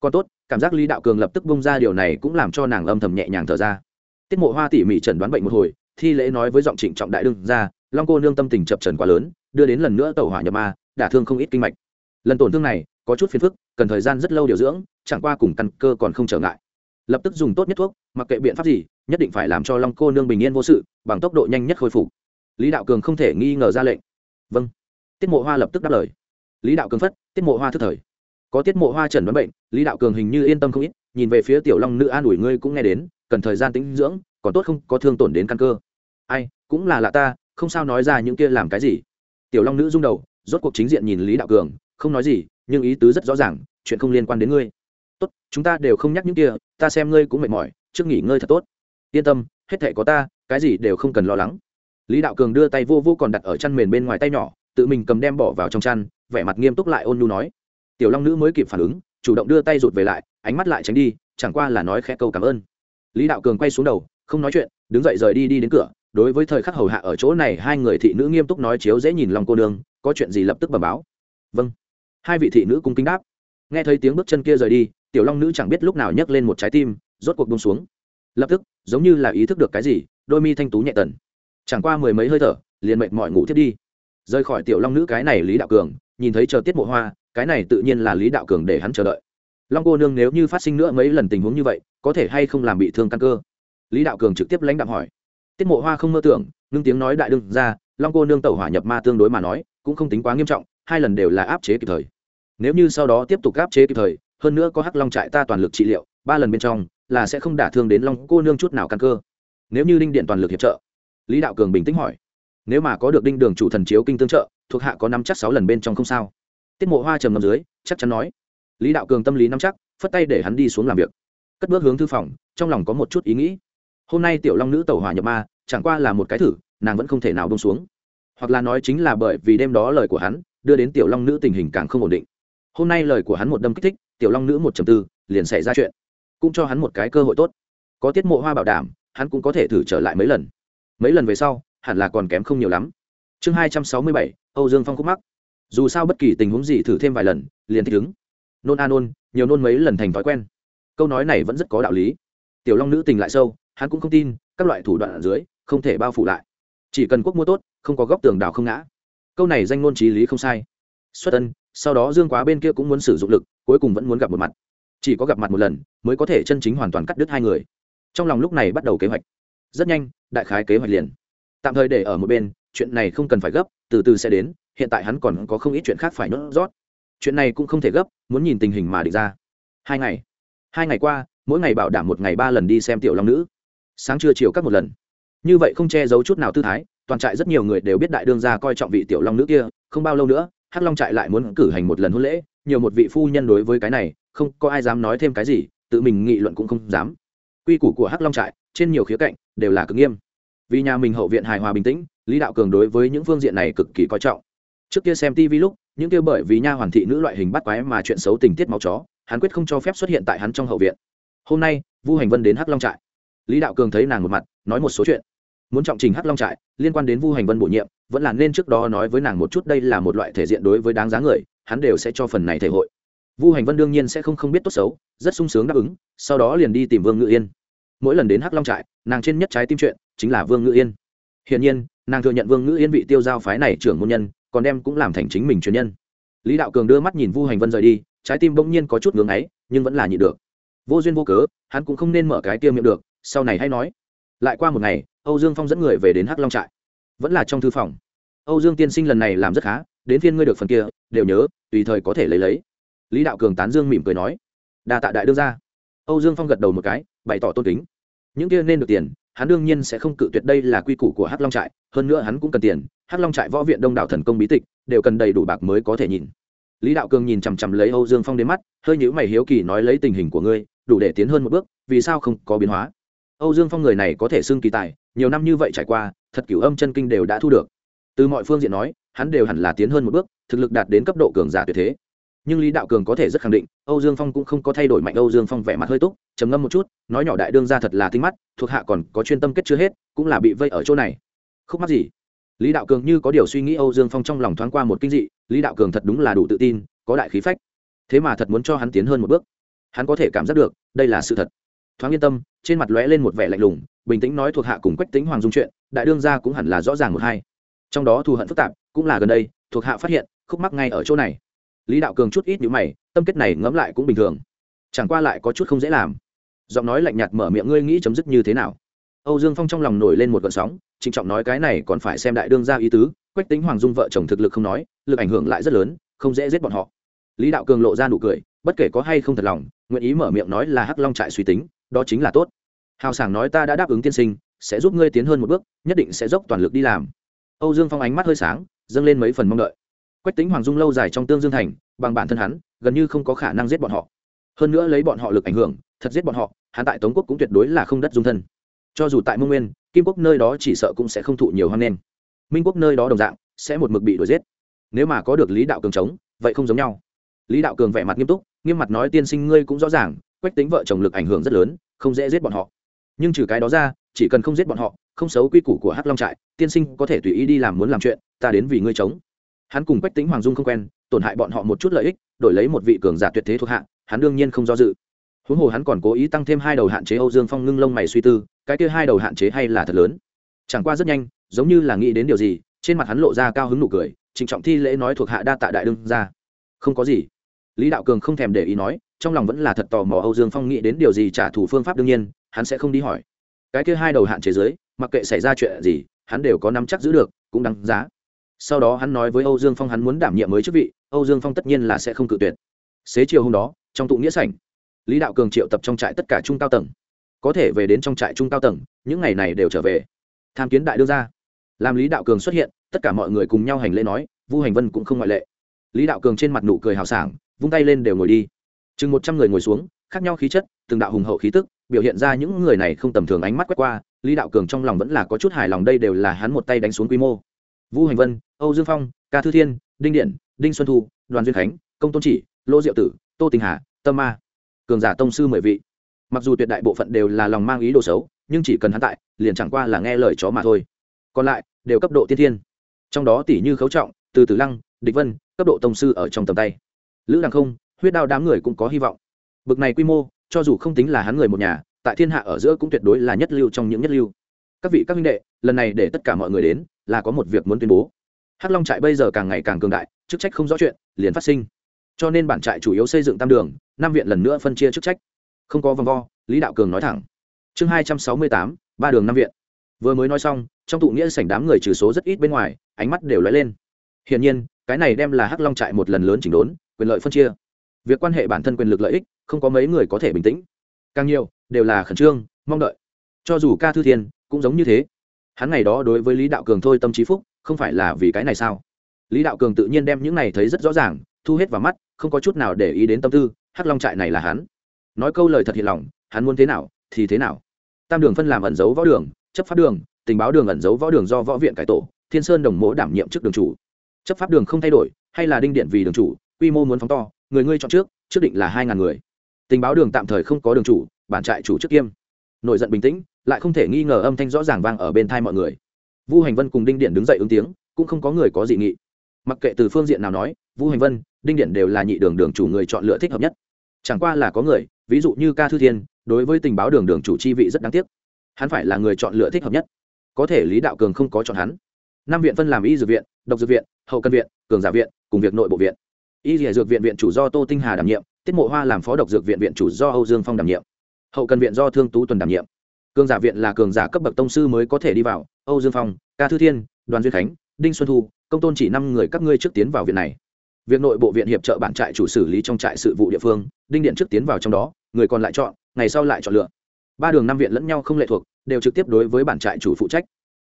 Còn tốt, cảm giác lý đạo cường lập tức bung ra điều này cũng làm cho nàng âm thầm nhẹ nhàng thở ra. Tiết mộ hoa tỉ mỉ chẩn đoán bệnh một hồi, thi lễ nói với giọng trịnh trọng đại đương ra long cô nương tâm tình chập trần quá lớn, đưa đến lần nữa tàu hỏa nhập ma, đả thương không ít kinh mạch. Lần tổn thương này có chút phiền phức, cần thời gian rất lâu điều dưỡng, chẳng qua cùng căn cơ còn không trở ngại lập tức dùng tốt nhất thuốc, mặc kệ biện pháp gì, nhất định phải làm cho long cô nương bình yên vô sự, bằng tốc độ nhanh nhất khôi phục. Lý đạo cường không thể nghi ngờ ra lệnh. Vâng. Tiết mộ hoa lập tức đáp lời. Lý đạo cường phất, tiết mộ hoa thức thời. Có tiết mộ hoa trần đoán bệnh, lý đạo cường hình như yên tâm không ít, nhìn về phía tiểu long nữ an ủi ngươi cũng nghe đến, cần thời gian tĩnh dưỡng, còn tốt không có thương tổn đến căn cơ. Ai, cũng là lạ ta, không sao nói ra những kia làm cái gì. Tiểu long nữ rung đầu, rốt cuộc chính diện nhìn lý đạo cường, không nói gì, nhưng ý tứ rất rõ ràng, chuyện không liên quan đến ngươi tốt, chúng ta đều không nhắc những kia, ta xem ngươi cũng mệt mỏi, trước nghỉ ngơi thật tốt. Yên tâm, hết thể có ta, cái gì đều không cần lo lắng. Lý đạo cường đưa tay vô vô còn đặt ở chăn mền bên ngoài tay nhỏ, tự mình cầm đem bỏ vào trong chăn, vẻ mặt nghiêm túc lại ôn nhu nói, tiểu long nữ mới kịp phản ứng, chủ động đưa tay rụt về lại, ánh mắt lại tránh đi, chẳng qua là nói khẽ câu cảm ơn. Lý đạo cường quay xuống đầu, không nói chuyện, đứng dậy rời đi đi đến cửa, đối với thời khắc hầu hạ ở chỗ này hai người thị nữ nghiêm túc nói chiếu dễ nhìn lòng cô nương, có chuyện gì lập tức bẩm báo. Vâng. Hai vị thị nữ cung kính đáp. Nghe thấy tiếng bước chân kia rời đi tiểu long nữ chẳng biết lúc nào nhấc lên một trái tim, rốt cuộc bông xuống. Lập tức, giống như là ý thức được cái gì, đôi mi thanh tú nhẹ tần. Chẳng qua mười mấy hơi thở, liền mệt mỏi ngủ thiết đi. Rời khỏi tiểu long nữ cái này lý đạo cường, nhìn thấy chờ tiết mộ hoa, cái này tự nhiên là lý đạo cường để hắn chờ đợi. Long cô nương nếu như phát sinh nữa mấy lần tình huống như vậy, có thể hay không làm bị thương căn cơ? Lý đạo cường trực tiếp lãnh đạo hỏi. Tiết mộ hoa không mơ tưởng, ngưng tiếng nói đại đương ra, long cô nương tẩu hỏa nhập ma tương đối mà nói, cũng không tính quá nghiêm trọng, hai lần đều là áp chế kịp thời. Nếu như sau đó tiếp tục áp chế kịp thời hơn nữa có hắc long trại ta toàn lực trị liệu, ba lần bên trong, là sẽ không đả thương đến long cô nương chút nào căn cơ. Nếu như đinh điện toàn lực hiệp trợ, lý đạo cường bình tĩnh hỏi, nếu mà có được đinh đường chủ thần chiếu kinh tương trợ, thuộc hạ có năm chắc sáu lần bên trong không sao? Tiết mộ hoa trầm ngầm dưới, chắc chắn nói. Lý đạo cường tâm lý nắm chắc, phất tay để hắn đi xuống làm việc. Cất bước hướng thư phòng, trong lòng có một chút ý nghĩ. Hôm nay tiểu long nữ tẩu hỏa nhập ma, chẳng qua là một cái thử, nàng vẫn không thể nào bông xuống. Hoặc là nói chính là bởi vì đêm đó lời của hắn, đưa đến tiểu long nữ tình hình càng không ổn định. Hôm nay lời của hắn một đâm kích thích tiểu long nữ một trầm tư, liền xảy ra chuyện. Cũng cho hắn một cái cơ hội tốt. Có tiết mộ hoa bảo đảm, hắn cũng có thể thử trở lại mấy lần. Mấy lần về sau, hẳn là còn kém không nhiều lắm. Chương hai trăm sáu mươi bảy, âu dương phong khúc mắc. Dù sao bất kỳ tình huống gì thử thêm vài lần, liền thích ứng. Nôn a nôn, nhiều nôn mấy lần thành thói quen. Câu nói này vẫn rất có đạo lý. Tiểu long nữ tình lại sâu, hắn cũng không tin, các loại thủ đoạn ở dưới, không thể bao phủ lại. Chỉ cần quốc mua tốt, không có góc tường đào không ngã. Câu này danh ngôn trí lý không sai. Xuất ân sau đó dương quá bên kia cũng muốn sử dụng lực cuối cùng vẫn muốn gặp một mặt. Chỉ có gặp mặt một lần, mới có thể chân chính hoàn toàn cắt đứt hai người. Trong lòng lúc này bắt đầu kế hoạch. Rất nhanh, đại khái kế hoạch liền. Tạm thời để ở một bên, chuyện này không cần phải gấp, từ từ sẽ đến, hiện tại hắn còn có không ít chuyện khác phải nốt rót. Chuyện này cũng không thể gấp, muốn nhìn tình hình mà định ra. Hai ngày. Hai ngày qua, mỗi ngày bảo đảm một ngày ba lần đi xem tiểu long nữ. Sáng trưa chiều các một lần. Như vậy không che giấu chút nào tư thái, toàn trại rất nhiều người đều biết đại đương gia coi trọng vị tiểu long nữ kia, không bao lâu nữa, hắc long trại lại muốn cử hành một lần hôn lễ nhiều một vị phu nhân đối với cái này, không có ai dám nói thêm cái gì, tự mình nghị luận cũng không dám. Quy củ của hắc long trại, trên nhiều khía cạnh, đều là cực nghiêm. Vì nhà mình hậu viện hài hòa bình tĩnh, lý đạo cường đối với những phương diện này cực kỳ coi trọng. Trước kia xem tv lúc, những kia bởi vì nha hoàn thị nữ loại hình bắt quái mà chuyện xấu tình tiết máu chó, hắn quyết không cho phép xuất hiện tại hắn trong hậu viện. Hôm nay, vu hành vân đến hắc long trại. Lý đạo cường thấy nàng một mặt, nói một số chuyện. Muốn trọng trình hắc long trại, liên quan đến vu hành vân bổ nhiệm, vẫn là nên trước đó nói với nàng một chút đây là một loại thể diện đối với đáng giá người hắn đều sẽ cho phần này thể hội. Vu hành vân đương nhiên sẽ không không biết tốt xấu, rất sung sướng đáp ứng, sau đó liền đi tìm vương ngự yên. Mỗi lần đến hắc long trại, nàng trên nhất trái tim chuyện chính là vương ngự yên. Hiển nhiên, nàng thừa nhận vương ngự yên vị tiêu giao phái này trưởng môn nhân, còn đem cũng làm thành chính mình truyền nhân. Lý đạo cường đưa mắt nhìn vu hành vân rời đi, trái tim bỗng nhiên có chút ngưỡng ấy nhưng vẫn là nhịn được. Vô duyên vô cớ, hắn cũng không nên mở cái tiêu miệng được, sau này hay nói. Lại qua một ngày, âu dương phong dẫn người về đến hắc long trại. Vẫn là trong thư phòng. Âu dương tiên sinh lần này làm rất khá đến phiên ngươi được phần kia, đều nhớ, tùy thời có thể lấy lấy. Lý đạo cường tán dương mỉm cười nói. Đa tạ đại đương ra âu dương phong gật đầu một cái, bày tỏ tôn kính. Những kia nên được tiền, hắn đương nhiên sẽ không cự tuyệt đây là quy củ của hắc long trại, hơn nữa hắn cũng cần tiền, hắc long trại võ viện đông đảo thần công bí tịch, đều cần đầy đủ bạc mới có thể nhìn. Lý đạo cường nhìn chằm chằm lấy âu dương phong đến mắt, hơi nhữ mày hiếu kỳ nói lấy tình hình của ngươi, đủ để tiến hơn một bước, vì sao không có biến hóa? Âu dương phong người này có thể xưng kỳ tài, nhiều năm như vậy trải qua, thật cửu âm chân kinh đều đã thu được. Từ mọi phương diện nói hắn đều hẳn là tiến hơn một bước, thực lực đạt đến cấp độ cường giả tuyệt thế. Nhưng lý đạo cường có thể rất khẳng định, âu dương phong cũng không có thay đổi mạnh âu dương phong vẻ mặt hơi túc, trầm ngâm một chút, nói nhỏ đại đương ra thật là tinh mắt, thuộc hạ còn có chuyên tâm kết chưa hết, cũng là bị vây ở chỗ này. Không mắc gì? Lý đạo cường như có điều suy nghĩ âu dương phong trong lòng thoáng qua một kinh dị, lý đạo cường thật đúng là đủ tự tin, có đại khí phách. Thế mà thật muốn cho hắn tiến hơn một bước. Hắn có thể cảm giác được, đây là sự thật. Thoáng yên tâm, trên mặt lóe lên một vẻ lạnh lùng, bình tĩnh nói thuộc hạ cùng quách tính hoàng dung chuyện, đại đương gia cũng hẳn là rõ ràng một hai. Trong đó thù hận phức tạp cũng là gần đây, thuộc hạ phát hiện, khúc mắc ngay ở chỗ này. Lý đạo cường chút ít nhữ mày, tâm kết này ngẫm lại cũng bình thường. Chẳng qua lại có chút không dễ làm. Giọng nói lạnh nhạt mở miệng ngươi nghĩ chấm dứt như thế nào? Âu dương phong trong lòng nổi lên một gợn sóng, trịnh trọng nói cái này còn phải xem đại đương gia ý tứ, quách tính hoàng dung vợ chồng thực lực không nói, lực ảnh hưởng lại rất lớn, không dễ giết bọn họ. Lý đạo cường lộ ra nụ cười, bất kể có hay không thật lòng, nguyện ý mở miệng nói là hắc long trại suy tính, đó chính là tốt. Hào sảng nói ta đã đáp ứng tiên sinh, sẽ giúp ngươi tiến hơn một bước, nhất định sẽ dốc toàn lực đi làm. Âu dương phong ánh mắt hơi sáng dâng lên mấy phần mong đợi. Quách tính hoàng dung lâu dài trong tương dương thành, bằng bản thân hắn, gần như không có khả năng giết bọn họ. Hơn nữa lấy bọn họ lực ảnh hưởng, thật giết bọn họ, hắn tại tống quốc cũng tuyệt đối là không đất dung thân. Cho dù tại mông nguyên, kim quốc nơi đó chỉ sợ cũng sẽ không thụ nhiều hoang nghênh. Minh quốc nơi đó đồng dạng, sẽ một mực bị đuổi giết. Nếu mà có được lý đạo cường chống, vậy không giống nhau. Lý đạo cường vẻ mặt nghiêm túc, nghiêm mặt nói tiên sinh ngươi cũng rõ ràng, quách tính vợ chồng lực ảnh hưởng rất lớn, không dễ giết bọn họ. Nhưng trừ cái đó ra, chỉ cần không giết bọn họ, không xấu quy củ của hắc long trại, tiên sinh có thể tùy ý đi làm muốn làm chuyện ta đến vì ngươi chống. Hắn cùng quách tính hoàng dung không quen, tổn hại bọn họ một chút lợi ích, đổi lấy một vị cường giả tuyệt thế thuộc hạ, hắn đương nhiên không do dự. Huống hồ hắn còn cố ý tăng thêm hai đầu hạn chế âu dương phong ngưng lông mày suy tư, cái kia hai đầu hạn chế hay là thật lớn? Chẳng qua rất nhanh, giống như là nghĩ đến điều gì, trên mặt hắn lộ ra cao hứng nụ cười, trịnh trọng thi lễ nói thuộc hạ đa tạ đại đương ra không có gì. Lý đạo cường không thèm để ý nói, trong lòng vẫn là thật tò mò âu dương phong nghĩ đến điều gì trả thù phương pháp đương nhiên, hắn sẽ không đi hỏi. Cái kia hai đầu hạn chế giới mặc kệ xảy ra chuyện gì, hắn đều có nắm chắc giữ được, cũng đáng giá sau đó hắn nói với âu dương phong hắn muốn đảm nhiệm mới chức vị âu dương phong tất nhiên là sẽ không cự tuyệt. Xế chiều hôm đó trong tụ nghĩa sảnh lý đạo cường triệu tập trong trại tất cả trung cao tầng. Có thể về đến trong trại trung cao tầng những ngày này đều trở về. Tham kiến đại đưa ra, làm lý đạo cường xuất hiện tất cả mọi người cùng nhau hành lễ nói vu hành vân cũng không ngoại lệ. Lý đạo cường trên mặt nụ cười hào sảng vung tay lên đều ngồi đi. Chừng một trăm người ngồi xuống khác nhau khí chất từng đạo hùng hậu khí tức biểu hiện ra những người này không tầm thường ánh mắt quét qua. Lý đạo cường trong lòng vẫn là có chút hài lòng đây đều là hắn một tay đánh xuống quy mô vũ hành vân, âu dương phong, ca thư thiên, đinh điện, đinh xuân thu, đoàn duyên khánh, công tôn chỉ, lô diệu tử, tô tình hà, tâm ma. Cường giả tông sư mười vị. Mặc dù tuyệt đại bộ phận đều là lòng mang ý đồ xấu, nhưng chỉ cần hắn tại, liền chẳng qua là nghe lời chó mà thôi. Còn lại, đều cấp độ tiên thiên. Trong đó tỷ như khấu trọng, từ tử lăng, địch vân, cấp độ tông sư ở trong tầm tay. Lữ đằng không, huyết đao đám người cũng có hy vọng. Bực này quy mô, cho dù không tính là hắn người một nhà, tại thiên hạ ở giữa cũng tuyệt đối là nhất lưu trong những nhất lưu. Các vị các huynh đệ, lần này để tất cả mọi người đến là có một việc muốn tuyên bố. Hắc long trại bây giờ càng ngày càng cường đại, chức trách không rõ chuyện, liền phát sinh. Cho nên bản trại chủ yếu xây dựng tam đường, năm viện lần nữa phân chia chức trách. Không có vòng vo, lý đạo cường nói thẳng. Chương hai trăm sáu mươi tám, ba đường năm viện. Vừa mới nói xong, trong tụ nghĩa sảnh đám người trừ số rất ít bên ngoài, ánh mắt đều lóe lên. Hiển nhiên, cái này đem là hắc long trại một lần lớn chỉnh đốn, quyền lợi phân chia. Việc quan hệ bản thân quyền lực lợi ích, không có mấy người có thể bình tĩnh. Càng nhiều, đều là khẩn trương, mong đợi. Cho dù ca thư thiên, cũng giống như thế hắn ngày đó đối với lý đạo cường thôi tâm trí phúc, không phải là vì cái này sao? Lý đạo cường tự nhiên đem những này thấy rất rõ ràng, thu hết vào mắt, không có chút nào để ý đến tâm tư, hắc long trại này là hắn. Nói câu lời thật hiện lòng, hắn muốn thế nào, thì thế nào. Tam đường phân làm ẩn dấu võ đường, chấp pháp đường, tình báo đường ẩn dấu võ đường do võ viện cải tổ, thiên sơn đồng mỗ đảm nhiệm chức đường chủ. Chấp pháp đường không thay đổi, hay là đinh điện vì đường chủ, quy mô muốn phóng to, người ngươi chọn trước trước định là hai ngàn người. Tình báo đường tạm thời không có đường chủ, bản trại chủ trước kiêm. Nội giận bình tĩnh lại không thể nghi ngờ âm thanh rõ ràng vang ở bên thai mọi người. Vu hành vân cùng đinh điện đứng dậy ứng tiếng, cũng không có người có dị nghị. Mặc kệ từ phương diện nào nói, vu hành vân, đinh điện đều là nhị đường đường chủ người chọn lựa thích hợp nhất. Chẳng qua là có người, ví dụ như ca thư thiên, đối với tình báo đường đường chủ chi vị rất đáng tiếc. Hắn phải là người chọn lựa thích hợp nhất. Có thể lý đạo cường không có chọn hắn. Năm viện phân làm y dược viện, độc dược viện, hậu cân viện, cường giả viện, cùng việc nội bộ viện. Y dược viện viện chủ do tô tinh hà đảm nhiệm, tiết mộ hoa làm phó độc dược viện viện chủ do âu dương phong đảm nhiệm. Hậu cần viện do thương tú tuần đảm nhiệm cường giả viện là cường giả cấp bậc tông sư mới có thể đi vào. Âu dương phong, ca thư thiên, đoàn duyên khánh, đinh xuân thu, công tôn chỉ năm người các ngươi trước tiến vào viện này. Việc nội bộ viện hiệp trợ bản trại chủ xử lý trong trại sự vụ địa phương, đinh điện trước tiến vào trong đó, người còn lại chọn, ngày sau lại chọn lựa. Ba đường năm viện lẫn nhau không lệ thuộc, đều trực tiếp đối với bản trại chủ phụ trách.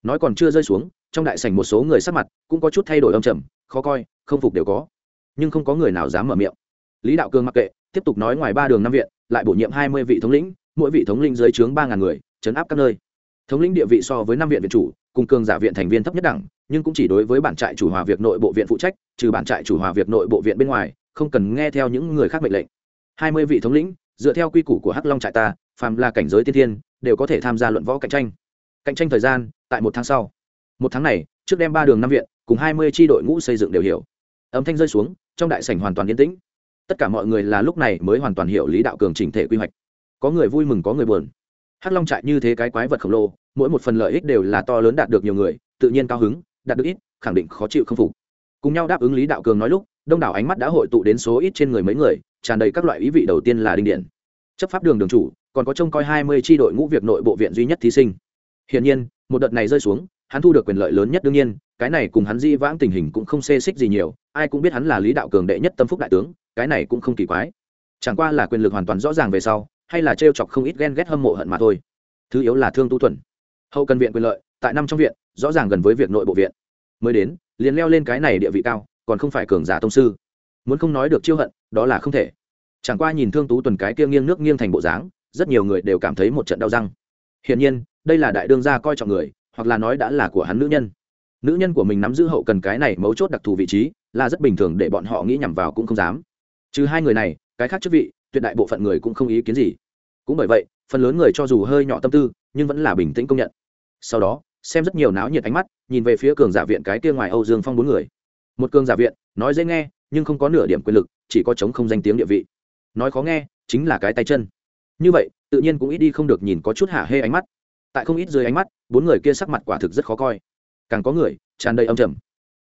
Nói còn chưa rơi xuống, trong đại sảnh một số người sắc mặt cũng có chút thay đổi âm trầm, khó coi, không phục đều có. Nhưng không có người nào dám mở miệng. Lý đạo cường mặc kệ, tiếp tục nói ngoài ba đường năm viện, lại bổ nhiệm hai mươi vị thống lĩnh, mỗi vị thống lĩnh dưới trướng ba ngàn người chấn áp các nơi. Thống lĩnh địa vị so với năm viện viện chủ, cùng cường giả viện thành viên thấp nhất đẳng, nhưng cũng chỉ đối với bản trại chủ hòa việc nội bộ viện phụ trách, trừ bản trại chủ hòa việc nội bộ viện bên ngoài, không cần nghe theo những người khác mệnh lệnh. Hai mươi vị thống lĩnh, dựa theo quy củ của hắc long trại ta, phàm là cảnh giới tiên thiên, đều có thể tham gia luận võ cạnh tranh. Cạnh tranh thời gian, tại một tháng sau. Một tháng này, trước đem ba đường năm viện, cùng hai mươi tri đội ngũ xây dựng đều hiểu. Âm thanh rơi xuống, trong đại sảnh hoàn toàn yên tĩnh. Tất cả mọi người là lúc này mới hoàn toàn hiểu lý đạo cường chỉnh thể quy hoạch. Có người vui mừng, có người buồn hắc long trại như thế cái quái vật khổng lồ, mỗi một phần lợi ích đều là to lớn đạt được nhiều người, tự nhiên cao hứng, đạt được ít, khẳng định khó chịu không phục. Cùng nhau đáp ứng lý đạo cường nói lúc, đông đảo ánh mắt đã hội tụ đến số ít trên người mấy người, tràn đầy các loại ý vị đầu tiên là đinh điện. Chấp pháp đường đường chủ, còn có trông coi hai mươi tri đội ngũ việc nội bộ viện duy nhất thí sinh. Hiển nhiên, một đợt này rơi xuống, hắn thu được quyền lợi lớn nhất đương nhiên, cái này cùng hắn di vãng tình hình cũng không xê xích gì nhiều, ai cũng biết hắn là lý đạo cường đệ nhất tâm phúc đại tướng, cái này cũng không kỳ quái. Chẳng qua là quyền lực hoàn toàn rõ ràng về sau hay là trêu chọc không ít ghen ghét hâm mộ hận mà thôi. Thứ yếu là thương tu thuần. Hậu cần viện quyền lợi, tại năm trong viện, rõ ràng gần với việc nội bộ viện. Mới đến, liền leo lên cái này địa vị cao, còn không phải cường giả tông sư. Muốn không nói được chiêu hận, đó là không thể. Chẳng qua nhìn thương tú tuần cái kia nghiêng nước nghiêng thành bộ dáng, rất nhiều người đều cảm thấy một trận đau răng. Hiển nhiên, đây là đại đương gia coi trọng người, hoặc là nói đã là của hắn nữ nhân. Nữ nhân của mình nắm giữ hậu cần cái này mấu chốt đặc thù vị trí, là rất bình thường để bọn họ nghĩ nhằm vào cũng không dám. Trừ hai người này, cái khác chức vị tuyệt đại bộ phận người cũng không ý kiến gì. Cũng bởi vậy, phần lớn người cho dù hơi nhỏ tâm tư, nhưng vẫn là bình tĩnh công nhận. Sau đó, xem rất nhiều náo nhiệt ánh mắt, nhìn về phía cường giả viện cái kia ngoài âu dương phong bốn người. Một cường giả viện, nói dễ nghe, nhưng không có nửa điểm quyền lực, chỉ có chống không danh tiếng địa vị. Nói khó nghe, chính là cái tay chân. Như vậy, tự nhiên cũng ít đi không được nhìn có chút hả hê ánh mắt. Tại không ít dưới ánh mắt, bốn người kia sắc mặt quả thực rất khó coi. Càng có người, tràn đầy âm trầm.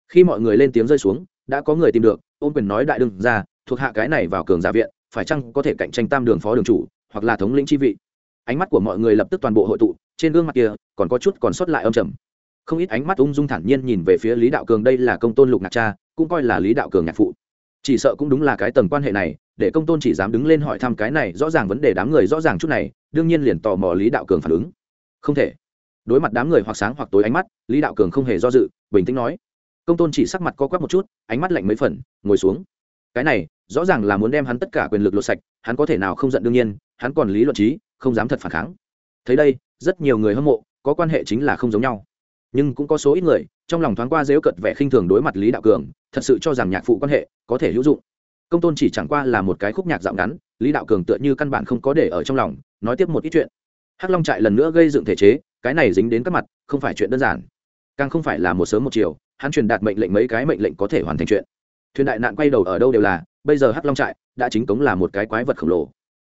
Khi mọi người lên tiếng rơi xuống, đã có người tìm được, ôm quyền nói đại đương ra, thuộc hạ cái này vào cường giả viện phải chăng có thể cạnh tranh tam đường phó đường chủ, hoặc là thống lĩnh chi vị? Ánh mắt của mọi người lập tức toàn bộ hội tụ, trên gương mặt kia, còn có chút còn sót lại âm trầm. Không ít ánh mắt ung dung thản nhiên nhìn về phía lý đạo cường đây là công tôn lục ngạc cha, cũng coi là lý đạo cường nhạc phụ. Chỉ sợ cũng đúng là cái tầng quan hệ này, để công tôn chỉ dám đứng lên hỏi thăm cái này, rõ ràng vấn đề đám người rõ ràng chút này, đương nhiên liền tò mò lý đạo cường phản ứng. Không thể. Đối mặt đám người hoặc sáng hoặc tối ánh mắt, lý đạo cường không hề do dự, bình tĩnh nói. Công tôn chỉ sắc mặt co quắp một chút, ánh mắt lạnh mấy phần, ngồi xuống cái này, rõ ràng là muốn đem hắn tất cả quyền lực lột sạch, hắn có thể nào không giận đương nhiên, hắn còn lý luận trí, không dám thật phản kháng. Thấy đây, rất nhiều người hâm mộ, có quan hệ chính là không giống nhau. Nhưng cũng có số ít người, trong lòng thoáng qua dếu cận vẻ khinh thường đối mặt lý đạo cường, thật sự cho rằng nhạc phụ quan hệ có thể hữu dụng. Công tôn chỉ chẳng qua là một cái khúc nhạc dạo ngắn, lý đạo cường tựa như căn bản không có để ở trong lòng, nói tiếp một ít chuyện. Hắc long trại lần nữa gây dựng thể chế, cái này dính đến các mặt, không phải chuyện đơn giản. Càng không phải là một sớm một chiều, hắn truyền đạt mệnh lệnh mấy cái mệnh lệnh có thể hoàn thành chuyện thuyền đại nạn quay đầu ở đâu đều là, bây giờ hắc long trại đã chính cống là một cái quái vật khổng lồ.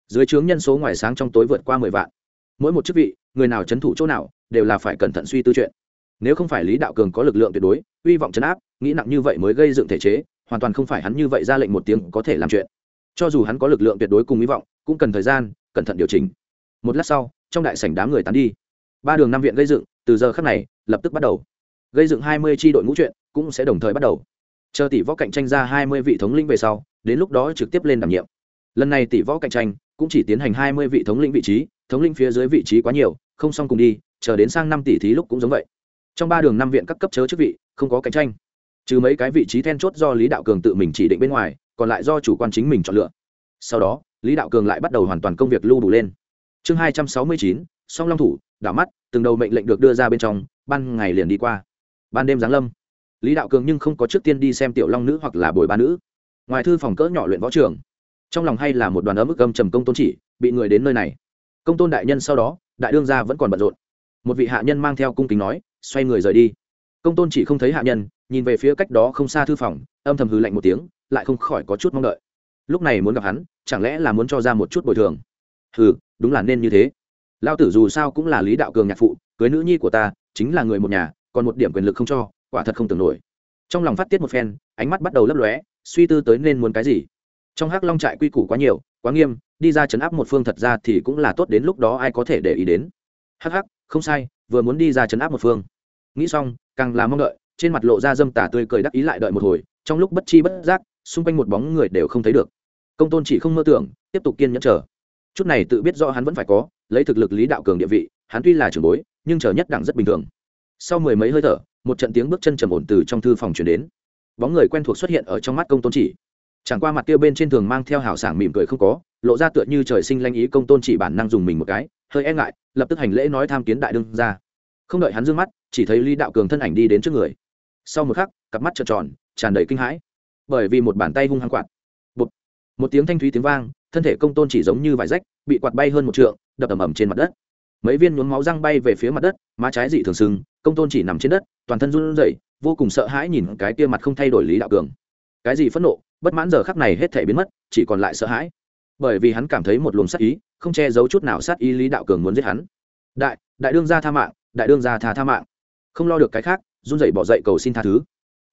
Dưới trướng nhân số ngoài sáng trong tối vượt qua mười vạn. Mỗi một chức vị, người nào c h ấ n thủ chỗ nào đều là phải cẩn thận suy tư chuyện. Nếu không phải lý đạo cường có lực lượng tuyệt đối, hy vọng chấn áp, nghĩ nặng như vậy mới gây dựng thể chế, hoàn toàn không phải hắn như vậy ra lệnh một tiếng có thể làm chuyện. Cho dù hắn có lực lượng tuyệt đối cùng hy vọng, cũng cần thời gian, cẩn thận điều chỉnh. Một lát sau, trong đại sảnh đám người tán đi. Ba đường năm viện gây dựng, từ giờ khắc này, lập tức bắt đầu. Gây dựng hai mươi tri đội ngũ chuyện cũng sẽ đồng thời bắt đầu chờ tỷ võ cạnh tranh ra hai mươi vị thống lĩnh về sau, đến lúc đó trực tiếp lên đảm nhiệm. Lần này tỷ võ cạnh tranh cũng chỉ tiến hành hai mươi vị thống lĩnh vị trí, thống lĩnh phía dưới vị trí quá nhiều, không xong cùng đi, chờ đến sang năm tỷ thí lúc cũng giống vậy. Trong ba đường năm viện các cấp chớ chức vị, không có cạnh tranh. Trừ mấy cái vị trí then chốt do lý đạo cường tự mình chỉ định bên ngoài, còn lại do chủ quan chính mình chọn lựa. Sau đó, lý đạo cường lại bắt đầu hoàn toàn công việc lưu đủ lên. Chương hai trăm sáu mươi chín, song long thủ, đảo mắt, từng đầu mệnh lệnh được đưa ra bên trong, ban ngày liền đi qua. Ban đêm giáng lâm lý đạo cường nhưng không có trước tiên đi xem tiểu long nữ hoặc là bồi ba nữ. Ngoài thư phòng cỡ nhỏ luyện võ trường, trong lòng hay là một đoàn ấm ức âm trầm công tôn chỉ bị người đến nơi này. Công tôn đại nhân sau đó, đại đương gia vẫn còn bận rộn. Một vị hạ nhân mang theo cung kính nói, xoay người rời đi. Công tôn chỉ không thấy hạ nhân, nhìn về phía cách đó không xa thư phòng, âm thầm hư lạnh một tiếng, lại không khỏi có chút mong đợi. Lúc này muốn gặp hắn, chẳng lẽ là muốn cho ra một chút bồi thường? Hừ, đúng là nên như thế. Lao tử dù sao cũng là lý đạo cường nhạc phụ, cưới nữ nhi của ta, chính là người một nhà, còn một điểm quyền lực không cho quả thật không tưởng nổi. Trong lòng phát tiết một phen, ánh mắt bắt đầu lấp lóe, suy tư tới nên muốn cái gì. Trong hắc long trại quy củ quá nhiều, quá nghiêm, đi ra chấn áp một phương thật ra thì cũng là tốt đến lúc đó ai có thể để ý đến. Hắc hắc, không sai, vừa muốn đi ra chấn áp một phương. Nghĩ xong, càng là mong đợi, trên mặt lộ ra dâm tả tươi cười đắc ý lại đợi một hồi, trong lúc bất chi bất giác, xung quanh một bóng người đều không thấy được. Công tôn chỉ không mơ tưởng, tiếp tục kiên nhẫn chờ. Chút này tự biết do hắn vẫn phải có, lấy thực lực lý đạo cường địa vị, hắn tuy là trưởng bối, nhưng chờ nhất đẳng rất bình thường. Sau mười mấy hơi thở một trận tiếng bước chân trầm ổn từ trong thư phòng chuyển đến. Bóng người quen thuộc xuất hiện ở trong mắt công tôn chỉ. Chẳng qua mặt tiêu bên trên thường mang theo hào sảng mỉm cười không có lộ ra tựa như trời sinh lanh ý công tôn chỉ bản năng dùng mình một cái hơi e ngại lập tức hành lễ nói tham kiến đại đương ra không đợi hắn d ư ơ n g mắt chỉ thấy lý đạo cường thân ảnh đi đến trước người. Sau một khắc cặp mắt trợn tròn tràn đầy kinh hãi. Bởi vì một bàn tay hung hăng quạt. Một, một tiếng thanh thúy tiếng vang thân thể công tôn chỉ giống như vải rách bị quạt bay hơn một trượng đập ầm ầm trên mặt đất. Mấy viên nhuốm máu răng bay về phía mặt đất má trái dị thường sừng công tôn chỉ nằm trên đất toàn thân run rẩy, vô cùng sợ hãi nhìn cái kia mặt không thay đổi lý đạo cường. Cái gì phẫn nộ, bất mãn giờ khắc này hết thể biến mất, chỉ còn lại sợ hãi. Bởi vì hắn cảm thấy một luồng sát ý, không che giấu chút nào sát ý lý đạo cường muốn giết hắn. Đại đại đương gia tha mạng, đại đương gia tha tha mạng. Không lo được cái khác, run rẩy bỏ dậy cầu xin tha thứ.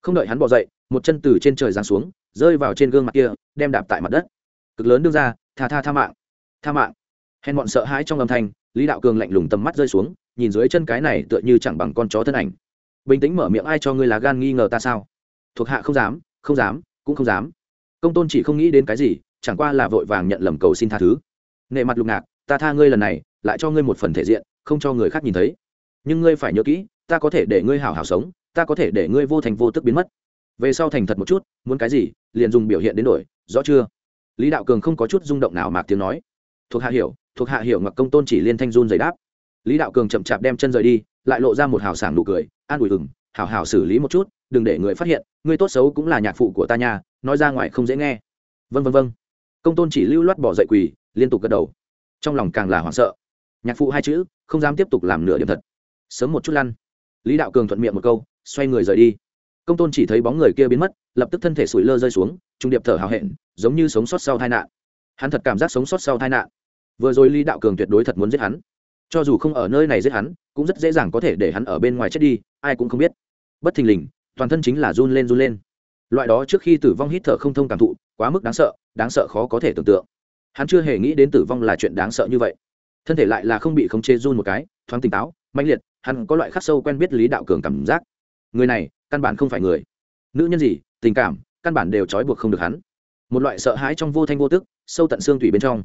Không đợi hắn bỏ dậy, một chân từ trên trời giáng xuống, rơi vào trên gương mặt kia, đem đạp tại mặt đất. Cực lớn đương ra tha tha tha mạng tha mạng. Hèn bọn sợ hãi trong âm thanh, lý đạo cường lạnh lùng tầm mắt rơi xuống, nhìn dưới chân cái này tựa như chẳng bằng con chó thân ảnh bình tĩnh mở miệng ai cho ngươi lá gan nghi ngờ ta sao? Thuộc hạ không dám không dám, cũng không dám. Công tôn chỉ không nghĩ đến cái gì, chẳng qua là vội vàng nhận lầm cầu xin tha thứ. Nệ mặt lục ngạc, ta tha ngươi lần này, lại cho ngươi một phần thể diện, không cho người khác nhìn thấy. Nhưng ngươi phải nhớ kỹ, ta có thể để ngươi hảo hảo sống, ta có thể để ngươi vô thành vô tức biến mất. Về sau thành thật một chút, muốn cái gì, liền dùng biểu hiện đến đổi, rõ chưa? Lý đạo cường không có chút rung động nào mạc tiếng nói. Thuộc hạ hiểu, thuộc hạ hiểu ngọc công tôn chỉ liên thanh run giày đáp. Lý đạo cường chậm chạp đem chân rời đi lại lộ ra một hào sảng nụ cười, an ủi ừng hảo hảo xử lý một chút, đừng để người phát hiện người tốt xấu cũng là nhạc phụ của ta nha, nói ra ngoài không dễ nghe. Vân vân vân công tôn chỉ lưu loát bỏ dậy quỳ, liên tục gật đầu. Trong lòng càng là hoảng sợ. Nhạc phụ hai chữ, không dám tiếp tục làm nửa điểm thật. Sớm một chút lăn. Lý đạo cường thuận miệng một câu, xoay người rời đi. Công tôn chỉ thấy bóng người kia biến mất, lập tức thân thể sủi lơ rơi xuống, trung điệp thở hào hẹn, giống như sống sót sau tai nạn. Hắn thật cảm giác sống sót sau tai nạn. Vừa rồi lý đạo cường tuyệt đối thật muốn giết hắn cho dù không ở nơi này giết hắn, cũng rất dễ dàng có thể để hắn ở bên ngoài chết đi, ai cũng không biết. Bất thình lình, toàn thân chính là run lên run lên. Loại đó trước khi tử vong hít thở không thông cảm thụ, quá mức đáng sợ đáng sợ khó có thể tưởng tượng. Hắn chưa hề nghĩ đến tử vong là chuyện đáng sợ như vậy. Thân thể lại là không bị khống chế run một cái, thoáng tỉnh táo mạnh liệt, hắn có loại khắc sâu quen biết lý đạo cường cảm giác. Người này, căn bản không phải người. Nữ nhân gì, tình cảm, căn bản đều trói buộc không được hắn. Một loại sợ hãi trong vô thanh vô tức, sâu tận xương thủy bên trong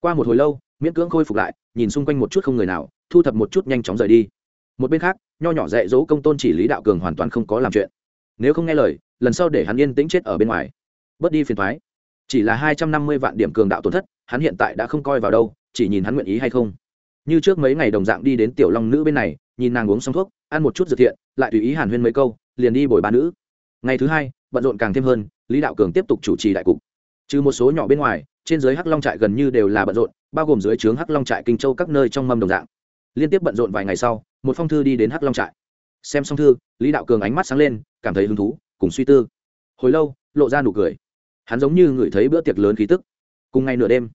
qua một hồi lâu, miễn cưỡng khôi phục lại, nhìn xung quanh một chút không người nào, thu thập một chút nhanh chóng rời đi. Một bên khác, nho nhỏ dạy dỗ công tôn chỉ lý đạo cường hoàn toàn không có làm chuyện. Nếu không nghe lời, lần sau để hắn yên tĩnh chết ở bên ngoài. Bớt đi phiền thoái chỉ là hai trăm năm mươi vạn điểm cường đạo tổn thất, hắn hiện tại đã không coi vào đâu, chỉ nhìn hắn nguyện ý hay không. Như trước mấy ngày đồng dạng đi đến tiểu long nữ bên này, nhìn nàng uống xong thuốc, ăn một chút dược thiện, lại tùy ý hàn huyên mấy câu, liền đi bồi ba nữ. Ngày thứ hai, bận rộn càng thêm hơn, lý đạo cường tiếp tục chủ trì đại cục. Trừ một số nhỏ bên ngoài trên dưới hắc long trại gần như đều là bận rộn, bao gồm dưới trướng hắc long trại kinh châu các nơi trong mâm đồng dạng. Liên tiếp bận rộn vài ngày sau, một phong thư đi đến hắc long trại. Xem xong thư, lý đạo cường ánh mắt sáng lên, cảm thấy hứng thú, cùng suy tư. Hồi lâu, lộ ra nụ cười. Hắn giống như ngửi thấy bữa tiệc lớn khí tức. Cùng ngày nửa đêm,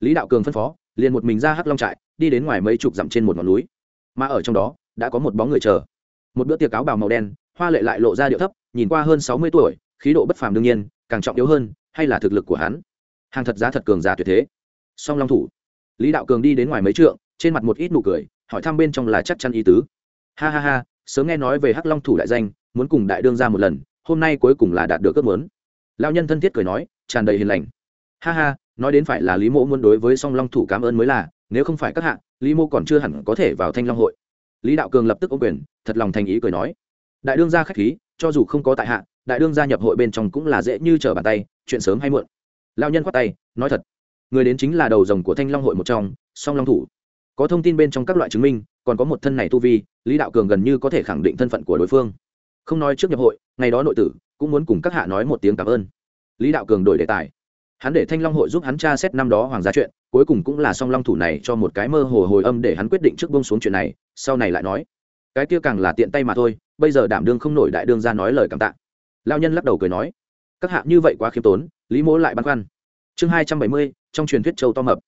lý đạo cường phân phó, liền một mình ra hắc long trại, đi đến ngoài mấy chục dặm trên một ngọn núi. Mà ở trong đó, đã có một bóng người chờ. Một bữa tiệc áo bào màu đen, hoa lệ lại lộ ra điệu thấp, nhìn qua hơn sáu mươi tuổi, khí độ bất phàm đương nhiên, càng trọng yếu hơn, hay là thực lực của hắn hàng thật giá thật cường giả tuyệt thế. Song long thủ. Lý đạo cường đi đến ngoài mấy trượng, trên mặt một ít nụ cười, hỏi thăm bên trong là chắc chắn ý tứ. Ha ha ha, sớm nghe nói về hắc long thủ đại danh, muốn cùng đại đương ra một lần, hôm nay cuối cùng là đạt được ước muốn. Lao nhân thân thiết cười nói, tràn đầy hiền lành. Ha ha, nói đến phải là lý mộ muốn đối với song long thủ cảm ơn mới là, nếu không phải các hạ, lý mộ còn chưa hẳn có thể vào thanh long hội. Lý đạo cường lập tức ô quyền, thật lòng thành ý cười nói. Đại đương gia khách khí, cho dù không có tại hạ, đại đương gia nhập hội bên trong cũng là dễ như trở bàn tay, chuyện sớm hay muộn lao nhân khoát tay, nói thật, người đến chính là đầu rồng của thanh long hội một trong, song long thủ. Có thông tin bên trong các loại chứng minh, còn có một thân này tu vi, lý đạo cường gần như có thể khẳng định thân phận của đối phương. Không nói trước nhập hội, ngày đó nội tử cũng muốn cùng các hạ nói một tiếng cảm ơn. Lý đạo cường đổi đề tài. Hắn để thanh long hội giúp hắn tra xét năm đó hoàng gia chuyện, cuối cùng cũng là song long thủ này cho một cái mơ hồ hồi âm để hắn quyết định trước bông xuống chuyện này, sau này lại nói. Cái kia càng là tiện tay mà thôi, bây giờ đảm đương không nổi đại đương ra nói lời cảm tạ. Lao nhân lắc đầu cười nói, các hạ như vậy quá khiêm tốn lý mỗ lại băn khoăn. Chương hai trăm bảy mươi, trong truyền thuyết châu to mập.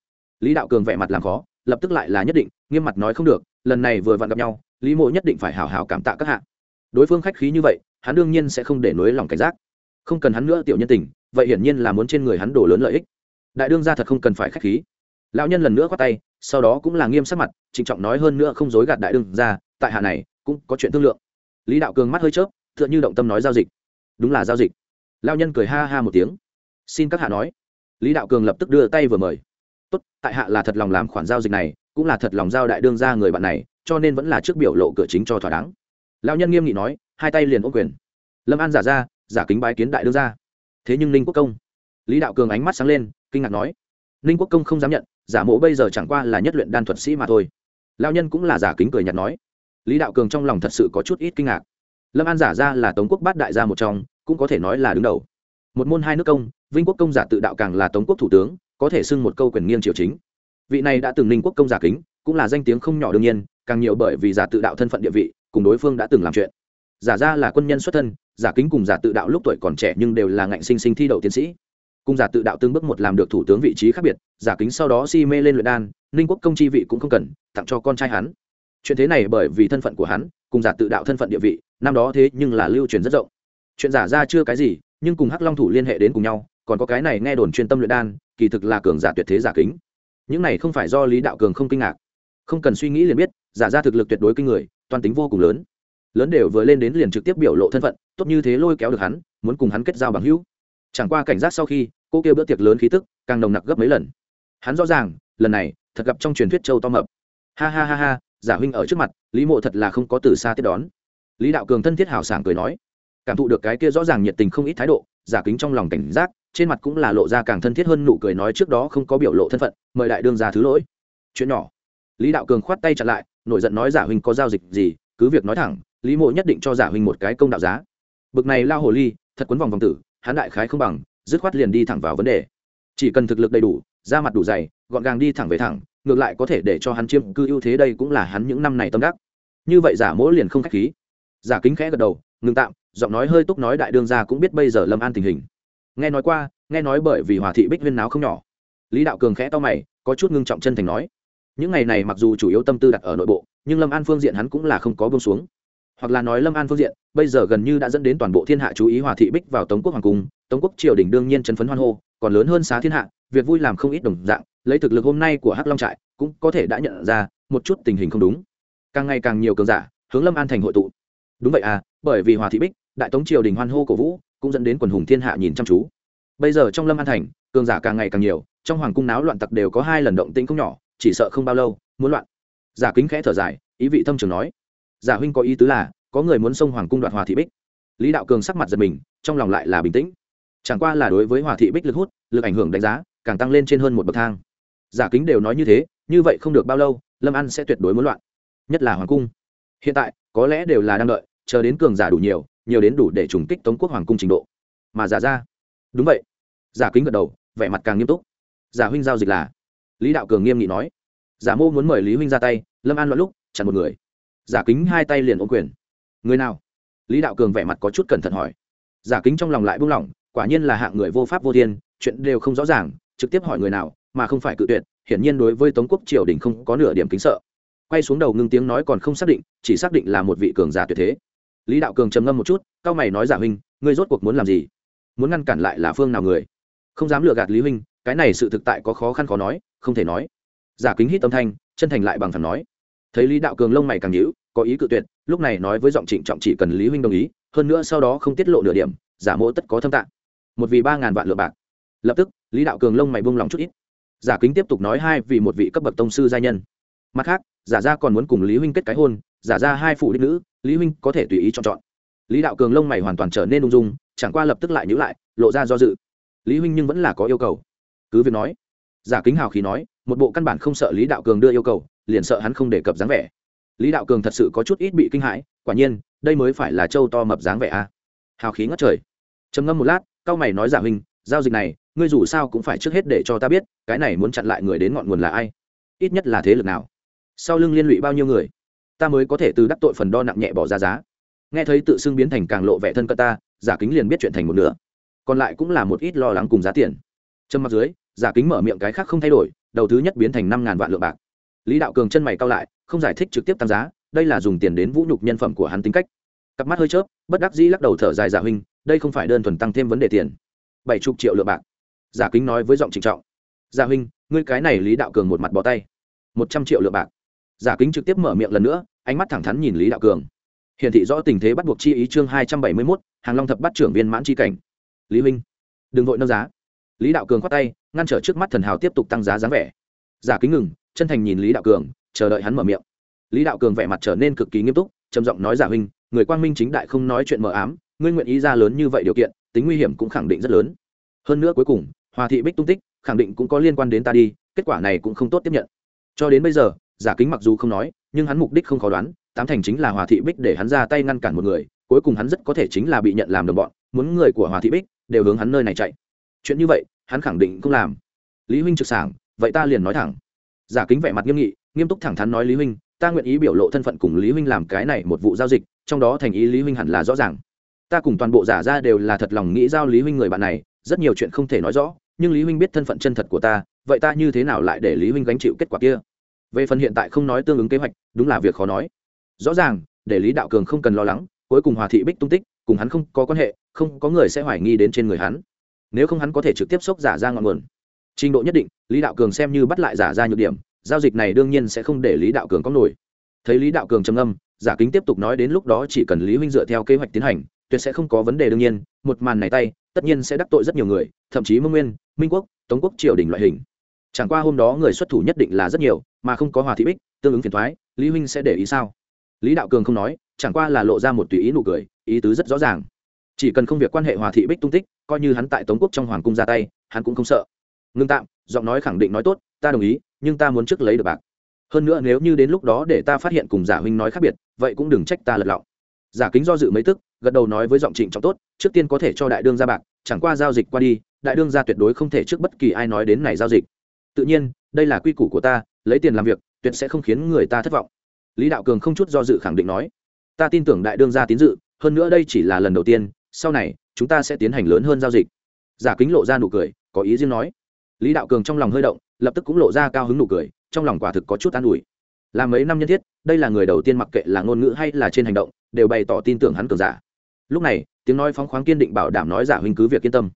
Lý đạo cường vẻ mặt làm khó, lập tức lại là nhất định, nghiêm mặt nói không được, lần này vừa vặn gặp nhau, lý Mỗ nhất định phải hào hào cảm tạ các hạ. Đối phương khách khí như vậy, hắn đương nhiên sẽ không để nối lòng cảnh giác. Không cần hắn nữa tiểu nhân tình, vậy hiển nhiên là muốn trên người hắn đổ lớn lợi ích. Đại đương ra thật không cần phải khách khí. Lão nhân lần nữa khoát tay, sau đó cũng là nghiêm sắc mặt, trịnh trọng nói hơn nữa không dối gạt đại đương ra tại hạ này, cũng có chuyện thương lượng. Lý đạo cường mắt hơi chớp, tựa như động tâm nói giao dịch. Đúng là giao dịch. Lão nhân cười ha ha một tiếng xin các hạ nói. Lý đạo cường lập tức đưa tay vừa mời. Tốt, tại hạ là thật lòng làm khoản giao dịch này, cũng là thật lòng giao đại đương ra người bạn này, cho nên vẫn là trước biểu lộ cửa chính cho thỏa đáng. Lão nhân nghiêm nghị nói, hai tay liền ô quyền. Lâm an giả ra, giả kính bái kiến đại đương ra thế nhưng ninh quốc công. Lý đạo cường ánh mắt sáng lên, kinh ngạc nói, ninh quốc công không dám nhận, giả mộ bây giờ chẳng qua là nhất luyện đan thuật sĩ mà thôi. Lao nhân cũng là giả kính cười nhạt nói. Lý đạo cường trong lòng thật sự có chút ít kinh ngạc. Lâm an giả ra là tống quốc bát đại gia một trong, cũng có thể nói là đứng đầu một môn hai nước công, vinh quốc công giả tự đạo càng là tống quốc thủ tướng, có thể xưng một câu quyền nghiêng triều chính. Vị này đã từng ninh quốc công giả kính, cũng là danh tiếng không nhỏ đương nhiên, càng nhiều bởi vì giả tự đạo thân phận địa vị, cùng đối phương đã từng làm chuyện. Giả ra là quân nhân xuất thân, giả kính cùng giả tự đạo lúc tuổi còn trẻ nhưng đều là ngạnh sinh sinh thi đậu tiến sĩ. Cùng giả tự đạo tương bước một làm được thủ tướng vị trí khác biệt, giả kính sau đó si mê lên luyện đan, ninh quốc công chi vị cũng không cần, tặng cho con trai hắn. Chuyện thế này bởi vì thân phận của hắn, cùng giả tự đạo thân phận địa vị, năm đó thế nhưng là lưu truyền rất rộng. Chuyện giả ra chưa cái gì nhưng cùng hắc long thủ liên hệ đến cùng nhau, còn có cái này nghe đồn chuyên tâm luyện đan, kỳ thực là cường giả tuyệt thế giả kính. Những này không phải do lý đạo cường không kinh ngạc. Không cần suy nghĩ liền biết, giả ra thực lực tuyệt đối kinh người, toàn tính vô cùng lớn. Lớn đều vừa lên đến liền trực tiếp biểu lộ thân phận, tốt như thế lôi kéo được hắn, muốn cùng hắn kết giao bằng hữu. Chẳng qua cảnh giác sau khi, cô kêu bữa tiệc lớn khí tức, càng nồng nặc gấp mấy lần. Hắn rõ ràng, lần này, thật gặp trong truyền thuyết châu to mập. Ha ha ha ha, giả huynh ở trước mặt, lý mộ thật là không có từ xa tiếp đón. Lý đạo cường thân thiết hào sảng cười nói cảm thụ được cái kia rõ ràng nhiệt tình không ít thái độ, giả kính trong lòng cảnh giác, trên mặt cũng là lộ ra càng thân thiết hơn nụ cười nói trước đó không có biểu lộ thân phận, mời đại đương ra thứ lỗi. Chuyện nhỏ. Lý đạo cường khoát tay chặn lại, nổi giận nói giả huynh có giao dịch gì, cứ việc nói thẳng, lý mộ nhất định cho giả huynh một cái công đạo giá. Bực này lao hồ ly, thật quấn vòng vòng tử, hắn đại khái không bằng, dứt khoát liền đi thẳng vào vấn đề. Chỉ cần thực lực đầy đủ, da mặt đủ dày, gọn gàng đi thẳng về thẳng, ngược lại có thể để cho hắn chiêm cư ưu thế đây cũng là hắn những năm này tâm đắc. Như vậy giả mỗ liền không khách khí. Giả kính khẽ gật đầu ngừng tạm, giọng nói hơi túc nói đại đương gia cũng biết bây giờ lâm an tình hình. Nghe nói qua, nghe nói bởi vì hòa thị bích viên náo không nhỏ. Lý đạo cường khẽ to mày, có chút ngưng trọng chân thành nói. Những ngày này mặc dù chủ yếu tâm tư đặt ở nội bộ, nhưng lâm an phương diện hắn cũng là không có bông xuống. Hoặc là nói lâm an phương diện, bây giờ gần như đã dẫn đến toàn bộ thiên hạ chú ý hòa thị bích vào tống quốc hoàng cung, tống quốc triều đình đương nhiên chấn phấn hoan hô, còn lớn hơn xá thiên hạ, việc vui làm không ít đồng dạng, lấy thực lực hôm nay của hắc long trại, cũng có thể đã nhận ra, một chút tình hình không đúng. Càng ngày càng nhiều cường giả hướng lâm an thành hội tụ. Đúng vậy à bởi vì hòa thị bích, đại tống triều đình hoan hô cổ vũ, cũng dẫn đến quần hùng thiên hạ nhìn chăm chú. Bây giờ trong lâm an thành, cường giả càng ngày càng nhiều, trong hoàng cung náo loạn tặc đều có hai lần động tĩnh không nhỏ, chỉ sợ không bao lâu, muốn loạn. Giả kính khẽ thở dài, ý vị thâm trường nói. Giả huynh có ý tứ là, có người muốn xông hoàng cung đoạt hòa thị bích. Lý đạo cường sắc mặt giật mình, trong lòng lại là bình tĩnh. Chẳng qua là đối với hòa thị bích lực hút, lực ảnh hưởng đánh giá, càng tăng lên trên hơn một bậc thang. Giả kính đều nói như thế, như vậy không được bao lâu, lâm an sẽ tuyệt đối muốn loạn, nhất là hoàng cung. Hiện tại, có lẽ đều là đang đợi chờ đến cường giả đủ nhiều nhiều đến đủ để trùng kích tống quốc hoàng cung trình độ. Mà giả ra. Đúng vậy. Giả kính gật đầu, vẻ mặt càng nghiêm túc. Giả huynh giao dịch là? Lý đạo cường nghiêm nghị nói. Giả mô muốn mời lý huynh ra tay, lâm an loạn lúc, chặn một người. Giả kính hai tay liền ô quyền. Người nào? Lý đạo cường vẻ mặt có chút cẩn thận hỏi. Giả kính trong lòng lại buông lỏng, quả nhiên là hạng người vô pháp vô thiên, chuyện đều không rõ ràng, trực tiếp hỏi người nào, mà không phải cự tuyệt, hiển nhiên đối với tống quốc triều đình không có nửa điểm kính sợ. Quay xuống đầu ngưng tiếng nói còn không xác định, chỉ xác định là một vị cường giả tuyệt thế lý đạo cường trầm ngâm một chút, cao mày nói giả huynh, ngươi rốt cuộc muốn làm gì? Muốn ngăn cản lại là phương nào người? Không dám lừa gạt lý huynh, cái này sự thực tại có khó khăn khó nói, không thể nói. Giả kính hít âm thanh, chân thành lại bằng thẳng nói. Thấy lý đạo cường lông mày càng nhíu, có ý cự tuyệt, lúc này nói với giọng trịnh trọng chỉ cần lý huynh đồng ý, hơn nữa sau đó không tiết lộ nửa điểm, giả mỗ tất có thâm tạng. Một vì ba ngàn vạn lượng bạc. Lập tức, lý đạo cường lông mày buông lòng chút ít. Giả kính tiếp tục nói hai vì một vị cấp bậc tông sư gia nhân. Mặt khác, giả ra còn muốn cùng lý huynh kết cái hôn, giả ra hai phụ đích nữ lý huynh có thể tùy ý chọn chọn. Lý đạo cường lông mày hoàn toàn trở nên ung dung, chẳng qua lập tức lại nhữ lại, lộ ra do dự. Lý huynh nhưng vẫn là có yêu cầu. Cứ việc nói, giả kính hào khí nói, một bộ căn bản không sợ lý đạo cường đưa yêu cầu, liền sợ hắn không đề cập dáng vẻ. Lý đạo cường thật sự có chút ít bị kinh hãi, quả nhiên, đây mới phải là châu to mập dáng vẻ a. À. hào khí ngất trời. Trầm ngâm một lát cao mày nói giả huynh, giao dịch này, ngươi dù sao cũng phải trước hết để cho ta biết, cái này muốn chặn lại người đến ngọn nguồn là ai? Ít nhất là thế lực nào? Sau lưng liên lụy bao nhiêu người? Ta mới có thể từ đắc tội phần đo nặng nhẹ bỏ ra giá. Nghe thấy tự xưng biến thành càng lộ vẻ thân cận ta, giả kính liền biết chuyện thành một nửa. Còn lại cũng là một ít lo lắng cùng giá tiền. Trâm mặt dưới, giả kính mở miệng cái khác không thay đổi, đầu thứ nhất biến thành năm ngàn vạn lượng bạc. Lý đạo cường chân mày cao lại, không giải thích trực tiếp tăng giá, đây là dùng tiền đến vũ nhục nhân phẩm của hắn tính cách. Cặp mắt hơi chớp, bất đắc dĩ lắc đầu thở dài giả huynh, đây không phải đơn thuần tăng thêm vấn đề tiền. Bảy chục triệu lượng bạc. Giả kính nói với giọng trịnh trọng. Giả huynh, ngươi cái này lý đạo cường một mặt bỏ tay. Một trăm triệu lượng bạc giả kính trực tiếp mở miệng lần nữa, ánh mắt thẳng thắn nhìn lý đạo cường. Hiển thị rõ tình thế bắt buộc chi ý chương hai trăm bảy mươi mốt, hàng long thập bắt trưởng viên mãn chi cảnh. Lý huynh, đừng vội nâng giá. Lý đạo cường khoát tay, ngăn trở trước mắt thần hào tiếp tục tăng giá dáng vẻ. Giả kính ngừng, chân thành nhìn lý đạo cường, chờ đợi hắn mở miệng. Lý đạo cường vẻ mặt trở nên cực kỳ nghiêm túc, trầm giọng nói, giả huynh, người quang minh chính đại không nói chuyện mờ ám, ngươi nguyện ý ra lớn như vậy điều kiện, tính nguy hiểm cũng khẳng định rất lớn. Hơn nữa cuối cùng, hòa thị bích tung tích, khẳng định cũng có liên quan đến ta đi, kết quả này cũng không tốt tiếp nhận. Cho đến bây giờ giả kính mặc dù không nói, nhưng hắn mục đích không khó đoán, tám thành chính là hòa thị bích để hắn ra tay ngăn cản một người, cuối cùng hắn rất có thể chính là bị nhận làm đồng bọn, muốn người của hòa thị bích đều hướng hắn nơi này chạy. Chuyện như vậy, hắn khẳng định không làm. Lý huynh trực sảng, vậy ta liền nói thẳng. Giả kính vẻ mặt nghiêm nghị, nghiêm túc thẳng thắn nói lý huynh, ta nguyện ý biểu lộ thân phận cùng lý huynh làm cái này một vụ giao dịch, trong đó thành ý lý huynh hẳn là rõ ràng. Ta cùng toàn bộ giả ra đều là thật lòng nghĩ giao lý huynh người bạn này, rất nhiều chuyện không thể nói rõ, nhưng lý huynh biết thân phận chân thật của ta, vậy ta như thế nào lại để lý huynh gánh chịu kết quả kia? Về phần hiện tại không nói tương ứng kế hoạch, đúng là việc khó nói. Rõ ràng, để lý đạo cường không cần lo lắng, cuối cùng hòa thị bích tung tích, cùng hắn không có quan hệ, không có người sẽ hoài nghi đến trên người hắn. Nếu không hắn có thể trực tiếp xốc giả ra ngọn nguồn. Trình độ nhất định, lý đạo cường xem như bắt lại giả ra nhược điểm, giao dịch này đương nhiên sẽ không để lý đạo cường có nổi. Thấy lý đạo cường trầm âm giả kính tiếp tục nói đến lúc đó chỉ cần lý huynh dựa theo kế hoạch tiến hành, tuyệt sẽ không có vấn đề đương nhiên, một màn này tay, tất nhiên sẽ đắc tội rất nhiều người, thậm chí mông nguyên, minh quốc, tống quốc triều đình loại hình chẳng qua hôm đó người xuất thủ nhất định là rất nhiều, mà không có hòa thị bích, tương ứng phiền thoái, lý huynh sẽ để ý sao? Lý đạo cường không nói, chẳng qua là lộ ra một tùy ý nụ cười, ý tứ rất rõ ràng. Chỉ cần không việc quan hệ hòa thị bích tung tích, coi như hắn tại tống quốc trong hoàng cung ra tay, hắn cũng không sợ. Ngưng tạm, giọng nói khẳng định nói tốt, ta đồng ý, nhưng ta muốn trước lấy được bạc. Hơn nữa nếu như đến lúc đó để ta phát hiện cùng giả huynh nói khác biệt, vậy cũng đừng trách ta lật lọng. Giả kính do dự mấy tức, gật đầu nói với giọng trịnh trọng tốt, trước tiên có thể cho đại đương ra bạc, chẳng qua giao dịch qua đi, đại đương ra tuyệt đối không thể trước bất kỳ ai nói đến này giao dịch tự nhiên, đây là quy củ của ta, lấy tiền làm việc, tuyệt sẽ không khiến người ta thất vọng. Lý đạo cường không chút do dự khẳng định nói. Ta tin tưởng đại đương gia tín dự, hơn nữa đây chỉ là lần đầu tiên, sau này, chúng ta sẽ tiến hành lớn hơn giao dịch. Giả kính lộ ra nụ cười, có ý riêng nói. Lý đạo cường trong lòng hơi động, lập tức cũng lộ ra cao hứng nụ cười, trong lòng quả thực có chút an ủi. Là mấy năm nhân thiết, đây là người đầu tiên mặc kệ là ngôn ngữ hay là trên hành động, đều bày tỏ tin tưởng hắn cường giả. Lúc này, tiếng nói phóng khoáng kiên định bảo đảm nói giả huynh cứ việc yên tâm.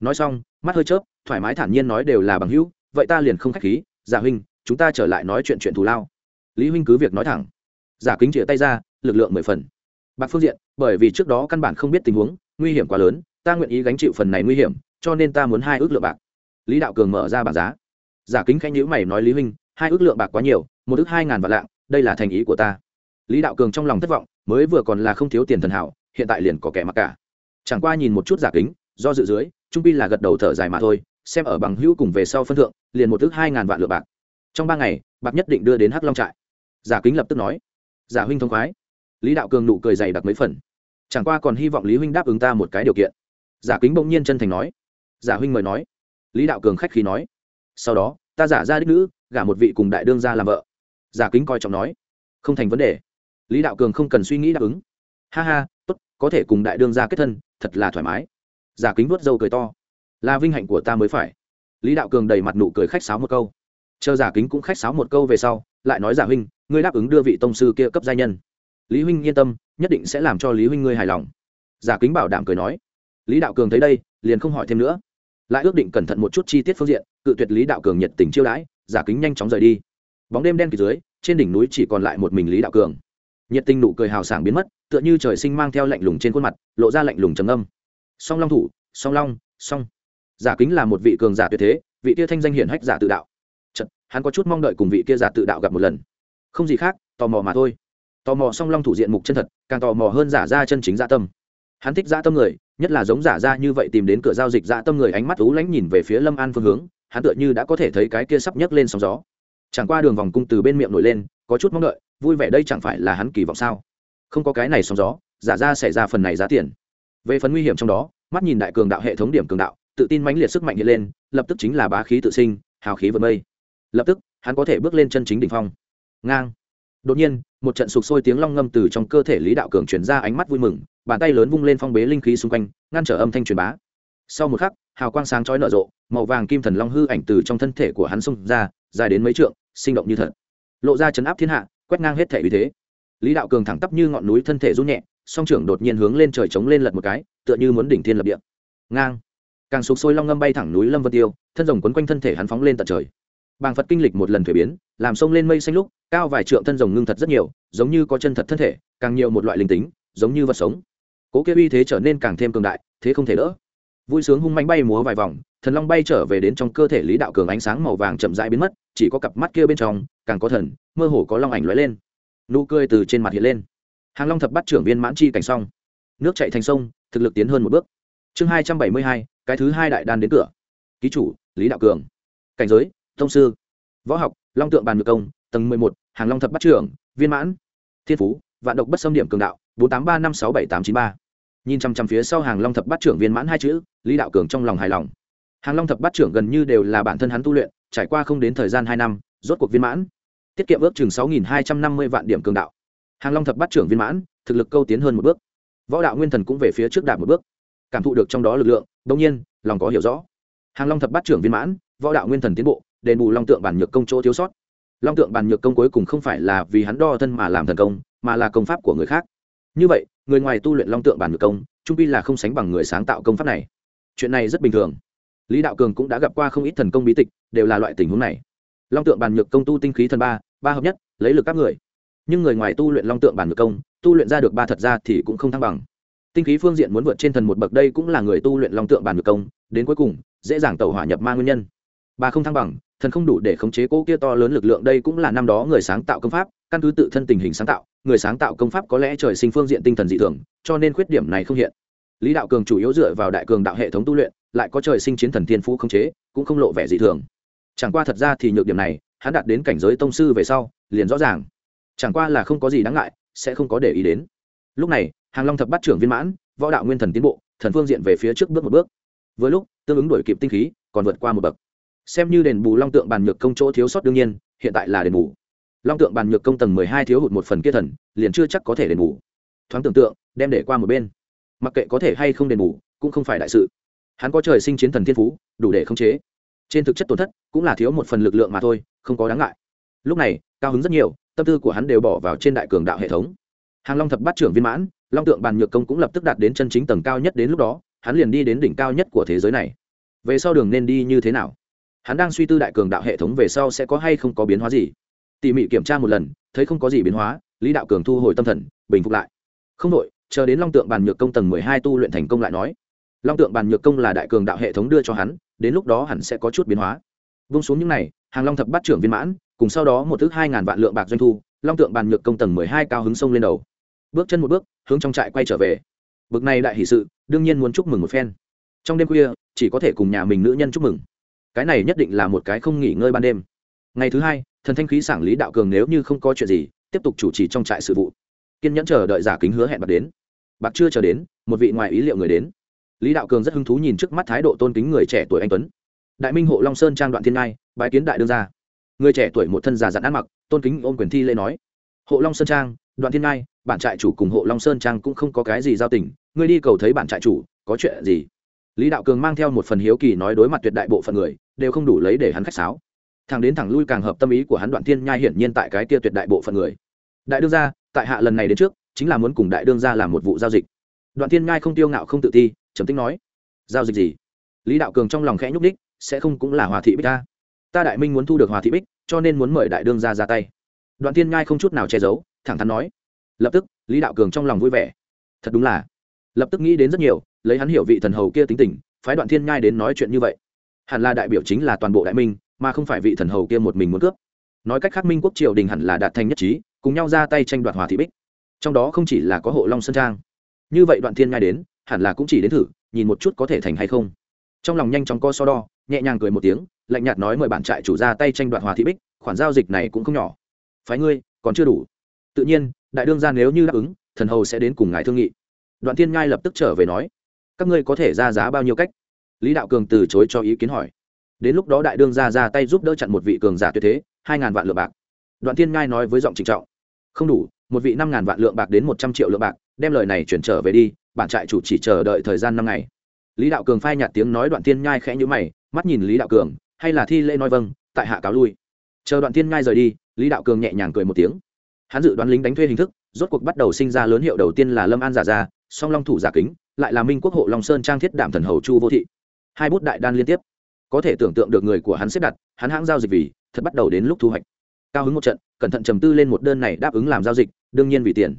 Nói xong, mắt hơi chớp, thoải mái thản nhiên nói đều là bằng hữu vậy ta liền không khách khí giả huynh, chúng ta trở lại nói chuyện chuyện thù lao. Lý huynh cứ việc nói thẳng. Giả kính chĩa tay ra, lực lượng mười phần. Bạc phương diện, bởi vì trước đó căn bản không biết tình huống, nguy hiểm quá lớn, ta nguyện ý gánh chịu phần này nguy hiểm, cho nên ta muốn hai ước lượng bạc. Lý đạo cường mở ra bảng giá. Giả kính khanh nhữ mày nói lý huynh, hai ước lượng bạc quá nhiều, một ước hai ngàn vạn lạng, đây là thành ý của ta. Lý đạo cường trong lòng thất vọng, mới vừa còn là không thiếu tiền thần hảo, hiện tại liền có kẻ mặc cả. Chẳng qua nhìn một chút giả kính, do dự dưới, trung pi là gật đầu thở dài mà thôi xem ở bằng hữu cùng về sau phân thượng, liền một ước hai ngàn vạn lựa bạc. Trong ba ngày, bạc nhất định đưa đến hắc long trại. Giả kính lập tức nói, giả huynh thông khoái. Lý đạo cường nụ cười dày đặc mấy phần. Chẳng qua còn hy vọng lý huynh đáp ứng ta một cái điều kiện. Giả kính bỗng nhiên chân thành nói. Giả huynh mời nói. Lý đạo cường khách khí nói. Sau đó, ta giả ra đích nữ, gả một vị cùng đại đương ra làm vợ. Giả kính coi trọng nói. Không thành vấn đề. Lý đạo cường không cần suy nghĩ đáp ứng. Ha ha, tốt, có thể cùng đại đương ra kết thân, thật là thoải mái. Giả kính vuốt râu cười to là vinh hạnh của ta mới phải. Lý đạo cường đầy mặt nụ cười khách sáo một câu. Chờ giả kính cũng khách sáo một câu về sau, lại nói giả huynh, ngươi đáp ứng đưa vị tông sư kia cấp gia nhân. Lý huynh yên tâm, nhất định sẽ làm cho lý huynh ngươi hài lòng. Giả kính bảo đảm cười nói. Lý đạo cường thấy đây, liền không hỏi thêm nữa. Lại ước định cẩn thận một chút chi tiết phương diện, cự tuyệt lý đạo cường nhiệt tình chiêu đãi, giả kính nhanh chóng rời đi. Bóng đêm đen kịt dưới, trên đỉnh núi chỉ còn lại một mình lý đạo cường. Nhiệt tình nụ cười hào sảng biến mất, tựa như trời sinh mang theo lạnh lùng trên khuôn mặt, lộ ra lạnh lùng trầm âm song long thủ, song long, song giả kính là một vị cường giả tuyệt thế vị kia thanh danh hiển hách giả tự đạo. Chật, hắn có chút mong đợi cùng vị kia giả tự đạo gặp một lần. Không gì khác tò mò mà thôi. Tò mò song long thủ diện mục chân thật càng tò mò hơn giả ra chân chính giả tâm. Hắn thích giả tâm người nhất là giống giả ra như vậy tìm đến cửa giao dịch giả tâm người ánh mắt ú lánh nhìn về phía lâm an phương hướng hắn tựa như đã có thể thấy cái kia sắp nhấc lên sóng gió. Chẳng qua đường vòng cung từ bên miệng nổi lên có chút mong đợi vui vẻ đây chẳng phải là hắn kỳ vọng sao? Không có cái này sóng gió giả ra xảy ra phần này giá tiền. Về phần nguy hiểm trong đó mắt nhìn đại cường đạo hệ thống điểm cường đạo tự tin mãnh liệt sức mạnh hiện lên, lập tức chính là bá khí tự sinh, hào khí vượt mây. Lập tức, hắn có thể bước lên chân chính đỉnh phong. Ngang. Đột nhiên, một trận sục sôi tiếng long ngâm từ trong cơ thể lý đạo cường chuyển ra ánh mắt vui mừng, bàn tay lớn vung lên phong bế linh khí xung quanh, ngăn trở âm thanh truyền bá. Sau một khắc, hào quang sáng chói nở rộ, màu vàng kim thần long hư ảnh từ trong thân thể của hắn xung ra, dài đến mấy trượng, sinh động như thật. Lộ ra chấn áp thiên hạ, quét ngang hết thể uy thế. Lý đạo cường thẳng tắp như ngọn núi thân thể run nhẹ, song trưởng đột nhiên hướng lên trời trống lên lật một cái, tựa như muốn đỉnh thiên lập địa. Ngang càng sụp sôi long ngâm bay thẳng núi lâm vân tiêu, thân rồng quấn quanh thân thể hắn phóng lên tận trời. Bàng phật kinh lịch một lần thuế biến, làm sông lên mây xanh lúc, cao vài trượng thân rồng ngưng thật rất nhiều, giống như có chân thật thân thể, càng nhiều một loại linh tính, giống như vật sống. Cố kia uy thế trở nên càng thêm cường đại, thế không thể đỡ. Vui sướng hung manh bay múa vài vòng, thần long bay trở về đến trong cơ thể lý đạo cường ánh sáng màu vàng chậm rãi biến mất, chỉ có cặp mắt kia bên trong, càng có thần, mơ hồ có long ảnh lóe lên. Nụ cười từ trên mặt hiện lên. Hàng long thập bắt trưởng viên mãn chi cảnh xong. Nước chạy thành sông, thực lực tiến hơn một bước chương hai trăm bảy mươi hai, cái thứ hai đại đan đến cửa. Ký chủ, lý đạo cường. Cảnh giới thông sư. Võ học, long tượng bàn ngược công, tầng mười một, hàng long thập bắt trưởng, viên mãn. Thiên phú, vạn độc bất xâm điểm cường đạo, bốn tám ba năm sáu bảy tám chín ba. Nhìn chằm chằm phía sau hàng long thập bát trưởng viên mãn hai chữ, lý đạo cường trong lòng hài lòng. Hàng long thập bát trưởng gần như đều là bản thân hắn tu luyện, trải qua không đến thời gian hai năm, rốt cuộc viên mãn. Tiết kiệm ước chừng sáu nghìn hai trăm năm mươi vạn điểm cường đạo. Hàng long thập bát trưởng viên mãn, thực lực câu tiến hơn một bước. Võ đạo nguyên thần cũng về phía trước đạt một bước cảm thụ được trong đó lực lượng đông nhiên, lòng có hiểu rõ. Hàng long thập bát trưởng viên mãn, võ đạo nguyên thần tiến bộ, đền bù long tượng bản nhược công chỗ thiếu sót. Long tượng bản nhược công cuối cùng không phải là vì hắn đo thân mà làm thần công, mà là công pháp của người khác. Như vậy, người ngoài tu luyện long tượng bản nhược công, trung pi là không sánh bằng người sáng tạo công pháp này. Chuyện này rất bình thường. Lý đạo cường cũng đã gặp qua không ít thần công bí tịch, đều là loại tình huống này. Long tượng bản nhược công tu tinh khí thần ba ba hợp nhất, lấy lực các người. Nhưng người ngoài tu luyện long tượng bản nhược công, tu luyện ra được ba thật ra thì cũng không thăng bằng tinh khí phương diện muốn vượt trên thần một bậc đây cũng là người tu luyện long tượng bản ngược công, đến cuối cùng, dễ dàng tẩu hỏa nhập ma nguyên nhân. Ba không thăng bằng, thần không đủ để khống chế cỗ kia to lớn lực lượng đây cũng là năm đó người sáng tạo công pháp, căn cứ tự thân tình hình sáng tạo, người sáng tạo công pháp có lẽ trời sinh phương diện tinh thần dị thường, cho nên khuyết điểm này không hiện. Lý đạo cường chủ yếu dựa vào đại cường đạo hệ thống tu luyện, lại có trời sinh chiến thần thiên phú khống chế, cũng không lộ vẻ dị thường. Chẳng qua thật ra thì nhược điểm này, hắn đạt đến cảnh giới tông sư về sau, liền rõ ràng. Chẳng qua là không có gì đáng ngại, sẽ không có để ý đến lúc này, hàng long thập bắt trưởng viên mãn, võ đạo nguyên thần tiến bộ, thần phương diện về phía trước bước một bước. Với lúc, tương ứng đổi kịp tinh khí, còn vượt qua một bậc. Xem như đền bù long tượng bàn nhược công chỗ thiếu sót đương nhiên, hiện tại là đền bù. Long tượng bàn nhược công tầng mười hai thiếu hụt một phần kia thần, liền chưa chắc có thể đền bù. Thoáng tưởng tượng, đem để qua một bên. Mặc kệ có thể hay không đền bù, cũng không phải đại sự. Hắn có trời sinh chiến thần thiên phú, đủ để khống chế. Trên thực chất tổn thất, cũng là thiếu một phần lực lượng mà thôi, không có đáng ngại. Lúc này, cao hứng rất nhiều, tâm tư của hắn đều bỏ vào trên đại cường đạo hệ thống hàng long thập bát trưởng viên mãn, long tượng bàn nhược công cũng lập tức đạt đến chân chính tầng cao nhất đến lúc đó, hắn liền đi đến đỉnh cao nhất của thế giới này. Về sau đường nên đi như thế nào? Hắn đang suy tư đại cường đạo hệ thống về sau sẽ có hay không có biến hóa gì. Tỉ mỉ kiểm tra một lần, thấy không có gì biến hóa, lý đạo cường thu hồi tâm thần, bình phục lại. Không đội chờ đến long tượng bàn nhược công tầng mười hai tu luyện thành công lại nói. Long tượng bàn nhược công là đại cường đạo hệ thống đưa cho hắn, đến lúc đó hẳn sẽ có chút biến hóa. Vung xuống những n à y hàng long thập bắt trưởng viên mãn, cùng sau đó một thứ hai ngàn vạn lượng bạc doanh thu, long tượng bàn nhược công tầng mười hai cao hứng sông lên đầu bước chân một bước, hướng trong trại quay trở về. Bực này đại hỷ sự, đương nhiên muốn chúc mừng một phen. Trong đêm khuya, chỉ có thể cùng nhà mình nữ nhân chúc mừng. Cái này nhất định là một cái không nghỉ ngơi ban đêm. Ngày thứ hai, thần thanh khí sảng lý đạo cường nếu như không có chuyện gì, tiếp tục chủ trì trong trại sự vụ. Kiên nhẫn chờ đợi giả kính hứa hẹn bạc đến. Bạc chưa chờ đến, một vị ngoài ý liệu người đến. Lý đạo cường rất hứng thú nhìn trước mắt thái độ tôn kính người trẻ tuổi anh tuấn. Đại minh hộ long sơn trang đoạn thiên ngai, bái kiến đại đương gia. Người trẻ tuổi một thân già dặn ăn mặc, tôn kính ôm quyền thi lễ nói. Hộ long sơn trang đoạn thiên ngai, bản trại chủ cùng hộ long sơn trang cũng không có cái gì giao tình, ngươi đi cầu thấy bản trại chủ, có chuyện gì? Lý đạo cường mang theo một phần hiếu kỳ nói đối mặt tuyệt đại bộ phận người, đều không đủ lấy để hắn khách sáo. Thằng đến thẳng lui càng hợp tâm ý của hắn đoạn thiên nhai hiển nhiên tại cái kia tuyệt đại bộ phận người. Đại đương gia, tại hạ lần này đến trước, chính là muốn cùng đại đương gia làm một vụ giao dịch. Đoạn thiên nhai không tiêu ngạo không tự ti, trầm tính nói, giao dịch gì? Lý đạo cường trong lòng khẽ nhúc đích sẽ không cũng là hòa thị bích ta ta đại minh muốn thu được hòa thị bích, cho nên muốn mời đại đương gia ra tay. Đoạn thiên nhai không chút nào che giấu thẳng thắn nói. Lập tức, lý đạo cường trong lòng vui vẻ. Thật đúng là. Lập tức nghĩ đến rất nhiều, lấy hắn hiểu vị thần hầu kia tính tình, phái đoạn thiên nhai đến nói chuyện như vậy. Hẳn là đại biểu chính là toàn bộ đại minh, mà không phải vị thần hầu kia một mình muốn cướp. Nói cách khác minh quốc triều đình hẳn là đạt thành nhất trí, cùng nhau ra tay tranh đoạt hòa thị bích. Trong đó không chỉ là có hộ long sơn trang. Như vậy đoạn thiên nhai đến, hẳn là cũng chỉ đến thử, nhìn một chút có thể thành hay không. Trong lòng nhanh chóng co so đo, nhẹ nhàng cười một tiếng, lạnh nhạt nói mời bản trại chủ ra tay tranh đoạt hòa thị bích, khoản giao dịch này cũng không nhỏ. Phái ngươi, còn chưa đủ tự nhiên, đại đương gia nếu như đáp ứng, thần hầu sẽ đến cùng ngài thương nghị. Đoạn thiên nhai lập tức trở về nói, các ngươi có thể ra giá bao nhiêu cách? Lý đạo cường từ chối cho ý kiến hỏi. Đến lúc đó đại đương ra ra tay giúp đỡ chặn một vị cường giả tuyệt thế, hai ngàn vạn lượng bạc. Đoạn thiên ngai nói với giọng trịnh trọng, không đủ, một vị năm ngàn vạn lượng bạc đến một trăm triệu lượng bạc, đem lời này chuyển trở về đi, bản trại chủ chỉ chờ đợi thời gian năm ngày. Lý đạo cường phai nhạt tiếng nói, đoạn thiên nhai khẽ nhữ mày, mắt nhìn lý đạo cường, hay là thi lễ nói vâng tại hạ cáo lui. Chờ đoạn thiên nhai rời đi, lý đạo cường nhẹ nhàng cười một tiếng hắn dự đoán lính đánh thuê hình thức rốt cuộc bắt đầu sinh ra lớn hiệu đầu tiên là lâm an giả già, song long thủ giả kính lại là minh quốc hộ long sơn trang thiết đảm thần hầu chu vô thị. Hai bút đại đan liên tiếp. Có thể tưởng tượng được người của hắn xếp đặt hắn hãng giao dịch vì thật bắt đầu đến lúc thu hoạch. Cao hứng một trận cẩn thận trầm tư lên một đơn này đáp ứng làm giao dịch đương nhiên vì tiền.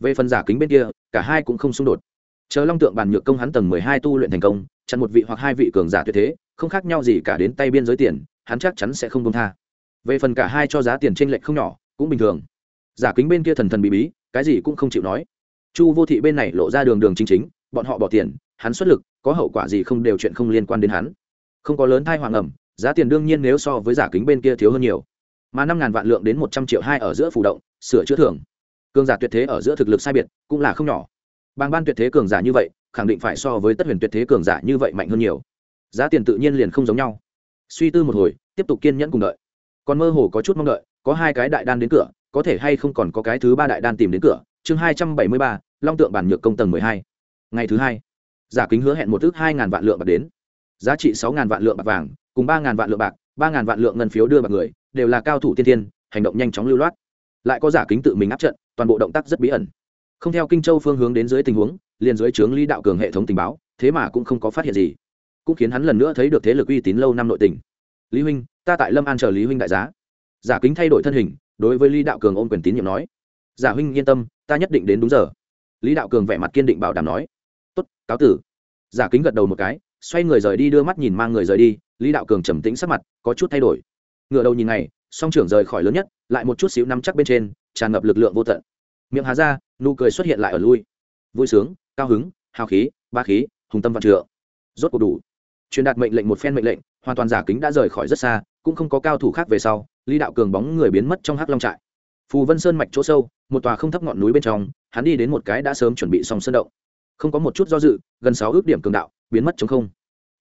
Về phần giả kính bên kia cả hai cũng không xung đột. Chờ long tượng bàn nhược công hắn tầng mười hai tu luyện thành công chặn một vị hoặc hai vị cường giả tuyệt thế không khác nhau gì cả đến tay biên giới tiền hắn chắc chắn sẽ không công tha. Về phần cả hai cho giá tiền t r ê n lệch không nhỏ cũng bình thường giả kính bên kia thần thần bí bí, cái gì cũng không chịu nói. Chu vô thị bên này lộ ra đường đường chính chính, bọn họ bỏ tiền, hắn xuất lực, có hậu quả gì không đều chuyện không liên quan đến hắn. Không có lớn thai hoàng ẩm, giá tiền đương nhiên nếu so với giả kính bên kia thiếu hơn nhiều. Mà năm ngàn vạn lượng đến một trăm triệu hai ở giữa phủ động, sửa chữa thưởng. Cường giả tuyệt thế ở giữa thực lực sai biệt, cũng là không nhỏ. Bàng ban tuyệt thế cường giả như vậy, khẳng định phải so với tất huyền tuyệt thế cường giả như vậy mạnh hơn nhiều. Giá tiền tự nhiên liền không giống nhau. Suy tư một hồi, tiếp tục kiên nhẫn cùng đợi. Còn mơ hồ có chút mong đợi, có hai cái đại đan đến cửa có thể hay không còn có cái thứ ba đại đan tìm đến cửa, chương hai trăm bảy mươi ba, long tượng bản nhược công tầng mười hai. Ngày thứ hai, giả kính hứa hẹn một thước hai ngàn vạn lượng bạc đến. Giá trị sáu ngàn vạn lượng bạc vàng, cùng ba ngàn vạn lượng bạc, ba ngàn vạn lượng ngân phiếu đưa bạc người, đều là cao thủ tiên tiên hành động nhanh chóng lưu loát. Lại có giả kính tự mình áp trận, toàn bộ động tác rất bí ẩn. Không theo kinh châu phương hướng đến dưới tình huống, liền dưới trướng lý đạo cường hệ thống tình báo, thế mà cũng không có phát hiện gì. Cũng khiến hắn lần nữa thấy được thế lực uy tín lâu năm nội tình. Lý huynh, ta tại lâm an chờ lý huynh đại giá. Giả kính thay đổi thân hình đối với lý đạo cường ôm quyền tín nhiệm nói, giả huynh yên tâm, ta nhất định đến đúng giờ. Lý đạo cường vẻ mặt kiên định bảo đảm nói, tốt, cáo tử. Giả kính gật đầu một cái, xoay người rời đi, đưa mắt nhìn mang người rời đi. Lý đạo cường trầm tĩnh sắc mặt, có chút thay đổi. Ngựa đầu nhìn này song trưởng rời khỏi lớn nhất, lại một chút xíu nắm chắc bên trên, tràn ngập lực lượng vô tận. Miệng hà ra, nụ cười xuất hiện lại ở lui. Vui sướng, cao hứng, hào khí, ba khí, hùng tâm văn trượng. Rốt cuộc đủ. Truyền đạt mệnh lệnh một phen mệnh lệnh hoàn toàn giả kính đã rời khỏi rất xa, cũng không có cao thủ khác về sau, lý đạo cường bóng người biến mất trong hắc long trại. Phù vân sơn mạch chỗ sâu, một tòa không thấp ngọn núi bên trong, hắn đi đến một cái đã sớm chuẩn bị xong sơn động. Không có một chút do dự, gần sáu ước điểm cường đạo, biến mất chống không.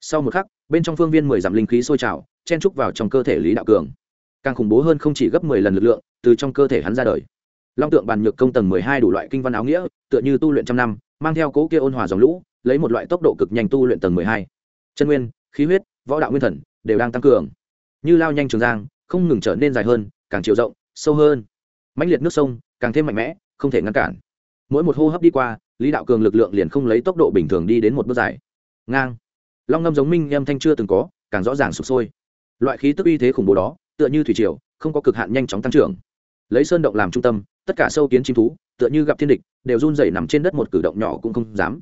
Sau một khắc, bên trong phương viên mười dặm linh khí sôi trào, chen trúc vào trong cơ thể lý đạo cường. Càng khủng bố hơn không chỉ gấp mười lần lực lượng, từ trong cơ thể hắn ra đời. Long tượng bàn nhược công tầng mười hai đủ loại kinh văn áo nghĩa, tựa như tu luyện trăm năm, mang theo cố kia ôn hòa dòng lũ, lấy một loại tốc độ cực nhanh tu luyện tầng mười hai. Chân nguyên, khí huyết võ đạo nguyên thần đều đang tăng cường. Như lao nhanh trường giang, không ngừng trở nên dài hơn, càng chiều rộng, sâu hơn. Mãnh liệt nước sông, càng thêm mạnh mẽ, không thể ngăn cản. Mỗi một hô hấp đi qua, lý đạo cường lực lượng liền không lấy tốc độ bình thường đi đến một bước dài. Ngang. Long ngâm giống minh âm thanh chưa từng có, càng rõ ràng sụp sôi. Loại khí tức uy thế khủng bố đó, tựa như thủy triều, không có cực hạn nhanh chóng tăng trưởng. Lấy sơn động làm trung tâm, tất cả sâu kiến chim thú, tựa như gặp thiên địch, đều run rẩy nằm trên đất một cử động nhỏ cũng không dám.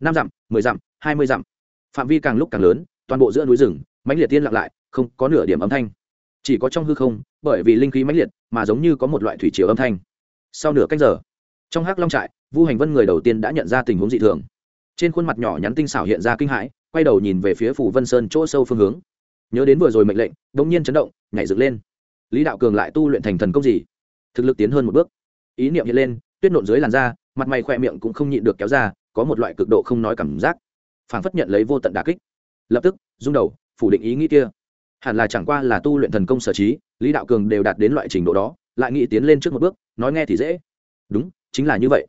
Năm dặm, mười dặm, hai mươi dặm. Phạm vi càng lúc càng lớn toàn bộ giữa núi rừng, mãnh liệt tiên lặng lại, không có nửa điểm âm thanh. Chỉ có trong hư không, bởi vì linh khí mãnh liệt, mà giống như có một loại thủy chiều âm thanh. Sau nửa canh giờ, trong hắc long trại, vu hành vân người đầu tiên đã nhận ra tình huống dị thường. Trên khuôn mặt nhỏ nhắn tinh xảo hiện ra kinh hãi, quay đầu nhìn về phía phủ vân sơn chỗ sâu phương hướng. Nhớ đến vừa rồi mệnh lệnh đ ỗ n g nhiên chấn động, nhảy dựng lên. Lý đạo cường lại tu luyện thành thần công gì? Thực lực tiến hơn một bước. Ý niệm hiện lên, tuyết nộn dưới làn da, mặt mày khỏe miệng cũng không nhịn được kéo ra, có một loại cực độ không nói cảm giác. Phảng phất nhận lấy vô tận đà kích lập tức, rung đầu, phủ định ý nghĩ kia. Hẳn là chẳng qua là tu luyện thần công sở trí, lý đạo cường đều đạt đến loại trình độ đó, lại nghĩ tiến lên trước một bước, nói nghe thì dễ. Đúng, chính là như vậy.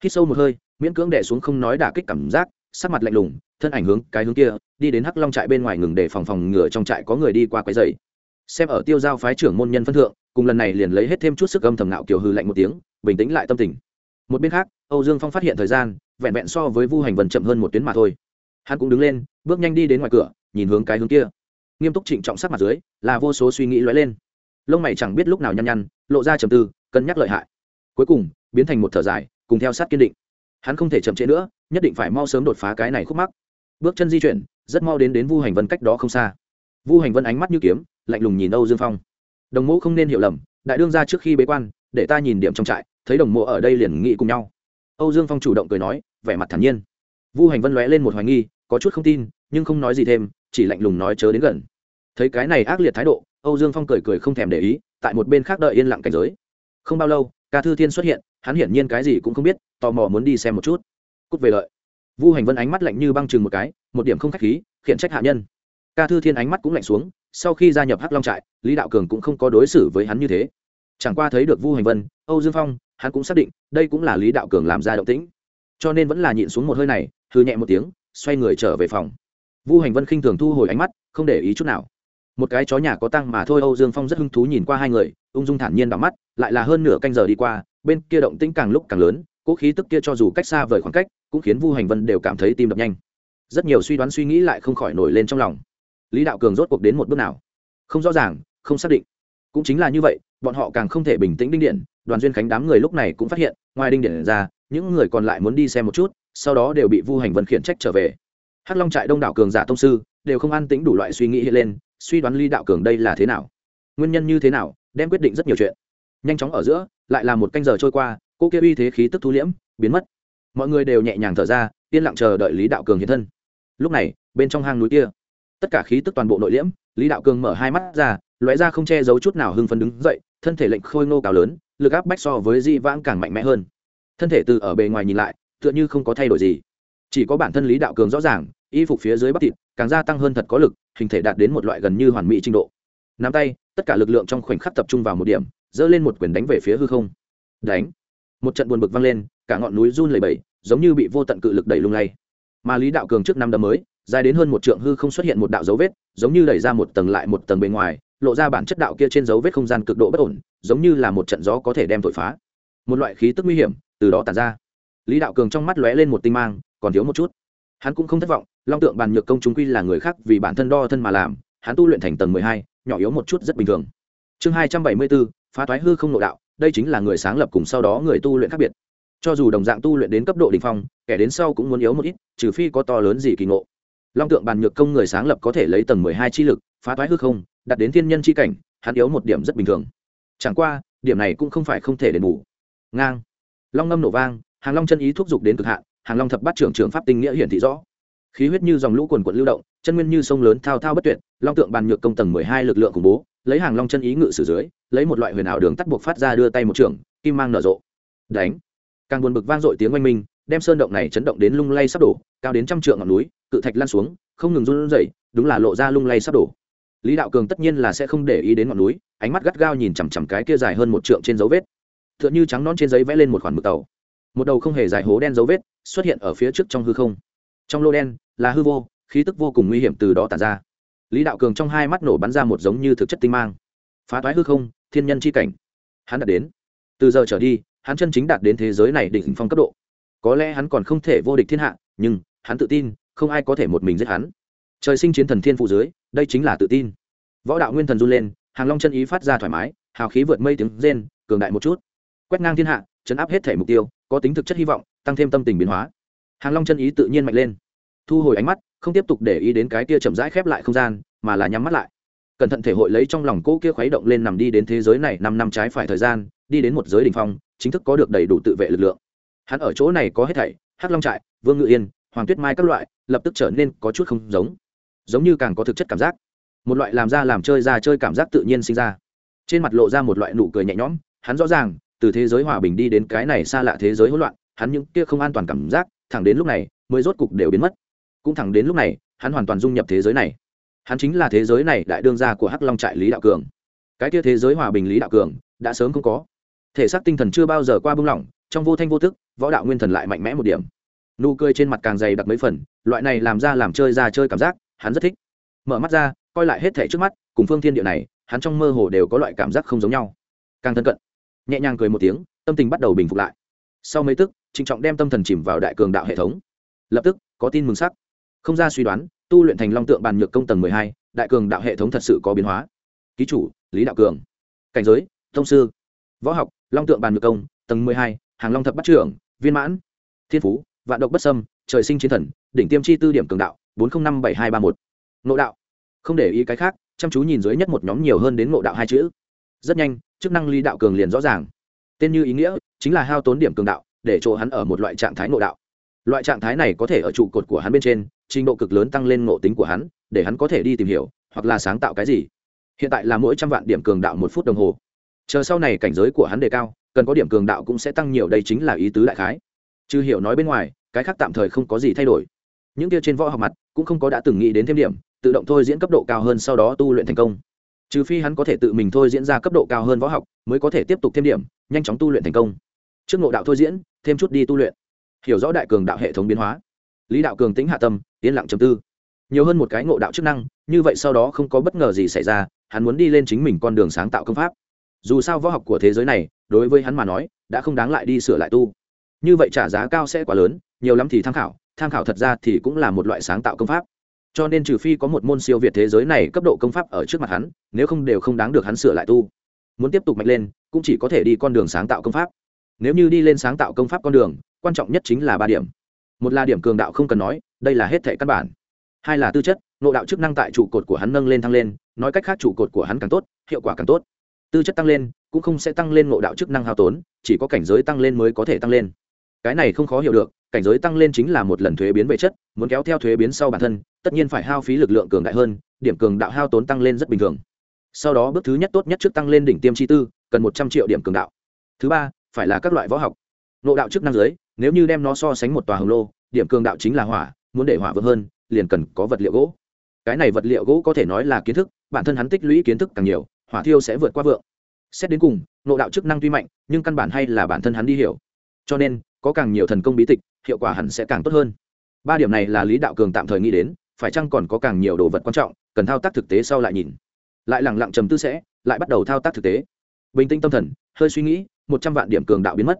Khi sâu một hơi, miễn cưỡng đẻ xuống không nói đả kích cảm giác, sắc mặt lạnh lùng, thân ảnh hướng cái hướng kia, đi đến hắc long trại bên ngoài ngừng để phòng phòng ngừa trong trại có người đi qua quấy dày xem ở tiêu giao phái trưởng môn nhân phân thượng, cùng lần này liền lấy hết thêm chút sức âm thầm ngạo kiều hư lạnh một tiếng, bình tĩnh lại tâm tình. Một bên khác, âu dương phong phát hiện thời gian, vẹn vẹn so với vu hành vần chậm hơn một tuyến mà thôi. Hắn cũng đứng lên bước nhanh đi đến ngoài cửa, nhìn hướng cái hướng kia. Nghiêm túc trịnh trọng sắc mặt dưới, là vô số suy nghĩ lóe lên. Lông mày chẳng biết lúc nào nhăn nhăn, lộ ra trầm tư, cân nhắc lợi hại. Cuối cùng, biến thành một thở dài, cùng theo sát kiên định. Hắn không thể chậm trễ nữa, nhất định phải mau sớm đột phá cái này khúc mắc. Bước chân di chuyển, rất mau đến đến vu hành vân cách đó không xa. Vu hành vân ánh mắt như kiếm, lạnh lùng nhìn âu dương phong. Đồng mẫu không nên hiểu lầm, đại đương ra trước khi bế quan, để ta nhìn điểm trong trại, thấy đồng mộ ở đây liền nghị cùng nhau. Âu dương phong chủ động cười nói, vẻ mặt thản nhiên. Vu hành vân lóe lên một hoài nghi, có chút không tin nhưng không nói gì thêm, chỉ lạnh lùng nói chớ đến gần. Thấy cái này ác liệt thái độ, âu dương phong cười cười không thèm để ý, tại một bên khác đợi yên lặng cảnh giới. Không bao lâu, ca thư thiên xuất hiện, hắn hiển nhiên cái gì cũng không biết, tò mò muốn đi xem một chút. Cút về lợi. Vu hành vân ánh mắt lạnh như băng chừng một cái, một điểm không khách khí, khiển trách hạ nhân. Ca thư thiên ánh mắt cũng lạnh xuống, sau khi gia nhập hắc long trại, lý đạo cường cũng không có đối xử với hắn như thế. Chẳng qua thấy được vu hành vân, âu dương phong, hắn cũng xác định, đây cũng là lý đạo cường làm ra động tĩnh. Cho nên vẫn là nhịn xuống một hơi này hư nhẹ một tiếng, xoay người trở về phòng vu hành vân khinh thường thu hồi ánh mắt, không để ý chút nào. Một cái chó nhà có tăng mà thôi, âu dương phong rất hứng thú nhìn qua hai người, ung dung thản nhiên đỏ mắt, lại là hơn nửa canh giờ đi qua, bên kia động tĩnh càng lúc càng lớn cỗ khí tức kia cho dù cách xa vời khoảng cách, cũng khiến vu hành vân đều cảm thấy tim đập nhanh. Rất nhiều suy đoán suy nghĩ lại không khỏi nổi lên trong lòng. Lý đạo cường rốt cuộc đến một bước nào? Không rõ ràng, không xác định. Cũng chính là như vậy, bọn họ càng không thể bình tĩnh đinh điện, đoàn duyên khánh đám người lúc này cũng phát hiện, ngoài đinh điện ra, những người còn lại muốn đi xem một chút, sau đó đều bị vu hành vân khiển trách trở về hắc long trại đông đảo cường giả thông sư đều không an tĩnh đủ loại suy nghĩ hiện lên, suy đoán lý đạo cường đây là thế nào, nguyên nhân như thế nào, đem quyết định rất nhiều chuyện. Nhanh chóng ở giữa, lại là một canh giờ trôi qua, cô kia uy thế khí tức thu liễm, biến mất. Mọi người đều nhẹ nhàng thở ra, yên lặng chờ đợi lý đạo cường hiện thân. Lúc này, bên trong hang núi kia, tất cả khí tức toàn bộ nội liễm, lý đạo cường mở hai mắt ra, lóe ra không che giấu chút nào hưng phấn đứng dậy, thân thể lệnh khôi ngô cao lớn, lực áp bách so với di vãng càng mạnh mẽ hơn. Thân thể từ ở bề ngoài nhìn lại, tựa như không có thay đổi gì. Chỉ có bản thân lý đạo cường rõ ràng y phục phía dưới bắp thịt càng gia tăng hơn thật có lực, hình thể đạt đến một loại gần như hoàn mỹ trình độ. Nắm tay, tất cả lực lượng trong khoảnh khắc tập trung vào một điểm dỡ lên một quyền đánh về phía hư không. Đánh! Một trận buồn bực vang lên, cả ngọn núi run lẩy bẩy, giống như bị vô tận cự lực đẩy lung lay. Mà lý đạo cường trước năm đấm mới, dài đến hơn một trượng hư không xuất hiện một đạo dấu vết, giống như đẩy ra một tầng lại một tầng bề ngoài, lộ ra bản chất đạo kia trên dấu vết không gian cực độ bất ổn, giống như là một trận gió có thể đem thổi phá. Một loại khí tức nguy hiểm từ đó tàn ra. Lý đạo cường trong mắt lóe lên một tinh mang, còn thiếu một chút hắn cũng không thất vọng, long tượng bàn nhược công chúng quy là người khác vì bản thân đo thân mà làm, hắn tu luyện thành tầng mười hai, nhỏ yếu một chút rất bình thường. Chương hai trăm bảy mươi bốn, phá thoái hư không nội đạo, đây chính là người sáng lập cùng sau đó người tu luyện khác biệt. Cho dù đồng dạng tu luyện đến cấp độ đ ỉ n h phong, kẻ đến sau cũng muốn yếu một ít, trừ phi có to lớn gì kỳ ngộ. Long tượng bàn nhược công người sáng lập có thể lấy tầng mười hai chi lực, phá thoái hư không đặt đến thiên nhân chi cảnh, hắn yếu một điểm rất bình thường. Chẳng qua, điểm này cũng không phải không thể đền bù. Ngang. Long ngâm nổ vang, hàng long chân ý thúc giục đến cực hạn hàng long thập bát trưởng trưởng pháp tinh nghĩa hiển thị rõ. Khí huyết như dòng lũ quần quận lưu động, chân nguyên như sông lớn thao thao bất tuyệt, long tượng bàn nhược công tầng mười hai lực lượng khủng bố, lấy hàng long chân ý ngự sử dưới, lấy một loại huyền ảo đường tắt buộc phát ra đưa tay một trường, kim mang nở rộ. Đánh. Càng buồn bực vang dội tiếng oanh minh, đem sơn động này chấn động đến lung lay sắp đổ, cao đến trăm trượng ngọn núi, cự thạch lan xuống, không ngừng run rẩy, đúng là lộ ra lung lay sắp đổ. Lý đạo cường tất nhiên là sẽ không để ý đến ngọn núi, ánh mắt gắt gao nhìn chằm chằm cái kia dài hơn một trượng trên dấu vết. T h ư ợ n h ư trắng non trên giấy vẽ lên một khoản mực tàu. Một đầu không hề dài hố đen dấu vết xuất hiện ở phía trước trong hư không. Trong lô đen, là hư vô, khí tức vô cùng nguy hiểm từ đó tàn ra. Lý đạo cường trong hai mắt nổ bắn ra một giống như thực chất tinh mang. Phá toái hư không, thiên nhân c h i cảnh. Hắn đạt đến. Từ giờ trở đi, hắn chân chính đạt đến thế giới này đỉnh phong cấp độ. Có lẽ hắn còn không thể vô địch thiên hạ, nhưng hắn tự tin, không ai có thể một mình giết hắn. Trời sinh chiến thần thiên phụ dưới, đây chính là tự tin. Võ đạo nguyên thần run lên, hàng long chân ý phát ra thoải mái, hào khí vượt mây tiếng rên, cường đại một chút. Quét ngang thiên hạ, chấn áp hết thể mục tiêu, có tính thực chất hy vọng tăng thêm tâm tình biến hóa. Hàng long chân ý tự nhiên mạnh lên. Thu hồi ánh mắt, không tiếp tục để ý đến cái kia chậm rãi khép lại không gian, mà là nhắm mắt lại. Cẩn thận thể hội lấy trong lòng cỗ kia khuấy động lên nằm đi đến thế giới này năm năm trái phải thời gian, đi đến một giới đ ỉ n h phong, chính thức có được đầy đủ tự vệ lực lượng. Hắn ở chỗ này có hết thảy, hắc long trại, vương ngự yên, hoàng tuyết mai các loại, lập tức trở nên có chút không giống. Giống như càng có thực chất cảm giác. Một loại làm ra làm chơi ra chơi cảm giác tự nhiên sinh ra. Trên mặt lộ ra một loại nụ cười nhẹ nhõm, hắn rõ ràng, từ thế giới hòa bình đi đến cái này xa lạ thế giới hỗn loạn hắn những kia không an toàn cảm giác, thẳng đến lúc này, mới rốt cục đều biến mất. Cũng thẳng đến lúc này, hắn hoàn toàn dung nhập thế giới này. Hắn chính là thế giới này đại đương gia của hắc long trại lý đạo cường. Cái kia thế giới hòa bình lý đạo cường, đã sớm không có. Thể xác tinh thần chưa bao giờ qua bưng lỏng, trong vô thanh vô thức võ đạo nguyên thần lại mạnh mẽ một điểm. Nụ cười trên mặt càng dày đặc mấy phần, loại này làm ra làm chơi ra chơi cảm giác, hắn rất thích. Mở mắt ra, coi lại hết thể trước mắt, cùng phương thiên địa này, hắn trong mơ hồ đều có loại cảm giác không giống nhau. Càng thân cận, nhẹ nhàng cười một tiếng, tâm tình bắt đầu bình phục lại. Sau mấy tức trịnh trọng đem tâm thần chìm vào đại cường đạo hệ thống. Lập tức, có tin mừng sắc. Không ra suy đoán, tu luyện thành long tượng bàn nhược công tầng mười hai, đại cường đạo hệ thống thật sự có biến hóa. Ký chủ, lý đạo cường. Cảnh giới thông sư. Võ học, long tượng bàn nhược công, tầng mười hai, hàng long thập bắt trưởng, viên mãn. Thiên phú, vạn độc bất sâm trời sinh chiến thần, đỉnh tiêm chi tư điểm cường đạo, bốn trăm năm bảy hai ba một. Nộ đạo. Không để ý cái khác, chăm chú nhìn dưới nhất một nhóm nhiều hơn đến ngộ đạo hai chữ. Rất nhanh, chức năng lý đạo cường liền rõ ràng. Tên như ý nghĩa chính là hao tốn điểm cường đạo để chỗ hắn ở một loại trạng thái ngộ đạo. Loại trạng thái này có thể ở trụ cột của hắn bên trên, trình độ cực lớn tăng lên ngộ tính của hắn, để hắn có thể đi tìm hiểu, hoặc là sáng tạo cái gì. Hiện tại là mỗi trăm vạn điểm cường đạo một phút đồng hồ. Chờ sau này cảnh giới của hắn đề cao, cần có điểm cường đạo cũng sẽ tăng nhiều, đây chính là ý tứ đại khái. Chứ hiểu nói bên ngoài, cái khác tạm thời không có gì thay đổi. Những kia trên võ học mặt cũng không có đã từng nghĩ đến thêm điểm, tự động thôi diễn cấp độ cao hơn sau đó tu luyện thành công. Trừ phi hắn có thể tự mình thôi diễn ra cấp độ cao hơn võ học, mới có thể tiếp tục thêm điểm, nhanh chóng tu luyện thành công trước ngộ đạo thôi diễn, thêm chút đi tu luyện. Hiểu rõ đại cường đạo hệ thống biến hóa. Lý đạo cường tính hạ tâm, yên lặng chầm tư. Nhiều hơn một cái ngộ đạo chức năng, như vậy sau đó không có bất ngờ gì xảy ra, hắn muốn đi lên chính mình con đường sáng tạo công pháp. Dù sao võ học của thế giới này, đối với hắn mà nói, đã không đáng lại đi sửa lại tu. Như vậy trả giá cao sẽ quá lớn, nhiều lắm thì tham khảo tham khảo thật ra thì cũng là một loại sáng tạo công pháp. Cho nên trừ phi có một môn siêu việt thế giới này cấp độ công pháp ở trước mặt hắn, nếu không đều không đáng được hắn sửa lại tu. Muốn tiếp tục mạnh lên, cũng chỉ có thể đi con đường sáng tạo công pháp nếu như đi lên sáng tạo công pháp con đường, quan trọng nhất chính là ba điểm. Một là điểm cường đạo không cần nói, đây là hết thể căn bản. Hai là tư chất nộ đạo chức năng tại trụ cột của hắn nâng lên thăng lên, nói cách khác trụ cột của hắn càng tốt, hiệu quả càng tốt. Tư chất tăng lên, cũng không sẽ tăng lên nội đạo chức năng hao tốn, chỉ có cảnh giới tăng lên mới có thể tăng lên. Cái này không khó hiểu được, cảnh giới tăng lên chính là một lần thuế biến về chất, muốn kéo theo thuế biến sau bản thân, tất nhiên phải hao phí lực lượng cường đại hơn, điểm cường đạo hao tốn tăng lên rất bình thường. Sau đó bước thứ nhất tốt nhất trước tăng lên đỉnh tiêm chi tư, cần một trăm triệu điểm cường đạo. Thứ ba phải là các loại võ học. Nộ đạo chức năng giới nếu như đem nó so sánh một tòa hồng lô, điểm cường đạo chính là hỏa, muốn để hỏa vững hơn, liền cần có vật liệu gỗ. Cái này vật liệu gỗ có thể nói là kiến thức, bản thân hắn tích lũy kiến thức càng nhiều, hỏa thiêu sẽ vượt qua vượng. Xét đến cùng nộ đạo chức năng tuy mạnh, nhưng căn bản hay là bản thân hắn đi hiểu. Cho nên, có càng nhiều thần công bí tịch, hiệu quả hẳn sẽ càng tốt hơn. Ba điểm này là lý đạo cường tạm thời nghĩ đến, phải chăng còn có càng nhiều đồ vật quan trọng, cần thao tác thực tế sau lại nhìn. Lại lẳng lặng trầm tư sẽ, lại bắt đầu thao tác thực tế. Bình tĩnh tâm thần, hơi suy nghĩ một trăm vạn điểm cường đạo biến mất.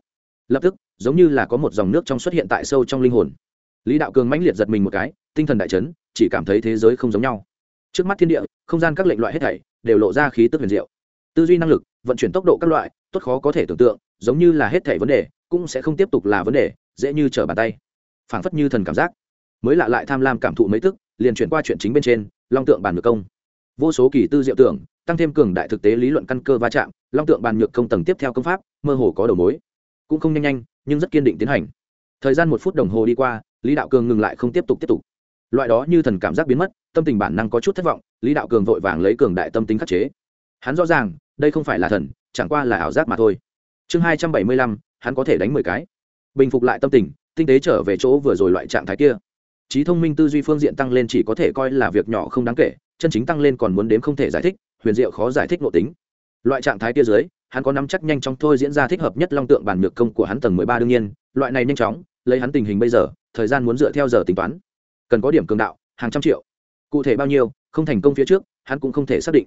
Lập tức, giống như là có một dòng nước trong xuất hiện tại sâu trong linh hồn. Lý đạo cường mãnh liệt giật mình một cái, tinh thần đại chấn, chỉ cảm thấy thế giới không giống nhau. Trước mắt thiên địa, không gian các lệnh loại hết thảy đều lộ ra khí tức huyền diệu. Tư duy năng lực, vận chuyển tốc độ các loại, tốt khó có thể tưởng tượng, giống như là hết thảy vấn đề, cũng sẽ không tiếp tục là vấn đề, dễ như trở bàn tay. Phảng phất như thần cảm giác. Mới lạ lại tham lam cảm thụ mấy tức, liền chuyển qua chuyện chính bên trên, long tượng bàn ngược công. Vô số kỳ tư diệu tưởng tăng thêm cường đại thực tế lý luận căn cơ va chạm, long tượng bàn nhược công tầng tiếp theo công pháp, mơ hồ có đầu mối. Cũng không nhanh nhanh, nhưng rất kiên định tiến hành. Thời gian một phút đồng hồ đi qua, lý đạo cường ngừng lại không tiếp tục tiếp tục. Loại đó như thần cảm giác biến mất, tâm tình bản năng có chút thất vọng, lý đạo cường vội vàng lấy cường đại tâm tính khắc chế. Hắn rõ ràng, đây không phải là thần, chẳng qua là ảo giác mà thôi. Chương hai trăm bảy mươi lăm, hắn có thể đánh mười cái. Bình phục lại tâm tình, tinh tế trở về chỗ vừa rồi loại trạng thái kia. Trí thông minh tư duy phương diện tăng lên chỉ có thể coi là việc nhỏ không đáng kể, chân chính tăng lên còn muốn đếm không thể giải thích huyền diệu khó giải thích nội tính. Loại trạng thái kia dưới, hắn có nắm chắc nhanh chóng thôi diễn ra thích hợp nhất long tượng bản nhược công của hắn tầng mười ba đương nhiên, loại này nhanh chóng, lấy hắn tình hình bây giờ, thời gian muốn dựa theo giờ tính toán. Cần có điểm cường đạo, hàng trăm triệu. Cụ thể bao nhiêu, không thành công phía trước, hắn cũng không thể xác định.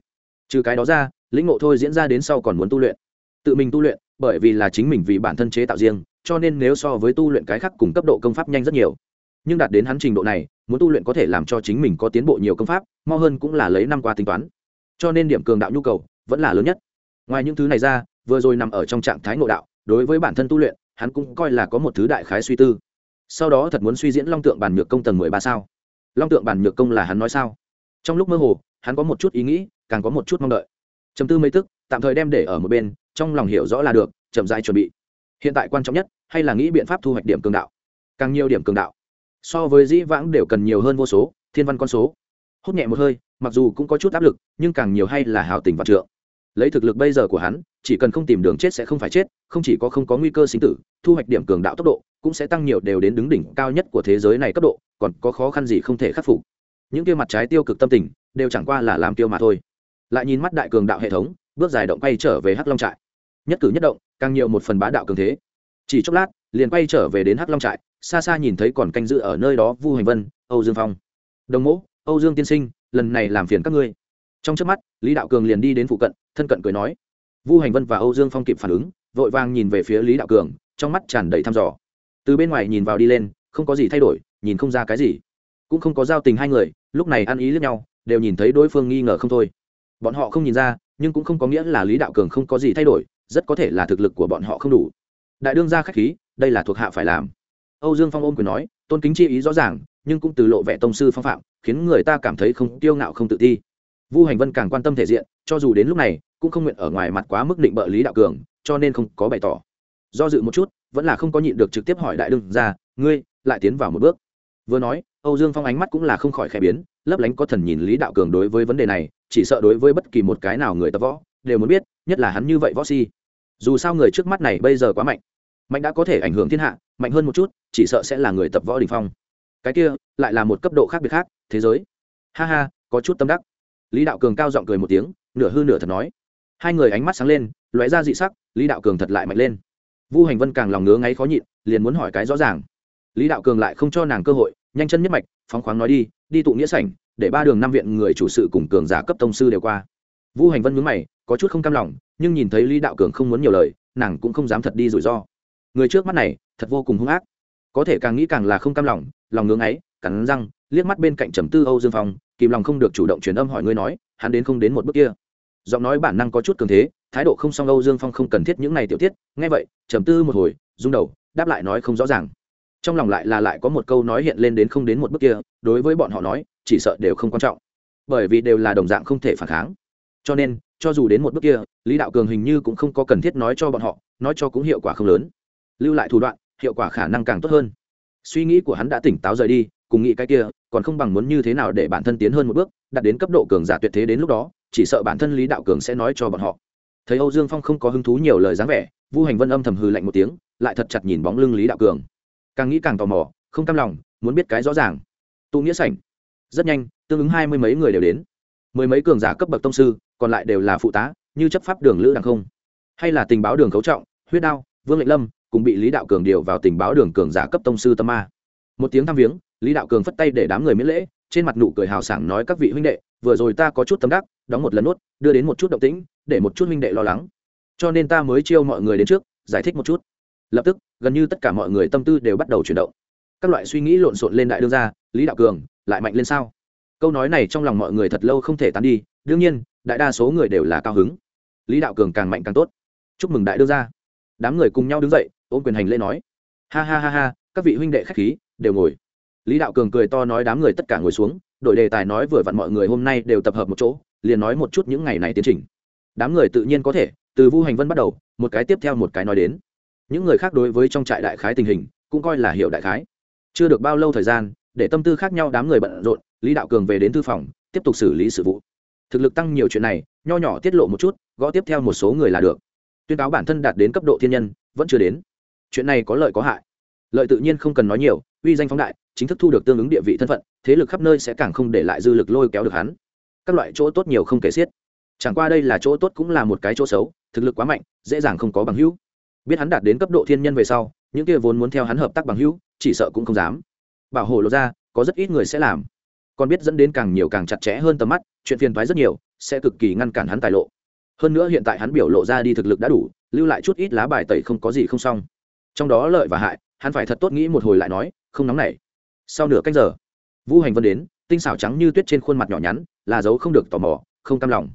Trừ cái đó ra, lĩnh ngộ thôi diễn ra đến sau còn muốn tu luyện. Tự mình tu luyện, bởi vì là chính mình vì bản thân chế tạo riêng, cho nên nếu so với tu luyện cái khác cùng cấp độ công pháp nhanh rất nhiều. Nhưng đạt đến hắn trình độ này, muốn tu luyện có thể làm cho chính mình có tiến bộ nhiều công pháp, mau hơn cũng là lấy năm qua tính toán cho nên điểm cường đạo nhu cầu vẫn là lớn nhất. Ngoài những thứ này ra, vừa rồi nằm ở trong trạng thái ngộ đạo, đối với bản thân tu luyện, hắn cũng coi là có một thứ đại khái suy tư. Sau đó thật muốn suy diễn long tượng bản nhược công tầng mười ba sao? Long tượng bản nhược công là hắn nói sao? Trong lúc mơ hồ, hắn có một chút ý nghĩ, càng có một chút mong đợi. Chấm tư mấy tức, tạm thời đem để ở một bên, trong lòng hiểu rõ là được, chậm dại chuẩn bị. Hiện tại quan trọng nhất, hay là nghĩ biện pháp thu hoạch điểm cường đạo. Càng nhiều điểm cường đạo, so với dĩ vãng đều cần nhiều hơn vô số, thiên văn con số hút nhẹ một hơi, mặc dù cũng có chút áp lực, nhưng càng nhiều hay là hào tình và trượng. Lấy thực lực bây giờ của hắn, chỉ cần không tìm đường chết sẽ không phải chết, không chỉ có không có nguy cơ sinh tử, thu hoạch điểm cường đạo tốc độ cũng sẽ tăng nhiều đều đến đứng đỉnh cao nhất của thế giới này cấp độ, còn có khó khăn gì không thể khắc phục. Những kia mặt trái tiêu cực tâm tình, đều chẳng qua là làm tiêu mà thôi. Lại nhìn mắt đại cường đạo hệ thống, bước dài động quay trở về hắc long trại. Nhất cử nhất động, càng nhiều một phần bá đạo cường thế. Chỉ chốc lát, liền quay trở về đến hắc long trại, xa xa nhìn thấy còn canh giữ ở nơi đó vu hành vân, âu dương phong. Đồng mẫu âu dương tiên sinh, lần này làm phiền các ngươi. Trong trước mắt, lý đạo cường liền đi đến phụ cận, thân cận cười nói. Vu hành vân và âu dương phong kịp phản ứng, vội vàng nhìn về phía lý đạo cường, trong mắt tràn đầy thăm dò. Từ bên ngoài nhìn vào đi lên, không có gì thay đổi, nhìn không ra cái gì. Cũng không có giao tình hai người, lúc này ăn ý lẫn nhau, đều nhìn thấy đối phương nghi ngờ không thôi. Bọn họ không nhìn ra, nhưng cũng không có nghĩa là lý đạo cường không có gì thay đổi, rất có thể là thực lực của bọn họ không đủ. Đại đương gia khách khí, đây là thuộc hạ phải làm. Âu dương phong ôm quyền nói, tôn kính chi ý rõ ràng nhưng cũng từ lộ vẻ tông sư phong phạm, khiến người ta cảm thấy không tiêu ngạo không tự ti. Vu hành vân càng quan tâm thể diện, cho dù đến lúc này, cũng không nguyện ở ngoài mặt quá mức định bợ lý đạo cường, cho nên không có bày tỏ. Do dự một chút, vẫn là không có nhịn được trực tiếp hỏi đại đương ra, ngươi, lại tiến vào một bước? Vừa nói, âu dương phong ánh mắt cũng là không khỏi khẽ biến, lấp lánh có thần nhìn lý đạo cường đối với vấn đề này, chỉ sợ đối với bất kỳ một cái nào người tập võ, đều muốn biết, nhất là hắn như vậy võ si. Dù sao người trước mắt này bây giờ quá mạnh mạnh đã có thể ảnh hưởng thiên hạ, mạnh hơn một chút, chỉ sợ sẽ là người tập võ đình phong cái kia lại là một cấp độ khác biệt khác, thế giới. Ha ha, có chút tâm đắc. Lý đạo cường cao giọng cười một tiếng, nửa hư nửa thật nói. Hai người ánh mắt sáng lên, lóe ra dị sắc, lý đạo cường thật lại mạnh lên. Vu hành vân càng lòng ngứa ngáy khó nhịn, liền muốn hỏi cái rõ ràng. Lý đạo cường lại không cho nàng cơ hội, nhanh chân nhất mạch, phóng khoáng nói đi đi tụ nghĩa sảnh, để ba đường năm viện người chủ sự cùng cường giả cấp tông sư đều qua. Vu hành vân mướn mày, có chút không cam lòng, nhưng nhìn thấy lý đạo cường không muốn nhiều lời, nàng cũng không dám thật đi rủi ro. Người trước mắt này, thật vô cùng hung ác. Có thể càng nghĩ càng là không cam lòng lòng ngưỡng ấy, cắn răng, liếc mắt bên cạnh trầm tư âu dương phong, kìm lòng không được chủ động truyền âm hỏi ngươi nói, hắn đến không đến một bước kia. Giọng nói bản năng có chút cường thế, thái độ không song âu dương phong không cần thiết những này tiểu tiết, nghe vậy, trầm tư một hồi, rung đầu, đáp lại nói không rõ ràng. Trong lòng lại là lại có một câu nói hiện lên đến không đến một bước kia, đối với bọn họ nói, chỉ sợ đều không quan trọng. Bởi vì đều là đồng dạng không thể phản kháng. Cho nên, cho dù đến một bước kia, lý đạo cường hình như cũng không có cần thiết nói cho bọn họ, nói cho cũng hiệu quả không lớn. Lưu lại thủ đoạn, hiệu quả khả năng càng tốt hơn suy nghĩ của hắn đã tỉnh táo rời đi, cùng nghĩ cái kia, còn không bằng muốn như thế nào để bản thân tiến hơn một bước, đạt đến cấp độ cường giả tuyệt thế đến lúc đó, chỉ sợ bản thân lý đạo cường sẽ nói cho bọn họ. Thấy âu dương phong không có hứng thú nhiều lời dáng vẻ, vu hành vân âm thầm hư lạnh một tiếng, lại thật chặt nhìn bóng lưng lý đạo cường. Càng nghĩ càng tò mò, không cam lòng, muốn biết cái rõ ràng. Tụ nghĩa sảnh. Rất nhanh, tương ứng hai mươi mấy người đều đến. Mười mấy cường giả cấp bậc tông sư, còn lại đều là phụ tá, như chấp pháp đường lữ đằng không. Hay là tình báo đường cấu trọng, huyết đao, vương lệnh lâm cùng bị lý đạo cường điều vào tình báo đường cường giả cấp tông sư tâm ma. Một tiếng thăm viếng, lý đạo cường phất tay để đám người miễn lễ, trên mặt nụ cười hào sảng nói các vị huynh đệ, vừa rồi ta có chút tâm đắc, đóng một lần nuốt đưa đến một chút động tĩnh, để một chút huynh đệ lo lắng. Cho nên ta mới chiêu mọi người đến trước, giải thích một chút. Lập tức, gần như tất cả mọi người tâm tư đều bắt đầu chuyển động. Các loại suy nghĩ lộn xộn lên đại đương ra lý đạo cường, lại mạnh lên sao? Câu nói này trong lòng mọi người thật lâu không thể tán đi, đương nhiên, đại đa số người đều là cao hứng. Lý đạo cường càng mạnh càng tốt. Chúc mừng đại đương ra đám người cùng nhau đứng dậy ôm quyền hành lễ nói. Ha ha ha ha, các vị huynh đệ khách khí, đều ngồi. Lý đạo cường cười to nói đám người tất cả ngồi xuống, đội đề tài nói vừa vặn mọi người hôm nay đều tập hợp một chỗ, liền nói một chút những ngày này tiến trình. Đám người tự nhiên có thể, từ vu hành vân bắt đầu, một cái tiếp theo một cái nói đến. Những người khác đối với trong trại đại khái tình hình, cũng coi là hiệu đại khái. Chưa được bao lâu thời gian, để tâm tư khác nhau đám người bận rộn, lý đạo cường về đến thư phòng, tiếp tục xử lý sự vụ. Thực lực tăng nhiều chuyện này, nho nhỏ tiết lộ một chút, gõ tiếp theo một số người là được. Tuyên cáo bản thân đạt đến cấp độ thiên nhân, vẫn chưa đến chuyện này có lợi có hại. Lợi tự nhiên không cần nói nhiều, uy danh phóng đại, chính thức thu được tương ứng địa vị thân phận, thế lực khắp nơi sẽ càng không để lại dư lực lôi kéo được hắn. Các loại chỗ tốt nhiều không kể xiết. Chẳng qua đây là chỗ tốt cũng là một cái chỗ xấu, thực lực quá mạnh, dễ dàng không có bằng hữu. Biết hắn đạt đến cấp độ thiên nhân về sau, những kia vốn muốn theo hắn hợp tác bằng hữu, chỉ sợ cũng không dám. Bảo hộ lộ ra, có rất ít người sẽ làm. Còn biết dẫn đến càng nhiều càng chặt chẽ hơn tầm mắt, chuyện phiền thoái rất nhiều, sẽ cực kỳ ngăn cản hắn tài lộ. Hơn nữa hiện tại hắn biểu lộ ra đi thực lực đã đủ, lưu lại chút ít lá bài tẩy không có gì không xong trong đó lợi và hại, hắn phải thật tốt nghĩ một hồi lại nói, không nóng nảy. Sau nửa cách giờ vũ hành vân đến, tinh xảo trắng như tuyết trên khuôn mặt nhỏ nhắn, là dấu không được tò mò, không cam lòng.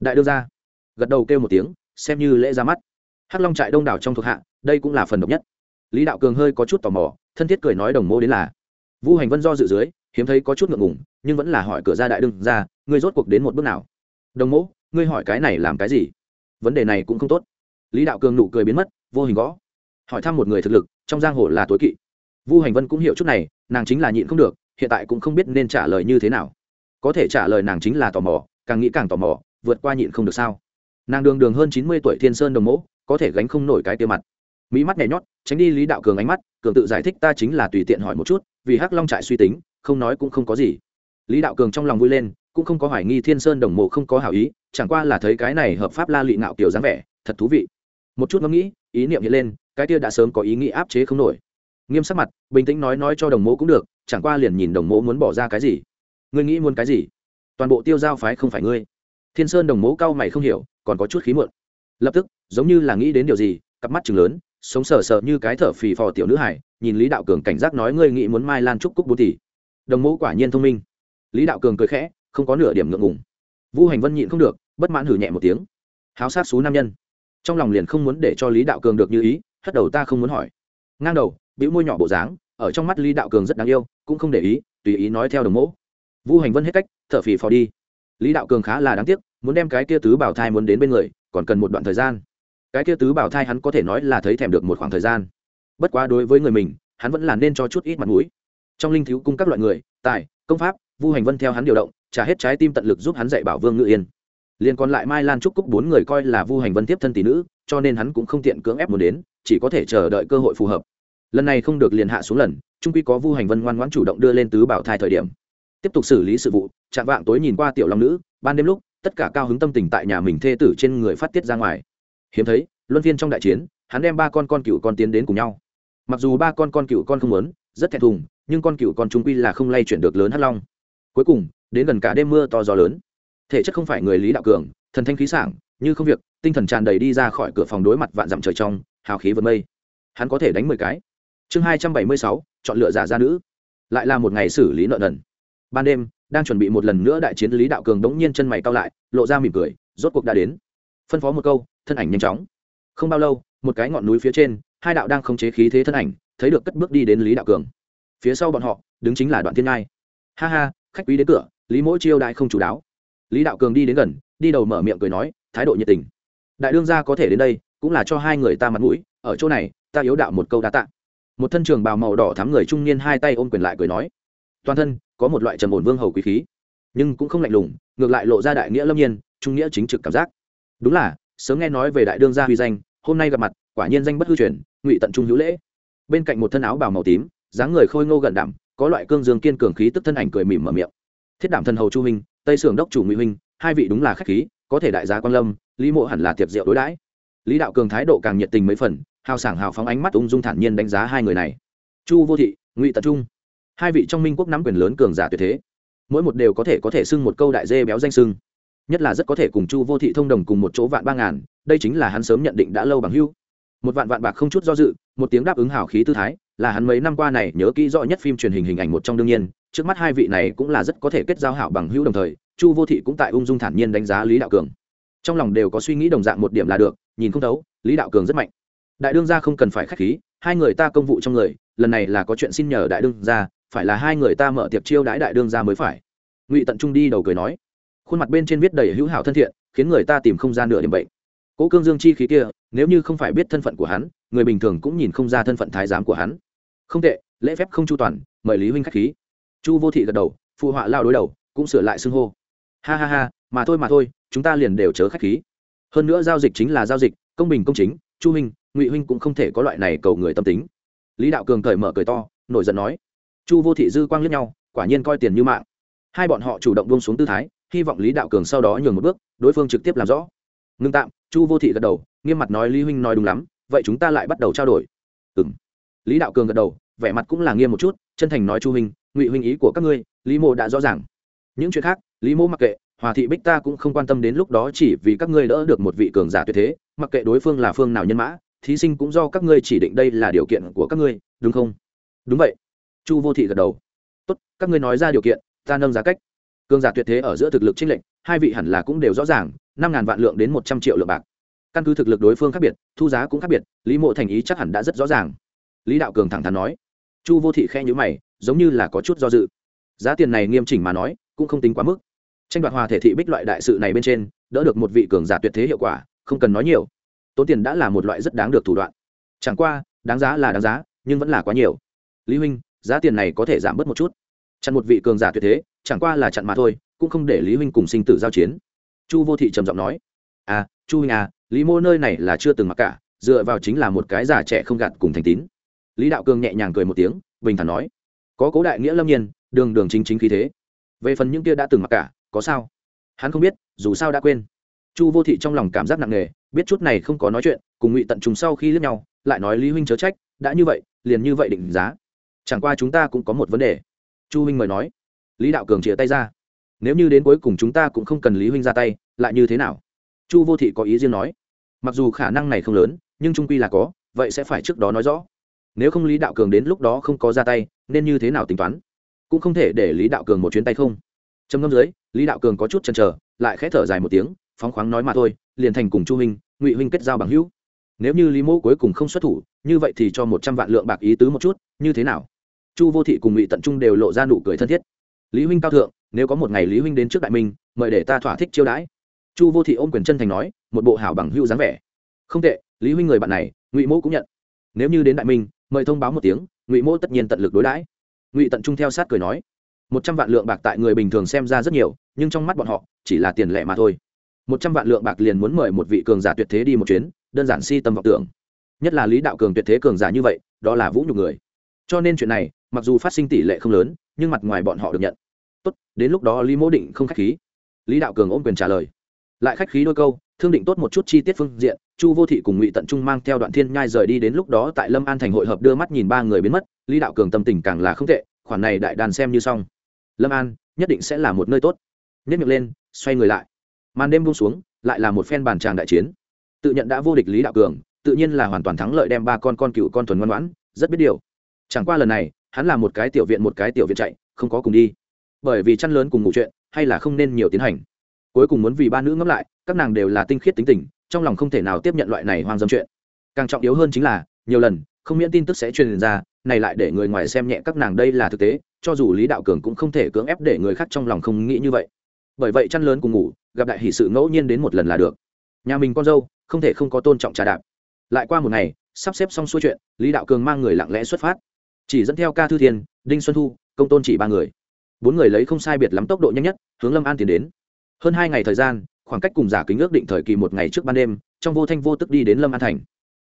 Đại đưa ra, gật đầu kêu một tiếng, xem như lễ ra mắt. Hắc long trại đông đảo trong thuộc hạ, đây cũng là phần độc nhất. Lý đạo cường hơi có chút tò mò, thân thiết cười nói đồng mô đến là. Vũ hành vân do dự dưới, hiếm thấy có chút ngượng ngùng, nhưng vẫn là hỏi cửa ra đại đương ra, ngươi rốt cuộc đến một bước nào? Đồng mô, ngươi hỏi cái này làm cái gì? Vấn đề này cũng không tốt. Lý đạo cường nụ cười biến mất, vô hình gõ hỏi thăm một người thực lực, trong giang hồ là tối kỵ. Vu hành vân cũng hiểu chút này, nàng chính là nhịn không được, hiện tại cũng không biết nên trả lời như thế nào. Có thể trả lời nàng chính là tò mò, càng nghĩ càng tò mò, vượt qua nhịn không được sao? Nàng đường đường hơn chín mươi tuổi thiên sơn đồng mẫu có thể gánh không nổi cái tiêu mặt. Mỹ mắt nhảy nhót, tránh đi lý đạo cường ánh mắt, cường tự giải thích ta chính là tùy tiện hỏi một chút, vì hắc long trại suy tính, không nói cũng không có gì. Lý đạo cường trong lòng vui lên, cũng không có hoài nghi thiên sơn đồng mộ không có hảo ý, chẳng qua là thấy cái này hợp pháp la lị ngạo kiểu dáng vẻ, thật thú vị một chút ngẫm nghĩ, ý niệm hiện lên, cái kia đã sớm có ý nghĩ áp chế không nổi. Nghiêm sắc mặt, bình tĩnh nói nói cho đồng mộ cũng được, chẳng qua liền nhìn đồng mộ muốn bỏ ra cái gì. Ngươi nghĩ muốn cái gì? Toàn bộ tiêu giao phái không phải ngươi. Thiên sơn đồng mộ cao mày không hiểu, còn có chút khí muộn. Lập tức, giống như là nghĩ đến điều gì, cặp mắt chừng lớn, sống sờ sờ như cái thở phì phò tiểu nữ hải nhìn lý đạo cường cảnh giác nói ngươi nghĩ muốn mai lan trúc cúc bốn tỷ. Đồng mẫu quả nhiên thông minh. Lý đạo cường cười khẽ, không có nửa điểm ngượng ngùng. Vu hành vân nhịn không được, bất mãn hử nhẹ một tiếng. Háo sát xú nam nhân trong lòng liền không muốn để cho lý đạo cường được như ý hất đầu ta không muốn hỏi ngang đầu bĩu môi nhỏ bộ dáng ở trong mắt lý đạo cường rất đáng yêu cũng không để ý tùy ý nói theo đồng mẫu vu hành vân hết cách thở phì phò đi lý đạo cường khá là đáng tiếc muốn đem cái kia tứ bảo thai muốn đến bên người còn cần một đoạn thời gian cái kia tứ bảo thai hắn có thể nói là thấy thèm được một khoảng thời gian bất quá đối với người mình hắn vẫn là nên cho chút ít mặt mũi trong linh thiếu cung các loại người tài công pháp vu hành vân theo hắn điều động trả hết trái tim tận lực giúp hắn dạy bảo vương ngự yên liền còn lại mai lan trúc cúc bốn người coi là vu hành vân tiếp thân tỷ nữ, cho nên hắn cũng không tiện cưỡng ép muốn đến, chỉ có thể chờ đợi cơ hội phù hợp. Lần này không được liền hạ xuống lần trung quy có vu hành vân ngoan ngoãn chủ động đưa lên tứ bảo thai thời điểm. Tiếp tục xử lý sự vụ chạm vạng tối nhìn qua tiểu long nữ, ban đêm lúc, tất cả cao hứng tâm tình tại nhà mình thê tử trên người phát tiết ra ngoài. Hiếm thấy, luân phiên trong đại chiến, hắn đem ba con con cựu con tiến đến cùng nhau. Mặc dù ba con con cựu con không lớn, rất thẹn thùng, nhưng con cựu con trung quy là không lay chuyển được lớn hắc long. Cuối cùng, đến gần cả đêm mưa to gió lớn thể chất không phải người lý đạo cường, thần thanh khí sảng, như không việc, tinh thần tràn đầy đi ra khỏi cửa phòng đối mặt vạn dặm trời trong, hào khí vượt mây. Hắn có thể đánh mười cái. Chương hai trăm bảy mươi sáu, chọn lựa giả gia nữ. Lại là một ngày xử lý nợ nần. Ban đêm, đang chuẩn bị một lần nữa đại chiến, lý đạo cường đống nhiên chân mày cao lại, lộ ra mỉm cười, rốt cuộc đã đến. Phân phó một câu, thân ảnh nhanh chóng. Không bao lâu, một cái ngọn núi phía trên, hai đạo đang khống chế khí thế thân ảnh, thấy được cất bước đi đến lý đạo cường. Phía sau bọn họ, đứng chính là đoạn thiên ngai. Ha ha, khách quý đến cửa, lý mỗi chiêu đại không chủ đáo lý đạo cường đi đến gần, đi đầu mở miệng cười nói, thái độ nhiệt tình. Đại đương gia có thể đến đây, cũng là cho hai người ta mặt mũi, ở chỗ này, ta yếu đạo một câu đa tạ. Một thân trường bào màu đỏ thắm người trung niên hai tay ôm quyền lại cười nói, toàn thân, có một loại trầm ổn vương hầu quý khí, nhưng cũng không lạnh lùng, ngược lại lộ ra đại nghĩa lâm nhiên, trung nghĩa chính trực cảm giác. Đúng là, sớm nghe nói về đại đương gia huy danh, hôm nay gặp mặt, quả nhiên danh bất hư truyền, ngụy tận trung hữu lễ. Bên cạnh một thân áo bào màu tím, dáng người khôi ngô gần đảm có loại cương dương kiên cường khí tức thân ảnh cười mỉm mở miệng thiết đảm thần hầu chu huynh tây sưởng đốc chủ ngụy huynh, hai vị đúng là khách khí, có thể đại gia quan lâm, lý mộ hẳn là tiệc rượu đối đãi. Lý đạo cường thái độ càng nhiệt tình mấy phần, hào sảng hào phóng ánh mắt ung dung thản nhiên đánh giá hai người này. Chu vô thị, ngụy tập trung. Hai vị trong minh quốc nắm quyền lớn cường giả tuyệt thế. Mỗi một đều có thể có thể xưng một câu đại dê béo danh xưng. Nhất là rất có thể cùng chu vô thị thông đồng cùng một chỗ vạn ba ngàn, đây chính là hắn sớm nhận định đã lâu bằng hưu một vạn vạn bạc không chút do dự, một tiếng đáp ứng hào khí tư thái, là hắn mấy năm qua này nhớ kỹ rõ nhất phim truyền hình hình ảnh một trong đương nhiên trước mắt hai vị này cũng là rất có thể kết giao hảo bằng hữu đồng thời, chu vô thị cũng tại ung dung thản nhiên đánh giá lý đạo cường. Trong lòng đều có suy nghĩ đồng dạng một điểm là được, nhìn không thấu, lý đạo cường rất mạnh. Đại đương gia không cần phải k h á c h khí, hai người ta công vụ trong người, lần này là có chuyện xin nhờ đại đương gia, phải là hai người ta mở tiệp chiêu đãi đại đương gia mới phải. Ngụy tận trung đi đầu cười nói, khuôn mặt bên trên viết đầy hữu hảo thân thiện, khiến người ta tìm không ra nửa điểm bệnh. Cố cương dương chi khí kia, nếu như không phải biết thân phận của hắn, người bình thường cũng nhìn không ra thân phận thái giám của hắn. Không tệ, lễ phép không chu toàn, mời lý huynh k h á c h khí chu vô thị gật đầu, phụ họa lao đối đầu, cũng sửa lại xưng hô. Ha ha ha, mà thôi mà thôi, chúng ta liền đều chớ k h á c h khí. Hơn nữa giao dịch chính là giao dịch, công bình công chính, chu huynh ngụy huynh cũng không thể có loại này cầu người tâm tính. Lý đạo cường cởi mở cười to, nổi giận nói. Chu vô thị dư quang lướt nhau, quả nhiên coi tiền như mạng. Hai bọn họ chủ động buông xuống tư thái, hy vọng lý đạo cường sau đó nhường một bước, đối phương trực tiếp làm rõ. Ngưng tạm, chu vô thị gật đầu, nghiêm mặt nói lý huynh nói đúng lắm, vậy chúng ta lại bắt đầu trao đổi. Ừ m lý đạo cường gật đầu vẻ mặt cũng là nghiêm một chút, chân thành nói chu huynh, ngụy huynh ý của các ngươi, lý mô đã rõ ràng. Những chuyện khác, lý mô mặc kệ, hòa thị bích ta cũng không quan tâm đến lúc đó chỉ vì các ngươi đỡ được một vị cường giả tuyệt thế, mặc kệ đối phương là phương nào nhân mã, thí sinh cũng do các ngươi chỉ định đây là điều kiện của các ngươi, đúng không? Đúng vậy. Chu vô thị gật đầu. Tốt, các ngươi nói ra điều kiện, ta nâng giá cách. Cường giả tuyệt thế ở giữa thực lực trinh lệnh hai vị hẳn là cũng đều rõ ràng, năm ngàn vạn lượng đến một trăm triệu lượng bạc. Căn cứ thực lực đối phương khác biệt, thu giá cũng khác biệt, lý mộ thành ý chắc hẳn đã rất rõ ràng. Lý đạo cường thẳng thắn nói chu vô thị khe nhữ mày, giống như là có chút do dự. Giá tiền này nghiêm chỉnh mà nói, cũng không tính quá mức. Tranh đoạt hòa thể thị bích loại đại sự này bên trên, đỡ được một vị cường giả tuyệt thế hiệu quả, không cần nói nhiều. Tốn tiền đã là một loại rất đáng được thủ đoạn. Chẳng qua, đáng giá là đáng giá, nhưng vẫn là quá nhiều. Lý huynh, giá tiền này có thể giảm bớt một chút. Chặn một vị cường giả tuyệt thế, chẳng qua là chặn mà thôi, cũng không để lý huynh cùng sinh tử giao chiến. Chu vô thị trầm giọng nói à chu huynh à lý mô nơi này là chưa từng mặc cả, dựa vào chính là một cái già trẻ không gạt cùng thành tín lý đạo cường nhẹ nhàng cười một tiếng, bình thản nói, có cố đại nghĩa lâm nhiên, đường đường chính chính khí thế. Về phần những kia đã từng mặc cả, có sao? Hắn không biết, dù sao đã quên. Chu vô thị trong lòng cảm giác nặng nề, biết chút này không có nói chuyện, cùng ngụy tận trùng sau khi lướt nhau, lại nói lý huynh chớ trách, đã như vậy, liền như vậy định giá. Chẳng qua chúng ta cũng có một vấn đề. Chu huynh mời nói. Lý đạo cường chia tay ra. Nếu như đến cuối cùng chúng ta cũng không cần lý huynh ra tay, lại như thế nào? Chu vô thị có ý riêng nói. Mặc dù khả năng này không lớn, nhưng trung quy là có, vậy sẽ phải trước đó nói rõ nếu không lý đạo cường đến lúc đó không có ra tay, nên như thế nào tính toán? Cũng không thể để lý đạo cường một chuyến tay không. Trầm ngâm dưới, lý đạo cường có chút chần chờ, lại khẽ thở dài một tiếng, phóng khoáng nói mà thôi, liền thành cùng chu huynh ngụy huynh kết giao bằng hữu. Nếu như lý mô cuối cùng không xuất thủ, như vậy thì cho một trăm vạn lượng bạc ý tứ một chút, như thế nào? Chu vô thị cùng ngụy tận trung đều lộ ra nụ cười thân thiết. Lý huynh cao thượng, nếu có một ngày lý huynh đến trước đại minh, mời để ta thỏa thích chiêu đãi. Chu vô thị ôm quyền chân thành nói, một bộ hảo bằng hữu dáng vẻ. Không tệ, lý huynh người bạn này, ngụy mô cũng nhận. Nếu như đến đại minh mời thông báo một tiếng, ngụy mô tất nhiên tận lực đối đãi. Ngụy tận trung theo sát cười nói, một trăm vạn lượng bạc tại người bình thường xem ra rất nhiều, nhưng trong mắt bọn họ, chỉ là tiền lẻ mà thôi. Một trăm vạn lượng bạc liền muốn mời một vị cường giả tuyệt thế đi một chuyến, đơn giản si tâm vọng tưởng. Nhất là lý đạo cường tuyệt thế cường giả như vậy, đó là vũ nhục người. Cho nên chuyện này, mặc dù phát sinh tỷ lệ không lớn, nhưng mặt ngoài bọn họ được nhận. Tốt, đến lúc đó lý mỗ định không khách khí. Lý đạo cường ôm quyền trả lời lại khách khí đôi câu, thương định tốt một chút chi tiết phương diện, chu vô thị cùng ngụy tận trung mang theo đoạn thiên nhai rời đi đến lúc đó tại lâm an thành hội hợp đưa mắt nhìn ba người biến mất, lý đạo cường tâm tình càng là không tệ, khoản này đại đàn xem như xong. Lâm an, nhất định sẽ là một nơi tốt. Nhất miệng lên, xoay người lại. Màn đêm buông xuống, lại là một phen bàn tràng đại chiến. Tự nhận đã vô địch lý đạo cường, tự nhiên là hoàn toàn thắng lợi đem ba con con cựu con thuần ngoan ngoãn, rất biết điều. Chẳng qua lần này, hắn là một cái tiểu viện một cái tiểu viện chạy, không có cùng đi. Bởi vì chăn lớn cùng ngủ chuyện, hay là không nên nhiều tiến hành cuối cùng muốn vì ba nữ ngẫm lại, các nàng đều là tinh khiết tính tình, trong lòng không thể nào tiếp nhận loại này hoang dâm chuyện. Càng trọng yếu hơn chính là, nhiều lần, không miễn tin tức sẽ truyền ra, này lại để người ngoài xem nhẹ các nàng đây là thực tế, cho dù lý đạo cường cũng không thể cưỡng ép để người khác trong lòng không nghĩ như vậy. Bởi vậy chăn lớn cùng ngủ, gặp đại hỷ sự ngẫu nhiên đến một lần là được. Nhà mình con dâu, không thể không có tôn trọng trà đạp. Lại qua một ngày, sắp xếp xong xuôi chuyện, lý đạo cường mang người lặng lẽ xuất phát. Chỉ dẫn theo ca thư thiên, đinh xuân thu, công tôn chỉ ba người. Bốn người lấy không sai biệt lắm tốc độ nhanh nhất, hướng lâm an tiến đến hơn hai ngày thời gian, khoảng cách cùng giả kính ước định thời kỳ một ngày trước ban đêm, trong vô thanh vô tức đi đến lâm an thành.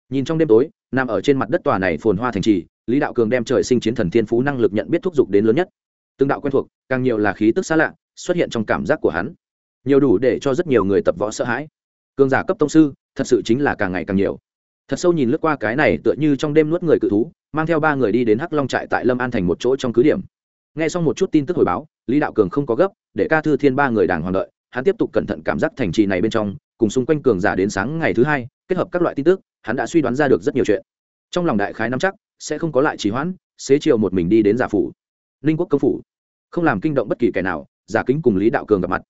Nhìn trong đêm tối, nằm ở trên mặt đất tòa này phồn hoa thành trì, lý đạo cường đem trời sinh chiến thần thiên phú năng lực nhận biết thúc giục đến lớn nhất. Từng đạo quen thuộc, càng nhiều là khí tức xa lạ, xuất hiện trong cảm giác của hắn. Nhiều đủ để cho rất nhiều người tập võ sợ hãi. Cường giả cấp tông sư, thật sự chính là càng ngày càng nhiều. Thật sâu nhìn lướt qua cái này tựa như trong đêm nuốt người cự thú, mang theo ba người đi đến hắc long trại tại lâm an thành một chỗ trong cứ điểm. Nghe xong một chút tin tức hồi báo, lý đạo cường không có gấp, để ca thư thiên ba người đàng hoàng đợi hắn tiếp tục cẩn thận cảm giác thành trì này bên trong, cùng xung quanh cường giả đến sáng ngày thứ hai, kết hợp các loại tin tức, hắn đã suy đoán ra được rất nhiều chuyện. Trong lòng đại khái nắm chắc, sẽ không có lại trì hoãn, xế chiều một mình đi đến giả phủ. Ninh quốc công phủ. Không làm kinh động bất kỳ kẻ nào, giả kính cùng lý đạo cường gặp mặt.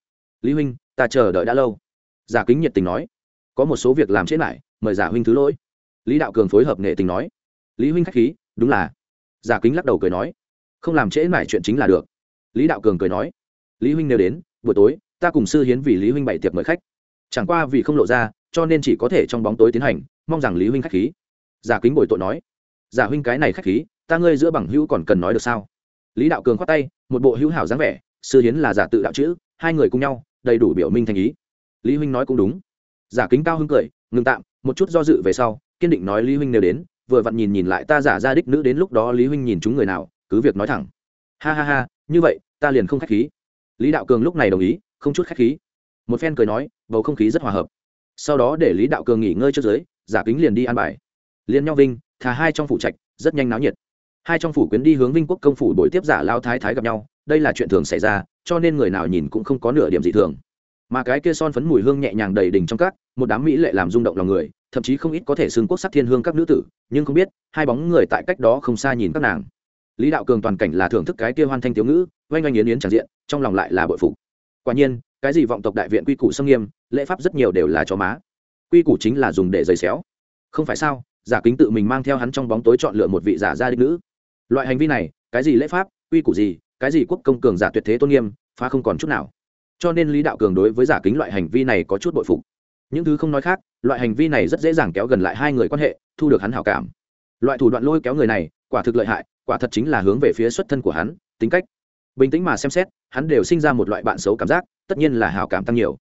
Lý huynh, ta chờ đợi đã lâu. Giả kính nhiệt tình nói. Có một số việc làm chết lại, mời giả huynh thứ lỗi. Lý đạo cường phối hợp nghệ tình nói. Lý huynh k h á c h khí, đúng là. Giả kính lắc đầu cười nói. Không làm trễ mải chuyện chính là được. Lý đạo cường cười nói. Lý huynh nêu đến, buổi tối ta cùng sư hiến vì lý huynh bày tiệc mời khách. Chẳng qua vì không lộ ra, cho nên chỉ có thể trong bóng tối tiến hành, mong rằng lý huynh k h á c h khí. Giả kính bồi tội nói, giả huynh cái này k h á c h khí, ta ngươi giữa bằng hữu còn cần nói được sao? Lý đạo cường khoát tay, một bộ hữu hảo dáng vẻ, sư hiến là giả tự đạo chữ, hai người cùng nhau, đầy đủ biểu minh thành ý. Lý huynh nói cũng đúng. Giả kính cao hưng cười, ngừng tạm, một chút do dự về sau, kiên định nói lý huynh nếu đến, vừa vặn nhìn nhìn lại ta giả ra đích nữ đến lúc đó lý huynh nhìn chúng người nào, cứ việc nói thẳng. Ha ha ha, như vậy, ta liền không k h á c h khí. Lý đạo cường lúc này đồng ý không chút khách khí. Một phen cười nói, bầu không khí rất hòa hợp. Sau đó để lý đạo cường nghỉ ngơi trước dưới, giả kính liền đi ăn bài. Liên nhau vinh thà hai trong phủ trạch, rất nhanh náo nhiệt. Hai trong phủ quyến đi hướng vinh quốc công phủ buổi tiếp giả lao thái thái gặp nhau, đây là chuyện thường xảy ra, cho nên người nào nhìn cũng không có nửa điểm gì thường. Mà cái kia son phấn mùi hương nhẹ nhàng đầy đỉnh trong các, một đám mỹ lệ làm rung động lòng người, thậm chí không ít có thể xưng quốc sắc thiên hương các nữ tử, nhưng không biết, hai bóng người tại cách đó không xa nhìn các nàng. Lý đạo cường toàn cảnh là thưởng thức cái kia hoan thanh thiếu ngữ, oanh oanh yến yến tràn diện, trong lòng lại là bội phục quả nhiên, cái gì vọng tộc đại viện quy củ xâm nghiêm, lễ pháp rất nhiều đều là cho má. Quy củ chính là dùng để giày xéo. Không phải sao, giả kính tự mình mang theo hắn trong bóng tối chọn lựa một vị giả gia đích nữ. Loại hành vi này, cái gì lễ pháp, quy củ gì, cái gì quốc công cường giả tuyệt thế tôn nghiêm, phá không còn chút nào. Cho nên lý đạo cường đối với giả kính loại hành vi này có chút bội phục. Những thứ không nói khác, loại hành vi này rất dễ dàng kéo gần lại hai người quan hệ, thu được hắn hảo cảm. Loại thủ đoạn lôi kéo người này, quả thực lợi hại, quả thật chính là hướng về phía xuất thân của hắn, tính cách. Bình tĩnh mà xem xét hắn đều sinh ra một loại bạn xấu cảm giác, tất nhiên là hào cảm tăng nhiều.